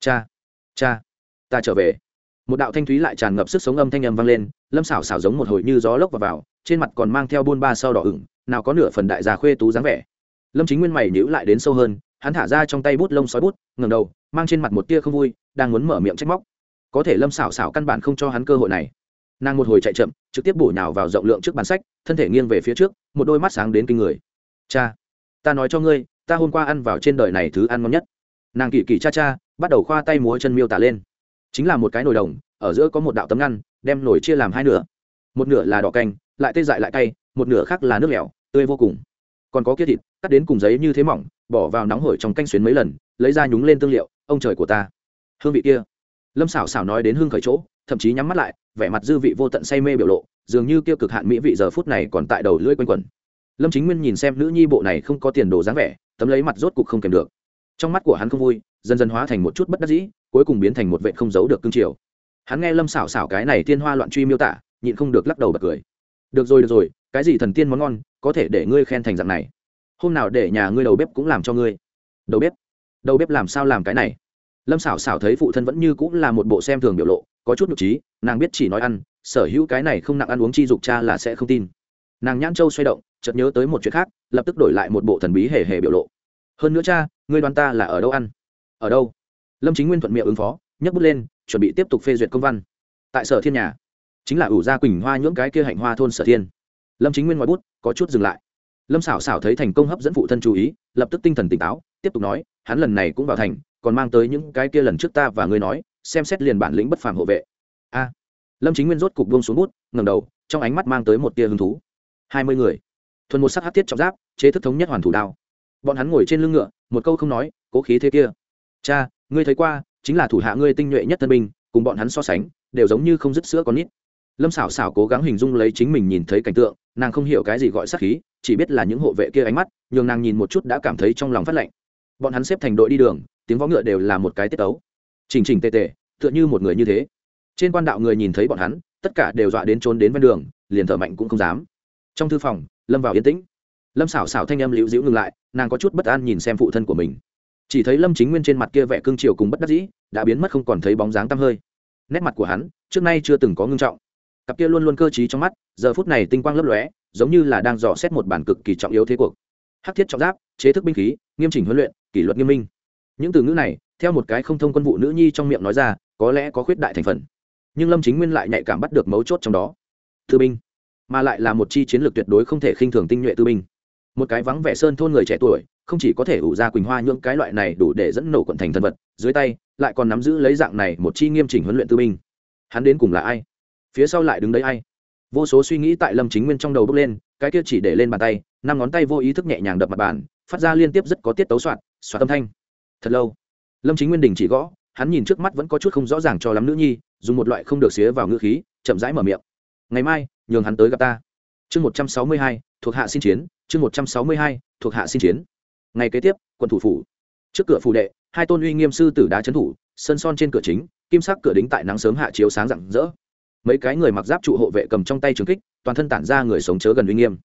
cha cha ta trở về. Một đạo thanh thúy lại tràn ngập sức sống âm thanh âm vang lên lâm xảo xảo giống một hồi như gió lốc vào, vào trên mặt còn mang theo buôn ba sau đỏ ửng nào có nửa phần đại già khuê tú dáng vẻ. Lâm chính nguyên mày nhữ lại đến sâu hơn hắn thả ra trong tay bút lông xói bút ngầm đầu mang trên mặt một tia không vui đang muốn mở miệng trách móc. Có thể lâm xảo xảo căn bản không cho hắn cơ hội này. Nàng một hồi chạy chậm trực tiếp bổ nhào vào rộng lượng trước bàn sách thân thể nghiêng về phía trước một đôi mắt sáng đến kinh người. Cha ta nói cho ngươi ta hôm qua ăn vào trên đời này thứ ăn ngon nhất. Nàng kỳ kỳ cha cha bắt đầu khoa tay múa chân miêu tả lên. Chính là một cái nồi đồng, ở giữa có một đạo tấm ngăn, đem nồi chia làm hai nửa. Một nửa là đỏ canh lại tê dại lại cay, một nửa khác là nước lẻo tươi vô cùng. Còn có kia thịt, cắt đến cùng giấy như thế mỏng, bỏ vào nóng hổi trong canh xuyến mấy lần, lấy ra nhúng lên tương liệu, ông trời của ta. Hương vị kia. Lâm xảo xảo nói đến hương khởi chỗ, thậm chí nhắm mắt lại, vẻ mặt dư vị vô tận say mê biểu lộ, dường như kia cực hạn mỹ vị giờ phút này còn tại đầu lưỡi quanh quẩn. Lâm chính nguyên nhìn xem nữ nhi bộ này không có tiền đồ dáng vẻ, tấm lấy mặt rốt cục không kèm được. Trong mắt của hắn không vui dần dần hóa thành một chút bất đắc dĩ, cuối cùng biến thành một vệ không giấu được cương triều. Hắn nghe lâm xảo xảo cái này tiên hoa loạn truy miêu tả, nhịn không được lắc đầu bật cười. Được rồi được rồi, cái gì thần tiên món ngon, có thể để ngươi khen thành dạng này. Hôm nào để nhà ngươi đầu bếp cũng làm cho ngươi. Đầu bếp? Đầu bếp làm sao làm cái này? Lâm xảo xảo thấy phụ thân vẫn như cũng là một bộ xem thường biểu lộ, có chút nhục trí, nàng biết chỉ nói ăn, sở hữu cái này không nặng ăn uống chi dục cha là sẽ không tin. Nàng nhãn châu xoay động, chợt nhớ tới một chuyện khác, lập tức đổi lại một bộ thần bí hề hề biểu lộ. Hơn nữa cha, ngươi đoán ta là ở đâu ăn? Ở đâu? Lâm chính nguyên thuận miệng ứng phó, nhấc bút lên, chuẩn bị tiếp tục phê duyệt công văn. Tại sở thiên nhà, chính là ủ gia quỳnh hoa nhưỡng cái kia hạnh hoa thôn sở thiên. Lâm chính nguyên ngoài bút, có chút dừng lại. Lâm xảo xảo thấy thành công hấp dẫn phụ thân chú ý, lập tức tinh thần tỉnh táo, tiếp tục nói, hắn lần này cũng vào thành, còn mang tới những cái kia lần trước ta và ngươi nói, xem xét liền bản lĩnh bất phàm hộ vệ. A. Lâm chính nguyên rốt cục buông xuống bút ngầm đầu, trong ánh mắt mang tới một tia hứng thú. Hai mươi người. Thuần một sắc hát tiết trọng giáp, chế thức thống nhất hoàn thủ đao. Bọn hắn ngồi trên lưng ngựa, một câu không nói, cố khí thế kia cha, ngươi thấy qua, chính là thủ hạ ngươi tinh nhuệ nhất thân binh, cùng bọn hắn so sánh, đều giống như không dứt sữa con nít. Lâm xảo xảo cố gắng hình dung lấy chính mình nhìn thấy cảnh tượng, nàng không hiểu cái gì gọi sát khí, chỉ biết là những hộ vệ kia ánh mắt, nhường nàng nhìn một chút đã cảm thấy trong lòng phát lạnh. Bọn hắn xếp thành đội đi đường, tiếng võ ngựa đều là một cái tiết ấu chỉnh chỉnh tề tề, tựa như một người như thế. Trên quan đạo người nhìn thấy bọn hắn, tất cả đều dọa đến trốn đến ven đường, liền thở mạnh cũng không dám. Trong thư phòng, lâm vào yên tĩnh. Lâm xảo xảo thanh âm liễu dĩu ngừng lại, nàng có chút bất an nhìn xem phụ thân của mình chỉ thấy lâm chính nguyên trên mặt kia vẻ cương triều cùng bất đắc dĩ, đã biến mất không còn thấy bóng dáng tăm hơi. Nét mặt của hắn, trước nay chưa từng có ngưng trọng. Cặp kia luôn luôn cơ t trong mắt, giờ phút này tinh quang lấp lóe, giống như là đang dò xét một bản cực kỳ trọng yếu thế cuộc. Hắc thiết trọng giáp, chế thức binh khí, nghiêm chỉnh huấn luyện, kỷ luật nghiêm minh. Những từ ngữ này, theo một cái không thông quân vụ nữ nhi trong miệng nói ra, có lẽ có khuyết đại thành phần. Nhưng lâm chính nguyên lại nhạy cảm bắt được mấu chốt trong đó. Thư binh, mà lại là một chi chiến lược tuyệt đối không thể khinh thường tinh nhuệ tư binh một cái vắng vẻ sơn thôn người trẻ tuổi, không chỉ có thể ủ ra quỳnh hoa những cái loại này đủ để dẫn nổ quận thành thân vật, dưới tay, lại còn nắm giữ lấy dạng này một chi nghiêm chỉnh huấn luyện tư binh. Hắn đến cùng là ai? Phía sau lại đứng đấy ai? Vô số suy nghĩ tại lâm chính nguyên trong đầu bước lên, cái kia chỉ để lên bàn tay, năm ngón tay vô ý thức nhẹ nhàng đập mặt bàn, phát ra liên tiếp rất có tiết tấu soạn soạn âm thanh. Thật lâu, lâm chính nguyên đình chỉ gõ, hắn nhìn trước mắt vẫn có chút không rõ ràng cho lắm nữ nhi, dùng một loại không được xía vào ngữ khí, chậm rãi mở miệng. Ngày mai, nhường hắn tới gặp ta. Chương một trăm sáu mươi hai, thuộc hạ xin chiến chương một trăm sáu mươi hai, thuộc hạ xin chiến. Ngày kế tiếp, quận thủ phủ. Trước cửa phủ đệ, hai tôn uy nghiêm sư tử đá trấn thủ, sân son trên cửa chính, kim sắc cửa đính tại nắng sớm hạ chiếu sáng rạng rỡ. Mấy cái người mặc giáp trụ hộ vệ cầm trong tay trường kích, toàn thân tản ra người sống chớ gần uy nghiêm.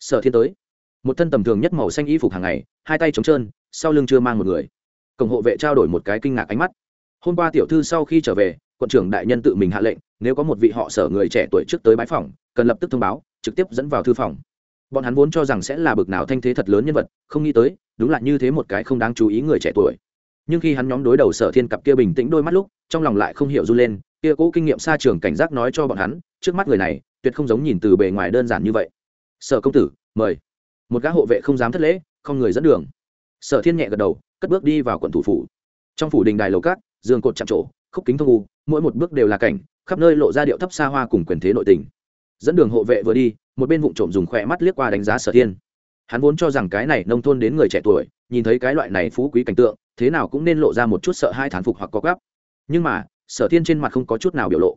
Sở thiên tới. Một thân tầm thường nhất màu xanh y phục hàng ngày, hai tay trống trơn, sau lưng chưa mang một người. Cổng hộ vệ trao đổi một cái kinh ngạc ánh mắt. Hôm qua tiểu thư sau khi trở về, quận trưởng đại nhân tự mình hạ lệnh, nếu có một vị họ sở người trẻ tuổi trước tới bái phòng, cần lập tức thông báo, trực tiếp dẫn vào thư phòng bọn hắn vốn cho rằng sẽ là bực nào thanh thế thật lớn nhân vật, không nghĩ tới, đúng là như thế một cái không đáng chú ý người trẻ tuổi. Nhưng khi hắn nhóm đối đầu sở thiên cặp kia bình tĩnh đôi mắt lúc, trong lòng lại không hiểu run lên, kia cũ kinh nghiệm xa trường cảnh giác nói cho bọn hắn, trước mắt người này, tuyệt không giống nhìn từ bề ngoài đơn giản như vậy. Sở công tử, mời. Một gã hộ vệ không dám thất lễ, không người dẫn đường. Sở thiên nhẹ gật đầu, cất bước đi vào quận thủ phủ. Trong phủ đình đài lầu cát giường cột chạm trổ, khúc kính thông u, mỗi một bước đều là cảnh, khắp nơi lộ ra điệu thấp xa hoa cùng quyền thế nội tình dẫn đường hộ vệ vừa đi, một bên vụ trộm dùng khỏe mắt liếc qua đánh giá sở thiên. Hắn vốn cho rằng cái này nông thôn đến người trẻ tuổi, nhìn thấy cái loại này phú quý cảnh tượng, thế nào cũng nên lộ ra một chút sợ hai thán phục hoặc có gấp. Nhưng mà, sở thiên trên mặt không có chút nào biểu lộ.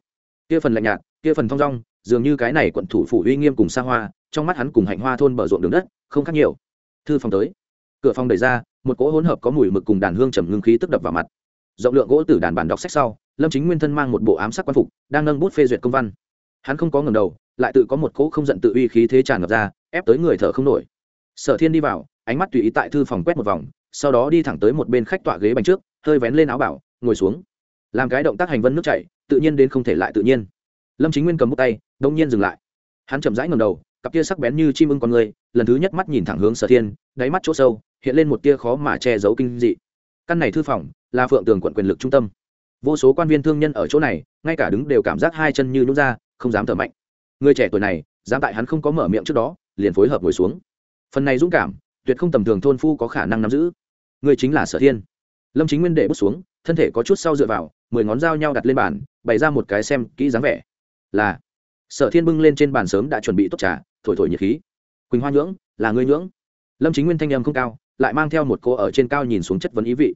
Kia phần lạnh nhạt, kia phần thong dong, dường như cái này quận thủ phủ uy nghiêm cùng xa hoa, trong mắt hắn cùng hạnh hoa thôn bờ ruộng đường đất, không khác nhiều. Thư phòng tới. Cửa phòng đẩy ra, một cỗ hỗn hợp có mùi mực cùng đàn hương trầm ngưng khí tức đập vào mặt. Rộng lượng gỗ từ đàn bản đọc sách sau, lâm chính nguyên thân mang một bộ ám sắc quan phục, đang nâng bút phê duyệt công văn hắn không có ngầm đầu, lại tự có một cỗ không giận tự uy khí thế tràn ngập ra, ép tới người thở không nổi. Sở thiên đi vào, ánh mắt tùy ý tại thư phòng quét một vòng, sau đó đi thẳng tới một bên khách tọa ghế bành trước, hơi vén lên áo bảo, ngồi xuống. Làm cái động tác hành vân nước chảy, tự nhiên đến không thể lại tự nhiên. Lâm chính nguyên cầm bút tay, đông nhiên dừng lại. Hắn chậm rãi ngầm đầu, cặp tia sắc bén như chim ưng con người, lần thứ nhất mắt nhìn thẳng hướng sở thiên, đáy mắt chỗ sâu, hiện lên một tia khó mà che giấu kinh dị. Căn này thư phòng, là phượng tường quận quyền lực trung tâm. Vô số quan viên thương nhân ở chỗ này, ngay cả đứng đều cảm giác hai chân như nhút ra không dám thở mạnh. Người trẻ tuổi này, dám tại hắn không có mở miệng trước đó, liền phối hợp ngồi xuống. Phần này dũng cảm, tuyệt không tầm thường thôn phu có khả năng nắm giữ. Người chính là sở thiên. Lâm chính nguyên để bước xuống, thân thể có chút sau dựa vào, mười ngón dao nhau đặt lên bàn, bày ra một cái xem kỹ dáng vẻ. Là, sở thiên bưng lên trên bàn sớm đã chuẩn bị tốt trà, thổi thổi nhiệt khí. Quỳnh hoa nhưỡng, là ngươi nhưỡng? Lâm chính nguyên thanh âm không cao, lại mang theo một cô ở trên cao nhìn xuống chất vấn ý vị.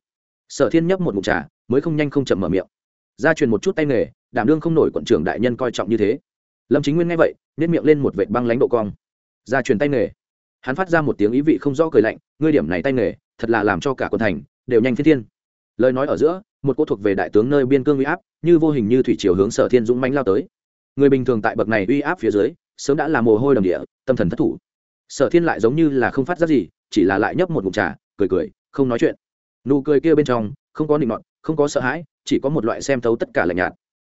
Sở thiên nhấp một mục trà, mới không nhanh không chậm mở miệng. Gia truyền một chút tay nghề đảm đương không nổi quận trưởng đại nhân coi trọng như thế. Lâm chính nguyên nghe vậy nếp miệng lên một vệt băng lãnh độ cong. Ra truyền tay nghề. Hắn phát ra một tiếng ý vị không rõ cười lạnh, ngươi điểm này tay nghề, thật là làm cho cả quần thành đều nhanh phi thiên. Lời nói ở giữa, một cô thuộc về đại tướng nơi biên cương uy áp, như vô hình như thủy chiều hướng sở thiên dũng mãnh lao tới. Người bình thường tại bậc này uy áp phía dưới, sớm đã là mồ hôi đầm địa, tâm thần thất thủ. Sở thiên lại giống như là không phát ra gì, chỉ là lại nhấp một ngụm trà, cười cười, không nói chuyện. Nụ cười kia bên trong, không có định nọt, không có sợ hãi, chỉ có một loại xem thấu tất cả lạnh nhạt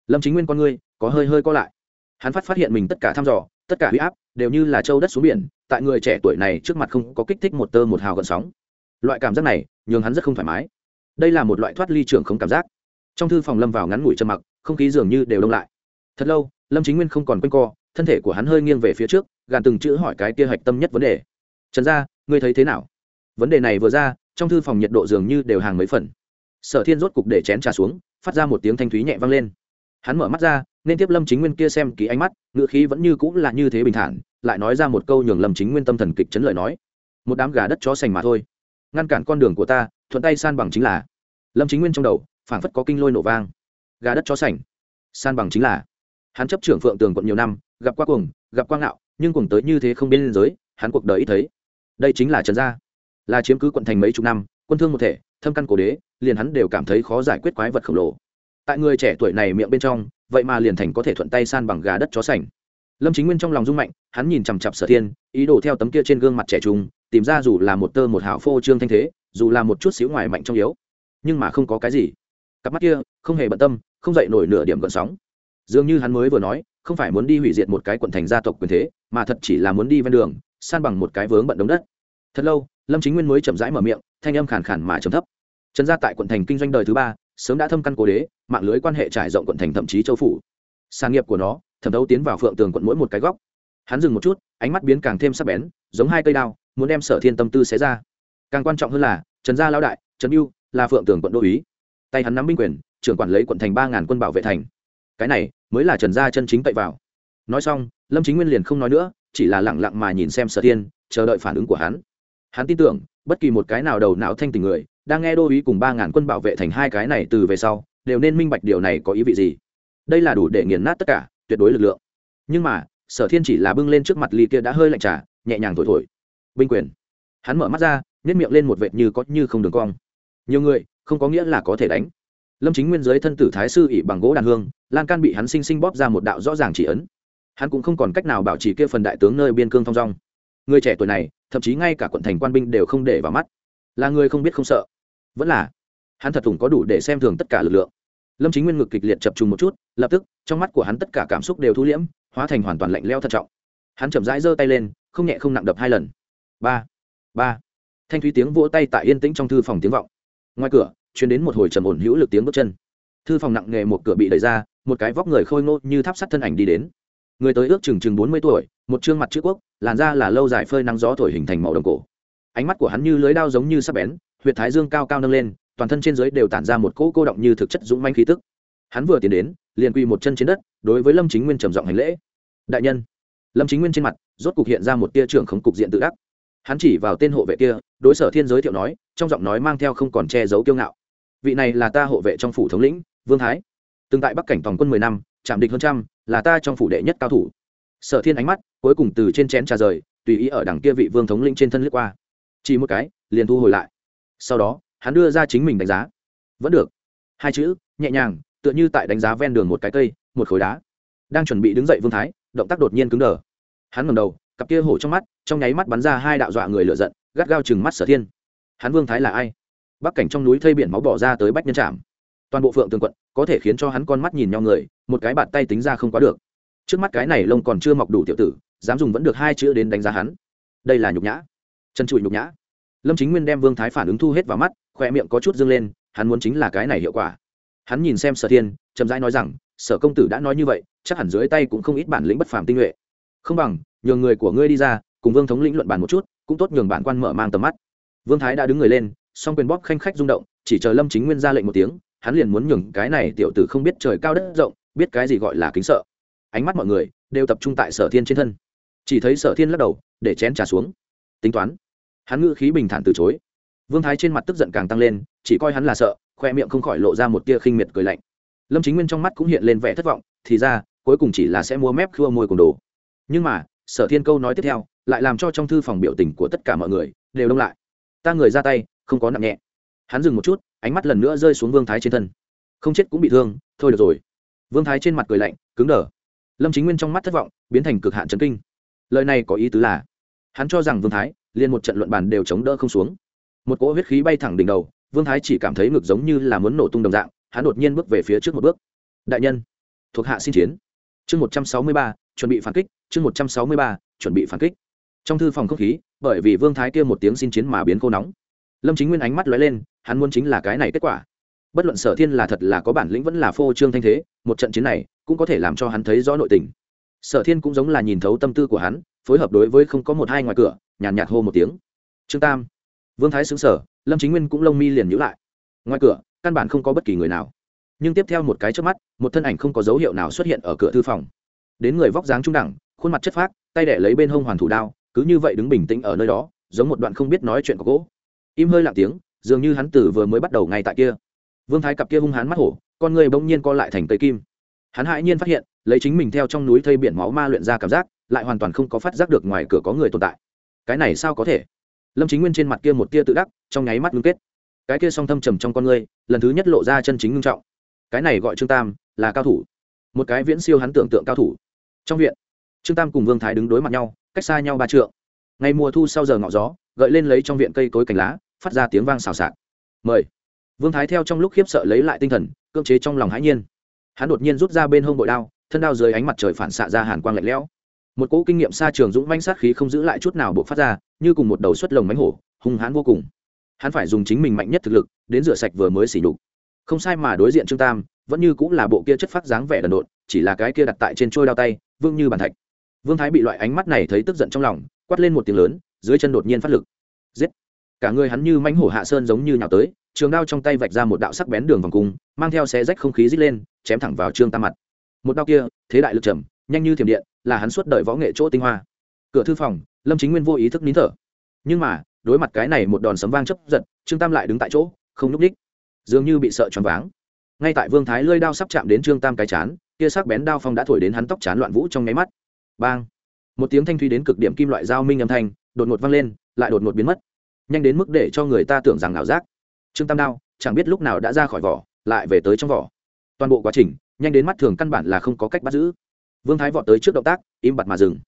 lâm chính nguyên con ngươi có hơi hơi co lại. Hắn phát phát hiện mình tất cả thăm dò, tất cả huy áp đều như là châu đất xuống biển, tại người trẻ tuổi này trước mặt không có kích thích một tơ một hào gần sóng. Loại cảm giác này nhường hắn rất không thoải mái. Đây là một loại thoát ly trường không cảm giác. Trong thư phòng lâm vào ngắn ngủi chân mặc, không khí dường như đều đông lại. Thật lâu, lâm chính nguyên không còn quanh co, thân thể của hắn hơi nghiêng về phía trước, gàn từng chữ hỏi cái kia hạch tâm nhất vấn đề. Trần gia, ngươi thấy thế nào? Vấn đề này vừa ra, trong thư phòng nhiệt độ dường như đều hàng mấy phần. Sở thiên rốt cục để chén trà xuống, phát ra một tiếng thanh thúy nhẹ vang lên hắn mở mắt ra, nên tiếp lâm chính nguyên kia xem ký ánh mắt, ngữ khí vẫn như cũng là như thế bình thản, lại nói ra một câu nhường lâm chính nguyên tâm thần kịch chấn lợi nói. Một đám gà đất chó sành mà thôi. Ngăn cản con đường của ta, thuận tay san bằng chính là. Lâm chính nguyên trong đầu, phảng phất có kinh lôi nổ vang. Gà đất chó sành. San bằng chính là. Hắn chấp trưởng phượng tường quận nhiều năm, gặp qua cuồng, gặp quang ngạo, nhưng cuồng tới như thế không biên giới, hắn cuộc đời ít thấy. Đây chính là trần gia. Là chiếm cứ quận thành mấy chục năm, quân thương một thể, thâm căn cổ đế, liền hắn đều cảm thấy khó giải quyết quái vật khổng lồ tại người trẻ tuổi này miệng bên trong, vậy mà liền thành có thể thuận tay san bằng gà đất chó sành. Lâm chính nguyên trong lòng rung mạnh, hắn nhìn chằm chặp sở thiên, ý đồ theo tấm kia trên gương mặt trẻ trung, tìm ra dù là một tơ một hảo phô trương thanh thế, dù là một chút xíu ngoài mạnh trong yếu, nhưng mà không có cái gì. Cặp mắt kia, không hề bận tâm, không dậy nổi nửa điểm gợn sóng. Dường như hắn mới vừa nói, không phải muốn đi hủy diệt một cái quận thành gia tộc quyền thế, mà thật chỉ là muốn đi ven đường, san bằng một cái vướng bận đống đất. Thật lâu, lâm chính nguyên mới chậm rãi mở miệng, thanh âm khàn khàn mà trầm thấp. Trần gia tại quận thành kinh doanh đời thứ ba sớm đã thâm căn cố đế, mạng lưới quan hệ trải rộng quận thành thậm chí châu phủ. Sản nghiệp của nó, thẩm thấu tiến vào phượng tường quận mỗi một cái góc. Hắn dừng một chút, ánh mắt biến càng thêm sắc bén, giống hai cây đao, muốn đem sở thiên tâm tư xé ra. Càng quan trọng hơn là, trần gia lão đại, trần mưu là phượng tường quận đô ý. Tay hắn nắm binh quyền, trưởng quản lấy quận thành ba ngàn quân bảo vệ thành. Cái này, mới là trần gia chân chính cậy vào. Nói xong, lâm chính nguyên liền không nói nữa, chỉ là lẳng lặng mà nhìn xem sở thiên, chờ đợi phản ứng của hắn. Hắn tin tưởng, bất kỳ một cái nào đầu não thanh tình người đang nghe đô ý cùng ba ngàn quân bảo vệ thành hai cái này từ về sau, đều nên minh bạch điều này có ý vị gì. Đây là đủ để nghiền nát tất cả, tuyệt đối lực lượng. Nhưng mà, sở thiên chỉ là bưng lên trước mặt ly kia đã hơi lạnh trà, nhẹ nhàng thổi thổi. Binh quyền. Hắn mở mắt ra nhét miệng lên một vệt như có như không đường cong. Nhiều người, không có nghĩa là có thể đánh. Lâm chính nguyên giới thân tử thái sư ỉ bằng gỗ đàn hương, lan can bị hắn sinh sinh bóp ra một đạo rõ ràng chỉ ấn. Hắn cũng không còn cách nào bảo trì kia phần đại tướng nơi biên cương thong dong. Người trẻ tuổi này, thậm chí ngay cả quận thành quan binh đều không để vào mắt. Là người không biết không sợ vẫn là, hắn thật thủng có đủ để xem thường tất cả lực lượng. Lâm chính nguyên ngực kịch liệt chập trùng một chút, lập tức, trong mắt của hắn tất cả cảm xúc đều thu liễm, hóa thành hoàn toàn lạnh leo thận trọng. Hắn chậm rãi giơ tay lên, không nhẹ không nặng đập hai lần. Ba ba. Thanh thúy tiếng vỗ tay tại yên tĩnh trong thư phòng tiếng vọng. Ngoài cửa chuyển đến một hồi trầm ổn hữu lực tiếng bước chân. Thư phòng nặng nghề một cửa bị đẩy ra, một cái vóc người khôi ngô như tháp sắt thân ảnh đi đến. Người tới ước chừng chừng bốn mươi tuổi, một trương mặt chữ quốc, làn da là lâu dài phơi nắng gió thổi hình thành màu đồng cổ. Ánh mắt của hắn như lưới đao giống như sắp bén huyệt thái dương cao cao nâng lên, toàn thân trên dưới đều tản ra một cỗ cô động như thực chất dũng manh khí tức. Hắn vừa tiến đến, liền quỳ một chân trên đất, đối với lâm chính nguyên trầm giọng hành lễ. Đại nhân. Lâm chính nguyên trên mặt, rốt cục hiện ra một tia trưởng khống cục diện tự đắc. Hắn chỉ vào tên hộ vệ kia, đối sở thiên giới thiệu nói, trong giọng nói mang theo không còn che giấu kiêu ngạo. Vị này là ta hộ vệ trong phủ thống lĩnh, vương thái. Từng tại bắc cảnh tòng quân mười năm, chạm địch hơn trăm, là ta trong phủ đệ nhất cao thủ. Sở thiên ánh mắt, cuối cùng từ trên chén trà rời, tùy ý ở đằng kia vị vương thống lĩnh trên thân lướt qua. Chỉ một cái, liền thu hồi lại sau đó, hắn đưa ra chính mình đánh giá. Vẫn được. Hai chữ, nhẹ nhàng, tựa như tại đánh giá ven đường một cái cây, một khối đá. Đang chuẩn bị đứng dậy vương thái, động tác đột nhiên cứng đờ. Hắn ngầm đầu, cặp kia hổ trong mắt, trong nháy mắt bắn ra hai đạo dọa người lựa giận, gắt gao chừng mắt sở thiên. Hắn vương thái là ai? Bắc cảnh trong núi thây biển máu bỏ ra tới bách nhân trạm toàn bộ phượng tường quận, có thể khiến cho hắn con mắt nhìn nhau người, một cái bàn tay tính ra không quá được. Trước mắt cái này lông còn chưa mọc đủ tiểu tử, dám dùng vẫn được hai chữ đến đánh giá hắn. Đây là nhục nhã. Chân trụi nhục nhã lâm chính nguyên đem vương thái phản ứng thu hết vào mắt khoe miệng có chút dâng lên, hắn muốn chính là cái này hiệu quả. Hắn nhìn xem sở thiên, chậm rãi nói rằng, sở công tử đã nói như vậy, chắc hẳn dưới tay cũng không ít bản lĩnh bất phàm tinh nhuệ. Không bằng, nhường người của ngươi đi ra, cùng vương thống lĩnh luận bàn một chút, cũng tốt nhường bản quan mở mang tầm mắt. Vương thái đã đứng người lên, song quyền bóp khanh khách rung động, chỉ chờ lâm chính nguyên ra lệnh một tiếng, hắn liền muốn nhường cái này tiểu tử không biết trời cao đất rộng, biết cái gì gọi là kính sợ. Ánh mắt mọi người đều tập trung tại sở thiên trên thân. Chỉ thấy sở thiên lắc đầu, để chén trà xuống. Tính toán hắn ngữ khí bình thản từ chối. Vương thái trên mặt tức giận càng tăng lên, chỉ coi hắn là sợ, khoe miệng không khỏi lộ ra một tia khinh miệt cười lạnh. Lâm chính nguyên trong mắt cũng hiện lên vẻ thất vọng, thì ra, cuối cùng chỉ là sẽ mua mép khua môi cùng đồ. Nhưng mà, sở thiên câu nói tiếp theo, lại làm cho trong thư phòng biểu tình của tất cả mọi người đều đông lại. Ta người ra tay, không có nặng nhẹ. Hắn dừng một chút, ánh mắt lần nữa rơi xuống vương thái trên thân. Không chết cũng bị thương, thôi được rồi. Vương thái trên mặt cười lạnh, cứng đờ. Lâm chính nguyên trong mắt thất vọng, biến thành cực hạn trấn kinh. Lời này có ý tứ là, hắn cho rằng vương thái liền một trận luận bàn đều chống đỡ không xuống. Một cỗ huyết khí bay thẳng đỉnh đầu, vương thái chỉ cảm thấy ngực giống như là muốn nổ tung đồng dạng, hắn đột nhiên bước về phía trước một bước. Đại nhân, thuộc hạ xin chiến. Chương một trăm sáu mươi ba, chuẩn bị phản kích, chương một trăm sáu mươi ba, chuẩn bị phản kích. Trong thư phòng không khí, bởi vì vương thái kia một tiếng xin chiến mà biến cô nóng. Lâm chính nguyên ánh mắt lóe lên, hắn muốn chính là cái này kết quả. Bất luận sở thiên là thật là có bản lĩnh vẫn là phô trương thanh thế, một trận chiến này cũng có thể làm cho hắn thấy rõ nội tình sở thiên cũng giống là nhìn thấu tâm tư của hắn phối hợp đối với không có một hai ngoài cửa nhàn nhạt, hô một tiếng. Trương tam vương thái xứng sở lâm chính nguyên cũng lông mi liền nhữ lại. Ngoài cửa căn bản không có bất kỳ người nào. Nhưng tiếp theo một cái trước mắt một thân ảnh không có dấu hiệu nào xuất hiện ở cửa thư phòng. Đến người vóc dáng trung đẳng khuôn mặt chất phác tay đẻ lấy bên hông hoàn thủ đao cứ như vậy đứng bình tĩnh ở nơi đó giống một đoạn không biết nói chuyện của gỗ. Im hơi lặng tiếng dường như hắn tử vừa mới bắt đầu ngay tại kia. Vương thái cặp kia hung hán mắt hổ con người bỗng nhiên co lại thành cây kim hắn hãi nhiên phát hiện, lấy chính mình theo trong núi thây biển máu ma luyện ra cảm giác, lại hoàn toàn không có phát giác được ngoài cửa có người tồn tại. Cái này sao có thể? Lâm chính nguyên trên mặt kia một tia tự đắc, trong nháy mắt ngưng kết. Cái kia song thâm trầm trong con ngươi lần thứ nhất lộ ra chân chính ngưng trọng. Cái này gọi trương tam, là cao thủ. Một cái viễn siêu hắn tưởng tượng cao thủ. Trong viện, trương tam cùng vương thái đứng đối mặt nhau, cách xa nhau ba trượng. Ngày mùa thu sau giờ ngọ gió, gợi lên lấy trong viện cây cối cành lá, phát ra tiếng vang xào xạc. Mời. Vương thái theo trong lúc khiếp sợ lấy lại tinh thần, cưỡng chế trong lòng hãi nhiên hắn đột nhiên rút ra bên hông bội đao, thân đao dưới ánh mặt trời phản xạ ra hàn quang lạnh lẽo. Một cỗ kinh nghiệm xa trường dũng manh sát khí không giữ lại chút nào buộc phát ra, như cùng một đầu xuất lồng mánh hổ, hung hãn vô cùng. Hắn phải dùng chính mình mạnh nhất thực lực, đến rửa sạch vừa mới xỉ đục không sai mà đối diện trương tam, vẫn như cũng là bộ kia chất phát dáng vẻ đần độn, chỉ là cái kia đặt tại trên trôi đao tay vương như bàn thạch. Vương thái bị loại ánh mắt này thấy tức giận trong lòng, quát lên một tiếng lớn, dưới chân đột nhiên phát lực. Giết! Cả người hắn như mánh hổ hạ sơn giống như nhào tới trường đao trong tay vạch ra một đạo sắc bén đường vòng cung, mang theo xé rách không khí rít lên, chém thẳng vào trương tam mặt. Một đao kia, thế đại lực trầm, nhanh như thiểm điện, là hắn suốt đời võ nghệ chỗ tinh hoa. Cửa thư phòng, lâm chính nguyên vô ý thức nín thở. Nhưng mà, đối mặt cái này một đòn sấm vang chấp giật, trương tam lại đứng tại chỗ, không núp ních dường như bị sợ choáng váng. Ngay tại vương thái lơi đao sắp chạm đến trương tam cái chán, kia sắc bén đao phong đã thổi đến hắn tóc chán loạn vũ trong nháy mắt. Bang! Một tiếng thanh thuy đến cực điểm kim loại dao minh âm thanh, đột ngột vang lên, lại đột ngột biến mất. Nhanh đến mức để cho người ta tưởng rằng ảo giác trương tam đao, chẳng biết lúc nào đã ra khỏi vỏ, lại về tới trong vỏ. Toàn bộ quá trình, nhanh đến mắt thường căn bản là không có cách bắt giữ. Vương thái vọt tới trước động tác, im bặt mà dừng.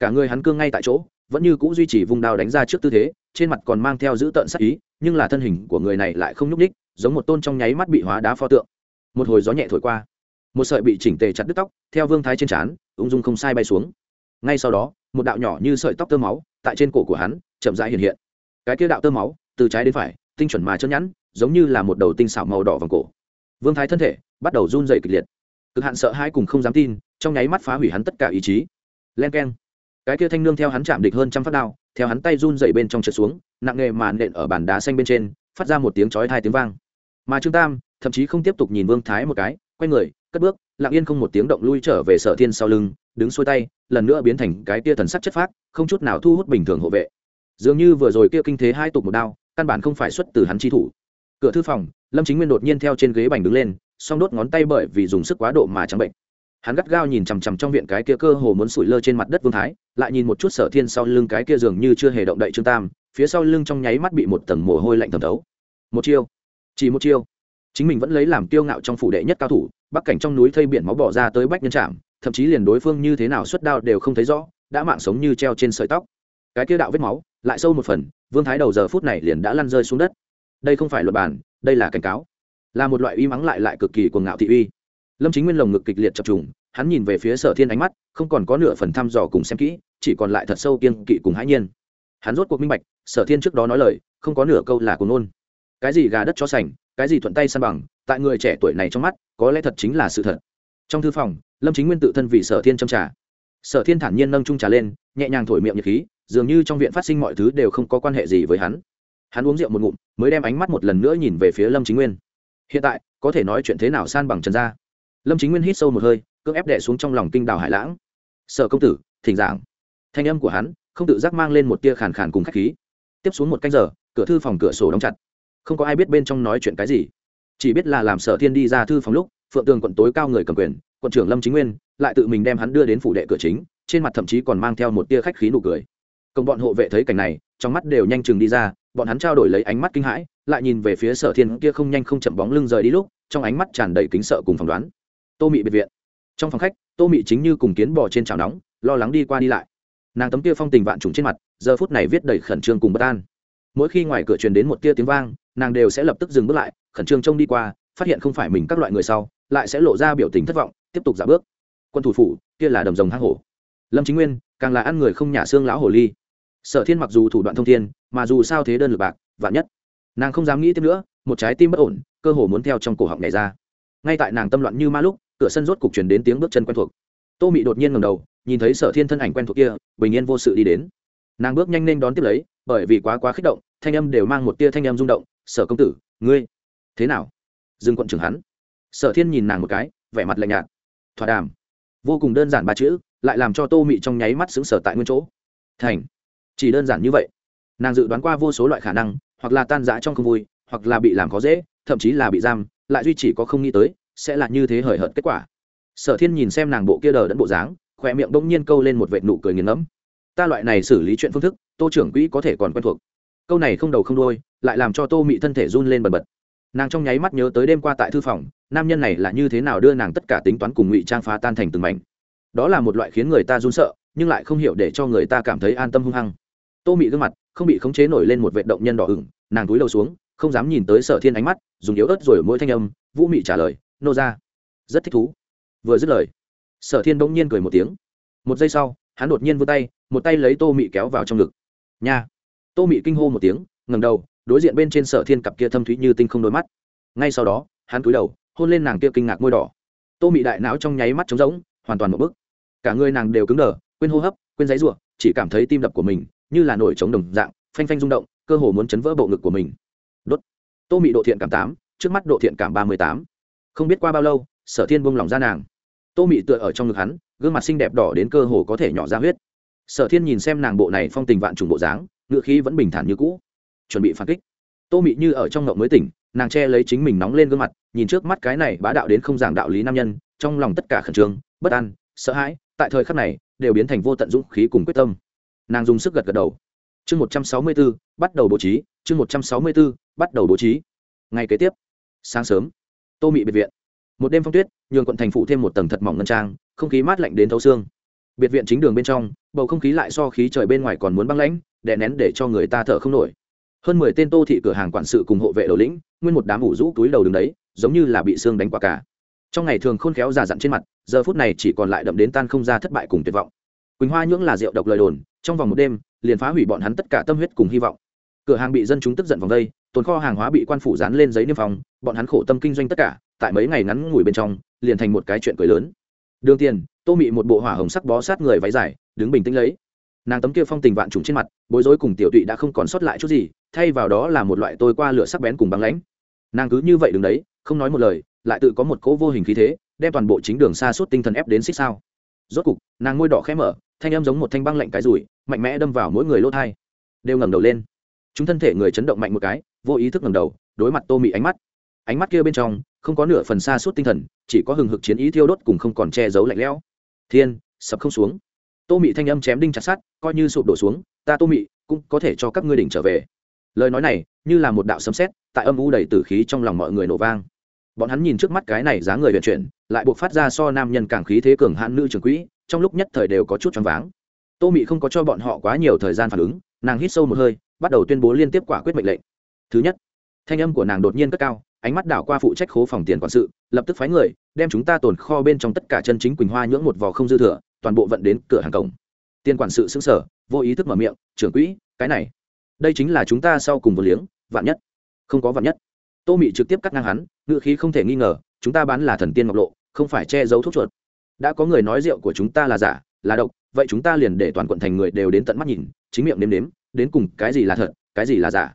Cả người hắn cương ngay tại chỗ, vẫn như c ũ duy trì vùng đao đánh ra trước tư thế, trên mặt còn mang theo giữ tợn sắc ý, nhưng là thân hình của người này lại không nhúc ních giống một tôn trong nháy mắt bị hóa đá pho tượng. Một hồi gió nhẹ thổi qua, một sợi bị chỉnh tề chặt đứt tóc, theo vương thái trên trán, ung dung không sai bay xuống. Ngay sau đó, một đạo nhỏ như sợi tóc tơ máu, tại trên cổ của hắn, chậm rãi hiện hiện. Cái kia đạo tơ máu, từ trái đến phải tinh chuẩn mà chân nhẵn, giống như là một đầu tinh xảo màu đỏ vòng cổ. Vương thái thân thể bắt đầu run dày kịch liệt. Cực hạn sợ hai cùng không dám tin, trong nháy mắt phá hủy hắn tất cả ý chí. Len k e n cái kia thanh nương theo hắn chạm địch hơn trăm phát đao, theo hắn tay run dày bên trong trượt xuống, nặng nghề mà nện ở bàn đá xanh bên trên, phát ra một tiếng chói hai tiếng vang. Mà trương tam, thậm chí không tiếp tục nhìn vương thái một cái, quay người, cất bước, lặng yên không một tiếng động lui trở về sở thiên sau lưng, đứng xuôi tay, lần nữa biến thành cái kia thần sắc chất phác, không chút nào thu hút bình thường hộ vệ. Dường như vừa rồi kia kinh thế hai tục một đao căn bản không phải xuất từ hắn chi thủ. Cửa thư phòng, lâm chính nguyên đột nhiên theo trên ghế bành đứng lên, song đốt ngón tay bởi vì dùng sức quá độ mà trắng bệnh. Hắn gắt gao nhìn chằm chằm trong viện cái kia cơ hồ muốn sủi lơ trên mặt đất vương thái, lại nhìn một chút sở thiên sau lưng cái kia dường như chưa hề động đậy trương tam, phía sau lưng trong nháy mắt bị một tầng mồ hôi lạnh thẩm thấu. Một chiêu, chỉ một chiêu. Chính mình vẫn lấy làm kiêu ngạo trong phủ đệ nhất cao thủ, bắc cảnh trong núi thây biển máu bỏ ra tới bách nhân trạm, thậm chí liền đối phương như thế nào xuất đao đều không thấy rõ, đã mạng sống như treo trên sợi tóc. Cái kia đạo vết máu, lại sâu một phần vương thái đầu giờ phút này liền đã lăn rơi xuống đất. Đây không phải luật bản, đây là cảnh cáo. Là một loại uy mắng lại lại cực kỳ cuồng ngạo thị uy. Lâm chính nguyên lồng ngực kịch liệt chập trùng, hắn nhìn về phía sở thiên ánh mắt, không còn có nửa phần thăm dò cùng xem kỹ, chỉ còn lại thật sâu kiên kỵ cùng hãi nhiên. Hắn rốt cuộc minh bạch, sở thiên trước đó nói lời, không có nửa câu là cuồng ôn cái gì gà đất cho sành, cái gì thuận tay săn bằng, tại người trẻ tuổi này trong mắt, có lẽ thật chính là sự thật. Trong thư phòng, lâm chính nguyên tự thân vì sở thiên châm trà. Sở thiên thản nhiên nâng trung trà lên, nhẹ nhàng thổi miệng nhiệt khí dường như trong viện phát sinh mọi thứ đều không có quan hệ gì với hắn. Hắn uống rượu một ngụm, mới đem ánh mắt một lần nữa nhìn về phía lâm chính nguyên. Hiện tại, có thể nói chuyện thế nào san bằng trần gia? Lâm chính nguyên hít sâu một hơi, cưỡng ép đẻ xuống trong lòng kinh đào hải lãng. Sở công tử, thỉnh giảng. Thanh âm của hắn không tự giác mang lên một tia khàn khàn cùng khách khí. Tiếp xuống một canh giờ, cửa thư phòng cửa sổ đóng chặt. Không có ai biết bên trong nói chuyện cái gì. Chỉ biết là làm sở thiên đi ra thư phòng lúc, phượng tường quận tối cao người cầm quyền, quận trưởng lâm chính nguyên lại tự mình đem hắn đưa đến phủ đệ cửa chính, trên mặt thậm chí còn mang theo một tia khách khí nụ cười công bọn hộ vệ thấy cảnh này, trong mắt đều nhanh chừng đi ra, bọn hắn trao đổi lấy ánh mắt kinh hãi, lại nhìn về phía sở thiên kia không nhanh không chậm bóng lưng rời đi lúc, trong ánh mắt tràn đầy kính sợ cùng phỏng đoán. Tô mị biệt viện. Trong phòng khách, tô mị chính như cùng kiến bò trên chảo nóng, lo lắng đi qua đi lại. Nàng tấm kia phong tình vạn trùng trên mặt, giờ phút này viết đầy khẩn trương cùng bất an. Mỗi khi ngoài cửa truyền đến một tia tiếng vang, nàng đều sẽ lập tức dừng bước lại, khẩn trương trông đi qua, phát hiện không phải mình các loại người sau, lại sẽ lộ ra biểu tình thất vọng, tiếp tục giả bước. Quân thủ phủ, kia là đầm rồng hang hổ. Lâm chính nguyên, càng là ăn người không nhả xương lão hồ ly sở thiên mặc dù thủ đoạn thông thiên, mà dù sao thế đơn lực bạc, vạn nhất. Nàng không dám nghĩ tiếp nữa, một trái tim bất ổn, cơ hồ muốn theo trong cổ họng này ra. Ngay tại nàng tâm loạn như ma lúc, cửa sân rốt cục truyền đến tiếng bước chân quen thuộc. Tô mị đột nhiên ngầm đầu, nhìn thấy sở thiên thân ảnh quen thuộc kia, bình yên vô sự đi đến. Nàng bước nhanh lên đón tiếp lấy, bởi vì quá quá kích động, thanh âm đều mang một tia thanh âm rung động, sở công tử, ngươi thế nào? Dương quận trưởng hắn. Sở thiên nhìn nàng một cái, vẻ mặt lạnh nhạt. Thỏa đàm. Vô cùng đơn giản ba chữ, lại làm cho tô mị trong nháy mắt xứng sở tại nguyên chỗ. Thành chỉ đơn giản như vậy, nàng dự đoán qua vô số loại khả năng, hoặc là tan rã trong không vui, hoặc là bị làm khó dễ, thậm chí là bị giam, lại duy chỉ có không nghĩ tới, sẽ là như thế hời hợt kết quả. Sở thiên nhìn xem nàng bộ kia đờ đẫn bộ dáng, khỏe miệng bỗng nhiên câu lên một vệt nụ cười nghiền ngẫm. Ta loại này xử lý chuyện phương thức, tô trưởng quỹ có thể còn quen thuộc. Câu này không đầu không đôi lại làm cho tô mị thân thể run lên bần bật. Nàng trong nháy mắt nhớ tới đêm qua tại thư phòng, nam nhân này là như thế nào đưa nàng tất cả tính toán cùng ngụy trang phá tan thành từng mảnh. Đó là một loại khiến người ta run sợ, nhưng lại không hiểu để cho người ta cảm thấy an tâm hung hăng tô mị gương mặt không bị khống chế nổi lên một vệ động nhân đỏ ửng, nàng túi đầu xuống, không dám nhìn tới sở thiên ánh mắt, dùng yếu ớt rồi mỗi thanh âm, vũ mị trả lời, nô ra rất thích thú. Vừa dứt lời, sở thiên bỗng nhiên cười một tiếng. Một giây sau, hắn đột nhiên vươn tay, một tay lấy tô mị kéo vào trong ngực. Nha! Tô mị kinh hô một tiếng ngầm đầu, đối diện bên trên sở thiên cặp kia thâm thúy như tinh không đôi mắt. Ngay sau đó, hắn cúi đầu, hôn lên nàng kia kinh ngạc môi đỏ. Tô mị đại não trong nháy mắt trống rỗng, hoàn toàn một bức. Cả người nàng đều cứng đờ, quên hô hấp, quên giấy ruộng chỉ cảm thấy tim đập của mình như là nổi trống đồng dạng, phanh phanh rung động, cơ hồ muốn chấn vỡ bộ ngực của mình. Đốt. Tô mị độ thiện cảm tám, trước mắt độ thiện cảm ba mươi tám. Không biết qua bao lâu, sở thiên buông lỏng ra nàng. Tô mị tựa ở trong ngực hắn, gương mặt xinh đẹp đỏ đến cơ hồ có thể nhỏ ra huyết. Sở thiên nhìn xem nàng bộ này phong tình vạn trùng bộ dáng, ngựa khí vẫn bình thản như cũ. Chuẩn bị phản kích. Tô mị như ở trong ngậu mới tỉnh, nàng che lấy chính mình nóng lên gương mặt, nhìn trước mắt cái này bá đạo đến không giảng đạo lý nam nhân, trong lòng tất cả khẩn trương, bất an, sợ hãi, tại thời khắc này, đều biến thành vô tận dũng khí cùng quyết tâm nàng dùng sức gật gật đầu. Chương một trăm sáu mươi b ố bắt đầu bố trí, chương một trăm sáu mươi b ố bắt đầu bố trí. Ngày kế tiếp, sáng sớm, tô mị biệt viện. Một đêm phong tuyết, nhường quận thành phụ thêm một tầng thật mỏng ngân trang, không khí mát lạnh đến thấu xương. Biệt viện chính đường bên trong, bầu không khí lại so khí trời bên ngoài còn muốn băng lãnh, đè nén để cho người ta thở không nổi. Hơn mười tên tô thị cửa hàng quản sự cùng hộ vệ đầu lĩnh, nguyên một đám ủ rũ túi đầu đứng đấy, giống như là bị xương đánh quả cả. Trong ngày thường khôn khéo già dặn trên mặt, giờ phút này chỉ còn lại đậm đến tan không ra thất bại cùng tuyệt vọng quỳnh hoa nhưỡng là rượu độc lời đồn trong vòng một đêm liền phá hủy bọn hắn tất cả tâm huyết cùng hy vọng cửa hàng bị dân chúng tức giận vòng đây, tồn kho hàng hóa bị quan phủ dán lên giấy niêm phong bọn hắn khổ tâm kinh doanh tất cả tại mấy ngày ngắn ngủi bên trong liền thành một cái chuyện cười lớn đường tiền tô mị một bộ hỏa hồng sắc bó sát người váy dài đứng bình tĩnh lấy nàng tấm kia phong tình vạn trùng trên mặt bối rối cùng tiểu tụy đã không còn sót lại chút gì thay vào đó là một loại tôi qua lửa sắc bén cùng băng lãnh nàng cứ như vậy đứng đấy không nói một lời lại tự có một cỗ vô hình khí thế đem toàn bộ chính đường xa suốt tinh thần ép đến xích sao rốt cục, nàng môi đỏ khẽ mở, thanh âm giống một thanh băng lạnh cái rủi, mạnh mẽ đâm vào mỗi người lỗ thai. Đều ngẩng đầu lên. Chúng thân thể người chấn động mạnh một cái, vô ý thức ngẩng đầu, đối mặt tô mị ánh mắt. Ánh mắt kia bên trong, không có nửa phần xa suốt tinh thần, chỉ có hừng hực chiến ý thiêu đốt cùng không còn che giấu lạnh lẽo. Thiên, sập không xuống. Tô mị thanh âm chém đinh chặt sát coi như sụp đổ xuống, ta tô mị cũng có thể cho các ngươi đỉnh trở về. Lời nói này, như là một đạo sấm sét, tại âm u đầy tử khí trong lòng mọi người nổ vang bọn hắn nhìn trước mắt cái này dáng người vận chuyển, lại buộc phát ra so nam nhân càng khí thế cường hãn nữ trưởng quỹ, trong lúc nhất thời đều có chút choáng váng. Tô mị không có cho bọn họ quá nhiều thời gian phản ứng, nàng hít sâu một hơi, bắt đầu tuyên bố liên tiếp quả quyết mệnh lệnh. Thứ nhất, thanh âm của nàng đột nhiên cất cao, ánh mắt đảo qua phụ trách khố phòng tiền quản sự, lập tức phái người, đem chúng ta tồn kho bên trong tất cả chân chính quỳnh hoa nhưỡng một vò không dư thừa, toàn bộ vận đến cửa hàng cổng. Tiền quản sự xứng sở vô ý thức mở miệng, trưởng quỹ, cái này, đây chính là chúng ta sau cùng vừa liếng, vạn nhất. Không có vạn nhất. Tô mị trực tiếp cắt ngang hắn ngựa khí không thể nghi ngờ, chúng ta bán là thần tiên ngọc lộ, không phải che giấu thuốc chuột. Đã có người nói rượu của chúng ta là giả, là độc, vậy chúng ta liền để toàn quận thành người đều đến tận mắt nhìn, chính miệng nếm nếm, đến cùng cái gì là thật, cái gì là giả.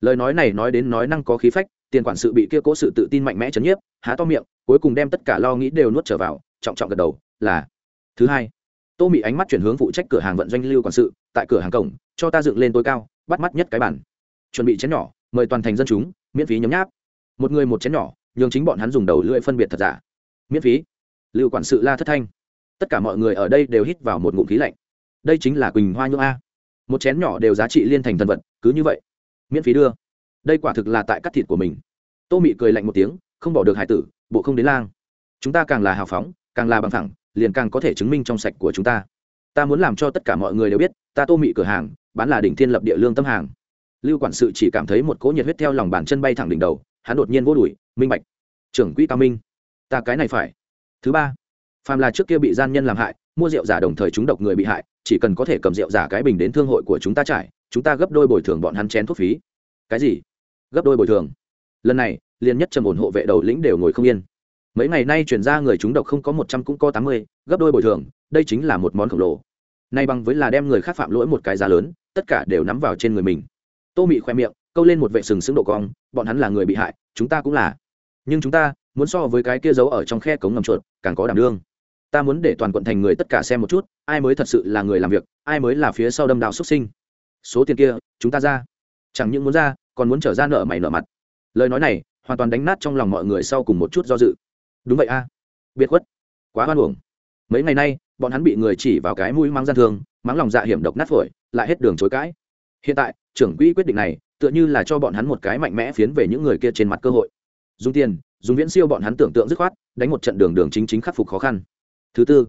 Lời nói này nói đến nói năng có khí phách, tiền quản sự bị kia cố sự tự tin mạnh mẽ chấn nhiếp, há to miệng, cuối cùng đem tất cả lo nghĩ đều nuốt trở vào, trọng trọng gật đầu, là thứ hai. Tô mị ánh mắt chuyển hướng phụ trách cửa hàng vận doanh lưu quản sự, tại cửa hàng cổng, cho ta dựng lên tối cao, bắt mắt nhất cái bản chuẩn bị chén nhỏ, mời toàn thành dân chúng, miễn phí nhấm nháp một người một chén nhỏ, nhường chính bọn hắn dùng đầu lưỡi phân biệt thật giả. Miễn phí. Lưu quản sự la thất thanh. Tất cả mọi người ở đây đều hít vào một ngụm khí lạnh. Đây chính là quỳnh hoa nhung a. Một chén nhỏ đều giá trị liên thành thần vật, cứ như vậy. Miễn phí đưa. Đây quả thực là tại cắt thịt của mình. Tô mị cười lạnh một tiếng, không bỏ được hải tử, bộ không đến lang. Chúng ta càng là hào phóng, càng là bằng thẳng, liền càng có thể chứng minh trong sạch của chúng ta. Ta muốn làm cho tất cả mọi người đều biết, ta tô mị cửa hàng, bán là đỉnh thiên lập địa lương tâm hàng. Lưu quản sự chỉ cảm thấy một cỗ nhiệt huyết theo lòng bàn chân bay thẳng đỉnh đầu hắn đột nhiên vô đuổi minh bạch, trưởng quỹ cao minh, ta cái này phải. Thứ ba, phàm là trước kia bị gian nhân làm hại, mua rượu giả đồng thời chúng độc người bị hại, chỉ cần có thể cầm rượu giả cái bình đến thương hội của chúng ta trải, chúng ta gấp đôi bồi thường bọn hắn chén thuốc phí. Cái gì? Gấp đôi bồi thường? Lần này, liền nhất trầm ổn hộ vệ đầu lĩnh đều ngồi không yên. Mấy ngày nay chuyển ra người chúng độc không có một trăm cũng có tám mươi, gấp đôi bồi thường, đây chính là một món khổng lồ. Nay bằng với là đem người khác phạm lỗi một cái giá lớn, tất cả đều nắm vào trên người mình. Tô mị khoe miệng câu lên một vệ sừng sững độ cong, bọn hắn là người bị hại, chúng ta cũng là. Nhưng chúng ta muốn so với cái kia giấu ở trong khe cống ngầm chuột, càng có đảm đương. Ta muốn để toàn quận thành người tất cả xem một chút, ai mới thật sự là người làm việc, ai mới là phía sau đâm đạo xuất sinh. Số tiền kia, chúng ta ra. Chẳng những muốn ra, còn muốn trở ra nợ mày nợ mặt. Lời nói này, hoàn toàn đánh nát trong lòng mọi người sau cùng một chút do dự. Đúng vậy a. Biệt khuất. Quá hoan uổng. Mấy ngày nay, bọn hắn bị người chỉ vào cái mũi mang gian thương, mắng lòng dạ hiểm độc nát phổi, lại hết đường chối cãi. Hiện tại, trưởng quỹ quyết định này tựa như là cho bọn hắn một cái mạnh mẽ phiến về những người kia trên mặt cơ hội. Dùng tiền, dùng viễn siêu bọn hắn tưởng tượng dứt khoát, đánh một trận đường đường chính chính khắc phục khó khăn. Thứ tư,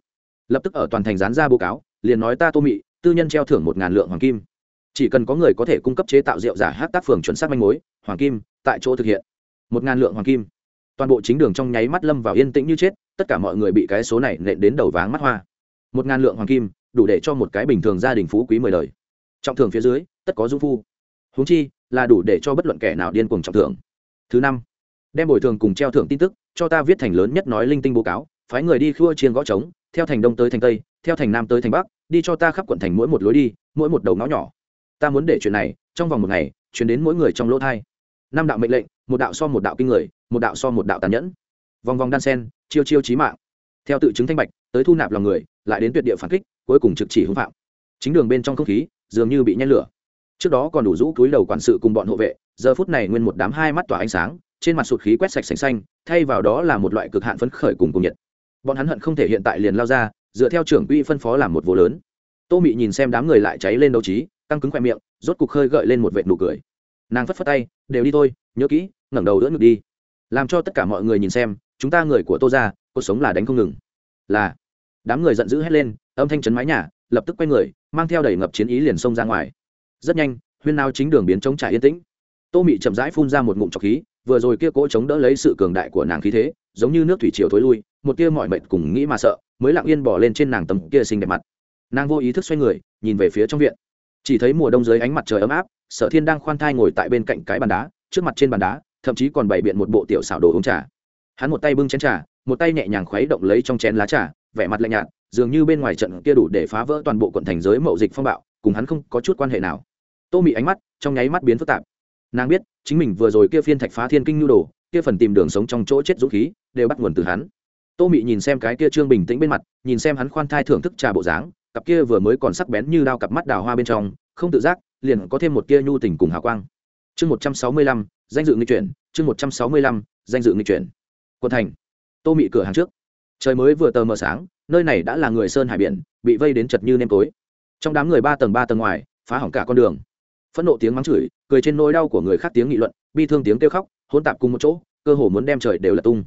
lập tức ở toàn thành dán ra báo cáo, liền nói ta tô mị, tư nhân treo thưởng một ngàn lượng hoàng kim. Chỉ cần có người có thể cung cấp chế tạo rượu giả hát tác phường chuẩn xác manh mối, hoàng kim, tại chỗ thực hiện. Một ngàn lượng hoàng kim. Toàn bộ chính đường trong nháy mắt lâm vào yên tĩnh như chết, tất cả mọi người bị cái số này nện đến đầu váng mắt hoa. Một ngàn lượng hoàng kim, đủ để cho một cái bình thường gia đình phú quý mười đời. Trọng thưởng phía dưới, tất có dung phu. Húng chi là đủ để cho bất luận kẻ nào điên cuồng trọng thưởng. Thứ năm, đem bồi thường cùng treo thưởng tin tức cho ta viết thành lớn nhất nói linh tinh bố cáo, phái người đi khua chiên gõ trống, theo thành đông tới thành tây, theo thành nam tới thành bắc, đi cho ta khắp quận thành mỗi một lối đi, mỗi một đầu ngõ nhỏ. Ta muốn để chuyện này trong vòng một ngày chuyển đến mỗi người trong lỗ thai. Năm đạo mệnh lệnh, một đạo so một đạo kinh người, một đạo so một đạo tàn nhẫn. Vòng vòng đan sen, chiêu chiêu trí mạng. Theo tự chứng thanh bạch, tới thu nạp lòng người, lại đến tuyệt địa phản kích, cuối cùng trực chỉ hưng phạm. Chính đường bên trong không khí, dường như bị nhen lửa trước đó còn đủ rũ túi đầu quản sự cùng bọn hộ vệ, giờ phút này nguyên một đám hai mắt tỏa ánh sáng, trên mặt sụt khí quét sạch sành xanh, thay vào đó là một loại cực hạn phấn khởi cùng cùng nhiệt. Bọn hắn hận không thể hiện tại liền lao ra, dựa theo trưởng quỹ phân phó làm một vô lớn. Tô mị nhìn xem đám người lại cháy lên đấu trí tăng cứng khoe miệng, rốt cục khơi gợi lên một vệt nụ cười. Nàng phất phất tay, đều đi thôi, nhớ kỹ, ngẩng đầu đỡ ngực đi. Làm cho tất cả mọi người nhìn xem, chúng ta người của tô ra cuộc sống là đánh không ngừng. Là, đám người giận dữ hét lên, âm thanh chấn mái nhà, lập tức quay người, mang theo đầy ngập chiến ý liền xông ra ngoài rất nhanh, huyên nao chính đường biến chống trả yên tĩnh. Tô mị chậm rãi phun ra một ngụm trọc khí, vừa rồi kia cỗ chống đỡ lấy sự cường đại của nàng khí thế, giống như nước thủy triều thối lui, một tia mọi mệt cùng nghĩ mà sợ, mới lặng yên bỏ lên trên nàng tầm kia xinh đẹp mặt. Nàng vô ý thức xoay người, nhìn về phía trong viện. Chỉ thấy mùa đông dưới ánh mặt trời ấm áp, sở thiên đang khoan thai ngồi tại bên cạnh cái bàn đá, trước mặt trên bàn đá, thậm chí còn bày biện một bộ tiểu xảo đồ uống trà. Hắn một tay bưng chén trà, một tay nhẹ nhàng khuấy động lấy trong chén lá trà, vẻ mặt lạnh nhạt, dường như bên ngoài trận kia đủ để phá vỡ toàn bộ quận thành giới mậu dịch phong bạo, cùng hắn không có chút quan hệ nào tô mị ánh mắt trong nháy mắt biến phức tạp. Nàng biết, chính mình vừa rồi kia phiên thạch phá thiên kinh nhu đồ, kia phần tìm đường sống trong chỗ chết dũng khí, đều bắt nguồn từ hắn. Tô mị nhìn xem cái kia trương bình tĩnh bên mặt, nhìn xem hắn khoan thai thưởng thức trà bộ dáng, cặp kia vừa mới còn sắc bén như đao cặp mắt đào hoa bên trong, không tự giác, liền có thêm một kia nhu tình cùng hào quang. Chương một trăm sáu mươi lăm, danh dự nghi chuyển, chương một trăm sáu mươi lăm, danh dự nghi chuyển. Quân thành. Tô mị cửa hàng trước. Trời mới vừa tờ mờ sáng, nơi này đã là người sơn hải biển, bị vây đến chật như nêm tối. Trong đám người ba tầng ba tầng ngoài, phá hỏng cả con đường phẫn nộ tiếng mắng chửi, cười trên nỗi đau của người khác tiếng nghị luận, bi thương tiếng kêu khóc hôn tạp cùng một chỗ, cơ hồ muốn đem trời đều là tung.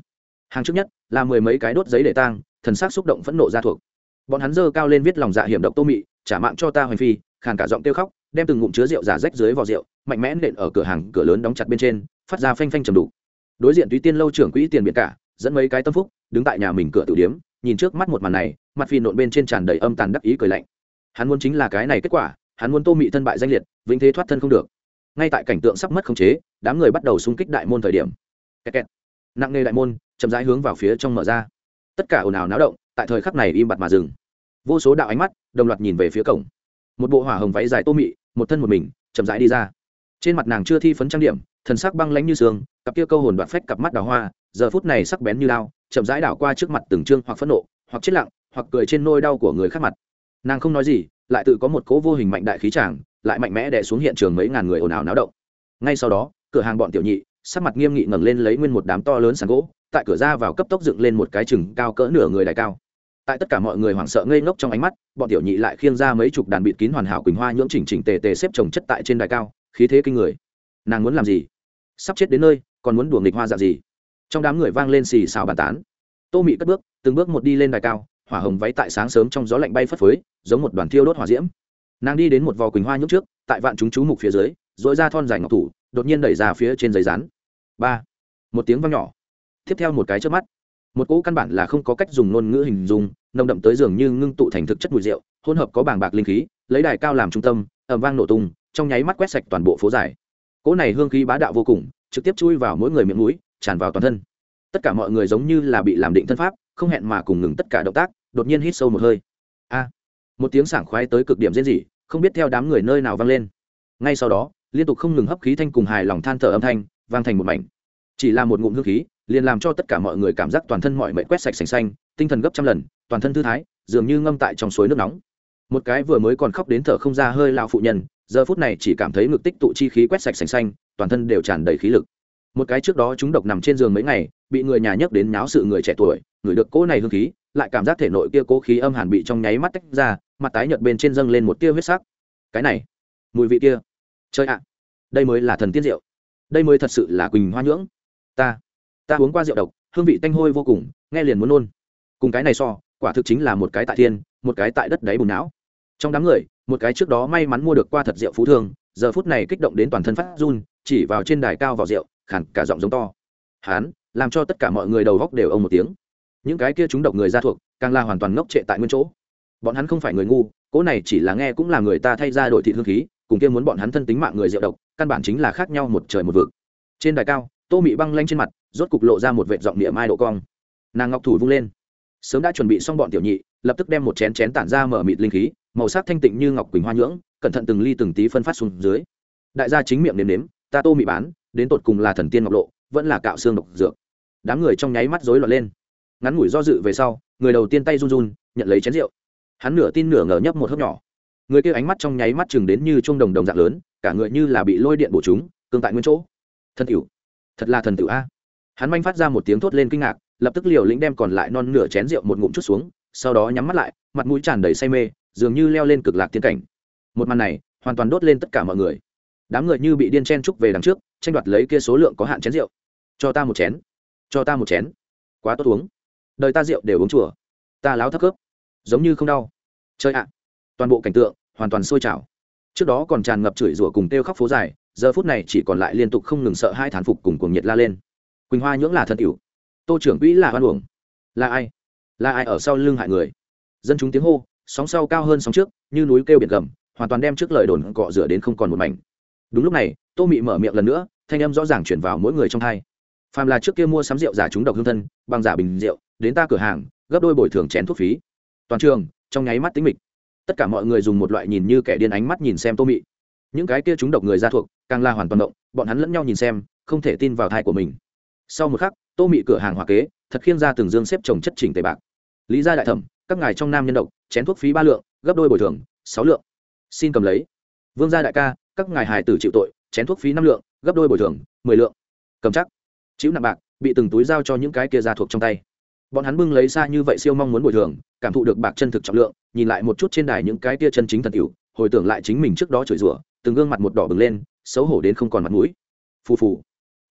Hàng trước nhất, là mười mấy cái đốt giấy để tang, thần sắc xúc động phẫn nộ ra thuộc. Bọn hắn dơ cao lên viết lòng dạ hiểm độc tô mị, trả mạng cho ta hoành phi, khàn cả giọng kêu khóc, đem từng ngụm chứa rượu giả rách dưới vò rượu, mạnh mẽ nện ở cửa hàng, cửa lớn đóng chặt bên trên, phát ra phanh phanh trầm đủ. Đối diện túy tiên lâu trưởng quỹ tiền biệt cả, dẫn mấy cái tâm phúc, đứng tại nhà mình cửa tử điếm, nhìn trước mắt một màn này, mặt phi nộn bên trên tràn đầy âm tàn đắc ý cười lạnh. Hắn muốn chính là cái này kết quả hắn muốn tô mị thân bại danh liệt, vĩnh thế thoát thân không được. Ngay tại cảnh tượng sắp mất khống chế, đám người bắt đầu xung kích đại môn thời điểm. Kẹt kẹt. nặng nề đại môn, chậm rãi hướng vào phía trong mở ra. Tất cả ồn ào náo động, tại thời khắc này im bặt mà dừng. Vô số đạo ánh mắt, đồng loạt nhìn về phía cổng. Một bộ hỏa hồng váy dài tô mị, một thân một mình, chậm rãi đi ra. Trên mặt nàng chưa thi phấn trang điểm, thần sắc băng lãnh như sương, cặp kia câu hồn đoạt phách cặp mắt đào hoa, giờ phút này sắc bén như lao, chậm rãi đảo qua trước mặt từng trương hoặc phẫn nộ, hoặc chết lặng, hoặc cười trên nôi đau của người khác mặt. Nàng không nói gì lại tự có một cố vô hình mạnh đại khí tràng lại mạnh mẽ đè xuống hiện trường mấy ngàn người ồn ào náo động. Ngay sau đó, cửa hàng bọn tiểu nhị, sắc mặt nghiêm nghị ngẩng lên lấy nguyên một đám to lớn sàn gỗ, tại cửa ra vào cấp tốc dựng lên một cái chừng cao cỡ nửa người đại cao. Tại tất cả mọi người hoảng sợ ngây ngốc trong ánh mắt, bọn tiểu nhị lại khiêng ra mấy chục đàn bịt kín hoàn hảo quỳnh hoa nhưỡng chỉnh chỉnh tề tề xếp trồng chất tại trên đài cao, khí thế kinh người. Nàng muốn làm gì? Sắp chết đến nơi, còn muốn đùa nghịch hoa dạng gì? Trong đám người vang lên xì xào bàn tán. Tô mị cất bước, từng bước một đi lên đài cao hỏa hồng váy tại sáng sớm trong gió lạnh bay phất phới, giống một đoàn thiêu đốt hỏa diễm. Nàng đi đến một vò quỳnh hoa nhúc trước, tại vạn chúng chú mục phía dưới dội ra thon dài ngọc thủ, đột nhiên đẩy ra phía trên giấy rán ba. Một tiếng vang nhỏ. Tiếp theo một cái trước mắt, một cỗ căn bản là không có cách dùng ngôn ngữ hình dung, nồng đậm tới dường như ngưng tụ thành thực chất mùi rượu, hỗn hợp có bàng bạc linh khí, lấy đài cao làm trung tâm ẩm vang nổ tung, trong nháy mắt quét sạch toàn bộ phố dài. Cỗ này hương khí bá đạo vô cùng, trực tiếp chui vào mỗi người miệng mũi, tràn vào toàn thân. Tất cả mọi người giống như là bị làm định thân pháp không hẹn mà cùng ngừng tất cả động tác, đột nhiên hít sâu một hơi. A, một tiếng sảng khoái tới cực điểm diễn dị không biết theo đám người nơi nào vang lên. Ngay sau đó, liên tục không ngừng hấp khí thanh cùng hài lòng than thở âm thanh, vang thành một mảnh. Chỉ là một ngụm hương khí, liền làm cho tất cả mọi người cảm giác toàn thân mọi mệnh quét sạch sành xanh, tinh thần gấp trăm lần, toàn thân thư thái, dường như ngâm tại trong suối nước nóng. Một cái vừa mới còn khóc đến thở không ra hơi lao phụ nhân, giờ phút này chỉ cảm thấy ngực tích tụ chi khí quét sạch sành xanh, toàn thân đều tràn đầy khí lực một cái trước đó chúng độc nằm trên giường mấy ngày, bị người nhà nhấc đến náo sự người trẻ tuổi, người được cỗ này hương khí, lại cảm giác thể nội kia cố khí âm hàn bị trong nháy mắt tách ra, mặt tái nhợt bên trên dâng lên một tia huyết sắc. Cái này, mùi vị kia. Chơi ạ, đây mới là thần tiên rượu. Đây mới thật sự là quỳnh hoa nhưỡng. Ta ta uống qua rượu độc, hương vị tanh hôi vô cùng, nghe liền muốn nôn. Cùng cái này so, quả thực chính là một cái tại thiên, một cái tại đất đáy bùn não. Trong đám người, một cái trước đó may mắn mua được qua thật rượu phú thương, giờ phút này kích động đến toàn thân phát run, chỉ vào trên đài cao vào rượu khản cả giọng giống to. Hán, làm cho tất cả mọi người đầu góc đều ông một tiếng. Những cái kia chúng độc người ra thuộc, càng là hoàn toàn ngốc trệ tại nguyên chỗ. Bọn hắn không phải người ngu cỗ này chỉ là nghe cũng là người ta thay ra đổi thị hương khí, cùng kia muốn bọn hắn thân tính mạng người rượu độc, căn bản chính là khác nhau một trời một vực. Trên đài cao, tô mị băng lanh trên mặt, rốt cục lộ ra một vệt giọng niệm mai độ cong. Nàng ngọc thủ vung lên. Sớm đã chuẩn bị xong bọn tiểu nhị, lập tức đem một chén chén tản ra mở mịt linh khí, màu sắc thanh tịnh như ngọc quỳnh hoa nhưỡng, cẩn thận từng ly từng tí phân phát xuống dưới. Đại gia chính miệng nếm nếm, ta tô mị bán đến tột cùng là thần tiên ngọc lộ, vẫn là cạo xương độc dược. Đám người trong nháy mắt rối loạn lên. Ngắn ngủi do dự về sau, người đầu tiên tay run run, nhận lấy chén rượu. Hắn nửa tin nửa ngờ nhấp một hớp nhỏ. Người kia ánh mắt trong nháy mắt chừng đến như trung đồng đồng dạng lớn, cả người như là bị lôi điện bổ chúng, cương tại nguyên chỗ. Thân tiểu, thật là thần tiểu a. Hắn manh phát ra một tiếng thốt lên kinh ngạc, lập tức liều lĩnh đem còn lại non nửa chén rượu một ngụm chút xuống, sau đó nhắm mắt lại, mặt mũi tràn đầy say mê, dường như leo lên cực lạc tiên cảnh. Một màn này, hoàn toàn đốt lên tất cả mọi người đám người như bị điên chen trúc về đằng trước, tranh đoạt lấy kia số lượng có hạn chén rượu. Cho ta một chén, cho ta một chén. Quá tốt uống. Đời ta rượu đều uống chùa. Ta láo thấp khớp. Giống như không đau. Chơi ạ. Toàn bộ cảnh tượng hoàn toàn sôi trào. Trước đó còn tràn ngập chửi rủa cùng kêu khóc phố dài, giờ phút này chỉ còn lại liên tục không ngừng sợ hai thán phục cùng cuồng nhiệt la lên. Quỳnh hoa nhưỡng là thân cửu tô trưởng quỹ là hoan uổng. Là ai? Là ai ở sau lưng hại người? Dân chúng tiếng hô, sóng sau cao hơn sóng trước, như núi kêu biển gầm, hoàn toàn đem trước lời đồn cọ rửa đến không còn một mảnh đúng lúc này, tô mị mở miệng lần nữa, thanh âm rõ ràng chuyển vào mỗi người trong thai phàm là trước kia mua sắm rượu giả chúng độc hương thân, bằng giả bình rượu, đến ta cửa hàng, gấp đôi bồi thường chén thuốc phí. Toàn trường, trong nháy mắt tính mịch. Tất cả mọi người dùng một loại nhìn như kẻ điên ánh mắt nhìn xem tô mị. Những cái kia chúng độc người ra thuộc, càng là hoàn toàn động, bọn hắn lẫn nhau nhìn xem, không thể tin vào thai của mình. Sau một khắc, tô mị cửa hàng hòa kế, thật khiêng ra từng dương xếp trồng chất chỉnh tề bạc. Lý gia đại thẩm, các ngài trong nam nhân độc, chén thuốc phí ba lượng, gấp đôi bồi thường, sáu lượng. Xin cầm lấy vương gia đại ca, các ngài hài tử chịu tội, chén thuốc phí năm lượng, gấp đôi bồi thường, mười lượng. Cầm chắc. Chịu nặng bạc, bị từng túi giao cho những cái kia ra thuộc trong tay. Bọn hắn bưng lấy xa như vậy siêu mong muốn bồi thường, cảm thụ được bạc chân thực trọng lượng, nhìn lại một chút trên đài những cái kia chân chính thần cựu hồi tưởng lại chính mình trước đó chửi rủa, từng gương mặt một đỏ bừng lên, xấu hổ đến không còn mặt mũi. Phù phù.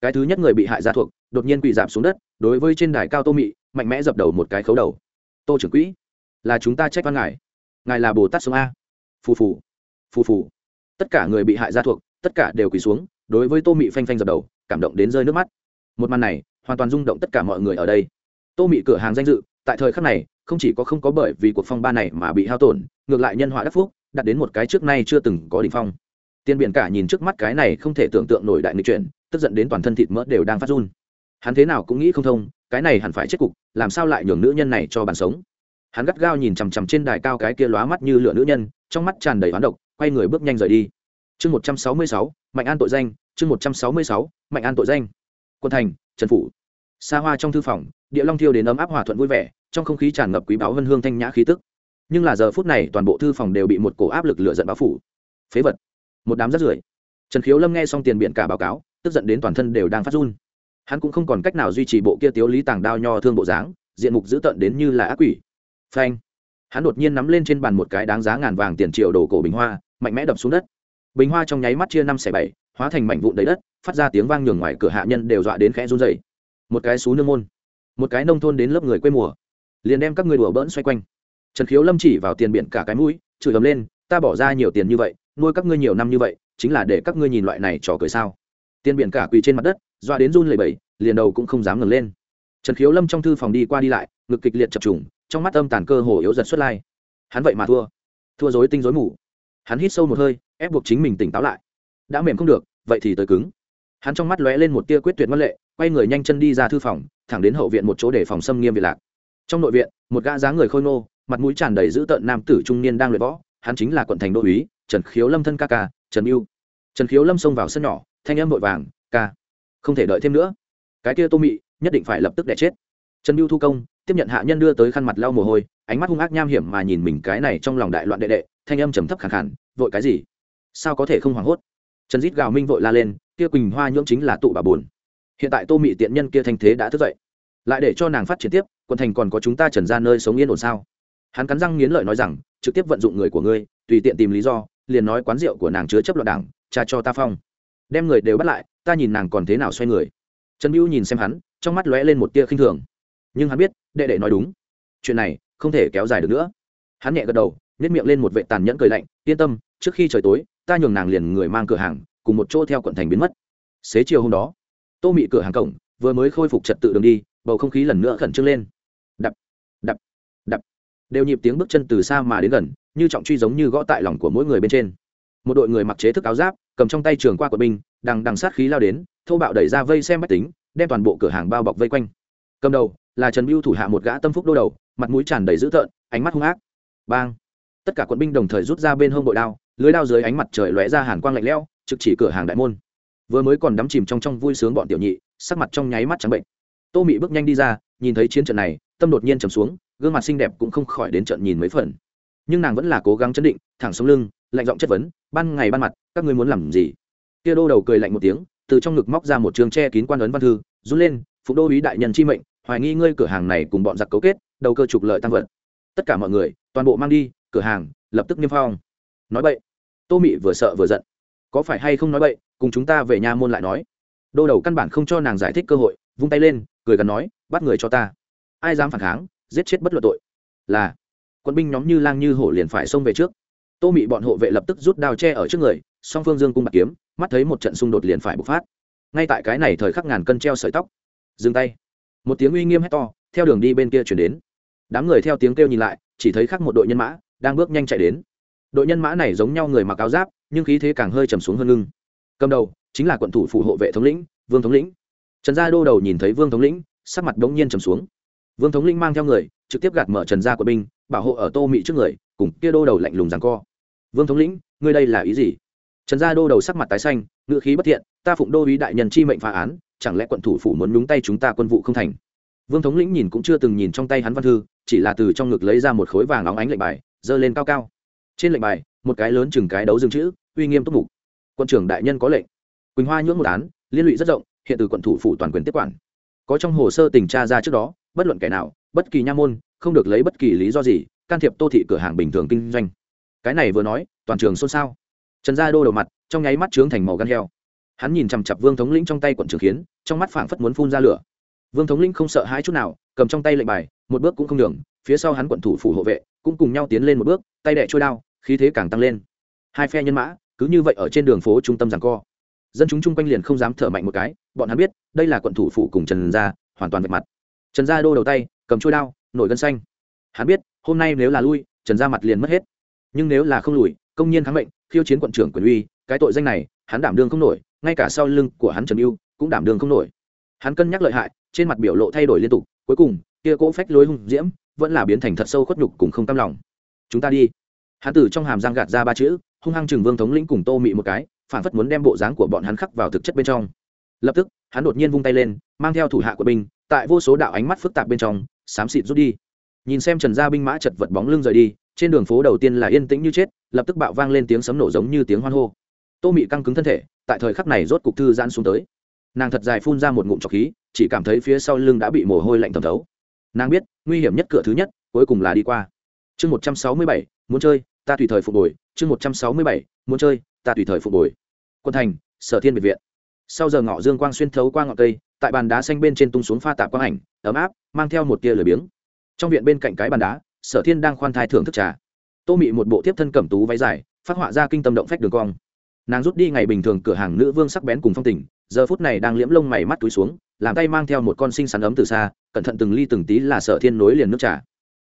Cái thứ nhất người bị hại ra thuộc, đột nhiên quỳ giảm xuống đất, đối với trên đài cao tô mị, mạnh mẽ dập đầu một cái khấu đầu. Tô trưởng quỹ, là chúng ta trách văn ngài. Ngài là bồ tát sông a. Phù phù. Phù phù tất cả người bị hại ra thuộc, tất cả đều quỳ xuống, đối với tô mị phanh phanh dập đầu, cảm động đến rơi nước mắt. Một màn này, hoàn toàn rung động tất cả mọi người ở đây. Tô mị cửa hàng danh dự, tại thời khắc này, không chỉ có không có bởi vì cuộc phong ba này mà bị hao tổn, ngược lại nhân họa đắc phúc, đặt đến một cái trước nay chưa từng có đ ỉ n h phong. Tiên biển cả nhìn trước mắt cái này không thể tưởng tượng nổi đại nghịch chuyển tức giận đến toàn thân thịt mỡ đều đang phát run. Hắn thế nào cũng nghĩ không thông, cái này hẳn phải chết cục, làm sao lại nhường nữ nhân này cho bàn sống? Hắn gắt gao nhìn chằm chằm trên đài cao cái kia lóa mắt như lửa nữ nhân, trong mắt tràn đầy hoán độc quay người bước nhanh rời đi. Chương một trăm sáu mươi sáu, mạnh an tội danh, chương một trăm sáu mươi sáu, mạnh an tội danh. Quân thành, trần phủ. Xa hoa trong thư phòng, địa long thiêu đến ấm áp hòa thuận vui vẻ, trong không khí tràn ngập quý báo vân hương thanh nhã khí tức. Nhưng là giờ phút này, toàn bộ thư phòng đều bị một cổ áp lực lựa giận báo phủ. Phế vật. Một đám rắt rưởi. Trần khiếu lâm nghe xong tiền biện cả báo cáo, tức giận đến toàn thân đều đang phát run. Hắn cũng không còn cách nào duy trì bộ kia tiếu lý tàng đao nho thương bộ dáng, diện mục dữ tợn đến như là ác quỷ. Phanh hắn đột nhiên nắm lên trên bàn một cái đáng giá ngàn vàng tiền triệu đồ cổ bình hoa, mạnh mẽ đập xuống đất. Bình hoa trong nháy mắt chia năm xẻ bảy, hóa thành mảnh vụn đầy đất, phát ra tiếng vang nhường ngoài cửa hạ nhân đều dọa đến khẽ run dày một cái xú nương môn, một cái nông thôn đến lớp người quê mùa, liền đem các người đùa bỡn xoay quanh. Trần khiếu lâm chỉ vào tiền biển cả cái mũi, chửi ấm lên, ta bỏ ra nhiều tiền như vậy, nuôi các ngươi nhiều năm như vậy, chính là để các ngươi nhìn loại này trò cười sao? Tiền biển cả quỳ trên mặt đất, dọa đến run lầy bẩy, liền đầu cũng không dám ngẩng lên. Trần khiếu lâm trong thư phòng đi qua đi lại, ngực kịch liệt chập trùng trong mắt âm tàn cơ hồ yếu giật xuất lai. Hắn vậy mà thua. Thua dối tinh dối mù. Hắn hít sâu một hơi, ép buộc chính mình tỉnh táo lại. Đã mềm không được, vậy thì tới cứng. Hắn trong mắt lóe lên một tia quyết tuyệt ngân lệ, quay người nhanh chân đi ra thư phòng, thẳng đến hậu viện một chỗ để phòng xâm nghiêm bị lạc. Trong nội viện, một gã dáng người khôi nô mặt mũi tràn đầy dữ tợn nam tử trung niên đang luyện võ, hắn chính là quận thành đô úy, trần khiếu lâm thân ca ca, trần mưu trần khiếu lâm xông vào sân nhỏ, thanh âm vội vàng, ca, không thể đợi thêm nữa. Cái kia tô mị nhất định phải lập tức đẻ chết. Trần mưu thu công tiếp nhận hạ nhân đưa tới khăn mặt lau mồ hôi, ánh mắt hung ác nham hiểm mà nhìn mình cái này trong lòng đại loạn đệ đệ, thanh âm trầm thấp khẳng khẳng vội cái gì? Sao có thể không hoảng hốt? Trần dít gào minh vội la lên, kia quỳnh hoa nhưỡng chính là tụ bà buồn. Hiện tại tô mị tiện nhân kia thanh thế đã thức dậy. Lại để cho nàng phát triển tiếp, quận thành còn có chúng ta trần ra nơi sống yên ổn sao? Hắn cắn răng nghiến lợi nói rằng, trực tiếp vận dụng người của ngươi, tùy tiện tìm lý do, liền nói quán rượu của nàng chứa chấp loạn đảng cha cho ta phong. Đem người đều bắt lại, ta nhìn nàng còn thế nào xoay người. Trần mưu nhìn xem hắn, trong mắt lóe lên một tia khinh thường nhưng hắn biết, đệ đệ nói đúng. Chuyện này không thể kéo dài được nữa. Hắn nhẹ gật đầu nhét miệng lên một vệ tàn nhẫn cười lạnh, yên tâm, trước khi trời tối, ta nhường nàng liền người mang cửa hàng, cùng một chỗ theo quận thành biến mất. Xế chiều hôm đó, tô mị cửa hàng cổng vừa mới khôi phục trật tự đường đi, bầu không khí lần nữa khẩn trương lên. Đập đập đập. Đều nhịp tiếng bước chân từ xa mà đến gần, như trọng truy giống như gõ tại lòng của mỗi người bên trên. Một đội người mặc chế thức áo giáp, cầm trong tay trường qua của binh, đằng đằng sát khí lao đến thâu bạo đẩy ra vây xem bách tính, đem toàn bộ cửa hàng bao bọc vây quanh. Cầm đầu là trần biêu thủ hạ một gã tâm phúc đô đầu, mặt mũi tràn đầy dữ tợn, ánh mắt hung ác. Bang! Tất cả quân binh đồng thời rút ra bên hông bội đao, lưới đao dưới ánh mặt trời lóe ra hàn quang lạnh lẽo, trực chỉ cửa hàng đại môn. Vừa mới còn đắm chìm trong trong vui sướng bọn tiểu nhị, sắc mặt trong nháy mắt trắng bệnh. Tô mị bước nhanh đi ra, nhìn thấy chiến trận này, tâm đột nhiên trầm xuống, gương mặt xinh đẹp cũng không khỏi đến trận nhìn mấy phần. Nhưng nàng vẫn là cố gắng chấn định, thẳng sống lưng, lạnh giọng chất vấn, ban ngày ban mặt, các ngươi muốn làm gì? Kia đô đầu cười lạnh một tiếng, từ trong ngực móc ra một trường che kín quan ấn văn thư rút lên phụ đô ý đại nhân chi mệnh hoài nghi ngươi cửa hàng này cùng bọn giặc cấu kết, đầu cơ trục lợi tăng vật tất cả mọi người, toàn bộ mang đi, cửa hàng, lập tức niêm phong. Nói vậy tô mị vừa sợ vừa giận. Có phải hay không nói vậy cùng chúng ta về nhà môn lại nói. Đô đầu căn bản không cho nàng giải thích cơ hội, vung tay lên, cười gần nói, bắt người cho ta. Ai dám phản kháng, giết chết bất luận tội. Là, quân binh nhóm như lang như hổ liền phải xông về trước. Tô mị bọn hộ vệ lập tức rút đao tre ở trước người, song phương dương cung bạc kiếm, mắt thấy một trận xung đột liền phải bộc phát. Ngay tại cái này thời khắc ngàn cân treo sợi tóc. Dừng tay một tiếng uy nghiêm hét to, theo đường đi bên kia chuyển đến. Đám người theo tiếng kêu nhìn lại, chỉ thấy khắc một đội nhân mã đang bước nhanh chạy đến. Đội nhân mã này giống nhau người mặc áo giáp, nhưng khí thế càng hơi trầm xuống hơn lưng cầm đầu chính là quận thủ phủ hộ vệ thống lĩnh, vương thống lĩnh. Trần gia đô đầu nhìn thấy vương thống lĩnh, sắc mặt đống nhiên trầm xuống. Vương thống lĩnh mang theo người, trực tiếp gạt mở trần gia của binh, bảo hộ ở tô mị trước người, cùng kia đô đầu lạnh lùng rằng co. Vương thống lĩnh, ngươi đây là ý gì? Trần gia đô đầu sắc mặt tái xanh ngựa khí bất thiện, ta phụng đô ý đại nhân chi mệnh phá án chẳng lẽ quận thủ phủ muốn nhúng tay chúng ta quân vụ không thành? Vương thống lĩnh nhìn cũng chưa từng nhìn trong tay hắn văn thư, chỉ là từ trong ngực lấy ra một khối vàng óng ánh lệnh bài, giơ lên cao cao. Trên lệnh bài, một cái lớn chừng cái đấu dương chữ, uy nghiêm túc mục. Quân trưởng đại nhân có lệnh. Quỳnh hoa nhưỡng một án, liên lụy rất rộng, hiện từ quận thủ phủ toàn quyền tiếp quản. Có trong hồ sơ tình tra ra trước đó, bất luận kẻ nào, bất kỳ nha môn, không được lấy bất kỳ lý do gì, can thiệp tô thị cửa hàng bình thường kinh doanh. Cái này vừa nói, toàn trường xôn xao. Trần gia đô đầu mặt, trong nháy mắt trướng thành màu gan heo hắn nhìn chằm chặp vương thống lĩnh trong tay quận trường khiến, trong mắt phảng phất muốn phun ra lửa. Vương thống lĩnh không sợ hãi chút nào, cầm trong tay lệnh bài, một bước cũng không đường phía sau hắn quận thủ phủ hộ vệ cũng cùng nhau tiến lên một bước, tay đẻ trôi đao, khí thế càng tăng lên. Hai phe nhân mã, cứ như vậy ở trên đường phố trung tâm giằng co. Dân chúng chung quanh liền không dám thở mạnh một cái, bọn hắn biết, đây là quận thủ phủ cùng trần gia, hoàn toàn vạch mặt. Trần gia đô đầu tay, cầm trôi đao, nổi gân xanh. Hắn biết, hôm nay nếu là lui, trần gia mặt liền mất hết. Nhưng nếu là không lùi, công nhiên kháng mệnh, khiêu chiến quận trưởng quyền uy, cái tội danh này, hắn đảm đương không nổi ngay cả sau lưng của hắn trần yêu cũng đảm đường không nổi. Hắn cân nhắc lợi hại, trên mặt biểu lộ thay đổi liên tục, cuối cùng, kia cỗ phách lối hung diễm vẫn là biến thành thật sâu khuất nhục cùng không tâm lòng. Chúng ta đi. Hắn từ trong hàm giang gạt ra ba chữ, hung hăng chừng vương thống lĩnh cùng tô mị một cái, phản phất muốn đem bộ dáng của bọn hắn khắc vào thực chất bên trong. Lập tức, hắn đột nhiên vung tay lên, mang theo thủ hạ của binh, tại vô số đạo ánh mắt phức tạp bên trong, xám xịt rút đi. Nhìn xem trần gia binh mã chật vật bóng lưng rời đi, trên đường phố đầu tiên là yên tĩnh như chết, lập tức bạo vang lên tiếng sấm nổ giống như tiếng hoan hô tô mị căng cứng thân thể, tại thời khắc này rốt cục thư giãn xuống tới. Nàng thật dài phun ra một ngụm trọc khí, chỉ cảm thấy phía sau lưng đã bị mồ hôi lạnh thẩm thấu. Nàng biết, nguy hiểm nhất cửa thứ nhất, cuối cùng là đi qua. Chương một trăm sáu mươi bảy, muốn chơi, ta tùy thời phục hồi. Chương một trăm sáu mươi bảy, muốn chơi, ta tùy thời phục hồi. Quân thành, sở thiên biệt viện. Sau giờ ngọ dương quang xuyên thấu qua ngọn cây, tại bàn đá xanh bên trên tung xuống pha tạp quang ảnh, ấm áp, mang theo một tia lười biếng. Trong viện bên cạnh cái bàn đá, sở thiên đang khoan thai thưởng thức trà. Tô mị một bộ tiếp thân cẩm tú váy dài, phát họa ra kinh tâm động phách đường cong nàng rút đi ngày bình thường cửa hàng nữ vương sắc bén cùng phong tình giờ phút này đang liễm lông mày mắt túi xuống làm tay mang theo một con sinh sắn ấm từ xa cẩn thận từng ly từng tí là sở thiên nối liền nước trà.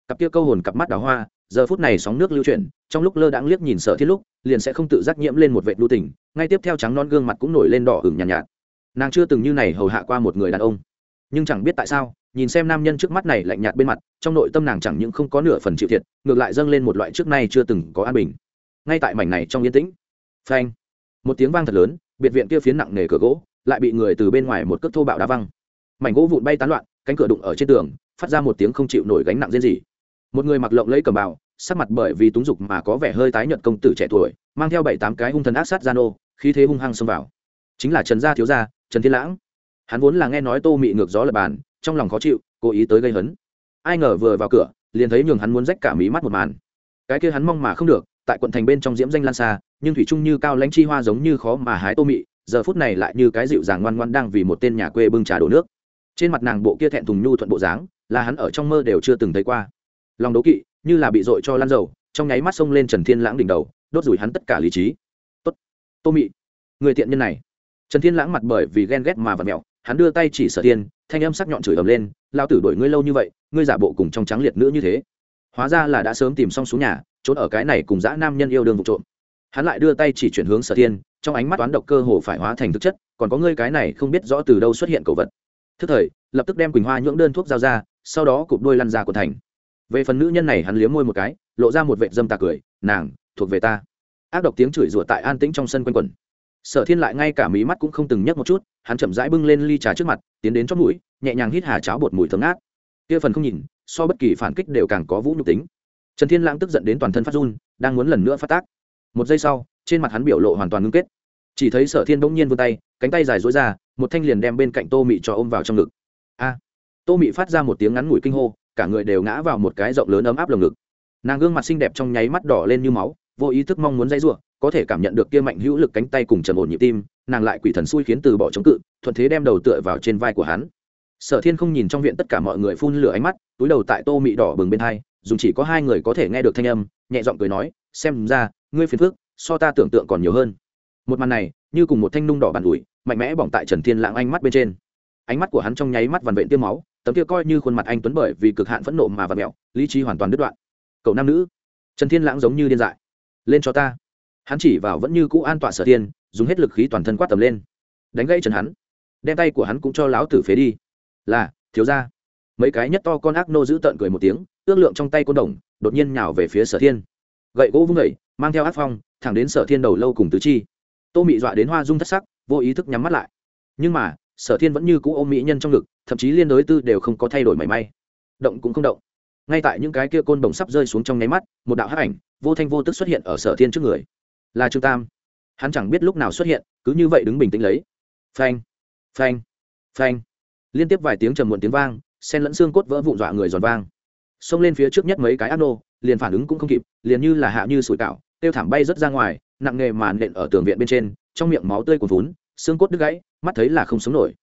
Cặp kia câu hồn cặp mắt đào hoa giờ phút này sóng nước lưu chuyển trong lúc lơ đãng liếc nhìn sở thiên lúc liền sẽ không tự giác nhiễm lên một vệ lưu tình ngay tiếp theo trắng non gương mặt cũng nổi lên đỏ ửng nhàn nhạt, nhạt. Nàng chưa từng như này hầu hạ qua một người đàn ông. Nhưng chẳng biết tại sao nhìn xem nam nhân trước mắt này lạnh nhạt bên mặt trong nội tâm nàng chẳng những không có nửa phần chịu thiệt ngược lại dâng lên một loại trước nay chưa từng có an bình. Ngay tại mảnh này trong yên tĩnh. Phanh một tiếng vang thật lớn, biệt viện kia phiến nặng nề cửa gỗ lại bị người từ bên ngoài một cước thô bạo đá văng. Mảnh gỗ vụn bay tán loạn, cánh cửa đụng ở trên tường, phát ra một tiếng không chịu nổi gánh nặng riêng gì một người mặc lộng lấy cầm bào, sắc mặt bởi vì túng dục mà có vẻ hơi tái nhợt công tử trẻ tuổi, mang theo bảy tám cái hung thần ác sát gian ô, khí thế hung hăng xông vào. Chính là trần gia thiếu gia, trần thiên lãng. Hắn vốn là nghe nói tô mị ngược gió lập bàn, trong lòng khó chịu, cố ý tới gây hấn. Ai ngờ vừa vào cửa, liền thấy nhường hắn muốn rách cả mí mắt một màn. Cái kia hắn mong mà không được tại quận thành bên trong diễm danh lan xa, nhưng thủy trung như cao lãnh chi hoa giống như khó mà hái tô mị, giờ phút này lại như cái dịu dàng ngoan ngoan đang vì một tên nhà quê bưng trà đổ nước. Trên mặt nàng bộ kia thẹn thùng nhu thuận bộ dáng, là hắn ở trong mơ đều chưa từng thấy qua. Lòng đố kỵ, như là bị dội cho lan dầu, trong nháy mắt xông lên trần thiên lãng đỉnh đầu, đốt rủi hắn tất cả lý trí. Tốt, tô mị, người thiện nhân này. Trần thiên lãng mặt bởi vì ghen ghét mà vật mẹo, hắn đưa tay chỉ sở thiên, thanh âm sắc nhọn chửi ầm lên lao tử đổi ngươi lâu như vậy, ngươi giả bộ cùng trong trắng liệt nữ như thế. Hóa ra là đã sớm tìm xong xuống nhà trốn ở cái này cùng dã nam nhân yêu đương vụ trộm. Hắn lại đưa tay chỉ chuyển hướng sở thiên, trong ánh mắt toán độc cơ hồ phải hóa thành thực chất, còn có ngươi cái này không biết rõ từ đâu xuất hiện cầu vật. Thức thời, lập tức đem quỳnh hoa nhưỡng đơn thuốc giao ra, sau đó cụp đôi lăn ra của thành. Về phần nữ nhân này hắn liếm môi một cái, lộ ra một vệ dâm tà cười, nàng, thuộc về ta. Ác độc tiếng chửi rủa tại an tĩnh trong sân quanh quẩn. Sở thiên lại ngay cả mí mắt cũng không từng nhấc một chút, hắn chậm rãi bưng lên ly trà trước mặt, tiến đến chót mũi, nhẹ nhàng hít hà cháo bột mùi thấm ngát. Kia phần không nhìn, so bất kỳ phản kích đều càng có vũ nhục tính trần thiên lãng tức giận đến toàn thân phát run, đang muốn lần nữa phát tác. Một giây sau, trên mặt hắn biểu lộ hoàn toàn ngưng kết. Chỉ thấy sở thiên bỗng nhiên vươn tay, cánh tay dài dối ra, một thanh liền đem bên cạnh tô mị cho ôm vào trong ngực. A! Tô mị phát ra một tiếng ngắn ngủi kinh hô, cả người đều ngã vào một cái rộng lớn ấm áp lồng ngực. Nàng gương mặt xinh đẹp trong nháy mắt đỏ lên như máu, vô ý thức mong muốn dây giụa có thể cảm nhận được kia mạnh hữu lực cánh tay cùng trầm ổn nhịp tim, nàng lại quỷ thần xui khiến từ bỏ chống cự, thuận thế đem đầu tựa vào trên vai của hắn. Sở thiên không nhìn trong viện tất cả mọi người phun lửa ánh mắt, túi đầu tại tô mị đỏ bừng bên hai dùng chỉ có hai người có thể nghe được thanh âm, nhẹ giọng cười nói, xem ra, ngươi phiền phước so ta tưởng tượng còn nhiều hơn. Một màn này, như cùng một thanh nung đỏ bàn ủi, mạnh mẽ bỏng tại trần thiên lãng ánh mắt bên trên. Ánh mắt của hắn trong nháy mắt vằn vện tiêm máu, tấm kia coi như khuôn mặt anh tuấn bởi vì cực hạn phẫn nộ mà vặt mẹo lý trí hoàn toàn đứt đoạn. Cậu nam nữ, trần thiên lãng giống như điên dại. Lên cho ta. Hắn chỉ vào vẫn như cũ an tọa sở thiên, dùng hết lực khí toàn thân quát tầm lên. Đánh gãy trần hắn. Đem tay của hắn cũng cho lão tử phế đi. Là, thiếu ra mấy cái nhất to con ác nô giữ tợn cười một tiếng ước lượng trong tay côn đồng, đột nhiên nhào về phía sở thiên. Gậy gỗ vung gậy mang theo áp phong, thẳng đến sở thiên đầu lâu cùng tứ chi. Tô mị dọa đến hoa dung thất sắc, vô ý thức nhắm mắt lại. Nhưng mà, sở thiên vẫn như cũ ôm mỹ nhân trong ngực, thậm chí liên đối tư đều không có thay đổi mảy may. Động cũng không động. Ngay tại những cái kia côn đồng sắp rơi xuống trong nháy mắt, một đạo hắc ảnh, vô thanh vô tức xuất hiện ở sở thiên trước người. Là trương tam. Hắn chẳng biết lúc nào xuất hiện, cứ như vậy đứng bình tĩnh lấy. Phanh phanh phanh. Liên tiếp vài tiếng trầm muộn tiếng vang sen lẫn xương cốt vỡ vụn dọa người giòn vang xông lên phía trước nhất mấy cái ác nô, liền phản ứng cũng không kịp, liền như là hạ như sủi cạo tiêu thảm bay rất ra ngoài, nặng nghề màn nện ở tường viện bên trên, trong miệng máu tươi cuồn vún xương cốt đứt gãy, mắt thấy là không sống nổi.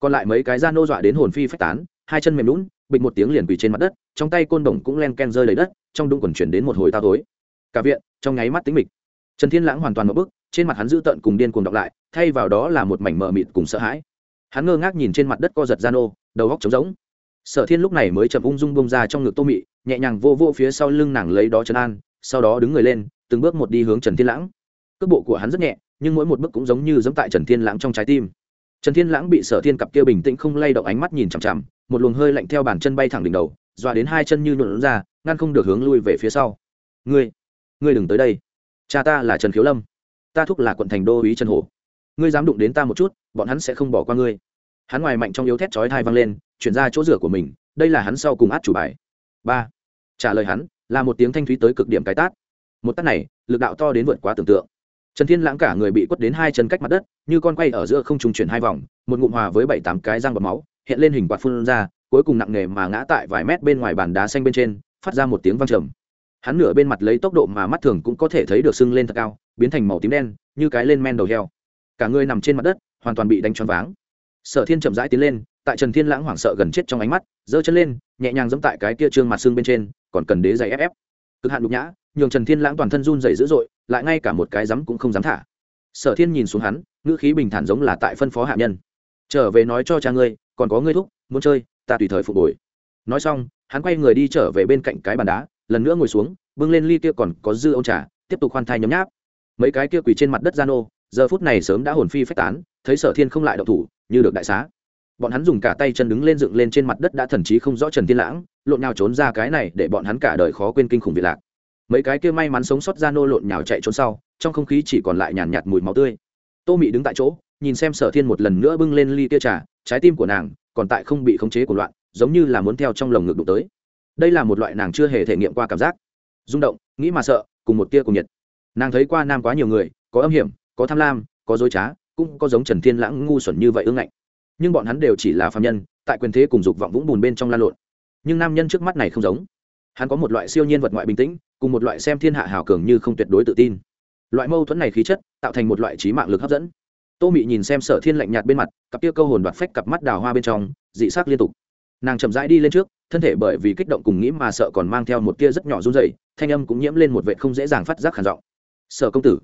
Còn lại mấy cái da nô dọa đến hồn phi phách tán, hai chân mềm lún bịch một tiếng liền quỳ trên mặt đất, trong tay côn đồng cũng len ken rơi lấy đất, trong đung quần chuyển đến một hồi tao tối. Cả viện, trong nháy mắt tính mịch. Trần thiên lãng hoàn toàn một bức trên mặt hắn dữ tợn cùng điên cuồng đọc lại, thay vào đó là một mảnh mờ mịt cùng sợ hãi. Hắn ngơ ngác nhìn trên mặt đất co giật da nô, đầu góc trống rỗng sở thiên lúc này mới chậm ung dung bông ra trong ngực tô mị, nhẹ nhàng vô vô phía sau lưng nàng lấy đó trấn an, sau đó đứng người lên, từng bước một đi hướng trần thiên lãng. Cước bộ của hắn rất nhẹ, nhưng mỗi một bước cũng giống như giống tại trần thiên lãng trong trái tim. Trần thiên lãng bị sở thiên cặp kia bình tĩnh không lay động ánh mắt nhìn chằm chằm, một luồng hơi lạnh theo bàn chân bay thẳng đỉnh đầu, dọa đến hai chân như nhuộn ra, ngăn không được hướng lui về phía sau. Ngươi ngươi đừng tới đây. Cha ta là trần khiếu lâm. Ta thúc là quận thành đô ý trần hổ. Ngươi dám đụng đến ta một chút, bọn hắn sẽ không bỏ qua ngươi hắn ngoài mạnh trong yếu thét chói thai vang lên, chuyển ra chỗ rửa của mình, đây là hắn sau cùng át chủ bài. Ba. Trả lời hắn, là một tiếng thanh thúy tới cực điểm cái tát. Một tát này, lực đạo to đến vượt quá tưởng tượng. Trần thiên lãng cả người bị quất đến hai chân cách mặt đất, như con quay ở giữa không trùng chuyển hai vòng, một ngụm hòa với bảy tám cái răng bọt máu, hiện lên hình quạt phun ra, cuối cùng nặng nề mà ngã tại vài mét bên ngoài bàn đá xanh bên trên, phát ra một tiếng vang trầm. Hắn nửa bên mặt lấy tốc độ mà mắt thường cũng có thể thấy được sưng lên thật cao, biến thành màu tím đen, như cái lên men đầu heo. Cả người nằm trên mặt đất, hoàn toàn bị đánh choáng váng sở thiên chậm rãi tiến lên, tại trần thiên lãng hoảng sợ gần chết trong ánh mắt, giơ chân lên, nhẹ nhàng giẫm tại cái kia trương mặt xương bên trên, còn cần đế giày ép ép. Cực hạn nhục nhã, nhường trần thiên lãng toàn thân run dày dữ dội, lại ngay cả một cái rắm cũng không dám thả. Sở thiên nhìn xuống hắn, ngữ khí bình thản giống là tại phân phó hạ nhân. Trở về nói cho cha ngươi, còn có ngươi thúc, muốn chơi, ta tùy thời phục hồi. Nói xong, hắn quay người đi trở về bên cạnh cái bàn đá, lần nữa ngồi xuống, bưng lên ly kia còn có dư ông trà, tiếp tục khoan thai nhấm nháp. Mấy cái kia quỳ trên mặt đất gian ô, giờ phút này sớm đã hồn phi phách tán, thấy sở thiên không lại động thủ như được đại xá. Bọn hắn dùng cả tay chân đứng lên dựng lên trên mặt đất đã thần trí không rõ trần thiên lãng lộn nhào trốn ra cái này để bọn hắn cả đời khó quên kinh khủng vị lạc. Mấy cái kia may mắn sống sót ra nô lộn nhào chạy trốn sau trong không khí chỉ còn lại nhàn nhạt, mùi máu tươi. Tô mị đứng tại chỗ nhìn xem sở thiên một lần nữa bưng lên ly tia trà trái tim của nàng còn tại không bị khống chế của loạn giống như là muốn theo trong lồng ngực đụng tới. Đây là một loại nàng chưa hề thể nghiệm qua cảm giác. Rung động nghĩ mà sợ cùng một tia cùng nhiệt. Nàng thấy qua nam quá nhiều người có âm hiểm có tham lam có dối trá cũng có giống trần thiên lãng ngu xuẩn như vậy ương ngạnh. Nhưng bọn hắn đều chỉ là phạm nhân, tại quyền thế cùng dục vọng vũng bùn bên trong lan lộn. Nhưng nam nhân trước mắt này không giống. Hắn có một loại siêu nhiên vật ngoại bình tĩnh, cùng một loại xem thiên hạ hào cường như không tuyệt đối tự tin. Loại mâu thuẫn này khí chất, tạo thành một loại trí mạng lực hấp dẫn. Tô mị nhìn xem sở thiên lạnh nhạt bên mặt, cặp tia câu hồn đoạt phách cặp mắt đào hoa bên trong, dị sắc liên tục. Nàng chậm rãi đi lên trước, thân thể bởi vì kích động cùng nghĩ mà sợ còn mang theo một tia rất nhỏ run dày thanh âm cũng nhiễm lên một vệ không dễ dàng phát giác khản giọng. Sở công tử.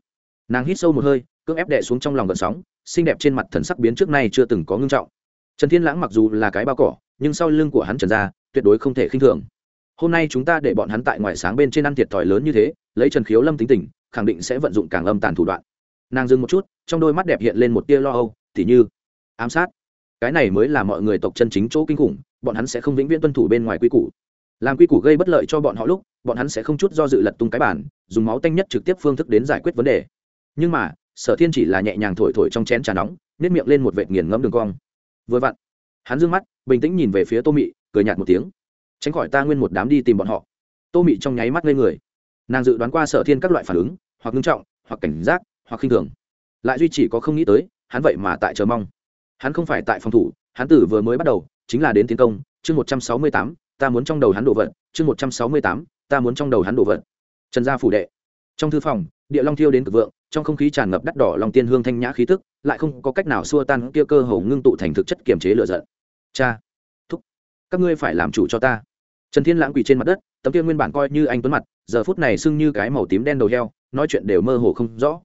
Nàng hít sâu một hơi cưỡng ép đệ xuống trong lòng gợn sóng, xinh đẹp trên mặt thần sắc biến trước nay chưa từng có ngưng trọng. Trần thiên lãng mặc dù là cái bao cỏ, nhưng sau lưng của hắn trần ra tuyệt đối không thể khinh thường. Hôm nay chúng ta để bọn hắn tại ngoài sáng bên trên ăn thiệt thòi lớn như thế, lấy trần khiếu lâm tính tình, khẳng định sẽ vận dụng càng âm tàn thủ đoạn. Nàng dừng một chút, trong đôi mắt đẹp hiện lên một tia lo âu, tỉ như, ám sát? Cái này mới là mọi người tộc chân chính chỗ kinh khủng, bọn hắn sẽ không vĩnh viễn tuân thủ bên ngoài quy củ. Làm quy củ gây bất lợi cho bọn họ lúc, bọn hắn sẽ không chút do dự lật tung cái bản, dùng máu tanh nhất trực tiếp phương thức đến giải quyết vấn đề. Nhưng mà sở thiên chỉ là nhẹ nhàng thổi thổi trong chén trà nóng nếp miệng lên một vệt nghiền ngẫm đường cong. Vừa vặn, hắn d ư ơ n g mắt, bình tĩnh nhìn về phía tô mị, cười nhạt một tiếng. Tránh khỏi ta nguyên một đám đi tìm bọn họ. Tô mị trong nháy mắt lên người. Nàng dự đoán qua sở thiên các loại phản ứng, hoặc ngưng trọng, hoặc cảnh giác, hoặc khinh thường. Lại duy chỉ có không nghĩ tới, hắn vậy mà tại chờ mong. Hắn không phải tại phòng thủ, hắn tử vừa mới bắt đầu, chính là đến tiến công, chương một trăm sáu mươi tám, ta muốn trong đầu hắn đổ vận, chương một trăm sáu mươi tám, ta muốn trong đầu hắn đổ vận. Trần gia phủ đệ. Trong thư phòng, địa long thiêu đến cực vượng trong không khí tràn ngập đắt đỏ lòng tiên hương thanh nhã khí tức, lại không có cách nào xua tan kia cơ hồ ngưng tụ thành thực chất kiềm chế lựa giận. Cha, thúc, các ngươi phải làm chủ cho ta. Trần thiên lãng quỳ trên mặt đất, tấm kia nguyên bản coi như anh tuấn mặt, giờ phút này sưng như cái màu tím đen đầu heo, nói chuyện đều mơ hồ không rõ.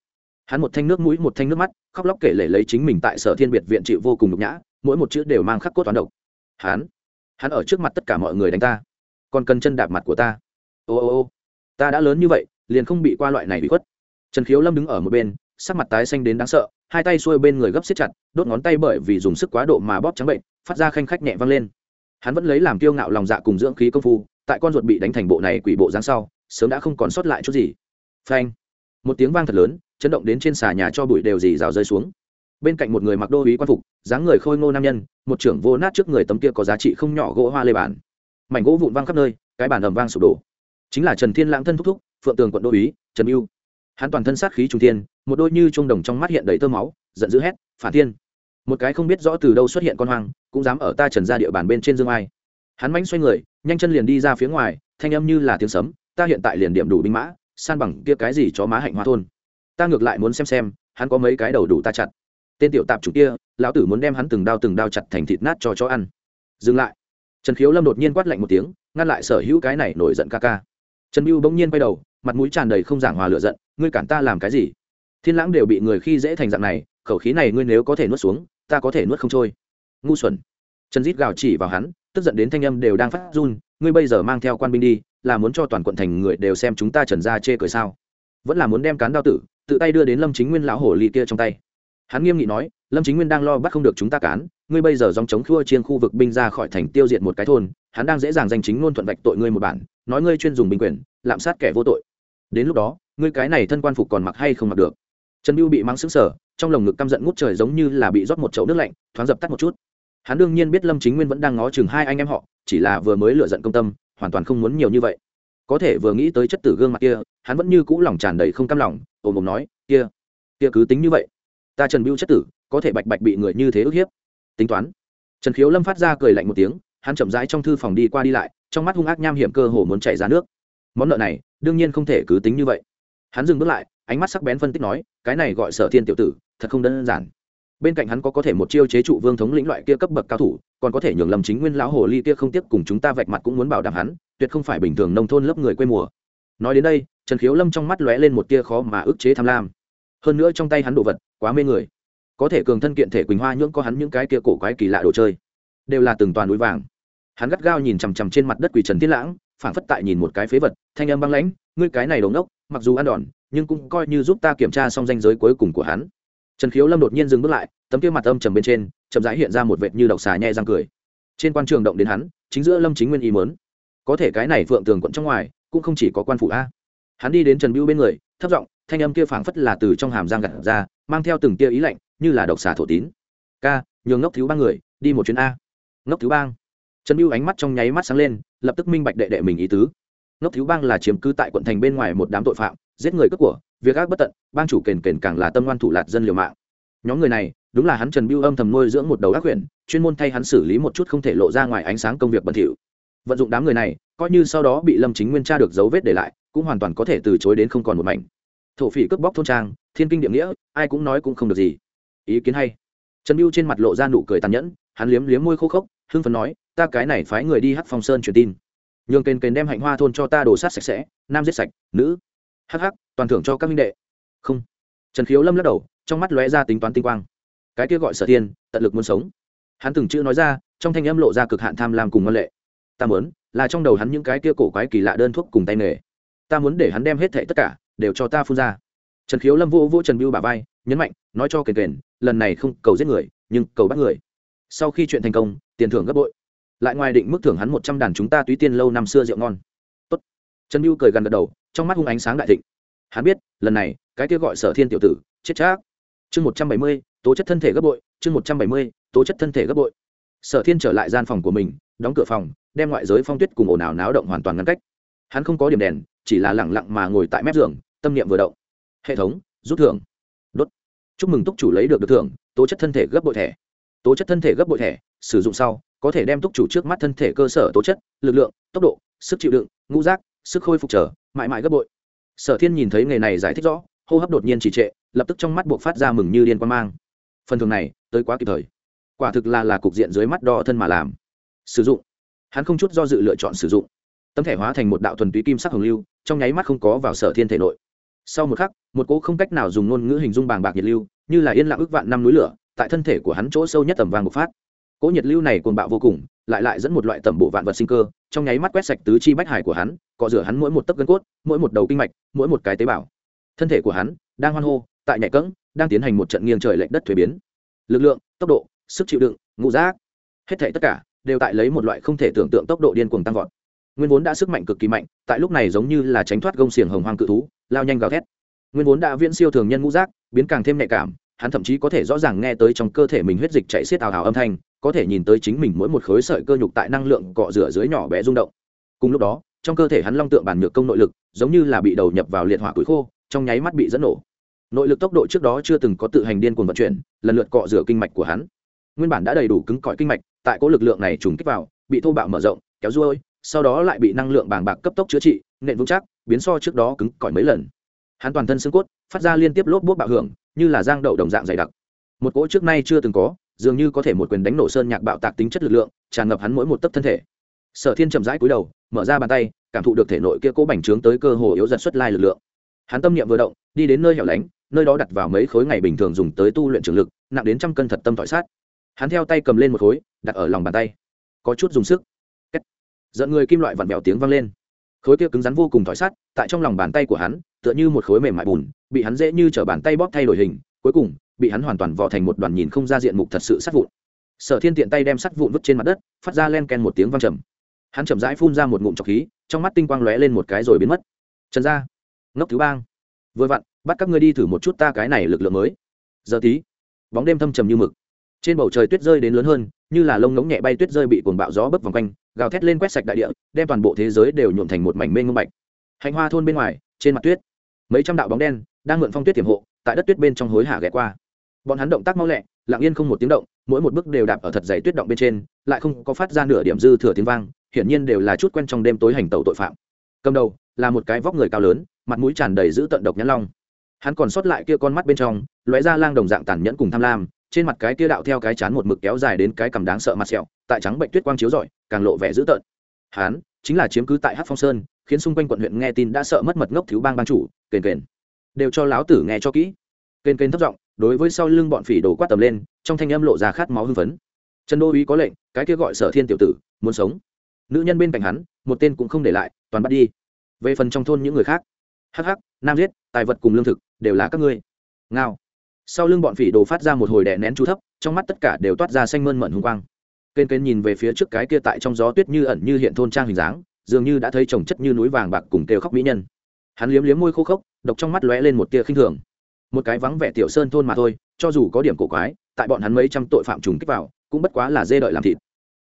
Hắn một thanh nước mũi, một thanh nước mắt, khóc lóc kể lể lấy chính mình tại sở thiên biệt viện chịu vô cùng nhục nhã, mỗi một chữ đều mang khắc cốt toán độc. Hắn hắn ở trước mặt tất cả mọi người đánh ta, còn cần chân đạp mặt của ta. Ô ô ô, ta đã lớn như vậy, liền không bị qua loại này bị khuất trần khiếu lâm đứng ở một bên, sắc mặt tái xanh đến đáng sợ, hai tay xuôi bên người gấp xiết chặt, đốt ngón tay bởi vì dùng sức quá độ mà bóp trắng bệnh, phát ra khanh khách nhẹ văng lên. Hắn vẫn lấy làm kiêu ngạo lòng dạ cùng dưỡng khí công phu, tại con ruột bị đánh thành bộ này quỷ bộ dáng sau, sớm đã không còn sót lại chút gì. Phanh! Một tiếng vang thật lớn, chấn động đến trên xà nhà cho bụi đều dì rào rơi xuống. Bên cạnh một người mặc đô uý quan phục, dáng người khôi ngô nam nhân, một trưởng vô nát trước người tấm kia có giá trị không nhỏ gỗ hoa lê bản. Mảnh gỗ vụn vang khắp nơi, cái bản ầm vang sụp đổ. Chính là trần thiên lãng thân thúc thúc, phượng tường quận đô uý, trần mưu hắn toàn thân sát khí trung thiên, một đôi như trung đồng trong mắt hiện đầy tơ máu, giận dữ hét, phản thiên! Một cái không biết rõ từ đâu xuất hiện con hoang, cũng dám ở ta trần ra địa bàn bên trên dương ai. Hắn mánh xoay người, nhanh chân liền đi ra phía ngoài, thanh âm như là tiếng sấm, ta hiện tại liền điểm đủ binh mã, san bằng kia cái gì cho má hạnh hoa thôn. Ta ngược lại muốn xem xem, hắn có mấy cái đầu đủ ta chặt. Tên tiểu tạp chủ kia, lão tử muốn đem hắn từng đao từng đao chặt thành thịt nát cho chó ăn. Dừng lại. Trần khiếu lâm đột nhiên quát lạnh một tiếng, ngăn lại sở hữu cái này nổi giận ca ca. Trần mưu bỗng nhiên quay đầu, mặt mũi tràn đầy không giảng hòa lựa giận ngươi cản ta làm cái gì? Thiên lãng đều bị người khi dễ thành dạng này, khẩu khí này ngươi nếu có thể nuốt xuống, ta có thể nuốt không trôi. Ngu xuẩn. Trần dít gào chỉ vào hắn, tức giận đến thanh âm đều đang phát run, ngươi bây giờ mang theo quan binh đi, là muốn cho toàn quận thành người đều xem chúng ta trần ra chê cười sao? Vẫn là muốn đem cán đao tử, tự tay đưa đến lâm chính nguyên lão hổ ly kia trong tay. Hắn nghiêm nghị nói, lâm chính nguyên đang lo bắt không được chúng ta cán, ngươi bây giờ dòng chống khua chiên khu vực binh ra khỏi thành tiêu diệt một cái thôn, hắn đang dễ dàng danh chính ngôn thuận vạch tội ngươi một bản, nói ngươi chuyên dùng binh quyền, lạm sát kẻ vô tội. Đến lúc đó ngươi cái này thân quan phục còn mặc hay không mặc được? Trần mưu bị mắng sững sờ, trong lồng ngực căm giận ngút trời giống như là bị rót một chậu nước lạnh, thoáng dập tắt một chút. Hắn đương nhiên biết lâm chính nguyên vẫn đang ngó chừng hai anh em họ, chỉ là vừa mới lựa giận công tâm, hoàn toàn không muốn nhiều như vậy. Có thể vừa nghĩ tới chất tử gương mặt kia, hắn vẫn như cũ lòng tràn đầy không cam lòng, ồm ồm nói, kia kia cứ tính như vậy. Ta trần biêu chất tử, có thể bạch bạch bị người như thế ức hiếp. Tính toán. Trần khiếu lâm phát ra cười lạnh một tiếng, hắn chậm rãi trong thư phòng đi qua đi lại, trong mắt hung ác nham hiểm cơ hồ muốn chạy ra nước. Món nợ này, đương nhiên không thể cứ tính như vậy hắn dừng bước lại, ánh mắt sắc bén phân tích nói, cái này gọi sở thiên tiểu tử, thật không đơn giản. Bên cạnh hắn có có thể một chiêu chế trụ vương thống lĩnh loại kia cấp bậc cao thủ, còn có thể nhường lầm chính nguyên lão hồ ly kia không tiếp cùng chúng ta vạch mặt cũng muốn bảo đảm hắn, tuyệt không phải bình thường nông thôn lớp người quê mùa. Nói đến đây, trần khiếu lâm trong mắt lóe lên một tia khó mà ức chế tham lam. Hơn nữa trong tay hắn đồ vật, quá mê người. Có thể cường thân kiện thể quỳnh hoa nhưỡng có hắn những cái kia cổ quái kỳ lạ đồ chơi, đều là từng toàn núi vàng. Hắn gắt gao nhìn chằm chằm trên mặt đất quỳ trần tiết lãng, phảng phất tại nhìn một cái phế vật, thanh âm băng lãnh, ngươi cái này đống đốc mặc dù ăn đòn, nhưng cũng coi như giúp ta kiểm tra xong danh giới cuối cùng của hắn. Trần khiếu lâm đột nhiên dừng bước lại, tấm kia mặt âm trầm bên trên, chậm rãi hiện ra một vệt như độc xà nhẹ răng cười. Trên quan trường động đến hắn, chính giữa lâm chính nguyên ý mớn có thể cái này phượng tường quận trong ngoài, cũng không chỉ có quan phủ a. Hắn đi đến trần biêu bên người, thấp giọng, thanh âm kia phảng phất là từ trong hàm giang gặt ra, mang theo từng tia ý lạnh, như là độc xà thổ tín. Ca, nhường ngốc thiếu ba người, đi một chuyến a. Ngốc thiếu bang. Trần biêu ánh mắt trong nháy mắt sáng lên, lập tức minh bạch đệ đệ mình ý tứ ngốc thiếu bang là chiếm cứ tại quận thành bên ngoài một đám tội phạm, giết người cướp của, việc ác bất tận, bang chủ kền kền càng là tâm ngoan thủ lạt dân liều mạng. Nhóm người này, đúng là hắn trần biêu âm thầm nuôi dưỡng một đầu ác quyển chuyên môn thay hắn xử lý một chút không thể lộ ra ngoài ánh sáng công việc bẩn thỉu. Vận dụng đám người này, coi như sau đó bị lâm chính nguyên tra được dấu vết để lại, cũng hoàn toàn có thể từ chối đến không còn một mảnh. Thổ phỉ cướp bóc thôn trang, thiên kinh địa nghĩa, ai cũng nói cũng không được gì. Ý kiến hay. Trần biêu trên mặt lộ ra nụ cười tàn nhẫn, hắn liếm liếm môi khô khốc, hưng phấn nói, ta cái này phái người đi hắc phong sơn truyền tin nhường kền kền đem hạnh hoa thôn cho ta đổ sát sạch sẽ nam giết sạch nữ. Hắc hắc toàn thưởng cho các minh đệ. Không. Trần khiếu lâm lắc đầu trong mắt lóe ra tính toán tinh quang. Cái kia gọi sở thiên, tận lực muốn sống. Hắn từng chữ nói ra trong thanh âm lộ ra cực hạn tham lam cùng ngân lệ. Ta muốn là trong đầu hắn những cái kia cổ quái kỳ lạ đơn thuốc cùng tay nghề. Ta muốn để hắn đem hết thệ tất cả đều cho ta phun ra. Trần khiếu lâm vô vô trần biêu bà vai nhấn mạnh nói cho kền kền lần này không cầu giết người nhưng cầu bắt người. Sau khi chuyện thành công tiền thưởng gấp bội lại ngoài định mức thưởng hắn một trăm đàn chúng ta túy tiên lâu năm xưa rượu ngon. Tốt. trần mưu cười gần gật đầu, trong mắt hung ánh sáng đại thịnh. Hắn biết, lần này, cái kia gọi sở thiên tiểu tử, chết chắc. Chương một trăm bảy mươi, tố chất thân thể gấp bội, chương một trăm bảy mươi, tố chất thân thể gấp bội. Sở thiên trở lại gian phòng của mình, đóng cửa phòng, đem ngoại giới phong tuyết cùng ồn ào náo động hoàn toàn ngăn cách. Hắn không có điểm đèn, chỉ là lẳng lặng mà ngồi tại mép giường, tâm niệm vừa động. Hệ thống, rút thưởng. Đốt. Chúc mừng túc chủ lấy được được thưởng, tố chất thân thể gấp bội thẻ. Tố chất thân thể gấp bội thẻ, sử dụng sau có thể đem túc chủ trước mắt thân thể cơ sở tố chất, lực lượng, tốc độ, sức chịu đựng, ngũ giác, sức khôi phục trở, mãi mãi gấp bội. Sở thiên nhìn thấy nghề này giải thích rõ, hô hấp đột nhiên trì trệ, lập tức trong mắt buộc phát ra mừng như điên quan mang. Phần thường này, tới quá kịp thời. Quả thực là là cục diện dưới mắt đo thân mà làm. Sử dụng. Hắn không chút do dự lựa chọn sử dụng. Tấm thẻ hóa thành một đạo thuần túy kim sắc hồng lưu, trong nháy mắt không có vào sở thiên thể nội. Sau một khắc, một cỗ không cách nào dùng ngôn ngữ hình dung bàng bạc nhiệt lưu, như là yên lặng ước vạn năm núi lửa, tại thân thể của hắn chỗ sâu nhất tầm vàng bộc phát cỗ nhiệt lưu này cuồng bạo vô cùng, lại lại dẫn một loại tẩm bộ vạn vật sinh cơ, trong nháy mắt quét sạch tứ chi bách hải của hắn, cọ rửa hắn mỗi một tấc gân cốt, mỗi một đầu kinh mạch, mỗi một cái tế bào. Thân thể của hắn đang hoan hô, tại nhạy cẫng, đang tiến hành một trận nghiêng trời lệch đất thuế biến. Lực lượng, tốc độ, sức chịu đựng, ngũ giác, hết thảy tất cả đều tại lấy một loại không thể tưởng tượng tốc độ điên cuồng tăng vọt. Nguyên vốn đã sức mạnh cực kỳ mạnh, tại lúc này giống như là tránh thoát gông xiềng hồng hoang cự thú, lao nhanh gào thét. Nguyên vốn đã viễn siêu thường nhân ngũ giác, biến càng thêm nhạy cảm, hắn thậm chí có thể rõ ràng nghe tới trong cơ thể mình huyết dịch chạy xiết ào ào âm thanh có thể nhìn tới chính mình mỗi một khối sợi cơ nhục tại năng lượng cọ rửa dưới nhỏ bé rung động. Cùng lúc đó, trong cơ thể hắn long tượng bản nhược công nội lực, giống như là bị đầu nhập vào liệt hỏa củi khô, trong nháy mắt bị dẫn nổ. Nội lực tốc độ trước đó chưa từng có tự hành điên cuồng vận chuyển, lần lượt cọ rửa kinh mạch của hắn. Nguyên bản đã đầy đủ cứng cỏi kinh mạch, tại có lực lượng này trùng kích vào, bị thô bạo mở rộng, kéo ruôi, sau đó lại bị năng lượng bàng bạc cấp tốc chữa trị, nện vững chắc, biến so trước đó cứng cỏi mấy lần. Hắn toàn thân xương cốt, phát ra liên tiếp lốp bút bạo hưởng, như là giang đậu đồng dạng dày đặc. Một cỗ trước nay chưa từng có dường như có thể một quyền đánh nổ sơn nhạc bạo tạc tính chất lực lượng, tràn ngập hắn mỗi một tấc thân thể. Sở thiên chậm rãi cúi đầu, mở ra bàn tay, cảm thụ được thể nội kia cố bành trướng tới cơ hồ yếu dần xuất lai lực lượng. Hắn tâm niệm vừa động, đi đến nơi hẻo lánh, nơi đó đặt vào mấy khối ngày bình thường dùng tới tu luyện trường lực, nặng đến trăm cân thật tâm thỏi sát. Hắn theo tay cầm lên một khối, đặt ở lòng bàn tay. Có chút dùng sức. Kết. dẫn người kim loại vặn vẹo tiếng vang lên. Khối kia cứng rắn vô cùng thỏi sát, tại trong lòng bàn tay của hắn, tựa như một khối mềm mại bùn, bị hắn dễ như t bàn tay bóp thay đổi hình, cuối cùng bị hắn hoàn toàn vò thành một đoàn nhìn không ra diện mục thật sự sắt vụn. Sở thiên tiện tay đem sắt vụn vứt trên mặt đất, phát ra len ken một tiếng vang trầm. Hắn chậm rãi phun ra một ngụm trọc khí, trong mắt tinh quang lóe lên một cái rồi biến mất. Trần ra ngốc thứ bang. Vừa vặn, bắt các ngươi đi thử một chút ta cái này lực lượng mới. Giờ tí, bóng đêm thâm trầm như mực. Trên bầu trời tuyết rơi đến lớn hơn, như là lông ngỗng nhẹ bay tuyết rơi bị cuồng bạo gió bấc vòng quanh, gào thét lên quét sạch đại địa, đem toàn bộ thế giới đều nhuộm thành một mảnh mênh ngông bạch. Hành hoa thôn bên ngoài, trên mặt tuyết, mấy trăm đạo bóng đen đang mượn phong tuyết tiềm hộ, tại đất tuyết bên trong hối hả ghé qua bọn hắn động tác mau lẹ, lặng yên không một tiếng động, mỗi một bước đều đạp ở thật dày tuyết động bên trên, lại không có phát ra nửa điểm dư thừa tiếng vang, hiển nhiên đều là chút quen trong đêm tối hành tẩu tội phạm. Cầm đầu, là một cái vóc người cao lớn, mặt mũi tràn đầy giữ tận độc nhãn long. Hắn còn sót lại kia con mắt bên trong, lóe ra lang đồng dạng tàn nhẫn cùng tham lam, trên mặt cái kia đạo theo cái chán một mực kéo dài đến cái cầm đáng sợ mặt sẹo, tại trắng bệnh tuyết quang chiếu rọi, càng lộ vẻ dữ tợn. Hắn chính là chiếm cứ tại hát phong sơn, khiến xung quanh quận huyện nghe tin đã sợ mất mật ngốc thiếu bang ban chủ, kền kền. Đều cho láo tử nghe cho kỹ. Kền kền thấp giọng đối với sau lưng bọn phỉ đồ quát tầm lên, trong thanh âm lộ ra khát máu hưng phấn. Trần đô uý có lệnh, cái kia gọi sở thiên tiểu tử, muốn sống. Nữ nhân bên cạnh hắn, một tên cũng không để lại, toàn bắt đi. Về phần trong thôn những người khác. Hắc hắc, nam giết, tài vật cùng lương thực, đều là các ngươi. Ngao. Sau lưng bọn phỉ đồ phát ra một hồi đè nén chú thấp, trong mắt tất cả đều toát ra xanh mơn mận hùng quang. Kênh kênh nhìn về phía trước cái kia tại trong gió tuyết như ẩn như hiện thôn trang hình dáng, dường như đã thấy trồng chất như núi vàng bạc cùng kêu khóc mỹ nhân. Hắn liếm liếm môi khô khốc, độc trong mắt lóe lên một tia khinh thường một cái vắng vẻ tiểu sơn thôn mà thôi, cho dù có điểm cổ quái, tại bọn hắn mấy trăm tội phạm trùng kích vào, cũng bất quá là dê đợi làm thịt.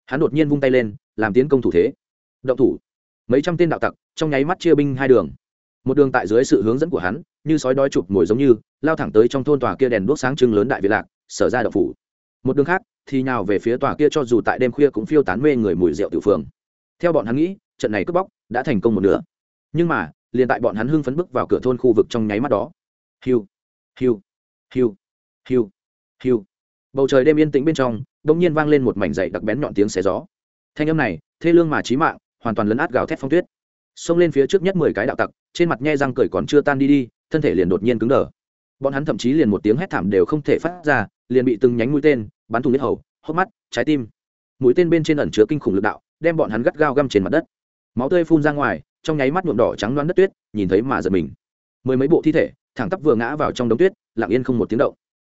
Hắn đột nhiên vung tay lên, làm tiến công thủ thế. Động thủ. Mấy trăm tên đạo tặc, trong nháy mắt chia binh hai đường. Một đường tại dưới sự hướng dẫn của hắn, như sói đói chụp ngồi giống như, lao thẳng tới trong thôn tòa kia đèn đuốc sáng trưng lớn đại việt lạc, sở ra đậu phủ. Một đường khác, thì nhào về phía tòa kia cho dù tại đêm khuya cũng phiêu tán mê người mùi rượu tiểu phường. Theo bọn hắn nghĩ, trận này cướp bóc đã thành công một nửa. Nhưng mà, liền tại bọn hắn hưng phấn bước vào cửa thôn khu vực trong nháy mắt đó. Hiu hiu hiu hiu hiu. Bầu trời đêm yên tĩnh bên trong đ ỗ n g nhiên vang lên một mảnh dậy đặc bén nhọn tiếng xé gió. Thanh âm này, thê lương mà trí mạng, hoàn toàn lấn át gào thét phong tuyết. Xông lên phía trước nhất mười cái đạo tặc, trên mặt nhe răng cười còn chưa tan đi đi, thân thể liền đột nhiên cứng đờ. Bọn hắn thậm chí liền một tiếng hét thảm đều không thể phát ra, liền bị từng nhánh mũi tên bắn thùng nhất hầu, hốc mắt, trái tim. Mũi tên bên trên ẩn chứa kinh khủng lực đạo, đem bọn hắn gắt gao găm trên mặt đất. Máu tươi phun ra ngoài, trong nháy mắt nhuộm đỏ trắng loáng đất tuyết, nhìn thấy mà giật mình. Mười mấy bộ thi thể thẳng tắp vừa ngã vào trong đống tuyết, lặng yên không một tiếng động.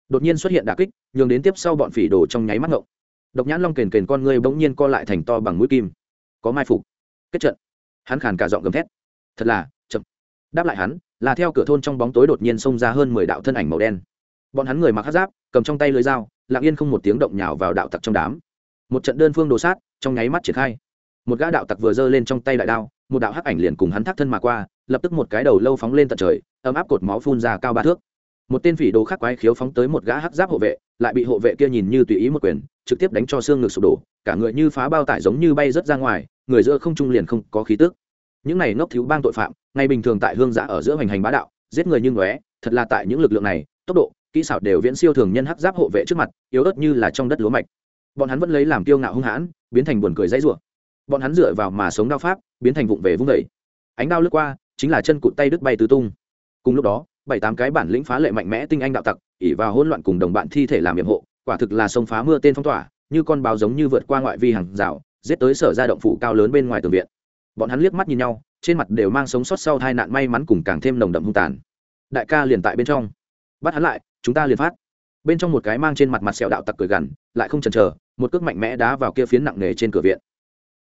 Đột nhiên xuất hiện đà kích, nhường đến tiếp sau bọn phỉ đồ trong nháy mắt ngộng. Độc nhãn long kền kền con người bỗng nhiên co lại thành to bằng mũi kim. Có mai phục. Kết trận. Hắn khàn cả giọng gầm thét. Thật là, chậm. Đáp lại hắn, là theo cửa thôn trong bóng tối đột nhiên xông ra hơn mười đạo thân ảnh màu đen. Bọn hắn người mặc hát giáp, cầm trong tay lưới dao, lặng yên không một tiếng động nhào vào đạo tặc trong đám. Một trận đơn phương đồ sát, trong nháy mắt triển khai một gã đạo tặc vừa giơ lên trong tay đại đao, một đạo hắc ảnh liền cùng hắn thác thân mà qua, lập tức một cái đầu lâu phóng lên tận trời, ấm áp cột máu phun ra cao ba thước. Một tên phỉ đồ khắc quái khiếu phóng tới một gã hắc giáp hộ vệ, lại bị hộ vệ kia nhìn như tùy ý một quyền, trực tiếp đánh cho xương ngực sụp đổ, cả người như phá bao tải giống như bay rớt ra ngoài, người giữa không trung liền không có khí tức. Những này ngốc thiếu bang tội phạm, ngày bình thường tại hương giã ở giữa hoành hành bá đạo, giết người như ngóe, thật là tại những lực lượng này, tốc độ, kỹ xảo đều viễn siêu thường nhân hắc giáp hộ vệ trước mặt, yếu ớt như là trong đất lúa mạch. Bọn hắn vẫn lấy làm kiêu ngạo hung hãn, biến thành buồn cười dãy rủa bọn hắn dựa vào mà sống đao pháp, biến thành vụng về vung vẩy ánh đao lướt qua, chính là chân cụt tay đứt bay tứ tung. Cùng lúc đó, bảy tám cái bản lĩnh phá lệ mạnh mẽ tinh anh đạo tặc ỉ vào hỗn loạn cùng đồng bạn thi thể làm nhiệm hộ, quả thực là sông phá mưa tên phong tỏa, như con báo giống như vượt qua ngoại vi hàng rào, giết tới sở ra động phủ cao lớn bên ngoài tường viện. Bọn hắn liếc mắt nhìn nhau, trên mặt đều mang sống sót sau tai nạn may mắn cùng càng thêm nồng đậm hung tàn. Đại ca liền tại bên trong. Bắt hắn lại, chúng ta liền phát. Bên trong một cái mang trên mặt mặt sẹo đạo tặc cười gằn, lại không chần chờ, một cước mạnh mẽ đá vào kia phiến nặng nề trên cửa viện.